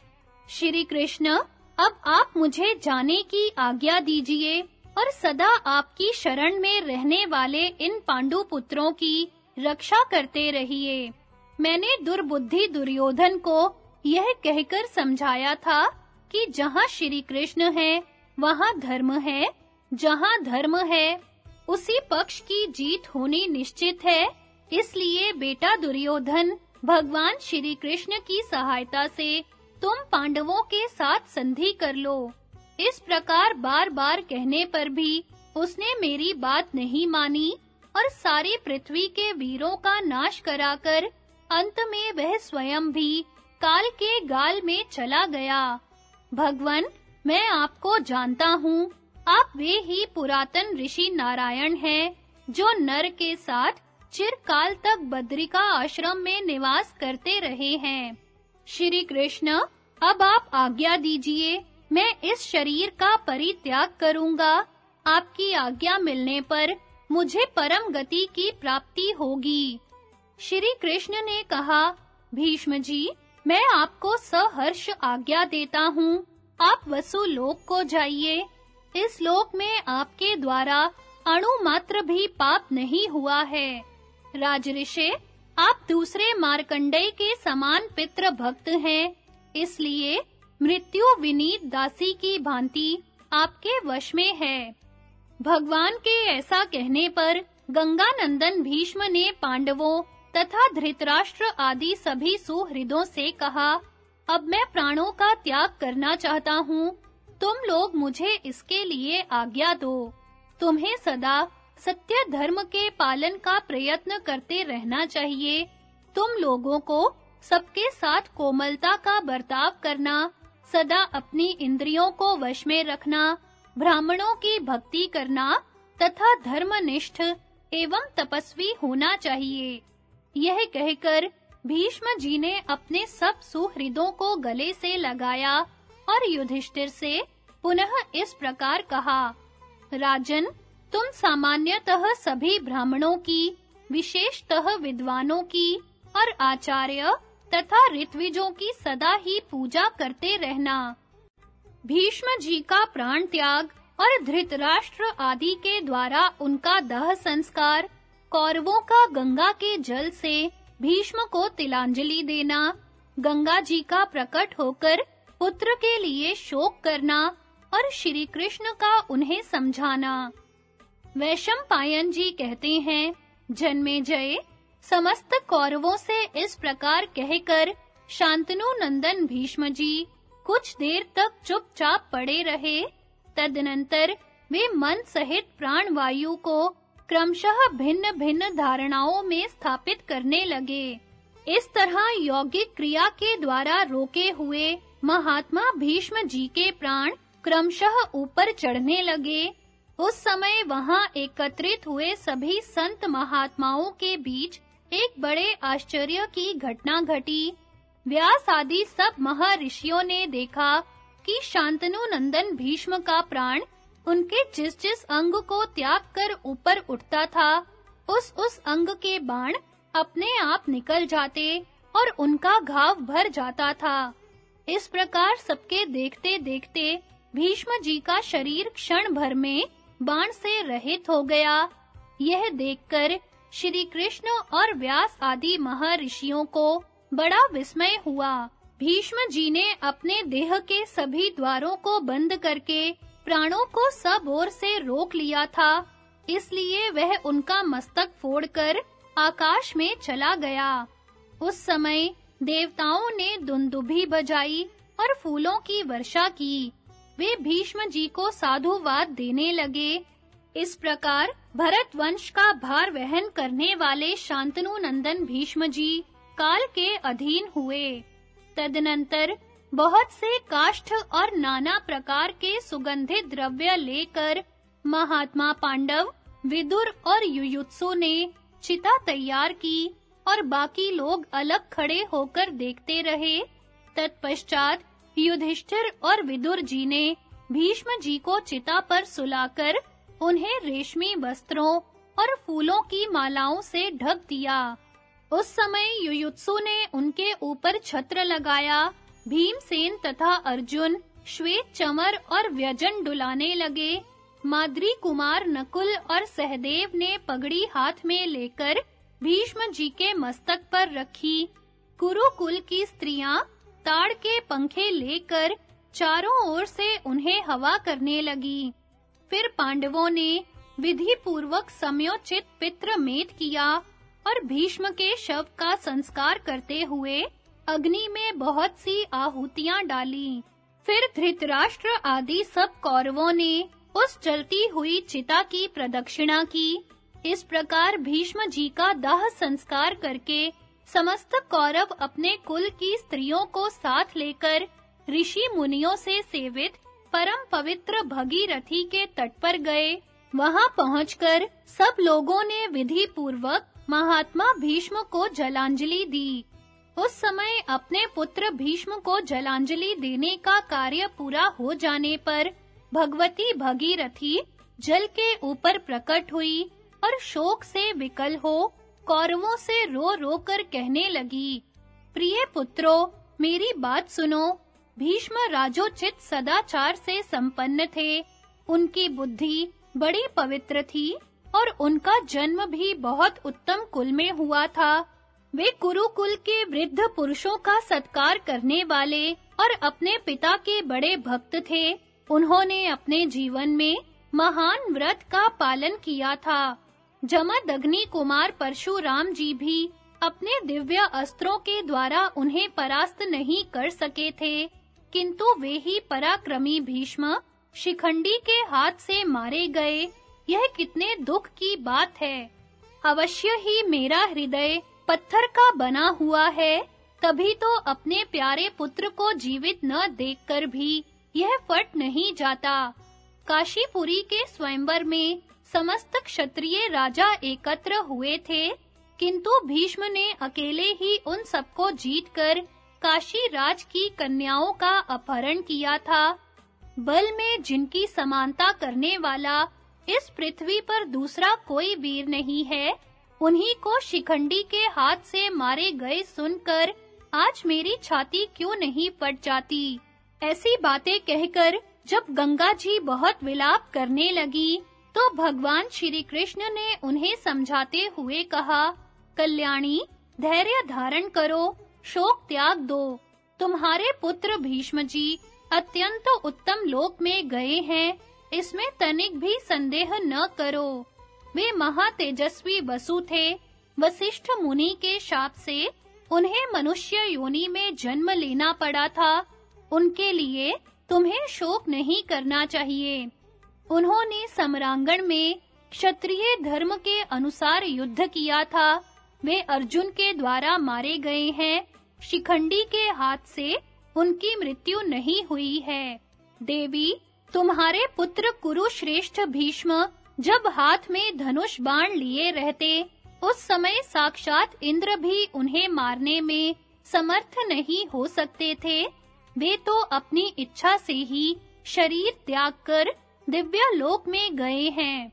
श्री कृष्ण, अब आप मुझे जाने की आज्ञा दीजिए और सदा आपकी शरण में रहने वाले इन पांडु पुत्रों की रक्षा करते रहिए। मैंने दुर्बुद्धि दुर्योधन को यह कहकर समझाया था कि जहाँ श्री कृष्ण है, वहाँ धर्म है, जहाँ धर्म है, उसी पक्ष की जीत होनी निश्चित है। इसलिए बेटा दुर्योधन, भगवान श्री कृष्ण की सहायता से तुम पांडवों के साथ संधि कर लो। इस प्रकार बार-बार कहने पर भी उसने मेरी बात नहीं मानी और सारी पृथ्वी के वीरों का नाश कराकर अंत में वह स्वयं भी काल के गाल में चला गया। भगवन, मैं आपको जानता हूँ, आप वे ही पुरातन ऋषि नारायण हैं, जो नर के साथ चिरकाल तक बद्रिका आश्रम में निवास करते रहे हैं। श्री कृष्ण, अब आप आज्ञा दीजिए, मैं इस शरीर का परित्याग करूँगा। आपकी आज्ञा मिलने पर मुझे परम गति की प्राप्ति होगी। श्री कृष्ण ने कहा, भीष्म जी, मैं आपको सहर्ष आज्ञा देता हूँ। आप वसु लोक को जाइए। इस लोक में आपके द्वारा अणु मात्र भी पाप नहीं हुआ है। राजऋषि, आप दूसरे मार्कंडेय के समान पितृ भक्त हैं, इसलिए मृत्यु विनीत दासी की भांति आपके वश में है। भगवान के ऐसा कहने पर गंगानंदन भीष्म ने पांडवों तथा धृतराष्ट्र आदि सभी सुहृदों से कहा, अब मैं प्राणों का त्याग करना चाहता हूँ। तुम लोग मुझे इसके लिए आज्ञा दो। तुम्हें सदा सत्य धर्म के पालन का प्रयत्न करते रहना चाहिए। तुम लोगों को सबके साथ कोमलता का बर्ताव करना, सदा अपनी इंद्रियों को वश में रखना, ब्राह्मणों की भक्ति करना तथा धर्मनिष्ठ एवं तपस्वी होना चाहिए। यह कहकर भीष्म जी ने अपने सब सुहृदों को गले से लगाया और युधिष्ठिर से पुनः इस प्रकार कहा, राजन, तुम सामान्यतः सभी ब्राह्मणों की, विशेषतः विद्वानों की और आचार्य तथा ऋत्विजों की सदा ही पूजा करते रहना। भीष्म जी का प्राण त्याग और धृतराष्ट्र आदि के द्वारा उनका दह संस्कार कौरवों का गंगा के जल से भीष्म को तिलांजलि देना, गंगा जी का प्रकट होकर पुत्र के लिए शोक करना और श्री कृष्ण का उन्हें समझाना। वैशम पायन जी कहते हैं, जन्मे जय, समस्त कौरवों से इस प्रकार कहकर शांतनु नंदन भीष्म जी कुछ देर तक चुपचाप पड़े रहे, तदनंतर वे मन सहित प्राण वायु को क्रमशः भिन्न-भिन्न धारणाओं में स्थापित करने लगे। इस तरह यौगिक क्रिया के द्वारा रोके हुए महात्मा भीष्म जी के प्राण क्रमशः ऊपर चढ़ने लगे। उस समय वहाँ एकत्रित हुए सभी संत महात्माओं के बीच एक बड़े आश्चर्य की घटना घटी। व्यास आदि सब महर्षियों ने देखा कि शांतनु नंदन भीष्म का प्राण उनके जिस जिस अंग को त्याग कर ऊपर उठता था, उस उस अंग के बाण अपने आप निकल जाते और उनका घाव भर जाता था। इस प्रकार सबके देखते-देखते भीष्म जी का शरीर क्षण भर में बाण से रहित हो गया। यह देखकर श्री कृष्ण और व्यास आदि महर्षियों को बड़ा विस्मय हुआ। भीष्म जी ने अपने देह के सभी द्वारों को बंद करके प्राणों को सब ओर से रोक लिया था, इसलिए वह उनका मस्तक फोड़कर आकाश में चला गया। उस समय देवताओं ने दुंदुभी बजाई और फूलों की वर्षा की। वे भीष्म जी को साधुवाद देने लगे। इस प्रकार भरत वंश का भार वहन करने वाले शांतनु नंदन भीष्म जी काल के अधीन हुए। तदनंतर बहुत से काष्ठ और नाना प्रकार के सुगंधित द्रव्य लेकर महात्मा पांडव, विदुर और युयुत्सु ने चिता तैयार की और बाकी लोग अलग खड़े होकर देखते रहे। तत्पश्चात युधिष्ठिर और विदुर जी ने भीष्म जी को चिता पर सुलाकर उन्हें रेशमी वस्त्रों और फूलों की मालाओं से ढक दिया। उस समय युयुत्सु ने उनके ऊपर छत्र लगाया भीमसेन तथा अर्जुन श्वेत चमर और व्यजन डुलाने लगे। माद्री कुमार नकुल और सहदेव ने पगड़ी हाथ में लेकर भीष्म जी के मस्तक पर रखी। कुरुकुल की स्त्रियाँ ताड़ के पंखे लेकर चारों ओर से उन्हें हवा करने लगी। फिर पांडवों ने विधि पूर्वक समयोचित पितृ मेद किया और भीष्म के शव का संस्कार करते हुए अग्नि में बहुत सी आहुतियाँ डाली। फिर धृतराष्ट्र आदि सब कौरवों ने उस जलती हुई चिता की प्रदक्षिणा की। इस प्रकार भीष्म जी का दाह संस्कार करके समस्त कौरव अपने कुल की स्त्रियों को साथ लेकर ऋषि मुनियों से सेवित परम पवित्र भगीरथी के तट पर गए। वहाँ पहुंचकर सब लोगों ने विधि पूर्वक महात्मा भीष्म को जलांजलि दी। उस समय अपने पुत्र भीष्म को जलांजलि देने का कार्य पूरा हो जाने पर भगवती भगीरथी जल के ऊपर प्रकट हुई और शोक से विकल हो कौरवों से रो रो कर कहने लगी, प्रिय पुत्रों, मेरी बात सुनो। भीष्म राजोचित सदाचार से संपन्न थे। उनकी बुद्धि बड़ी पवित्र थी और उनका जन्म भी बहुत उत्तम कुल में हुआ था। वे कुरुकुल के वृद्ध पुरुषों का सत्कार करने वाले और अपने पिता के बड़े भक्त थे। उन्होंने अपने जीवन में महान व्रत का पालन किया था। जमदग्नि कुमार परशुराम जी भी अपने दिव्य अस्त्रों के द्वारा उन्हें परास्त नहीं कर सके थे, किंतु वे ही पराक्रमी भीष्म शिखंडी के हाथ से मारे गए। यह कितने दुख की बात है। अवश्य ही मेरा हृदय पत्थर का बना हुआ है, तभी तो अपने प्यारे पुत्र को जीवित न देखकर भी यह फट नहीं जाता। काशीपुरी के स्वयंवर में समस्त क्षत्रिय राजा एकत्र हुए थे, किंतु भीष्म ने अकेले ही उन सबको जीतकर काशी राज की कन्याओं का अपहरण किया था। बल में जिनकी समानता करने वाला इस पृथ्वी पर दूसरा कोई वीर नहीं है उन्हीं को शिखंडी के हाथ से मारे गए सुनकर आज मेरी छाती क्यों नहीं फट जाती? ऐसी बातें कहकर जब गंगा जी बहुत विलाप करने लगी तो भगवान श्री कृष्ण ने उन्हें समझाते हुए कहा, कल्याणी, धैर्य धारण करो, शोक त्याग दो। तुम्हारे पुत्र भीष्म जी अत्यंत उत्तम लोक में गए हैं, इसमें तनिक भी संदेह न करो। वे महातेजस्वी वसु थे। वशिष्ठ मुनि के शाप से उन्हें मनुष्य योनि में जन्म लेना पड़ा था। उनके लिए तुम्हें शोक नहीं करना चाहिए। उन्होंने समरांगण में क्षत्रिय धर्म के अनुसार युद्ध किया था। वे अर्जुन के द्वारा मारे गए हैं। शिखंडी के हाथ से उनकी मृत्यु नहीं हुई है। देवी, तुम्हारे पुत्र कुरुश्रेष्ठ भीष्म जब हाथ में धनुष बाण लिए रहते, उस समय साक्षात इंद्र भी उन्हें मारने में समर्थ नहीं हो सकते थे। वे तो अपनी इच्छा से ही शरीर त्याग कर दिव्य लोक में गए हैं।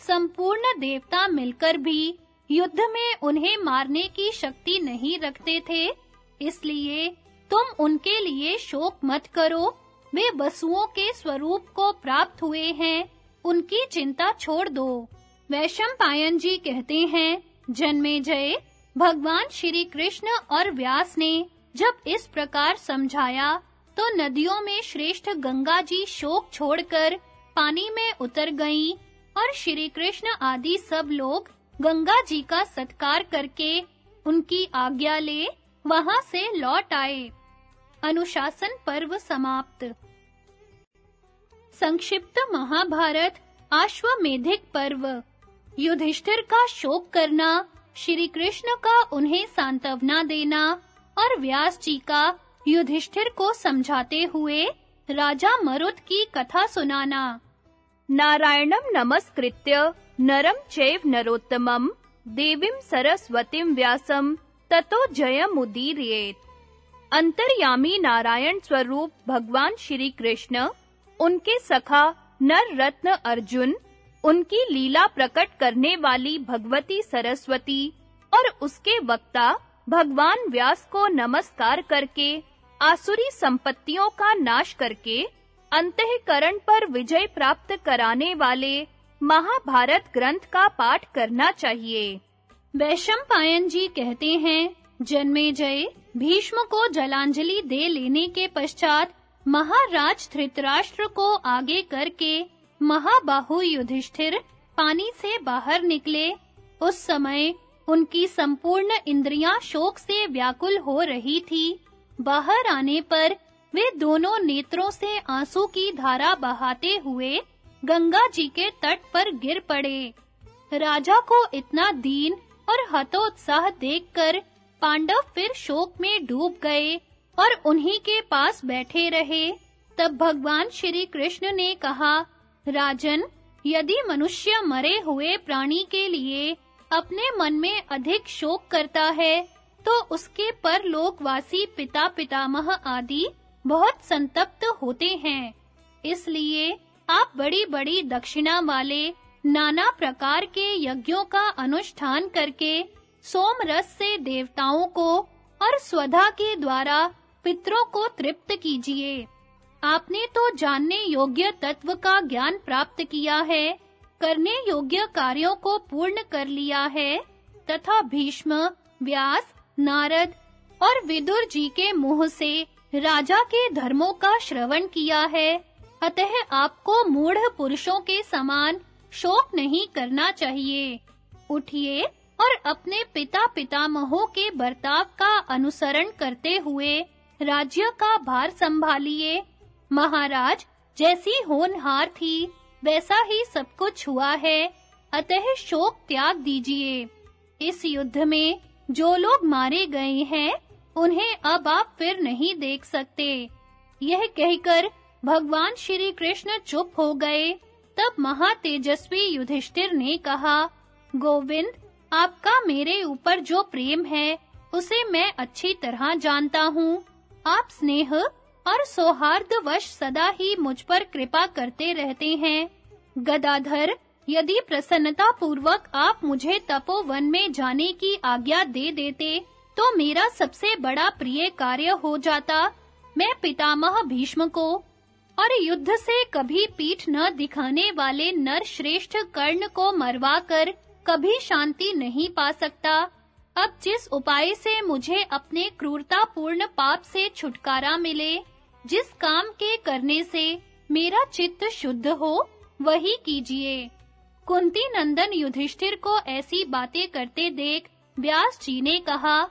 संपूर्ण देवता मिलकर भी युद्ध में उन्हें मारने की शक्ति नहीं रखते थे। इसलिए तुम उनके लिए शोक मत करो। वे वसुओं के स्वरूप को प्राप्त हुए हैं। उनकी चिंता छोड़ दो। वैशम पायन जी कहते हैं, जन्मे जय भगवान श्री कृष्ण और व्यास ने जब इस प्रकार समझाया तो नदियों में श्रेष्ठ गंगा जी शोक छोड़कर पानी में उतर गईं और श्री कृष्ण आदि सब लोग गंगा जी का सत्कार करके उनकी आज्ञा ले वहाँ से लौट आए। अनुशासन पर्व समाप्त। संक्षिप्त महाभारत आश्वमेधिक पर्व। युधिष्ठिर का शोक करना श्री कृष्ण का उन्हें सांत्वना देना और व्यास जी का युधिष्ठिर को समझाते हुए राजा मरुत की कथा सुनाना। नारायणम नमस्कृत्य नरम चैव नरोत्तमं, देवीं सरस्वतीं व्यासं, ततो जयमुदीरयेत्। अंतर्यामी नारायण स्वरूप भगवान श्री कृष्ण उनके सखा नर रत्न अर्जुन, उनकी लीला प्रकट करने वाली भगवती सरस्वती और उसके वक्ता भगवान व्यास को नमस्कार करके, आसुरी संपत्तियों का नाश करके, अंतःकरण पर विजय प्राप्त कराने वाले महाभारत ग्रंथ का पाठ करना चाहिए। वैशम पायन जी कहते हैं जन्मेजय भीष्म को जलांजलि दे लेने के पश्चात महाराज धृतराष्ट्र को आगे करके महाबाहु युधिष्ठिर पानी से बाहर निकले। उस समय उनकी संपूर्ण इंद्रियाँ शोक से व्याकुल हो रही थी। बाहर आने पर वे दोनों नेत्रों से आँसू की धारा बहाते हुए गंगा जी के तट पर गिर पड़े। राजा को इतना दीन और हतोत्साह देखकर पांडव फिर शोक में डूब गए। और उन्हीं के पास बैठे रहे। तब भगवान श्री कृष्ण ने कहा, राजन, यदि मनुष्य मरे हुए प्राणी के लिए अपने मन में अधिक शोक करता है तो उसके पर लोकवासी पिता पितामह आदि बहुत संतप्त होते हैं। इसलिए आप बड़ी-बड़ी दक्षिणा वाले नाना प्रकार के यज्ञों का अनुष्ठान करके सोम रस से देवताओं को और स्वधा के द्वारा पितरों को तृप्त कीजिए। आपने तो जानने योग्य तत्व का ज्ञान प्राप्त किया है, करने योग्य कार्यों को पूर्ण कर लिया है, तथा भीष्म, व्यास, नारद और विदुर जी के मुँह से राजा के धर्मों का श्रवण किया है। अतः आपको मूढ़ पुरुषों के समान शोक नहीं करना चाहिए। उठिए और अपने पिता पितामहों के बर्ताव का अनुसरण करते हुए राज्य का भार संभालिए। महाराज, जैसी होनहार थी, वैसा ही सब कुछ हुआ है। अतः शोक त्याग दीजिए। इस युद्ध में जो लोग मारे गए हैं, उन्हें अब आप फिर नहीं देख सकते। यह कहकर भगवान श्री कृष्ण चुप हो गए। तब महातेजस्वी युधिष्ठिर ने कहा, गोविंद, आपका मेरे ऊपर जो प्रेम है, उसे मैं अच्छी तरह जानता हूँ। आप स्नेह और सौहार्द वश सदा ही मुझ पर कृपा करते रहते हैं। गदाधर, यदि प्रसन्नता पूर्वक आप मुझे तपोवन में जाने की आज्ञा दे देते तो मेरा सबसे बड़ा प्रिय कार्य हो जाता। मैं पितामह भीष्म को और युद्ध से कभी पीठ न दिखाने वाले नर श्रेष्ठ कर्ण को मरवाकर कभी शांति नहीं पा सकता। अब जिस उपाय से मुझे अपने क्रूरतापूर्ण पाप से छुटकारा मिले, जिस काम के करने से मेरा चित्त शुद्ध हो, वही कीजिए। कुंती नंदन युधिष्ठिर को ऐसी बातें करते देख व्यास जी ने कहा,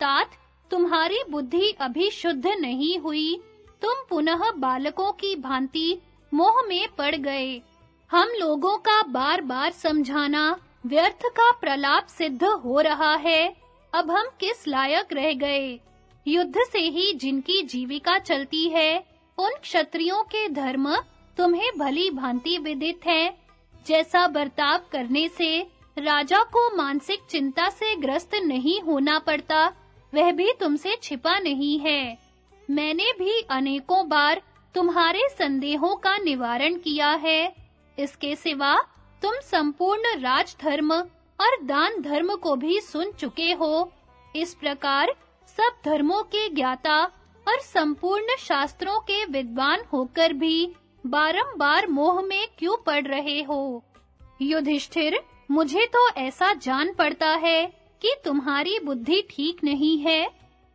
तात, तुम्हारी बुद्धि अभी शुद्ध नहीं हुई। तुम पुनः बालकों की भांति मोह में पड़ गए। हम लोगों का बार-बार समझाना व्यर्थ का प्रलाप सिद्ध हो रहा है। अब हम किस लायक रह गए? युद्ध से ही जिनकी जीविका चलती है, उन क्षत्रियों के धर्म तुम्हें भली भांति विदित है। जैसा बर्ताव करने से, राजा को मानसिक चिंता से ग्रस्त नहीं होना पड़ता, वह भी तुमसे छिपा नहीं है। मैंने भी अनेकों बार तुम्हारे संदेहों का निवारण किया है। इसके सिवा तुम संपूर्ण राजधर्म और दान धर्म को भी सुन चुके हो। इस प्रकार सब धर्मों के ज्ञाता और संपूर्ण शास्त्रों के विद्वान होकर भी बारंबार मोह में क्यों पड़ रहे हो? युधिष्ठिर, मुझे तो ऐसा जान पड़ता है कि तुम्हारी बुद्धि ठीक नहीं है।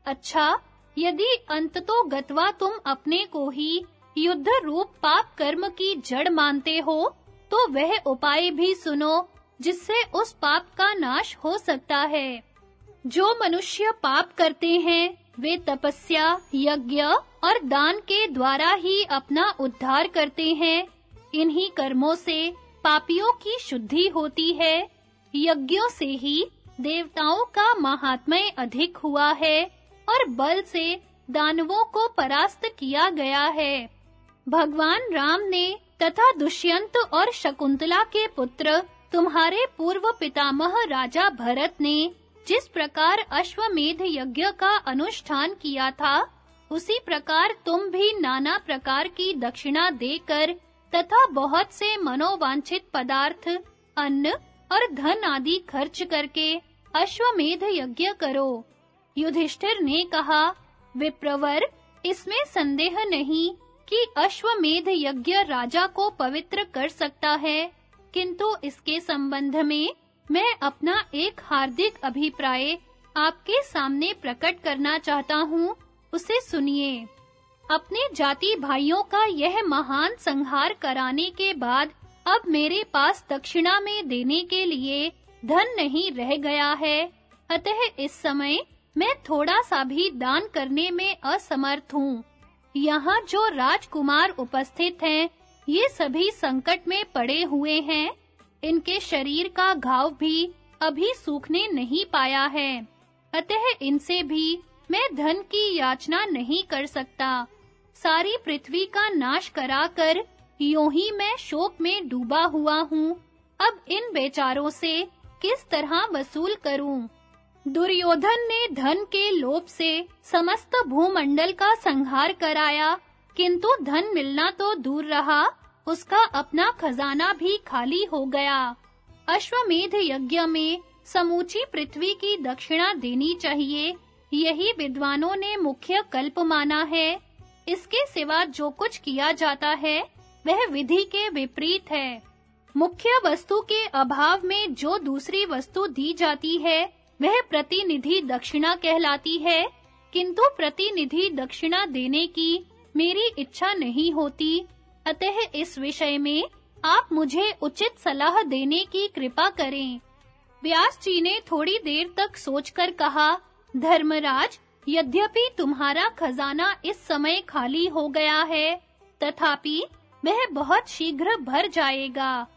अच्छा यदि अंत तो गतवा तुम अपने को ही युद्ध रूप पाप कर्म की जड़ मानते हो तो वह उपाय भी सुनो, जिससे उस पाप का नाश हो सकता है। जो मनुष्य पाप करते हैं, वे तपस्या, यज्ञ और दान के द्वारा ही अपना उद्धार करते हैं। इन्हीं कर्मों से पापियों की शुद्धि होती है। यज्ञों से ही देवताओं का महात्म्य अधिक हुआ है और बल से दानवों को परास्त किया गया है। भगवान राम ने तथा दुष्यंत और शकुंतला के पुत्र, तुम्हारे पूर्व पितामह राजा भरत ने जिस प्रकार अश्वमेध यज्ञ का अनुष्ठान किया था, उसी प्रकार तुम भी नाना प्रकार की दक्षिणा देकर तथा बहुत से मनोवांछित पदार्थ, अन्न और धन आदि खर्च करके अश्वमेध यज्ञ करो। युधिष्ठिर ने कहा, विप्रवर, इसमें संदेह नहीं। कि अश्वमेध यज्ञ राजा को पवित्र कर सकता है। किंतु इसके संबंध में मैं अपना एक हार्दिक अभिप्राय आपके सामने प्रकट करना चाहता हूँ, उसे सुनिए। अपने जाति भाइयों का यह महान संहार कराने के बाद अब मेरे पास दक्षिणा में देने के लिए धन नहीं रह गया है। अतः इस समय मैं थोड़ा सा भी दान करने में असमर्थ हूँ। यहाँ जो राजकुमार उपस्थित हैं, ये सभी संकट में पड़े हुए हैं। इनके शरीर का घाव भी अभी सूखने नहीं पाया है। अतः इनसे भी मैं धन की याचना नहीं कर सकता। सारी पृथ्वी का नाश कराकर यूँ ही मैं शोक में डूबा हुआ हूँ। अब इन बेचारों से किस तरह वसूल करूँ? दुर्योधन ने धन के लोभ से समस्त भूमंडल का संहार कराया, किंतु धन मिलना तो दूर रहा, उसका अपना खजाना भी खाली हो गया। अश्वमेध यज्ञ में समूची पृथ्वी की दक्षिणा देनी चाहिए, यही विद्वानों ने मुख्य कल्प माना है। इसके सिवा जो कुछ किया जाता है, वह विधि के विपरीत है। मुख्य वस्तु के अभाव में जो दूसरी वस्तु दी जाती है वह प्रतिनिधि दक्षिणा कहलाती है, किंतु प्रतिनिधि दक्षिणा देने की मेरी इच्छा नहीं होती। अतः इस विषय में आप मुझे उचित सलाह देने की कृपा करें। व्यास जी ने थोड़ी देर तक सोचकर कहा, धर्मराज, यद्यपि तुम्हारा खजाना इस समय खाली हो गया है, तथापि वह बहुत शीघ्र भर जाएगा।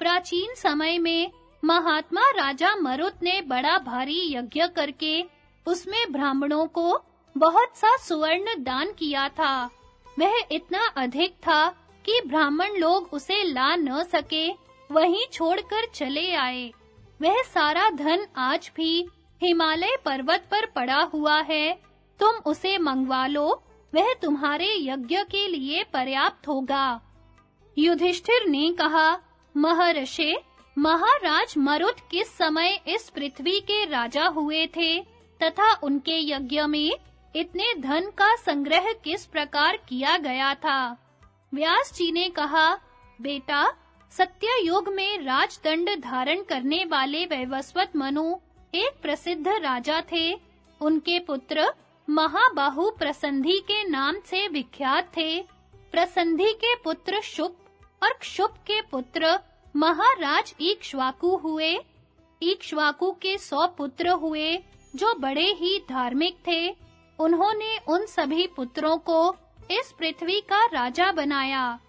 प्राचीन समय में महात्मा राजा मरुत ने बड़ा भारी यज्ञ करके उसमें ब्राह्मणों को बहुत सा सुवर्ण दान किया था। वह इतना अधिक था कि ब्राह्मण लोग उसे ला न सके, वहीं छोड़कर चले आए। वह सारा धन आज भी हिमालय पर्वत पर पड़ा हुआ है। तुम उसे मंगवा लो, वह तुम्हारे यज्ञ के लिए पर्याप्त होगा। युधिष्ठिर ने कहा, महर्षि महाराज मरुत किस समय इस पृथ्वी के राजा हुए थे तथा उनके यज्ञ में इतने धन का संग्रह किस प्रकार किया गया था? व्यास जी ने कहा, बेटा सत्य युग में राजदंड धारण करने वाले वैवस्वत मनु एक प्रसिद्ध राजा थे। उनके पुत्र महाबाहु प्रसंधि के नाम से विख्यात थे। प्रसंधि के पुत्र शुभ और क्षुप के पुत्र महाराज इक्ष्वाकु हुए। इक्ष्वाकु के सौ पुत्र हुए, जो बड़े ही धार्मिक थे। उन्होंने उन सभी पुत्रों को इस पृथ्वी का राजा बनाया।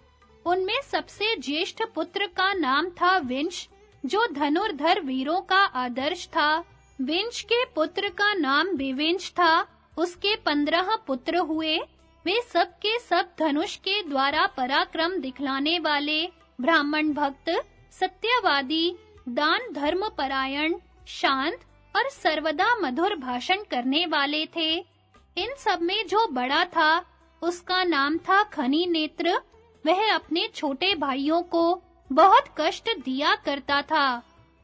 उनमें सबसे ज्येष्ठ पुत्र का नाम था विंश, जो धनुर्धर वीरों का आदर्श था। विंश के पुत्र का नाम विविंश था। उसके पंद्रह पुत्र हुए। वे सब के सब धनुष के द्वारा पराक्रम दिखलाने वाले। ब्राह्मण भक्त, सत्यवादी, दान धर्म परायण, शांत और सर्वदा मधुर भाषण करने वाले थे। इन सब में जो बड़ा था, उसका नाम था खनी नेत्र। वह अपने छोटे भाइयों को बहुत कष्ट दिया करता था।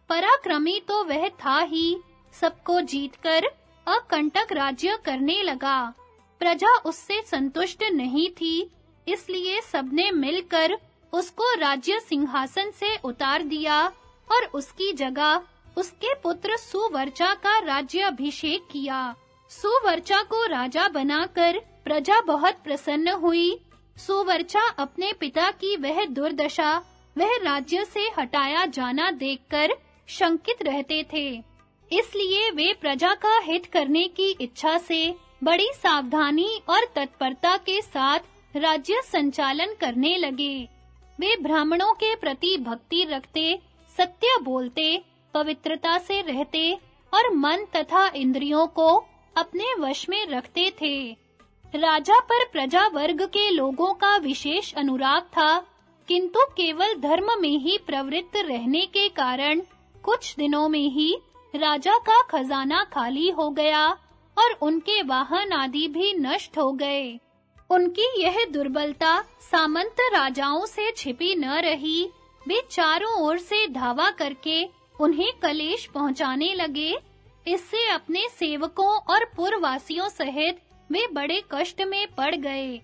पराक्रमी तो वह था ही। सबको जीतकर अकंटक राज्य करने लगा। प्रजा उससे संतुष्ट नहीं थी, इसलिए सबने मिलकर उसको राज्य सिंहासन से उतार दिया और उसकी जगह उसके पुत्र सुवर्चा का राज्य अभिषेक किया। सुवर्चा को राजा बनाकर प्रजा बहुत प्रसन्न हुई। सुवर्चा अपने पिता की वह दुर्दशा, वह राज्य से हटाया जाना देखकर शंकित रहते थे। इसलिए वे प्रजा का हित करने की इच्छा से बड़ी सावधानी और तत्परता के साथ राज्य संचालन करने लगे। वे ब्राह्मणों के प्रति भक्ति रखते, सत्य बोलते, पवित्रता से रहते और मन तथा इंद्रियों को अपने वश में रखते थे। राजा पर प्रजा वर्ग के लोगों का विशेष अनुराग था, किंतु केवल धर्म में ही प्रवृत्त रहने के कारण कुछ दिनों में ही राजा का खजाना खाली हो गया और उनके वाहन आदि भी नष्ट हो गए। उनकी यह दुर्बलता सामंत राजाओं से छिपी न रही। वे चारों ओर से धावा करके उन्हें कलेश पहुँचाने लगे। इससे अपने सेवकों और पुरवासियों सहित वे बड़े कष्ट में पड़ गए।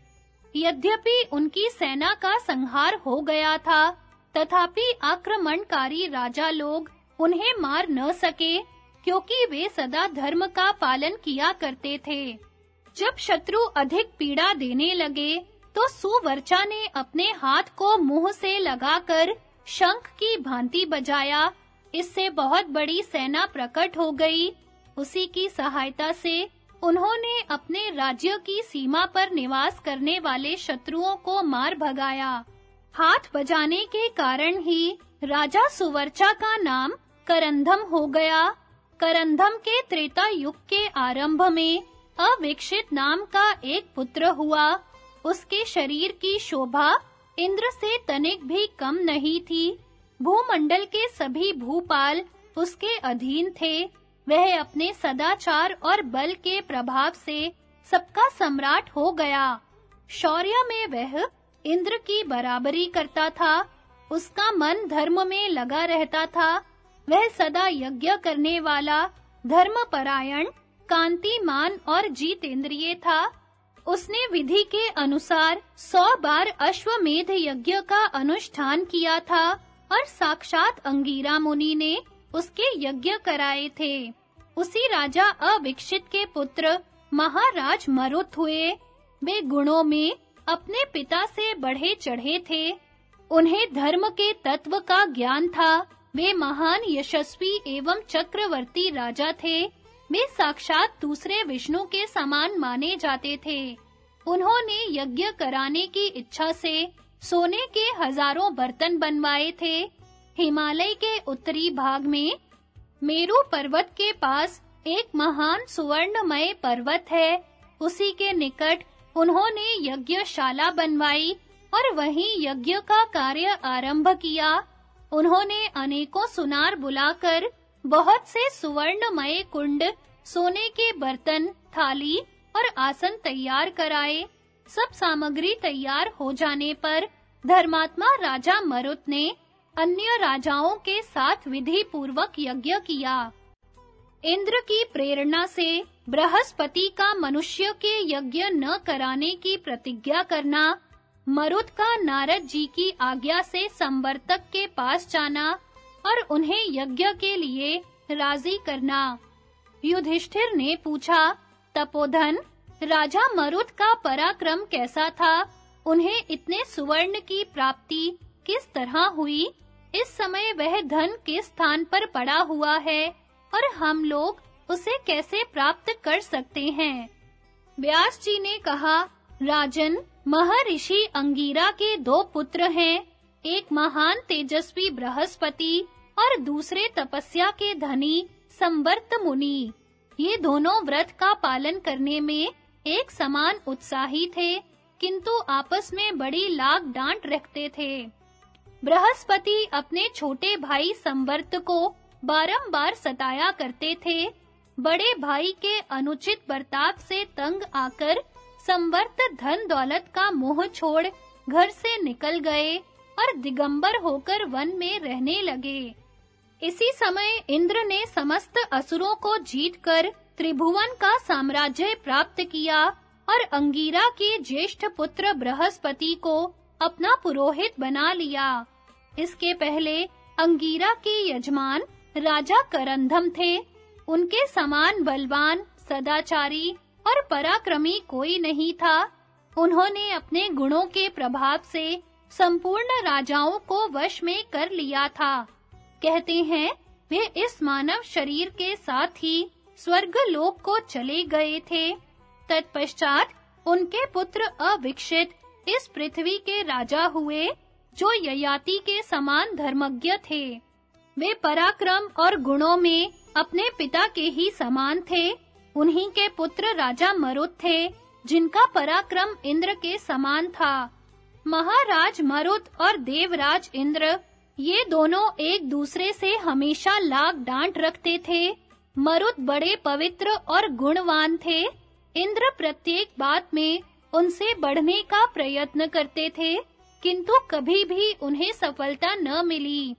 यद्यपि उनकी सेना का संहार हो गया था, तथापि आक्रमणकारी राजा लोग उन्हें मार न सके, क्योंकि वे सदा धर्म का पालन किया करते थे। जब शत्रु अधिक पीड़ा देने लगे तो सुवर्चा ने अपने हाथ को मुँह से लगाकर शंख की भांति बजाया। इससे बहुत बड़ी सेना प्रकट हो गई। उसी की सहायता से उन्होंने अपने राज्य की सीमा पर निवास करने वाले शत्रुओं को मार भगाया। हाथ बजाने के कारण ही राजा सुवर्चा का नाम करंधम हो गया। करंधम के त्रेता युग के आरंभ में अविक्षित नाम का एक पुत्र हुआ। उसके शरीर की शोभा इंद्र से तनिक भी कम नहीं थी। भूमंडल के सभी भूपाल उसके अधीन थे। वह अपने सदाचार और बल के प्रभाव से सबका सम्राट हो गया। शौर्य में वह इंद्र की बराबरी करता था। उसका मन धर्म में लगा रहता था। वह सदा यज्ञ करने वाला धर्मपरायण कांतिमान और जीतेंद्रिय था। उसने विधि के अनुसार सौ बार अश्वमेध यज्ञ का अनुष्ठान किया था और साक्षात अंगीरा मुनि ने उसके यज्ञ कराए थे। उसी राजा अविक्षित के पुत्र महाराज मरुत हुए। वे गुणों में अपने पिता से बढ़े चढ़े थे। उन्हें धर्म के तत्व का ज्ञान था। वे महान, यशस्वी एवं चक्रवर्ती राजा थे। वे साक्षात दूसरे विष्णु के समान माने जाते थे। उन्होंने यज्ञ कराने की इच्छा से सोने के हज़ारों बर्तन बनवाए थे। हिमालय के उत्तरी भाग में मेरु पर्वत के पास एक महान सुवर्णमय पर्वत है। उसी के निकट उन्होंने यज्ञशाला बनवाई और वहीं यज्ञ का कार्य आरंभ किया। उन्होंने अनेकों सुनार बुलाकर बहुत से सुवर्णमय कुंड, सोने के बर्तन, थाली और आसन तैयार कराए। सब सामग्री तैयार हो जाने पर धर्मात्मा राजा मरुत ने अन्य राजाओं के साथ विधि पूर्वक यज्ञ किया। इंद्र की प्रेरणा से बृहस्पति का मनुष्य के यज्ञ न कराने की प्रतिज्ञा करना, मरुत का नारद जी की आज्ञा से संवर्तक के पास जाना और उन्हें यज्ञ के लिए राज़ी करना। युधिष्ठिर ने पूछा, तपोधन, राजा मरुत का पराक्रम कैसा था? उन्हें इतने सुवर्ण की प्राप्ति किस तरह हुई? इस समय वह धन किस स्थान पर पड़ा हुआ है और हम लोग उसे कैसे प्राप्त कर सकते हैं? व्यास जी ने कहा, राजन, महर्षि अंगीरा के दो पुत्र हैं। एक महान तेजस्वी बृहस्पति और दूसरे तपस्या के धनी संवर्त मुनि। ये दोनों व्रत का पालन करने में एक समान उत्साही थे, किंतु आपस में बड़ी लाग डांट रखते थे। बृहस्पति अपने छोटे भाई संवर्त को बारंबार सताया करते थे। बड़े भाई के अनुचित बर्ताव से तंग आकर संवर्त धन दौलत का मोह छोड़ घर से निकल गए। और दिगंबर होकर वन में रहने लगे। इसी समय इंद्र ने समस्त असुरों को जीतकर त्रिभुवन का साम्राज्य प्राप्त किया और अंगीरा के ज्येष्ठ पुत्र बृहस्पति को अपना पुरोहित बना लिया। इसके पहले अंगीरा के यजमान राजा करंधम थे। उनके समान बलवान, सदाचारी और पराक्रमी कोई नहीं था। उन्होंने अपने गुणों के प्रभाव से संपूर्ण राजाओं को वश में कर लिया था। कहते हैं, वे इस मानव शरीर के साथ ही स्वर्ग लोक को चले गए थे। तत्पश्चात उनके पुत्र अविक्षित इस पृथ्वी के राजा हुए, जो ययाति के समान धर्मज्ञ थे। वे पराक्रम और गुणों में अपने पिता के ही समान थे। उन्हीं के पुत्र राजा मरुत थे, जिनका पराक्रम इंद्र के समान था। महाराज मरुत और देवराज इंद्र, ये दोनों एक दूसरे से हमेशा लाग डांट रखते थे। मरुत बड़े पवित्र और गुणवान थे। इंद्र प्रत्येक बात में उनसे बढ़ने का प्रयत्न करते थे, किंतु कभी भी उन्हें सफलता न मिली।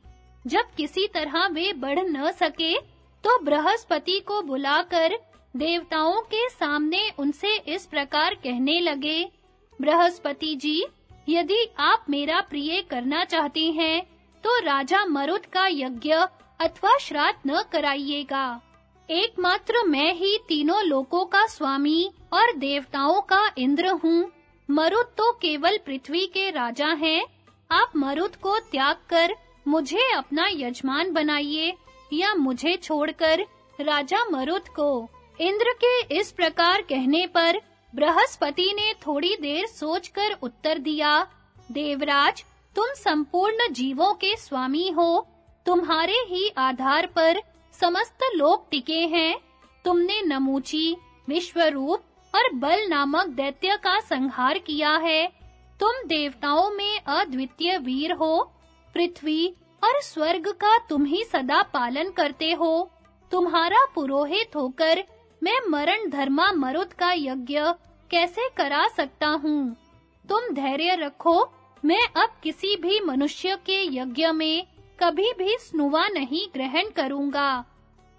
जब किसी तरह वे बढ़ न सके तो बृहस्पति को बुलाकर देवताओं के सामने उनसे इस प्रकार कहने लगे, बृहस्पति जी यदि आप मेरा प्रिय करना चाहते हैं तो राजा मरुत का यज्ञ अथवा श्राद्ध न कराइएगा। एकमात्र मैं ही तीनों लोकों का स्वामी और देवताओं का इंद्र हूँ। मरुत तो केवल पृथ्वी के राजा हैं। आप मरुत को त्याग कर मुझे अपना यजमान बनाइए या मुझे छोड़कर राजा मरुत को। इंद्र के इस प्रकार कहने पर बृहस्पति ने थोड़ी देर सोचकर उत्तर दिया, देवराज, तुम संपूर्ण जीवों के स्वामी हो। तुम्हारे ही आधार पर समस्त लोक टिके हैं। तुमने नमूची, विश्वरूप और बल नामक दैत्य का संहार किया है। तुम देवताओं में अद्वितीय वीर हो। पृथ्वी और स्वर्ग का तुम ही सदा पालन करते हो। तुम्हारा पुरोहित होकर मैं मरण धर्मा मरुत का यज्ञ कैसे करा सकता हूँ तुम धैर्य रखो, मैं अब किसी भी मनुष्य के यज्ञ में कभी भी स्नुवा नहीं ग्रहण करूँगा।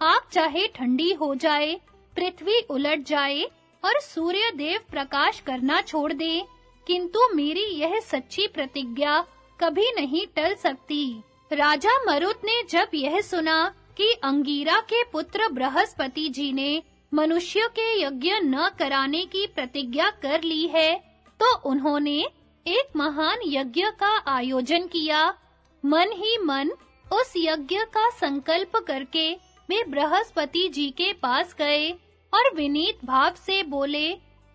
आग चाहे ठंडी हो जाए, पृथ्वी उलट जाए और सूर्य देव प्रकाश करना छोड़ दे, किंतु मेरी यह सच्ची प्रतिज्ञा कभी नहीं टल सकती राजा मरुत ने जब यह सुना कि अंगीरा के पुत्र बृहस्पति जी ने मनुष्य के यज्ञ न कराने की प्रतिज्ञा कर ली है तो उन्होंने एक महान यज्ञ का आयोजन किया। मन ही मन उस यज्ञ का संकल्प करके वे बृहस्पति जी के पास गए और विनीत भाव से बोले,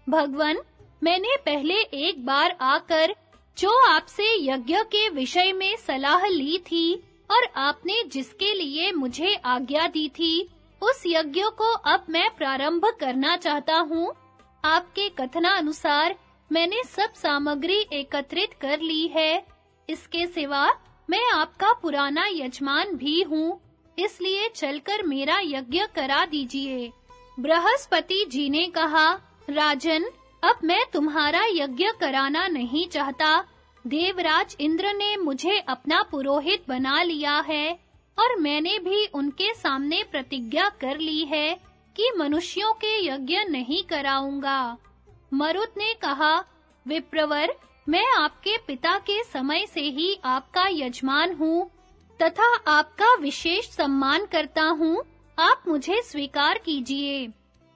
भगवन, मैंने पहले एक बार आकर जो आपसे यज्ञ के विषय में सलाह ली थी और आपने जिसके लिए मुझे आज्ञा दी थी उस यज्ञ को अब मैं प्रारंभ करना चाहता हूँ। आपके कथना अनुसार मैंने सब सामग्री एकत्रित कर ली है। इसके सिवा मैं आपका पुराना यजमान भी हूँ। इसलिए चलकर मेरा यज्ञ करा दीजिए। बृहस्पति जी ने कहा, राजन, अब मैं तुम्हारा यज्ञ कराना नहीं चाहता। देवराज इंद्र ने मुझे अपना पुरोहित बना लिया है। और मैंने भी उनके सामने प्रतिज्ञा कर ली है कि मनुष्यों के यज्ञ नहीं कराऊँगा। मरुत ने कहा, विप्रवर, मैं आपके पिता के समय से ही आपका यजमान हूँ, तथा आपका विशेष सम्मान करता हूँ। आप मुझे स्वीकार कीजिए।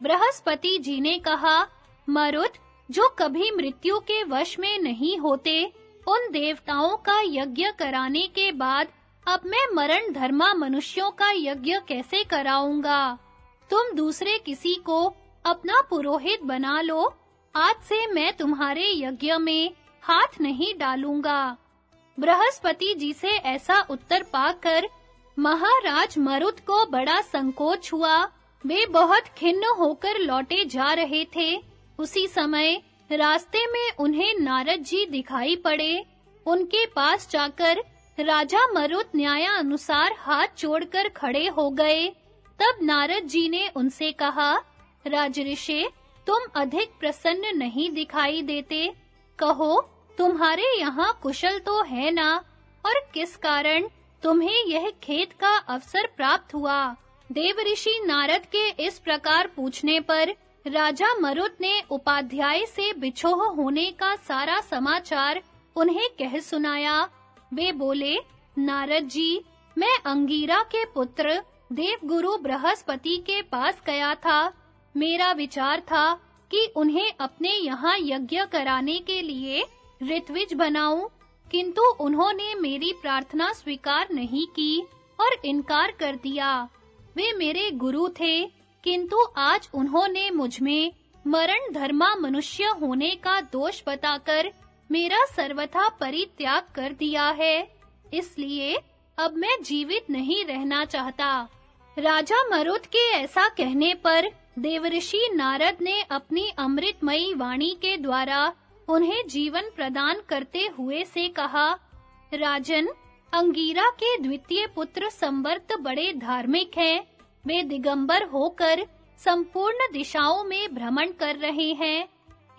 बृहस्पति जी ने कहा, मरुत, जो कभी मृत्यु के वश में नहीं होते, उन देवताओं का यज्ञ कराने के बाद अब मैं मरण धर्मा मनुष्यों का यज्ञ कैसे कराऊँगा? तुम दूसरे किसी को अपना पुरोहित बना लो। आज से मैं तुम्हारे यज्ञ में हाथ नहीं डालूँगा। बृहस्पति जी से ऐसा उत्तर पाकर महाराज मरुत को बड़ा संकोच हुआ। वे बहुत खिन्न होकर लौटे जा रहे थे। उसी समय रास्ते में उन्हें नारद जी दिखाई पड़े। उनके पास जाकर राजा मरुत न्यायानुसार हाथ जोड़कर खड़े हो गए। तब नारद जी ने उनसे कहा राजऋषि तुम अधिक प्रसन्न नहीं दिखाई देते। कहो, तुम्हारे यहाँ कुशल तो है ना? और किस कारण? तुम्हें यह खेत का अवसर प्राप्त हुआ। देवऋषि नारद के इस प्रकार पूछने पर राजा मरुत ने उपाध्याय से बिछोह होने का सारा समाचार उन्हें कह सुनाया। वे बोले, नारद जी, मैं अंगीरा के पुत्र देवगुरु बृहस्पति के पास गया था। मेरा विचार था कि उन्हें अपने यहाँ यज्ञ कराने के लिए ऋत्विज बनाऊँ, किंतु उन्होंने मेरी प्रार्थना स्वीकार नहीं की और इनकार कर दिया। वे मेरे गुरु थे, किंतु आज उन्होंने मुझमें मरण धर्मा मनुष्य होने का दोष बताकर मेरा सर्वथा परित्याग कर दिया है। इसलिए अब मैं जीवित नहीं रहना चाहता। राजा मरुत के ऐसा कहने पर देवऋषि नारद ने अपनी अमृतमयी वाणी के द्वारा उन्हें जीवन प्रदान करते हुए से कहा, राजन, अंगीरा के द्वितीय पुत्र संवर्त बड़े धार्मिक हैं। वे दिगंबर होकर संपूर्ण दिशाओं में भ्रमण कर रहे हैं।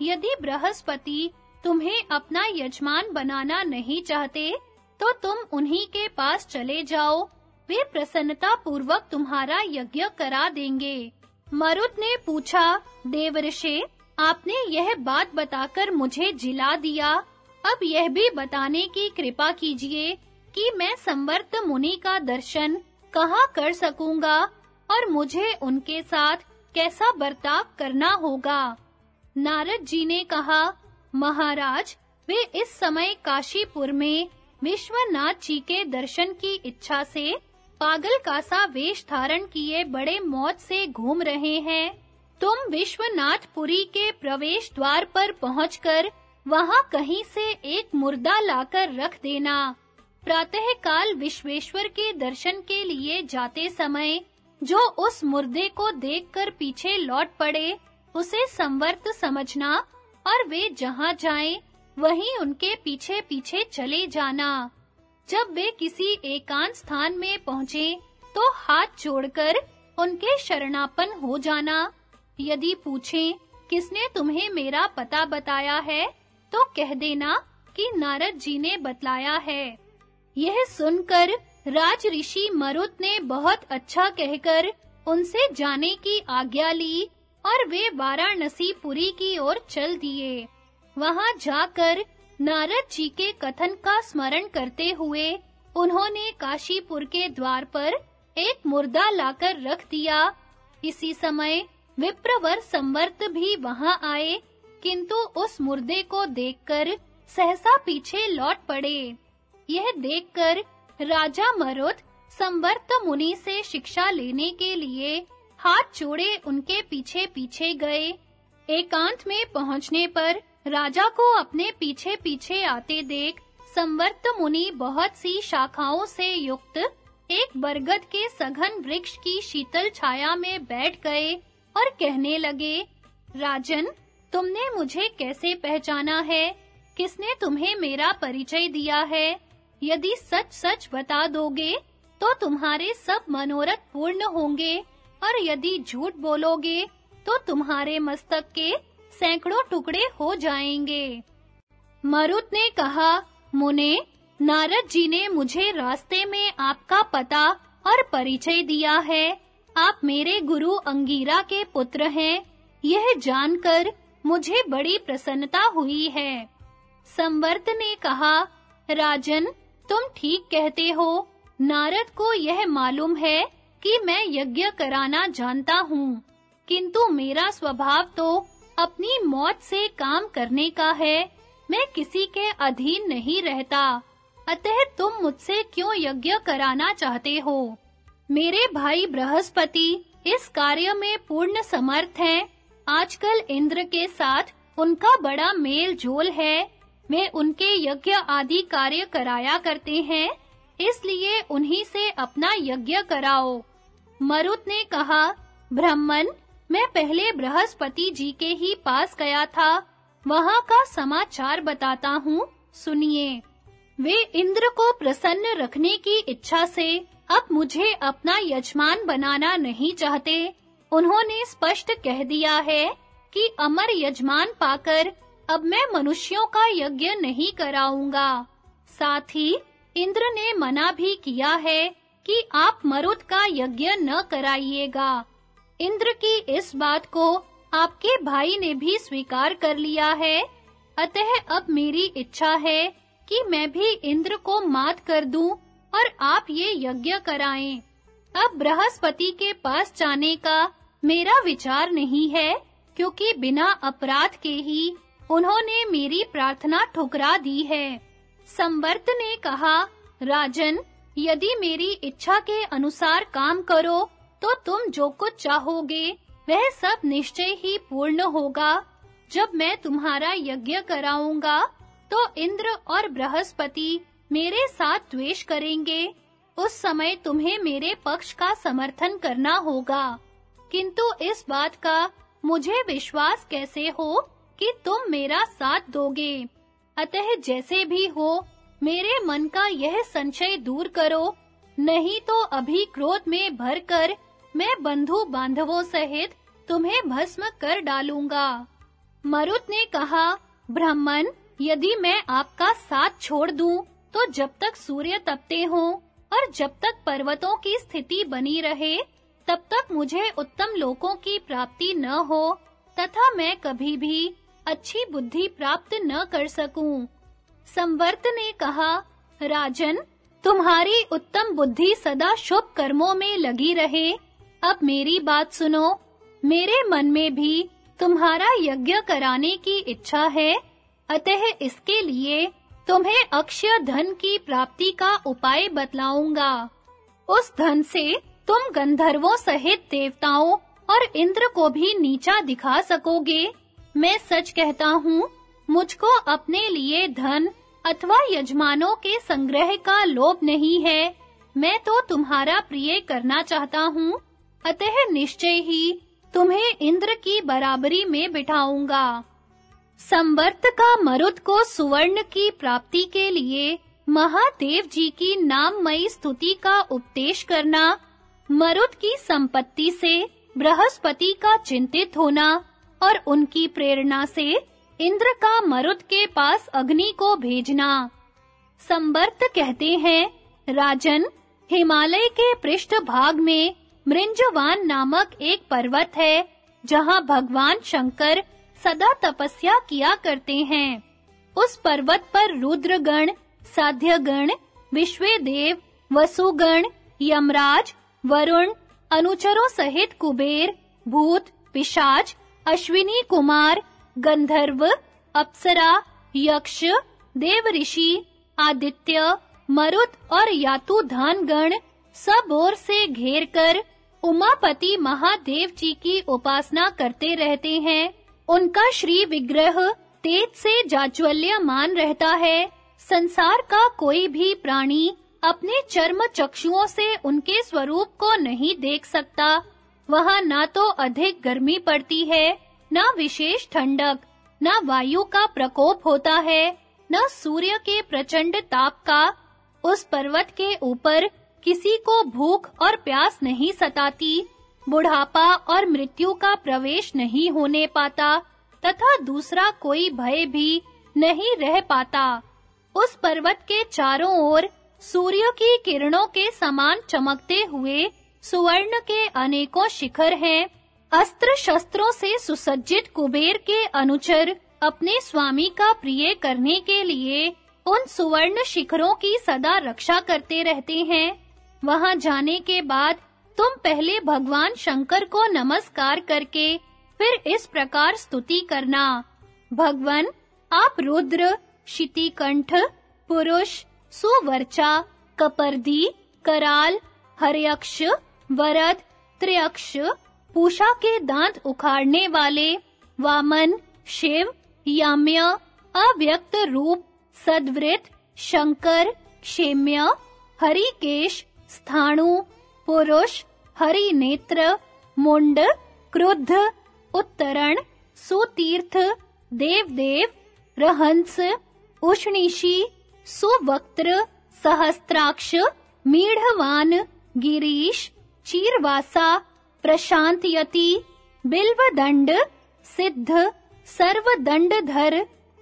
यदि बृहस्पति तुम्हें अपना यजमान बनाना नहीं चाहते तो तुम उन्हीं के पास चले जाओ। वे प्रसन्नता पूर्वक तुम्हारा यज्ञ करा देंगे। मरुत ने पूछा देवऋषि आपने यह बात बताकर मुझे जिला दिया। अब यह भी बताने की कृपा कीजिए कि मैं संवर्त मुनि का दर्शन कहाँ कर सकूँगा और मुझे उनके साथ कैसा बर्ताव करना होगा। नारद जी ने कहा महाराज, वे इस समय काशीपुर में विश्वनाथ जी के दर्शन की इच्छा से पागल का सा वेश धारण किए बड़े मौत से घूम रहे हैं। तुम विश्वनाथपुरी के प्रवेश द्वार पर पहुंचकर वहाँ कहीं से एक मुर्दा लाकर रख देना। प्रातः काल विश्वेश्वर के दर्शन के लिए जाते समय जो उस मुर्दे को देखकर पीछे लौट पड़े, उसे संवर्त समझना और वे जहाँ जाएँ, वहीं उनके पीछे-पीछे चले जाना। जब वे किसी एकांत स्थान में पहुँचे तो हाथ जोड़कर उनके शरणापन हो जाना। यदि पूछें, किसने तुम्हें मेरा पता बताया है तो कह देना कि नारद जी ने बतलाया है। यह सुनकर राज ऋषि मरुत ने बहुत अच्छा कहकर उनसे जाने की आज्ञा ली और वे वाराणसी पुरी की ओर चल दिए। वहाँ जाकर नारद जी के कथन का स्मरण करते हुए उन्होंने काशीपुर के द्वार पर एक मुर्दा लाकर रख दिया। इसी समय विप्रवर संवर्त भी वहाँ आए, किंतु उस मुर्दे को देखकर सहसा पीछे लौट पड़े। यह देखकर राजा मरुत संवर्त मुनि से शिक्षा लेने के लिए हाथ जोड़े उनके पीछे-पीछे गए। एकांत में पहुँचने पर राजा को अपने पीछे-पीछे आते देख संवर्त मुनि बहुत सी शाखाओं से युक्त एक बरगद के सघन वृक्ष की शीतल छाया में बैठ गए और कहने लगे, राजन, तुमने मुझे कैसे पहचाना है? किसने तुम्हें मेरा परिचय दिया है? यदि सच-सच बता दोगे तो तुम्हारे सब मनोरथ पूर्ण होंगे। और यदि झूठ बोलोगे तो तुम्हारे मस्तक के सैकड़ों टुकड़े हो जाएँगे। मरुत ने कहा, मुने, नारद जी ने मुझे रास्ते में आपका पता और परिचय दिया है। आप मेरे गुरु अंगीरा के पुत्र हैं। यह जानकर मुझे बड़ी प्रसन्नता हुई है। संवर्त ने कहा, राजन, तुम ठीक कहते हो। नारद को यह मालूम है कि मैं यज्ञ कराना जानता हूँ। किंतु मेरा स्वभाव तो अपनी मौत से काम करने का है। मैं किसी के अधीन नहीं रहता। अतः तुम मुझसे क्यों यज्ञ कराना चाहते हो? मेरे भाई बृहस्पति इस कार्य में पूर्ण समर्थ हैं। आजकल इंद्र के साथ उनका बड़ा मेल जोल है। वे उनके यज्ञ आदि कार्य कराया करते हैं। इसलिए उन्हीं से अपना यज्ञ कराओ। मरुत ने कहा, ब्राह्मण, मैं पहले बृहस्पति जी के ही पास गया था। वहाँ का समाचार बताता हूँ। सुनिए। वे इंद्र को प्रसन्न रखने की इच्छा से अब मुझे अपना यजमान बनाना नहीं चाहते। उन्होंने स्पष्ट कह दिया है कि अमर यजमान पाकर अब मैं मनुष्यों का यज्ञ नहीं कराऊँगा। साथ ही इंद्र ने मना भी किया है कि आप मरुत का यज्ञ न कराइएगा। इंद्र की इस बात को आपके भाई ने भी स्वीकार कर लिया है। अतः अब मेरी इच्छा है कि मैं भी इंद्र को मात कर दूँ और आप ये यज्ञ कराएँ। अब बृहस्पति के पास जाने का मेरा विचार नहीं है, क्योंकि बिना अपराध के ही उन्होंने मेरी प्रार्थना ठुकरा दी है। संवर्त ने कहा, राजन यदि मेरी इच्छा के अनुसार काम करो तो तुम जो कुछ चाहोगे, वह सब निश्चय ही पूर्ण होगा। जब मैं तुम्हारा यज्ञ कराऊँगा तो इंद्र और बृहस्पति मेरे साथ द्वेष करेंगे। उस समय तुम्हें मेरे पक्ष का समर्थन करना होगा। किंतु इस बात का मुझे विश्वास कैसे हो कि तुम मेरा साथ दोगे? अतः जैसे भी हो मेरे मन का यह संशय दूर करो। नहीं तो अभी क्रोध में भरकर मैं बंधु बांधवों सहित तुम्हें भस्म कर डालूँगा। मरुत ने कहा, ब्राह्मण, यदि मैं आपका साथ छोड़ दूँ तो जब तक सूर्य तपते हो और जब तक पर्वतों की स्थिति बनी रहे, तब तक मुझे उत्तम लोकों की प्राप्ति न हो, तथा मैं कभी भी अच्छी बुद्धि प्राप्त न कर सकूँ। संवर्त ने कहा, राजन, तुम्हारी उत्तम बुद्धि सदा शुभ कर्मों में लगी रहे। अब मेरी बात सुनो। मेरे मन में भी तुम्हारा यज्ञ कराने की इच्छा है। अतः इसके लिए तुम्हें अक्षय धन की प्राप्ति का उपाय बतलाऊँगा। उस धन से तुम गंधर्वों सहित देवताओं और इंद्र को भी नीचा दिखा सकोगे। मैं सच कहता हूँ मुझको अपने लिए धन अथवा यजमानों के संग्रह का लोभ नहीं है। मैं तो तुम्हारा प्रिय करना चाहता हूँ। अतः निश्चय ही तुम्हें इंद्र की बराबरी में बिठाऊँगा। संवर्त का मरुत को सुवर्ण की प्राप्ति के लिए महादेव जी की नाममयी स्तुति का उपदेश करना, मरुत की संपत्ति से बृहस्पति का चिंतित होना और उनकी प्रेरणा से इंद्र का मरुत के पास अग्नि को भेजना। संवर्त कहते हैं, राजन, हिमालय के पृष्ठ भाग में मृंजवान नामक एक पर्वत है, जहाँ भगवान शंकर सदा तपस्या किया करते हैं। उस पर्वत पर रुद्रगण, साध्यगण, विश्वेदेव, वसुगण, यमराज, वरुण, अनुचरों सहित कुबेर, भूत, पिशाच, अश्विनी कुमार गंधर्व, अप्सरा, यक्ष देव ऋषि आदित्य, मरुत और यातुधान गण सब ओर से घेर कर उमापति महादेव जी की उपासना करते रहते हैं। उनका श्री विग्रह तेज से जाज्वल्यमान रहता है। संसार का कोई भी प्राणी अपने चर्म चक्षुओं से उनके स्वरूप को नहीं देख सकता। वहाँ ना तो अधिक गर्मी पड़ती है ना विशेष ठंडक, न वायु का प्रकोप होता है, न सूर्य के प्रचंड ताप का, उस पर्वत के ऊपर किसी को भूख और प्यास नहीं सताती, बुढ़ापा और मृत्यु का प्रवेश नहीं होने पाता, तथा दूसरा कोई भय भी नहीं रह पाता। उस पर्वत के चारों ओर सूर्य की किरणों के समान चमकते हुए सुवर्ण के अनेकों शिखर हैं। अस्त्र शस्त्रों से सुसज्जित कुबेर के अनुचर अपने स्वामी का प्रिय करने के लिए उन सुवर्ण शिखरों की सदा रक्षा करते रहते हैं। वहाँ जाने के बाद तुम पहले भगवान शंकर को नमस्कार करके फिर इस प्रकार स्तुति करना। भगवन, आप रुद्र शितिकंठ पुरुष, सुवर्चा, कपर्दी, कराल, हर्यक्ष, वरद, त्र्यक्ष पूषा के दांत उखाड़ने वाले वामन, शिव, याम्य, अव्यक्त रूप, सद्वृत, शंकर, क्षेम्य, हरिकेश, स्थाणु, पुरुष हरि नेत्र मुंड, क्रुद्ध, उत्तरण, सुतीर्थ, देवदेव, रहंस उष्णीशी सुवक्त्र, सहस्त्राक्ष, मीढ़वान, गिरीश, चीरवासा प्रशांतयति बिल्वदंड सिद्ध सर्वदंडधर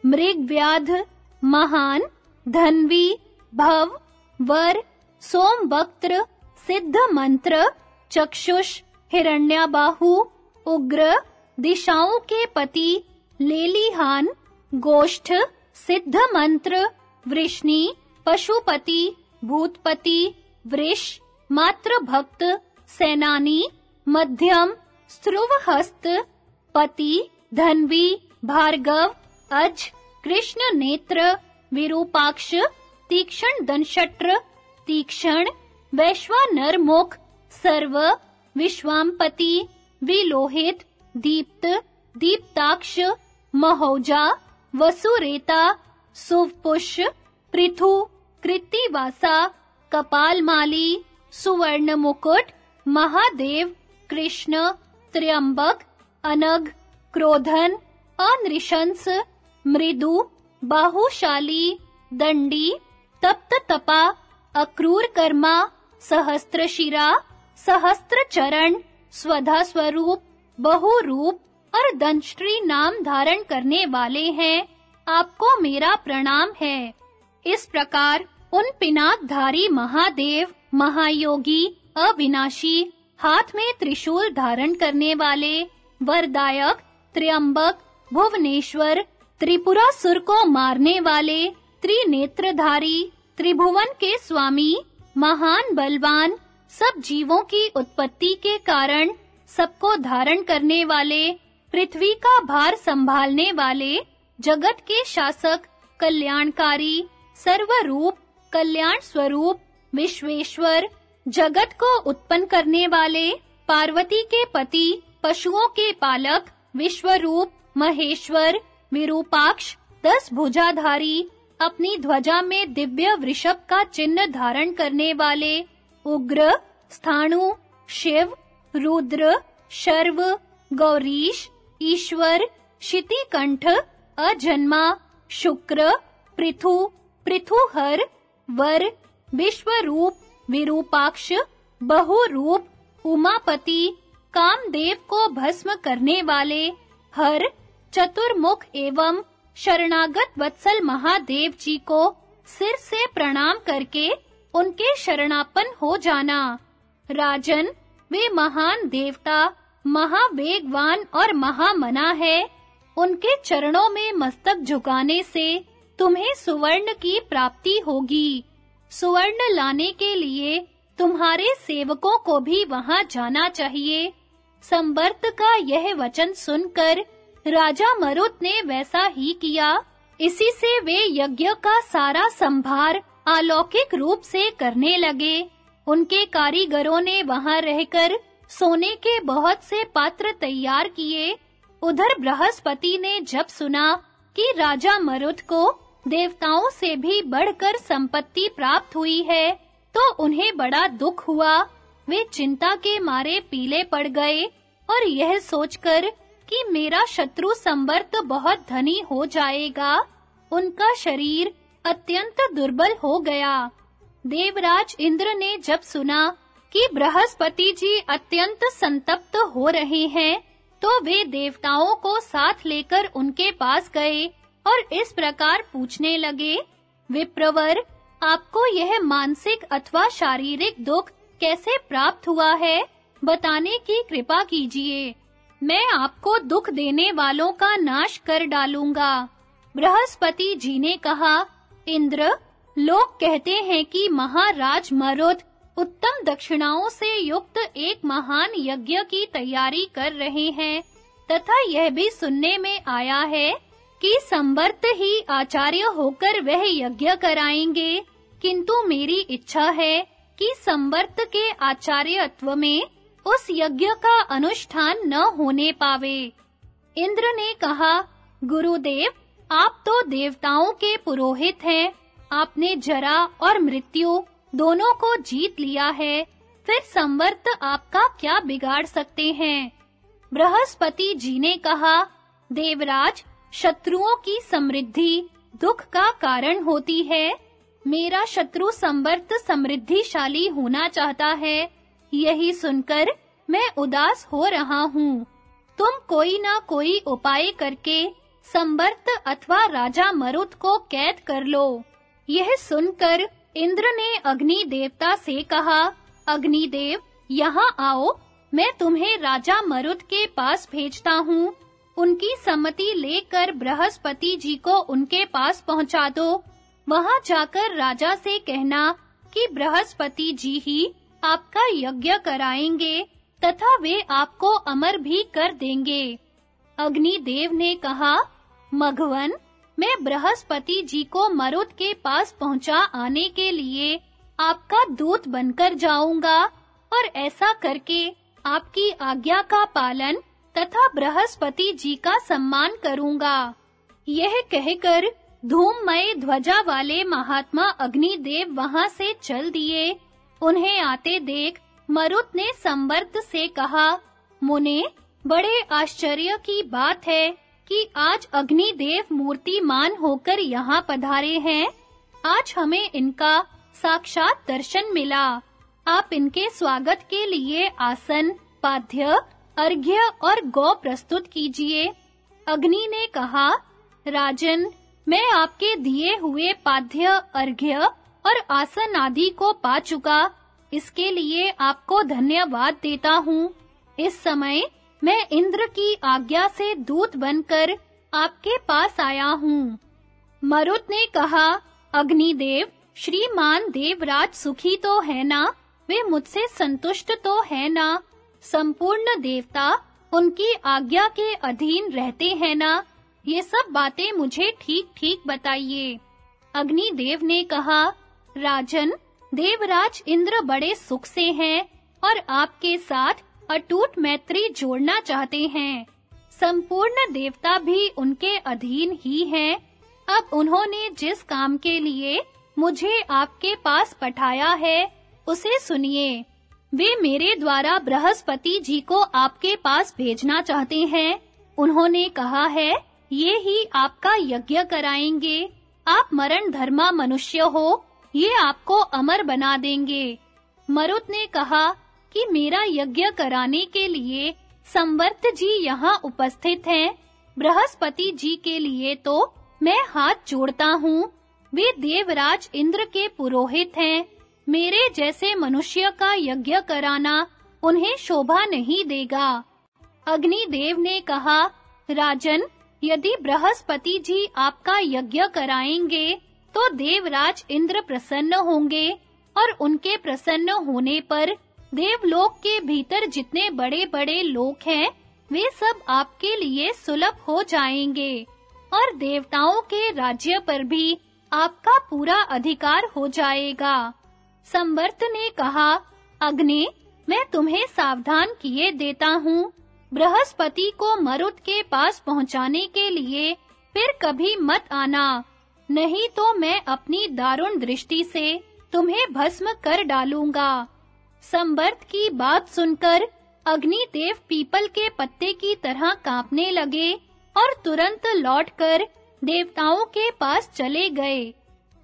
मृगव्याध, महान, धनवी, भव, वर, सोमवक्त्र, सिद्ध मंत्र, चक्षुष, हिरण्याबाहु, उग्र, दिशाओं के पति, लेलीहान, गोष्ठ, सिद्ध मंत्र, वृष्णि, पशुपति, भूतपति, वृष मात्र भक्त सेनानी मध्यम स्त्रुवहस्त पति, धनवी, भार्गव, अज, कृष्ण नेत्र, विरूपाक्ष, तीक्ष्ण दंशट्र, तीक्ष्ण वैश्वानर मुख सर्व, विश्वामपति, विलोहित, दीप्त, दीप्ताक्ष, महोजा, वसुरेता, सुवपुष, पृथु कृतिवासा कपालमाली सुवर्ण मुकुट महादेव कृष्ण, त्र्यंबक अनग क्रोधन, अनृशंस, मृदु, बाहुशाली, दंडी तप्त तपा अक्रूर कर्मा सहस्त्रशिरा सहस्त्र चरण स्वधा स्वरूप बहुरूप और दंश्री नाम धारण करने वाले हैं। आपको मेरा प्रणाम है। इस प्रकार उन पिनाकधारी महादेव, महायोगी, अविनाशी हाथ में त्रिशूल धारण करने वाले वरदायक, त्र्यंबक, भुवनेश्वर त्रिपुरासुर को मारने वाले त्रिनेत्रधारी, त्रिभुवन के स्वामी, महान बलवान, सब जीवों की उत्पत्ति के कारण सबको धारण करने वाले, पृथ्वी का भार संभालने वाले जगत के शासक, कल्याणकारी, सर्वरूप, कल्याण स्वरूप, विश्वेश्वर जगत को उत्पन्न करने वाले पार्वती के पति, पशुओं के पालक, विश्वरूप, महेश्वर, विरूपाक्ष, दस भुजाधारी, अपनी ध्वजा में दिव्य वृषभ का चिन्ह धारण करने वाले उग्र, स्थाणु, शिव, रुद्र, शर्व, गौरीश, ईश्वर शितिकंठ अजन्मा, शुक्र, पृथु, पृथुहर, वर, विश्वरूप विरूपाक्ष, बहुरूप, उमापति, कामदेव को भस्म करने वाले हर चतुर्मुख एवं शरणागत वत्सल महादेव जी को सिर से प्रणाम करके उनके शरणापन हो जाना। राजन, वे महान देवता, महावेगवान और महामना है। उनके चरणों में मस्तक झुकाने से तुम्हें सुवर्ण की प्राप्ति होगी। सुवर्ण लाने के लिए तुम्हारे सेवकों को भी वहाँ जाना चाहिए। संवर्त का यह वचन सुनकर राजा मरुत ने वैसा ही किया। इसी से वे यज्ञ का सारा संभार अलौकिक रूप से करने लगे। उनके कारीगरों ने वहाँ रहकर सोने के बहुत से पात्र तैयार किए। उधर बृहस्पति ने जब सुना कि राजा मरुत को देवताओं से भी बढ़कर संपत्ति प्राप्त हुई है तो उन्हें बड़ा दुख हुआ। वे चिंता के मारे पीले पड़ गए, और यह सोचकर कि मेरा शत्रु संवर्त बहुत धनी हो जाएगा। उनका शरीर अत्यंत दुर्बल हो गया। देवराज इंद्र ने जब सुना कि बृहस्पति जी अत्यंत संतप्त हो रहे हैं तो वे देवताओं को साथ लेकर उनके पास गए और इस प्रकार पूछने लगे, विप्रवर, आपको यह मानसिक अथवा शारीरिक दुख कैसे प्राप्त हुआ है? बताने की कृपा कीजिए। मैं आपको दुख देने वालों का नाश कर डालूँगा। बृहस्पति जी ने कहा, इंद्र, लोग कहते हैं कि महाराज मरुद उत्तम दक्षिणाओं से युक्त एक महान यज्ञ की तैयारी कर रहे हैं, तथा यह भी सुनने में आया है कि संवर्त ही आचार्य होकर वह यज्ञ कराएँगे। किंतु मेरी इच्छा है कि संवर्त के आचार्यत्व में उस यज्ञ का अनुष्ठान न होने पावे। इंद्र ने कहा, गुरुदेव, आप तो देवताओं के पुरोहित हैं। आपने जरा और मृत्यु दोनों को जीत लिया है। फिर संवर्त आपका क्या बिगाड़ सकते हैं? बृहस्पति जी ने कहा, देवराज शत्रुओं की समृद्धि दुख का कारण होती है। मेरा शत्रु संवर्त समृद्धिशाली होना चाहता है। यही सुनकर मैं उदास हो रहा हूँ। तुम कोई ना कोई उपाय करके संवर्त अथवा राजा मरुत को कैद कर लो। यह सुनकर इंद्र ने अग्नि देवता से कहा, अग्निदेव, यहाँ आओ, मैं तुम्हें राजा मरुत के पास भेजता हूँ। उनकी सम्मति लेकर बृहस्पति जी को उनके पास पहुँचा दो। वहाँ जाकर राजा से कहना कि बृहस्पति जी ही आपका यज्ञ कराएँगे तथा वे आपको अमर भी कर देंगे। अग्नि देव ने कहा, मघवन, मैं बृहस्पति जी को मरुत के पास पहुँचा आने के लिए आपका दूत बनकर जाऊँगा और ऐसा करके आपकी आज्ञा का पालन तथा बृहस्पति जी का सम्मान करूँगा। यह कहकर धूममय ध्वजा वाले महात्मा अग्निदेव वहाँ से चल दिए। उन्हें आते देख मरुत ने संवर्त से कहा, मुने, बड़े आश्चर्य की बात है कि आज अग्निदेव मूर्तिमान होकर यहाँ पधारे हैं। आज हमें इनका साक्षात दर्शन मिला। आप इनके स्वागत के लिए आसन, पाद्य अर्घ्य और गौ प्रस्तुत कीजिए। अग्नि ने कहा, राजन, मैं आपके दिए हुए पाद्य, अर्घ्य और आसन आदि को पा चुका। इसके लिए आपको धन्यवाद देता हूँ। इस समय मैं इंद्र की आज्ञा से दूत बनकर आपके पास आया हूँ। मरुत ने कहा, अग्निदेव, श्रीमान देवराज सुखी तो है ना? वे मुझसे संतुष्ट तो है ना? संपूर्ण देवता उनकी आज्ञा के अधीन रहते हैं ना? ये सब बातें मुझे ठीक-ठीक बताइए। अग्निदेव ने कहा, राजन, देवराज इंद्र बड़े सुख से हैं और आपके साथ अटूट मैत्री जोड़ना चाहते हैं। संपूर्ण देवता भी उनके अधीन ही हैं। अब उन्होंने जिस काम के लिए मुझे आपके पास पठाया है, उसे सुनिए। वे मेरे द्वारा बृहस्पति जी को आपके पास भेजना चाहते हैं। उन्होंने कहा है, ये ही आपका यज्ञ कराएँगे। आप मरण धर्मा मनुष्य हो, ये आपको अमर बना देंगे। मरुत ने कहा कि मेरा यज्ञ कराने के लिए संवर्त जी यहाँ उपस्थित हैं। बृहस्पति जी के लिए तो मैं हाथ जोड़ता हूँ। वे देवराज इंद्र के पुरोहित हैं। मेरे जैसे मनुष्य का यज्ञ कराना उन्हें शोभा नहीं देगा। अग्निदेव ने कहा, राजन, यदि बृहस्पति जी आपका यज्ञ कराएँगे तो देवराज इंद्र प्रसन्न होंगे और उनके प्रसन्न होने पर देवलोक के भीतर जितने बड़े-बड़े लोक हैं, वे सब आपके लिए सुलभ हो जाएँगे और देवताओं के राज्य पर भी आपका पूरा अधिकार हो जाएगा। संवर्त ने कहा, अग्नि, मैं तुम्हें सावधान किए देता हूँ। बृहस्पति को मरुत के पास पहुँचाने के लिए फिर कभी मत आना, नहीं तो मैं अपनी दारुण दृष्टि से तुम्हें भस्म कर डालूँगा। संवर्त की बात सुनकर अग्निदेव पीपल के पत्ते की तरह कांपने लगे और तुरंत लौटकर देवताओं के पास चले गए।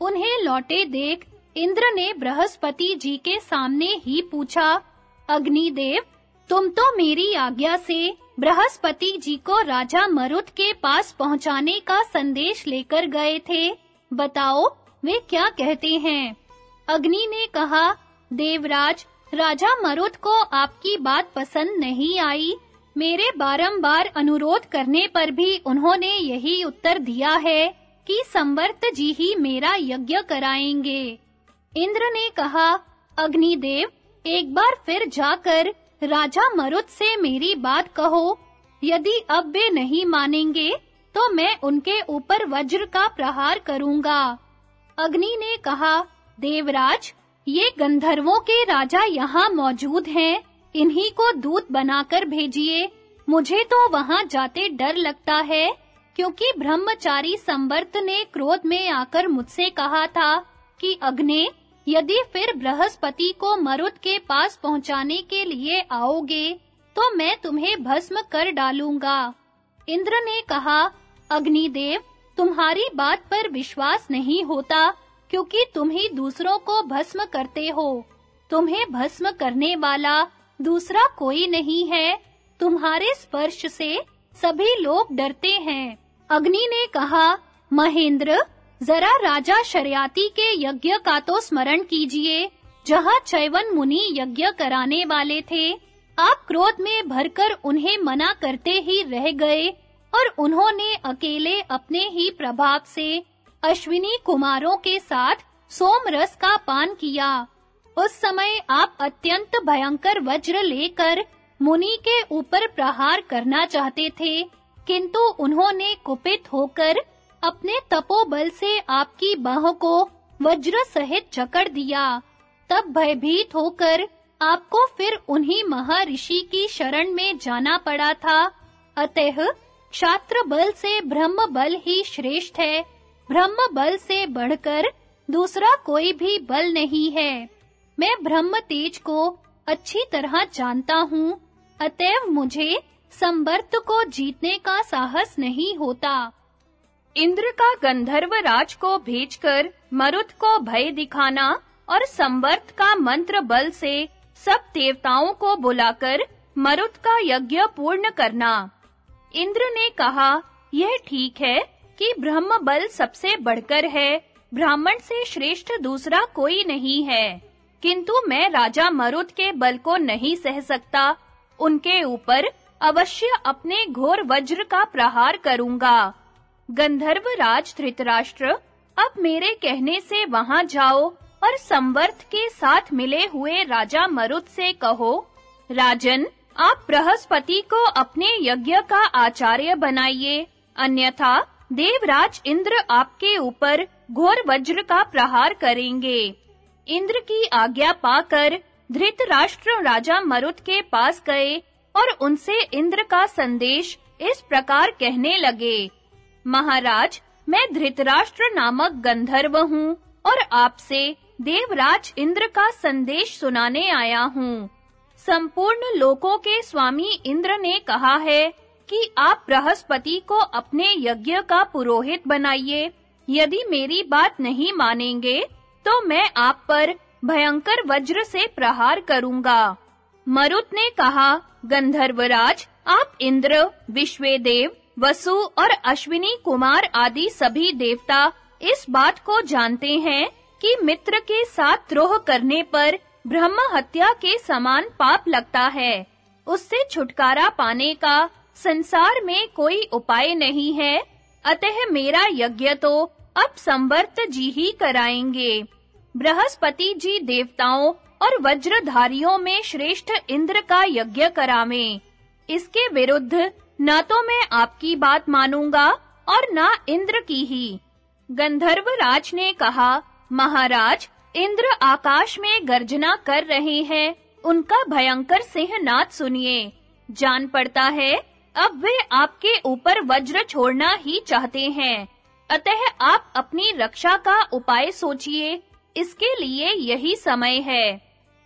उन्हें लौटे देख इंद्र ने बृहस्पति जी के सामने ही पूछा, अग्निदेव, तुम तो मेरी आज्ञा से बृहस्पति जी को राजा मरुत के पास पहुँचाने का संदेश लेकर गए थे। बताओ, वे क्या कहते हैं? अग्नि ने कहा, देवराज, राजा मरुत को आपकी बात पसंद नहीं आई। मेरे बारंबार अनुरोध करने पर भी उन्होंने यही उत्तर दिया है कि संवर्त जी ही मेरा यज्ञ कराएँगे। इंद्र ने कहा, अग्निदेव, एक बार फिर जाकर राजा मरुत से मेरी बात कहो। यदि अब वे नहीं मानेंगे तो मैं उनके ऊपर वज्र का प्रहार करूँगा। अग्नि ने कहा, देवराज, ये गंधर्वों के राजा यहाँ मौजूद हैं। इन्हीं को दूत बनाकर भेजिए। मुझे तो वहाँ जाते डर लगता है, क्योंकि ब्रह्मचारी संवर्त ने क्रोध में आकर मुझसे कहा था कि अग्ने, यदि फिर बृहस्पति को मरुत के पास पहुँचाने के लिए आओगे तो मैं तुम्हें भस्म कर डालूँगा। इंद्र ने कहा, अग्निदेव, तुम्हारी बात पर विश्वास नहीं होता, क्योंकि तुम ही दूसरों को भस्म करते हो। तुम्हें भस्म करने वाला दूसरा कोई नहीं है। तुम्हारे स्पर्श से सभी लोग डरते हैं। अग्नि ने कहा, महेंद्र जरा राजा शर्याती के यज्ञ का तो स्मरण कीजिए, जहाँ चैवन मुनि यज्ञ कराने वाले थे। आप क्रोध में भरकर उन्हें मना करते ही रह गए और उन्होंने अकेले अपने ही प्रभाव से अश्विनी कुमारों के साथ सोम रस का पान किया। उस समय आप अत्यंत भयंकर वज्र लेकर मुनि के ऊपर प्रहार करना चाहते थे, किंतु उन्होंने कुपित होकर अपने तपोबल से आपकी बाहों को वज्र सहित जकड़ दिया। तब भयभीत होकर आपको फिर उन्हीं महर्षि की शरण में जाना पड़ा था। अतः क्षात्र बल से ब्रह्म बल ही श्रेष्ठ है। ब्रह्म बल से बढ़कर दूसरा कोई भी बल नहीं है। मैं ब्रह्म तेज को अच्छी तरह जानता हूँ। अतएव मुझे संवर्त को जीतने का साहस नहीं होता। इंद्र का गंधर्व राज को भेजकर मरुत को भय दिखाना और संवर्त का मंत्र बल से सब देवताओं को बुलाकर मरुत का यज्ञ पूर्ण करना। इंद्र ने कहा, यह ठीक है कि ब्रह्म बल सबसे बढ़कर है, ब्राह्मण से श्रेष्ठ दूसरा कोई नहीं है। किंतु मैं राजा मरुत के बल को नहीं सह सकता, उनके ऊपर अवश्य अपने घोर वज्र का प्रहार करूँगा। गंधर्व राज धृतराष्ट्र, अब मेरे कहने से वहाँ जाओ और संवर्त के साथ मिले हुए राजा मरुत से कहो, राजन, आप बृहस्पति को अपने यज्ञ का आचार्य बनाइए। अन्यथा देवराज इंद्र आपके ऊपर घोर वज्र का प्रहार करेंगे। इंद्र की आज्ञा पाकर धृतराष्ट्र राजा मरुत के पास गए और उनसे इंद्र का संदेश इस प्रकार कहने लगे। महाराज, मैं धृतराष्ट्र नामक गंधर्व हूँ और आपसे देवराज इंद्र का संदेश सुनाने आया हूँ। संपूर्ण लोकों के स्वामी इंद्र ने कहा है कि आप बृहस्पति को अपने यज्ञ का पुरोहित बनाइए। यदि मेरी बात नहीं मानेंगे तो मैं आप पर भयंकर वज्र से प्रहार करूँगा। मरुत ने कहा, गंधर्वराज, आप इंद्र, विश्वेदेव वसु और अश्विनी कुमार आदि सभी देवता इस बात को जानते हैं कि मित्र के साथ द्रोह करने पर ब्रह्म हत्या के समान पाप लगता है। उससे छुटकारा पाने का संसार में कोई उपाय नहीं है। अतः मेरा यज्ञ तो अब संवर्त जी ही कराएँगे। बृहस्पति जी देवताओं और वज्रधारियों में श्रेष्ठ इंद्र का यज्ञ करावें। इसके विरुद्ध न तो मैं आपकी बात मानूँगा और न इंद्र की ही। गंधर्व राज ने कहा, महाराज, इंद्र आकाश में गर्जना कर रहे हैं। उनका भयंकर सिंहनाद सुनिए। जान पड़ता है, अब वे आपके ऊपर वज्र छोड़ना ही चाहते हैं। अतः आप अपनी रक्षा का उपाय सोचिए। इसके लिए यही समय है।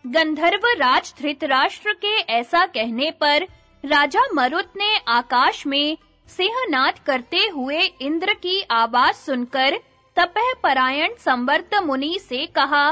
गंधर्व राज धृतराष्ट्र के ऐसा कहने पर राजा मरुत ने आकाश में सिंहनाद करते हुए इंद्र की आवाज़ सुनकर तपह परायण संवर्त मुनि से कहा,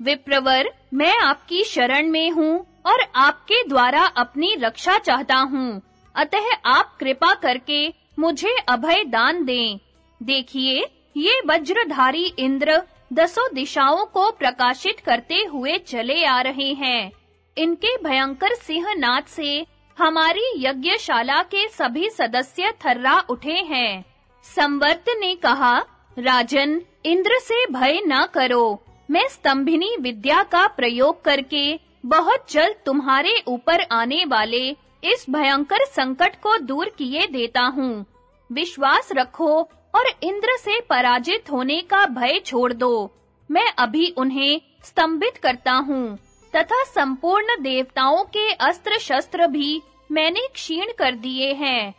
विप्रवर, मैं आपकी शरण में हूँ और आपके द्वारा अपनी रक्षा चाहता हूँ। अतः आप कृपा करके मुझे अभय दान दें। देखिए, ये वज्रधारी इंद्र दसों दिशाओं को प्रकाशित करते हुए चले आ रहे हैं। इनके भयंकर सिंहनाद से हमारी यज्ञशाला के सभी सदस्य थर्रा उठे हैं। संवर्त ने कहा, राजन, इंद्र से भय न करो। मैं स्तंभिनी विद्या का प्रयोग करके बहुत जल्द तुम्हारे ऊपर आने वाले इस भयंकर संकट को दूर किए देता हूँ। विश्वास रखो और इंद्र से पराजित होने का भय छोड़ दो। मैं अभी उन्हें स्तंभित करता हूँ। तथा संपूर्ण देवताओं के अस्त्र शस्त्र भी मैंने क्षीण कर दिए हैं।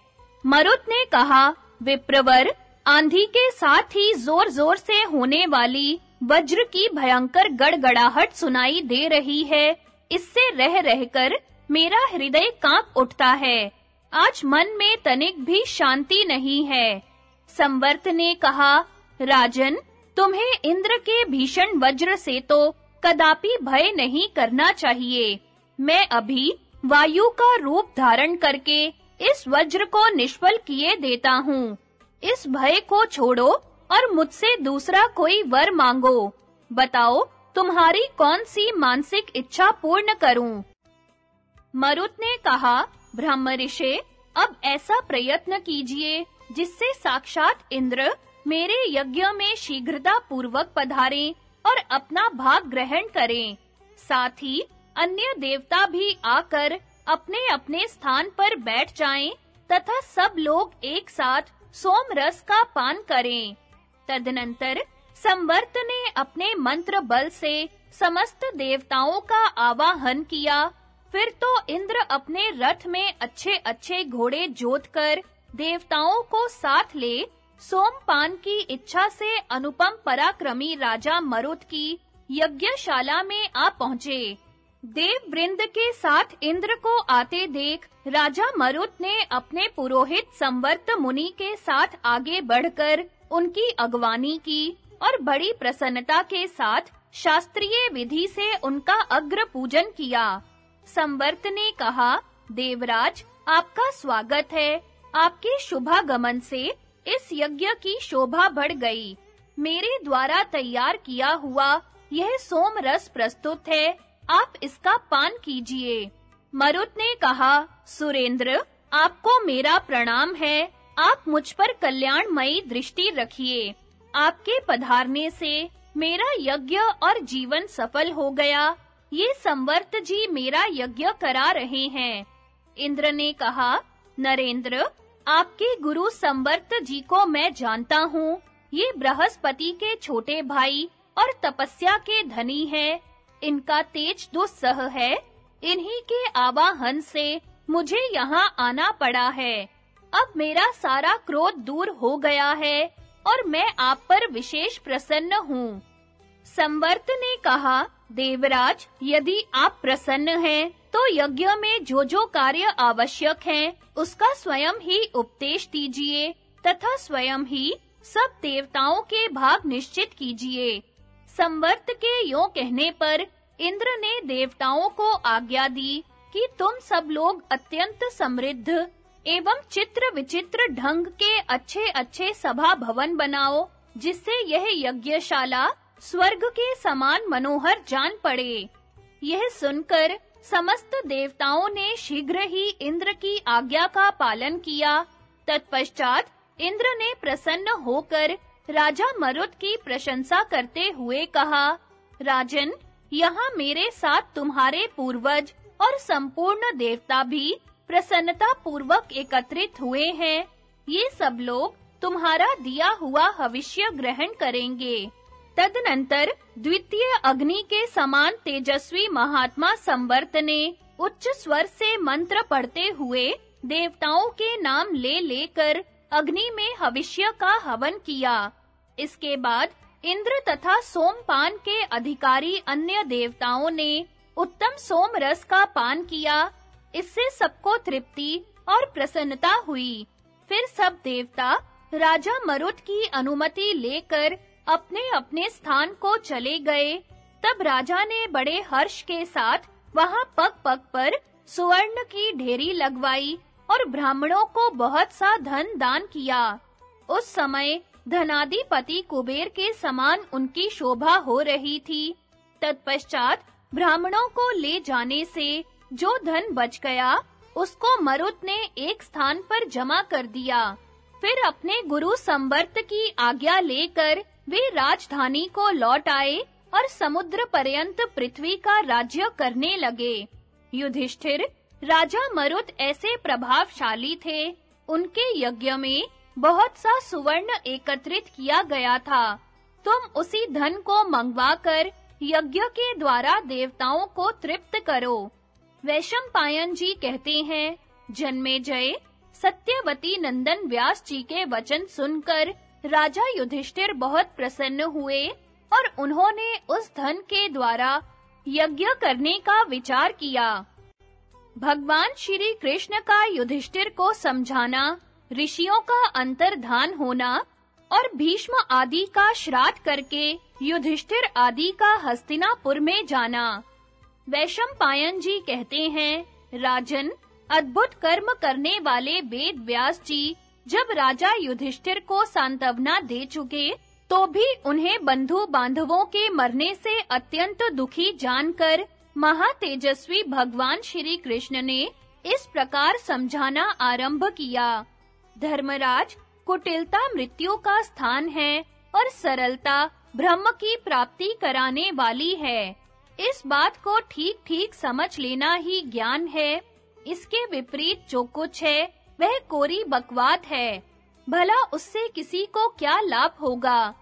मरुत ने कहा, विप्रवर, आंधी के साथ ही जोर-जोर से होने वाली वज्र की भयंकर गड़गड़ाहट सुनाई दे रही है। इससे रह रहकर मेरा हृदय काँप उठता है। आज मन में तनिक भी शांति नहीं है। संवर्त ने कहा, राजन, तुम्हें इंद्र के भीषण वज्र से तो कदापि भय नहीं करना चाहिए। मैं अभी वायु का रूप धारण करके इस वज्र को निष्फल किए देता हूँ। इस भय को छोड़ो और मुझसे दूसरा कोई वर मांगो। बताओ, तुम्हारी कौन सी मानसिक इच्छा पूर्ण करूँ? मरुत ने कहा ब्रह्मऋषि अब ऐसा प्रयत्न कीजिए, जिससे साक्षात इंद्र मेरे यज्ञ में शीघ्रता पूर्वक पधारें। और अपना भाग ग्रहण करें। साथ ही अन्य देवता भी आकर अपने-अपने स्थान पर बैठ जाएँ तथा सब लोग एक साथ सोम रस का पान करें। तदनंतर संवर्त ने अपने मंत्र बल से समस्त देवताओं का आवाहन किया। फिर तो इंद्र अपने रथ में अच्छे-अच्छे घोड़े जोतकर देवताओं को साथ ले सोमपान की इच्छा से अनुपम पराक्रमी राजा मरुत की यज्ञशाला में आ पहुँचे। देव वृंद के साथ इंद्र को आते देख राजा मरुत ने अपने पुरोहित संवर्त मुनि के साथ आगे बढ़कर उनकी अगवानी की और बड़ी प्रसन्नता के साथ शास्त्रीय विधि से उनका अग्र पूजन किया। संवर्त ने कहा, देवराज, आपका स्वागत है। आपके शुभागमन से इस यज्ञ की शोभा बढ़ गई। मेरे द्वारा तैयार किया हुआ यह सोम रस प्रस्तुत है। आप इसका पान कीजिए। मरुत ने कहा, सुरेंद्र, आपको मेरा प्रणाम है। आप मुझ पर कल्याणमयी दृष्टि रखिए। आपके पधारने से मेरा यज्ञ और जीवन सफल हो गया। ये संवर्त जी मेरा यज्ञ करा रहे हैं। इंद्र ने कहा, नरेंद्र आपके गुरु संवर्त जी को मैं जानता हूँ। ये बृहस्पति के छोटे भाई और तपस्या के धनी हैं। इनका तेज दुस्सह है। इन्हीं के आवाहन से मुझे यहाँ आना पड़ा है। अब मेरा सारा क्रोध दूर हो गया है और मैं आप पर विशेष प्रसन्न हूँ। संवर्त ने कहा, देवराज, यदि आप प्रसन्न हैं तो यज्ञ में जो जो कार्य आवश्यक हैं, उसका स्वयं ही उपदेश दीजिए, तथा स्वयं ही सब देवताओं के भाग निश्चित कीजिए। संवर्त के यों कहने पर इंद्र ने देवताओं को आज्ञा दी कि तुम सब लोग अत्यंत समृद्ध एवं चित्र विचित्र ढंग के अच्छे-अच्छे सभा भवन बनाओ, जिससे यह यज्ञशाला स्वर्ग के समान मनोहर जान पड़े। यह सुनकर समस्त देवताओं ने शीघ्र ही इंद्र की आज्ञा का पालन किया। तत्पश्चात इंद्र ने प्रसन्न होकर राजा मरुत की प्रशंसा करते हुए कहा, राजन, यहाँ मेरे साथ तुम्हारे पूर्वज और संपूर्ण देवता भी प्रसन्नता पूर्वक एकत्रित हुए हैं। ये सब लोग तुम्हारा दिया हुआ भविष्य ग्रहण करेंगे। तदनंतर द्वितीय अग्नि के समान तेजस्वी महात्मा संवर्त ने उच्च स्वर से मंत्र पढ़ते हुए देवताओं के नाम ले लेकर अग्नि में हविष्य का हवन किया। इसके बाद इंद्र तथा सोमपान के अधिकारी अन्य देवताओं ने उत्तम सोम रस का पान किया। इससे सबको तृप्ति और प्रसन्नता हुई। फिर सब देवता राजा मरुत की अनुमति लेकर अपने-अपने स्थान को चले गए। तब राजा ने बड़े हर्ष के साथ वहाँ पग-पग पर सुवर्ण की ढेरी लगवाई और ब्राह्मणों को बहुत सा धन दान किया। उस समय धनाधिपति कुबेर के समान उनकी शोभा हो रही थी। तत्पश्चात ब्राह्मणों को ले जाने से जो धन बच गया, उसको मरुत ने एक स्थान पर जमा कर दिया। फिर अपने गुरु संवर्त की आज्ञा लेकर वे राजधानी को लौट आए और समुद्र पर्यंत पृथ्वी का राज्य करने लगे। युधिष्ठिर राजा मरुत ऐसे प्रभावशाली थे। उनके यज्ञ में बहुत सा सुवर्ण एकत्रित किया गया था। तुम उसी धन को मंगवाकर यज्ञ के द्वारा देवताओं को तृप्त करो। वैशंपायन जी कहते हैं जन्मे जय सत्यवती नंदन व्यास जी के वचन सुनकर राजा युधिष्ठिर बहुत प्रसन्न हुए और उन्होंने उस धन के द्वारा यज्ञ करने का विचार किया। भगवान श्री कृष्ण का युधिष्ठिर को समझाना, ऋषियों का अंतर्धान होना और भीष्म आदि का श्राद्ध करके युधिष्ठिर आदि का हस्तिनापुर में जाना। वैशम पायन जी कहते हैं, राजन, अद्भुत कर्म करने वाले वेद व्यास जी जब राजा युधिष्ठिर को सांत्वना दे चुके तो भी उन्हें बंधु बांधवों के मरने से अत्यंत दुखी जानकर महातेजस्वी भगवान श्री कृष्ण ने इस प्रकार समझाना आरंभ किया। धर्मराज कुटिलता मृत्यु का स्थान है और सरलता ब्रह्म की प्राप्ति कराने वाली है। इस बात को ठीक-ठीक समझ लेना ही ज्ञान है। इसके विपरीत जो कुछ है वह कोरी बकवाद है। भला उससे किसी को क्या लाभ होगा?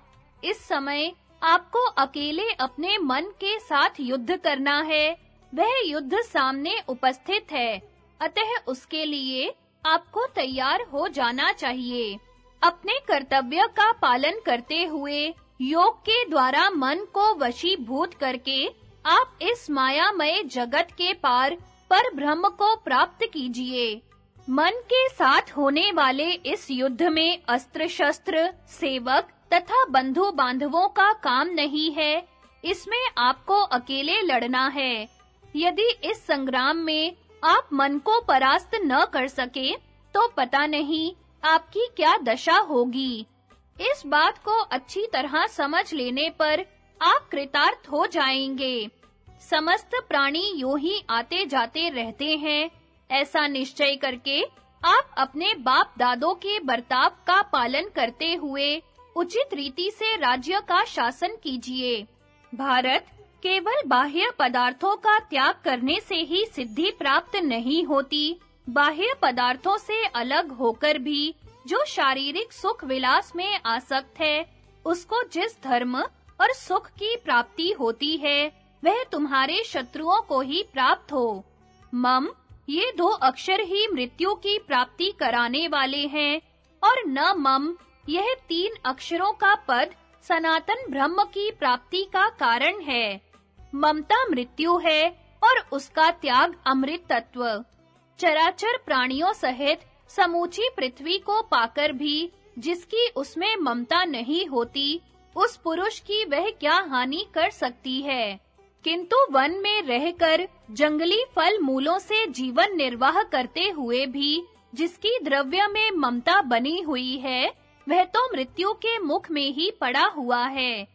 इस समय आपको अकेले अपने मन के साथ युद्ध करना है। वह युद्ध सामने उपस्थित है। अतः उसके लिए आपको तैयार हो जाना चाहिए। अपने कर्तव्य का पालन करते हुए योग के द्वारा मन को वशीभूत करके आप इस मायामय जगत के पार पर ब्रह्म को प्राप्त कीजिए। मन के साथ होने वाले इस युद्ध में अस्त्र शस्त्र सेवक तथा बंधु बांधवों का काम नहीं है। इसमें आपको अकेले लड़ना है। यदि इस संग्राम में आप मन को परास्त न कर सके तो पता नहीं आपकी क्या दशा होगी। इस बात को अच्छी तरह समझ लेने पर आप कृतार्थ हो जाएँगे। समस्त प्राणी यूँ ही आते जाते रहते हैं ऐसा निश्चय करके आप अपने बाप दादों के बर्ताव का पालन करते हुए उचित रीति से राज्य का शासन कीजिए। भारत केवल बाह्य पदार्थों का त्याग करने से ही सिद्धि प्राप्त नहीं होती, बाह्य पदार्थों से अलग होकर भी जो शारीरिक सुख विलास में आसक्त है, उसको जिस धर्म और सुख की प्राप्ति होती है, वह तुम्हारे शत्रुओं को ही प्राप्त हो। मम ये दो अक्षर ही मृत्यु की प्राप्ति कराने वाले हैं। और न मम, यह तीन अक्षरों का पद सनातन ब्रह्म की प्राप्ति का कारण है। ममता मृत्यु है और उसका त्याग अमृत तत्व चराचर प्राणियों सहित समूची पृथ्वी को पाकर भी जिसकी उसमें ममता नहीं होती, उस पुरुष की वह क्या हानि कर सकती है? किंतु वन में रहकर जंगली फल मूलों से जीवन निर्वाह करते हुए भी, जिसकी द्रव्य में ममता बनी हुई है, वह तो मृत्यु के मुख में ही पड़ा हुआ है।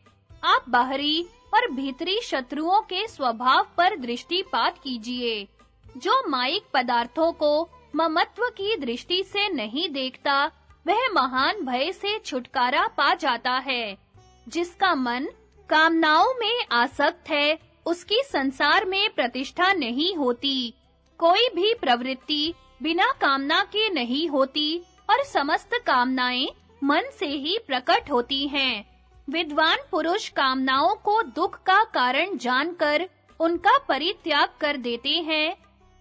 आप बाहरी और भीतरी शत्रुओं के स्वभाव पर दृष्टिपात कीजिए, जो माइक पदार्थों को ममत्व की दृष्टि से नहीं देखता, वह महान भय से छुटकारा पा जाता है, जिसका मन कामनाओं में आसक्त है उसकी संसार में प्रतिष्ठा नहीं होती। कोई भी प्रवृत्ति बिना कामना के नहीं होती और समस्त कामनाएँ मन से ही प्रकट होती हैं। विद्वान पुरुष कामनाओं को दुख का कारण जानकर उनका परित्याग कर देते हैं।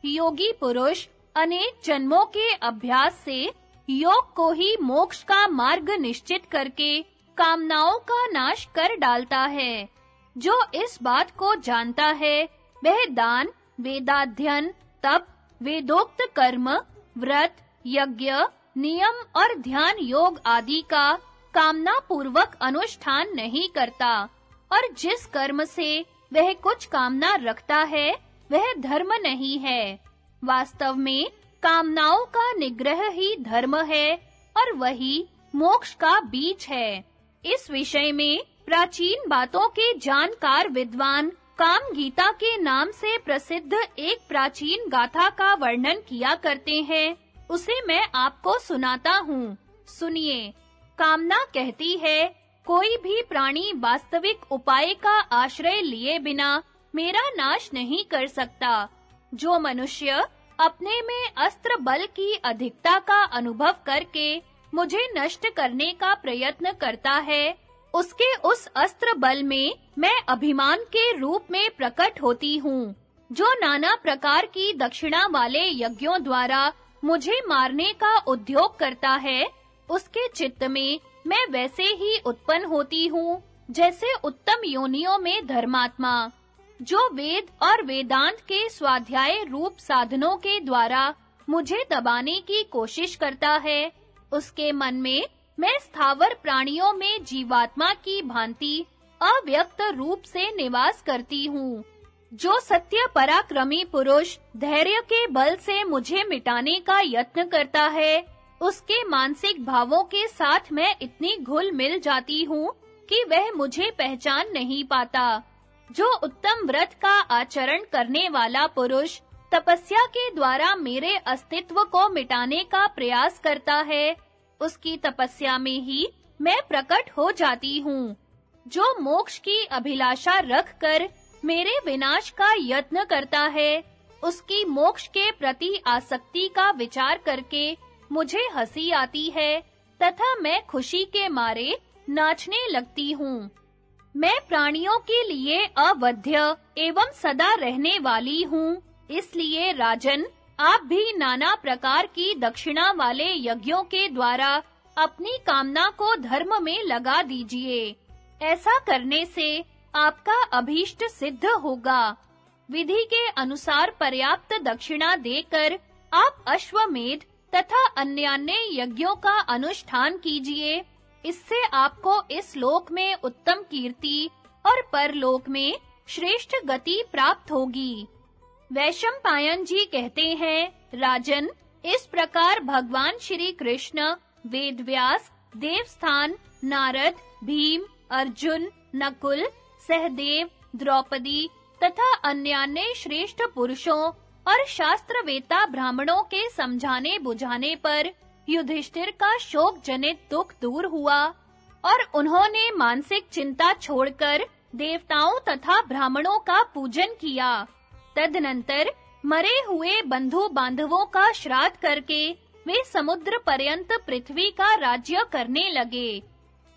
योगी पुरुष अनेक जन्मों के अभ्यास से योग को ही मोक्ष का मार्ग निश्चित करके कामनाओं का नाश कर डालता है। जो इस बात को जानता है, वह दान, वेदाध्ययन, तप, वेदोक्त कर्म, व्रत, यज्ञ, नियम और ध्यान योग आदि का कामना पूर्वक अनुष्ठान नहीं करता। और जिस कर्म से वह कुछ कामना रखता है, वह धर्म नहीं है। वास्तव में कामनाओं का निग्रह ही धर्म है और वही मोक्ष का बीज है। इस विषय में प्राचीन बातों के जानकार विद्वान काम गीता के नाम से प्रसिद्ध एक प्राचीन गाथा का वर्णन किया करते हैं। उसे मैं आपको सुनाता हूँ। सुनिए। कामना कहती है, कोई भी प्राणी वास्तविक उपाय का आश्रय लिए बिना मेरा नाश नहीं कर सकता। जो मनुष्य अपने में अस्त्र बल की अधिकता का अनुभव करके मुझे नष्ट करने का प्रयत्न करता है उसके उस अस्त्र बल में मैं अभिमान के रूप में प्रकट होती हूँ, जो नाना प्रकार की दक्षिणा वाले यज्ञों द्वारा मुझे मारने का उद्योग करता है, उसके चित्त में मैं वैसे ही उत्पन्न होती हूँ, जैसे उत्तम योनियों में धर्मात्मा, जो वेद और वेदांत के स्वाध्याय रूप साधनों के द्वारा मुझे दबाने की कोशिश करता है, उसके मन में मैं स्थावर प्राणियों में जीवात्मा की भांति अव्यक्त रूप से निवास करती हूँ। जो सत्य पराक्रमी पुरुष धैर्य के बल से मुझे मिटाने का यत्न करता है, उसके मानसिक भावों के साथ मैं इतनी घुल मिल जाती हूँ कि वह मुझे पहचान नहीं पाता। जो उत्तम व्रत का आचरण करने वाला पुरुष तपस्या के द्वारा मेरे अस्तित्व को मिटाने का प्रयास करता है उसकी तपस्या में ही मैं प्रकट हो जाती हूँ। जो मोक्ष की अभिलाषा रखकर मेरे विनाश का यत्न करता है, उसकी मोक्ष के प्रति आसक्ति का विचार करके मुझे हँसी आती है तथा मैं खुशी के मारे नाचने लगती हूँ। मैं प्राणियों के लिए अवध्य एवं सदा रहने वाली हूँ, इसलिए राजन आप भी नाना प्रकार की दक्षिणा वाले यज्ञों के द्वारा अपनी कामना को धर्म में लगा दीजिए। ऐसा करने से आपका अभीष्ट सिद्ध होगा। विधि के अनुसार पर्याप्त दक्षिणा देकर आप अश्वमेध तथा अन्य यज्ञों का अनुष्ठान कीजिए। इससे आपको इस लोक में उत्तम कीर्ति और परलोक में श्रेष्ठ गति प्राप्त होगी। वैशंपायन जी कहते हैं, राजन, इस प्रकार भगवान श्री कृष्ण, वेदव्यास, देवस्थान, नारद, भीम, अर्जुन, नकुल, सहदेव, द्रौपदी तथा अन्य अन्य श्रेष्ठ पुरुषों और शास्त्रवेता ब्राह्मणों के समझाने बुझाने पर युधिष्ठिर का शोक जनित दुख दूर हुआ और उन्होंने मानसिक चिंता छोड़कर देवताओं तथा ब्राह्मणों का पूजन किया। तदनंतर मरे हुए बंधु बांधवों का श्राद्ध करके वे समुद्र पर्यंत पृथ्वी का राज्य करने लगे।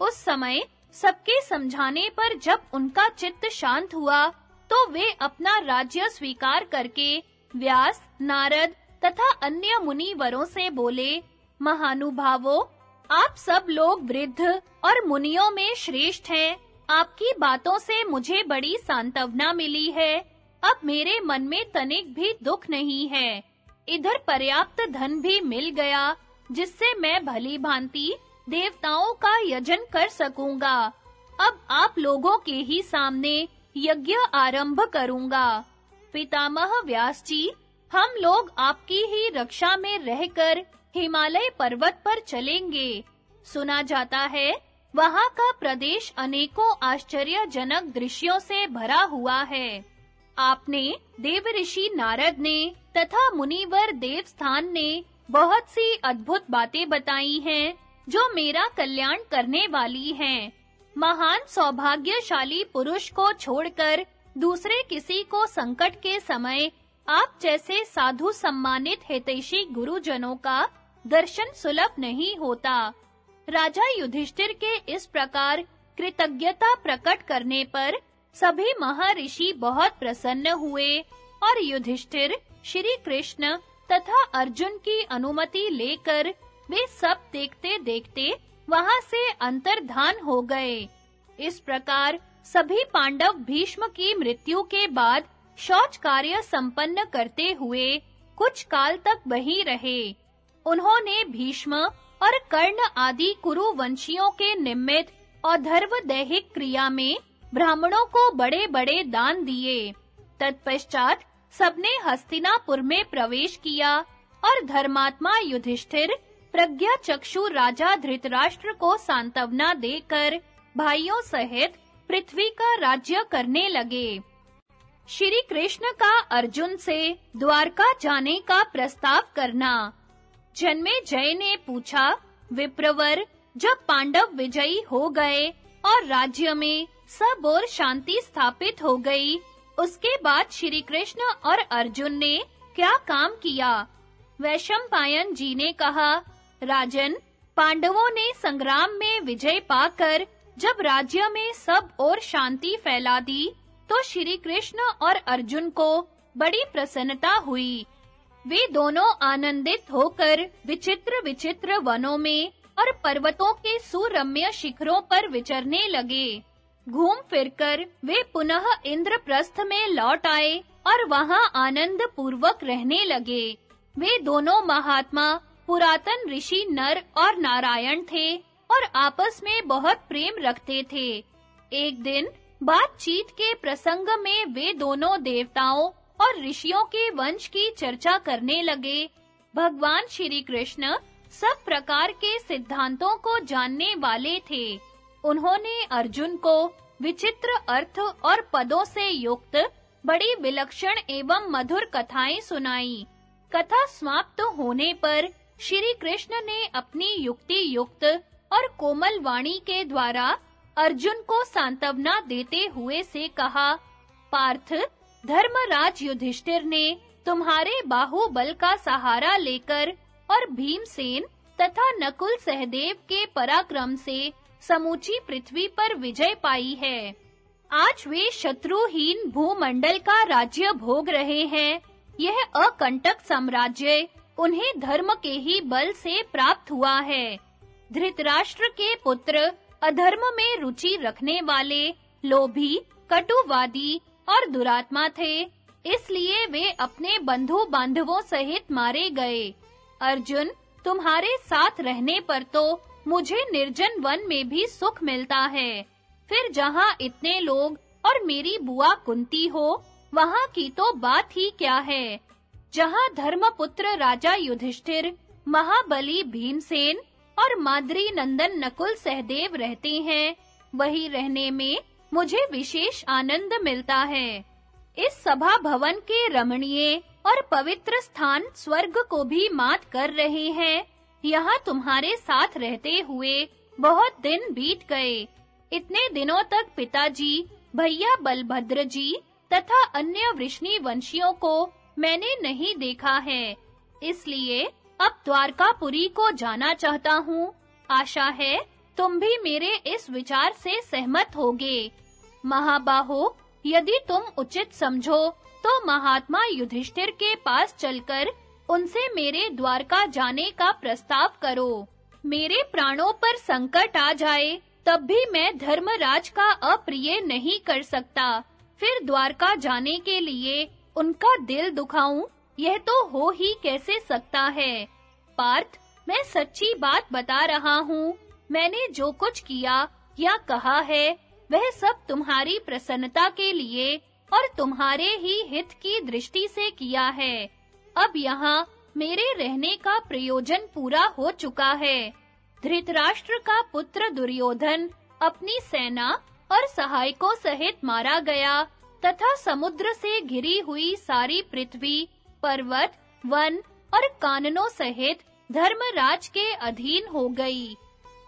उस समय सबके समझाने पर जब उनका चित्त शांत हुआ तो वे अपना राज्य स्वीकार करके व्यास, नारद तथा अन्य मुनिवरों से बोले, महानुभावों, आप सब लोग वृद्ध और मुनियों में श्रेष्ठ हैं। आपकी बातों से मुझे बड़ी सांत्वना मिली है। अब मेरे मन में तनिक भी दुख नहीं है। इधर पर्याप्त धन भी मिल गया, जिससे मैं भली भांति देवताओं का यजन कर सकूँगा। अब आप लोगों के ही सामने यज्ञ आरंभ करूँगा। पितामह व्यास जी, हम लोग आपकी ही रक्षा में रहकर हिमालय पर्वत पर चलेंगे। सुना जाता है, वहाँ का प्रदेश अनेकों आश्चर्यजनक दृश्यों से भरा हुआ है। आपने देवऋषि नारद ने तथा मुनिवर देवस्थान ने बहुत सी अद्भुत बातें बताई हैं, जो मेरा कल्याण करने वाली हैं। महान सौभाग्यशाली पुरुष को छोड़कर दूसरे किसी को संकट के समय आप जैसे साधु सम्मानित हितैषी गुरुजनों का दर्शन सुलभ नहीं होता। राजा युधिष्ठिर के इस प्रकार कृतज्ञता प्रकट करने पर सभी महर्षि बहुत प्रसन्न हुए और युधिष्ठिर श्री कृष्ण तथा अर्जुन की अनुमति लेकर वे सब देखते-देखते वहाँ से अंतर्धान हो गए। इस प्रकार सभी पांडव भीष्म की मृत्यु के बाद शौच कार्य संपन्न करते हुए कुछ काल तक वहीं रहे। उन्होंने भीष्म और कर्ण आदि कुरुवंशियों के निमित्त धर्म दैहिक क्रिया में ब्राह्मणों को बड़े-बड़े दान दिए। तत्पश्चात सबने हस्तिनापुर में प्रवेश किया और धर्मात्मा युधिष्ठिर, प्रज्ञा चक्षु राजा धृतराष्ट्र को सांत्वना देकर भाइयों सहित पृथ्वी का राज्य करने लगे। श्री कृष्ण का अर्जुन से द्वारका जाने का प्रस्ताव करना। जन्मे जय ने पूछा, विप्रवर, जब पांडव विजयी हो गए और राज्य में सब और शांति स्थापित हो गई। उसके बाद श्री कृष्ण और अर्जुन ने क्या काम किया? वैशंपायन जी ने कहा, राजन, पांडवों ने संग्राम में विजय पाकर जब राज्य में सब और शांति फैला दी तो श्री कृष्ण और अर्जुन को बड़ी प्रसन्नता हुई। वे दोनों आनंदित होकर विचित्र विचित्र वनों में और पर्वतों के सुरम्य शिखरों पर विचरने लगे। घूम फिरकर वे पुनः इंद्रप्रस्थ में लौट आए और वहाँ आनंद पूर्वक रहने लगे। वे दोनों महात्मा, पुरातन ऋषि नर और नारायण थे और आपस में बहुत प्रेम रखते थे। एक दिन बातचीत के प्रसंग में वे दोनों देवताओं और ऋषियों के वंश की चर्चा करने लगे। भगवान श्री कृष्ण सब प्रकार के सिद्धांतों को जानने वाले थे। उन्होंने अर्जुन को विचित्र अर्थ और पदों से युक्त बड़ी विलक्षण एवं मधुर कथाएँ सुनाई। कथा समाप्त होने पर श्री कृष्ण ने अपनी युक्ति युक्त और कोमल वाणी के द्वारा अर्जुन को सांत्वना देते हुए से कहा, पार्थ, धर्मराज युधिष्ठिर ने तुम्हारे बाहुबल का सहारा लेकर और भीमसेन तथा नकुल सहदेव के पराक्रम से समूची पृथ्वी पर विजय पाई है। आज वे शत्रुहीन भूमंडल का राज्य भोग रहे हैं। यह अकंटक साम्राज्य उन्हें धर्म के ही बल से प्राप्त हुआ है। धृतराष्ट्र के पुत्र, अधर्म में रुचि रखने वाले, लोभी, कटुवादी और दुरात्मा थे। इसलिए वे अपने बंधु बांधवों सहित मारे गए। अर्जुन, तुम्हारे साथ रहने पर तो मुझे निर्जन वन में भी सुख मिलता है। फिर जहाँ इतने लोग और मेरी बुआ कुंती हो, वहाँ की तो बात ही क्या है? जहाँ धर्मपुत्र राजा युधिष्ठिर, महाबली भीमसेन और माद्री नंदन नकुल सहदेव रहते हैं, वही रहने में मुझे विशेष आनंद मिलता है। इस सभा भवन के रमणीय और पवित्र स्थान स्वर्ग को भी मात कर रहे हैं। यहाँ तुम्हारे साथ रहते हुए बहुत दिन बीत गए। इतने दिनों तक पिताजी, भैया बलभद्र जी तथा अन्य वृष्णि वंशियों को मैंने नहीं देखा है। इसलिए अब द्वारकापुरी को जाना चाहता हूँ। आशा है तुम भी मेरे इस विचार से सहमत होगे। महाबाहो, यदि तुम उचित समझो तो महात्मा युधिष्ठिर के पास चलकर उनसे मेरे द्वारका जाने का प्रस्ताव करो। मेरे प्राणों पर संकट आ जाए, तब भी मैं धर्मराज का अप्रिय नहीं कर सकता। फिर द्वारका जाने के लिए उनका दिल दुखाऊं, यह तो हो ही कैसे सकता है? पार्थ, मैं सच्ची बात बता रहा हूँ। मैंने जो कुछ किया या कहा है, वह सब तुम्हारी प्रसन्नता के लिए और तुम्हारे ही हित की दृष्टि से किया है। अब यहाँ मेरे रहने का प्रयोजन पूरा हो चुका है। धृतराष्ट्र का पुत्र दुर्योधन अपनी सेना और सहायकों सहित मारा गया तथा समुद्र से घिरी हुई सारी पृथ्वी, पर्वत, वन और काननों सहित धर्मराज के अधीन हो गई।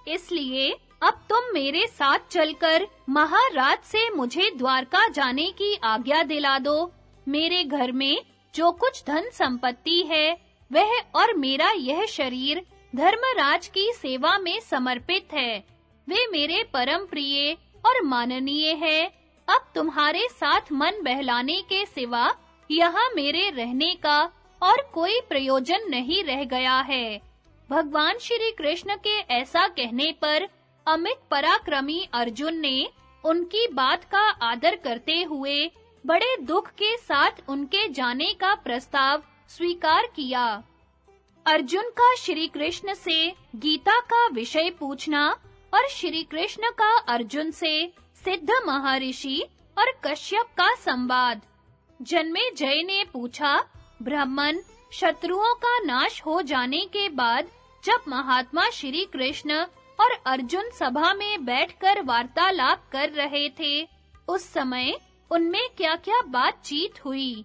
इसलिए अब तुम मेरे साथ चलकर महाराज से मुझे द्वारका जाने की आज्ञा दिला दो। मेरे घर में जो कुछ धन संपत्ति है, वह और मेरा यह शरीर धर्मराज की सेवा में समर्पित है। वे मेरे परम प्रिय और माननीय है। अब तुम्हारे साथ मन बहलाने के सिवा यहाँ मेरे रहने का और कोई प्रयोजन नहीं रह गया है। भगवान श्री कृष्ण के ऐसा कहने पर अमित पराक्रमी अर्जुन ने उनकी बात का आदर करते हुए बड़े दुख के साथ उनके जाने का प्रस्ताव स्वीकार किया। अर्जुन का श्री कृष्ण से गीता का विषय पूछना और श्री कृष्ण का अर्जुन से सिद्ध महर्षि और कश्यप का संवाद। जन्मे जय ने पूछा, ब्राह्मण, शत्रुओं का नाश हो जाने के बाद जब महात्मा श्री कृष्ण और अर्जुन सभा में बैठकर वार्तालाप कर रहे थे, उस समय उनमें क्या-क्या बातचीत हुई?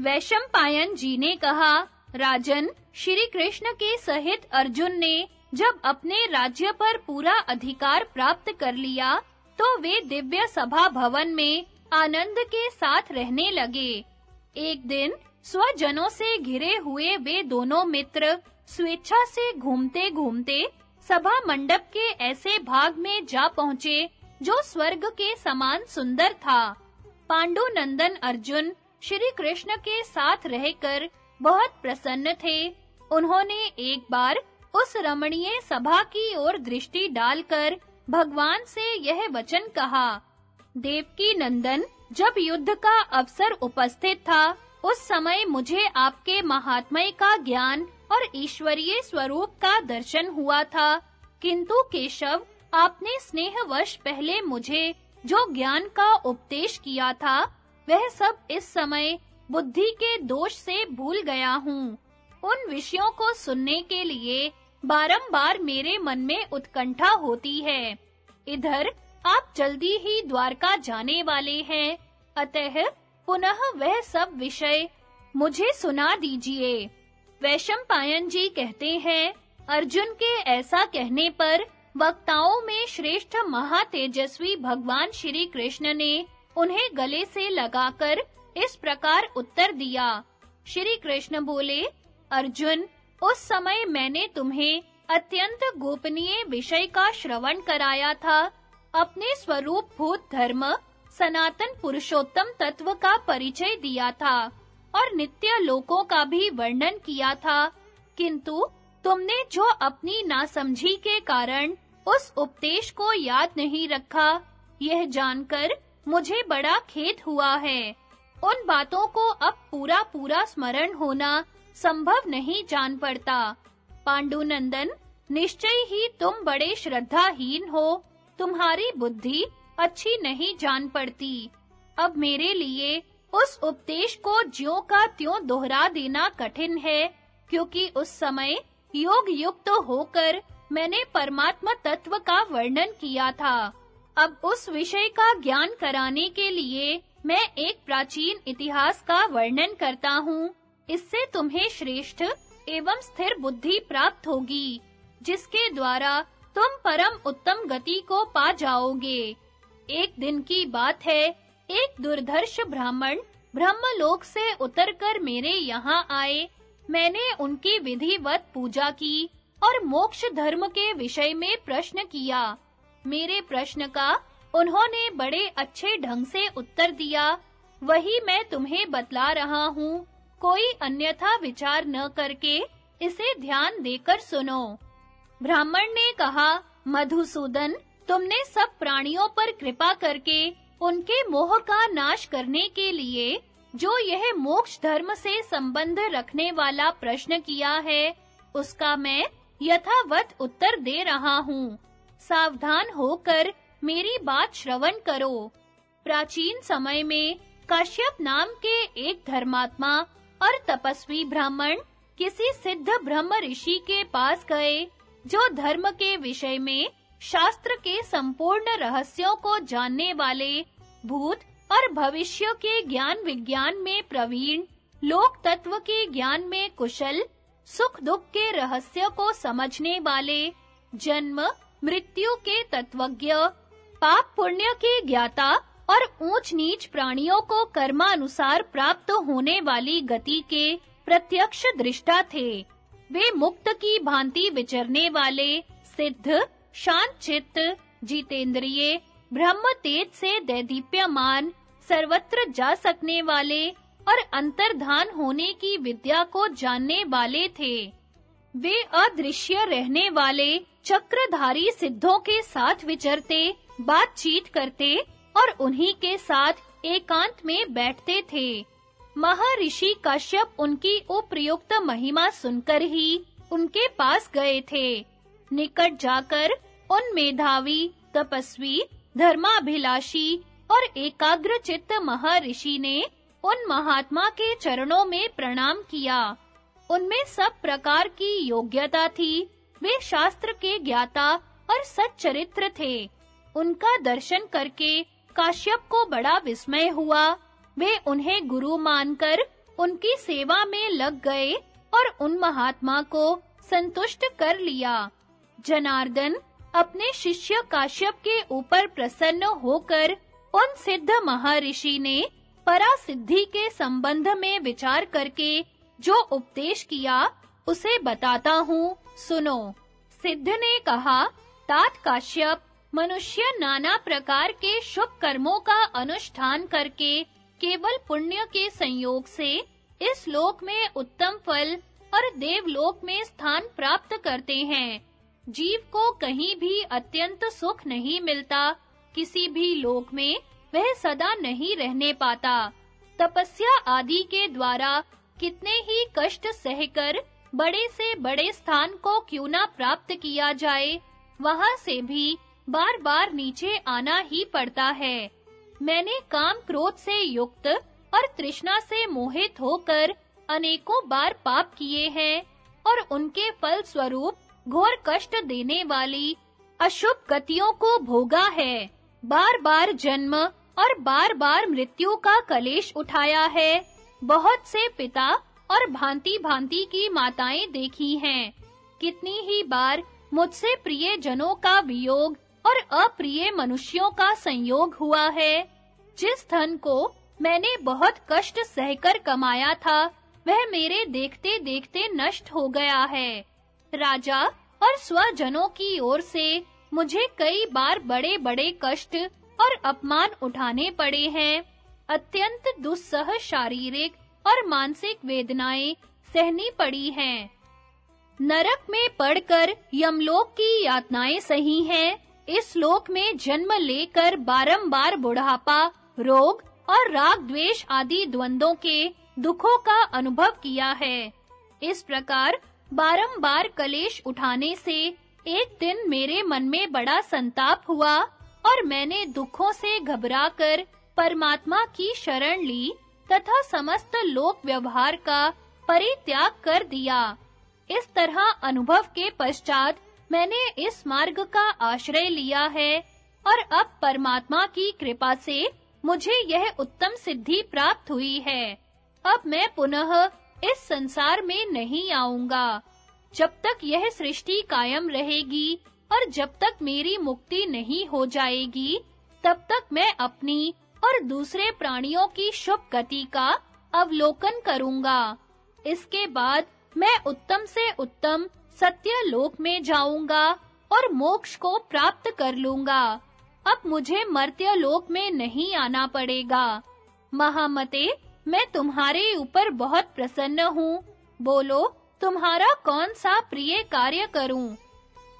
वैशंपायन जी ने कहा, राजन, श्री कृष्ण के सहित अर्जुन ने जब अपने राज्य पर पूरा अधिकार प्राप्त कर लिया तो वे दिव्य सभा भवन में आनंद के साथ रहने लगे। एक दिन स्वजनों से घिरे हुए वे दोनों मित्र स्वेच्छा से घूमते-घूमते सभा मंडप के ऐसे भाग में जा पहुँचे, जो स्वर्ग के समान सुंदर था। पांडु नंदन अर्जुन श्री कृष्ण के साथ रहकर बहुत प्रसन्न थे। उन्होंने एक बार उस रमणीय सभा की ओर दृष्टि डालकर भगवान से यह वचन कहा देवकी नंदन जब युद्ध का अवसर उपस्थित था, उस समय मुझे आपके महात्मय का ज्ञान और ईश्वरीय स्वरूप का दर्शन हुआ था। किंतु केशव, आपने स्नेहवश पहले मुझे जो ज्ञान का उपदेश किया था, वह सब इस समय बुद्धि के दोष से भूल गया हूँ। उन विषयों को सुनने के लिए बारंबार मेरे मन में उत्कंठा होती है। इधर, आप जल्दी ही द्वारका जाने वाले हैं। अतः, पुनः वह सब विषय मुझे सुना दीजिए। वैशंपायन जी कहते हैं, अर्जुन के ऐसा कहने पर वक्ताओं में श्रेष्ठ महातेजस्वी भगवान श्री कृष्ण ने उन्हें गले से लगाकर इस प्रकार उत्तर दिया। श्री कृष्ण बोले, अर्जुन, उस समय मैंने तुम्हें अत्यंत गोपनीय विषय का श्रवण कराया था। अपने स्वरूप भूत धर्म, सनातन पुरुषोत्तम तत्व का परिचय दिया था और नित्य लोकों का भी वर्णन किया था। किंतु तुमने जो अपनी नासमझी के कारण उस उपदेश को याद नहीं रखा। यह जानकर मुझे बड़ा खेद हुआ है। उन बातों को अब पूरा पूरा स्मरण होना संभव नहीं जान पड़ता। पांडुनंदन, निश्चय ही तुम बड़े श्रद्धाहीन हो। तुम्हारी बुद्धि अच्छी नहीं जान पड़ती। अब मेरे लिए उस उपदेश को ज्यों का त्यों दोहरा देना कठिन है, क्योंकि उस समय योग युक्त होकर मैंने परमात्मा तत्व का वर्णन किया था। अब उस विषय का ज्ञान कराने के लिए मैं एक प्राचीन इतिहास का वर्णन करता हूँ। इससे तुम्हें श्रेष्ठ एवं स्थिर बुद्धि प्राप्त होगी, जिसके द्वारा तुम परम उत्तम गति को पा जाओगे। एक दिन की बात है, एक दुर्धर्ष ब्राह्मण ब्रह्मलोक से उतरकर मेरे यहाँ आए। मैंने उनकी विधिवत पूजा की और मोक्ष धर्म के विषय में प्रश्न किया। मेरे प्रश्न का उन्होंने बड़े अच्छे ढंग से उत्तर दिया। वही मैं तुम्हें बतला रहा हूँ। कोई अन्यथा विचार न करके इसे ध्यान देकर सुनो। ब्राह्मण ने कहा, मधुसूदन, तुमने सब प्राणियों पर कृपा करके उनके मोह का नाश करने के लिए जो यह मोक्ष धर्म से संबंध रखने वाला प्रश्न किया है, उसका मैं यथावत उत्तर दे रहा हूँ। सावधान होकर मेरी बात श्रवण करो। प्राचीन समय में काश्यप नाम के एक धर्मात्मा और तपस्वी ब्राह्मण किसी सिद्ध ब्रह्म ऋषि के पास गए, जो धर्म के विषय में शास्त्र के संपूर्ण रहस्यों को जानने वाले भूत और भविष्य के ज्ञान विज्ञान में प्रवीण लोक तत्व के ज्ञान में कुशल सुख दुख के रहस्य को समझने वाले जन्म, मृत्यु के तत्वज्ञ, पाप पुण्य के ज्ञाता और ऊंच नीच प्राणियों को कर्मानुसार प्राप्त होने वाली गति के प्रत्यक्ष दृष्टा थे। वे मुक्त की भांति विचरने वाले सिद्ध शांत चित्त जितेंद्रिय ब्रह्म तेज से दैदीप्यमान, सर्वत्र जा सकने वाले और अंतर्धान होने की विद्या को जानने वाले थे। वे अदृश्य रहने वाले चक्रधारी सिद्धों के साथ विचरते, बातचीत करते और उन्हीं के साथ एकांत में बैठते थे। महर्षि कश्यप उनकी उपयुक्त महिमा सुनकर ही उनके पास गए थे। निकट जाकर उन मेधावी, तपस्वी, धर्माभिलाषी और एकाग्र चित्त महर्षि ने उन महात्मा के चरणों में प्रणाम किया। उनमें सब प्रकार की योग्यता थी। वे शास्त्र के ज्ञाता और सच्चरित्र थे। उनका दर्शन करके काश्यप को बड़ा विस्मय हुआ। वे उन्हें गुरु मानकर उनकी सेवा में लग गए और उन महात्मा को संतुष्ट कर लिया। जनार्दन अपने शिष्य काश्यप के ऊपर प्रसन्न होकर उन सिद्ध महर्षि ने परासिद्धि के संबंध में विचार करके जो उपदेश किया, उसे बताता हूँ। सुनो। सिद्ध ने कहा, तात काश्यप, मनुष्य नाना प्रकार के शुभ कर्मों का अनुष्ठान करके केवल पुण्य के संयोग से इस लोक में उत्तम फल और देवलोक में स्थान प्राप्त करते हैं। जीव को कहीं भी अत्यंत सुख नहीं मिलता, किसी भी लोक में वह सदा नहीं रहने पाता। तपस्या आदि के द्वारा कितने ही कष्ट सहकर बड़े से बड़े स्थान को क्यों ना प्राप्त किया जाए, वहाँ से भी बार-बार नीचे आना ही पड़ता है। मैंने काम क्रोध से युक्त और तृष्णा से मोहित होकर अनेकों बार पाप किए हैं और उनके फल स्वरूप घोर कष्ट देने वाली अशुभ गतियों को भोगा है। बार-बार जन्म और बार-बार मृत्यु का कलेश उठाया है। बहुत से पिता और भांति-भांति की माताएँ देखी हैं। कितनी ही बार मुझसे प्रिय जनों का वियोग और अप्रिय मनुष्यों का संयोग हुआ है। जिस धन को मैंने बहुत कष्ट सहकर कमाया था, वह मेरे देखते-देखते नष्ट हो गया है। राजा और स्वजनों की ओर से मुझे कई बार बड़े-बड़े कष्ट और अपमान उठाने पड़े हैं। अत्यंत दुस्सह शारीरिक और मानसिक वेदनाएँ सहनी पड़ी हैं। नरक में पड़कर यमलोक की यातनाएँ सही हैं। इस लोक में जन्म लेकर बारंबार बुढ़ापा, रोग और राग द्वेष आदि द्वंद्वों के दुखों का अनुभव किया है। इस प्रकार बारंबार कलेश उठाने से एक दिन मेरे मन में बड़ा संताप हुआ और मैंने दुखों से घबराकर परमात्मा की शरण ली तथा समस्त लोक व्यवहार का परित्याग कर दिया। इस तरह अनुभव के पश्चात मैंने इस मार्ग का आश्रय लिया है और अब परमात्मा की कृपा से मुझे यह उत्तम सिद्धि प्राप्त हुई है। अब मैं पुनः इस संसार में नहीं आऊँगा। जब तक यह सृष्टि कायम रहेगी और जब तक मेरी मुक्ति नहीं हो जाएगी, तब तक मैं अपनी और दूसरे प्राणियों की शुभ गति का अवलोकन करूँगा। इसके बाद मैं उत्तम से उत्तम सत्य लोक में जाऊँगा और मोक्ष को प्राप्त कर लूँगा। अब मुझे मर्त्य लोक में नहीं आना पड़ेगा। महामते, मैं तुम्हारे ऊपर बहुत प्रसन्न हूँ। बोलो तुम्हारा कौन सा प्रिय कार्य करूँ?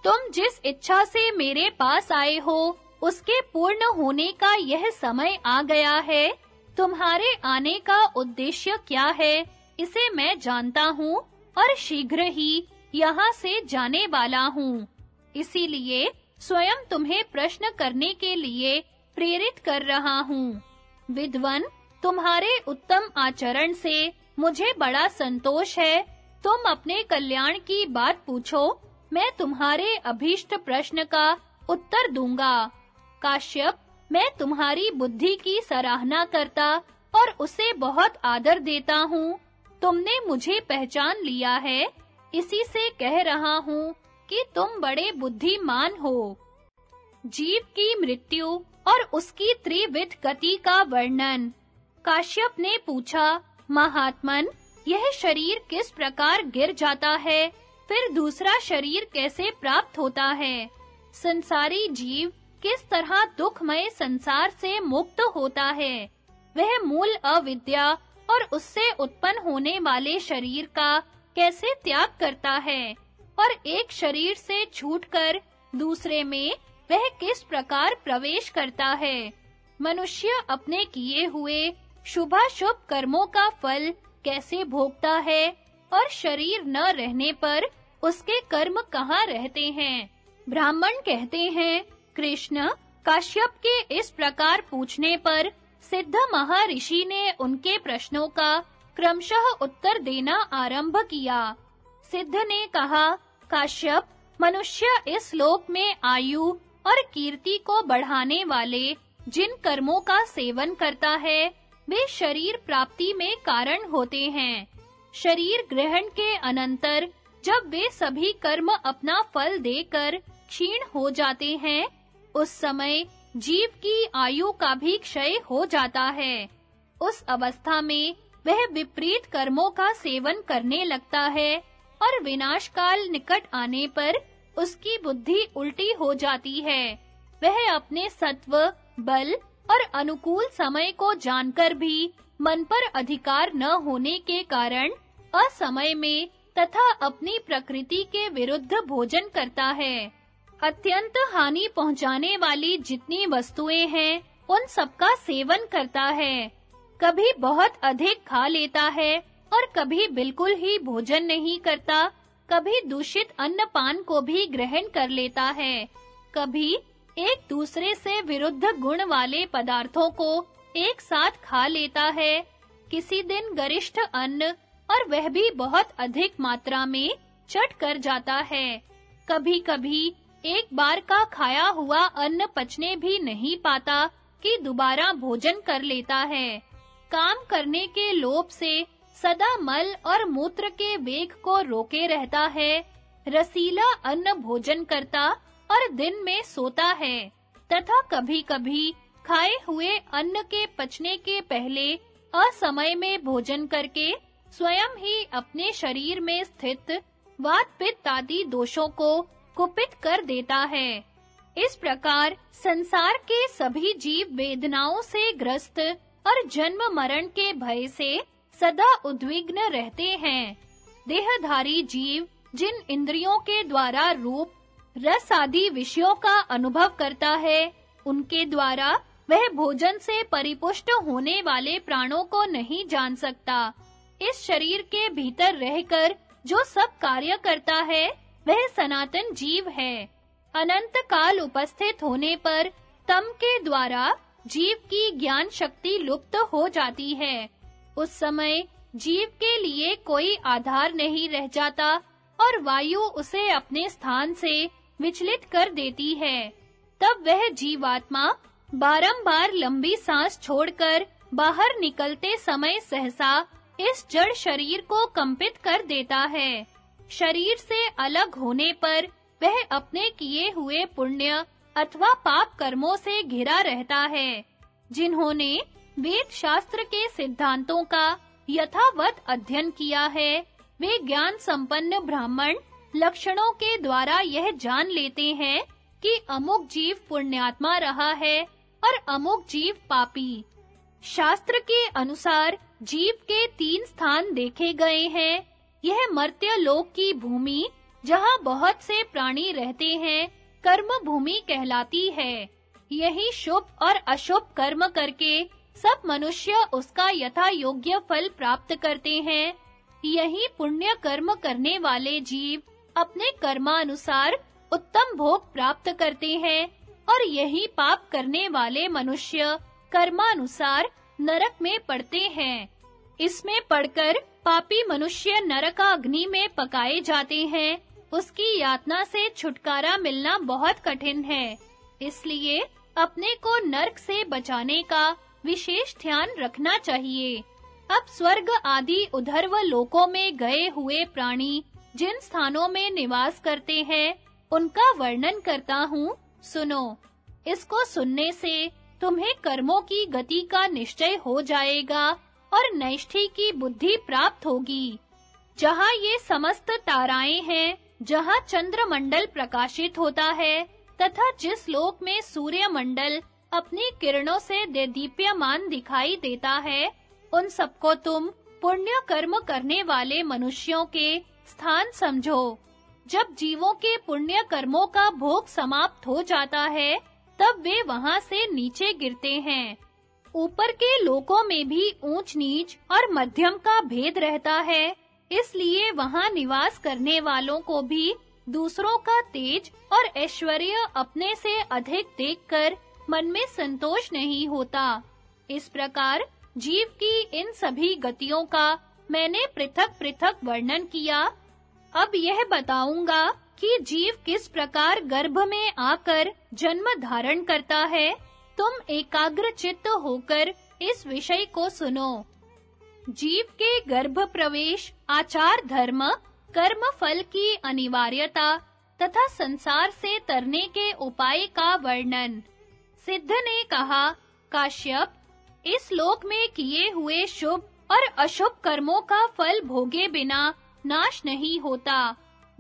तुम जिस इच्छा से मेरे पास आए हो, उसके पूर्ण होने का यह समय आ गया है। तुम्हारे आने का उद्देश्य क्या है, इसे मैं जानता हूँ और शीघ्र ही यहाँ से जाने वाला हूँ। इसीलिए स्वयं तुम्हें प्रश्न करने के लिए प्रेरित कर रहा हूँ। विद्वन, तुम्हारे उत्तम आचरण से मुझे बड़ा संतोष है। तुम अपने कल्याण की बात पूछो, मैं तुम्हारे अभीष्ट प्रश्न का उत्तर दूँगा। काश्यप, मैं तुम्हारी बुद्धि की सराहना करता और उसे बहुत आदर देता हूँ। तुमने मुझे पहचान लिया है, इसी से कह रहा हूँ कि तुम बड़े बुद्धिमान हो। जीव की मृत्यु और उसकी त्रिविध गति का वर्णन। काश्यप ने पूछा, महात्मन यह शरीर किस प्रकार गिर जाता है? फिर दूसरा शरीर कैसे प्राप्त होता है? संसारी जीव किस तरह दुखमय संसार से मुक्त होता है? वह मूल अविद्या और उससे उत्पन्न होने वाले शरीर का कैसे त्याग करता है? और एक शरीर से छूटकर दूसरे में वह किस प्रकार प्रवेश करता है? मनुष्य अपने किए हुए शुभाशुभ कर्मों का फल कैसे भोगता है और शरीर न रहने पर उसके कर्म कहाँ रहते हैं? ब्राह्मण कहते हैं, कृष्ण काश्यप के इस प्रकार पूछने पर सिद्ध महर्षि ने उनके प्रश्नों का क्रमशः उत्तर देना आरंभ किया। सिद्ध ने कहा, काश्यप, मनुष्य इस लोक में आयु और कीर्ति को बढ़ाने वाले जिन कर्मों का सेवन करता है वे शरीर प्राप्ति में कारण होते हैं। शरीर ग्रहण के अनंतर, जब वे सभी कर्म अपना फल देकर क्षीण हो जाते हैं, उस समय जीव की आयु का भी क्षय हो जाता है। उस अवस्था में वह विपरीत कर्मों का सेवन करने लगता है और विनाश काल निकट आने पर उसकी बुद्धि उल्टी हो जाती है। वह अपने सत्व, बल और अनुकूल समय को जानकर भी मन पर अधिकार न होने के कारण असमय में तथा अपनी प्रकृति के विरुद्ध भोजन करता है। अत्यंत हानि पहुँचाने वाली जितनी वस्तुएँ हैं, उन सबका सेवन करता है। कभी बहुत अधिक खा लेता है और कभी बिल्कुल ही भोजन नहीं करता, कभी दूषित अन्न पान को भी ग्रहण कर लेता है, कभी एक दूसरे से विरुद्ध गुण वाले पदार्थों को एक साथ खा लेता है। किसी दिन गरिष्ठ अन्न और वह भी बहुत अधिक मात्रा में चट कर जाता है। कभी-कभी एक बार का खाया हुआ अन्न पचने भी नहीं पाता कि दोबारा भोजन कर लेता है। काम करने के लोभ से सदा मल और मूत्र के वेग को रोके रहता है। रसीला अन्न भोजन करता और दिन में सोता है, तथा कभी-कभी खाए हुए अन्न के पचने के पहले असमय में भोजन करके स्वयं ही अपने शरीर में स्थित वात पित्त आदि दोषों को कुपित कर देता है। इस प्रकार संसार के सभी जीव वेदनाओं से ग्रस्त और जन्म मरण के भय से सदा उद्विग्न रहते हैं। देहधारी जीव जिन इंद्रियों के द्वारा रूप रस आदि विषयों का अनुभव करता है। उनके द्वारा वह भोजन से परिपुष्ट होने वाले प्राणों को नहीं जान सकता। इस शरीर के भीतर रहकर जो सब कार्य करता है, वह सनातन जीव है। अनंत काल उपस्थित होने पर तम के द्वारा जीव की ज्ञान शक्ति लुप्त हो जाती है। उस समय जीव के लिए कोई आधार नहीं रह जाता और वायु उसे अपने स्थान से विचलित कर देती है। तब वह जीवात्मा बारंबार लंबी सांस छोड़कर बाहर निकलते समय सहसा इस जड़ शरीर को कंपित कर देता है। शरीर से अलग होने पर वह अपने किए हुए पुण्य अथवा पाप कर्मों से घिरा रहता है, जिन्होंने वेद शास्त्र के सिद्धांतों का यथावत अध्ययन किया है। वे ज्ञान संपन्न ब्राह्मण लक्षणों के द्वारा यह जान लेते हैं कि अमुक जीव पुण्यात्मा रहा है और अमुक जीव पापी। शास्त्र के अनुसार जीव के तीन स्थान देखे गए हैं। यह मर्त्य लोक की भूमि, जहाँ बहुत से प्राणी रहते हैं, कर्म भूमि कहलाती है। यही शुभ और अशुभ कर्म करके सब मनुष्य उसका यथा योग्य फल प्राप्त करते हैं। यही पुण्य कर्म करने वाले जीव अपने कर्मानुसार उत्तम भोग प्राप्त करते हैं और यही पाप करने वाले मनुष्य कर्मानुसार नरक में पड़ते हैं। इसमें पड़कर पापी मनुष्य नरक अग्नि में पकाए जाते हैं। उसकी यातना से छुटकारा मिलना बहुत कठिन है। इसलिए अपने को नरक से बचाने का विशेष ध्यान रखना चाहिए। अब स्वर्ग आदि उधर्व लोकों में गए हुए प्राणी जिन स्थानों में निवास करते हैं, उनका वर्णन करता हूँ, सुनो। इसको सुनने से तुम्हें कर्मों की गति का निश्चय हो जाएगा और नैष्ठी की बुद्धि प्राप्त होगी। जहाँ ये समस्त ताराएँ हैं, जहाँ चंद्रमंडल प्रकाशित होता है, तथा जिस लोक में सूर्य मंडल अपनी किरणों से देदीप्यमान दिखाई देता है, उन सबको तुम पुण्य कर्म करने वाले मनुष्यों के स्थान समझो। जब जीवों के पुण्य कर्मों का भोग समाप्त हो जाता है, तब वे वहाँ से नीचे गिरते हैं। ऊपर के लोकों में भी ऊंच नीच और मध्यम का भेद रहता है, इसलिए वहाँ निवास करने वालों को भी दूसरों का तेज और ऐश्वर्य अपने से अधिक देखकर मन में संतोष नहीं होता। इस प्रकार जीव की इन सभी गतियों का मैंने पृथक-पृथक वर्णन किया। अब यह बताऊँगा कि जीव किस प्रकार गर्भ में आकर जन्म धारण करता है। तुम एकाग्र चित्त होकर इस विषय को सुनो। जीव के गर्भ प्रवेश, आचार धर्म, कर्म फल की अनिवार्यता तथा संसार से तरने के उपाय का वर्णन। सिद्ध ने कहा, काश्यप, इस लोक में किए हुए शुभ और अशुभ कर्मों का फल भोगे बिना नाश नहीं होता।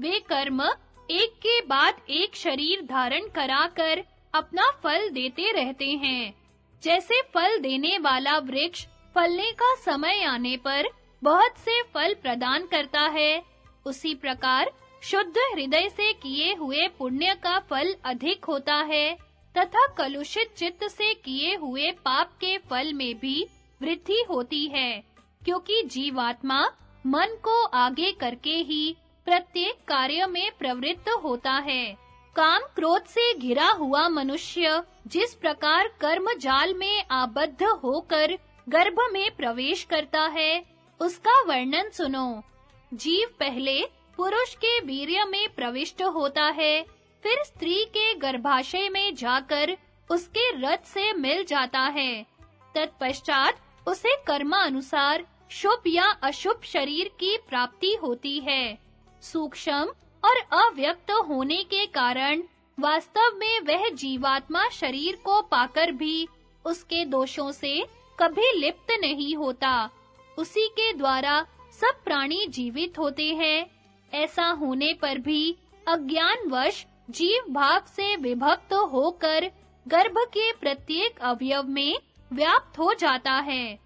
वे कर्म एक के बाद एक शरीर धारण कराकर अपना फल देते रहते हैं। जैसे फल देने वाला वृक्ष फलने का समय आने पर बहुत से फल प्रदान करता है, उसी प्रकार शुद्ध हृदय से किए हुए पुण्य का फल अधिक होता है, तथा कलुषित चित्त से किए हुए पाप के फल में भी वृद्धि होती है। क्योंकि जीवात्मा मन को आगे करके ही प्रत्येक कार्य में प्रवृत्त होता है। काम क्रोध से घिरा हुआ मनुष्य जिस प्रकार कर्म जाल में आबद्ध होकर गर्भ में प्रवेश करता है, उसका वर्णन सुनो। जीव पहले पुरुष के वीर्य में प्रविष्ट होता है, फिर स्त्री के गर्भाशय में जाकर उसके रथ से मिल जाता है। तत्पश्चात उसे कर्मानुसार शुभ या अशुभ शरीर की प्राप्ति होती है। सूक्ष्म और अव्यक्त होने के कारण वास्तव में वह जीवात्मा शरीर को पाकर भी उसके दोषों से कभी लिप्त नहीं होता। उसी के द्वारा सब प्राणी जीवित होते हैं। ऐसा होने पर भी अज्ञानवश जीव भाव से विभक्त होकर गर्भ के प्रत्येक अवयव में व्याप्त हो जाता है।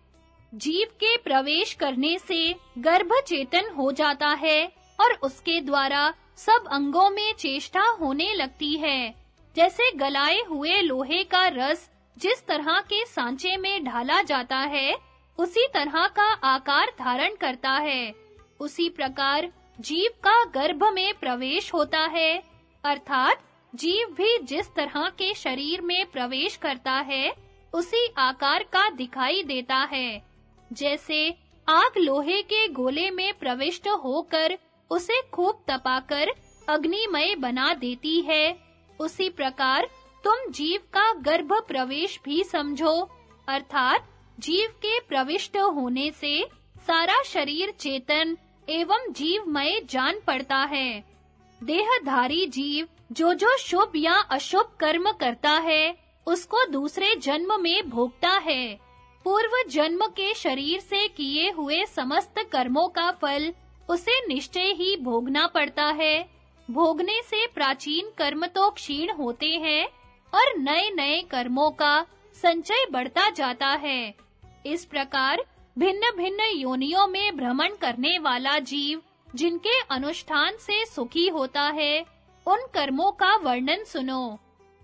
जीव के प्रवेश करने से गर्भ चेतन हो जाता है और उसके द्वारा सब अंगों में चेष्टा होने लगती है। जैसे गलाए हुए लोहे का रस जिस तरह के सांचे में ढाला जाता है, उसी तरह का आकार धारण करता है। उसी प्रकार जीव का गर्भ में प्रवेश होता है, अर्थात जीव भी जिस तरह के शरीर में प्रवेश करता है, उसी आकार का दिखाई देता है। जैसे आग लोहे के गोले में प्रविष्ट होकर उसे खूब तपाकर अग्निमय बना देती है। उसी प्रकार तुम जीव का गर्भ प्रवेश भी समझो, अर्थात जीव के प्रविष्ट होने से सारा शरीर चेतन एवं जीवमय जान पड़ता है। देहधारी जीव जो जो शुभ या अशुभ कर्म करता है, उसको दूसरे जन्म में भोगता है। पूर्व जन्म के शरीर से किए हुए समस्त कर्मों का फल, उसे निश्चय ही भोगना पड़ता है। भोगने से प्राचीन कर्म तो क्षीण होते हैं, और नए-नए कर्मों का संचय बढ़ता जाता है। इस प्रकार भिन्न-भिन्न योनियों में भ्रमण करने वाला जीव, जिनके अनुष्ठान से सुखी होता है, उन कर्मों का वर्णन सुनो।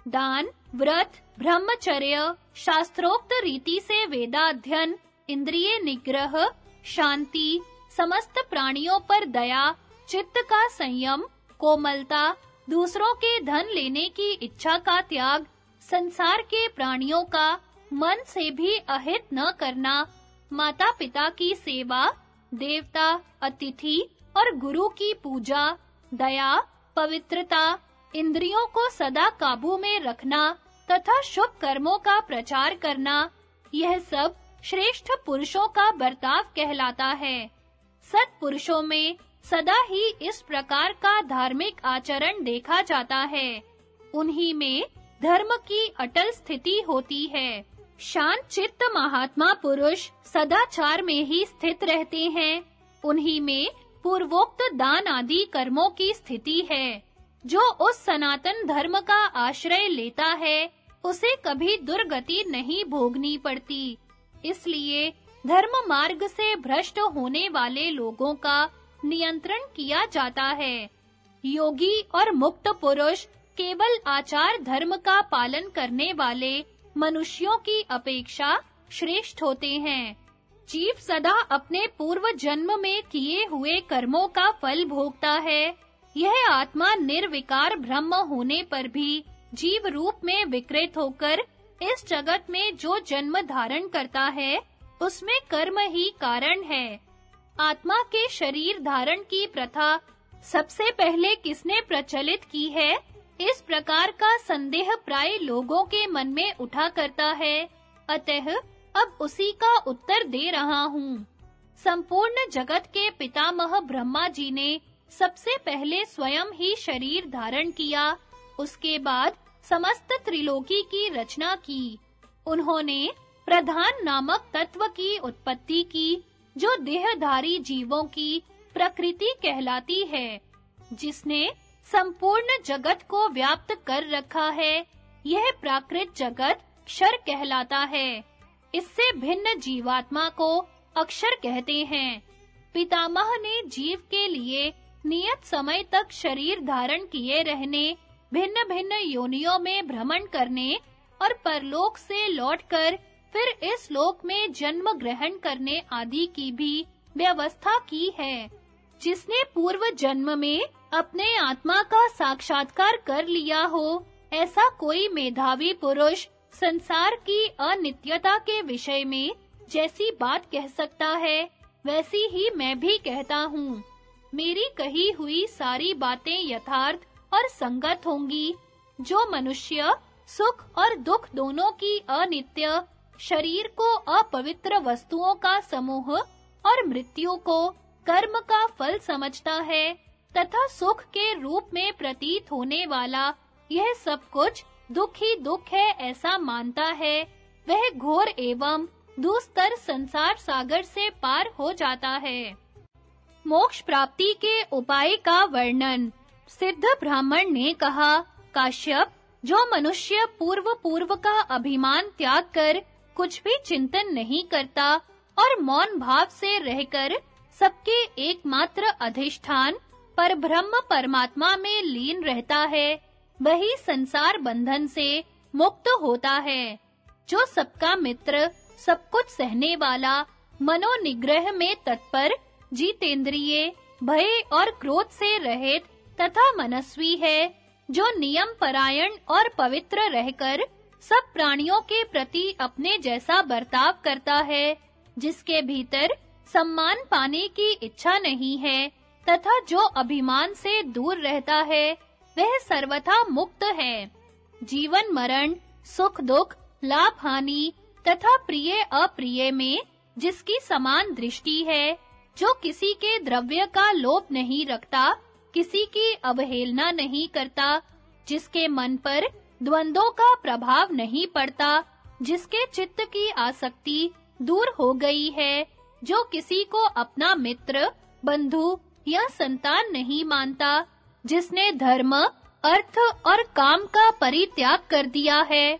दान, व्रत ब्रह्मचर्य शास्त्रोक्त रीति से वेदाध्ययन, इंद्रिय निग्रह, शांति, समस्त प्राणियों पर दया, चित्त का संयम, कोमलता, दूसरों के धन लेने की इच्छा का त्याग, संसार के प्राणियों का मन से भी अहित न करना, माता-पिता की सेवा, देवता, अतिथि और गुरु की पूजा, दया, पवित्रता, इंद्रियों को सदा काबू में रखना तथा शुभ कर्मों का प्रचार करना। यह सब श्रेष्ठ पुरुषों का बर्ताव कहलाता है। सत पुरुषों में सदा ही इस प्रकार का धार्मिक आचरण देखा जाता है। उन्हीं में धर्म की अटल स्थिति होती है। शांत चित्त महात्मा पुरुष सदाचार में ही स्थित रहते हैं। उन्हीं में पूर्वोक्त दान आदि कर्मों की स्थिति है। जो उस सनातन धर्म का आश्रय लेता है, उसे कभी दुर्गति नहीं भोगनी पड़ती। इसलिए धर्म मार्ग से भ्रष्ट होने वाले लोगों का नियंत्रण किया जाता है। योगी और मुक्त पुरुष केवल आचार धर्म का पालन करने वाले मनुष्यों की अपेक्षा श्रेष्ठ होते हैं। जीव सदा अपने पूर्व जन्म में किए हुए कर्मों का फल भोगता है यह आत्मा निर्विकार ब्रह्म होने पर भी जीव रूप में विकृत होकर इस जगत में जो जन्म धारण करता है, उसमें कर्म ही कारण है। आत्मा के शरीर धारण की प्रथा सबसे पहले किसने प्रचलित की है? इस प्रकार का संदेह प्राय लोगों के मन में उठा करता है। अतः अब उसी का उत्तर दे रहा हूँ। संपूर्ण जगत के पितामह ब्रह्मा जी ने सबसे पहले स्वयं ही शरीर धारण किया, उसके बाद समस्त त्रिलोकी की रचना की। उन्होंने प्रधान नामक तत्व की उत्पत्ति की, जो देहधारी जीवों की प्रकृति कहलाती है, जिसने संपूर्ण जगत को व्याप्त कर रखा है। यह प्राकृत जगत क्षर कहलाता है। इससे भिन्न जीवात्मा को अक्षर कहते हैं। पितामह ने जीव के लिए नियत समय तक शरीर धारण किए रहने, भिन्न-भिन्न योनियों में भ्रमण करने और परलोक से लौटकर फिर इस लोक में जन्म ग्रहण करने आदि की भी व्यवस्था की है। जिसने पूर्व जन्म में अपने आत्मा का साक्षात्कार कर लिया हो, ऐसा कोई मेधावी पुरुष संसार की अनित्यता के विषय में जैसी बात कह सकता है, वैसी ही मैं भी कहता हूँ। मेरी कही हुई सारी बातें यथार्थ और संगत होंगी, जो मनुष्य सुख और दुख दोनों की अनित्य, शरीर को अपवित्र वस्तुओं का समूह और मृत्यु को कर्म का फल समझता है, तथा सुख के रूप में प्रतीत होने वाला यह सब कुछ दुख ही दुख है ऐसा मानता है। वह घोर एवं दुस्तर संसार सागर से पार हो जाता है। मोक्ष प्राप्ति के उपाय का वर्णन। सिद्ध ब्राह्मण ने कहा, काश्यप, जो मनुष्य पूर्व पूर्व का अभिमान त्याग कर कुछ भी चिंतन नहीं करता और मौन भाव से रहकर सबके एकमात्र अधिष्ठान पर ब्रह्म परमात्मा में लीन रहता है, वही संसार बंधन से मुक्त होता है। जो सबका मित्र, सब कुछ सहने वाला, मनोनिग्रह में तत्पर जीतेंद्रिय, भय और क्रोध से रहित तथा मनस्वी है, जो नियम परायण और पवित्र रहकर सब प्राणियों के प्रति अपने जैसा बर्ताव करता है, जिसके भीतर सम्मान पाने की इच्छा नहीं है, तथा जो अभिमान से दूर रहता है, वह सर्वथा मुक्त है। जीवन मरण, सुख दुख, लाभ हानि तथा प्रिय अप्रिय में जिसकी समान दृष्टि है जो किसी के द्रव्य का लोभ नहीं रखता, किसी की अवहेलना नहीं करता, जिसके मन पर द्वंद्वों का प्रभाव नहीं पड़ता, जिसके चित्त की आसक्ति दूर हो गई है, जो किसी को अपना मित्र, बंधु या संतान नहीं मानता, जिसने धर्म, अर्थ और काम का परित्याग कर दिया है।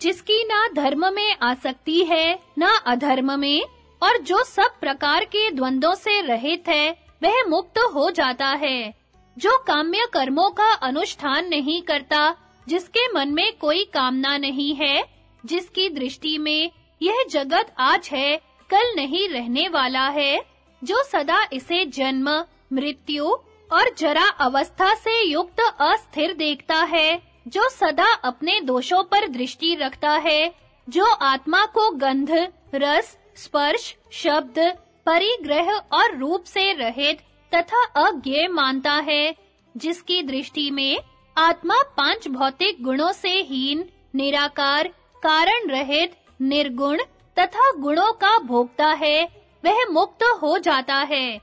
जिसकी ना धर्म में आसक्ति है, ना अधर्म में और जो सब प्रकार के द्वंद्वों से रहित है, वह मुक्त हो जाता है। जो काम्य कर्मों का अनुष्ठान नहीं करता, जिसके मन में कोई कामना नहीं है, जिसकी दृष्टि में यह जगत आज है, कल नहीं रहने वाला है, जो सदा इसे जन्म, मृत्यु और जरा अवस्था से युक्त अस्थिर देखता है, जो सदा अपने दोषों पर दृष्टि रखता है, जो आत्मा को गंध, रस स्पर्श, शब्द, परिग्रह और रूप से रहित तथा अज्ञेय मानता है, जिसकी दृष्टि में आत्मा पाँच भौतिक गुणों से हीन, निराकार, कारण रहित, निर्गुण तथा गुणों का भोगता है, वह मुक्त हो जाता है।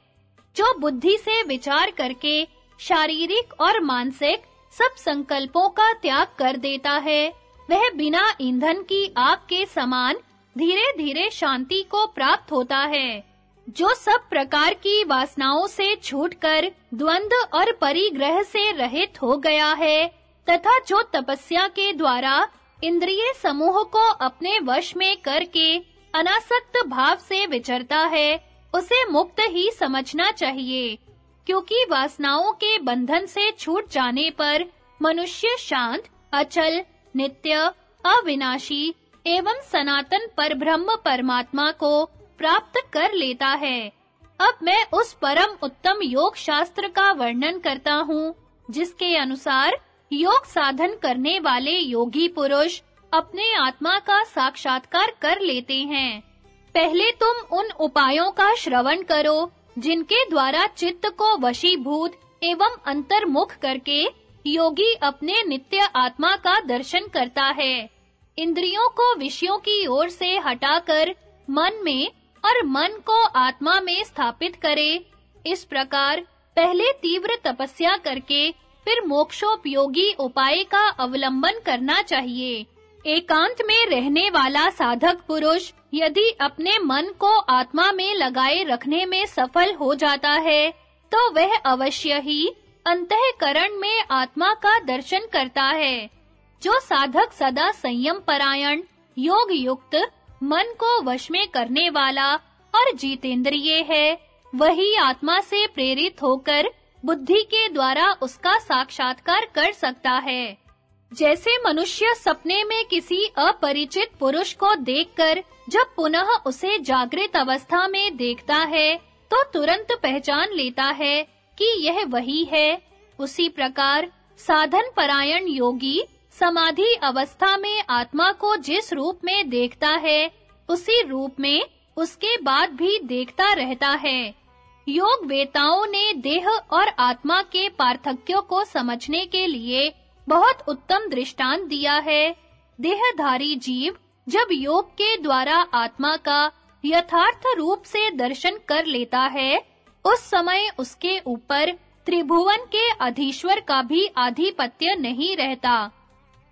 जो बुद्धि से विचार करके शारीरिक और मानसिक सब संकल्पों का त्याग कर देता है, वह बिना ईंधन की आग के समान धीरे-धीरे शांति को प्राप्त होता है, जो सब प्रकार की वासनाओं से छूटकर द्वंद्व और परिग्रह से रहित हो गया है, तथा जो तपस्या के द्वारा इंद्रिय समूह को अपने वश में करके अनासक्त भाव से विचरता है, उसे मुक्त ही समझना चाहिए, क्योंकि वासनाओं के बंधन से छूट जाने पर मनुष्य शांत, अचल, नित्य, अविनाशी एवं सनातन परब्रह्म परमात्मा को प्राप्त कर लेता है। अब मैं उस परम उत्तम योग शास्त्र का वर्णन करता हूँ, जिसके अनुसार योग साधन करने वाले योगी पुरुष अपने आत्मा का साक्षात्कार कर लेते हैं। पहले तुम उन उपायों का श्रवण करो, जिनके द्वारा चित्त को वशीभूत एवं अंतर्मुख करके योगी अपने नित्य आत्मा का दर्शन करता है। इंद्रियों को विषयों की ओर से हटाकर मन में और मन को आत्मा में स्थापित करे। इस प्रकार पहले तीव्र तपस्या करके फिर मोक्षोपयोगी उपाय का अवलंबन करना चाहिए। एकांत में रहने वाला साधक पुरुष यदि अपने मन को आत्मा में लगाए रखने में सफल हो जाता है तो वह अवश्य ही अंतःकरण में आत्मा का दर्शन करता है। जो साधक सदा संयम परायण योग युक्त मन को वश में करने वाला और जीतेंद्रिय है, वही आत्मा से प्रेरित होकर बुद्धि के द्वारा उसका साक्षात्कार कर सकता है। जैसे मनुष्य सपने में किसी अपरिचित पुरुष को देखकर जब पुनः उसे जागृत अवस्था में देखता है तो तुरंत पहचान लेता है कि यह वही है। उसी प्रकार साधन परायण योगी समाधि अवस्था में आत्मा को जिस रूप में देखता है, उसी रूप में उसके बाद भी देखता रहता है। योग वेताओं ने देह और आत्मा के पार्थक्यों को समझने के लिए बहुत उत्तम दृष्टांत दिया है। देहधारी जीव जब योग के द्वारा आत्मा का यथार्थ रूप से दर्शन कर लेता है, उस समय उसके ऊपर त्रिभुवन के अधीश्वर का भी आधिपत्य नहीं रहता।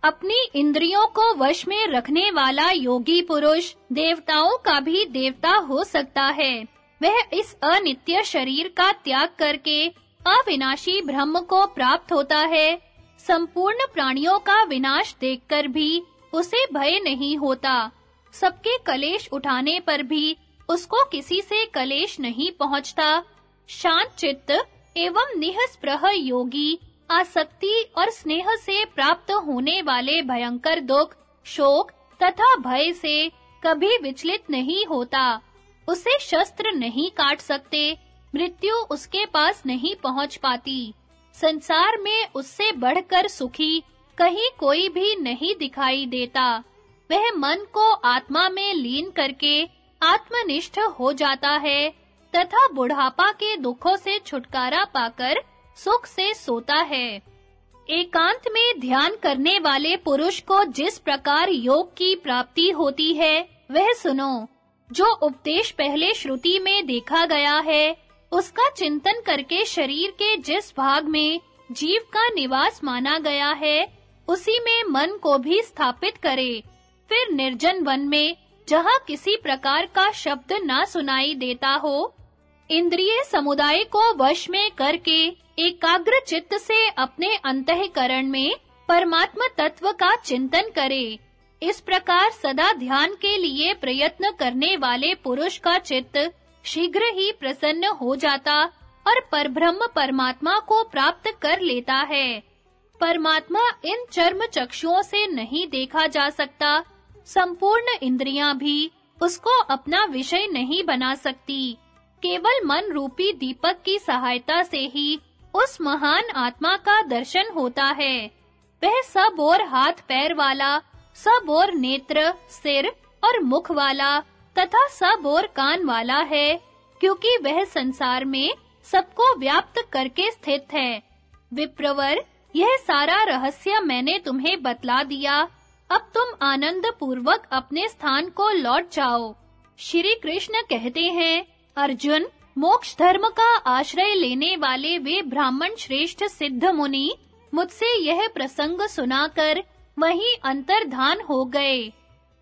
अपनी इंद्रियों को वश में रखने वाला योगी पुरुष देवताओं का भी देवता हो सकता है। वह इस अनित्य शरीर का त्याग करके अविनाशी ब्रह्म को प्राप्त होता है। संपूर्ण प्राणियों का विनाश देखकर भी उसे भय नहीं होता। सबके कलेश उठाने पर भी उसको किसी से कलेश नहीं पहुँचता। शांत चित्त एवं निहस्प्रह योगी आसक्ति और स्नेह से प्राप्त होने वाले भयंकर दुख, शोक तथा भय से कभी विचलित नहीं होता। उसे शस्त्र नहीं काट सकते, मृत्यु उसके पास नहीं पहुँच पाती। संसार में उससे बढ़कर सुखी कहीं कोई भी नहीं दिखाई देता। वह मन को आत्मा में लीन करके आत्मनिष्ठ हो जाता है तथा बुढ़ापा के दुखों से छुटकारा पाकर सुख से सोता है। एकांत में ध्यान करने वाले पुरुष को जिस प्रकार योग की प्राप्ति होती है, वह सुनो। जो उपदेश पहले श्रुति में देखा गया है, उसका चिंतन करके शरीर के जिस भाग में जीव का निवास माना गया है, उसी में मन को भी स्थापित करे। फिर निर्जन वन में जहाँ किसी प्रकार का शब्द ना सुनाई देता हो, इंद्रिय समुदाय को वश में करके एकाग्र चित्त से अपने अंतःकरण में परमात्मा तत्व का चिंतन करे। इस प्रकार सदा ध्यान के लिए प्रयत्न करने वाले पुरुष का चित्त शीघ्र ही प्रसन्न हो जाता और परब्रह्म परमात्मा को प्राप्त कर लेता है। परमात्मा इन चर्म चक्षुओं से नहीं देखा जा सकता, संपूर्ण इंद्रियाँ भी उसको अपना विषय नहीं बना सकती। केवल मन रूपी दीपक की सहायता से ही उस महान आत्मा का दर्शन होता है। वह सब और हाथ पैर वाला, सब और नेत्र, सिर और मुख वाला तथा सब और कान वाला है, क्योंकि वह संसार में सबको व्याप्त करके स्थित है। विप्रवर, यह सारा रहस्य मैंने तुम्हें बतला दिया। अब तुम आनंद पूर्वक अपने स्थान को लौट जाओ। श्री कृष्ण कहते हैं, अर्जुन मोक्ष धर्म का आश्रय लेने वाले वे ब्राह्मण श्रेष्ठ सिद्ध मुनि मुझसे यह प्रसंग सुनाकर वहीं अंतर्धान हो गए।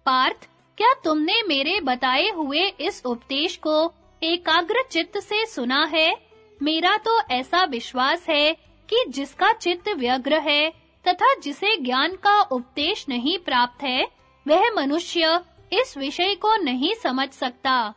पार्थ, क्या तुमने मेरे बताए हुए इस उपदेश को एकाग्र चित्त से सुना है? मेरा तो ऐसा विश्वास है कि जिसका चित्त व्यग्र है तथा जिसे ज्ञान का उपदेश नहीं प्राप्त है, वह मनुष्य इस विषय को नहीं समझ सकता।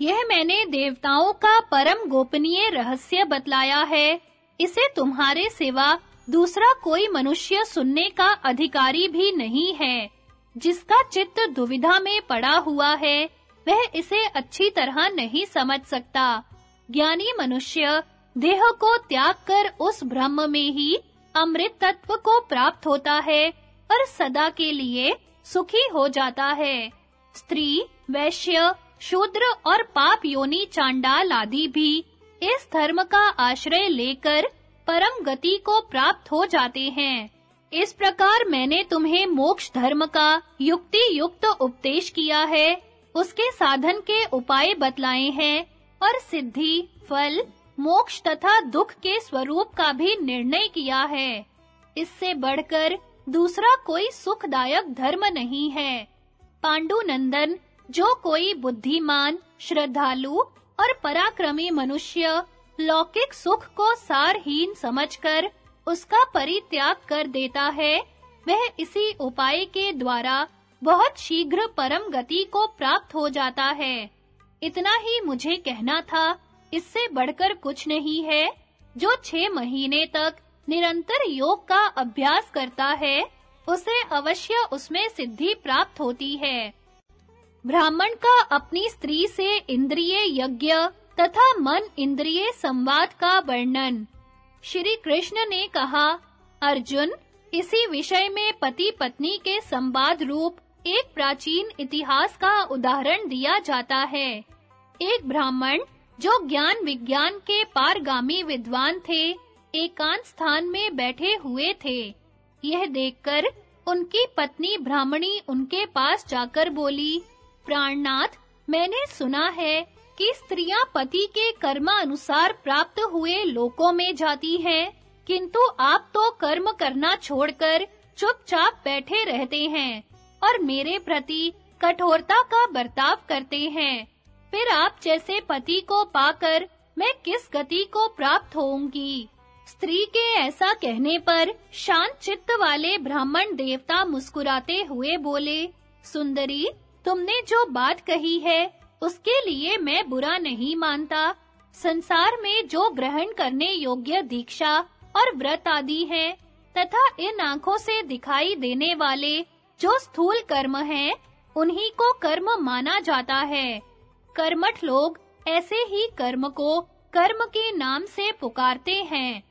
यह मैंने देवताओं का परम गोपनीय रहस्य बतलाया है। इसे तुम्हारे सिवा दूसरा कोई मनुष्य सुनने का अधिकारी भी नहीं है। जिसका चित्त दुविधा में पड़ा हुआ है, वह इसे अच्छी तरह नहीं समझ सकता। ज्ञानी मनुष्य देह को त्याग कर उस ब्रह्म में ही अमृत तत्व को प्राप्त होता है और सदा के लिए सुखी हो जाता है। स्त्री, वैश्य शूद्र और पाप योनि चांडाल आदि भी इस धर्म का आश्रय लेकर परम गति को प्राप्त हो जाते हैं। इस प्रकार मैंने तुम्हें मोक्ष धर्म का युक्ति युक्त उपदेश किया है। उसके साधन के उपाय बतलाए हैं और सिद्धि, फल, मोक्ष तथा दुख के स्वरूप का भी निर्णय किया है। इससे बढ़कर दूसरा कोई सुखदायक धर्म नहीं है। पांडु नंदन जो कोई बुद्धिमान, श्रद्धालु और पराक्रमी मनुष्य लौकिक सुख को सारहीन समझकर उसका परित्याग कर देता है, वह इसी उपाय के द्वारा बहुत शीघ्र परम गति को प्राप्त हो जाता है। इतना ही मुझे कहना था, इससे बढ़कर कुछ नहीं है, जो छह महीने तक निरंतर योग का अभ्यास करता है, उसे अवश्य उसमें सिद्धि प्राप्त होती है। ब्राह्मण का अपनी स्त्री से इंद्रिय यज्ञ तथा मन इंद्रिय संवाद का वर्णन। श्री कृष्ण ने कहा, अर्जुन, इसी विषय में पति पत्नी के संवाद रूप एक प्राचीन इतिहास का उदाहरण दिया जाता है। एक ब्राह्मण जो ज्ञान विज्ञान के पारगामी विद्वान थे, एकांत स्थान में बैठे हुए थे। यह देखकर उनकी पत्नी ब्राह्मणी उनके पास जाकर बोली प्राणनाथ, मैंने सुना है कि स्त्रियाँ पति के कर्मानुसार प्राप्त हुए लोकों में जाती हैं, किंतु आप तो कर्म करना छोड़कर चुपचाप बैठे रहते हैं और मेरे प्रति कठोरता का बर्ताव करते हैं। फिर आप जैसे पति को पाकर मैं किस गति को प्राप्त होऊँगी? स्त्री के ऐसा कहने पर शांत चित्त वाले ब्राह्मण देवता मुस्कुराते हुए बोले, सुंदरी तुमने जो बात कही है, उसके लिए मैं बुरा नहीं मानता। संसार में जो ग्रहण करने योग्य दीक्षा और व्रत आदि हैं, तथा इन आँखों से दिखाई देने वाले जो स्थूल कर्म हैं, उन्हीं को कर्म माना जाता है। कर्मठ लोग ऐसे ही कर्म को कर्म के नाम से पुकारते हैं,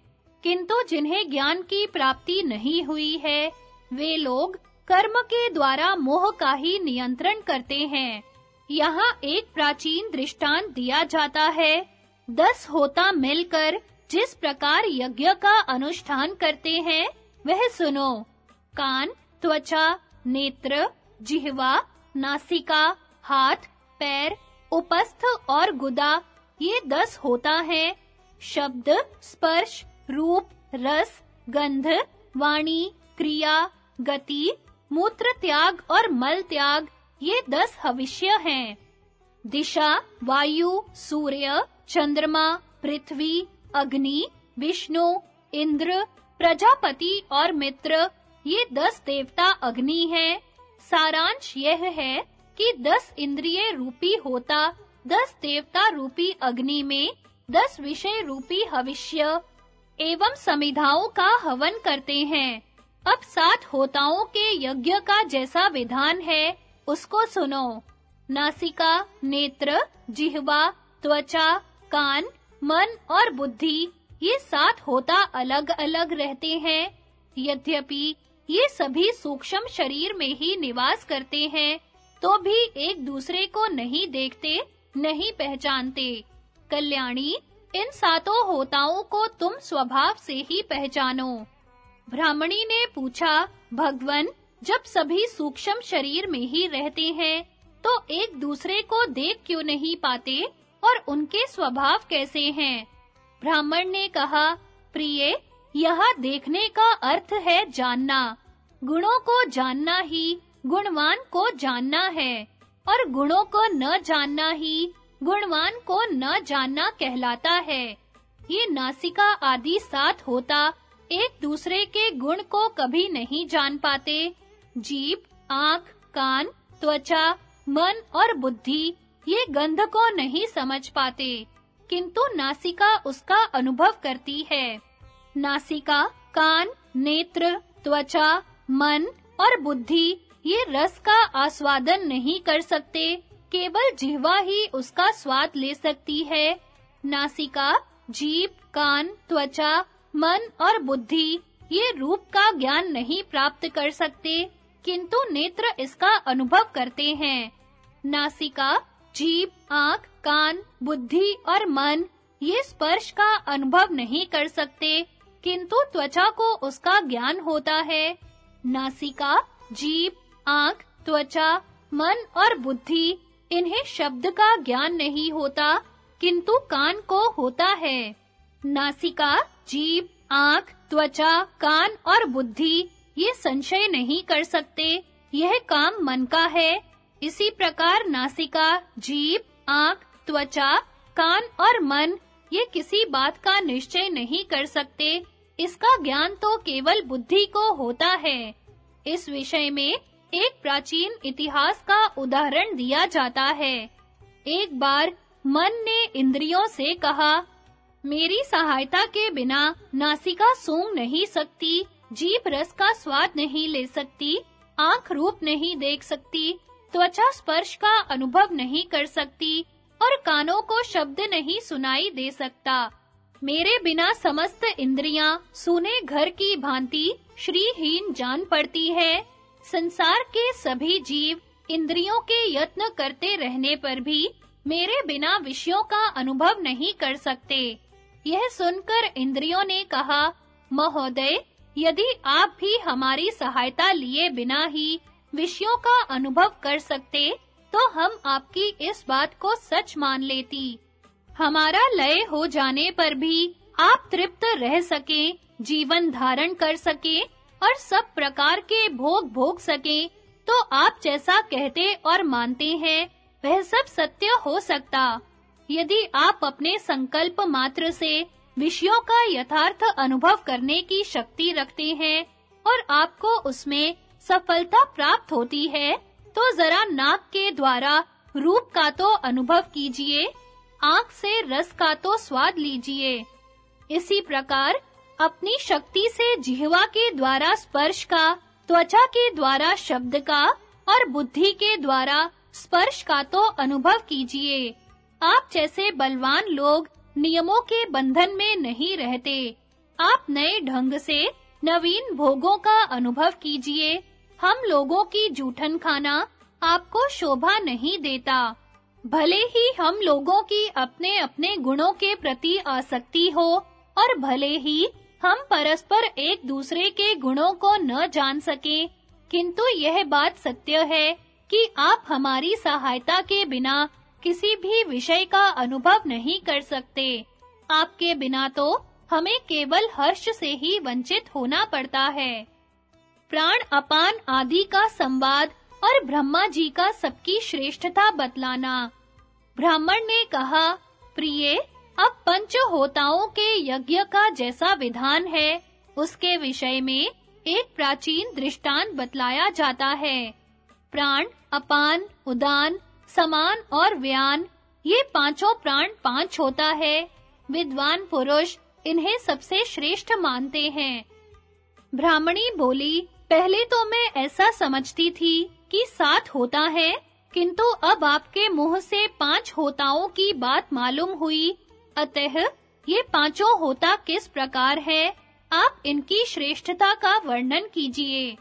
किंतु जिन्हें ज्ञान की प्राप्ति नहीं हुई है, वे लोग कर्म के द्वारा मोह का ही नियंत्रण करते हैं। यहाँ एक प्राचीन दृष्टांत दिया जाता है। दस होता मिलकर जिस प्रकार यज्ञ का अनुष्ठान करते हैं, वह सुनो। कान, त्वचा, नेत्र, जिह्वा, नासिका, हाथ, पैर, उपस्थ और गुदा, ये दस होता है। शब्द, स्पर्श, रूप, रस, गंध, वाणी, क्रिया, गति मूत्र त्याग और मल त्याग, ये दस हविष्य हैं। दिशा, वायु, सूर्य, चंद्रमा, पृथ्वी, अग्नि, विष्णु, इंद्र, प्रजापति और मित्र, ये दस देवता अग्नि हैं। सारांश यह है कि दस इंद्रिय रूपी होता, दस देवता रूपी अग्नि में, दस विषय रूपी हविष्य, एवं समिधाओं का हवन करते हैं। अब सात होताओं के यज्ञ का जैसा विधान है, उसको सुनो। नासिका, नेत्र, जिह्वा, त्वचा, कान, मन और बुद्धि, ये सात होता अलग-अलग रहते हैं। यद्यपि ये सभी सूक्ष्म शरीर में ही निवास करते हैं तो भी एक दूसरे को नहीं देखते, नहीं पहचानते। कल्याणी, इन सातों होताओं को तुम स्वभाव से ही पहचानो। ब्राह्मणी ने पूछा, भगवन, जब सभी सूक्ष्म शरीर में ही रहते हैं तो एक दूसरे को देख क्यों नहीं पाते और उनके स्वभाव कैसे हैं? ब्राह्मण ने कहा, प्रिय, यह देखने का अर्थ है जानना। गुणों को जानना ही, गुणवान को जानना है, और गुणों को न जानना ही, गुणवान को न जानना कहलाता है। ये नासिका आदि साथ होता एक दूसरे के गुण को कभी नहीं जान पाते। जीभ, आँख, कान, त्वचा, मन और बुद्धि, ये गंध को नहीं समझ पाते। किंतु नासिका उसका अनुभव करती है। नासिका, कान, नेत्र, त्वचा, मन और बुद्धि, ये रस का आस्वादन नहीं कर सकते। केवल जिह्वा ही उसका स्वाद ले सकती है। नासिका, जीभ, कान, त्वचा मन और बुद्धि, ये रूप का ज्ञान नहीं प्राप्त कर सकते, किंतु नेत्र इसका अनुभव करते हैं। नासिका, जीभ, आँख, कान, बुद्धि और मन, ये स्पर्श का अनुभव नहीं कर सकते, किंतु त्वचा को उसका ज्ञान होता है। नासिका, जीभ, आँख, त्वचा, मन और बुद्धि, इन्हें शब्द का ज्ञान नहीं होता, किंतु कान को होता है। नासिका, जीभ, आँख, त्वचा, कान और बुद्धि, ये संशय नहीं कर सकते। यह काम मन का है। इसी प्रकार नासिका, जीभ, आँख, त्वचा, कान और मन, ये किसी बात का निश्चय नहीं कर सकते। इसका ज्ञान तो केवल बुद्धि को होता है। इस विषय में एक प्राचीन इतिहास का उदाहरण दिया जाता है। एक बार मन ने इंद्रियों से कहा मेरी सहायता के बिना नासिका सूंघ नहीं सकती जीभ रस का स्वाद नहीं ले सकती, आँख रूप नहीं देख सकती, त्वचा स्पर्श का अनुभव नहीं कर सकती और कानों को शब्द नहीं सुनाई दे सकता। मेरे बिना समस्त इंद्रियाँ सुने घर की भांति श्रीहीन जान पड़ती है। संसार के सभी जीव इंद्रियों के यत्न करते रहने पर भी मेरे बिना विषयों का अनुभव नहीं कर सकते। यह सुनकर इंद्रियों ने कहा, महोदय, यदि आप भी हमारी सहायता लिए बिना ही विषयों का अनुभव कर सकते तो हम आपकी इस बात को सच मान लेती। हमारा लय हो जाने पर भी आप तृप्त रह सके, जीवन धारण कर सके और सब प्रकार के भोग भोग सके तो आप जैसा कहते और मानते हैं, वह सब सत्य हो सकता। यदि आप अपने संकल्प मात्र से विषयों का यथार्थ अनुभव करने की शक्ति रखते हैं और आपको उसमें सफलता प्राप्त होती है तो जरा नाक के द्वारा रूप का तो अनुभव कीजिए, आँख से रस का तो स्वाद लीजिए। इसी प्रकार अपनी शक्ति से जिह्वा के द्वारा स्पर्श का, त्वचा के द्वारा शब्द का और बुद्धि के द्वारा स्पर्श का तो अनुभव कीजिए। आप जैसे बलवान लोग नियमों के बंधन में नहीं रहते। आप नए ढंग से नवीन भोगों का अनुभव कीजिए। हम लोगों की जूठन खाना आपको शोभा नहीं देता। भले ही हम लोगों की अपने-अपने गुणों के प्रति आसक्ति हो और भले ही हम परस्पर एक दूसरे के गुणों को न जान सके, किंतु यह बात सत्य है कि आप हमारी सहायता के बिना किसी भी विषय का अनुभव नहीं कर सकते। आपके बिना तो हमें केवल हर्ष से ही वंचित होना पड़ता है। प्राण अपान आदि का संवाद और ब्रह्मा जी का सबकी श्रेष्ठता बतलाना। ब्राह्मण ने कहा, प्रिय, अब पंच होताओं के यज्ञ का जैसा विधान है, उसके विषय में एक प्राचीन दृष्टांत बतलाया जाता है। प्राण अपान, उदान समान और व्यान, ये पाँचों प्राण पाँच होता है। विद्वान पुरुष इन्हें सबसे श्रेष्ठ मानते हैं। ब्राह्मणी बोली, पहले तो मैं ऐसा समझती थी कि सात होता है, किंतु अब आपके मुँह से पाँच होताओं की बात मालूम हुई। अतः ये पाँचों होता किस प्रकार है, आप इनकी श्रेष्ठता का वर्णन कीजिए।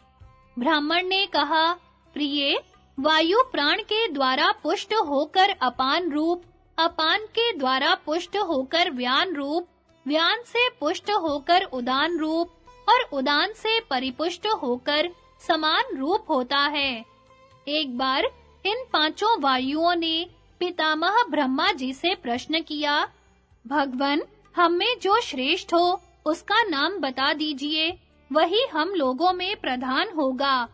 ब्राह्मण ने कहा, प्रिय वायु प्राण के द्वारा पुष्ट होकर अपान रूप, अपान के द्वारा पुष्ट होकर व्यान रूप, व्यान से पुष्ट होकर उदान रूप और उदान से परिपुष्ट होकर समान रूप होता है। एक बार इन पाँचों वायुओं ने पितामह ब्रह्मा जी से प्रश्न किया, भगवन, हम में जो श्रेष्ठ हो, उसका नाम बता दीजिए, वही हम लोगों में प्रधान होगा।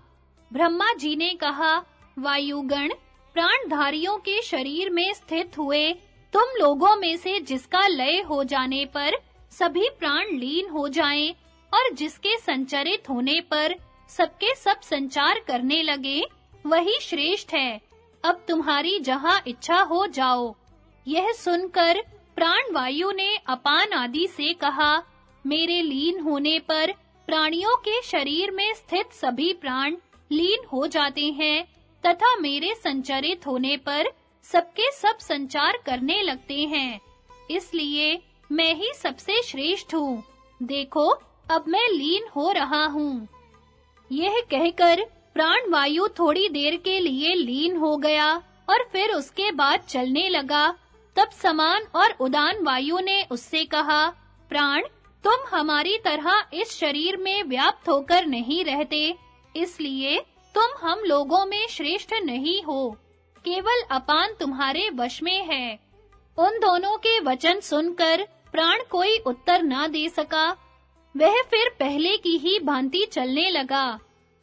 ब्रह्मा जी ने कहा वायुगण, प्राणधारियों के शरीर में स्थित हुए, तुम लोगों में से जिसका लय हो जाने पर सभी प्राण लीन हो जाएँ और जिसके संचरित होने पर सबके सब संचार करने लगे, वही श्रेष्ठ है। अब तुम्हारी जहाँ इच्छा हो जाओ। यह सुनकर प्राण वायु ने अपान आदि से कहा, मेरे लीन होने पर प्राणियों के शरीर में स्थित सभी प्राण लीन हो जाते हैं। तथा मेरे संचरित होने पर सबके सब संचार करने लगते हैं। इसलिए मैं ही सबसे श्रेष्ठ हूँ। देखो, अब मैं लीन हो रहा हूँ। यह कहकर प्राण वायु थोड़ी देर के लिए लीन हो गया और फिर उसके बाद चलने लगा। तब समान और उदान वायु ने उससे कहा, प्राण, तुम हमारी तरह इस शरीर में व्याप्त होकर नहीं रहते। इसलिए तुम हम लोगों में श्रेष्ठ नहीं हो। केवल अपान तुम्हारे वश में है। उन दोनों के वचन सुनकर प्राण कोई उत्तर ना दे सका। वह फिर पहले की ही भांति चलने लगा।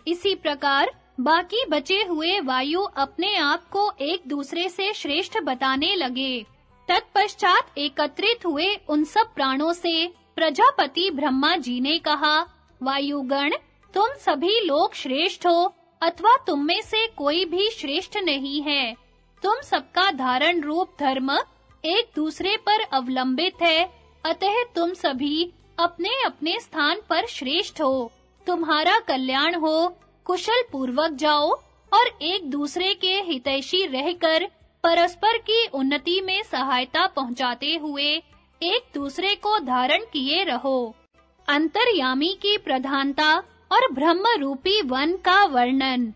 इसी प्रकार बाकी बचे हुए वायु अपने आप को एक दूसरे से श्रेष्ठ बताने लगे। तत्पश्चात एकत्रित हुए उन सब प्राणों से प्रजापति ब्रह्मा जी ने कहा, वायुगण, तुम सभी लोग श्रेष्ठ हो। अथवा तुम में से कोई भी श्रेष्ठ नहीं है। तुम सबका धारण रूप धर्म एक दूसरे पर अवलंबित है, अतः तुम सभी अपने-अपने स्थान पर श्रेष्ठ हो। तुम्हारा कल्याण हो कुशल पूर्वक जाओ और एक दूसरे के हितैषी रहकर परस्पर की उन्नति में सहायता पहुंचाते हुए एक दूसरे को धारण किए रहो। अंतर्यामी की प्रधानता और ब्रह्म रूपी वन का वर्णन।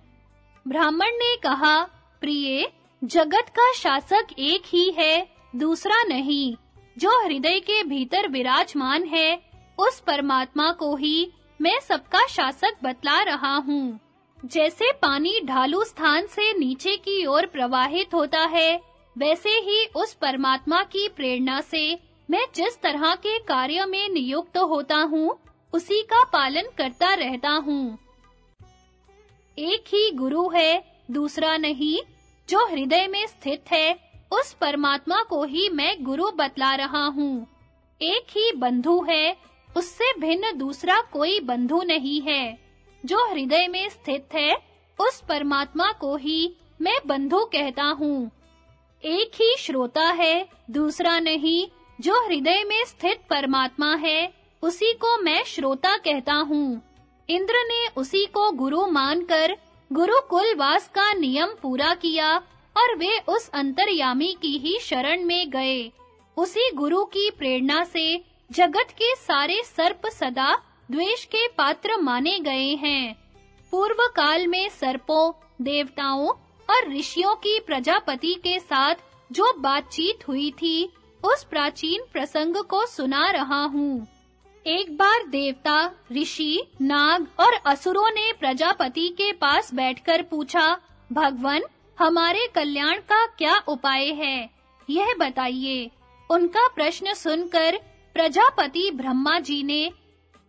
ब्राह्मण ने कहा, प्रिय, जगत का शासक एक ही है, दूसरा नहीं। जो हृदय के भीतर विराजमान है, उस परमात्मा को ही मैं सबका शासक बतला रहा हूँ। जैसे पानी ढालू स्थान से नीचे की ओर प्रवाहित होता है, वैसे ही उस परमात्मा की प्रेरणा से मैं जिस तरह के कार्य में नियुक्त होता हूँ उसी का पालन करता रहता हूँ। एक ही गुरु है, दूसरा नहीं। जो हृदय में स्थित है, उस परमात्मा को ही मैं गुरु बतला रहा हूँ। एक ही बंधु है, उससे भिन्न दूसरा कोई बंधु नहीं है। जो हृदय में स्थित है, उस परमात्मा को ही मैं बंधु कहता हूँ। एक ही श्रोता है, दूसरा नहीं। जो हृदय में स्थित परमात्मा है उसी को मैं श्रोता कहता हूँ। इंद्र ने उसी को गुरु मानकर गुरुकुल वास का नियम पूरा किया और वे उस अंतर्यामी की ही शरण में गए। उसी गुरु की प्रेरणा से जगत के सारे सर्प सदा द्वेष के पात्र माने गए हैं। पूर्व काल में सर्पों, देवताओं और ऋषियों की प्रजापति के साथ जो बातचीत हुई थी, उस प्राचीन प्रसंग को सुना रहा हूँ। एक बार देवता, ऋषि, नाग और असुरों ने प्रजापति के पास बैठकर पूछा, भगवन, हमारे कल्याण का क्या उपाय है? यह बताइए। उनका प्रश्न सुनकर प्रजापति ब्रह्मा जी ने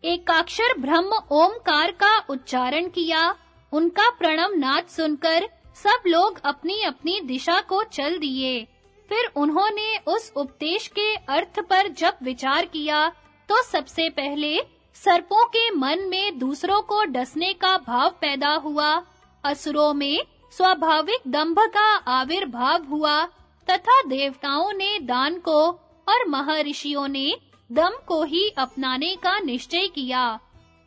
एकाक्षर ब्रह्म ओमकार का उच्चारण किया। उनका प्रणव नाद सुनकर सब लोग अपनी-अपनी दिशा को चल दिए। फिर उन्होंने उस उपदेश के अर्थ पर जब विचार किया तो सबसे पहले सर्पों के मन में दूसरों को डसने का भाव पैदा हुआ। असुरों में स्वाभाविक दंभ का आविर्भाव हुआ तथा देवताओं ने दान को और महर्षियों ने दम को ही अपनाने का निश्चय किया।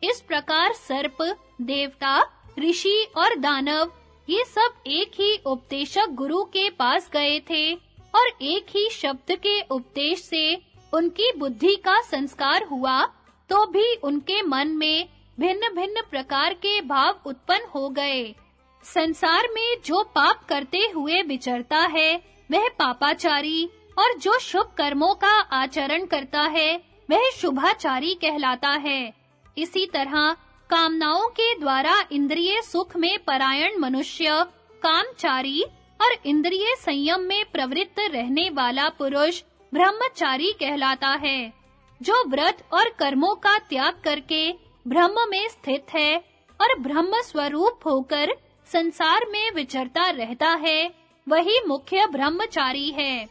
इस प्रकार सर्प, देवता, ऋषि और दानव ये सब एक ही उपदेशक गुरु के पास गए थे और एक ही शब्द के उपदेश से उनकी बुद्धि का संस्कार हुआ तो भी उनके मन में भिन्न-भिन्न प्रकार के भाव उत्पन्न हो गए। संसार में जो पाप करते हुए विचरता है, वह पापाचारी और जो शुभ कर्मों का आचरण करता है, वह शुभाचारी कहलाता है। इसी तरह कामनाओं के द्वारा इंद्रिय सुख में परायण मनुष्य, कामचारी और इंद्रिय संयम में प्रवृत्त रहने वाला पुरुष ब्रह्मचारी कहलाता है, जो व्रत और कर्मों का त्याग करके ब्रह्म में स्थित है और ब्रह्म स्वरूप होकर संसार में विचरता रहता है, वही मुख्य ब्रह्मचारी है।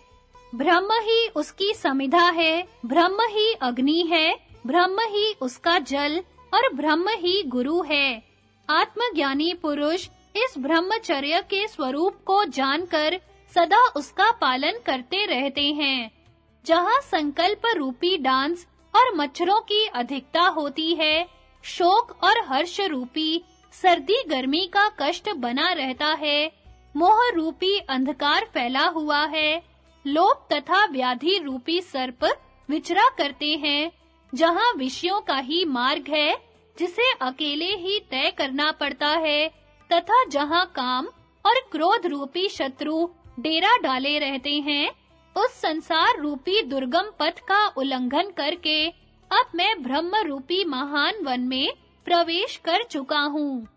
ब्रह्म ही उसकी समिधा है, ब्रह्म ही अग्नि है, ब्रह्म ही उसका जल और ब्रह्म ही गुरु है। आत्मज्ञानी पुरुष इस ब्रह्मचर्य के स्वरूप को जानकर सदा उसका पालन करते रहते हैं। जहाँ संकल्प रूपी डांस और मच्छरों की अधिकता होती है, शोक और हर्ष रूपी, सर्दी गर्मी का कष्ट बना रहता है, मोह रूपी अंधकार फैला हुआ है, लोभ तथा व्याधि रूपी सर्प विचरा करते हैं, जहाँ विषयों का ही मार्ग है, जिसे अकेले ही तय करना पड़ता है, तथा जहाँ काम और क्रोध रूपी शत्रु डेरा डाले रहते हैं उस संसार रूपी दुर्गम पथ का उल्लंघन करके अब मैं ब्रह्म रूपी महान वन में प्रवेश कर चुका हूँ।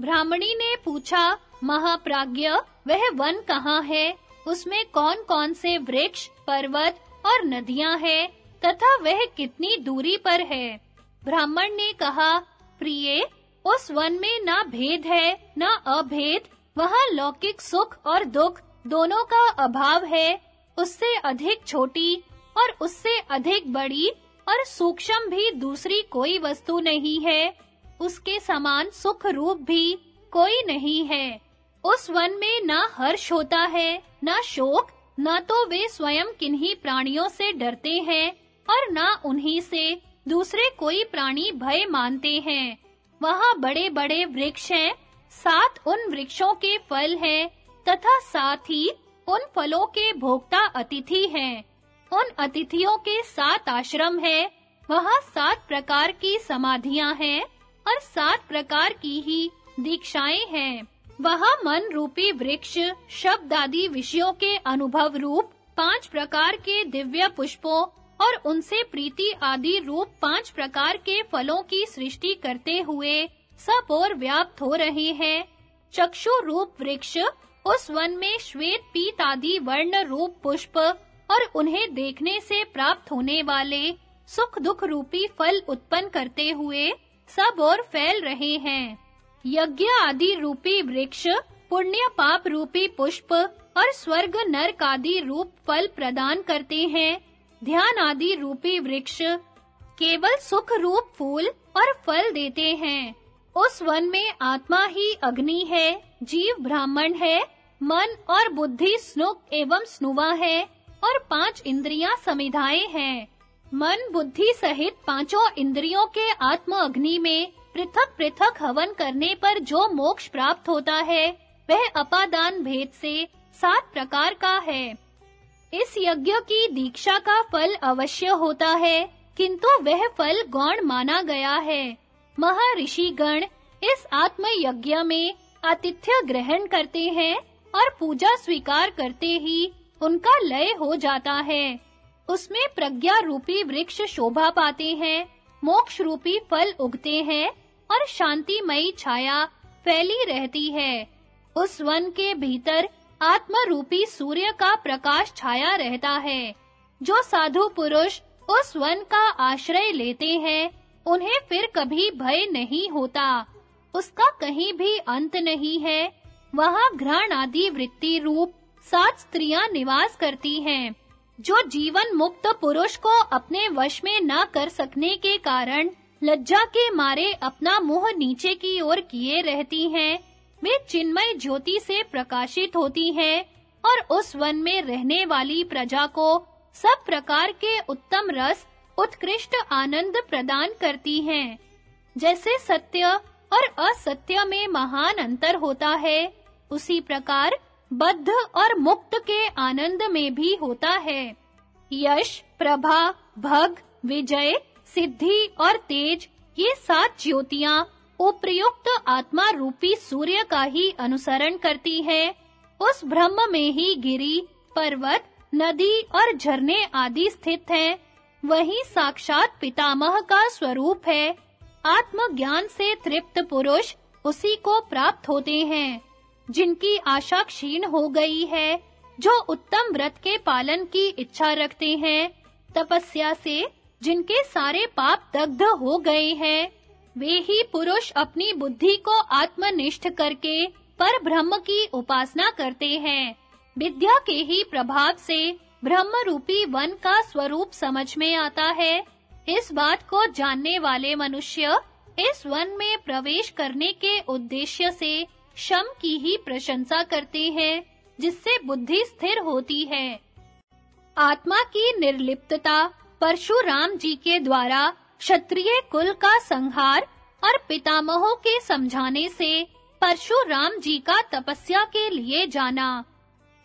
ब्राह्मणी ने पूछा, महाप्राज्ञ, वह वन कहाँ है? उसमें कौन-कौन से वृक्ष, पर्वत और नदियाँ हैं, तथा वह कितनी दूरी पर है? ब्राह्मण ने कहा, प्रिय, उस वन में ना भेद है, ना अभेद, वहाँ लौकिक सुख और दुख दोनों का अभाव है उससे अधिक छोटी और उससे अधिक बड़ी और सूक्ष्म भी दूसरी कोई वस्तु नहीं है। उसके समान सुख रूप भी कोई नहीं है। उस वन में ना हर्ष होता है, ना शोक, ना तो वे स्वयं किन्हीं प्राणियों से डरते हैं और ना उन्हीं से दूसरे कोई प्राणी भय मानते हैं। वहाँ बड़े-बड़े वृक्ष हैं, सात उन वृक्षों के फल हैं तथा साथ ही उन फलों के भोक्ता अतिथि हैं। उन अतिथियों के सात आश्रम हैं। वहाँ सात प्रकार की समाधियाँ हैं और सात प्रकार की ही दीक्षाएँ हैं। वहाँ मन रूपी वृक्ष, शब्द आदि विषयों के अनुभव रूप पाँच प्रकार के दिव्य पुष्पों और उनसे प्रीति आदि रूप पाँच प्रकार के फलों की सृष्टि करते हुए सब और व्याप्त हो रहे हैं। चक्षु रूप वृक्ष उस वन में श्वेत पीत आदि वर्ण रूप पुष्प और उन्हें देखने से प्राप्त होने वाले सुख दुख रूपी फल उत्पन्न करते हुए सब और फैल रहे हैं। यज्ञ आदि रूपी वृक्ष, पुण्य पाप रूपी पुष्प और स्वर्ग नरक आदि रूप फल प्रदान करते हैं। ध्यान आदि रूपी वृक्ष केवल सुख रूप फूल और फल देते हैं। उस वन में आत्मा ही अग्नि है, जीव ब्राह्मण है, मन और बुद्धि स्नुक एवं स्नुवा है, और पाँच इंद्रियाँ समिधाएँ हैं। मन बुद्धि सहित पाँचों इंद्रियों के आत्म अग्नि में पृथक-पृथक हवन करने पर जो मोक्ष प्राप्त होता है, वह अपादान भेद से सात प्रकार का है। इस यज्ञ की दीक्षा का फल अवश्य होता है, किंतु वह फल गौण माना गया है। महर्षि गण इस आत्म यज्ञ में आतिथ्य ग्रहण करते हैं और पूजा स्वीकार करते ही उनका लय हो जाता है। उसमें प्रज्ञा रूपी वृक्ष शोभा पाते हैं, मोक्ष रूपी फल उगते हैं और शांतिमयी छाया फैली रहती है। उस वन के भीतर आत्म रूपी सूर्य का प्रकाश छाया रहता है, जो साधु पुरुष उस वन का आश्रय लेते हैं उन्हें फिर कभी भय नहीं होता। उसका कहीं भी अंत नहीं है। वहाँ घ्राण आदि वृत्ति रूप सात स्त्रियाँ निवास करती हैं, जो जीवन मुक्त पुरुष को अपने वश में न कर सकने के कारण लज्जा के मारे अपना मुँह नीचे की ओर किए रहती हैं। वे चिन्मय ज्योति से प्रकाशित होती हैं और उस वन में रहने वाली प्रजा को सब प्रकार के उत्तम रस उत्कृष्ट आनंद प्रदान करती हैं। जैसे सत्य और असत्य में महान अंतर होता है, उसी प्रकार बद्ध और मुक्त के आनंद में भी होता है। यश, प्रभा, भग, विजय, सिद्धि और तेज, ये सात ज्योतियाँ उपयुक्त आत्मा रूपी सूर्य का ही अनुसरण करती है। उस ब्रह्म में ही गिरी, पर्वत, नदी और झरने आदि स्थित हैं। वही साक्षात पितामह का स्वरूप है। आत्मज्ञान से तृप्त पुरुष उसी को प्राप्त होते हैं, जिनकी आशा क्षीण हो गई है, जो उत्तम व्रत के पालन की इच्छा रखते हैं, तपस्या से जिनके सारे पाप दग्ध हो गए हैं, वे ही पुरुष अपनी बुद्धि को आत्मनिष्ठ करके पर ब्रह्म की उपासना करते हैं, विद्या के ही प्रभाव से ब्रह्म रूपी वन का स्वरूप समझ में आता है। इस बात को जानने वाले मनुष्य इस वन में प्रवेश करने के उद्देश्य से शम की ही प्रशंसा करते हैं, जिससे बुद्धि स्थिर होती है। आत्मा की निर्लिप्तता परशुराम जी के द्वारा क्षत्रिय कुल का संहार और पितामहों के समझाने से परशुराम जी का तपस्या के लिए जाना।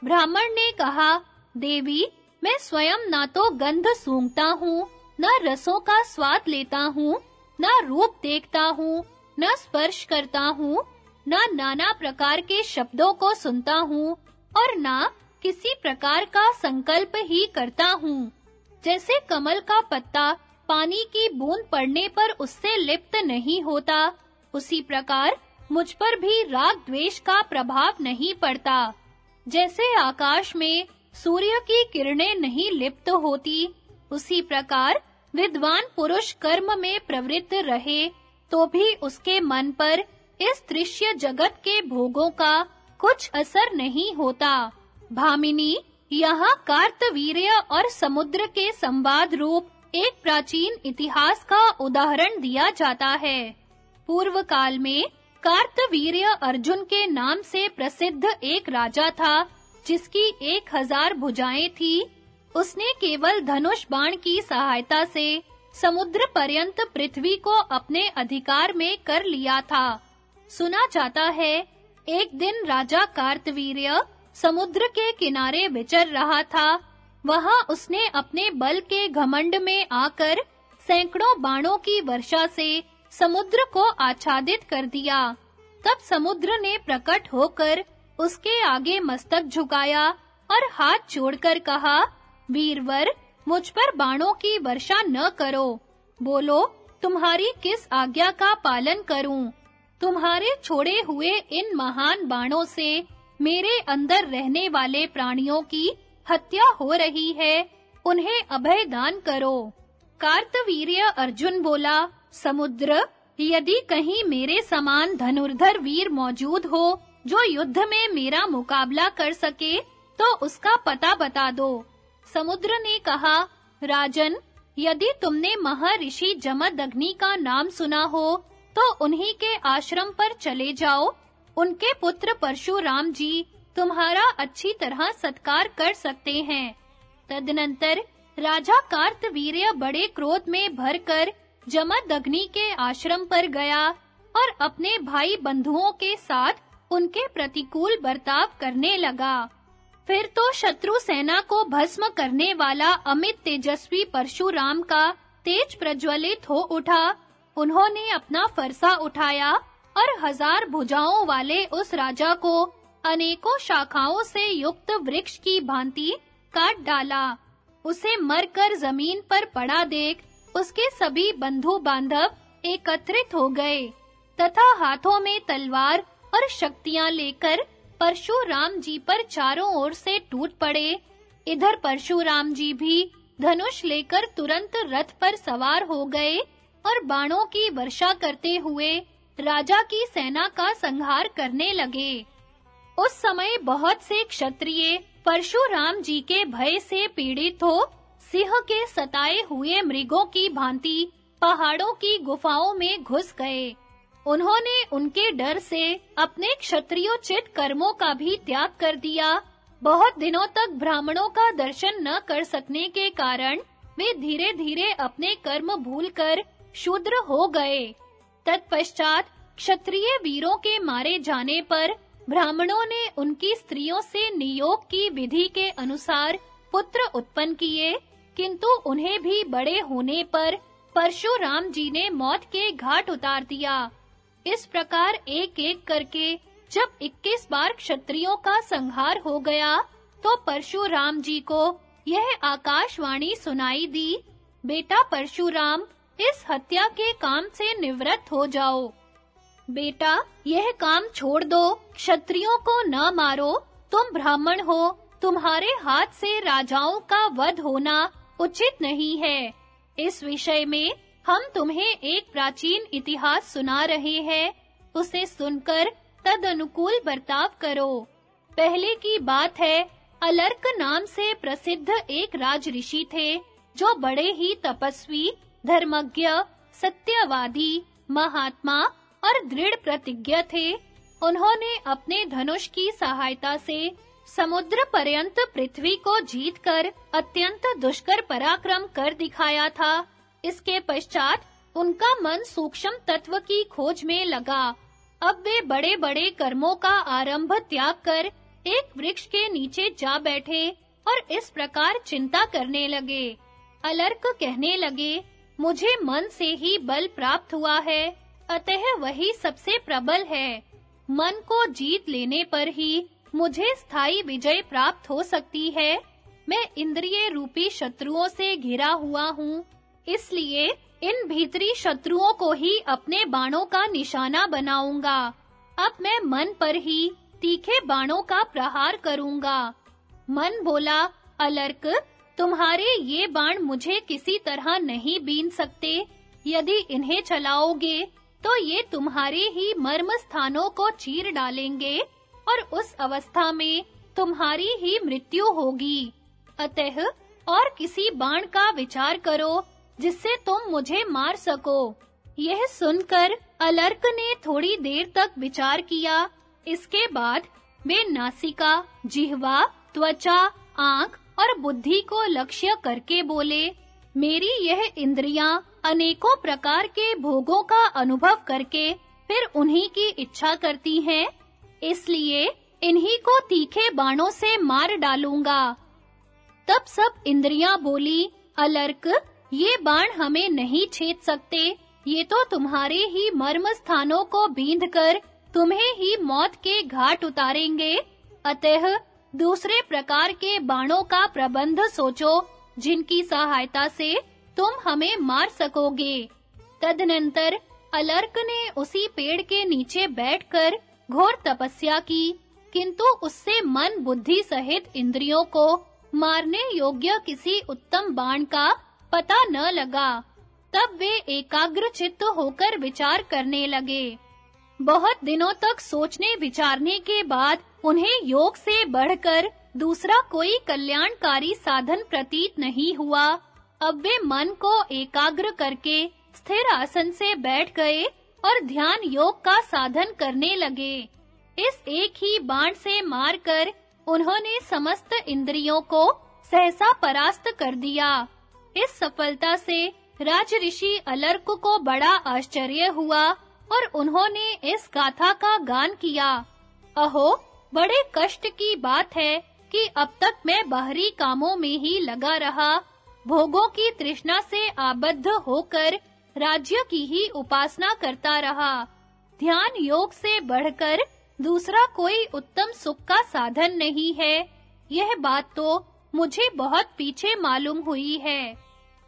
ब्राह्मण ने कहा देवी, मैं स्वयं ना तो गंध सूंघता हूँ, न रसों का स्वाद लेता हूँ, न रूप देखता हूँ, न स्पर्श करता हूँ, न नाना प्रकार के शब्दों को सुनता हूँ और न किसी प्रकार का संकल्प ही करता हूँ। जैसे कमल का पत्ता पानी की बूंद पड़ने पर उससे लिप्त नहीं होता, उसी प्रकार मुझ पर भी राग द्वेष का प्रभाव नहीं पड़ता। जैसे आकाश में सूर्य की किरणें नहीं लिप्त होती। उसी प्रकार विद्वान पुरुष कर्म में प्रवृत्त रहे तो भी उसके मन पर इस दृश्य जगत के भोगों का कुछ असर नहीं होता। भामिनी, यहाँ कार्तवीर्य और समुद्र के संवाद रूप एक प्राचीन इतिहास का उदाहरण दिया जाता है। पूर्व काल में कार्तवीर्य अर्जुन के नाम से प्रसिद्ध एक राजा था जिसकी एक हज़ार भुजाएँ थी, उसने केवल धनुष बाण की सहायता से समुद्र पर्यंत पृथ्वी को अपने अधिकार में कर लिया था। सुना जाता है, एक दिन राजा कार्तवीर्य समुद्र के किनारे विचर रहा था। वहाँ उसने अपने बल के घमंड में आकर सैकड़ों बाणों की वर्षा से समुद्र को आच्छादित कर दिया। तब समुद्र ने प्रकट होकर उसके आगे मस्तक झुकाया और हाथ जोड़कर कहा, वीरवर, मुझ पर बाणों की वर्षा न करो। बोलो, तुम्हारी किस आज्ञा का पालन करूँ? तुम्हारे छोड़े हुए इन महान बाणों से मेरे अंदर रहने वाले प्राणियों की हत्या हो रही है, उन्हें अभय दान करो। कार्तवीर्य अर्जुन बोला, समुद्र, यदि कहीं मेरे समान धनुर्धर वीर मौजूद हो जो युद्ध में मेरा मुकाबला कर सके तो उसका पता बता दो। समुद्र ने कहा, राजन, यदि तुमने महर्षि जमदग्नि का नाम सुना हो तो उन्हीं के आश्रम पर चले जाओ। उनके पुत्र परशुराम जी तुम्हारा अच्छी तरह सत्कार कर सकते हैं। तदनंतर राजा कार्तवीर्य बड़े क्रोध में भरकर जमदग्नि के आश्रम पर गया और अपने भाई बंधुओं के साथ उनके प्रतिकूल बर्ताव करने लगा। फिर तो शत्रु सेना को भस्म करने वाला अमित तेजस्वी परशुराम का तेज प्रज्वलित हो उठा। उन्होंने अपना फरसा उठाया और हज़ार भुजाओं वाले उस राजा को अनेकों शाखाओं से युक्त वृक्ष की भांति काट डाला। उसे मरकर ज़मीन पर पड़ा देख उसके सभी बंधु बांधव एकत्रित हो गए। तथा हाथों में तलवार और शक्तियाँ लेकर परशुराम जी पर चारों ओर से टूट पड़े। इधर परशुराम जी भी धनुष लेकर तुरंत रथ पर सवार हो गए और बाणों की वर्षा करते हुए राजा की सेना का संहार करने लगे। उस समय बहुत से क्षत्रिय परशुराम जी के भय से पीड़ित हो, सिंह के सताए हुए मृगों की भांति पहाड़ों की गुफाओं में घुस गए। उन्होंने उनके डर से अपने क्षत्रियोचित कर्मों का भी त्याग कर दिया। बहुत दिनों तक ब्राह्मणों का दर्शन न कर सकने के कारण वे धीरे-धीरे अपने कर्म भूलकर शूद्र हो गए। तत्पश्चात क्षत्रिय वीरों के मारे जाने पर ब्राह्मणों ने उनकी स्त्रियों से नियोग की विधि के अनुसार पुत्र उत्पन्न किए, किंतु उन्हें भी बड़े होने पर परशुराम जी ने मौत के घाट उतार दिया। इस प्रकार एक-एक करके जब 21 बार क्षत्रियों का संहार हो गया तो परशुराम जी को यह आकाशवाणी सुनाई दी, बेटा परशुराम, इस हत्या के काम से निवृत्त हो जाओ। बेटा, यह काम छोड़ दो, क्षत्रियों को न मारो। तुम ब्राह्मण हो, तुम्हारे हाथ से राजाओं का वध होना उचित नहीं है। इस विषय में हम तुम्हें एक प्राचीन इतिहास सुना रहे हैं। उसे सुनकर तद अनुकूल बर्ताव करो। पहले की बात है, अलर्क नाम से प्रसिद्ध एक राज ऋषि थे, जो बड़े ही तपस्वी, धर्मज्ञ, सत्यवादी, महात्मा और दृढ़ प्रतिज्ञ थे। उन्होंने अपने धनुष की सहायता से समुद्र पर्यंत पृथ्वी को जीतकर अत्यंत दुष्कर पराक्रम कर दिखाया था। इसके पश्चात उनका मन सूक्ष्म तत्व की खोज में लगा। अब वे बड़े-बड़े कर्मों का आरंभ त्याग कर एक वृक्ष के नीचे जा बैठे और इस प्रकार चिंता करने लगे। अलर्क कहने लगे, मुझे मन से ही बल प्राप्त हुआ है, अतः वही सबसे प्रबल है। मन को जीत लेने पर ही मुझे स्थायी विजय प्राप्त हो सकती है। मैं इंद्रिय रूपी शत्रुओं से घिरा हुआ हूँ। इसलिए इन भीतरी शत्रुओं को ही अपने बाणों का निशाना बनाऊँगा। अब मैं मन पर ही तीखे बाणों का प्रहार करूँगा। मन बोला, अलर्क, तुम्हारे ये बाण मुझे किसी तरह नहीं बीन सकते। यदि इन्हें चलाओगे तो ये तुम्हारे ही मर्म स्थानों को चीर डालेंगे और उस अवस्था में तुम्हारी ही मृत्यु होगी। अतः और किसी बाण का विचार करो जिससे तुम मुझे मार सको। यह सुनकर अलर्क ने थोड़ी देर तक विचार किया। इसके बाद वे नासिका, जिह्वा, त्वचा, आँख और बुद्धि को लक्ष्य करके बोले, मेरी यह इंद्रियाँ अनेकों प्रकार के भोगों का अनुभव करके फिर उन्हीं की इच्छा करती हैं। इसलिए इन्हीं को तीखे बाणों से मार डालूँगा। तब सब इंद्रियाँ बोली, अलर्क ये बाण हमें नहीं छेद सकते। ये तो तुम्हारे ही मर्म स्थानों को बींधकर तुम्हें ही मौत के घाट उतारेंगे। अतः दूसरे प्रकार के बाणों का प्रबंध सोचो, जिनकी सहायता से तुम हमें मार सकोगे। तदनंतर अलर्क ने उसी पेड़ के नीचे बैठकर घोर तपस्या की, किंतु उससे मन बुद्धि सहित इंद्रियों को मारने योग्य किसी उत्तम बाण का पता न लगा। तब वे एकाग्र चित्त होकर विचार करने लगे। बहुत दिनों तक सोचने विचारने के बाद उन्हें योग से बढ़कर दूसरा कोई कल्याणकारी साधन प्रतीत नहीं हुआ। अब वे मन को एकाग्र करके स्थिर आसन से बैठ गए और ध्यान योग का साधन करने लगे। इस एक ही बाण से मारकर उन्होंने समस्त इंद्रियों को सहसा परास्त कर दिया। इस सफलता से राज ऋषि अलर्क को बड़ा आश्चर्य हुआ और उन्होंने इस गाथा का गान किया। अहो, बड़े कष्ट की बात है कि अब तक मैं बाहरी कामों में ही लगा रहा। भोगों की तृष्णा से आबद्ध होकर राज्य की ही उपासना करता रहा। ध्यान योग से बढ़कर दूसरा कोई उत्तम सुख का साधन नहीं है। यह बात तो मुझे बहुत पीछे मालूम हुई है।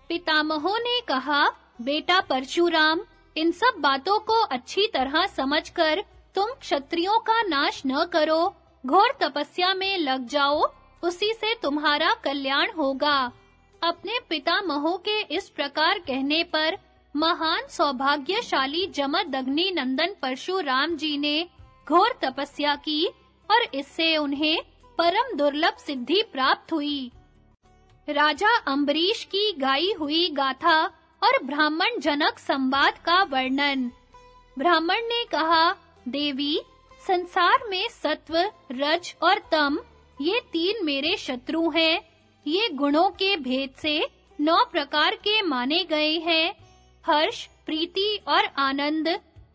पितामहों ने कहा, बेटा परशुराम, इन सब बातों को अच्छी तरह समझकर तुम क्षत्रियों का नाश न करो। घोर तपस्या में लग जाओ, उसी से तुम्हारा कल्याण होगा। अपने पिता महो के इस प्रकार कहने पर महान सौभाग्यशाली जमदग्नि नंदन परशुराम जी ने घोर तपस्या की और इससे उन्हें परम दुर्लभ सिद्धि प्राप्त हुई। राजा अम्बरीश की गाई हुई गाथा और ब्राह्मण जनक संवाद का वर्णन। ब्राह्मण ने कहा, देवी, संसार में सत्व, रज और तम, ये तीन मेरे शत्रु हैं। ये गुणों के भेद से नौ प्रकार के माने गए हैं। हर्ष, प्रीति और आनंद,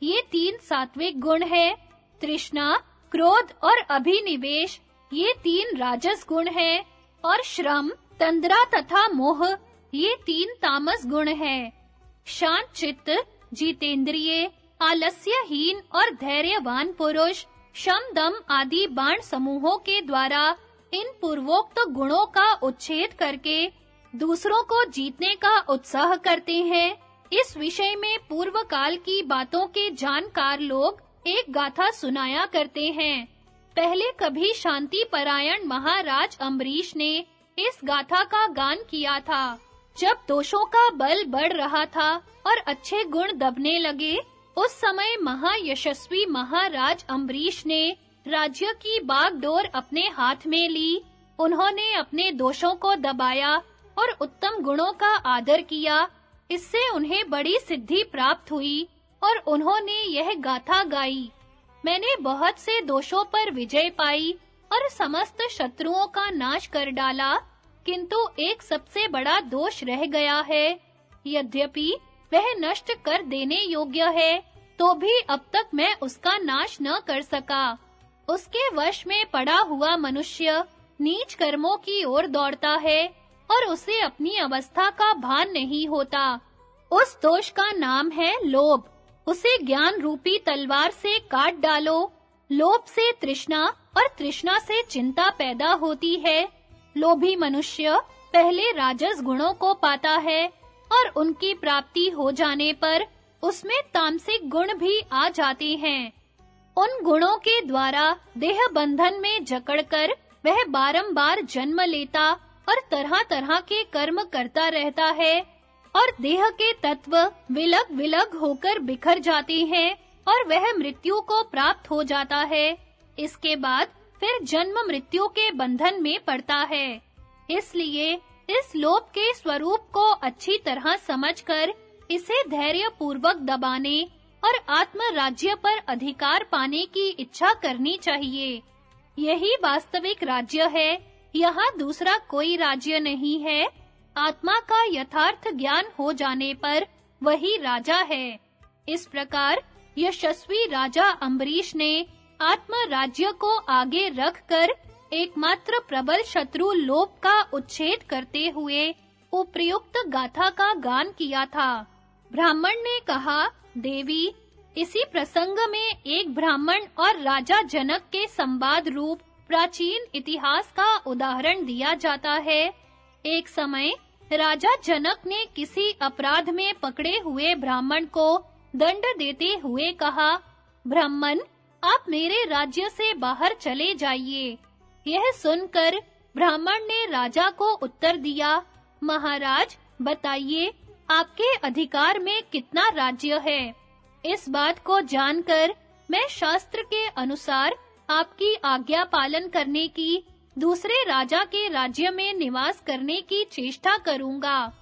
ये तीन सात्विक गुण हैं। तृष्णा, क्रोध और अभिनिवेश ये तीन राजस गुण हैं और श्रम, तंद्रा तथा मोह, ये तीन तामस गुण हैं। शांत चित्त, जितेंद्रिय, आलस्यहीन और धैर्यवान पुरुष, शम, दम आदि बाण समूहों के द्वारा इन पूर्वोक्त गुणों का उच्छेद करके दूसरों को जीतने का उत्साह करते हैं। इस विषय में पूर्व काल की बातों के जानकार लोग एक गाथा सुनाया करते हैं। पहले कभी शांति परायण महाराज अम्बरीश ने इस गाथा का गान किया था। जब दोषों का बल बढ़ रहा था और अच्छे गुण दबने लगे, उस समय महायशस्वी महाराज अम्बरीश ने राज्य की बागडोर अपने हाथ में ली। उन्होंने अपने दोषों को दबाया और उत्तम गुणों का आदर किया। इससे उन्हें बड़ी सिद्धि प्राप्त हुई और उन्होंने यह गाथा गाई। मैंने बहुत से दोषों पर विजय पाई और समस्त शत्रुओं का नाश कर डाला, किंतु एक सबसे बड़ा दोष रह गया है। यद्यपि वह नष्ट कर देने योग्य है तो भी अब तक मैं उसका नाश न कर सका। उसके वश में पड़ा हुआ मनुष्य नीच कर्मों की ओर दौड़ता है और उसे अपनी अवस्था का भान नहीं होता। उस दोष का नाम है लोभ। उसे ज्ञान रूपी तलवार से काट डालो। लोभ से तृष्णा और तृष्णा से चिंता पैदा होती है। लोभी मनुष्य पहले राजस गुणों को पाता है और उनकी प्राप्ति हो जाने पर उसमें तामसिक गुण भी आ जाते हैं। उन गुणों के द्वारा देह बंधन में जकड़कर वह बारंबार जन्म लेता और तरह-तरह के कर्म करता रहता है। और देह के तत्व विलग-विलग होकर बिखर जाते हैं और वह मृत्यु को प्राप्त हो जाता है। इसके बाद फिर जन्म मृत्यु के बंधन में पड़ता है। इसलिए इस लोभ के स्वरूप को अच्छी तरह समझकर इसे धैर्य पूर्वक दबाने और आत्म राज्य पर अधिकार पाने की इच्छा करनी चाहिए। यही वास्तविक राज्य है, यहाँ दूसरा कोई राज्य नहीं है। आत्मा का यथार्थ ज्ञान हो जाने पर वही राजा है। इस प्रकार यशस्वी राजा अम्बरीश ने आत्म राज्य को आगे रखकर एकमात्र प्रबल शत्रु लोभ का उच्छेद करते हुए उपयुक्त गाथा का गान किया था। ब्राह्मण ने कहा, देवी, इसी प्रसंग में एक ब्राह्मण और राजा जनक के संवाद रूप प्राचीन इतिहास का उदाहरण दिया जाता है। एक समय, राजा जनक ने किसी अपराध में पकड़े हुए ब्राह्मण को दंड देते हुए कहा, ब्राह्मण, आप मेरे राज्य से बाहर चले जाइए। यह सुनकर ब्राह्मण ने राजा को उत्तर दिया, महाराज, बताइए, आपके अधिकार में कितना राज्य है? इस बात को जानकर मैं शास्त्र के अनुसार आपकी आज्ञा पालन करने की दूसरे राजा के राज्य में निवास करने की चेष्टा करूँगा।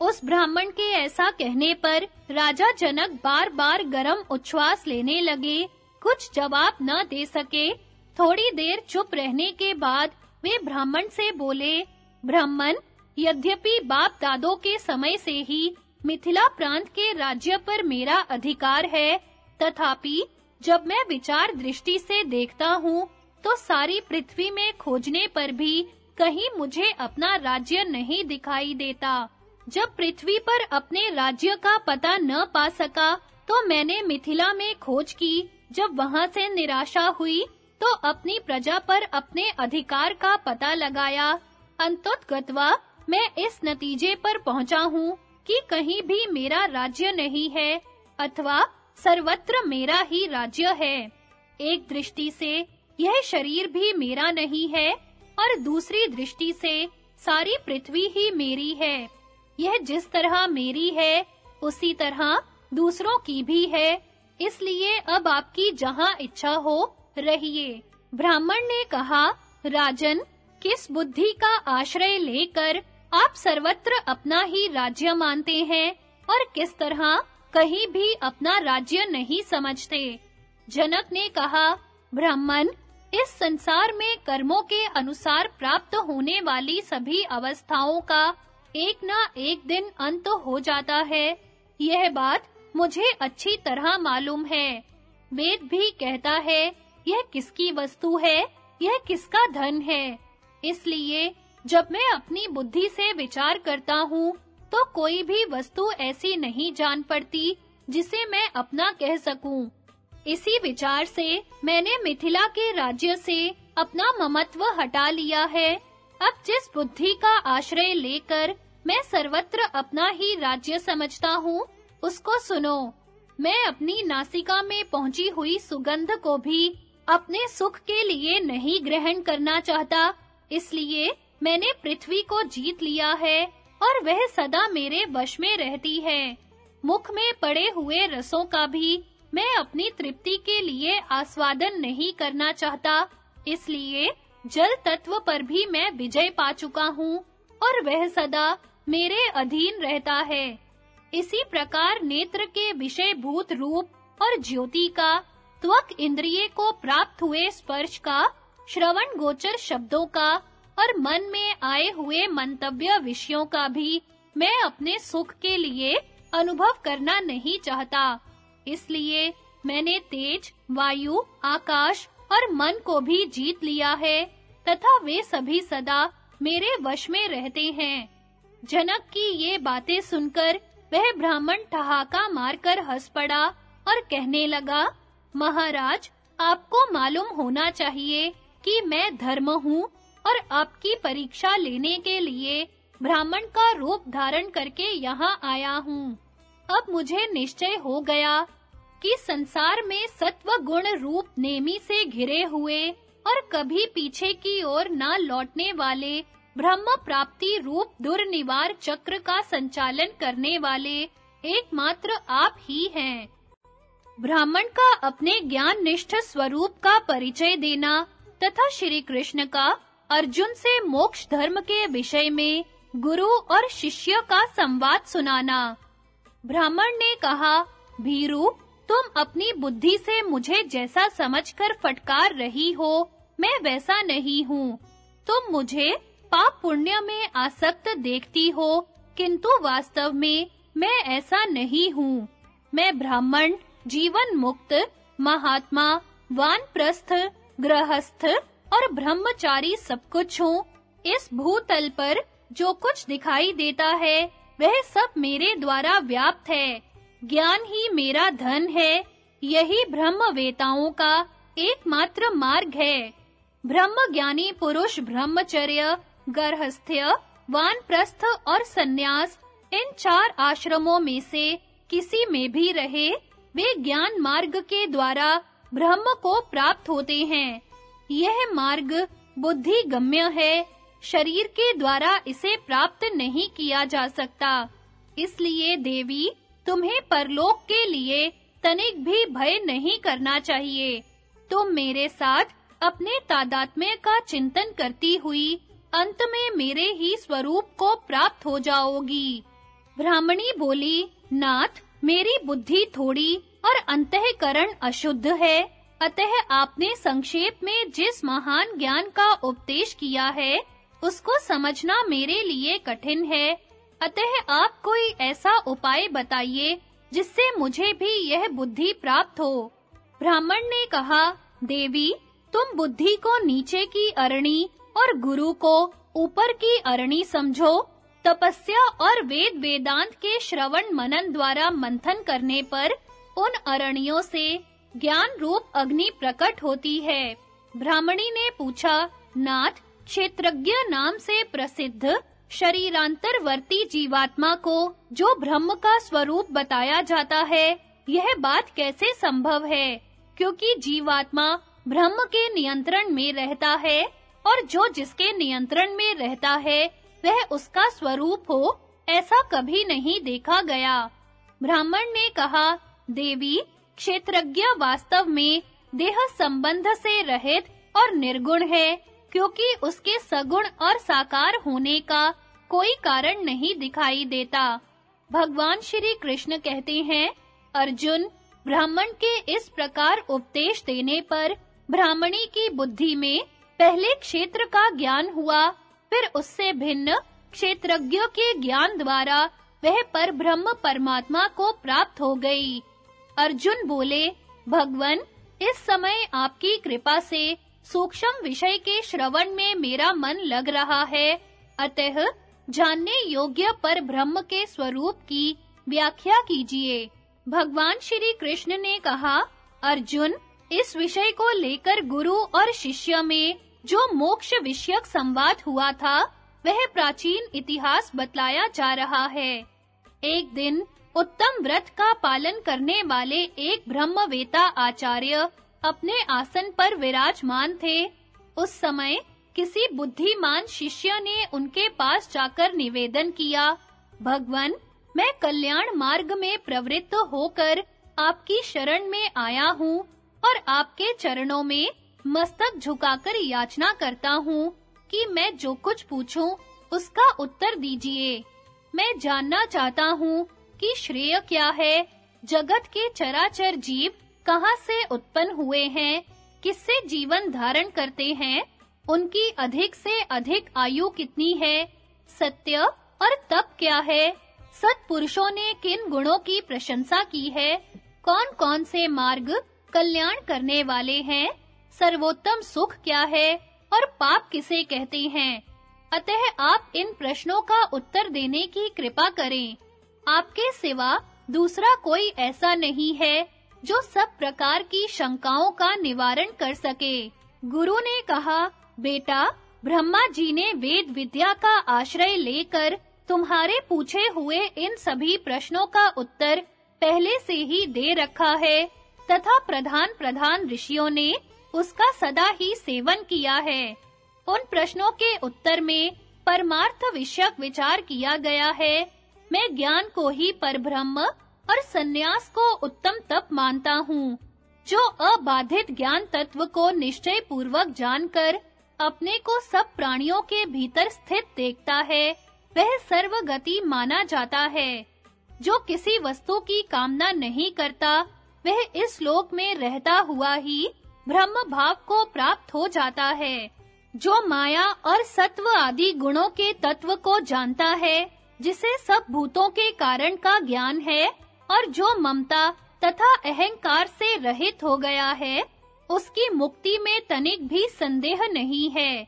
उस ब्राह्मण के ऐसा कहने पर राजा जनक बार-बार गरम उच्छ्वास लेने लगे। कुछ जवाब न दे सके। थोड़ी देर चुप रहने के बाद वे ब्राह्मण से बोले, ब्राह्मण, यद्यपि बाप दादों के समय से ही मिथिला प्रांत के राज्य पर मेरा अधिकार है, तथापि जब मैं विचार दृष्टि से देखता हूँ तो सारी पृथ्वी में खोजने पर भी कहीं मुझे अपना राज्य नहीं दिखाई देता। जब पृथ्वी पर अपने राज्य का पता न पा सका तो मैंने मिथिला में खोज की। जब वहाँ से निराशा हुई तो अपनी प्रजा पर अपने अधिकार का पता लगाया। अंततगतवा मैं इस नतीजे पर पहुँचा हूँ कि कहीं भी मेरा राज्य नहीं है, अथवा सर्वत्र मेरा ही राज्य है। एक दृष्टि से यह शरीर भी मेरा नहीं है और दूसरी दृष्टि से सारी पृथ्वी ही मेरी है। यह जिस तरह मेरी है, उसी तरह दूसरों की भी है। इसलिए अब आपकी जहाँ इच्छा हो, रहिए। ब्राह्मण ने कहा, राजन, किस बुद्धि का आश्रय लेकर आप सर्वत्र अपना ही राज्य मानते हैं और किस तरह कहीं भी अपना राज्य नहीं समझते? जनक ने कहा, ब्राह्मण इस संसार में कर्मों के अनुसार प्राप्त होने वाली सभी अवस्थाओं का एक ना एक दिन अंत हो जाता है। यह बात मुझे अच्छी तरह मालूम है। वेद भी कहता है, यह किसकी वस्तु है? यह किसका धन है? इसलिए जब मैं अपनी बुद्धि से विचार करता हूँ तो कोई भी वस्तु ऐसी नहीं जान पड़ती जिसे मैं अपना कह सकूँ। इसी विचार से मैंने मिथिला के राज्य से अपना ममत्व हटा लिया है। अब जिस बुद्धि का आश्रय लेकर मैं सर्वत्र अपना ही राज्य समझता हूँ, उसको सुनो। मैं अपनी नासिका में पहुँची हुई सुगंध को भी अपने सुख के लिए नहीं ग्रहण करना चाहता। इसलिए मैंने पृथ्वी को जीत लिया है और वह सदा मेरे वश में रहती है। मुख में पड़े हुए रसों का भी मैं अपनी तृप्ति के लिए आस्वादन नहीं करना चाहता, इसलिए जल तत्व पर भी मैं विजय पा चुका हूँ, और वह सदा मेरे अधीन रहता है। इसी प्रकार नेत्र के विषय भूत रूप और ज्योति का, त्वक इंद्रिय को प्राप्त हुए स्पर्श का, श्रवण गोचर शब्दों का, और मन में आए हुए मंतव्य विषयों का भी मैं अपने सुख के लिए अनुभव करना नहीं चाहता। इसलिए मैंने तेज, वायु, आकाश और मन को भी जीत लिया है, तथा वे सभी सदा मेरे वश में रहते हैं। जनक की ये बातें सुनकर वह ब्राह्मण ठहाका मारकर हंस पड़ा और कहने लगा, महाराज, आपको मालूम होना चाहिए कि मैं धर्म हूँ और आपकी परीक्षा लेने के लिए ब्राह्मण का रूप धारण करके यहाँ आया हूँ। अब मुझे निश्चय हो गया कि संसार में सत्व गुण रूप नेमी से घिरे हुए और कभी पीछे की ओर ना लौटने वाले ब्रह्म प्राप्ति रूप दुर्निवार चक्र का संचालन करने वाले एकमात्र आप ही हैं। ब्राह्मण का अपने ज्ञान निष्ठ स्वरूप का परिचय देना तथा श्री कृष्ण का अर्जुन से मोक्ष धर्म के विषय में गुरु और शिष्य का संवाद सुनाना। ब्राह्मण ने कहा, भीरू, तुम अपनी बुद्धि से मुझे जैसा समझकर फटकार रही हो, मैं वैसा नहीं हूँ। तुम मुझे पाप पुण्य में आसक्त देखती हो, किंतु वास्तव में मैं ऐसा नहीं हूँ। मैं ब्राह्मण, जीवन मुक्त, महात्मा, वानप्रस्थ, गृहस्थ और ब्रह्मचारी सब कुछ हूँ। इस भूतल पर जो कुछ दिखाई देता है वह सब मेरे द्वारा व्याप्त है। ज्ञान ही मेरा धन है। यही ब्रह्म वेताओं का एकमात्र मार्ग है। ब्रह्म ज्ञानी पुरुष, ब्रह्मचर्य गर्हस्थ्य वानप्रस्थ और सन्यास, इन चार आश्रमों में से किसी में भी रहे, वे ज्ञान मार्ग के द्वारा ब्रह्म को प्राप्त होते हैं। यह मार्ग बुद्धि गम्य है। शरीर के द्वारा इसे प्राप्त नहीं किया जा सकता। इसलिए देवी, तुम्हें परलोक के लिए तनिक भी भय नहीं करना चाहिए। तुम मेरे साथ अपने तादात्म्य का चिंतन करती हुई अंत में मेरे ही स्वरूप को प्राप्त हो जाओगी। ब्राह्मणी बोली, नाथ, मेरी बुद्धि थोड़ी और अंतःकरण अशुद्ध है। अतः आपने संक्षेप में जिस महान ज्ञान का उपदेश किया है उसको समझना मेरे लिए कठिन है। अतः आप कोई ऐसा उपाय बताइए जिससे मुझे भी यह बुद्धि प्राप्त हो। ब्राह्मण ने कहा, देवी, तुम बुद्धि को नीचे की अरणी और गुरु को ऊपर की अरणी समझो। तपस्या और वेद वेदांत के श्रवण मनन द्वारा मंथन करने पर उन अरणियों से ज्ञान रूप अग्नि प्रकट होती है। ब्राह्मणी ने पूछा, नाथ क्षेत्रज्ञ नाम से प्रसिद्ध शरीरांतरवर्ती जीवात्मा को जो ब्रह्म का स्वरूप बताया जाता है, यह बात कैसे संभव है? क्योंकि जीवात्मा ब्रह्म के नियंत्रण में रहता है और जो जिसके नियंत्रण में रहता है, वह उसका स्वरूप हो, ऐसा कभी नहीं देखा गया। ब्राह्मण ने कहा, देवी, क्षेत्रज्ञ वास्तव में देह संबंध से रहित और निर्गुण है। क्योंकि उसके सगुण और साकार होने का कोई कारण नहीं दिखाई देता। भगवान श्री कृष्ण कहते हैं, अर्जुन, ब्राह्मण के इस प्रकार उपदेश देने पर ब्राह्मणी की बुद्धि में पहले क्षेत्र का ज्ञान हुआ, फिर उससे भिन्न क्षेत्रज्ञ के ज्ञान द्वारा वह पर ब्रह्म परमात्मा को प्राप्त हो गई। अर्जुन बोले, भगवन, इस समय आपकी कृपा से सूक्ष्म विषय के श्रवण में मेरा मन लग रहा है। अतः जानने योग्य पर ब्रह्म के स्वरूप की व्याख्या कीजिए। भगवान श्री कृष्ण ने कहा, अर्जुन, इस विषय को लेकर गुरु और शिष्य में जो मोक्ष विषयक संवाद हुआ था, वह प्राचीन इतिहास बतलाया जा रहा है। एक दिन उत्तम व्रत का पालन करने वाले एक ब्रह्मवेता आचार्य अपने आसन पर विराजमान थे। उस समय किसी बुद्धिमान शिष्य ने उनके पास जाकर निवेदन किया, भगवान, मैं कल्याण मार्ग में प्रवृत्त होकर आपकी शरण में आया हूँ और आपके चरणों में मस्तक झुकाकर याचना करता हूँ कि मैं जो कुछ पूछूँ, उसका उत्तर दीजिए। मैं जानना चाहता हूँ कि श्रेय क्या है, जगत के चराचर जीव कहाँ से उत्पन्न हुए हैं, किससे जीवन धारण करते हैं, उनकी अधिक से अधिक आयु कितनी है, सत्य और तप क्या है, सत्पुरुषों ने किन गुणों की प्रशंसा की है, कौन-कौन से मार्ग कल्याण करने वाले हैं, सर्वोत्तम सुख क्या है और पाप किसे कहते हैं। अतः आप इन प्रश्नों का उत्तर देने की कृपा करें। आपके सिवा दूसरा कोई ऐसा नहीं है जो सब प्रकार की शंकाओं का निवारण कर सके। गुरु ने कहा, बेटा, ब्रह्मा जी ने वेद विद्या का आश्रय लेकर तुम्हारे पूछे हुए इन सभी प्रश्नों का उत्तर पहले से ही दे रखा है, तथा प्रधान प्रधान ऋषियों ने उसका सदा ही सेवन किया है। उन प्रश्नों के उत्तर में परमार्थ विषयक विचार किया गया है। मैं ज्ञान को ही परब्रह्म और सन्यास को उत्तम तप मानता हूँ, जो अबाधित ज्ञान तत्व को निश्चय पूर्वक जानकर अपने को सब प्राणियों के भीतर स्थित देखता है, वह सर्वगति माना जाता है। जो किसी वस्तु की कामना नहीं करता, वह इस लोक में रहता हुआ ही ब्रह्म भाव को प्राप्त हो जाता है, जो माया और सत्व आदि गुणों के तत्व को जानता है, जिसे सब भूतों के कारण का ज्ञान है और जो ममता तथा अहंकार से रहित हो गया है, उसकी मुक्ति में तनिक भी संदेह नहीं है।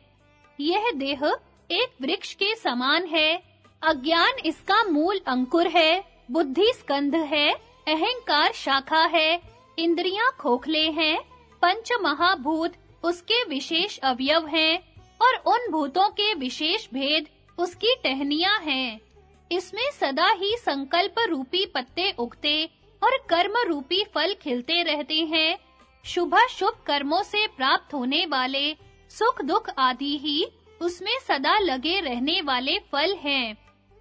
यह देह एक वृक्ष के समान है। अज्ञान इसका मूल अंकुर है, बुद्धि स्कंध है, अहंकार शाखा है, इंद्रियाँ खोखले हैं पंच महाभूत उसके विशेष अवयव हैं, और उन भूतों के विशेष भेद उसकी टहनियाँ हैं। इसमें सदा ही संकल्प रूपी पत्ते उगते और कर्म रूपी फल खिलते रहते हैं। शुभ शुभ कर्मों से प्राप्त होने वाले सुख दुख आदि ही उसमें सदा लगे रहने वाले फल हैं।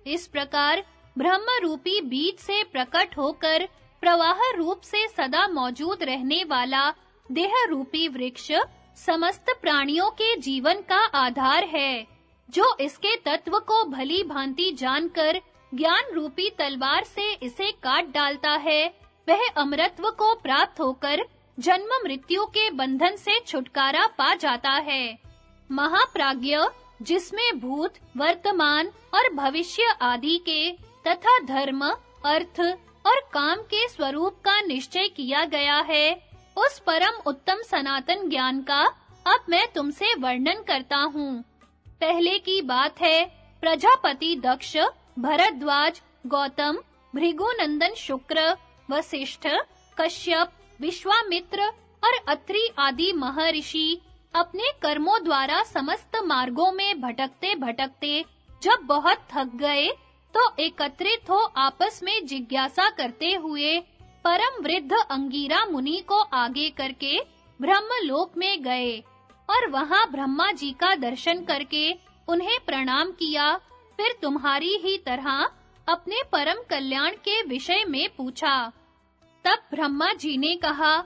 इस प्रकार ब्रह्म रूपी बीज से प्रकट होकर प्रवाह रूप से सदा मौजूद रहने वाला देह रूपी वृक्ष समस्त प्राणियों के जीवन का आधार है। जो इसके तत्व को भली भांति जानकर ज्ञान रूपी तलवार से इसे काट डालता है, वह अमरत्व को प्राप्त होकर जन्म मृत्यु के बंधन से छुटकारा पा जाता है। महाप्राज्ञ, जिसमें भूत, वर्तमान और भविष्य आदि के तथा धर्म, अर्थ और काम के स्वरूप का निश्चय किया गया है, उस परम उत्तम सनातन ज्ञान का अब मैं तुमसे वर्णन करता हूँ। पहले की बात है, प्रजापति दक्ष, भरद्वाज, गौतम, भृगुनंदन शुक्र वशिष्ठ कश्यप, विश्वामित्र और अत्रि आदि महर्षि अपने कर्मों द्वारा समस्त मार्गों में भटकते भटकते जब बहुत थक गए तो एकत्रित हो आपस में जिज्ञासा करते हुए परम वृद्ध अंगीरा मुनि को आगे करके ब्रह्म लोक में गए। और वहाँ ब्रह्मा जी का दर्शन करके उन्हें प्रणाम किया, फिर तुम्हारी ही तरह अपने परम कल्याण के विषय में पूछा। तब ब्रह्मा जी ने कहा,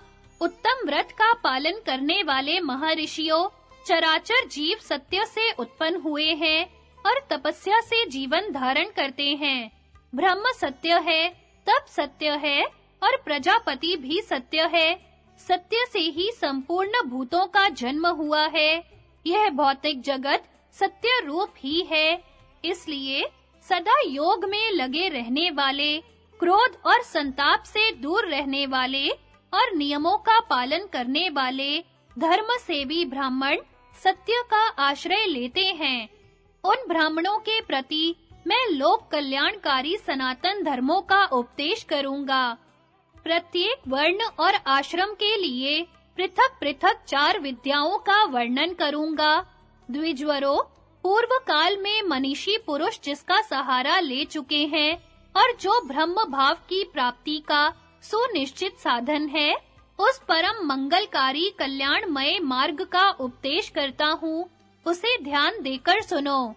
उत्तम व्रत का पालन करने वाले महर्षियों, चराचर जीव सत्य से उत्पन्न हुए हैं और तपस्या से जीवन धारण करते हैं। ब्रह्म सत्य है, तप सत्य है और प्रजापति भी सत्य है सत्य से ही संपूर्ण भूतों का जन्म हुआ है। यह भौतिक जगत सत्य रूप ही है। इसलिए सदा योग में लगे रहने वाले, क्रोध और संताप से दूर रहने वाले और नियमों का पालन करने वाले धर्म सेवी ब्राह्मण सत्य का आश्रय लेते हैं। उन ब्राह्मणों के प्रति मैं लोक कल्याणकारी सनातन धर्मों का उपदेश करूँगा। प्रत्येक वर्ण और आश्रम के लिए पृथक-पृथक चार विद्याओं का वर्णन करूँगा। द्विजवरो पूर्व काल में मनीषी पुरुष जिसका सहारा ले चुके हैं और जो ब्रह्म भाव की प्राप्ति का सुनिश्चित साधन है, उस परम मंगलकारी कल्याणमय मार्ग का उपदेश करता हूँ। उसे ध्यान देकर सुनो।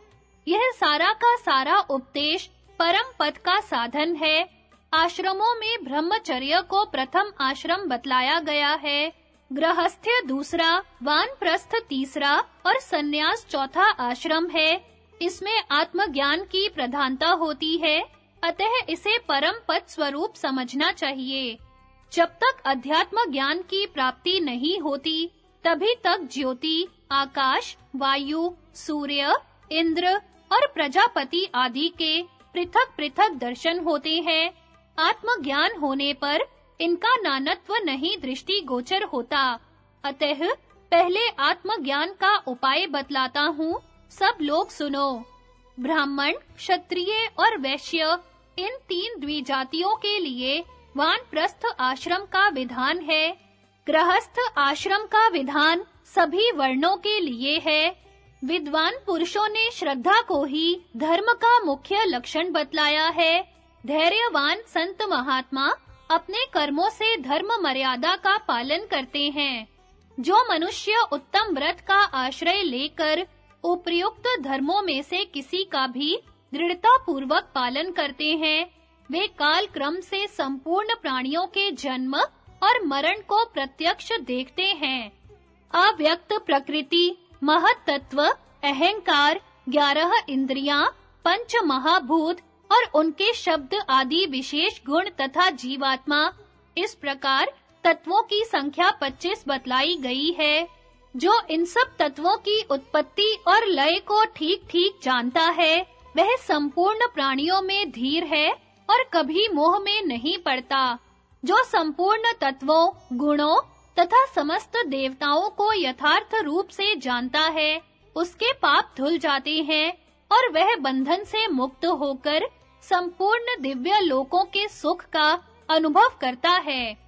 यह सारा का सारा उपदेश परम पद का साधन है। आश्रमों में ब्रह्मचर्य को प्रथम आश्रम बतलाया गया है। गृहस्थ्य दूसरा, वानप्रस्थ तीसरा और सन्यास चौथा आश्रम है। इसमें आत्मज्ञान की प्रधानता होती है। अतः इसे परम पद स्वरूप समझना चाहिए। जब तक अध्यात्म ज्ञान की प्राप्ति नहीं होती, तभी तक ज्योति, आकाश, वायु, सूर्य, इंद्र और प्रजापति आदि के पृथक-पृथक दर्शन होते हैं। आत्मज्ञान होने पर इनका नानत्व नहीं दृष्टि गोचर होता। अतः पहले आत्मज्ञान का उपाय बतलाता हूँ। सब लोग सुनो। ब्राह्मण, क्षत्रिय और वैश्य, इन तीन द्विजातियों के लिए वानप्रस्थ आश्रम का विधान है। गृहस्थ आश्रम का विधान सभी वर्णों के लिए है। विद्वान पुरुषों ने श्रद्धा को ही धर्म का मुख्य लक्षण बतलाया है। धैर्यवान संत महात्मा अपने कर्मों से धर्म मर्यादा का पालन करते हैं, जो मनुष्य उत्तम व्रत का आश्रय लेकर उपयुक्त धर्मों में से किसी का भी दृढ़ता पूर्वक पालन करते हैं। वे काल क्रम से संपूर्ण प्राणियों के जन्म और मरण को प्रत्यक्ष देखते हैं। अव्यक्त प्रकृति महत तत्व अहंकार, ग्यारह इंद्रियाँ, पंच महाभूत और उनके शब्द आदि विशेष गुण तथा जीवात्मा, इस प्रकार तत्वों की संख्या 25 बतलाई गई है, जो इन सब तत्वों की उत्पत्ति और लय को ठीक-ठीक जानता है। वह संपूर्ण प्राणियों में धीर है और कभी मोह में नहीं पड़ता, जो संपूर्ण तत्वों, गुणों तथा समस्त देवताओं को यथार्थ रूप से जानता है, उसके पाप धुल जाते हैं और वह बंधन से मुक्त होकर संपूर्ण दिव्य लोकों के सुख का अनुभव करता है।